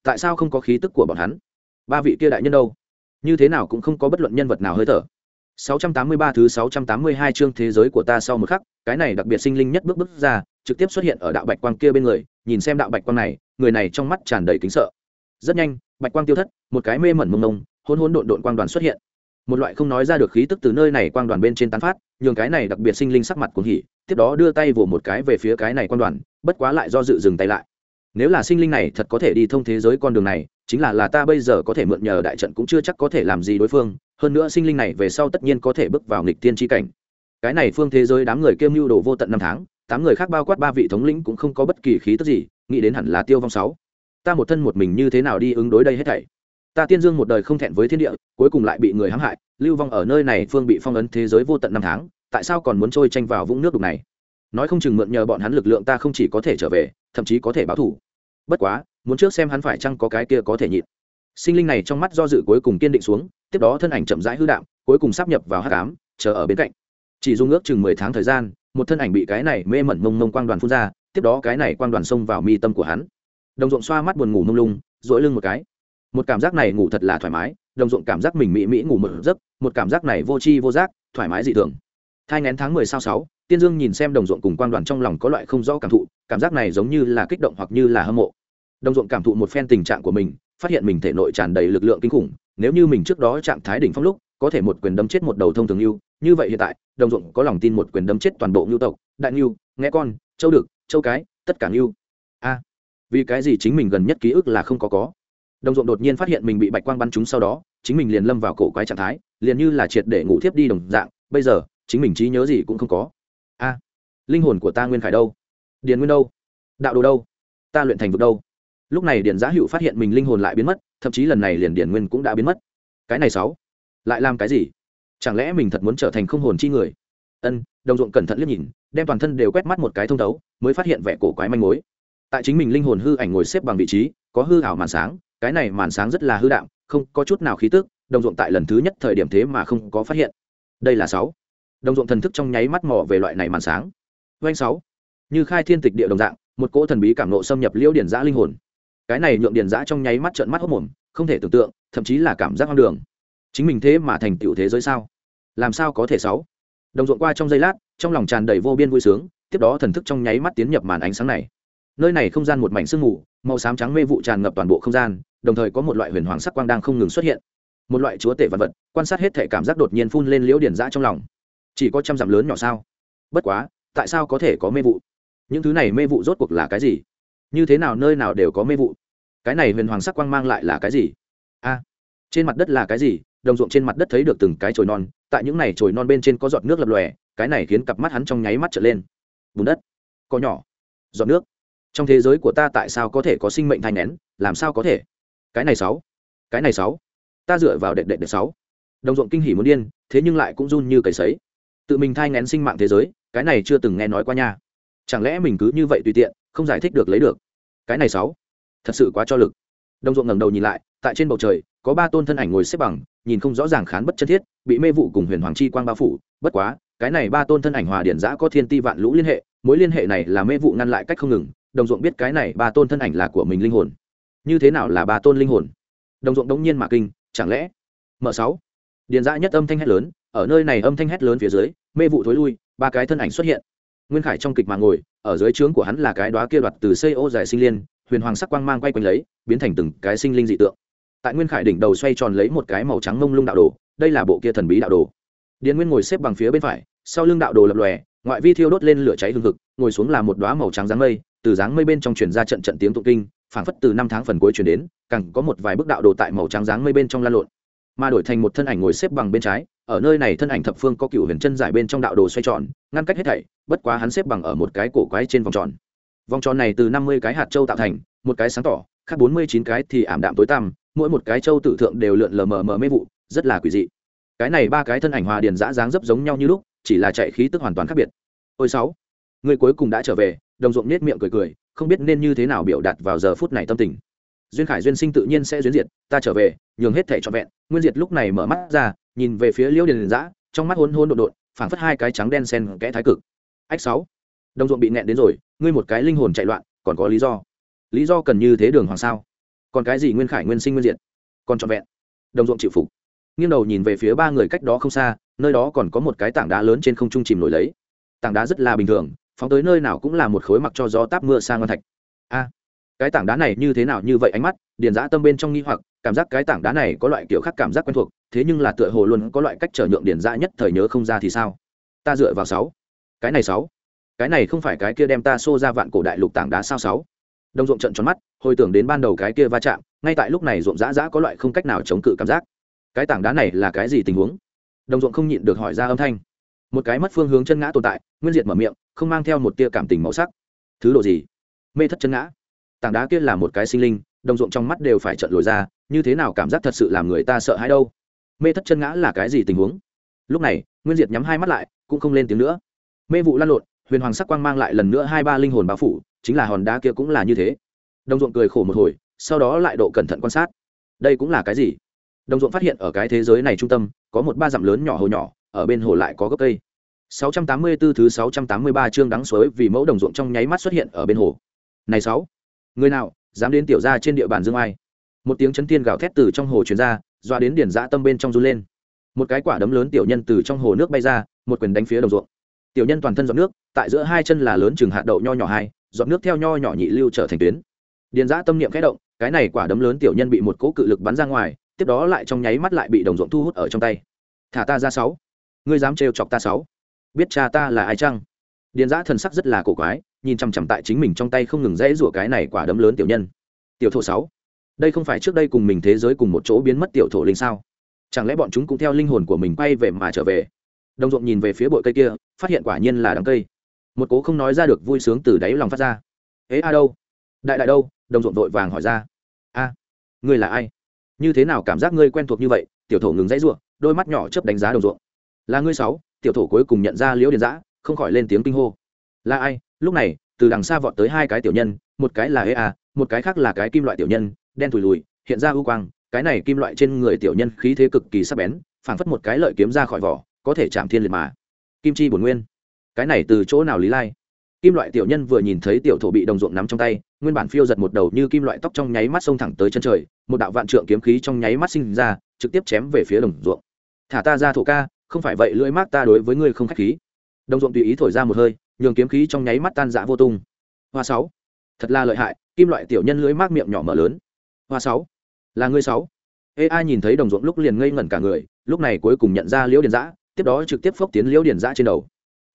Tại sao không có khí tức của bọn hắn? Ba vị kia đại nhân đâu? Như thế nào cũng không có bất luận nhân vật nào hơi thở. 683 thứ 682 chương thế giới của ta sau một khắc, cái này đặc biệt sinh linh nhất bước bước ra, trực tiếp xuất hiện ở đạo bạch quang kia bên người, nhìn xem đạo bạch quang này, người này trong mắt tràn đầy kính sợ. Rất nhanh, bạch quang tiêu thất, một cái mê mẩn mông mông, hỗn hỗn độn độn quang đoàn xuất hiện. Một loại không nói ra được khí tức từ nơi này quang đoàn bên trên tán phát, nhường cái này đặc biệt sinh linh sắc mặt cuồng hỉ, tiếp đó đưa tay vồ một cái về phía cái này quang đoàn, bất quá lại do dự dừng tay lại. Nếu là sinh linh này thật có thể đi thông thế giới con đường này, chính là là ta bây giờ có thể mượn nhờ đại trận cũng chưa chắc có thể làm gì đối phương, hơn nữa sinh linh này về sau tất nhiên có thể bước vào nghịch tiên tri cảnh. Cái này phương thế giới đám người kiêm mưu đồ vô tận năm tháng tám người khác bao quát ba vị thống lĩnh cũng không có bất kỳ khí tức gì nghĩ đến hẳn là tiêu vong sáu. Ta một thân một mình như thế nào đi ứng đối đây hết thảy? Ta tiên dương một đời không thẹn với thiên địa, cuối cùng lại bị người hãm hại, lưu vong ở nơi này phương bị phong ấn thế giới vô tận năm tháng, tại sao còn muốn trôi tranh vào vũng nước đục này? Nói không chừng mượn nhờ bọn hắn lực lượng ta không chỉ có thể trở về, thậm chí có thể báo thủ. Bất quá, muốn trước xem hắn phải chăng có cái kia có thể nhịn. Sinh linh này trong mắt do dự cuối cùng kiên định xuống, tiếp đó thân ảnh chậm rãi hư đạm, cuối cùng sắp nhập vào hát cám chờ ở bên cạnh. Chỉ dùng ước chừng mười tháng thời gian, một thân ảnh bị cái này mê mẩn mông mông quang đoàn phun ra, tiếp đó cái này quang đoàn xông vào mi tâm của hắn. Đồng ruộng xoa mắt buồn ngủ mông lung dỗi lưng một cái một cảm giác này ngủ thật là thoải mái, đồng ruộng cảm giác mình mỹ mỹ ngủ một giấc, một cảm giác này vô tri vô giác, thoải mái dị thường. Thai ngén tháng mười sao sáu, tiên dương nhìn xem đồng ruộng cùng quang đoàn trong lòng có loại không rõ cảm thụ, cảm giác này giống như là kích động hoặc như là hâm mộ. Đồng ruộng cảm thụ một phen tình trạng của mình, phát hiện mình thể nội tràn đầy lực lượng kinh khủng, nếu như mình trước đó trạng thái đỉnh phong lúc, có thể một quyền đấm chết một đầu thông thường lưu như vậy hiện tại, đồng ruộng có lòng tin một quyền đấm chết toàn bộ ngưu tộc, đại ngưu, nghe con, châu đực, châu cái, tất cả ngưu. A, vì cái gì chính mình gần nhất ký ức là không có có? Đồng ruộng đột nhiên phát hiện mình bị bạch quang bắn trúng sau đó, chính mình liền lâm vào cổ quái trạng thái, liền như là triệt để ngủ thiếp đi đồng dạng, bây giờ, chính mình trí nhớ gì cũng không có. A, linh hồn của ta nguyên khải đâu? Điền nguyên đâu? Đạo đồ đâu? Ta luyện thành vực đâu? Lúc này điền giá hữu phát hiện mình linh hồn lại biến mất, thậm chí lần này liền điền nguyên cũng đã biến mất. Cái này sáu, lại làm cái gì? Chẳng lẽ mình thật muốn trở thành không hồn chi người? Ân, đồng ruộng cẩn thận liếc nhìn, đem toàn thân đều quét mắt một cái thông thấu, mới phát hiện vẻ cổ quái manh mối. Tại chính mình linh hồn hư ảnh ngồi xếp bằng vị trí, có hư ảo màn sáng cái này màn sáng rất là hư đạo không có chút nào khí tức, đồng ruộng tại lần thứ nhất thời điểm thế mà không có phát hiện. Đây là sáu. Đồng ruộng thần thức trong nháy mắt mò về loại này màn sáng. Doanh sáu. Như khai thiên tịch địa đồng dạng, một cỗ thần bí cảm nộ xâm nhập liễu điển giã linh hồn. Cái này nhượng điển giã trong nháy mắt trợn mắt hốc mồm, không thể tưởng tượng, thậm chí là cảm giác hoang đường. Chính mình thế mà thành tựu thế giới sao? Làm sao có thể sáu? Đồng ruộng qua trong giây lát, trong lòng tràn đầy vô biên vui sướng, tiếp đó thần thức trong nháy mắt tiến nhập màn ánh sáng này nơi này không gian một mảnh sương mù, màu xám trắng mê vụ tràn ngập toàn bộ không gian, đồng thời có một loại huyền hoàng sắc quang đang không ngừng xuất hiện. Một loại chúa tể vật vật, quan sát hết thể cảm giác đột nhiên phun lên liễu điển giã trong lòng. Chỉ có trăm dặm lớn nhỏ sao? Bất quá, tại sao có thể có mê vụ? Những thứ này mê vụ rốt cuộc là cái gì? Như thế nào nơi nào đều có mê vụ? Cái này huyền hoàng sắc quang mang lại là cái gì? A, trên mặt đất là cái gì? Đồng ruộng trên mặt đất thấy được từng cái chồi non, tại những này chồi non bên trên có giọt nước lập lòe, cái này khiến cặp mắt hắn trong nháy mắt trở lên. Bùn đất có nhỏ, giọt nước trong thế giới của ta tại sao có thể có sinh mệnh thai nén? Làm sao có thể? Cái này sáu. Cái này sáu. Ta dựa vào đệ đệ đệ sáu. Đồng ruộng kinh hỉ muốn điên, thế nhưng lại cũng run như cầy sấy. Tự mình thai ngén sinh mạng thế giới, cái này chưa từng nghe nói qua nha. Chẳng lẽ mình cứ như vậy tùy tiện, không giải thích được lấy được? Cái này sáu. Thật sự quá cho lực. Đồng ruộng ngẩng đầu nhìn lại, tại trên bầu trời, có ba tôn thân ảnh ngồi xếp bằng, nhìn không rõ ràng khán bất chân thiết, bị mê vụ cùng huyền hoàng chi quang bao phủ. Bất quá, cái này ba tôn thân ảnh hòa điển giã có thiên ti vạn lũ liên hệ, mối liên hệ này là mê vụ ngăn lại cách không ngừng đồng ruộng biết cái này ba tôn thân ảnh là của mình linh hồn. Như thế nào là ba tôn linh hồn? Đồng ruộng đống nhiên mà kinh, chẳng lẽ? M sáu. Điền dã nhất âm thanh hét lớn, ở nơi này âm thanh hét lớn phía dưới, mê vụ thối lui, ba cái thân ảnh xuất hiện. Nguyên khải trong kịch mà ngồi, ở dưới trướng của hắn là cái đóa kia đoạt từ xây ô dài sinh liên, huyền hoàng sắc quang mang quay quanh lấy, biến thành từng cái sinh linh dị tượng. Tại nguyên khải đỉnh đầu xoay tròn lấy một cái màu trắng mông lung đạo đồ, đây là bộ kia thần bí đạo đồ. Điền nguyên ngồi xếp bằng phía bên phải, sau lưng đạo đồ lập lòe, ngoại vi thiêu đốt lên lửa cháy hừng hực, ngồi xuống là một đóa màu trắng dáng mây từ dáng mây bên trong truyền ra trận trận tiếng tụng kinh, phảng phất từ năm tháng phần cuối truyền đến, càng có một vài bức đạo đồ tại màu trắng dáng mây bên trong lan lộn. Mà đổi thành một thân ảnh ngồi xếp bằng bên trái, ở nơi này thân ảnh thập phương có cựu huyền chân giải bên trong đạo đồ xoay tròn, ngăn cách hết thảy, bất quá hắn xếp bằng ở một cái cổ quái trên vòng tròn. Vòng tròn này từ năm mươi cái hạt châu tạo thành, một cái sáng tỏ, khác bốn mươi chín cái thì ảm đạm tối tăm, mỗi một cái châu tử thượng đều lượn lờ mờ mờ mê vụ, rất là quỷ dị. Cái này ba cái thân ảnh hòa điền dã dáng rất giống nhau như lúc, chỉ là chạy khí tức hoàn toàn khác biệt. Ôi sáu người cuối cùng đã trở về, đồng ruộng nết miệng cười cười, không biết nên như thế nào biểu đạt vào giờ phút này tâm tình. Duyên khải duyên sinh tự nhiên sẽ duyên diệt, ta trở về, nhường hết thể trọn vẹn. Nguyên diệt lúc này mở mắt ra, nhìn về phía liễu điền giã trong mắt hôn hôn đột đột phảng phất hai cái trắng đen sen kẽ thái cực. Ách sáu, đồng ruộng bị nẹn đến rồi, ngươi một cái linh hồn chạy loạn, còn có lý do? Lý do cần như thế đường hoàng sao? Còn cái gì nguyên khải nguyên sinh nguyên diệt? Còn trọn vẹn. Đồng ruộng chịu phục. Nghiêng đầu nhìn về phía ba người cách đó không xa, nơi đó còn có một cái tảng đá lớn trên không trung chìm nổi lấy. Tảng đá rất là bình thường phóng tới nơi nào cũng là một khối mặc cho gió táp mưa sang ngon thạch. A, cái tảng đá này như thế nào như vậy ánh mắt, điền giã tâm bên trong nghi hoặc, cảm giác cái tảng đá này có loại kiểu khác cảm giác quen thuộc, thế nhưng là tựa hồ luôn có loại cách trở nhượng điền giã nhất thời nhớ không ra thì sao? Ta dựa vào sáu. Cái này sáu. Cái này không phải cái kia đem ta xô ra vạn cổ đại lục tảng đá sao sáu? Đông ruộng trận tròn mắt, hồi tưởng đến ban đầu cái kia va chạm, ngay tại lúc này ruộng dã dã có loại không cách nào chống cự cảm giác. Cái tảng đá này là cái gì tình huống? Đồng ruộng không nhịn được hỏi ra âm thanh. Một cái mất phương hướng chân ngã tồn tại, nguyên diệt mở miệng không mang theo một tia cảm tình màu sắc. Thứ độ gì? Mê thất chân ngã. Tảng đá kia là một cái sinh linh, đồng ruộng trong mắt đều phải trận lồi ra, như thế nào cảm giác thật sự làm người ta sợ hãi đâu? Mê thất chân ngã là cái gì tình huống? Lúc này, nguyên diệt nhắm hai mắt lại, cũng không lên tiếng nữa. Mê vụ lan lộn, huyền hoàng sắc quang mang lại lần nữa hai ba linh hồn bao phủ, chính là hòn đá kia cũng là như thế. Đồng ruộng cười khổ một hồi, sau đó lại độ cẩn thận quan sát. Đây cũng là cái gì? Đồng ruộng phát hiện ở cái thế giới này trung tâm, có một ba dặm lớn nhỏ hồ nhỏ, ở bên hồ lại có gốc cây. 684 thứ 683 chương đắng suối vì mẫu đồng ruộng trong nháy mắt xuất hiện ở bên hồ. Này sáu, người nào dám đến tiểu gia trên địa bàn Dương Ai? Một tiếng chấn thiên gào thét từ trong hồ truyền ra, doa đến điển dã tâm bên trong run lên. Một cái quả đấm lớn tiểu nhân từ trong hồ nước bay ra, một quyền đánh phía đồng ruộng. Tiểu nhân toàn thân giọt nước, tại giữa hai chân là lớn chừng hạt đậu nho nhỏ hai, giọt nước theo nho nhỏ nhị lưu trở thành tuyến. Điền dã tâm niệm khẽ động, cái này quả đấm lớn tiểu nhân bị một cỗ cự lực bắn ra ngoài tiếp đó lại trong nháy mắt lại bị đồng ruộng thu hút ở trong tay thả ta ra sáu ngươi dám trêu chọc ta sáu biết cha ta là ai chăng? Điền giã thần sắc rất là cổ quái, nhìn chằm chằm tại chính mình trong tay không ngừng rẽ rủa cái này quả đấm lớn tiểu nhân. Tiểu thổ sáu, đây không phải trước đây cùng mình thế giới cùng một chỗ biến mất tiểu thổ linh sao? Chẳng lẽ bọn chúng cũng theo linh hồn của mình quay về mà trở về? Đồng ruộng nhìn về phía bụi cây kia, phát hiện quả nhiên là đắng cây. Một cố không nói ra được vui sướng từ đáy lòng phát ra. Ế a đâu? Đại đại đâu? Đồng ruộng vội vàng hỏi ra. A, ngươi là ai? Như thế nào cảm giác ngươi quen thuộc như vậy? Tiểu thổ ngừng dãy ruộng đôi mắt nhỏ chấp đánh giá đồng ruộng. Là ngươi sáu tiểu thổ cuối cùng nhận ra liễu điền giã, không khỏi lên tiếng kinh hô. Là ai? Lúc này, từ đằng xa vọt tới hai cái tiểu nhân, một cái là ê a, một cái khác là cái kim loại tiểu nhân, đen thùi lùi, hiện ra ưu quang, cái này kim loại trên người tiểu nhân khí thế cực kỳ sắc bén, phảng phất một cái lợi kiếm ra khỏi vỏ, có thể chạm thiên liệt mà. Kim chi bổn nguyên. Cái này từ chỗ nào lý lai? Kim loại tiểu nhân vừa nhìn thấy tiểu thổ bị đồng ruộng nắm trong tay, nguyên bản phiêu giật một đầu như kim loại tóc trong nháy mắt xông thẳng tới chân trời, một đạo vạn trượng kiếm khí trong nháy mắt sinh ra, trực tiếp chém về phía đồng ruộng. Thả ta ra thổ ca không phải vậy lưỡi mát ta đối với ngươi không khách khí. Đồng ruộng tùy ý thổi ra một hơi, nhường kiếm khí trong nháy mắt tan dã vô tung. Hoa sáu, thật là lợi hại, kim loại tiểu nhân lưỡi mát miệng nhỏ mở lớn. Hoa sáu, là ngươi sáu. Ê ai nhìn thấy đồng ruộng lúc liền ngây ngẩn cả người, lúc này cuối cùng nhận ra liễu điền giã tiếp đó trực tiếp phốc tiến liễu điền giã trên đầu.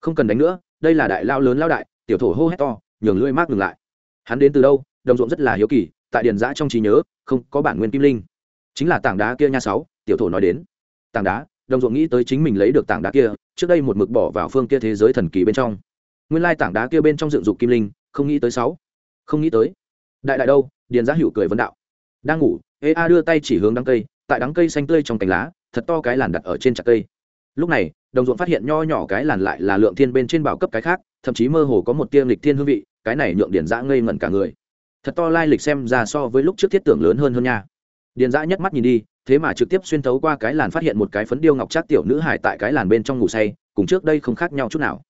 Không cần đánh nữa, đây là đại lao lớn lao đại, tiểu thổ hô hét to, nhường lưỡi mát ngừng lại. Hắn đến từ đâu? Đồng ruộng rất là hiếu kỳ, tại điền giã trong trí nhớ, không có bản nguyên kim linh. Chính là tảng đá kia nha sáu, tiểu thổ nói đến. Tảng đá đồng ruộng nghĩ tới chính mình lấy được tảng đá kia, trước đây một mực bỏ vào phương kia thế giới thần kỳ bên trong. Nguyên lai tảng đá kia bên trong dựng dục kim linh, không nghĩ tới sáu. Không nghĩ tới. Đại đại đâu, điền giá hữu cười vấn đạo. Đang ngủ ê a đưa tay chỉ hướng đắng cây, tại đắng cây xanh tươi trong cành lá, thật to cái làn đặt ở trên chặt cây. Lúc này, đồng ruộng phát hiện nho nhỏ cái làn lại là lượng thiên bên trên bảo cấp cái khác, thậm chí mơ hồ có một tiêm lịch thiên hương vị, cái này nhượng điền giã ngây ngẩn cả người. Thật to lai lịch xem ra so với lúc trước thiết tưởng lớn hơn hơn nha. Điền giã nhất mắt nhìn đi thế mà trực tiếp xuyên thấu qua cái làn phát hiện một cái phấn điêu ngọc trác tiểu nữ hải tại cái làn bên trong ngủ say, cùng trước đây không khác nhau chút nào.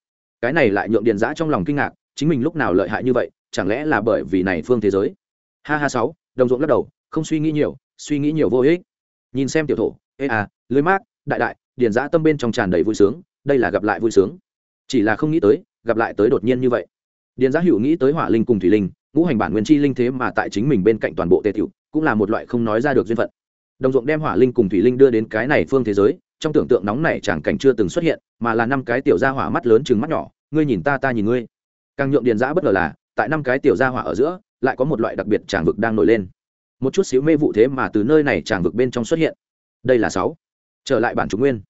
Cái này lại nhượng điền giã trong lòng kinh ngạc, chính mình lúc nào lợi hại như vậy, chẳng lẽ là bởi vì này phương thế giới? Ha ha sáu, đồng ruộng lắc đầu, không suy nghĩ nhiều, suy nghĩ nhiều vô ích. Nhìn xem tiểu thổ, ê à lưới mát đại đại, điền giã tâm bên trong tràn đầy vui sướng, đây là gặp lại vui sướng. Chỉ là không nghĩ tới, gặp lại tới đột nhiên như vậy. Điền giã hữu nghĩ tới hỏa linh cùng thủy linh, ngũ hành bản nguyên chi linh thế mà tại chính mình bên cạnh toàn bộ tề tiểu, cũng là một loại không nói ra được duyên phận đồng ruộng đem hỏa linh cùng thủy linh đưa đến cái này phương thế giới, trong tưởng tượng nóng này chẳng cảnh chưa từng xuất hiện, mà là năm cái tiểu gia hỏa mắt lớn chừng mắt nhỏ, ngươi nhìn ta ta nhìn ngươi. Càng nhượng điền giã bất ngờ là, tại năm cái tiểu gia hỏa ở giữa, lại có một loại đặc biệt tràng vực đang nổi lên. Một chút xíu mê vụ thế mà từ nơi này tràng vực bên trong xuất hiện. Đây là sáu. Trở lại bản chủ nguyên.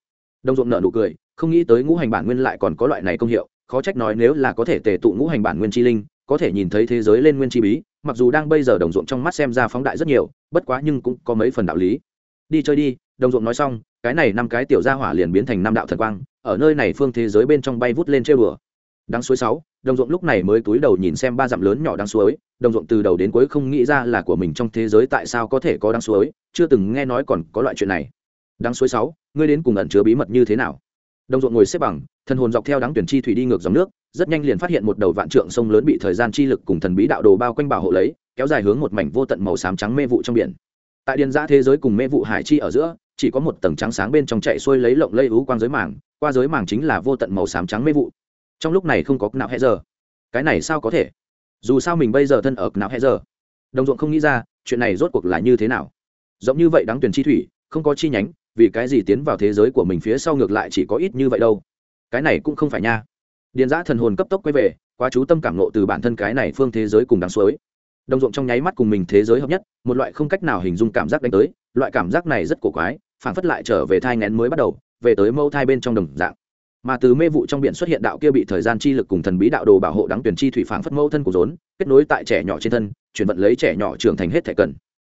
Đồng ruộng nợ nụ cười, không nghĩ tới ngũ hành bản nguyên lại còn có loại này công hiệu, khó trách nói nếu là có thể tề tụ ngũ hành bản nguyên chi linh, có thể nhìn thấy thế giới lên nguyên chi bí mặc dù đang bây giờ đồng ruộng trong mắt xem ra phóng đại rất nhiều, bất quá nhưng cũng có mấy phần đạo lý. Đi chơi đi, đồng ruộng nói xong, cái này năm cái tiểu gia hỏa liền biến thành năm đạo thần quang, ở nơi này phương thế giới bên trong bay vút lên chơi bừa đáng suối sáu, đồng ruộng lúc này mới túi đầu nhìn xem ba dặm lớn nhỏ đáng suối, đồng ruộng từ đầu đến cuối không nghĩ ra là của mình trong thế giới tại sao có thể có đáng suối, chưa từng nghe nói còn có loại chuyện này. Đáng suối sáu, ngươi đến cùng ẩn chứa bí mật như thế nào? Đồng ruộng ngồi xếp bằng thần hồn dọc theo đáng tuyển chi thủy đi ngược dòng nước, rất nhanh liền phát hiện một đầu vạn trượng sông lớn bị thời gian chi lực cùng thần bí đạo đồ bao quanh bảo hộ lấy, kéo dài hướng một mảnh vô tận màu xám trắng mê vụ trong biển. Tại điền giã thế giới cùng mê vụ hải chi ở giữa, chỉ có một tầng trắng sáng bên trong chạy xuôi lấy lộng lây ú quang giới mảng qua giới mảng chính là vô tận màu xám trắng mê vụ. Trong lúc này không có nào hẹ giờ cái này sao có thể? Dù sao mình bây giờ thân ở nào hẹ giờ đồng ruộng không nghĩ ra, chuyện này rốt cuộc là như thế nào? Giống như vậy đáng tuyển chi thủy, không có chi nhánh, vì cái gì tiến vào thế giới của mình phía sau ngược lại chỉ có ít như vậy đâu? Cái này cũng không phải nha. Điền giã thần hồn cấp tốc quay về, quá chú tâm cảm nộ từ bản thân cái này phương thế giới cùng đáng suối. Đồng ruộng trong nháy mắt cùng mình thế giới hợp nhất, một loại không cách nào hình dung cảm giác đánh tới, loại cảm giác này rất cổ quái phản phất lại trở về thai ngén mới bắt đầu, về tới mâu thai bên trong đồng dạng. Mà từ mê vụ trong biển xuất hiện đạo kia bị thời gian chi lực cùng thần bí đạo đồ bảo hộ đáng tuyển chi thủy phản phất mâu thân của rốn, kết nối tại trẻ nhỏ trên thân, chuyển vận lấy trẻ nhỏ trưởng thành hết thể cần.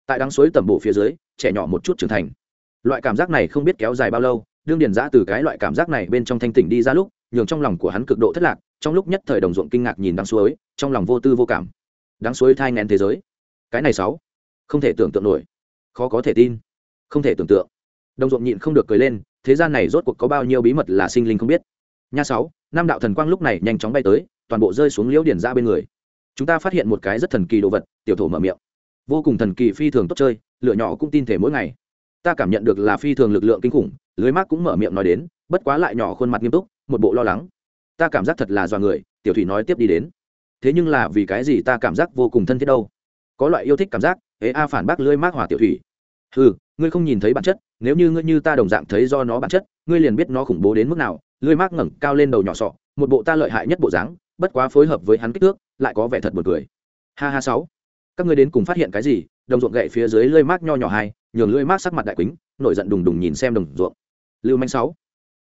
Tại đắng suối tầm bộ phía dưới, trẻ nhỏ một chút trưởng thành. Loại cảm giác này không biết kéo dài bao lâu đương điền giã từ cái loại cảm giác này bên trong thanh tỉnh đi ra lúc, nhường trong lòng của hắn cực độ thất lạc, trong lúc nhất thời đồng ruộng kinh ngạc nhìn đắng suối, trong lòng vô tư vô cảm. Đắng suối thai ngén thế giới. Cái này sáu, không thể tưởng tượng nổi. Khó có thể tin. Không thể tưởng tượng. Đồng ruộng nhịn không được cười lên, thế gian này rốt cuộc có bao nhiêu bí mật là sinh linh không biết. Nha sáu Nam đạo thần quang lúc này nhanh chóng bay tới, toàn bộ rơi xuống liễu điển ra bên người. Chúng ta phát hiện một cái rất thần kỳ đồ vật, tiểu thổ mở miệng. Vô cùng thần kỳ phi thường tốt chơi lựa nhỏ cũng tin thể mỗi ngày ta cảm nhận được là phi thường lực lượng kinh khủng, lưới mác cũng mở miệng nói đến, bất quá lại nhỏ khuôn mặt nghiêm túc, một bộ lo lắng. Ta cảm giác thật là do người, tiểu thủy nói tiếp đi đến. Thế nhưng là vì cái gì ta cảm giác vô cùng thân thiết đâu? Có loại yêu thích cảm giác, ế a phản bác lưới mác hỏa tiểu thủy. Ừ ngươi không nhìn thấy bản chất, nếu như ngươi như ta đồng dạng thấy do nó bản chất, ngươi liền biết nó khủng bố đến mức nào. Lưới mác ngẩng cao lên đầu nhỏ sọ, một bộ ta lợi hại nhất bộ dáng, bất quá phối hợp với hắn kích thước, lại có vẻ thật buồn cười. Ha ha sáu. Các ngươi đến cùng phát hiện cái gì? Đồng ruộng gậy phía dưới lưới mác nho nhỏ hai nhường lưỡi mát sắc mặt đại quýnh nổi giận đùng đùng nhìn xem đồng ruộng. Lưu manh sáu.